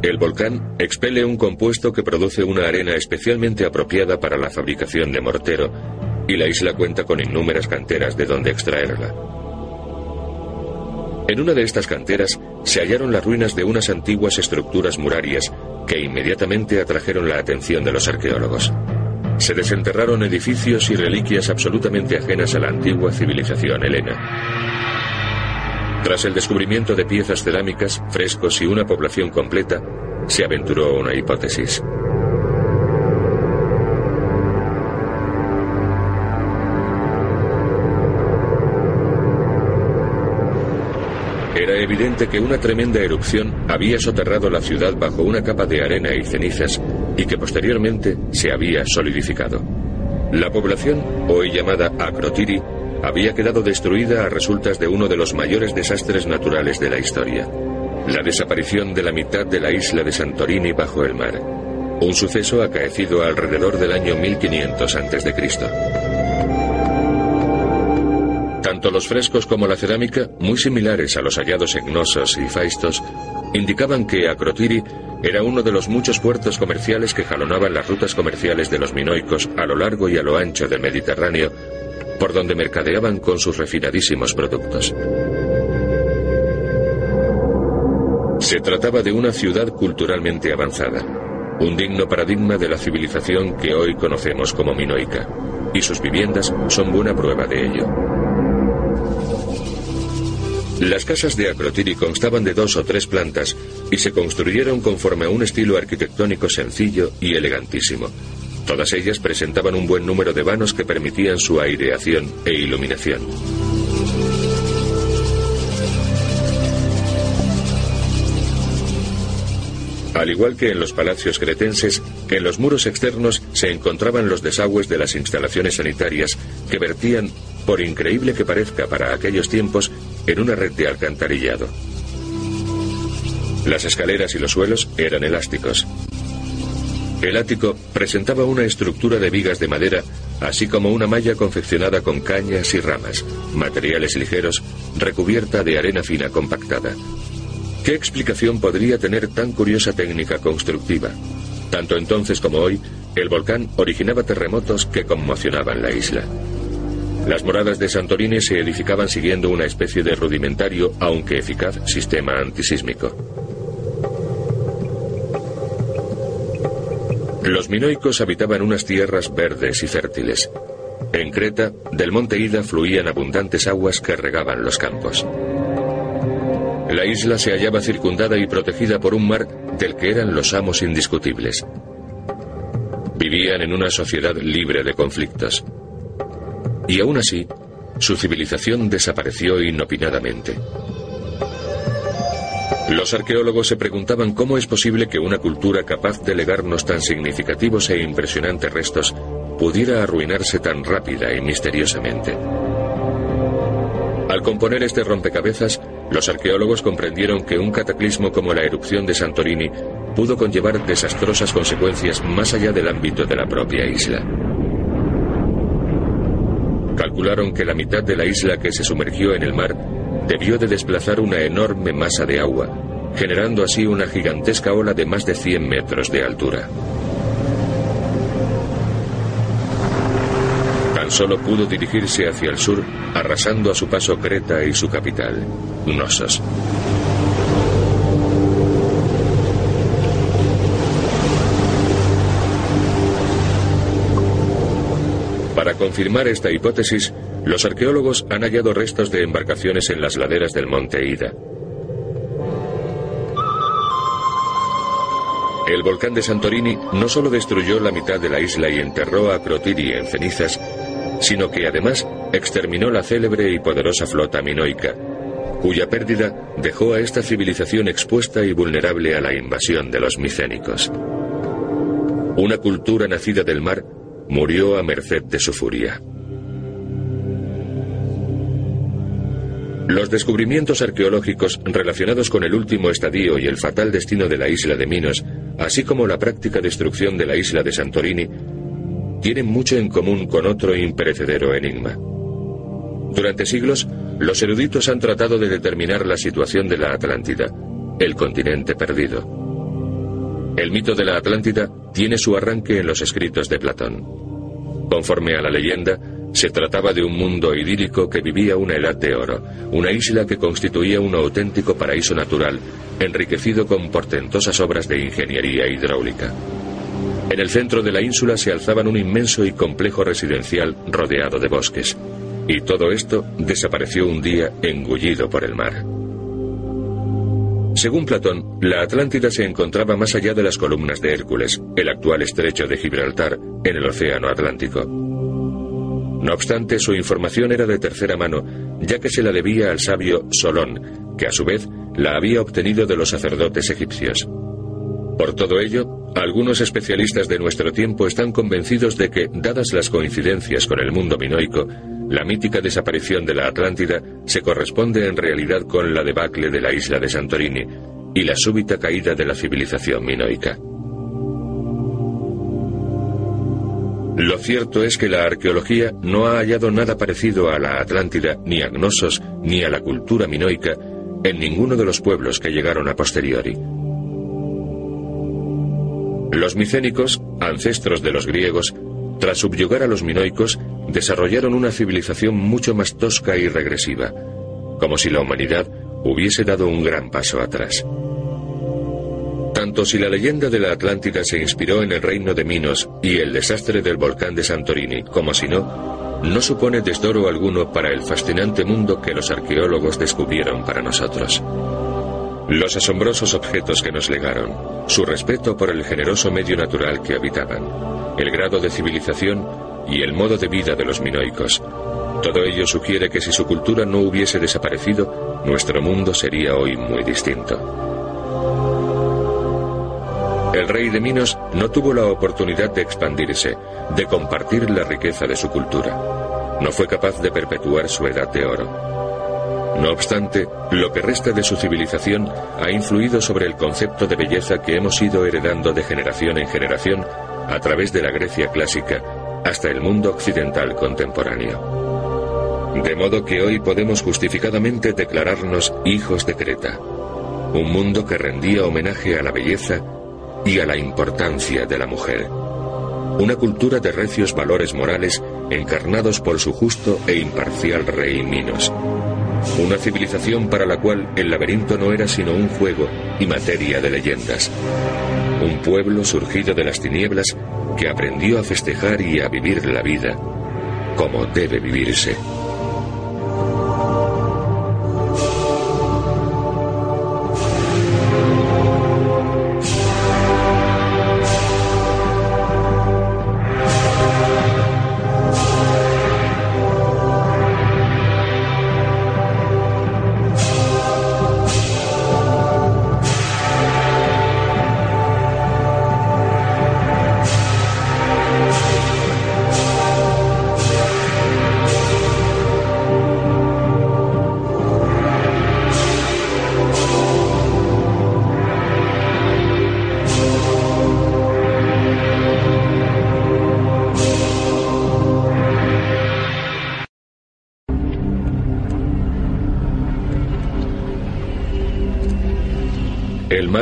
El volcán expele un compuesto que produce una arena especialmente apropiada para la fabricación de mortero, y la isla cuenta con innúmeras canteras de donde extraerla. En una de estas canteras se hallaron las ruinas de unas antiguas estructuras murarias que inmediatamente atrajeron la atención de los arqueólogos. Se desenterraron edificios y reliquias absolutamente ajenas a la antigua civilización helena. Tras el descubrimiento de piezas cerámicas, frescos y una población completa, se aventuró una hipótesis. Evidente que una tremenda erupción había soterrado la ciudad bajo una capa de arena y cenizas y que posteriormente se había solidificado. La población, hoy llamada Acrotiri, había quedado destruida a resultas de uno de los mayores desastres naturales de la historia, la desaparición de la mitad de la isla de Santorini bajo el mar, un suceso acaecido alrededor del año 1500 a.C. Tanto los frescos como la cerámica, muy similares a los hallados en Gnosos y Faistos, indicaban que Acrotiri era uno de los muchos puertos comerciales que jalonaban las rutas comerciales de los minoicos a lo largo y a lo ancho del Mediterráneo, por donde mercadeaban con sus refinadísimos productos. Se trataba de una ciudad culturalmente avanzada, un digno paradigma de la civilización que hoy conocemos como minoica, y sus viviendas son buena prueba de ello. Las casas de Acrotiri constaban de dos o tres plantas y se construyeron conforme a un estilo arquitectónico sencillo y elegantísimo. Todas ellas presentaban un buen número de vanos que permitían su aireación e iluminación. Al igual que en los palacios cretenses, en los muros externos se encontraban los desagües de las instalaciones sanitarias que vertían, por increíble que parezca para aquellos tiempos, en una red de alcantarillado. Las escaleras y los suelos eran elásticos. El ático presentaba una estructura de vigas de madera, así como una malla confeccionada con cañas y ramas, materiales ligeros, recubierta de arena fina compactada. ¿Qué explicación podría tener tan curiosa técnica constructiva? Tanto entonces como hoy, el volcán originaba terremotos que conmocionaban la isla. Las moradas de Santorini se edificaban siguiendo una especie de rudimentario, aunque eficaz, sistema antisísmico. Los minoicos habitaban unas tierras verdes y fértiles. En Creta, del monte Ida fluían abundantes aguas que regaban los campos. La isla se hallaba circundada y protegida por un mar del que eran los amos indiscutibles. Vivían en una sociedad libre de conflictos. Y aún así, su civilización desapareció inopinadamente. Los arqueólogos se preguntaban cómo es posible que una cultura capaz de legarnos tan significativos e impresionantes restos pudiera arruinarse tan rápida y misteriosamente. Al componer este rompecabezas, los arqueólogos comprendieron que un cataclismo como la erupción de Santorini pudo conllevar desastrosas consecuencias más allá del ámbito de la propia isla. Calcularon que la mitad de la isla que se sumergió en el mar debió de desplazar una enorme masa de agua, generando así una gigantesca ola de más de 100 metros de altura. Tan solo pudo dirigirse hacia el sur, arrasando a su paso Creta y su capital, Gnosos. confirmar esta hipótesis, los arqueólogos han hallado restos de embarcaciones en las laderas del monte Ida. El volcán de Santorini no solo destruyó la mitad de la isla y enterró a Crotiri en cenizas, sino que además exterminó la célebre y poderosa flota minoica, cuya pérdida dejó a esta civilización expuesta y vulnerable a la invasión de los micénicos. Una cultura nacida del mar murió a merced de su furia. Los descubrimientos arqueológicos relacionados con el último estadio y el fatal destino de la isla de Minos, así como la práctica destrucción de la isla de Santorini, tienen mucho en común con otro imperecedero enigma. Durante siglos, los eruditos han tratado de determinar la situación de la Atlántida, el continente perdido. El mito de la Atlántida tiene su arranque en los escritos de Platón. Conforme a la leyenda, se trataba de un mundo idílico que vivía una edad de oro, una isla que constituía un auténtico paraíso natural, enriquecido con portentosas obras de ingeniería hidráulica. En el centro de la ínsula se alzaban un inmenso y complejo residencial rodeado de bosques. Y todo esto desapareció un día engullido por el mar. Según Platón, la Atlántida se encontraba más allá de las columnas de Hércules, el actual estrecho de Gibraltar, en el Océano Atlántico. No obstante, su información era de tercera mano, ya que se la debía al sabio Solón, que a su vez la había obtenido de los sacerdotes egipcios. Por todo ello, algunos especialistas de nuestro tiempo están convencidos de que, dadas las coincidencias con el mundo minoico, la mítica desaparición de la Atlántida se corresponde en realidad con la debacle de la isla de Santorini y la súbita caída de la civilización minoica. Lo cierto es que la arqueología no ha hallado nada parecido a la Atlántida, ni a Gnosos, ni a la cultura minoica, en ninguno de los pueblos que llegaron a posteriori. Los micénicos, ancestros de los griegos, tras subyugar a los minoicos, desarrollaron una civilización mucho más tosca y regresiva, como si la humanidad hubiese dado un gran paso atrás. Tanto si la leyenda de la Atlántida se inspiró en el reino de Minos y el desastre del volcán de Santorini, como si no, no supone desdoro alguno para el fascinante mundo que los arqueólogos descubrieron para nosotros. Los asombrosos objetos que nos legaron, su respeto por el generoso medio natural que habitaban, el grado de civilización y el modo de vida de los minoicos. Todo ello sugiere que si su cultura no hubiese desaparecido, nuestro mundo sería hoy muy distinto. El rey de Minos no tuvo la oportunidad de expandirse, de compartir la riqueza de su cultura. No fue capaz de perpetuar su edad de oro. No obstante, lo que resta de su civilización ha influido sobre el concepto de belleza que hemos ido heredando de generación en generación a través de la Grecia clásica hasta el mundo occidental contemporáneo. De modo que hoy podemos justificadamente declararnos hijos de Creta, un mundo que rendía homenaje a la belleza y a la importancia de la mujer. Una cultura de recios valores morales encarnados por su justo e imparcial rey Minos. Una civilización para la cual el laberinto no era sino un juego y materia de leyendas. Un pueblo surgido de las tinieblas que aprendió a festejar y a vivir la vida como debe vivirse.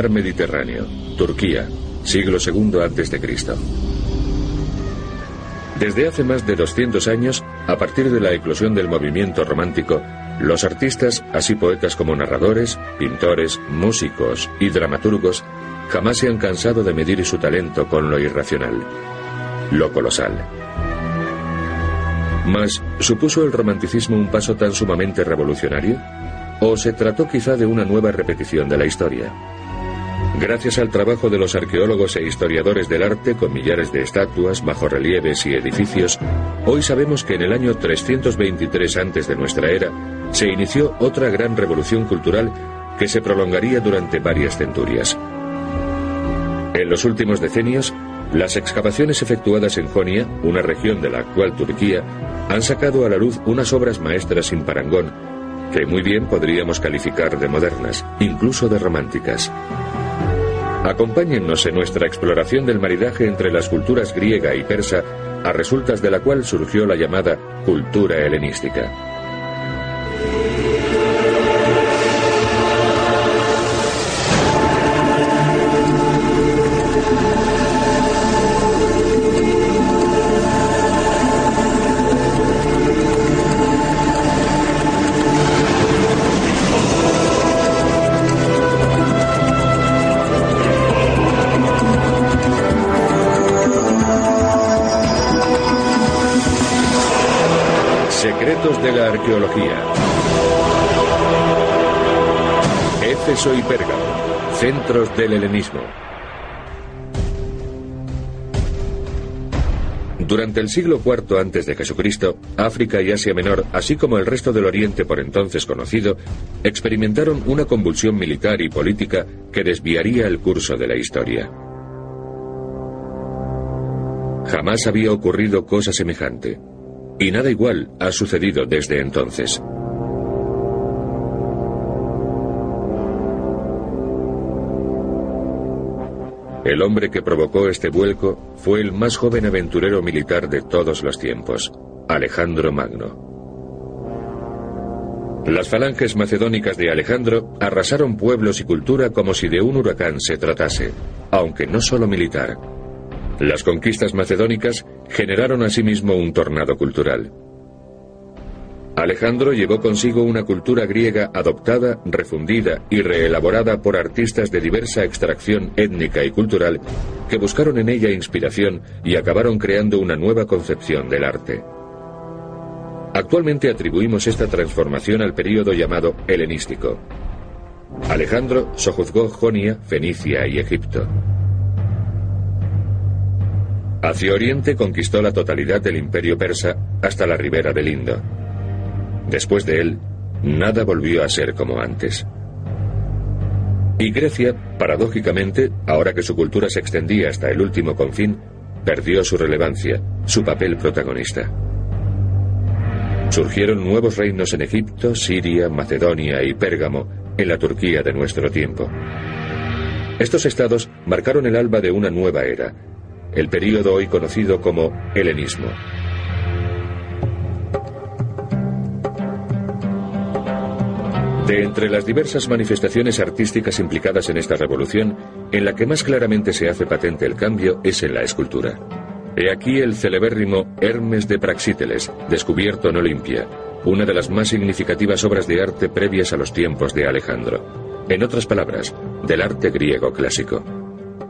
Mediterráneo, Turquía, siglo II a.C. Desde hace más de 200 años, a partir de la eclosión del movimiento romántico, los artistas, así poetas como narradores, pintores, músicos y dramaturgos, jamás se han cansado de medir su talento con lo irracional, lo colosal. Mas, ¿supuso el romanticismo un paso tan sumamente revolucionario? ¿O se trató quizá de una nueva repetición de la historia? Gracias al trabajo de los arqueólogos e historiadores del arte con millares de estatuas, bajorrelieves y edificios, hoy sabemos que en el año 323 antes de nuestra era se inició otra gran revolución cultural que se prolongaría durante varias centurias. En los últimos decenios, las excavaciones efectuadas en Jonia, una región de la actual Turquía, han sacado a la luz unas obras maestras sin parangón, que muy bien podríamos calificar de modernas, incluso de románticas. Acompáñennos en nuestra exploración del maridaje entre las culturas griega y persa, a resultas de la cual surgió la llamada cultura helenística. De la arqueología. Éfeso y Pérgamo, centros del helenismo. Durante el siglo IV antes de Jesucristo, África y Asia Menor, así como el resto del Oriente por entonces conocido, experimentaron una convulsión militar y política que desviaría el curso de la historia. Jamás había ocurrido cosa semejante. Y nada igual ha sucedido desde entonces. El hombre que provocó este vuelco fue el más joven aventurero militar de todos los tiempos, Alejandro Magno. Las falanges macedónicas de Alejandro arrasaron pueblos y cultura como si de un huracán se tratase, aunque no solo militar. Las conquistas macedónicas generaron asimismo un tornado cultural. Alejandro llevó consigo una cultura griega adoptada, refundida y reelaborada por artistas de diversa extracción étnica y cultural que buscaron en ella inspiración y acabaron creando una nueva concepción del arte. Actualmente atribuimos esta transformación al período llamado helenístico. Alejandro sojuzgó Jonia, Fenicia y Egipto. Hacia Oriente conquistó la totalidad del imperio persa hasta la ribera del Indo. Después de él, nada volvió a ser como antes. Y Grecia, paradójicamente, ahora que su cultura se extendía hasta el último confín, perdió su relevancia, su papel protagonista. Surgieron nuevos reinos en Egipto, Siria, Macedonia y Pérgamo, en la Turquía de nuestro tiempo. Estos estados marcaron el alba de una nueva era, el período hoy conocido como helenismo. De entre las diversas manifestaciones artísticas implicadas en esta revolución, en la que más claramente se hace patente el cambio es en la escultura. He aquí el celebérrimo Hermes de Praxíteles, descubierto en Olimpia, una de las más significativas obras de arte previas a los tiempos de Alejandro. En otras palabras, del arte griego clásico.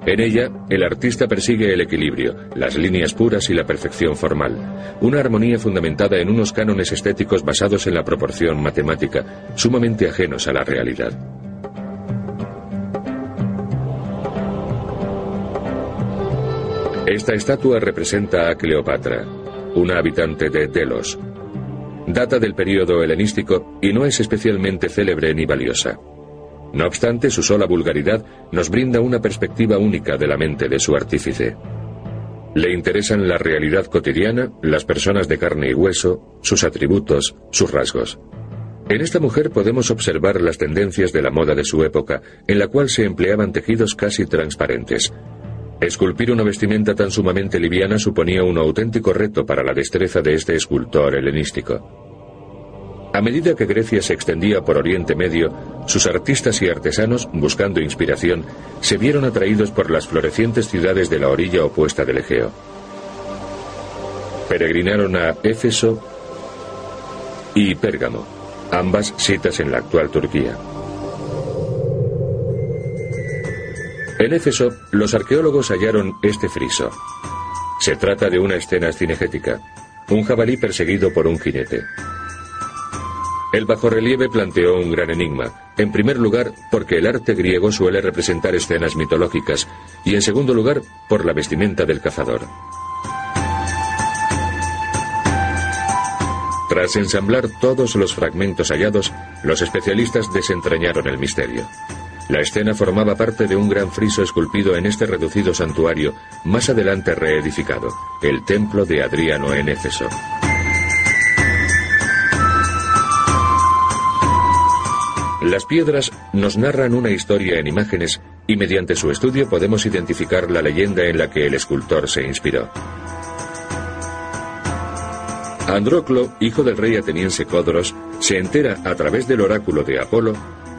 En ella, el artista persigue el equilibrio, las líneas puras y la perfección formal, una armonía fundamentada en unos cánones estéticos basados en la proporción matemática, sumamente ajenos a la realidad. Esta estatua representa a Cleopatra, una habitante de Delos. Data del período helenístico y no es especialmente célebre ni valiosa. No obstante, su sola vulgaridad nos brinda una perspectiva única de la mente de su artífice. Le interesan la realidad cotidiana, las personas de carne y hueso, sus atributos, sus rasgos. En esta mujer podemos observar las tendencias de la moda de su época, en la cual se empleaban tejidos casi transparentes. Esculpir una vestimenta tan sumamente liviana suponía un auténtico reto para la destreza de este escultor helenístico. A medida que Grecia se extendía por Oriente Medio, sus artistas y artesanos, buscando inspiración, se vieron atraídos por las florecientes ciudades de la orilla opuesta del Egeo. Peregrinaron a Éfeso y Pérgamo, ambas citas en la actual Turquía. En Éfeso, los arqueólogos hallaron este friso. Se trata de una escena cinegética, un jabalí perseguido por un jinete. El bajorrelieve planteó un gran enigma. En primer lugar, porque el arte griego suele representar escenas mitológicas, y en segundo lugar, por la vestimenta del cazador. Tras ensamblar todos los fragmentos hallados, los especialistas desentrañaron el misterio. La escena formaba parte de un gran friso esculpido en este reducido santuario, más adelante reedificado, el templo de Adriano en Éfeso. Las piedras nos narran una historia en imágenes y mediante su estudio podemos identificar la leyenda en la que el escultor se inspiró. Androclo, hijo del rey ateniense Codros, se entera a través del oráculo de Apolo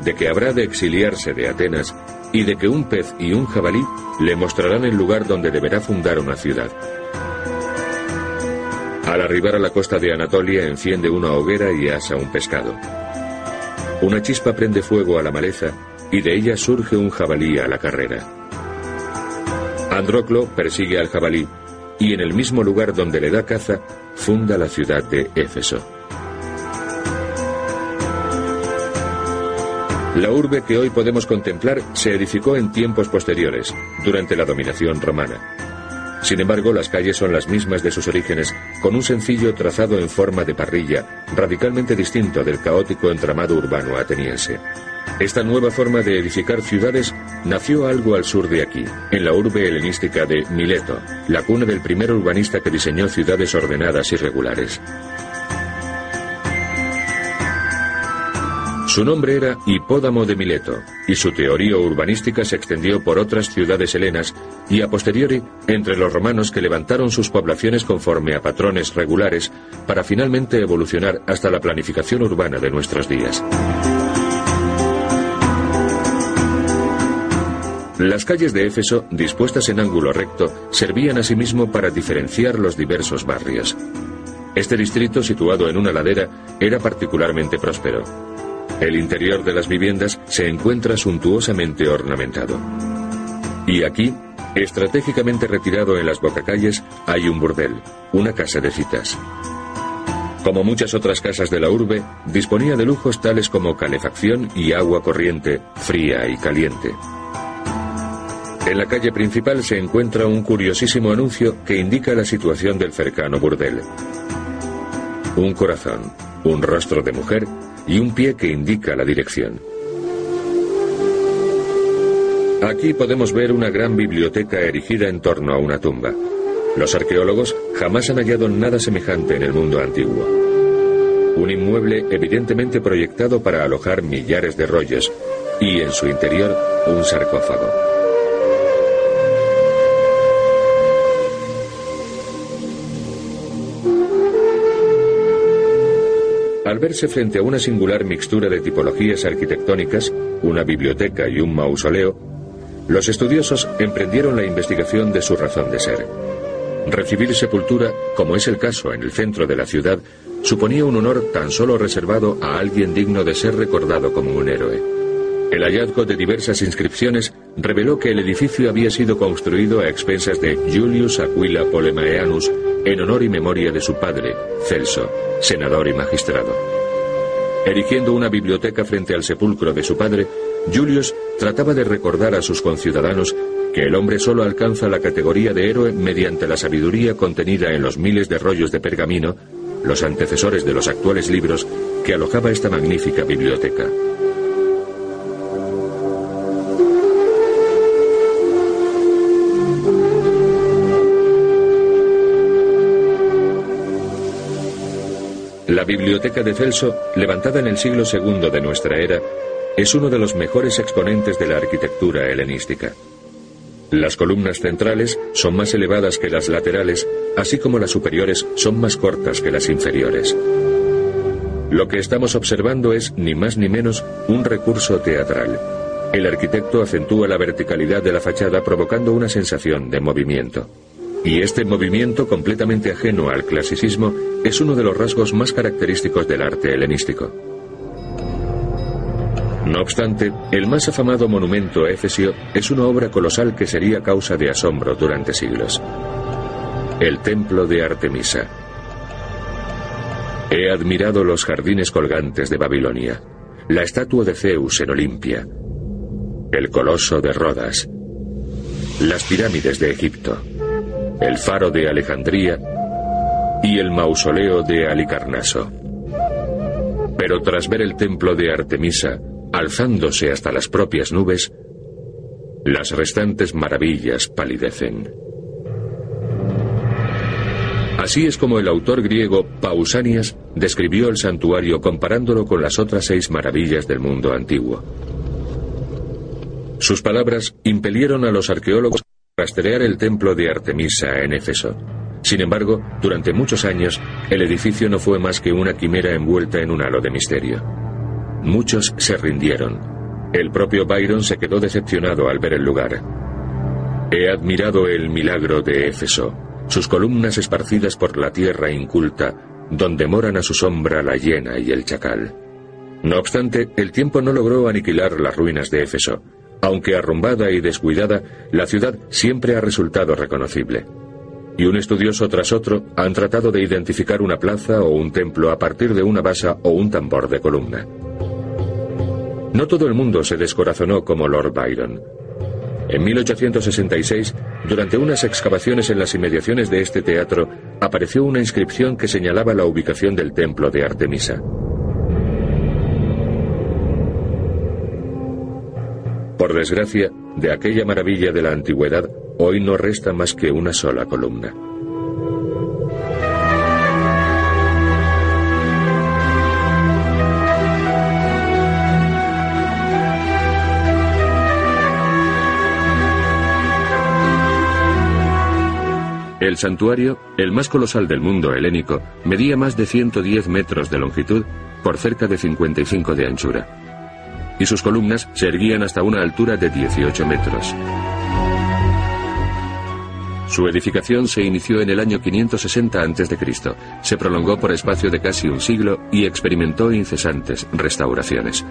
de que habrá de exiliarse de Atenas y de que un pez y un jabalí le mostrarán el lugar donde deberá fundar una ciudad. Al arribar a la costa de Anatolia enciende una hoguera y asa un pescado. Una chispa prende fuego a la maleza y de ella surge un jabalí a la carrera. Androclo persigue al jabalí y en el mismo lugar donde le da caza funda la ciudad de Éfeso. La urbe que hoy podemos contemplar se edificó en tiempos posteriores, durante la dominación romana. Sin embargo, las calles son las mismas de sus orígenes, con un sencillo trazado en forma de parrilla, radicalmente distinto del caótico entramado urbano ateniense. Esta nueva forma de edificar ciudades nació algo al sur de aquí, en la urbe helenística de Mileto, la cuna del primer urbanista que diseñó ciudades ordenadas y regulares. Su nombre era Hipódamo de Mileto, y su teoría urbanística se extendió por otras ciudades helenas y a posteriori entre los romanos que levantaron sus poblaciones conforme a patrones regulares para finalmente evolucionar hasta la planificación urbana de nuestros días. Las calles de Éfeso, dispuestas en ángulo recto, servían asimismo para diferenciar los diversos barrios. Este distrito, situado en una ladera, era particularmente próspero. El interior de las viviendas se encuentra suntuosamente ornamentado. Y aquí, estratégicamente retirado en las bocacalles, hay un burdel, una casa de citas. Como muchas otras casas de la urbe, disponía de lujos tales como calefacción y agua corriente, fría y caliente. En la calle principal se encuentra un curiosísimo anuncio que indica la situación del cercano burdel. Un corazón, un rostro de mujer y un pie que indica la dirección. Aquí podemos ver una gran biblioteca erigida en torno a una tumba. Los arqueólogos jamás han hallado nada semejante en el mundo antiguo. Un inmueble evidentemente proyectado para alojar millares de rollos y en su interior un sarcófago. Al verse frente a una singular mixtura de tipologías arquitectónicas, una biblioteca y un mausoleo, los estudiosos emprendieron la investigación de su razón de ser. Recibir sepultura, como es el caso en el centro de la ciudad, suponía un honor tan solo reservado a alguien digno de ser recordado como un héroe. El hallazgo de diversas inscripciones reveló que el edificio había sido construido a expensas de Julius Aquila Polemaeanus en honor y memoria de su padre, Celso, senador y magistrado. Erigiendo una biblioteca frente al sepulcro de su padre, Julius trataba de recordar a sus conciudadanos que el hombre solo alcanza la categoría de héroe mediante la sabiduría contenida en los miles de rollos de pergamino, los antecesores de los actuales libros, que alojaba esta magnífica biblioteca. La biblioteca de Celso, levantada en el siglo II de nuestra era, es uno de los mejores exponentes de la arquitectura helenística. Las columnas centrales son más elevadas que las laterales, así como las superiores son más cortas que las inferiores. Lo que estamos observando es, ni más ni menos, un recurso teatral. El arquitecto acentúa la verticalidad de la fachada provocando una sensación de movimiento. Y este movimiento completamente ajeno al clasicismo es uno de los rasgos más característicos del arte helenístico. No obstante, el más afamado monumento efesio es una obra colosal que sería causa de asombro durante siglos. El templo de Artemisa. He admirado los jardines colgantes de Babilonia, la estatua de Zeus en Olimpia, el coloso de Rodas, las pirámides de Egipto, el faro de Alejandría y el mausoleo de Alicarnaso. Pero tras ver el templo de Artemisa, alzándose hasta las propias nubes, las restantes maravillas palidecen. Así es como el autor griego Pausanias describió el santuario comparándolo con las otras seis maravillas del mundo antiguo. Sus palabras impelieron a los arqueólogos rastrear el templo de Artemisa en Éfeso. Sin embargo, durante muchos años, el edificio no fue más que una quimera envuelta en un halo de misterio. Muchos se rindieron. El propio Byron se quedó decepcionado al ver el lugar. He admirado el milagro de Éfeso, sus columnas esparcidas por la tierra inculta, donde moran a su sombra la hiena y el chacal. No obstante, el tiempo no logró aniquilar las ruinas de Éfeso. Aunque arrumbada y descuidada, la ciudad siempre ha resultado reconocible. Y un estudioso tras otro han tratado de identificar una plaza o un templo a partir de una basa o un tambor de columna. No todo el mundo se descorazonó como Lord Byron. En 1866, durante unas excavaciones en las inmediaciones de este teatro, apareció una inscripción que señalaba la ubicación del templo de Artemisa. Por desgracia, de aquella maravilla de la antigüedad, hoy no resta más que una sola columna. El santuario, el más colosal del mundo helénico, medía más de 110 metros de longitud por cerca de 55 de anchura y sus columnas se erguían hasta una altura de 18 metros. Su edificación se inició en el año 560 a.C., se prolongó por espacio de casi un siglo y experimentó incesantes restauraciones.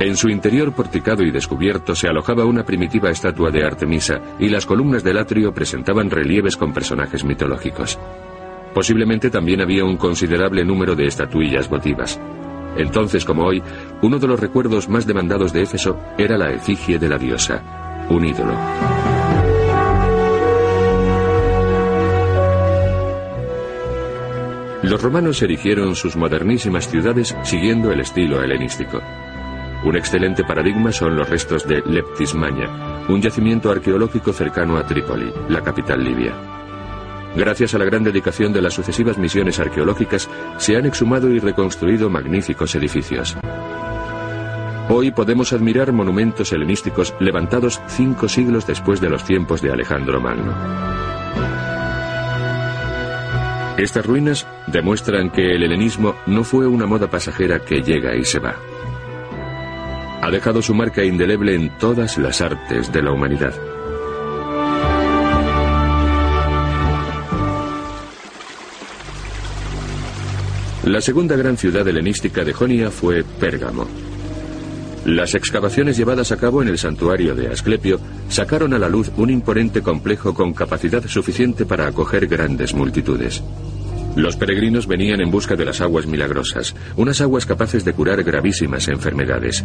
En su interior porticado y descubierto se alojaba una primitiva estatua de Artemisa y las columnas del atrio presentaban relieves con personajes mitológicos. Posiblemente también había un considerable número de estatuillas votivas. Entonces como hoy, uno de los recuerdos más demandados de Éfeso era la efigie de la diosa, un ídolo. Los romanos erigieron sus modernísimas ciudades siguiendo el estilo helenístico. Un excelente paradigma son los restos de Leptis Magna, un yacimiento arqueológico cercano a Trípoli, la capital libia. Gracias a la gran dedicación de las sucesivas misiones arqueológicas, se han exhumado y reconstruido magníficos edificios. Hoy podemos admirar monumentos helenísticos levantados cinco siglos después de los tiempos de Alejandro Magno. Estas ruinas demuestran que el helenismo no fue una moda pasajera que llega y se va. Ha dejado su marca indeleble en todas las artes de la humanidad. La segunda gran ciudad helenística de Jonia fue Pérgamo. Las excavaciones llevadas a cabo en el santuario de Asclepio sacaron a la luz un imponente complejo con capacidad suficiente para acoger grandes multitudes. Los peregrinos venían en busca de las aguas milagrosas, unas aguas capaces de curar gravísimas enfermedades.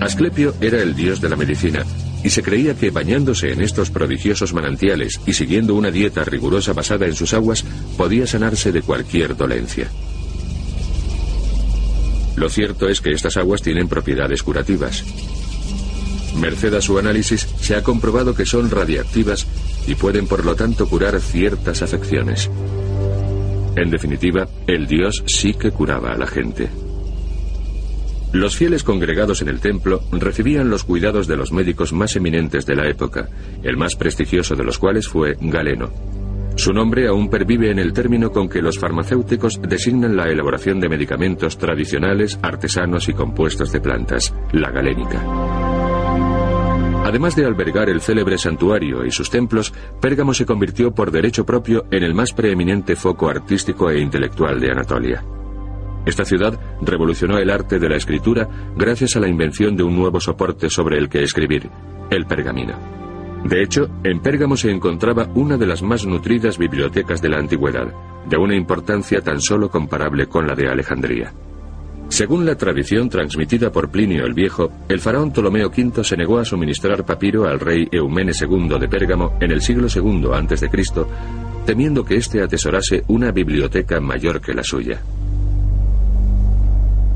Asclepio era el dios de la medicina, y se creía que bañándose en estos prodigiosos manantiales y siguiendo una dieta rigurosa basada en sus aguas, podía sanarse de cualquier dolencia. Lo cierto es que estas aguas tienen propiedades curativas. Merced a su análisis, se ha comprobado que son radiactivas y pueden por lo tanto curar ciertas afecciones. En definitiva, el dios sí que curaba a la gente. Los fieles congregados en el templo recibían los cuidados de los médicos más eminentes de la época, el más prestigioso de los cuales fue Galeno. Su nombre aún pervive en el término con que los farmacéuticos designan la elaboración de medicamentos tradicionales, artesanos y compuestos de plantas, la galénica. Además de albergar el célebre santuario y sus templos, Pérgamo se convirtió por derecho propio en el más preeminente foco artístico e intelectual de Anatolia. Esta ciudad revolucionó el arte de la escritura gracias a la invención de un nuevo soporte sobre el que escribir, el pergamino. De hecho, en Pérgamo se encontraba una de las más nutridas bibliotecas de la antigüedad, de una importancia tan solo comparable con la de Alejandría. Según la tradición transmitida por Plinio el Viejo, el faraón Ptolomeo V se negó a suministrar papiro al rey Eumene II de Pérgamo en el siglo II a.C., temiendo que éste atesorase una biblioteca mayor que la suya.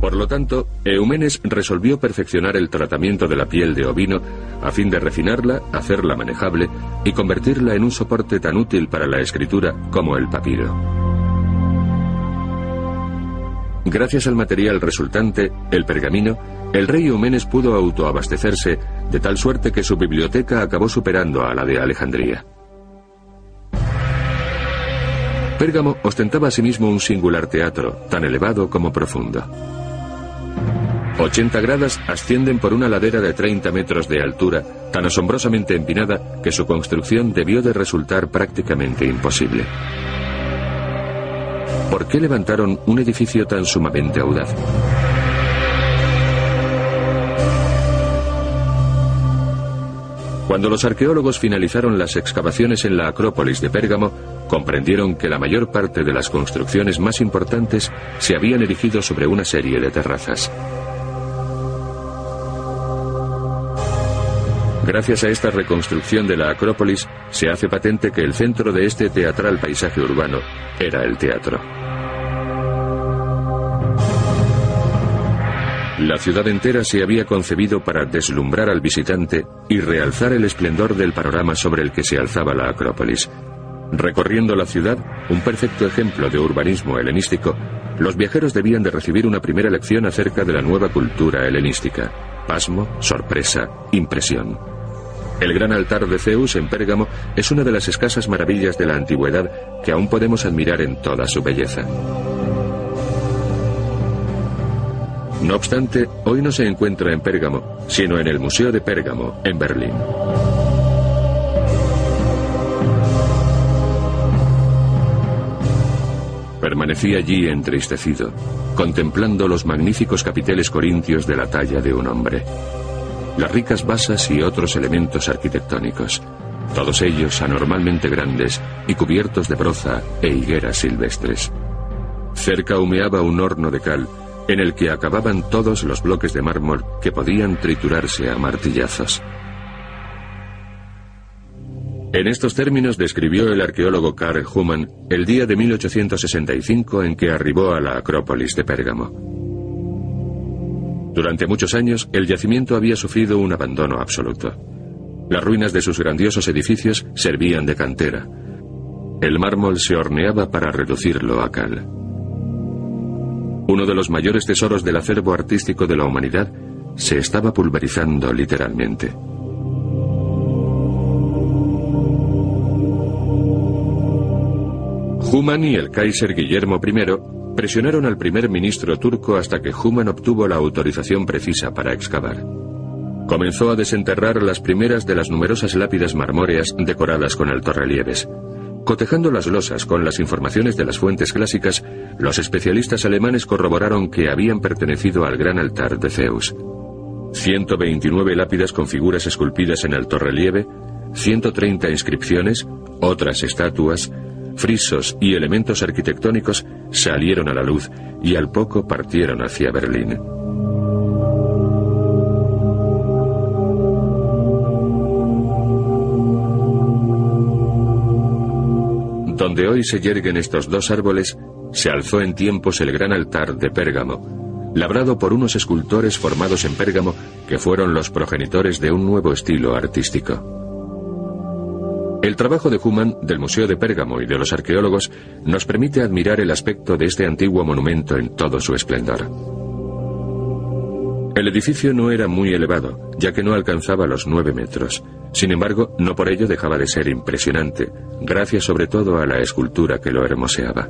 Por lo tanto, Eumenes resolvió perfeccionar el tratamiento de la piel de ovino a fin de refinarla, hacerla manejable y convertirla en un soporte tan útil para la escritura como el papiro. Gracias al material resultante, el pergamino, el rey Eumenes pudo autoabastecerse de tal suerte que su biblioteca acabó superando a la de Alejandría. Pérgamo ostentaba asimismo un singular teatro, tan elevado como profundo. 80 gradas ascienden por una ladera de 30 metros de altura, tan asombrosamente empinada que su construcción debió de resultar prácticamente imposible. ¿Por qué levantaron un edificio tan sumamente audaz? Cuando los arqueólogos finalizaron las excavaciones en la Acrópolis de Pérgamo, comprendieron que la mayor parte de las construcciones más importantes se habían erigido sobre una serie de terrazas. Gracias a esta reconstrucción de la Acrópolis, se hace patente que el centro de este teatral paisaje urbano era el teatro. La ciudad entera se había concebido para deslumbrar al visitante y realzar el esplendor del panorama sobre el que se alzaba la Acrópolis. Recorriendo la ciudad, un perfecto ejemplo de urbanismo helenístico, los viajeros debían de recibir una primera lección acerca de la nueva cultura helenística. Pasmo, sorpresa, impresión. El gran altar de Zeus en Pérgamo es una de las escasas maravillas de la antigüedad que aún podemos admirar en toda su belleza. No obstante, hoy no se encuentra en Pérgamo, sino en el Museo de Pérgamo, en Berlín. Permanecí allí entristecido, contemplando los magníficos capiteles corintios de la talla de un hombre, las ricas basas y otros elementos arquitectónicos, todos ellos anormalmente grandes y cubiertos de broza e higueras silvestres. Cerca humeaba un horno de cal en el que acababan todos los bloques de mármol que podían triturarse a martillazos. En estos términos describió el arqueólogo Karl Humann el día de 1865 en que arribó a la Acrópolis de Pérgamo. Durante muchos años, el yacimiento había sufrido un abandono absoluto. Las ruinas de sus grandiosos edificios servían de cantera. El mármol se horneaba para reducirlo a cal. Uno de los mayores tesoros del acervo artístico de la humanidad se estaba pulverizando literalmente. Human y el Kaiser Guillermo I presionaron al primer ministro turco hasta que Human obtuvo la autorización precisa para excavar. Comenzó a desenterrar las primeras de las numerosas lápidas marmóreas decoradas con altorrelieves. Cotejando las losas con las informaciones de las fuentes clásicas, los especialistas alemanes corroboraron que habían pertenecido al gran altar de Zeus. 129 lápidas con figuras esculpidas en alto relieve, 130 inscripciones, otras estatuas, frisos y elementos arquitectónicos salieron a la luz y al poco partieron hacia Berlín. Donde hoy se yerguen estos dos árboles, se alzó en tiempos el gran altar de Pérgamo, labrado por unos escultores formados en Pérgamo que fueron los progenitores de un nuevo estilo artístico. El trabajo de Human, del Museo de Pérgamo y de los arqueólogos nos permite admirar el aspecto de este antiguo monumento en todo su esplendor. El edificio no era muy elevado, ya que no alcanzaba los nueve metros. Sin embargo, no por ello dejaba de ser impresionante, gracias sobre todo a la escultura que lo hermoseaba.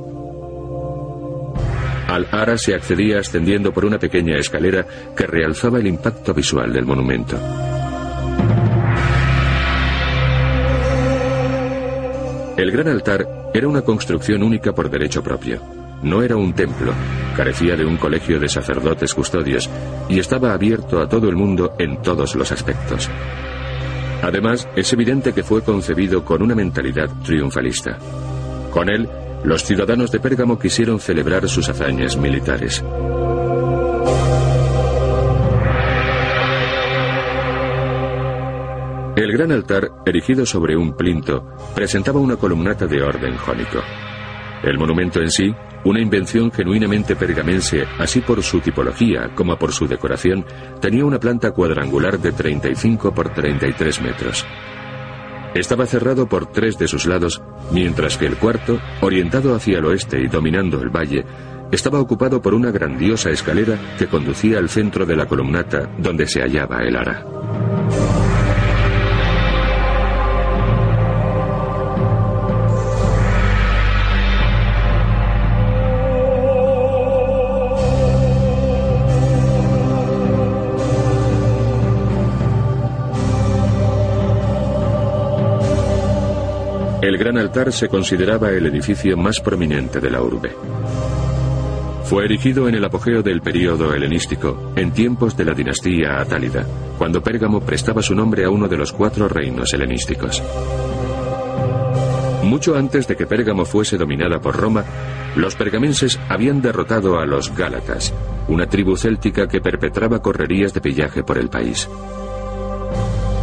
Al Ara se accedía ascendiendo por una pequeña escalera que realzaba el impacto visual del monumento. El gran altar era una construcción única por derecho propio. No era un templo, carecía de un colegio de sacerdotes custodios y estaba abierto a todo el mundo en todos los aspectos. Además, es evidente que fue concebido con una mentalidad triunfalista. Con él, los ciudadanos de Pérgamo quisieron celebrar sus hazañas militares. El gran altar, erigido sobre un plinto, presentaba una columnata de orden jónico. El monumento en sí, una invención genuinamente pergamense, así por su tipología como por su decoración, tenía una planta cuadrangular de 35 por 33 metros. Estaba cerrado por tres de sus lados, mientras que el cuarto, orientado hacia el oeste y dominando el valle, estaba ocupado por una grandiosa escalera que conducía al centro de la columnata donde se hallaba el ara. El gran altar se consideraba el edificio más prominente de la urbe. Fue erigido en el apogeo del período helenístico, en tiempos de la dinastía Atálida, cuando Pérgamo prestaba su nombre a uno de los cuatro reinos helenísticos. Mucho antes de que Pérgamo fuese dominada por Roma, los pergamenses habían derrotado a los Gálatas, una tribu céltica que perpetraba correrías de pillaje por el país.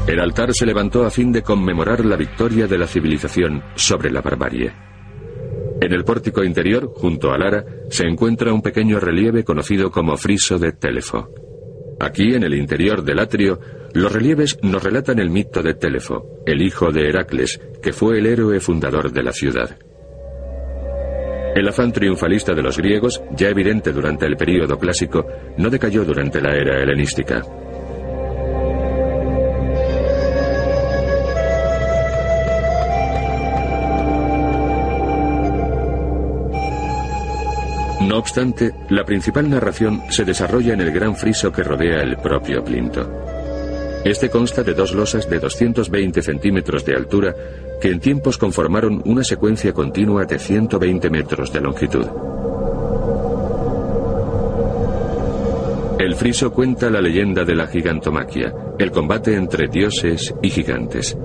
El altar se levantó a fin de conmemorar la victoria de la civilización sobre la barbarie. En el pórtico interior, junto al ara, se encuentra un pequeño relieve conocido como friso de Telefo. Aquí, en el interior del atrio, los relieves nos relatan el mito de Telefo, el hijo de Heracles, que fue el héroe fundador de la ciudad. El afán triunfalista de los griegos, ya evidente durante el período clásico, no decayó durante la era helenística. No obstante, la principal narración se desarrolla en el gran friso que rodea el propio Plinto. Este consta de dos losas de 220 centímetros de altura que en tiempos conformaron una secuencia continua de 120 metros de longitud. El friso cuenta la leyenda de la gigantomaquia, el combate entre dioses y gigantes.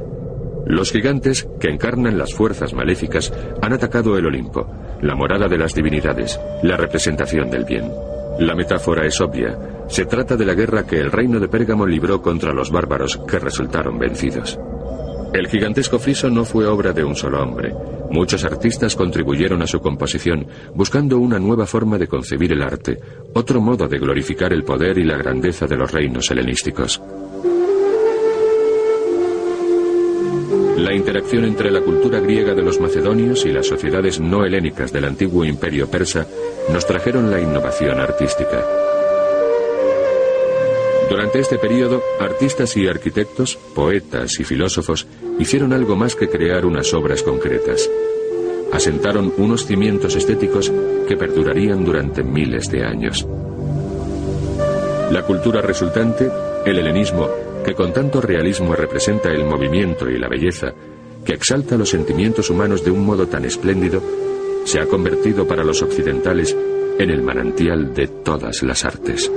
Los gigantes, que encarnan las fuerzas maléficas, han atacado el Olimpo, la morada de las divinidades, la representación del bien. La metáfora es obvia. Se trata de la guerra que el reino de Pérgamo libró contra los bárbaros que resultaron vencidos. El gigantesco friso no fue obra de un solo hombre. Muchos artistas contribuyeron a su composición, buscando una nueva forma de concebir el arte, otro modo de glorificar el poder y la grandeza de los reinos helenísticos. La interacción entre la cultura griega de los macedonios y las sociedades no helénicas del antiguo imperio persa nos trajeron la innovación artística. Durante este periodo, artistas y arquitectos, poetas y filósofos hicieron algo más que crear unas obras concretas. Asentaron unos cimientos estéticos que perdurarían durante miles de años. La cultura resultante, el helenismo, que con tanto realismo representa el movimiento y la belleza, que exalta los sentimientos humanos de un modo tan espléndido, se ha convertido para los occidentales en el manantial de todas las artes.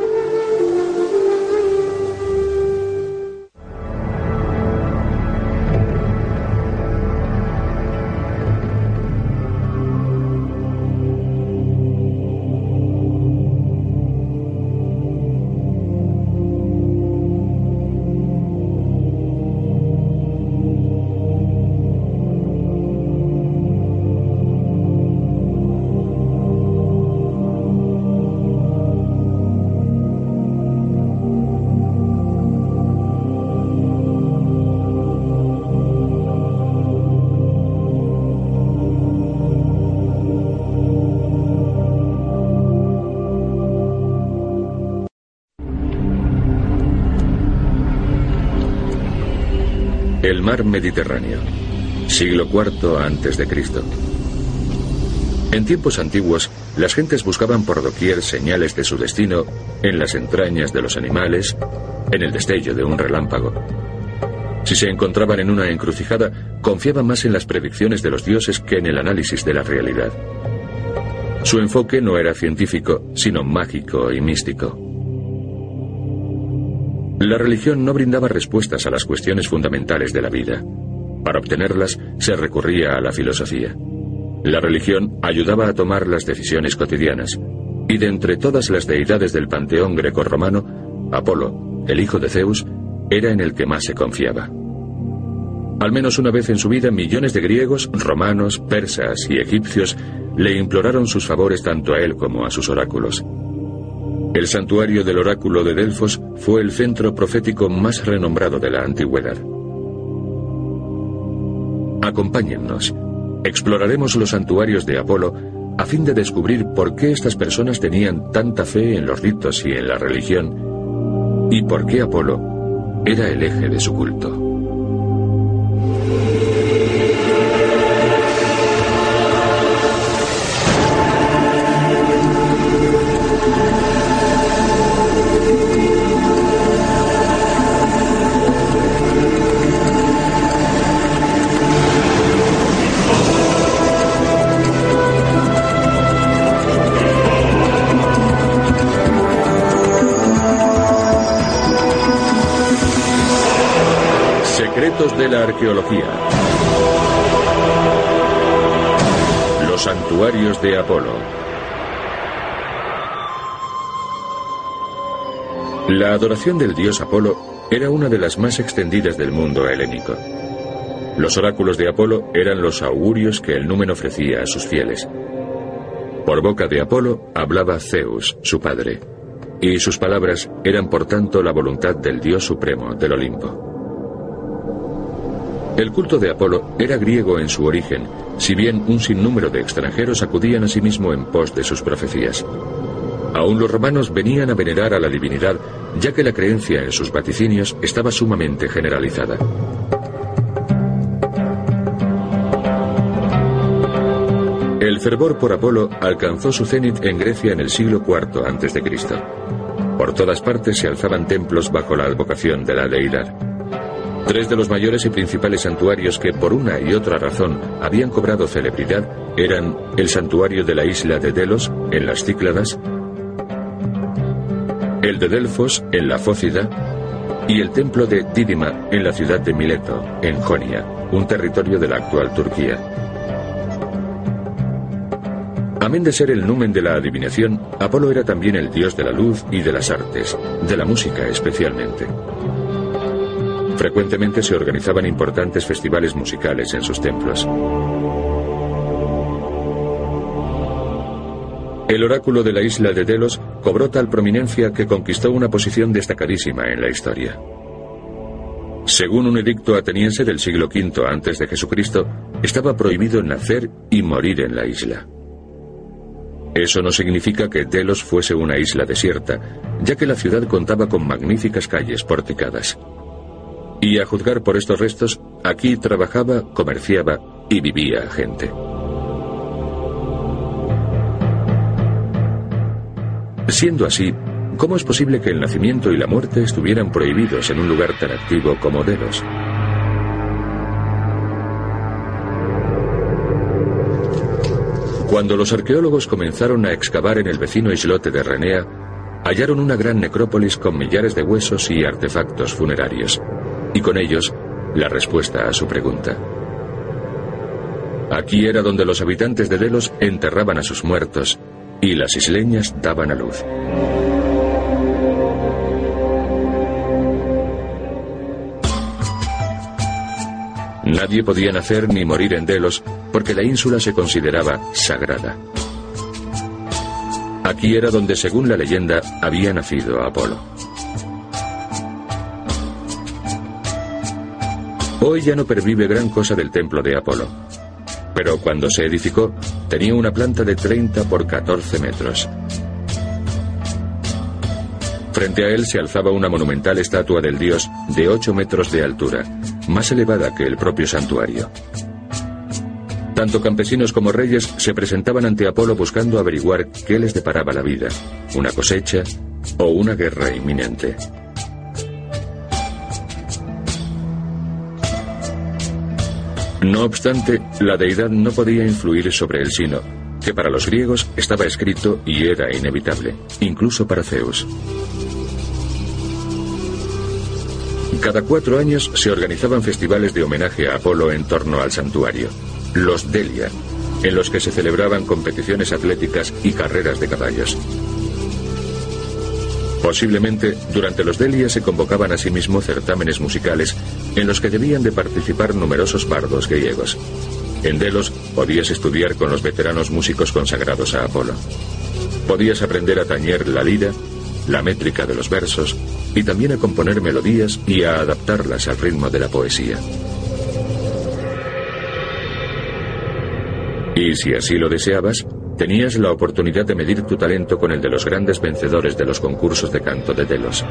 Mar Mediterráneo, siglo IV Cristo. En tiempos antiguos, las gentes buscaban por doquier señales de su destino en las entrañas de los animales, en el destello de un relámpago. Si se encontraban en una encrucijada, confiaban más en las predicciones de los dioses que en el análisis de la realidad. Su enfoque no era científico, sino mágico y místico. La religión no brindaba respuestas a las cuestiones fundamentales de la vida. Para obtenerlas se recurría a la filosofía. La religión ayudaba a tomar las decisiones cotidianas, y de entre todas las deidades del panteón grecorromano, Apolo, el hijo de Zeus, era en el que más se confiaba. Al menos una vez en su vida millones de griegos, romanos, persas y egipcios le imploraron sus favores tanto a él como a sus oráculos. El santuario del oráculo de Delfos fue el centro profético más renombrado de la antigüedad. Acompáñennos. Exploraremos los santuarios de Apolo a fin de descubrir por qué estas personas tenían tanta fe en los ritos y en la religión y por qué Apolo era el eje de su culto. La arqueología. Los santuarios de Apolo. La adoración del dios Apolo era una de las más extendidas del mundo helénico. Los oráculos de Apolo eran los augurios que el Númen ofrecía a sus fieles. Por boca de Apolo hablaba Zeus, su padre, y sus palabras eran por tanto la voluntad del dios supremo del Olimpo. El culto de Apolo era griego en su origen, si bien un sinnúmero de extranjeros acudían a sí mismo en pos de sus profecías. Aún los romanos venían a venerar a la divinidad, ya que la creencia en sus vaticinios estaba sumamente generalizada. El fervor por Apolo alcanzó su cenit en Grecia en el siglo IV a.C. Por todas partes se alzaban templos bajo la advocación de la deidad. Tres de los mayores y principales santuarios que por una y otra razón habían cobrado celebridad eran el santuario de la isla de Delos, en las Cícladas, el de Delfos, en la Fócida, y el templo de Dídima, en la ciudad de Mileto, en Jonia, un territorio de la actual Turquía. Amén de ser el numen de la adivinación, Apolo era también el dios de la luz y de las artes, de la música especialmente. Frecuentemente se organizaban importantes festivales musicales en sus templos. El oráculo de la isla de Delos cobró tal prominencia que conquistó una posición destacadísima en la historia. Según un edicto ateniense del siglo V antes de Jesucristo, estaba prohibido nacer y morir en la isla. Eso no significa que Delos fuese una isla desierta, ya que la ciudad contaba con magníficas calles porticadas. Y a juzgar por estos restos, aquí trabajaba, comerciaba y vivía gente. Siendo así, ¿cómo es posible que el nacimiento y la muerte estuvieran prohibidos en un lugar tan activo como Delos? Cuando los arqueólogos comenzaron a excavar en el vecino islote de Renea, hallaron una gran necrópolis con millares de huesos y artefactos funerarios y con ellos la respuesta a su pregunta. Aquí era donde los habitantes de Delos enterraban a sus muertos y las isleñas daban a luz. Nadie podía nacer ni morir en Delos porque la ínsula se consideraba sagrada. Aquí era donde, según la leyenda, había nacido Apolo. Hoy ya no pervive gran cosa del templo de Apolo. Pero cuando se edificó, tenía una planta de 30 por 14 metros. Frente a él se alzaba una monumental estatua del dios de 8 metros de altura, más elevada que el propio santuario. Tanto campesinos como reyes se presentaban ante Apolo buscando averiguar qué les deparaba la vida, una cosecha o una guerra inminente. No obstante, la deidad no podía influir sobre él sino que para los griegos estaba escrito y era inevitable, incluso para Zeus. Cada cuatro años se organizaban festivales de homenaje a Apolo en torno al santuario, los Delia, en los que se celebraban competiciones atléticas y carreras de caballos. Posiblemente, durante los Delia se convocaban asimismo certámenes musicales en los que debían de participar numerosos bardos griegos. En Delos podías estudiar con los veteranos músicos consagrados a Apolo. Podías aprender a tañer la lira, la métrica de los versos y también a componer melodías y a adaptarlas al ritmo de la poesía. Y si así lo deseabas, tenías la oportunidad de medir tu talento con el de los grandes vencedores de los concursos de canto de Delos.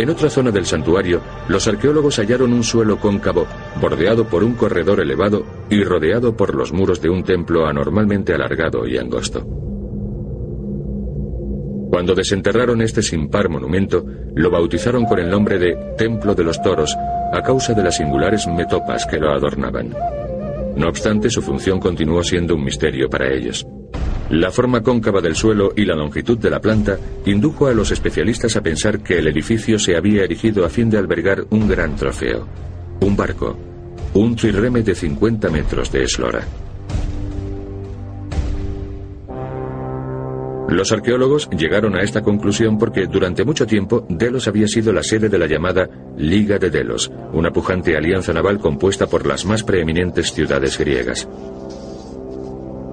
En otra zona del santuario, los arqueólogos hallaron un suelo cóncavo, bordeado por un corredor elevado y rodeado por los muros de un templo anormalmente alargado y angosto. Cuando desenterraron este sin par monumento, lo bautizaron con el nombre de Templo de los Toros, a causa de las singulares metopas que lo adornaban. No obstante, su función continuó siendo un misterio para ellos. La forma cóncava del suelo y la longitud de la planta indujo a los especialistas a pensar que el edificio se había erigido a fin de albergar un gran trofeo, un barco, un trirreme de 50 metros de eslora. Los arqueólogos llegaron a esta conclusión porque durante mucho tiempo Delos había sido la sede de la llamada Liga de Delos, una pujante alianza naval compuesta por las más preeminentes ciudades griegas.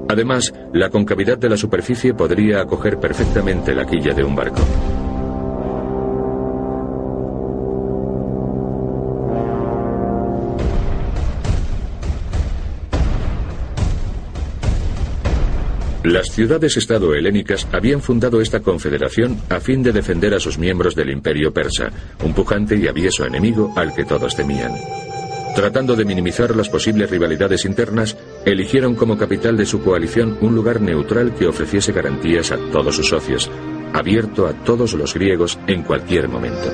Además, la concavidad de la superficie podría acoger perfectamente la quilla de un barco. Las ciudades-estado helénicas habían fundado esta confederación a fin de defender a sus miembros del imperio persa, un pujante y avieso enemigo al que todos temían. Tratando de minimizar las posibles rivalidades internas, eligieron como capital de su coalición un lugar neutral que ofreciese garantías a todos sus socios, abierto a todos los griegos en cualquier momento.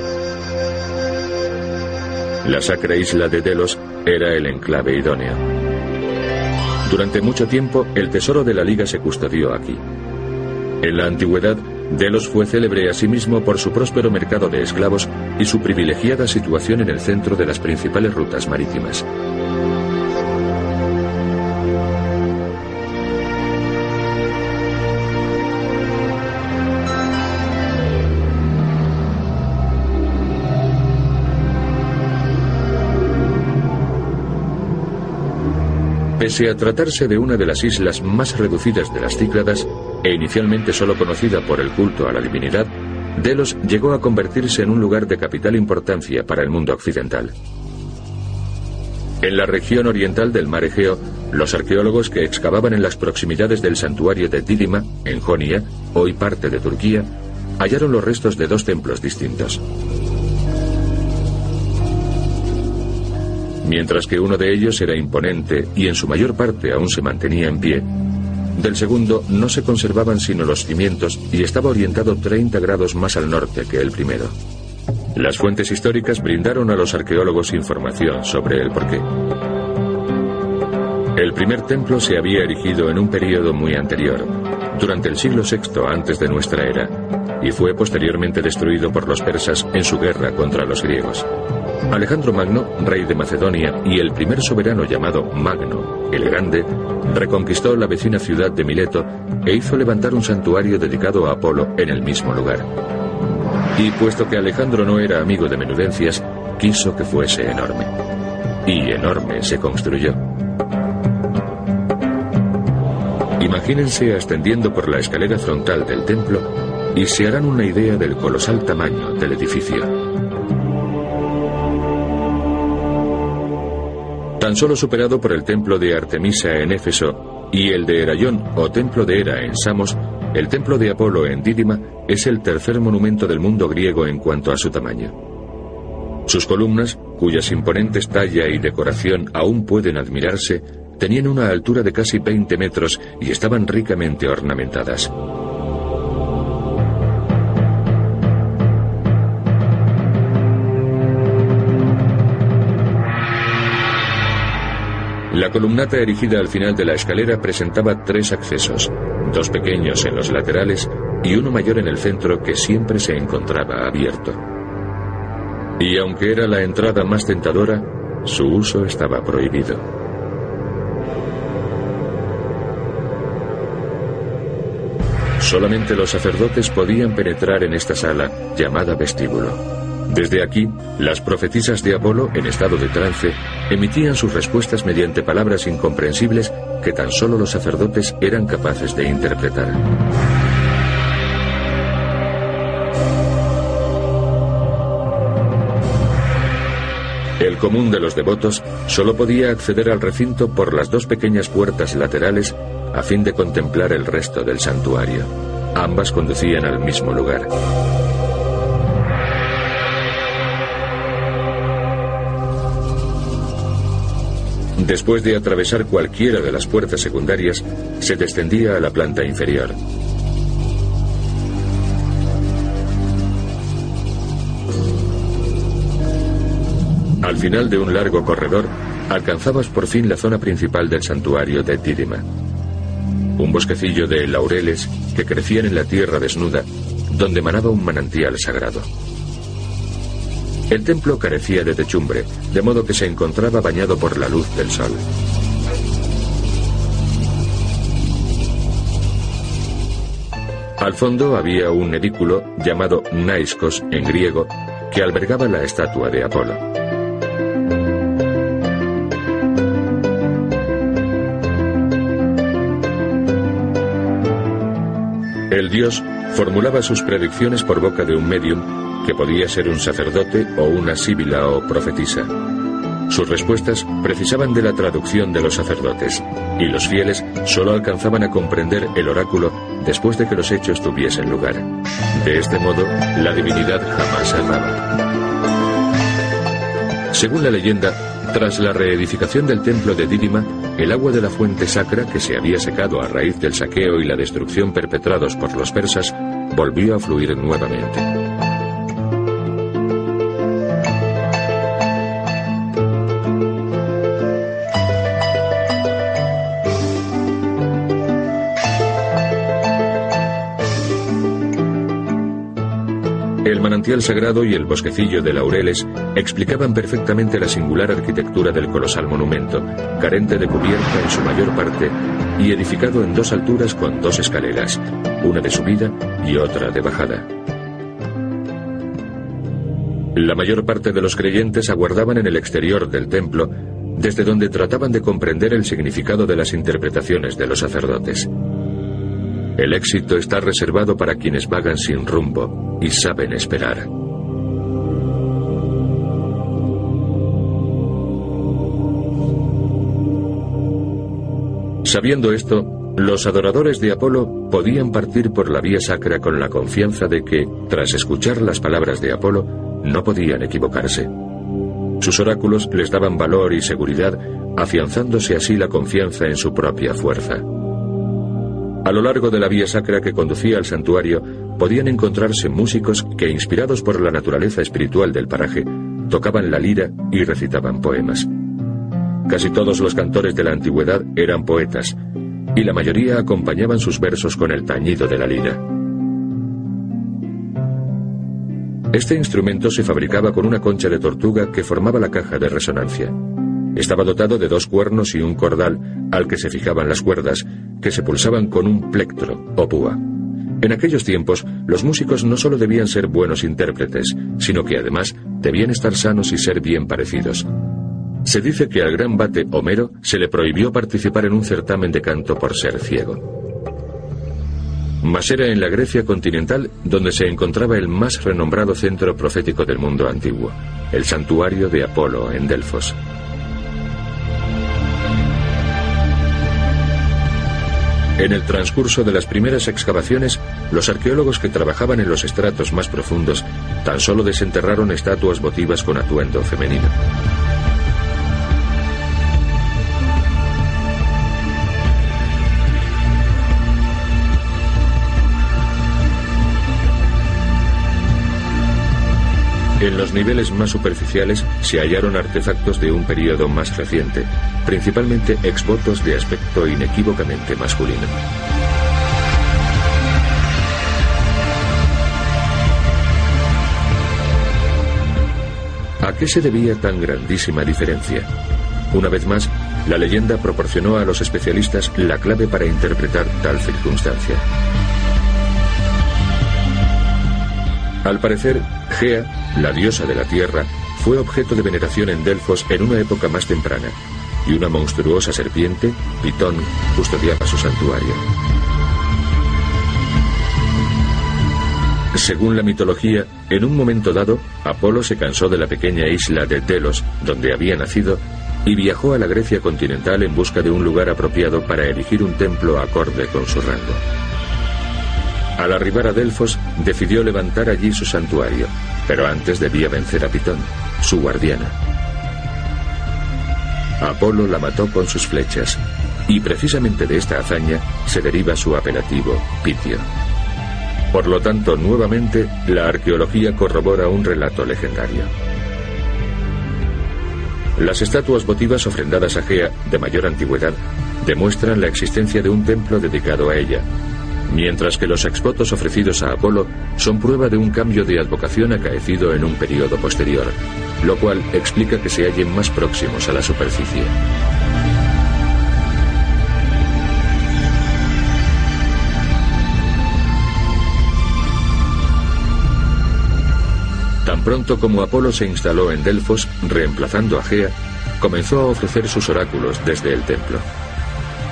La sacra isla de Delos era el enclave idóneo. Durante mucho tiempo, el tesoro de la liga se custodió aquí. En la antigüedad, Delos fue célebre asimismo por su próspero mercado de esclavos y su privilegiada situación en el centro de las principales rutas marítimas. Pese a tratarse de una de las islas más reducidas de las Cícladas, e inicialmente solo conocida por el culto a la divinidad, Delos llegó a convertirse en un lugar de capital importancia para el mundo occidental. En la región oriental del mar Egeo, los arqueólogos que excavaban en las proximidades del santuario de Dídima, en Jonia, hoy parte de Turquía, hallaron los restos de dos templos distintos. Mientras que uno de ellos era imponente y en su mayor parte aún se mantenía en pie, del segundo no se conservaban sino los cimientos y estaba orientado 30 grados más al norte que el primero. Las fuentes históricas brindaron a los arqueólogos información sobre el porqué. El primer templo se había erigido en un período muy anterior, durante el siglo VI antes de nuestra era, y fue posteriormente destruido por los persas en su guerra contra los griegos. Alejandro Magno, rey de Macedonia y el primer soberano llamado Magno, el Grande, reconquistó la vecina ciudad de Mileto e hizo levantar un santuario dedicado a Apolo en el mismo lugar. Y puesto que Alejandro no era amigo de menudencias, quiso que fuese enorme. Y enorme se construyó. Imagínense ascendiendo por la escalera frontal del templo y se harán una idea del colosal tamaño del edificio. Tan solo superado por el templo de Artemisa en Éfeso y el de Herayón o templo de Hera en Samos, el templo de Apolo en Dídima es el tercer monumento del mundo griego en cuanto a su tamaño. Sus columnas, cuyas imponentes talla y decoración aún pueden admirarse, tenían una altura de casi 20 metros y estaban ricamente ornamentadas. La columnata erigida al final de la escalera presentaba tres accesos, dos pequeños en los laterales y uno mayor en el centro que siempre se encontraba abierto. Y aunque era la entrada más tentadora, su uso estaba prohibido. Solamente los sacerdotes podían penetrar en esta sala llamada vestíbulo. Desde aquí, las profetisas de Apolo, en estado de trance, emitían sus respuestas mediante palabras incomprensibles que tan solo los sacerdotes eran capaces de interpretar. El común de los devotos solo podía acceder al recinto por las dos pequeñas puertas laterales a fin de contemplar el resto del santuario. Ambas conducían al mismo lugar. Después de atravesar cualquiera de las puertas secundarias, se descendía a la planta inferior. Al final de un largo corredor, alcanzabas por fin la zona principal del santuario de Tídima. Un bosquecillo de laureles que crecían en la tierra desnuda, donde manaba un manantial sagrado. El templo carecía de techumbre, de modo que se encontraba bañado por la luz del sol. Al fondo había un edículo llamado Naiskos en griego que albergaba la estatua de Apolo. El dios formulaba sus predicciones por boca de un medium que podía ser un sacerdote o una síbila o profetisa. Sus respuestas precisaban de la traducción de los sacerdotes, y los fieles solo alcanzaban a comprender el oráculo después de que los hechos tuviesen lugar. De este modo, la divinidad jamás erraba. Según la leyenda, tras la reedificación del templo de Dídima, el agua de la fuente sacra, que se había secado a raíz del saqueo y la destrucción perpetrados por los persas, volvió a fluir nuevamente. Manantial sagrado y el bosquecillo de laureles explicaban perfectamente la singular arquitectura del colosal monumento, carente de cubierta en su mayor parte y edificado en dos alturas con dos escaleras, una de subida y otra de bajada. La mayor parte de los creyentes aguardaban en el exterior del templo, desde donde trataban de comprender el significado de las interpretaciones de los sacerdotes. El éxito está reservado para quienes vagan sin rumbo y saben esperar. Sabiendo esto, los adoradores de Apolo podían partir por la vía sacra con la confianza de que, tras escuchar las palabras de Apolo, no podían equivocarse. Sus oráculos les daban valor y seguridad, afianzándose así la confianza en su propia fuerza. A lo largo de la vía sacra que conducía al santuario podían encontrarse músicos que, inspirados por la naturaleza espiritual del paraje, tocaban la lira y recitaban poemas. Casi todos los cantores de la antigüedad eran poetas, y la mayoría acompañaban sus versos con el tañido de la lira. Este instrumento se fabricaba con una concha de tortuga que formaba la caja de resonancia. Estaba dotado de dos cuernos y un cordal al que se fijaban las cuerdas, que se pulsaban con un plectro o púa. En aquellos tiempos, los músicos no solo debían ser buenos intérpretes, sino que además debían estar sanos y ser bien parecidos. Se dice que al gran bate Homero se le prohibió participar en un certamen de canto por ser ciego. Mas era en la Grecia continental donde se encontraba el más renombrado centro profético del mundo antiguo, el santuario de Apolo en Delfos. En el transcurso de las primeras excavaciones, los arqueólogos que trabajaban en los estratos más profundos tan solo desenterraron estatuas votivas con atuendo femenino. En los niveles más superficiales se hallaron artefactos de un periodo más reciente, principalmente exvotos de aspecto inequívocamente masculino. ¿A qué se debía tan grandísima diferencia? Una vez más, la leyenda proporcionó a los especialistas la clave para interpretar tal circunstancia. Al parecer, Gea la diosa de la tierra, fue objeto de veneración en Delfos en una época más temprana, y una monstruosa serpiente, Pitón, custodiaba su santuario. Según la mitología, en un momento dado, Apolo se cansó de la pequeña isla de Delos, donde había nacido, y viajó a la Grecia continental en busca de un lugar apropiado para erigir un templo acorde con su rango. Al arribar a Delfos, decidió levantar allí su santuario, pero antes debía vencer a Pitón, su guardiana. Apolo la mató con sus flechas, y precisamente de esta hazaña se deriva su apelativo, Pitio. Por lo tanto, nuevamente, la arqueología corrobora un relato legendario. Las estatuas votivas ofrendadas a Gea, de mayor antigüedad, demuestran la existencia de un templo dedicado a ella, mientras que los exvotos ofrecidos a Apolo son prueba de un cambio de advocación acaecido en un periodo posterior, lo cual explica que se hallen más próximos a la superficie. Tan pronto como Apolo se instaló en Delfos, reemplazando a Gea, comenzó a ofrecer sus oráculos desde el templo.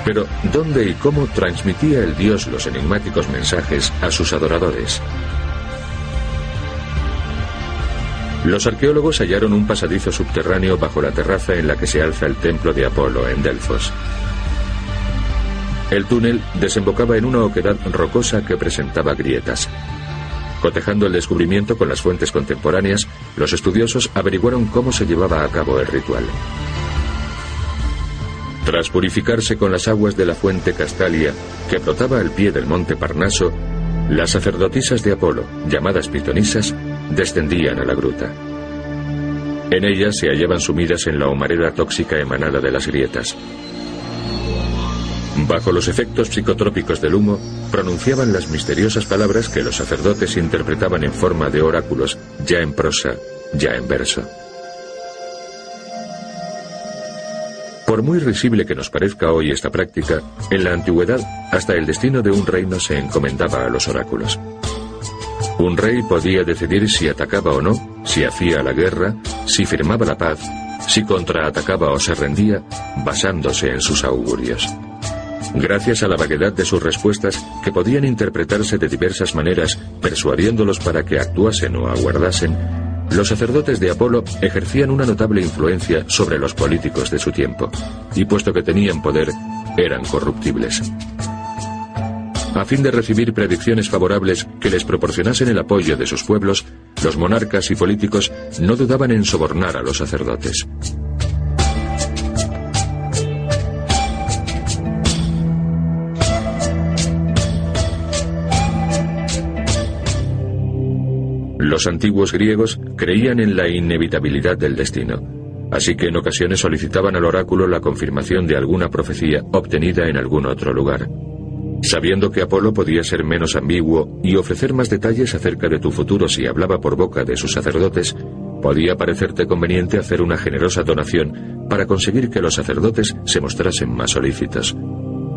Pero, ¿dónde y cómo transmitía el dios los enigmáticos mensajes a sus adoradores? Los arqueólogos hallaron un pasadizo subterráneo bajo la terraza en la que se alza el templo de Apolo en Delfos. El túnel desembocaba en una oquedad rocosa que presentaba grietas. Cotejando el descubrimiento con las fuentes contemporáneas, los estudiosos averiguaron cómo se llevaba a cabo el ritual. Tras purificarse con las aguas de la fuente Castalia, que brotaba al pie del monte Parnaso, las sacerdotisas de Apolo, llamadas pitonisas, descendían a la gruta. En ellas se hallaban sumidas en la humareda tóxica emanada de las grietas. Bajo los efectos psicotrópicos del humo, pronunciaban las misteriosas palabras que los sacerdotes interpretaban en forma de oráculos, ya en prosa, ya en verso. Por muy risible que nos parezca hoy esta práctica, en la antigüedad hasta el destino de un reino se encomendaba a los oráculos. Un rey podía decidir si atacaba o no, si hacía la guerra, si firmaba la paz, si contraatacaba o se rendía, basándose en sus augurios. Gracias a la vaguedad de sus respuestas, que podían interpretarse de diversas maneras, persuadiéndolos para que actuasen o aguardasen, los sacerdotes de Apolo ejercían una notable influencia sobre los políticos de su tiempo, y puesto que tenían poder, eran corruptibles. A fin de recibir predicciones favorables que les proporcionasen el apoyo de sus pueblos, los monarcas y políticos no dudaban en sobornar a los sacerdotes. Los antiguos griegos creían en la inevitabilidad del destino, así que en ocasiones solicitaban al oráculo la confirmación de alguna profecía obtenida en algún otro lugar. Sabiendo que Apolo podía ser menos ambiguo y ofrecer más detalles acerca de tu futuro si hablaba por boca de sus sacerdotes, podía parecerte conveniente hacer una generosa donación para conseguir que los sacerdotes se mostrasen más solícitos.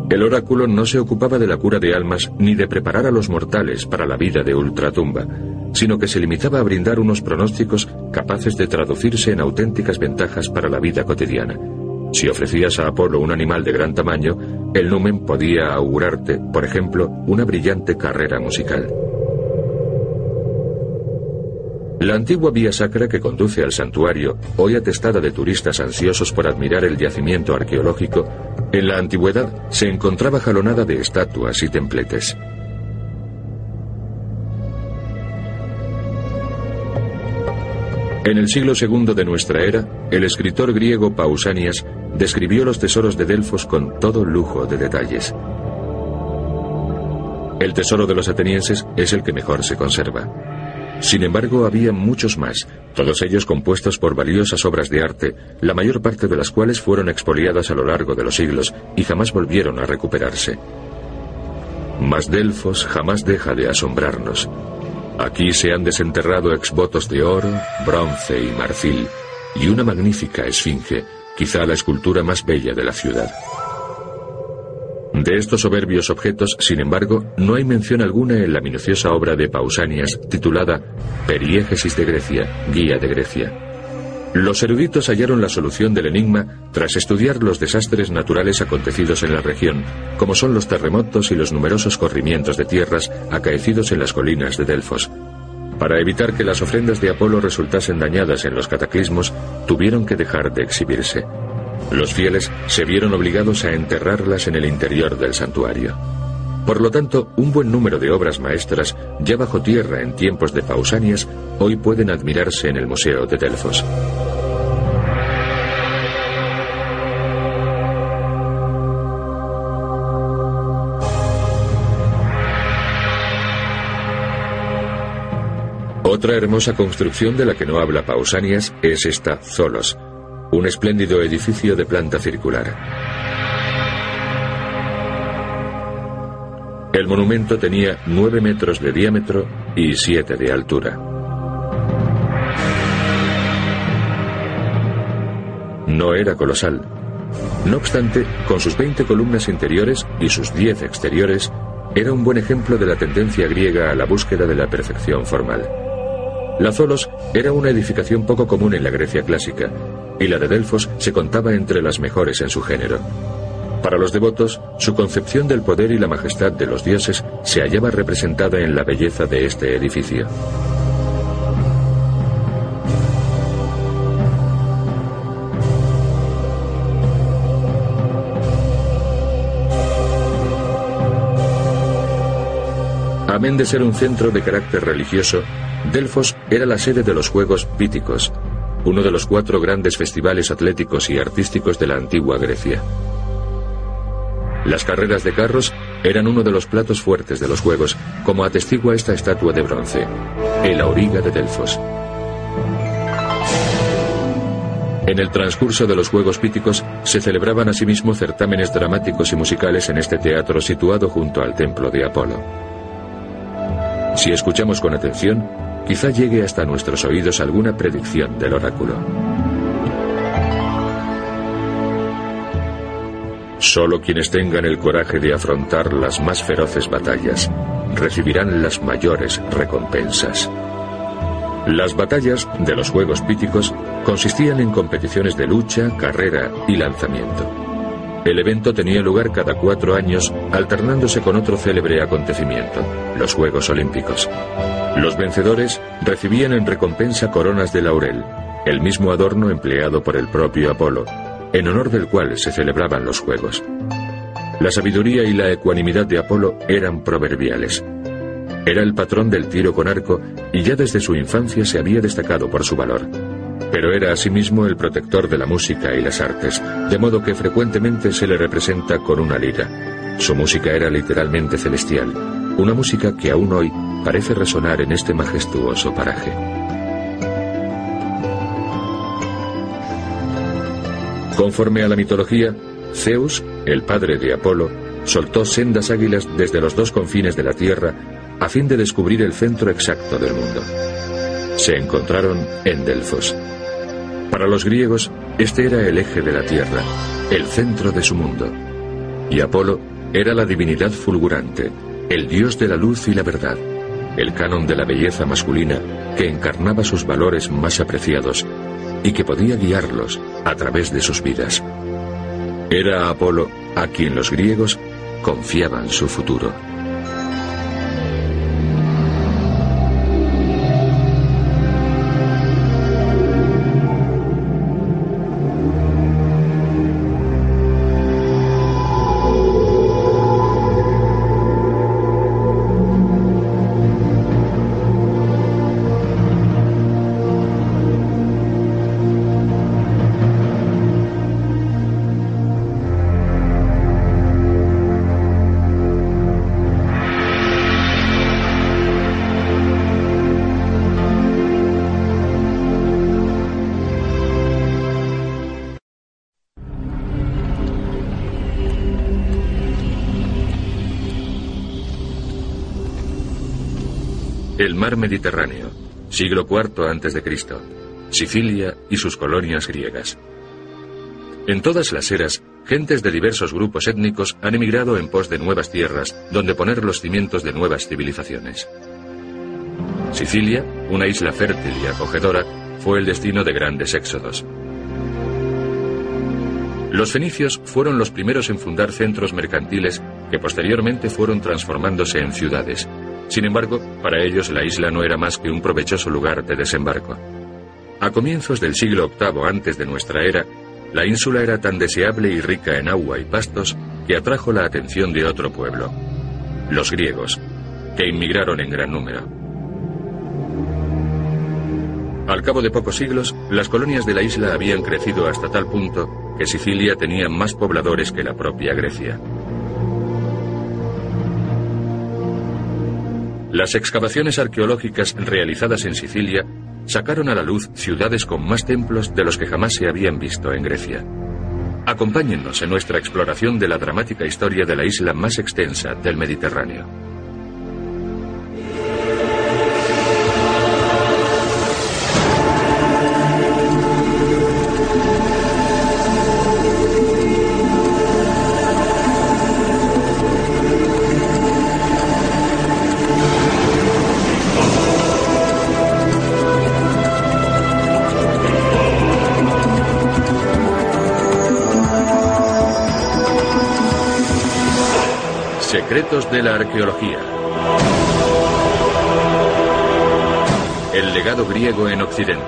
El oráculo no se ocupaba de la cura de almas ni de preparar a los mortales para la vida de ultratumba, sino que se limitaba a brindar unos pronósticos capaces de traducirse en auténticas ventajas para la vida cotidiana. Si ofrecías a Apolo un animal de gran tamaño, el numen podía augurarte, por ejemplo, una brillante carrera musical. La antigua vía sacra que conduce al santuario, hoy atestada de turistas ansiosos por admirar el yacimiento arqueológico, en la antigüedad se encontraba jalonada de estatuas y templetes. En el siglo II de nuestra era, el escritor griego Pausanias describió los tesoros de Delfos con todo lujo de detalles. El tesoro de los atenienses es el que mejor se conserva. Sin embargo, había muchos más, todos ellos compuestos por valiosas obras de arte, la mayor parte de las cuales fueron expoliadas a lo largo de los siglos y jamás volvieron a recuperarse. Mas Delfos jamás deja de asombrarnos. Aquí se han desenterrado exvotos de oro, bronce y marfil, y una magnífica esfinge, quizá la escultura más bella de la ciudad. De estos soberbios objetos, sin embargo, no hay mención alguna en la minuciosa obra de Pausanias titulada Periégesis de Grecia, Guía de Grecia. Los eruditos hallaron la solución del enigma tras estudiar los desastres naturales acontecidos en la región, como son los terremotos y los numerosos corrimientos de tierras acaecidos en las colinas de Delfos. Para evitar que las ofrendas de Apolo resultasen dañadas en los cataclismos, tuvieron que dejar de exhibirse. Los fieles se vieron obligados a enterrarlas en el interior del santuario. Por lo tanto, un buen número de obras maestras, ya bajo tierra en tiempos de Pausanias, hoy pueden admirarse en el Museo de Delfos. Otra hermosa construcción de la que no habla Pausanias es esta Zolos, un espléndido edificio de planta circular. El monumento tenía 9 metros de diámetro y 7 de altura. No era colosal. No obstante, con sus 20 columnas interiores y sus 10 exteriores, era un buen ejemplo de la tendencia griega a la búsqueda de la perfección formal. La Zolos era una edificación poco común en la Grecia clásica, y la de Delfos se contaba entre las mejores en su género. Para los devotos, su concepción del poder y la majestad de los dioses se hallaba representada en la belleza de este edificio. Amén de ser un centro de carácter religioso, Delfos era la sede de los Juegos Píticos, uno de los cuatro grandes festivales atléticos y artísticos de la antigua Grecia. Las carreras de carros eran uno de los platos fuertes de los Juegos, como atestigua esta estatua de bronce, el auriga de Delfos. En el transcurso de los Juegos Píticos se celebraban asimismo certámenes dramáticos y musicales en este teatro situado junto al templo de Apolo. Si escuchamos con atención, quizá llegue hasta nuestros oídos alguna predicción del oráculo. Solo quienes tengan el coraje de afrontar las más feroces batallas recibirán las mayores recompensas. Las batallas de los Juegos Píticos consistían en competiciones de lucha, carrera y lanzamiento. El evento tenía lugar cada cuatro años, alternándose con otro célebre acontecimiento, los Juegos Olímpicos. Los vencedores recibían en recompensa coronas de laurel, el mismo adorno empleado por el propio Apolo, en honor del cual se celebraban los Juegos. La sabiduría y la ecuanimidad de Apolo eran proverbiales. Era el patrón del tiro con arco y ya desde su infancia se había destacado por su valor. Pero era asimismo el protector de la música y las artes, de modo que frecuentemente se le representa con una lira. Su música era literalmente celestial, una música que aún hoy parece resonar en este majestuoso paraje. Conforme a la mitología, Zeus, el padre de Apolo, soltó sendas águilas desde los dos confines de la tierra a fin de descubrir el centro exacto del mundo. Se encontraron en Delfos. Para los griegos, este era el eje de la tierra, el centro de su mundo. Y Apolo era la divinidad fulgurante, el dios de la luz y la verdad, el canon de la belleza masculina que encarnaba sus valores más apreciados y que podía guiarlos a través de sus vidas. Era Apolo a quien los griegos confiaban su futuro. Mediterráneo, siglo IV a.C., Sicilia y sus colonias griegas. En todas las eras, gentes de diversos grupos étnicos han emigrado en pos de nuevas tierras donde poner los cimientos de nuevas civilizaciones. Sicilia, una isla fértil y acogedora, fue el destino de grandes éxodos. Los fenicios fueron los primeros en fundar centros mercantiles que posteriormente fueron transformándose en ciudades. Sin embargo, para ellos la isla no era más que un provechoso lugar de desembarco. A comienzos del siglo VIII antes de nuestra era, la ínsula era tan deseable y rica en agua y pastos que atrajo la atención de otro pueblo, los griegos, que inmigraron en gran número. Al cabo de pocos siglos, las colonias de la isla habían crecido hasta tal punto que Sicilia tenía más pobladores que la propia Grecia. Las excavaciones arqueológicas realizadas en Sicilia sacaron a la luz ciudades con más templos de los que jamás se habían visto en Grecia. Acompáñennos en nuestra exploración de la dramática historia de la isla más extensa del Mediterráneo. Secretos de la arqueología. El legado griego en Occidente.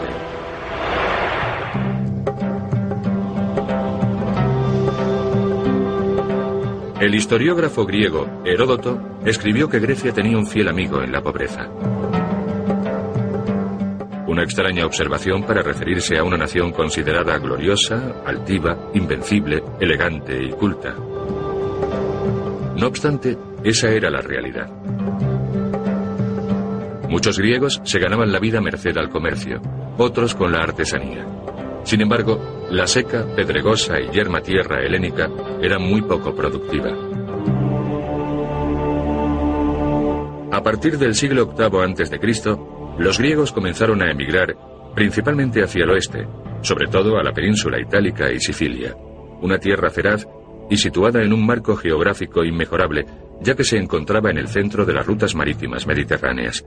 El historiógrafo griego Heródoto escribió que Grecia tenía un fiel amigo en la pobreza. Una extraña observación para referirse a una nación considerada gloriosa, altiva, invencible, elegante y culta. No obstante, esa era la realidad. Muchos griegos se ganaban la vida merced al comercio, otros con la artesanía. Sin embargo, la seca, pedregosa y yerma tierra helénica era muy poco productiva. A partir del siglo VIII a.C., los griegos comenzaron a emigrar principalmente hacia el oeste, sobre todo a la península itálica y Sicilia, una tierra feraz y situada en un marco geográfico inmejorable, ya que se encontraba en el centro de las rutas marítimas mediterráneas.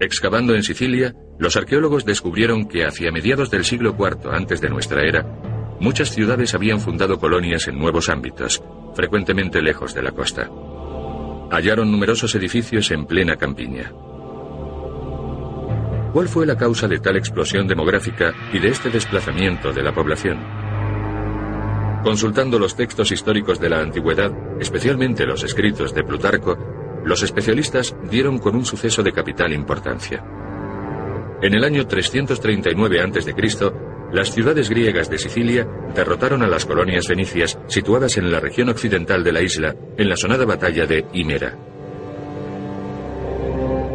Excavando en Sicilia, los arqueólogos descubrieron que hacia mediados del siglo IV antes de nuestra era, muchas ciudades habían fundado colonias en nuevos ámbitos, frecuentemente lejos de la costa. Hallaron numerosos edificios en plena campiña. ¿Cuál fue la causa de tal explosión demográfica y de este desplazamiento de la población? Consultando los textos históricos de la antigüedad, especialmente los escritos de Plutarco, los especialistas dieron con un suceso de capital importancia. En el año 339 a.C., las ciudades griegas de Sicilia derrotaron a las colonias fenicias situadas en la región occidental de la isla en la sonada batalla de Himera.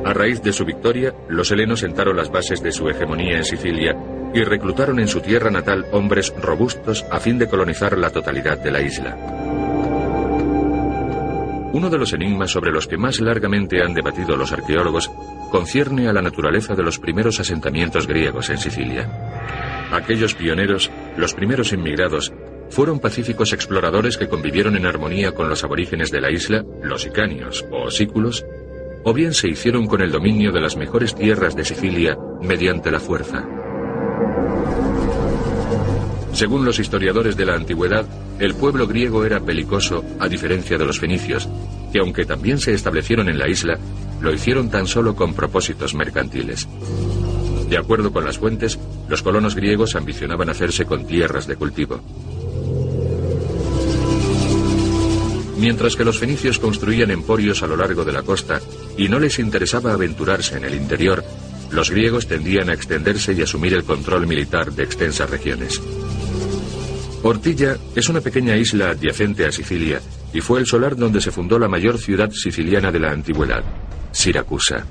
A raíz de su victoria, los helenos sentaron las bases de su hegemonía en Sicilia y reclutaron en su tierra natal hombres robustos a fin de colonizar la totalidad de la isla. Uno de los enigmas sobre los que más largamente han debatido los arqueólogos concierne a la naturaleza de los primeros asentamientos griegos en Sicilia. Aquellos pioneros, los primeros inmigrados, fueron pacíficos exploradores que convivieron en armonía con los aborígenes de la isla, los icanios o osículos, o bien se hicieron con el dominio de las mejores tierras de Sicilia mediante la fuerza. Según los historiadores de la antigüedad, el pueblo griego era pelicoso a diferencia de los fenicios, que aunque también se establecieron en la isla, lo hicieron tan solo con propósitos mercantiles. De acuerdo con las fuentes, los colonos griegos ambicionaban hacerse con tierras de cultivo. Mientras que los fenicios construían emporios a lo largo de la costa y no les interesaba aventurarse en el interior, los griegos tendían a extenderse y asumir el control militar de extensas regiones. Ortilla es una pequeña isla adyacente a Sicilia y fue el solar donde se fundó la mayor ciudad siciliana de la antigüedad, Siracusa.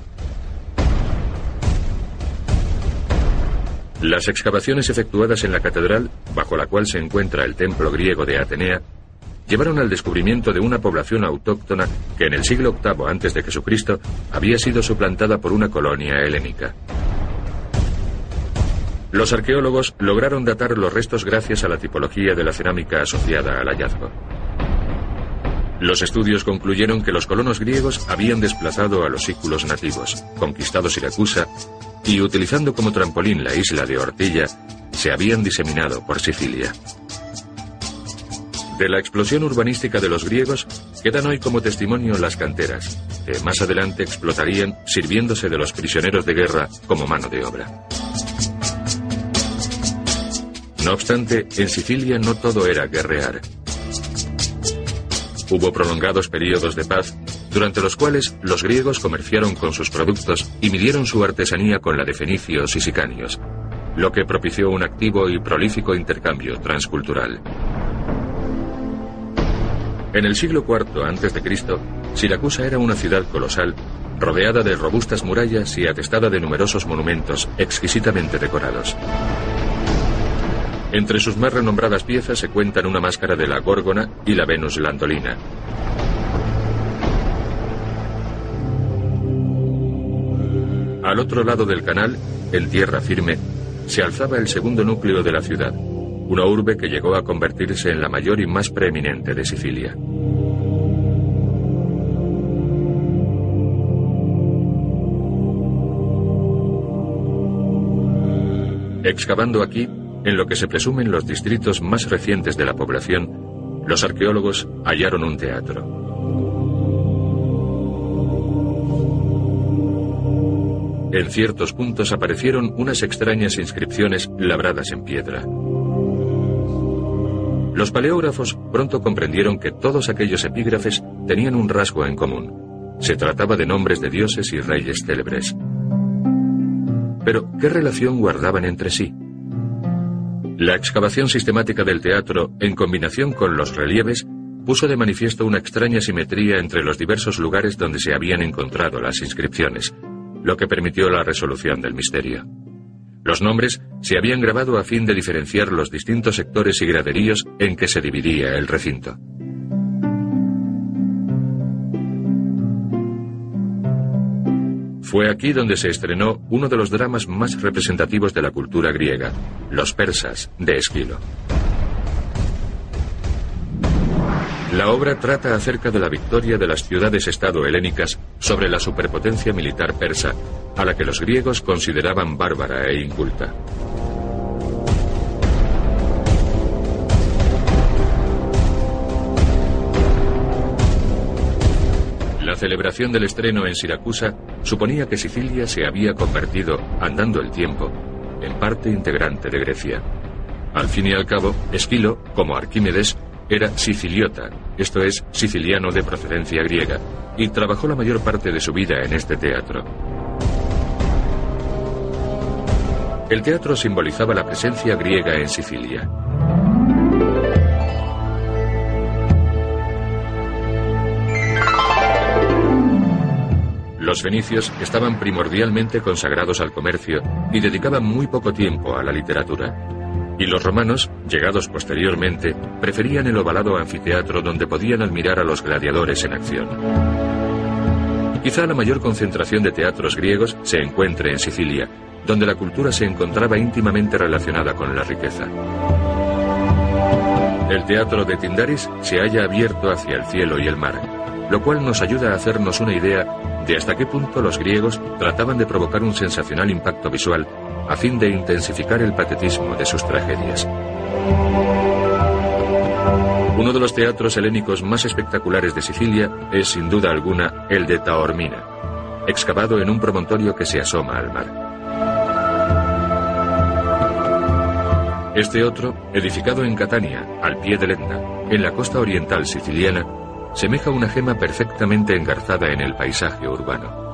Las excavaciones efectuadas en la catedral, bajo la cual se encuentra el templo griego de Atenea, llevaron al descubrimiento de una población autóctona que en el siglo VIII Jesucristo había sido suplantada por una colonia helénica. Los arqueólogos lograron datar los restos gracias a la tipología de la cerámica asociada al hallazgo. Los estudios concluyeron que los colonos griegos habían desplazado a los sículos nativos, conquistado Siracusa y, utilizando como trampolín la isla de Ortilla, se habían diseminado por Sicilia. De la explosión urbanística de los griegos quedan hoy como testimonio las canteras, que más adelante explotarían sirviéndose de los prisioneros de guerra como mano de obra. No obstante, en Sicilia no todo era guerrear. Hubo prolongados periodos de paz, durante los cuales los griegos comerciaron con sus productos y midieron su artesanía con la de fenicios y sicanios, lo que propició un activo y prolífico intercambio transcultural. En el siglo IV a.C., Siracusa era una ciudad colosal, rodeada de robustas murallas y atestada de numerosos monumentos exquisitamente decorados. Entre sus más renombradas piezas se cuentan una máscara de la Górgona y la Venus Landolina. Al otro lado del canal, en tierra firme, se alzaba el segundo núcleo de la ciudad, una urbe que llegó a convertirse en la mayor y más preeminente de Sicilia. Excavando aquí, en lo que se presumen los distritos más recientes de la población, los arqueólogos hallaron un teatro. En ciertos puntos aparecieron unas extrañas inscripciones labradas en piedra. Los paleógrafos pronto comprendieron que todos aquellos epígrafes tenían un rasgo en común. Se trataba de nombres de dioses y reyes célebres. Pero, ¿qué relación guardaban entre sí? La excavación sistemática del teatro, en combinación con los relieves, puso de manifiesto una extraña simetría entre los diversos lugares donde se habían encontrado las inscripciones, lo que permitió la resolución del misterio. Los nombres se habían grabado a fin de diferenciar los distintos sectores y graderíos en que se dividía el recinto. Fue aquí donde se estrenó uno de los dramas más representativos de la cultura griega, Los persas, de Esquilo. La obra trata acerca de la victoria de las ciudades-estado helénicas sobre la superpotencia militar persa, a la que los griegos consideraban bárbara e inculta. celebración del estreno en Siracusa suponía que Sicilia se había convertido, andando el tiempo, en parte integrante de Grecia. Al fin y al cabo, Esquilo, como Arquímedes, era siciliota, esto es, siciliano de procedencia griega, y trabajó la mayor parte de su vida en este teatro. El teatro simbolizaba la presencia griega en Sicilia. Los fenicios estaban primordialmente consagrados al comercio y dedicaban muy poco tiempo a la literatura. Y los romanos, llegados posteriormente, preferían el ovalado anfiteatro donde podían admirar a los gladiadores en acción. Quizá la mayor concentración de teatros griegos se encuentre en Sicilia, donde la cultura se encontraba íntimamente relacionada con la riqueza. El teatro de Tindaris se halla abierto hacia el cielo y el mar, lo cual nos ayuda a hacernos una idea de hasta qué punto los griegos trataban de provocar un sensacional impacto visual a fin de intensificar el patetismo de sus tragedias. Uno de los teatros helénicos más espectaculares de Sicilia es sin duda alguna el de Taormina, excavado en un promontorio que se asoma al mar. Este otro, edificado en Catania, al pie del Etna, en la costa oriental siciliana, semeja una gema perfectamente engarzada en el paisaje urbano.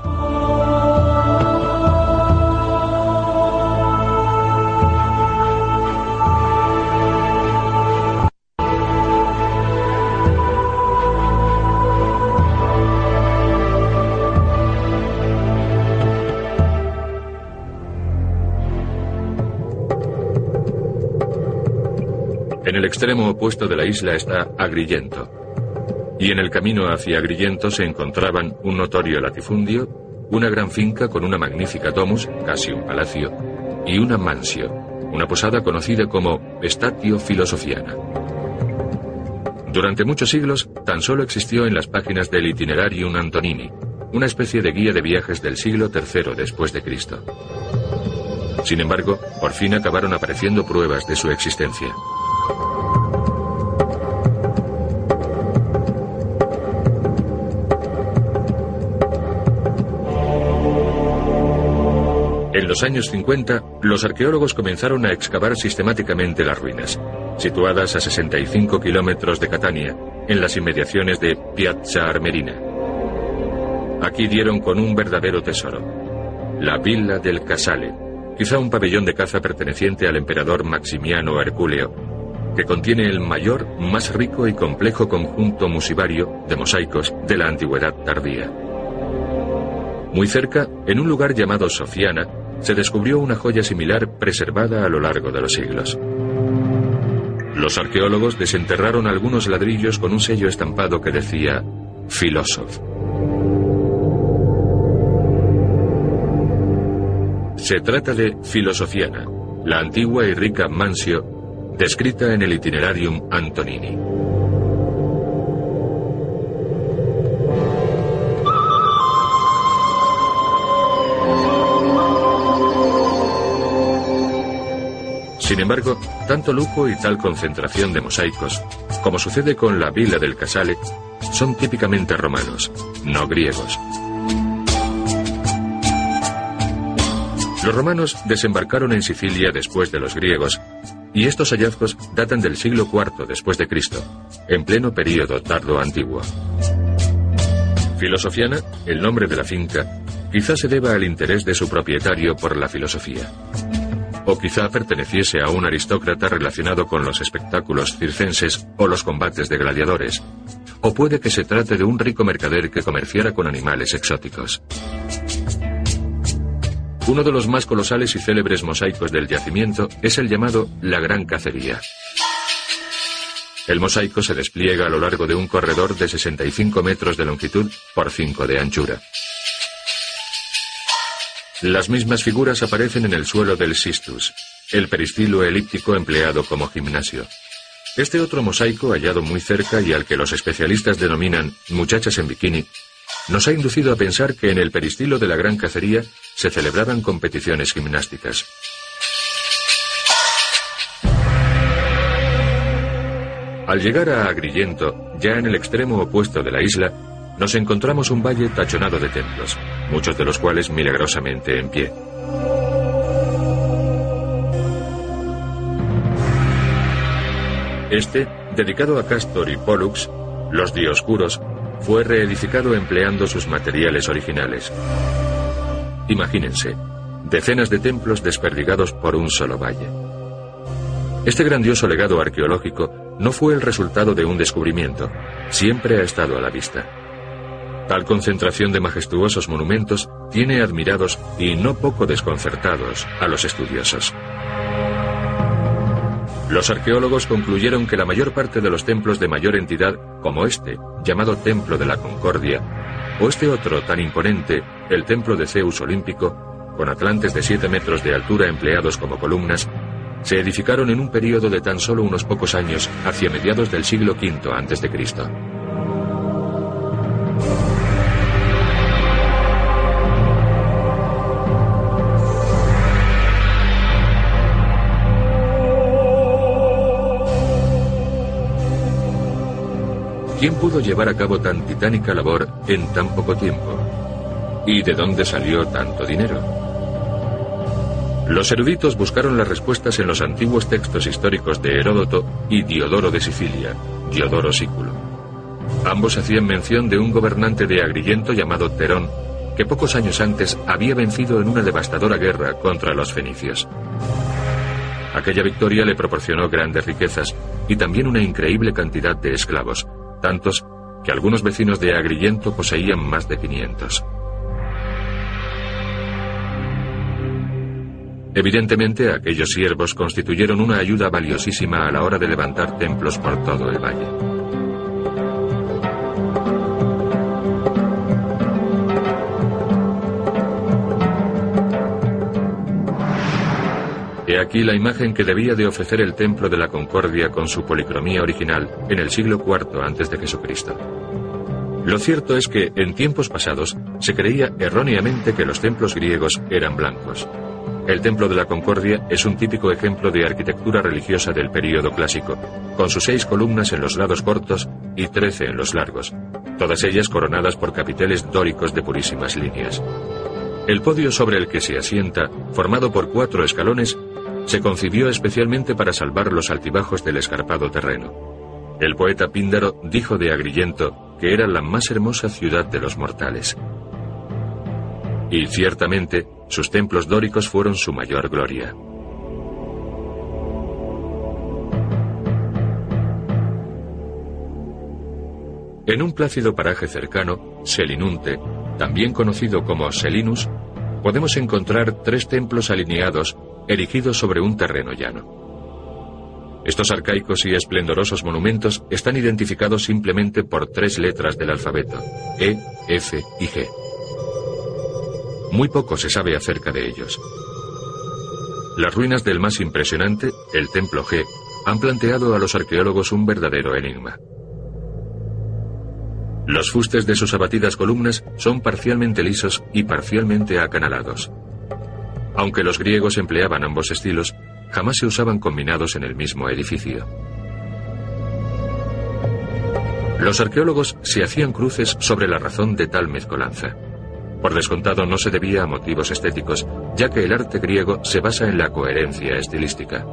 Extremo opuesto de la isla está Agrillento. Y en el camino hacia Agrillento se encontraban un notorio latifundio, una gran finca con una magnífica domus, casi un palacio, y una mansio, una posada conocida como Estatio Filosofiana. Durante muchos siglos tan solo existió en las páginas del Itinerarium Antonini, una especie de guía de viajes del siglo III después de Cristo. Sin embargo, por fin acabaron apareciendo pruebas de su existencia. Los años 50, los arqueólogos comenzaron a excavar sistemáticamente las ruinas, situadas a 65 kilómetros de Catania, en las inmediaciones de Piazza Armerina. Aquí dieron con un verdadero tesoro, la Villa del Casale, quizá un pabellón de caza perteneciente al emperador Maximiano Herculeo, que contiene el mayor, más rico y complejo conjunto musivario de mosaicos de la antigüedad tardía. Muy cerca, en un lugar llamado Sofiana, se descubrió una joya similar preservada a lo largo de los siglos. Los arqueólogos desenterraron algunos ladrillos con un sello estampado que decía Philosoph. Se trata de Filosofiana, la antigua y rica mansio descrita en el Itinerarium Antonini. Sin embargo, tanto lujo y tal concentración de mosaicos, como sucede con la Villa del Casale, son típicamente romanos, no griegos. Los romanos desembarcaron en Sicilia después de los griegos, y estos hallazgos datan del siglo IV después de Cristo, en pleno período tardo antiguo. Filosofiana, el nombre de la finca, quizá se deba al interés de su propietario por la filosofía o quizá perteneciese a un aristócrata relacionado con los espectáculos circenses o los combates de gladiadores, o puede que se trate de un rico mercader que comerciara con animales exóticos. Uno de los más colosales y célebres mosaicos del yacimiento es el llamado La Gran Cacería. El mosaico se despliega a lo largo de un corredor de 65 metros de longitud por 5 de anchura. Las mismas figuras aparecen en el suelo del Sistus, el peristilo elíptico empleado como gimnasio. Este otro mosaico, hallado muy cerca y al que los especialistas denominan muchachas en bikini, nos ha inducido a pensar que en el peristilo de la gran cacería se celebraban competiciones gimnásticas. Al llegar a Agrillento, ya en el extremo opuesto de la isla, nos encontramos un valle tachonado de templos, muchos de los cuales milagrosamente en pie. Este, dedicado a Castor y Pollux, los dioscuros, fue reedificado empleando sus materiales originales. Imagínense, decenas de templos desperdigados por un solo valle. Este grandioso legado arqueológico no fue el resultado de un descubrimiento, siempre ha estado a la vista. Tal concentración de majestuosos monumentos tiene admirados y no poco desconcertados a los estudiosos. Los arqueólogos concluyeron que la mayor parte de los templos de mayor entidad, como este, llamado Templo de la Concordia, o este otro tan imponente, el Templo de Zeus Olímpico, con atlantes de 7 metros de altura empleados como columnas, se edificaron en un periodo de tan solo unos pocos años hacia mediados del siglo V a.C. ¿Quién pudo llevar a cabo tan titánica labor en tan poco tiempo? ¿Y de dónde salió tanto dinero? Los eruditos buscaron las respuestas en los antiguos textos históricos de Heródoto y Diodoro de Sicilia, Diodoro Sículo. Ambos hacían mención de un gobernante de Agrillento llamado Terón, que pocos años antes había vencido en una devastadora guerra contra los fenicios. Aquella victoria le proporcionó grandes riquezas y también una increíble cantidad de esclavos, tantos que algunos vecinos de Agrillento poseían más de 500. Evidentemente, aquellos siervos constituyeron una ayuda valiosísima a la hora de levantar templos por todo el valle. Aquí la imagen que debía de ofrecer el Templo de la Concordia con su policromía original en el siglo IV antes de Jesucristo. Lo cierto es que en tiempos pasados se creía erróneamente que los templos griegos eran blancos. El Templo de la Concordia es un típico ejemplo de arquitectura religiosa del período clásico, con sus seis columnas en los lados cortos y trece en los largos, todas ellas coronadas por capiteles dóricos de purísimas líneas. El podio sobre el que se asienta, formado por cuatro escalones, se concibió especialmente para salvar los altibajos del escarpado terreno. El poeta Píndaro dijo de Agrillento que era la más hermosa ciudad de los mortales. Y ciertamente, sus templos dóricos fueron su mayor gloria. En un plácido paraje cercano, Selinunte, también conocido como Selinus, podemos encontrar tres templos alineados erigidos sobre un terreno llano. Estos arcaicos y esplendorosos monumentos están identificados simplemente por tres letras del alfabeto, E, F y G. Muy poco se sabe acerca de ellos. Las ruinas del más impresionante, el Templo G, han planteado a los arqueólogos un verdadero enigma. Los fustes de sus abatidas columnas son parcialmente lisos y parcialmente acanalados. Aunque los griegos empleaban ambos estilos, jamás se usaban combinados en el mismo edificio. Los arqueólogos se hacían cruces sobre la razón de tal mezcolanza. Por descontado no se debía a motivos estéticos, ya que el arte griego se basa en la coherencia estilística.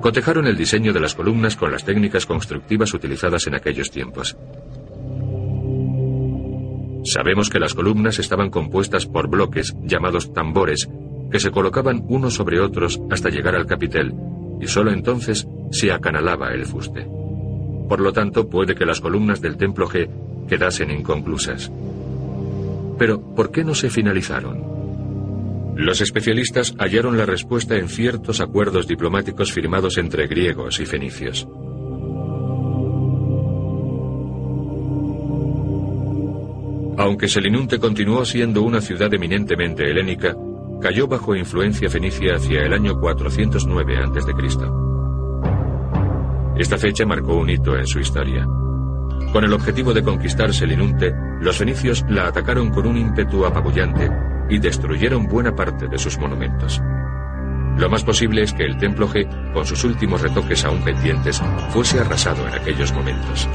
Cotejaron el diseño de las columnas con las técnicas constructivas utilizadas en aquellos tiempos. Sabemos que las columnas estaban compuestas por bloques llamados tambores que se colocaban unos sobre otros hasta llegar al capitel y sólo entonces se acanalaba el fuste. Por lo tanto, puede que las columnas del templo G quedasen inconclusas. Pero, ¿por qué no se finalizaron? Los especialistas hallaron la respuesta en ciertos acuerdos diplomáticos firmados entre griegos y fenicios. Aunque Selinunte continuó siendo una ciudad eminentemente helénica, cayó bajo influencia fenicia hacia el año 409 a.C. Esta fecha marcó un hito en su historia. Con el objetivo de conquistar Selinunte, los fenicios la atacaron con un ímpetu apabullante y destruyeron buena parte de sus monumentos. Lo más posible es que el templo G, con sus últimos retoques aún pendientes, fuese arrasado en aquellos momentos.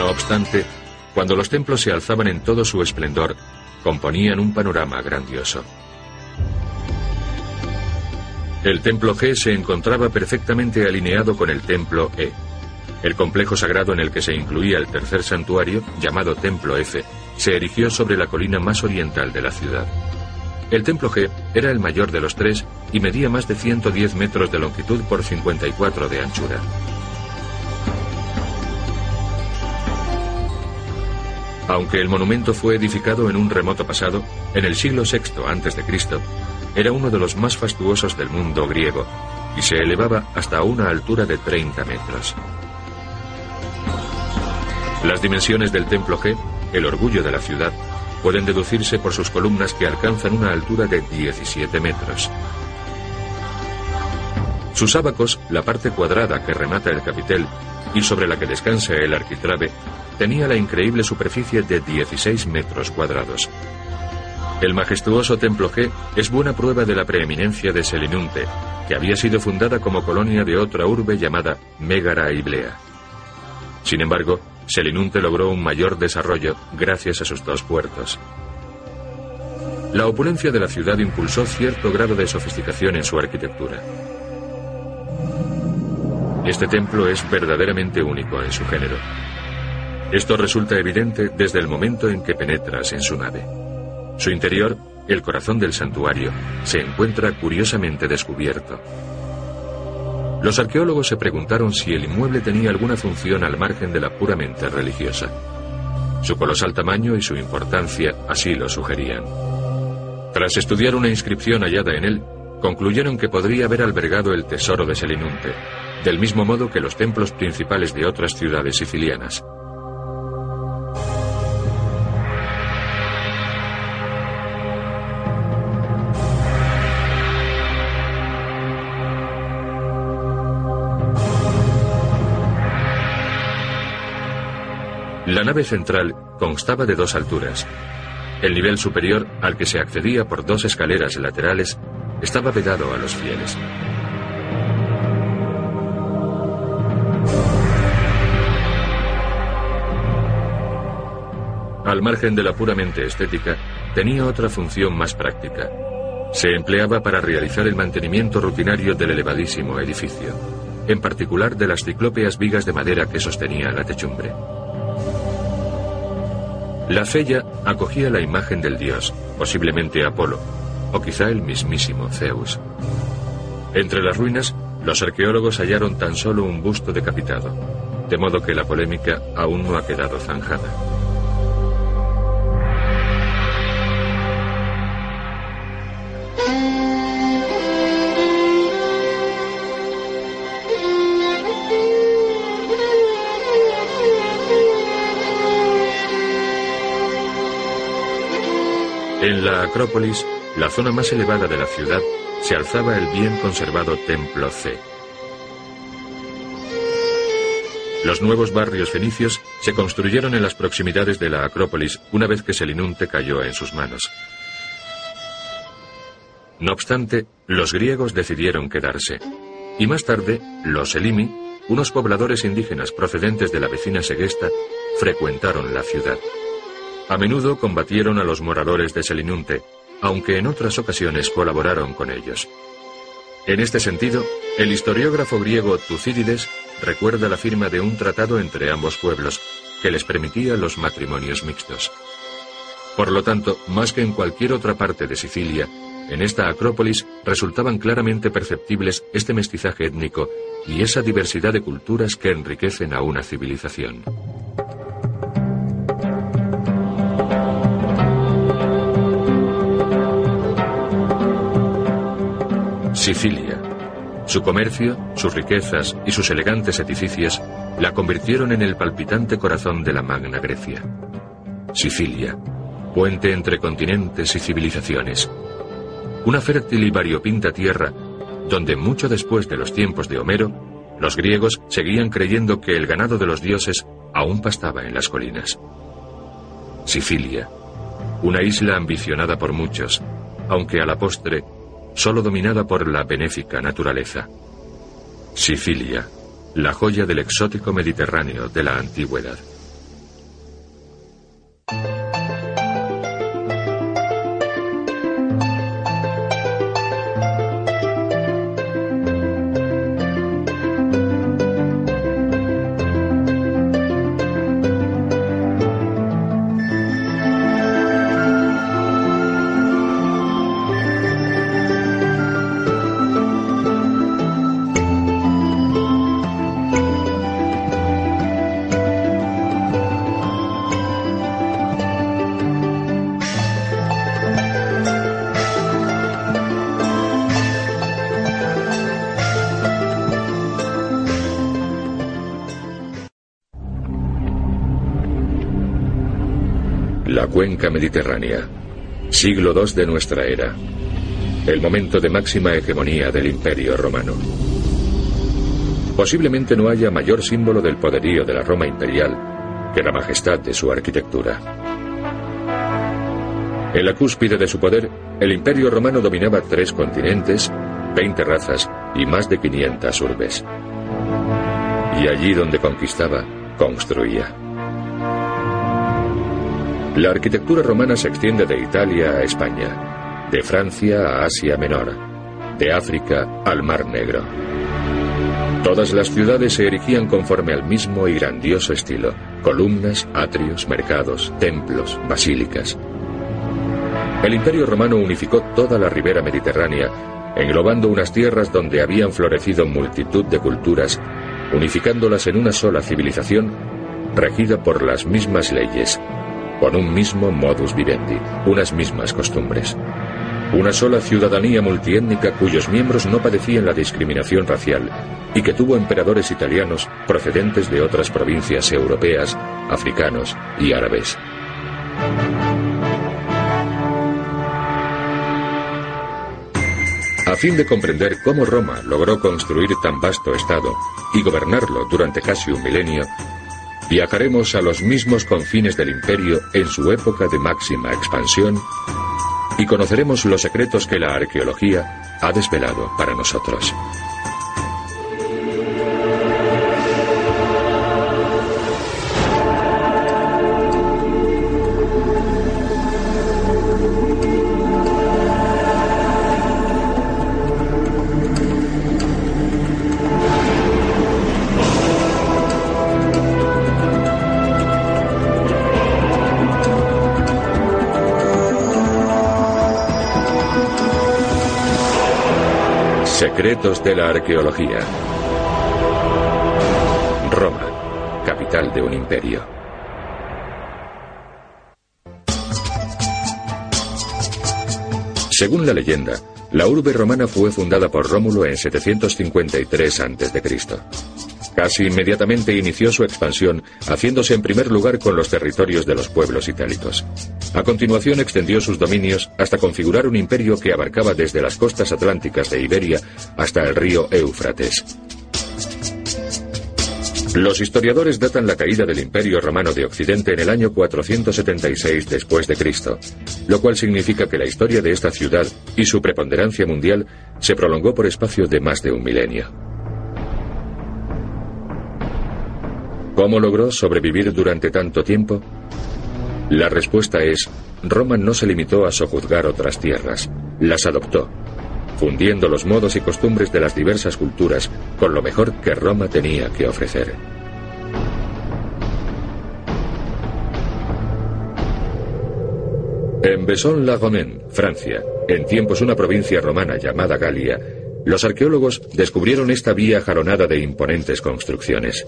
No obstante, cuando los templos se alzaban en todo su esplendor, componían un panorama grandioso. El templo G se encontraba perfectamente alineado con el templo E. El complejo sagrado en el que se incluía el tercer santuario, llamado Templo F, se erigió sobre la colina más oriental de la ciudad. El templo G era el mayor de los tres y medía más de 110 metros de longitud por 54 de anchura. Aunque el monumento fue edificado en un remoto pasado, en el siglo VI a.C., era uno de los más fastuosos del mundo griego y se elevaba hasta una altura de 30 metros. Las dimensiones del templo G, el orgullo de la ciudad, pueden deducirse por sus columnas que alcanzan una altura de 17 metros. Sus ábacos, la parte cuadrada que remata el capitel y sobre la que descansa el arquitrabe, tenía la increíble superficie de 16 metros cuadrados. El majestuoso Templo G es buena prueba de la preeminencia de Selinunte, que había sido fundada como colonia de otra urbe llamada Mégara Iblea. Sin embargo, Selinunte logró un mayor desarrollo gracias a sus dos puertos. La opulencia de la ciudad impulsó cierto grado de sofisticación en su arquitectura. Este templo es verdaderamente único en su género. Esto resulta evidente desde el momento en que penetras en su nave. Su interior, el corazón del santuario, se encuentra curiosamente descubierto. Los arqueólogos se preguntaron si el inmueble tenía alguna función al margen de la puramente religiosa. Su colosal tamaño y su importancia así lo sugerían. Tras estudiar una inscripción hallada en él, concluyeron que podría haber albergado el tesoro de Selinunte, del mismo modo que los templos principales de otras ciudades sicilianas. Nave central constaba de dos alturas. El nivel superior, al que se accedía por dos escaleras laterales, estaba vedado a los fieles. Al margen de la puramente estética, tenía otra función más práctica. Se empleaba para realizar el mantenimiento rutinario del elevadísimo edificio, en particular de las ciclópeas vigas de madera que sostenía la techumbre. La fella acogía la imagen del dios, posiblemente Apolo, o quizá el mismísimo Zeus. Entre las ruinas, los arqueólogos hallaron tan solo un busto decapitado, de modo que la polémica aún no ha quedado zanjada. En la Acrópolis, la zona más elevada de la ciudad, se alzaba el bien conservado Templo C. Los nuevos barrios fenicios se construyeron en las proximidades de la Acrópolis una vez que Selinunte cayó en sus manos. No obstante, los griegos decidieron quedarse. Y más tarde, los Elimi, unos pobladores indígenas procedentes de la vecina Segesta, frecuentaron la ciudad. A menudo combatieron a los moradores de Selinunte, aunque en otras ocasiones colaboraron con ellos. En este sentido, el historiógrafo griego Tucídides recuerda la firma de un tratado entre ambos pueblos que les permitía los matrimonios mixtos. Por lo tanto, más que en cualquier otra parte de Sicilia, en esta Acrópolis resultaban claramente perceptibles este mestizaje étnico y esa diversidad de culturas que enriquecen a una civilización. Sicilia. Su comercio, sus riquezas y sus elegantes edificios la convirtieron en el palpitante corazón de la Magna Grecia. Sicilia, puente entre continentes y civilizaciones. Una fértil y variopinta tierra donde mucho después de los tiempos de Homero, los griegos seguían creyendo que el ganado de los dioses aún pastaba en las colinas. Sicilia, una isla ambicionada por muchos, aunque a la postre solo dominada por la benéfica naturaleza. Sicilia, la joya del exótico Mediterráneo de la antigüedad. Mediterránea, siglo II de nuestra era, el momento de máxima hegemonía del Imperio romano. Posiblemente no haya mayor símbolo del poderío de la Roma imperial que la majestad de su arquitectura. En la cúspide de su poder, el Imperio romano dominaba tres continentes, 20 razas y más de 500 urbes. Y allí donde conquistaba, construía. La arquitectura romana se extiende de Italia a España, de Francia a Asia Menor, de África al Mar Negro. Todas las ciudades se erigían conforme al mismo y grandioso estilo, columnas, atrios, mercados, templos, basílicas. El Imperio romano unificó toda la ribera mediterránea englobando unas tierras donde habían florecido multitud de culturas, unificándolas en una sola civilización regida por las mismas leyes, con un mismo modus vivendi, unas mismas costumbres. Una sola ciudadanía multiétnica cuyos miembros no padecían la discriminación racial y que tuvo emperadores italianos procedentes de otras provincias europeas, africanos y árabes. A fin de comprender cómo Roma logró construir tan vasto Estado y gobernarlo durante casi un milenio, viajaremos a los mismos confines del imperio en su época de máxima expansión y conoceremos los secretos que la arqueología ha desvelado para nosotros. Secretos de la arqueología. Roma, capital de un imperio. Según la leyenda, la urbe romana fue fundada por Rómulo en 753 a.C. Casi inmediatamente inició su expansión, haciéndose en primer lugar con los territorios de los pueblos itálicos. A continuación extendió sus dominios hasta configurar un imperio que abarcaba desde las costas atlánticas de Iberia hasta el río Éufrates. Los historiadores datan la caída del Imperio Romano de Occidente en el año 476 después de Cristo, lo cual significa que la historia de esta ciudad y su preponderancia mundial se prolongó por espacio de más de un milenio. ¿Cómo logró sobrevivir durante tanto tiempo? La respuesta es, Roma no se limitó a sojuzgar otras tierras, las adoptó, fundiendo los modos y costumbres de las diversas culturas con lo mejor que Roma tenía que ofrecer. En Besson-la-Romaine, Francia, en tiempos una provincia romana llamada Galia, los arqueólogos descubrieron esta vía jalonada de imponentes construcciones.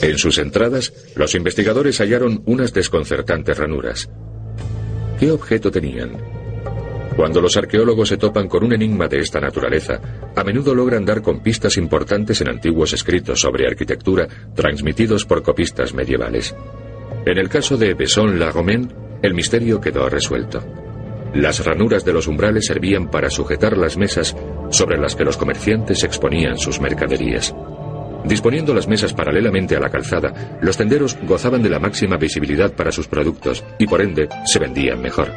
En sus entradas, los investigadores hallaron unas desconcertantes ranuras. ¿Qué objeto tenían? Cuando los arqueólogos se topan con un enigma de esta naturaleza, a menudo logran dar con pistas importantes en antiguos escritos sobre arquitectura transmitidos por copistas medievales. En el caso de Besson-la-Romaine, el misterio quedó resuelto. Las ranuras de los umbrales servían para sujetar las mesas sobre las que los comerciantes exponían sus mercaderías. Disponiendo las mesas paralelamente a la calzada, los tenderos gozaban de la máxima visibilidad para sus productos y por ende se vendían mejor.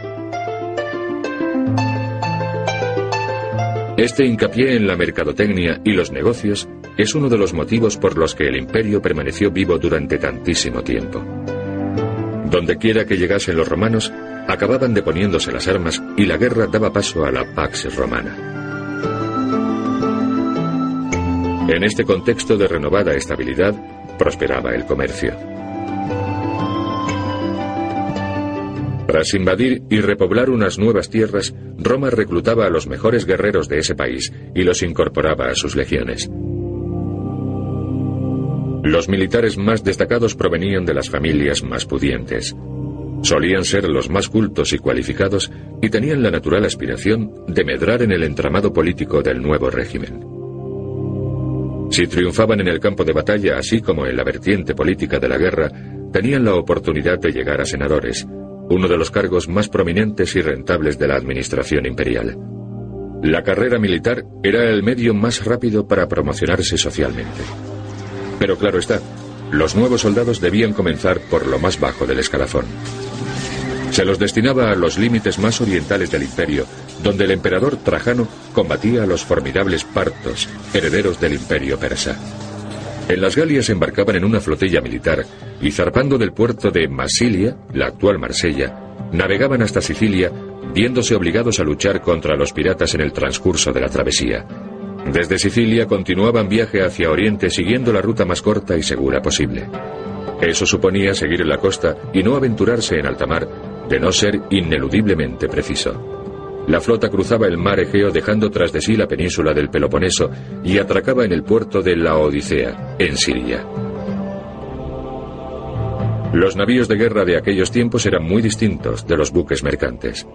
Este hincapié en la mercadotecnia y los negocios es uno de los motivos por los que el imperio permaneció vivo durante tantísimo tiempo. Donde quiera que llegasen los romanos, acababan deponiéndose las armas y la guerra daba paso a la Pax Romana. En este contexto de renovada estabilidad, prosperaba el comercio. Tras invadir y repoblar unas nuevas tierras, Roma reclutaba a los mejores guerreros de ese país y los incorporaba a sus legiones. Los militares más destacados provenían de las familias más pudientes. Solían ser los más cultos y cualificados y tenían la natural aspiración de medrar en el entramado político del nuevo régimen. Si triunfaban en el campo de batalla, así como en la vertiente política de la guerra, tenían la oportunidad de llegar a senadores, uno de los cargos más prominentes y rentables de la administración imperial. La carrera militar era el medio más rápido para promocionarse socialmente. Pero claro está, los nuevos soldados debían comenzar por lo más bajo del escalafón. Se los destinaba a los límites más orientales del imperio, donde el emperador Trajano combatía a los formidables partos, herederos del imperio persa. En las Galias embarcaban en una flotilla militar y zarpando del puerto de Masilia, la actual Marsella, navegaban hasta Sicilia, viéndose obligados a luchar contra los piratas en el transcurso de la travesía. Desde Sicilia continuaban viaje hacia Oriente siguiendo la ruta más corta y segura posible. Eso suponía seguir en la costa y no aventurarse en alta mar, de no ser ineludiblemente preciso. La flota cruzaba el mar Egeo dejando tras de sí la península del Peloponeso y atracaba en el puerto de la Odisea, en Siria. Los navíos de guerra de aquellos tiempos eran muy distintos de los buques mercantes.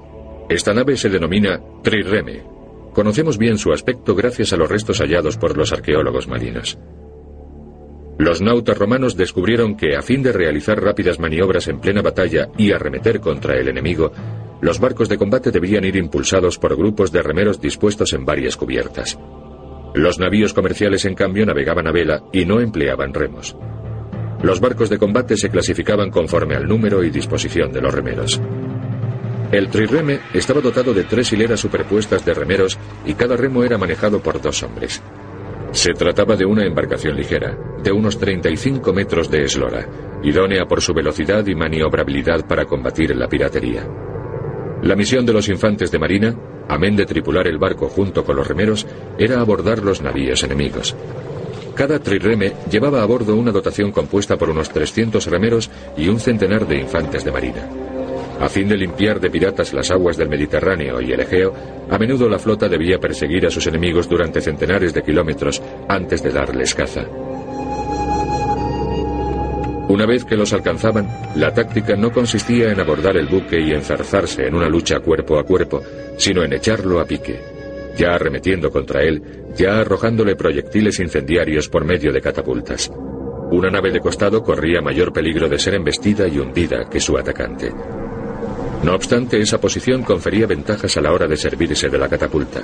Esta nave se denomina trireme. Conocemos bien su aspecto gracias a los restos hallados por los arqueólogos marinos. Los nautas romanos descubrieron que, a fin de realizar rápidas maniobras en plena batalla y arremeter contra el enemigo, los barcos de combate debían ir impulsados por grupos de remeros dispuestos en varias cubiertas. Los navíos comerciales, en cambio, navegaban a vela y no empleaban remos. Los barcos de combate se clasificaban conforme al número y disposición de los remeros. El trireme estaba dotado de tres hileras superpuestas de remeros y cada remo era manejado por dos hombres. Se trataba de una embarcación ligera, de unos 35 metros de eslora, idónea por su velocidad y maniobrabilidad para combatir la piratería. La misión de los infantes de marina, amén de tripular el barco junto con los remeros, era abordar los navíos enemigos. Cada trireme llevaba a bordo una dotación compuesta por unos 300 remeros y un centenar de infantes de marina. A fin de limpiar de piratas las aguas del Mediterráneo y el Egeo, a menudo la flota debía perseguir a sus enemigos durante centenares de kilómetros antes de darles caza. Una vez que los alcanzaban, la táctica no consistía en abordar el buque y enzarzarse en una lucha cuerpo a cuerpo, sino en echarlo a pique, ya arremetiendo contra él, ya arrojándole proyectiles incendiarios por medio de catapultas. Una nave de costado corría mayor peligro de ser embestida y hundida que su atacante. No obstante, esa posición confería ventajas a la hora de servirse de la catapulta.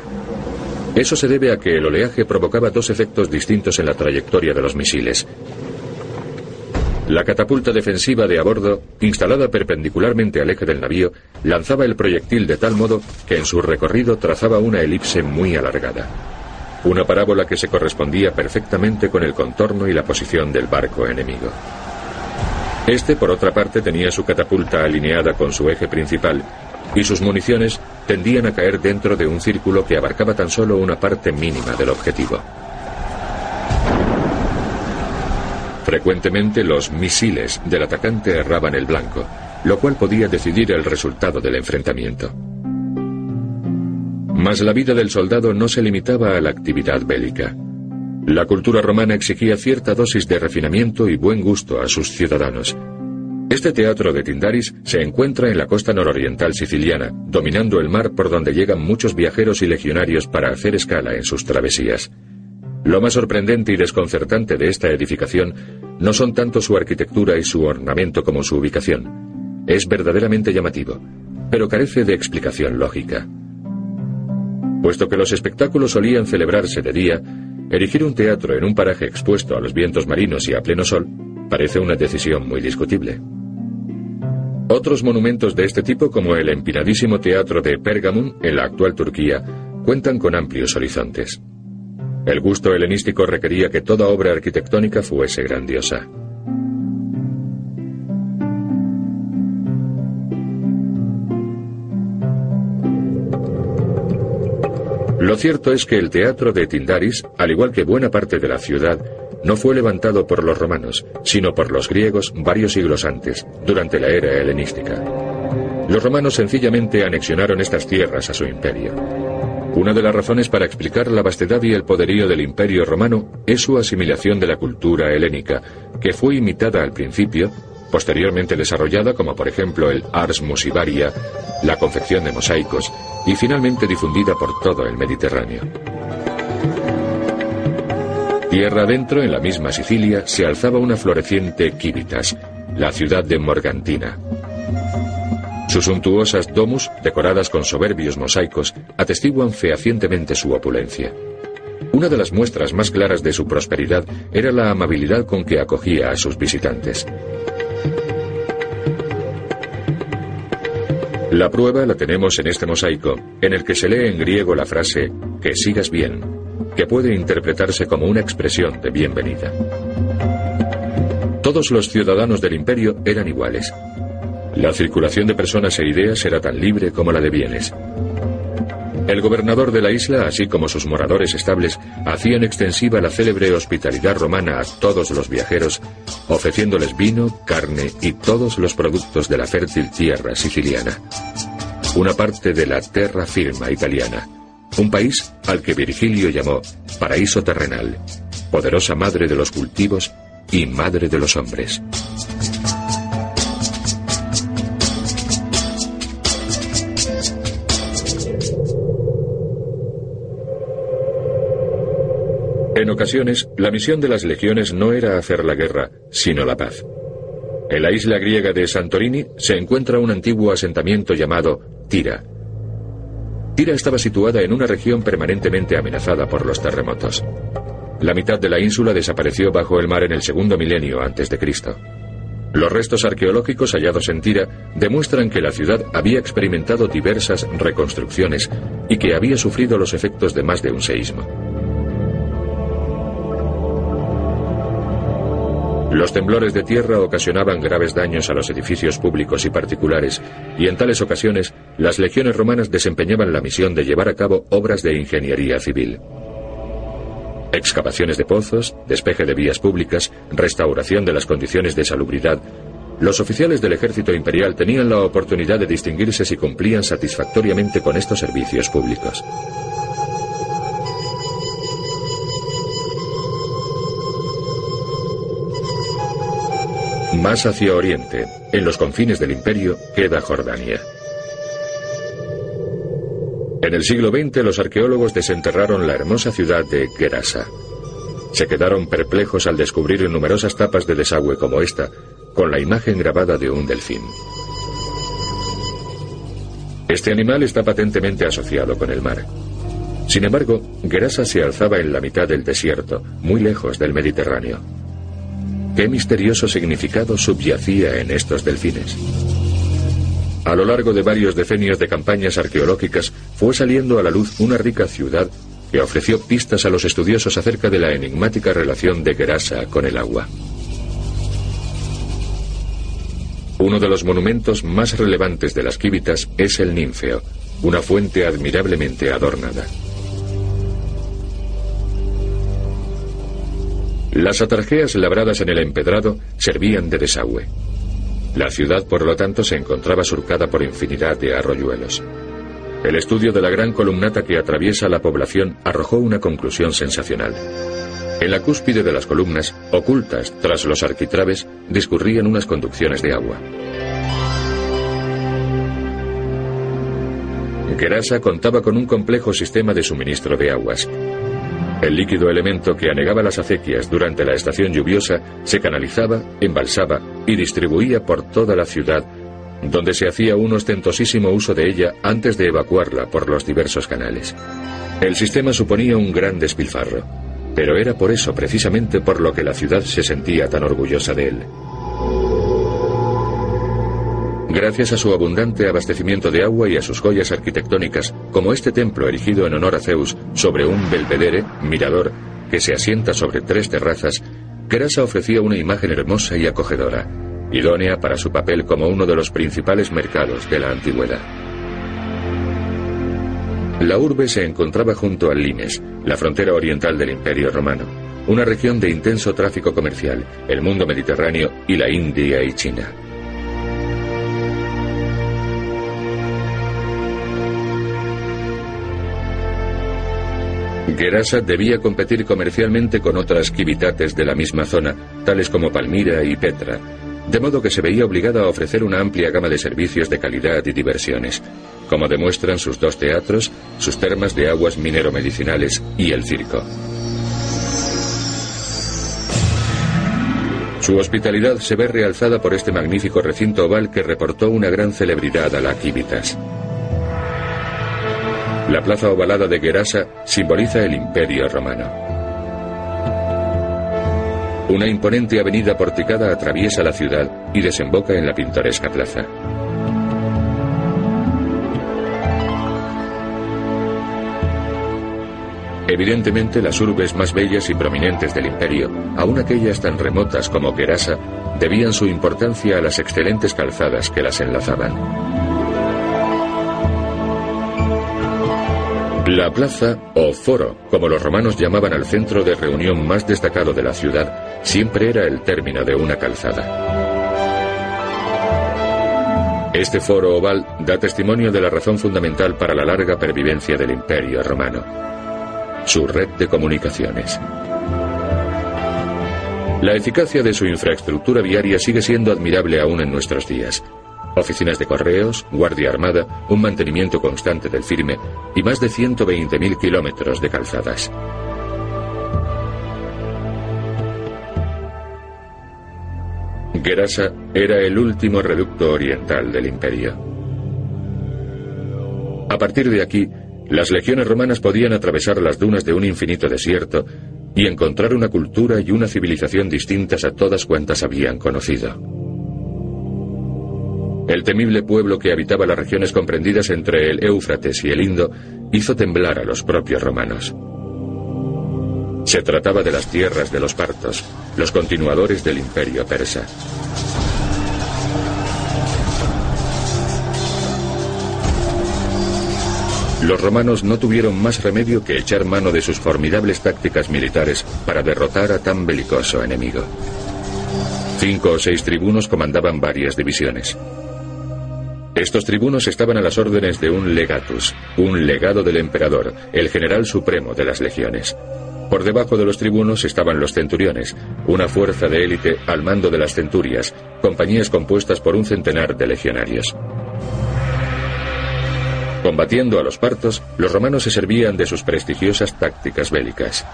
Eso se debe a que el oleaje provocaba dos efectos distintos en la trayectoria de los misiles. La catapulta defensiva de a bordo, instalada perpendicularmente al eje del navío, lanzaba el proyectil de tal modo que en su recorrido trazaba una elipse muy alargada. Una parábola que se correspondía perfectamente con el contorno y la posición del barco enemigo. Este, por otra parte, tenía su catapulta alineada con su eje principal y sus municiones tendían a caer dentro de un círculo que abarcaba tan solo una parte mínima del objetivo. Frecuentemente los misiles del atacante erraban el blanco, lo cual podía decidir el resultado del enfrentamiento. Mas la vida del soldado no se limitaba a la actividad bélica. La cultura romana exigía cierta dosis de refinamiento y buen gusto a sus ciudadanos. Este teatro de Tindaris se encuentra en la costa nororiental siciliana, dominando el mar por donde llegan muchos viajeros y legionarios para hacer escala en sus travesías. Lo más sorprendente y desconcertante de esta edificación no son tanto su arquitectura y su ornamento como su ubicación. Es verdaderamente llamativo, pero carece de explicación lógica. Puesto que los espectáculos solían celebrarse de día, Erigir un teatro en un paraje expuesto a los vientos marinos y a pleno sol parece una decisión muy discutible. Otros monumentos de este tipo, como el empinadísimo teatro de Pergamum en la actual Turquía, cuentan con amplios horizontes. El gusto helenístico requería que toda obra arquitectónica fuese grandiosa. Lo cierto es que el teatro de Tindaris, al igual que buena parte de la ciudad, no fue levantado por los romanos, sino por los griegos varios siglos antes, durante la era helenística. Los romanos sencillamente anexionaron estas tierras a su imperio. Una de las razones para explicar la vastedad y el poderío del imperio romano es su asimilación de la cultura helénica, que fue imitada al principio, posteriormente desarrollada como por ejemplo el ars musivaria, la confección de mosaicos y finalmente difundida por todo el Mediterráneo. Tierra adentro, en la misma Sicilia, se alzaba una floreciente Quívitas, la ciudad de Morgantina. Sus suntuosas domus, decoradas con soberbios mosaicos, atestiguan fehacientemente su opulencia. Una de las muestras más claras de su prosperidad era la amabilidad con que acogía a sus visitantes. La prueba la tenemos en este mosaico, en el que se lee en griego la frase que sigas bien, que puede interpretarse como una expresión de bienvenida. Todos los ciudadanos del imperio eran iguales. La circulación de personas e ideas era tan libre como la de bienes. El gobernador de la isla, así como sus moradores estables, hacían extensiva la célebre hospitalidad romana a todos los viajeros, ofreciéndoles vino, carne y todos los productos de la fértil tierra siciliana. una parte de la terra firma italiana, un país al que Virgilio llamó paraíso terrenal, poderosa madre de los cultivos y madre de los hombres. En ocasiones, la misión de las legiones no era hacer la guerra, sino la paz. En la isla griega de Santorini se encuentra un antiguo asentamiento llamado Tira. Tira estaba situada en una región permanentemente amenazada por los terremotos. La mitad de la ínsula desapareció bajo el mar en el segundo milenio antes de Cristo. Los restos arqueológicos hallados en Tira demuestran que la ciudad había experimentado diversas reconstrucciones y que había sufrido los efectos de más de un seísmo. Los temblores de tierra ocasionaban graves daños a los edificios públicos y particulares, y en tales ocasiones las legiones romanas desempeñaban la misión de llevar a cabo obras de ingeniería civil. Excavaciones de pozos, despeje de vías públicas, restauración de las condiciones de salubridad. Los oficiales del ejército imperial tenían la oportunidad de distinguirse si cumplían satisfactoriamente con estos servicios públicos. Más hacia oriente, en los confines del imperio, queda Jordania. En el siglo XX los arqueólogos desenterraron la hermosa ciudad de Gerasa. Se quedaron perplejos al descubrir numerosas tapas de desagüe como esta, con la imagen grabada de un delfín. Este animal está patentemente asociado con el mar. Sin embargo, Gerasa se alzaba en la mitad del desierto, muy lejos del Mediterráneo. ¿Qué misterioso significado subyacía en estos delfines? A lo largo de varios decenios de campañas arqueológicas fue saliendo a la luz una rica ciudad que ofreció pistas a los estudiosos acerca de la enigmática relación de Gerasa con el agua. Uno de los monumentos más relevantes de las Quívitas es el Ninfeo, una fuente admirablemente adornada. Las atarjeas labradas en el empedrado servían de desagüe. La ciudad, por lo tanto, se encontraba surcada por infinidad de arroyuelos. El estudio de la gran columnata que atraviesa la población arrojó una conclusión sensacional. En la cúspide de las columnas, ocultas tras los arquitraves, discurrían unas conducciones de agua. Gerasa contaba con un complejo sistema de suministro de aguas. El líquido elemento que anegaba las acequias durante la estación lluviosa se canalizaba, embalsaba y distribuía por toda la ciudad, donde se hacía un ostentosísimo uso de ella antes de evacuarla por los diversos canales. El sistema suponía un gran despilfarro, pero era por eso precisamente por lo que la ciudad se sentía tan orgullosa de él. Gracias a su abundante abastecimiento de agua y a sus joyas arquitectónicas, como este templo erigido en honor a Zeus sobre un belvedere, mirador, que se asienta sobre tres terrazas, Gerasa ofrecía una imagen hermosa y acogedora, idónea para su papel como uno de los principales mercados de la antigüedad. La urbe se encontraba junto al Limes, la frontera oriental del Imperio Romano, una región de intenso tráfico comercial, el mundo mediterráneo y la India y China. Gerasa debía competir comercialmente con otras quivitates de la misma zona, tales como Palmira y Petra, de modo que se veía obligada a ofrecer una amplia gama de servicios de calidad y diversiones, como demuestran sus dos teatros, sus termas de aguas minero-medicinales y el circo. Su hospitalidad se ve realzada por este magnífico recinto oval que reportó una gran celebridad a la Quivitas. La plaza ovalada de Gerasa simboliza el imperio romano. Una imponente avenida porticada atraviesa la ciudad y desemboca en la pintoresca plaza. Evidentemente, las urbes más bellas y prominentes del imperio, aun aquellas tan remotas como Gerasa, debían su importancia a las excelentes calzadas que las enlazaban. La plaza, o foro, como los romanos llamaban al centro de reunión más destacado de la ciudad, siempre era el término de una calzada. Este foro oval da testimonio de la razón fundamental para la larga pervivencia del Imperio romano, su red de comunicaciones. La eficacia de su infraestructura viaria sigue siendo admirable aún en nuestros días. Oficinas de correos, guardia armada, un mantenimiento constante del firme y más de 120.000 kilómetros de calzadas. Gerasa era el último reducto oriental del imperio. A partir de aquí, las legiones romanas podían atravesar las dunas de un infinito desierto y encontrar una cultura y una civilización distintas a todas cuantas habían conocido. El temible pueblo que habitaba las regiones comprendidas entre el Éufrates y el Indo hizo temblar a los propios romanos. Se trataba de las tierras de los partos, los continuadores del imperio persa. Los romanos no tuvieron más remedio que echar mano de sus formidables tácticas militares para derrotar a tan belicoso enemigo. Cinco o seis tribunos comandaban varias divisiones. Estos tribunos estaban a las órdenes de un legatus, un legado del emperador, el general supremo de las legiones. Por debajo de los tribunos estaban los centuriones, una fuerza de élite al mando de las centurias, compañías compuestas por un centenar de legionarios. Combatiendo a los partos, los romanos se servían de sus prestigiosas tácticas bélicas.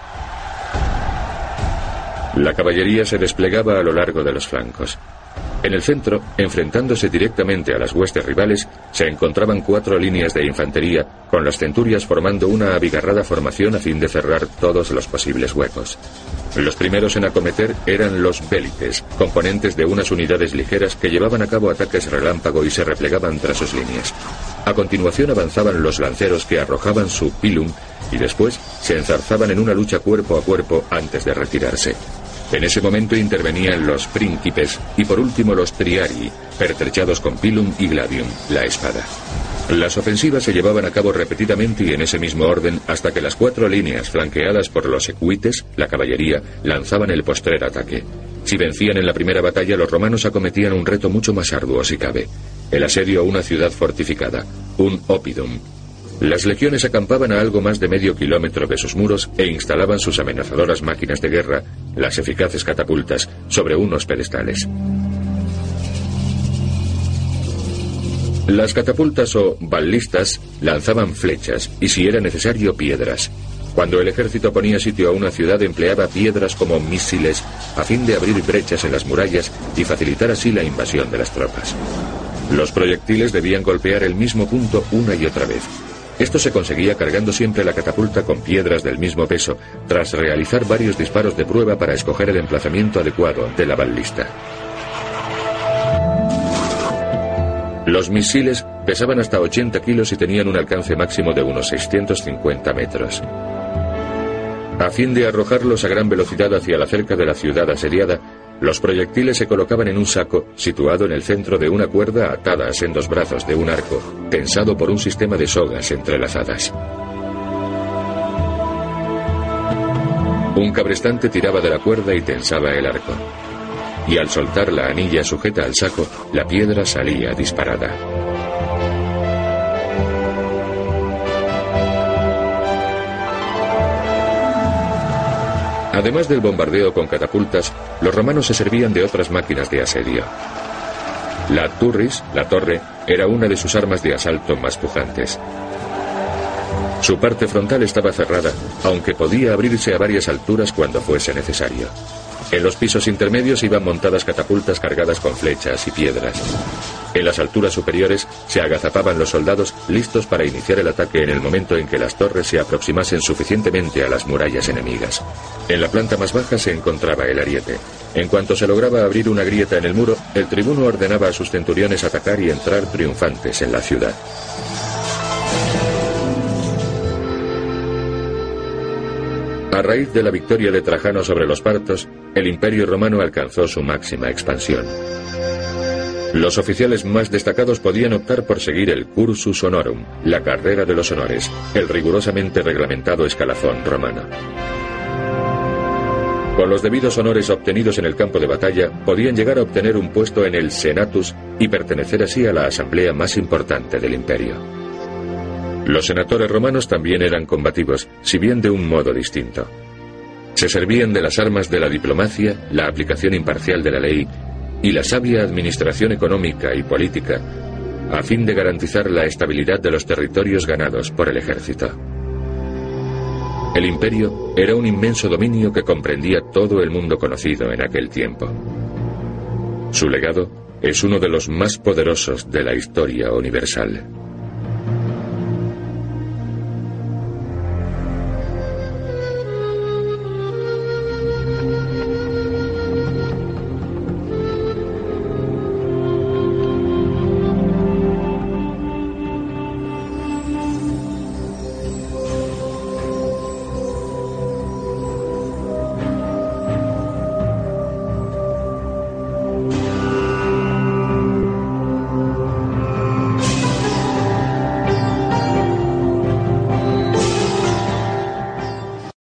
La caballería se desplegaba a lo largo de los flancos. En el centro, enfrentándose directamente a las huestes rivales, se encontraban cuatro líneas de infantería, con las centurias formando una abigarrada formación a fin de cerrar todos los posibles huecos. Los primeros en acometer eran los bélites, componentes de unas unidades ligeras que llevaban a cabo ataques relámpago y se replegaban tras sus líneas. A continuación avanzaban los lanceros que arrojaban su pilum y después se enzarzaban en una lucha cuerpo a cuerpo antes de retirarse. En ese momento intervenían los príncipes y por último los triari, pertrechados con pilum y gladium, la espada. Las ofensivas se llevaban a cabo repetidamente y en ese mismo orden hasta que las cuatro líneas flanqueadas por los equites, la caballería, lanzaban el postrer ataque. Si vencían en la primera batalla, los romanos acometían un reto mucho más arduo si cabe, el asedio a una ciudad fortificada, un oppidum, las legiones acampaban a algo más de medio kilómetro de sus muros e instalaban sus amenazadoras máquinas de guerra, las eficaces catapultas, sobre unos pedestales. Las catapultas o ballistas lanzaban flechas y, si era necesario, piedras. Cuando el ejército ponía sitio a una ciudad empleaba piedras como misiles a fin de abrir brechas en las murallas y facilitar así la invasión de las tropas. Los proyectiles debían golpear el mismo punto una y otra vez, esto se conseguía cargando siempre la catapulta con piedras del mismo peso, tras realizar varios disparos de prueba para escoger el emplazamiento adecuado de la balista. Los misiles pesaban hasta 80 kilos y tenían un alcance máximo de unos 650 metros. A fin de arrojarlos a gran velocidad hacia la cerca de la ciudad asediada, los proyectiles se colocaban en un saco situado en el centro de una cuerda atadas en dos brazos de un arco, tensado por un sistema de sogas entrelazadas. Un cabrestante tiraba de la cuerda y tensaba el arco. Y al soltar la anilla sujeta al saco, la piedra salía disparada. Además del bombardeo con catapultas, los romanos se servían de otras máquinas de asedio. La turris, la torre, era una de sus armas de asalto más pujantes. Su parte frontal estaba cerrada, aunque podía abrirse a varias alturas cuando fuese necesario. En los pisos intermedios iban montadas catapultas cargadas con flechas y piedras. En las alturas superiores se agazapaban los soldados listos para iniciar el ataque en el momento en que las torres se aproximasen suficientemente a las murallas enemigas. En la planta más baja se encontraba el ariete. En cuanto se lograba abrir una grieta en el muro, el tribuno ordenaba a sus centuriones atacar y entrar triunfantes en la ciudad. A raíz de la victoria de Trajano sobre los partos, el imperio romano alcanzó su máxima expansión. Los oficiales más destacados podían optar por seguir el cursus honorum, la carrera de los honores, el rigurosamente reglamentado escalafón romano. Con los debidos honores obtenidos en el campo de batalla, podían llegar a obtener un puesto en el Senatus y pertenecer así a la asamblea más importante del imperio. Los senadores romanos también eran combativos, si bien de un modo distinto. Se servían de las armas de la diplomacia, la aplicación imparcial de la ley y la sabia administración económica y política, a fin de garantizar la estabilidad de los territorios ganados por el ejército. El imperio era un inmenso dominio que comprendía todo el mundo conocido en aquel tiempo. Su legado es uno de los más poderosos de la historia universal.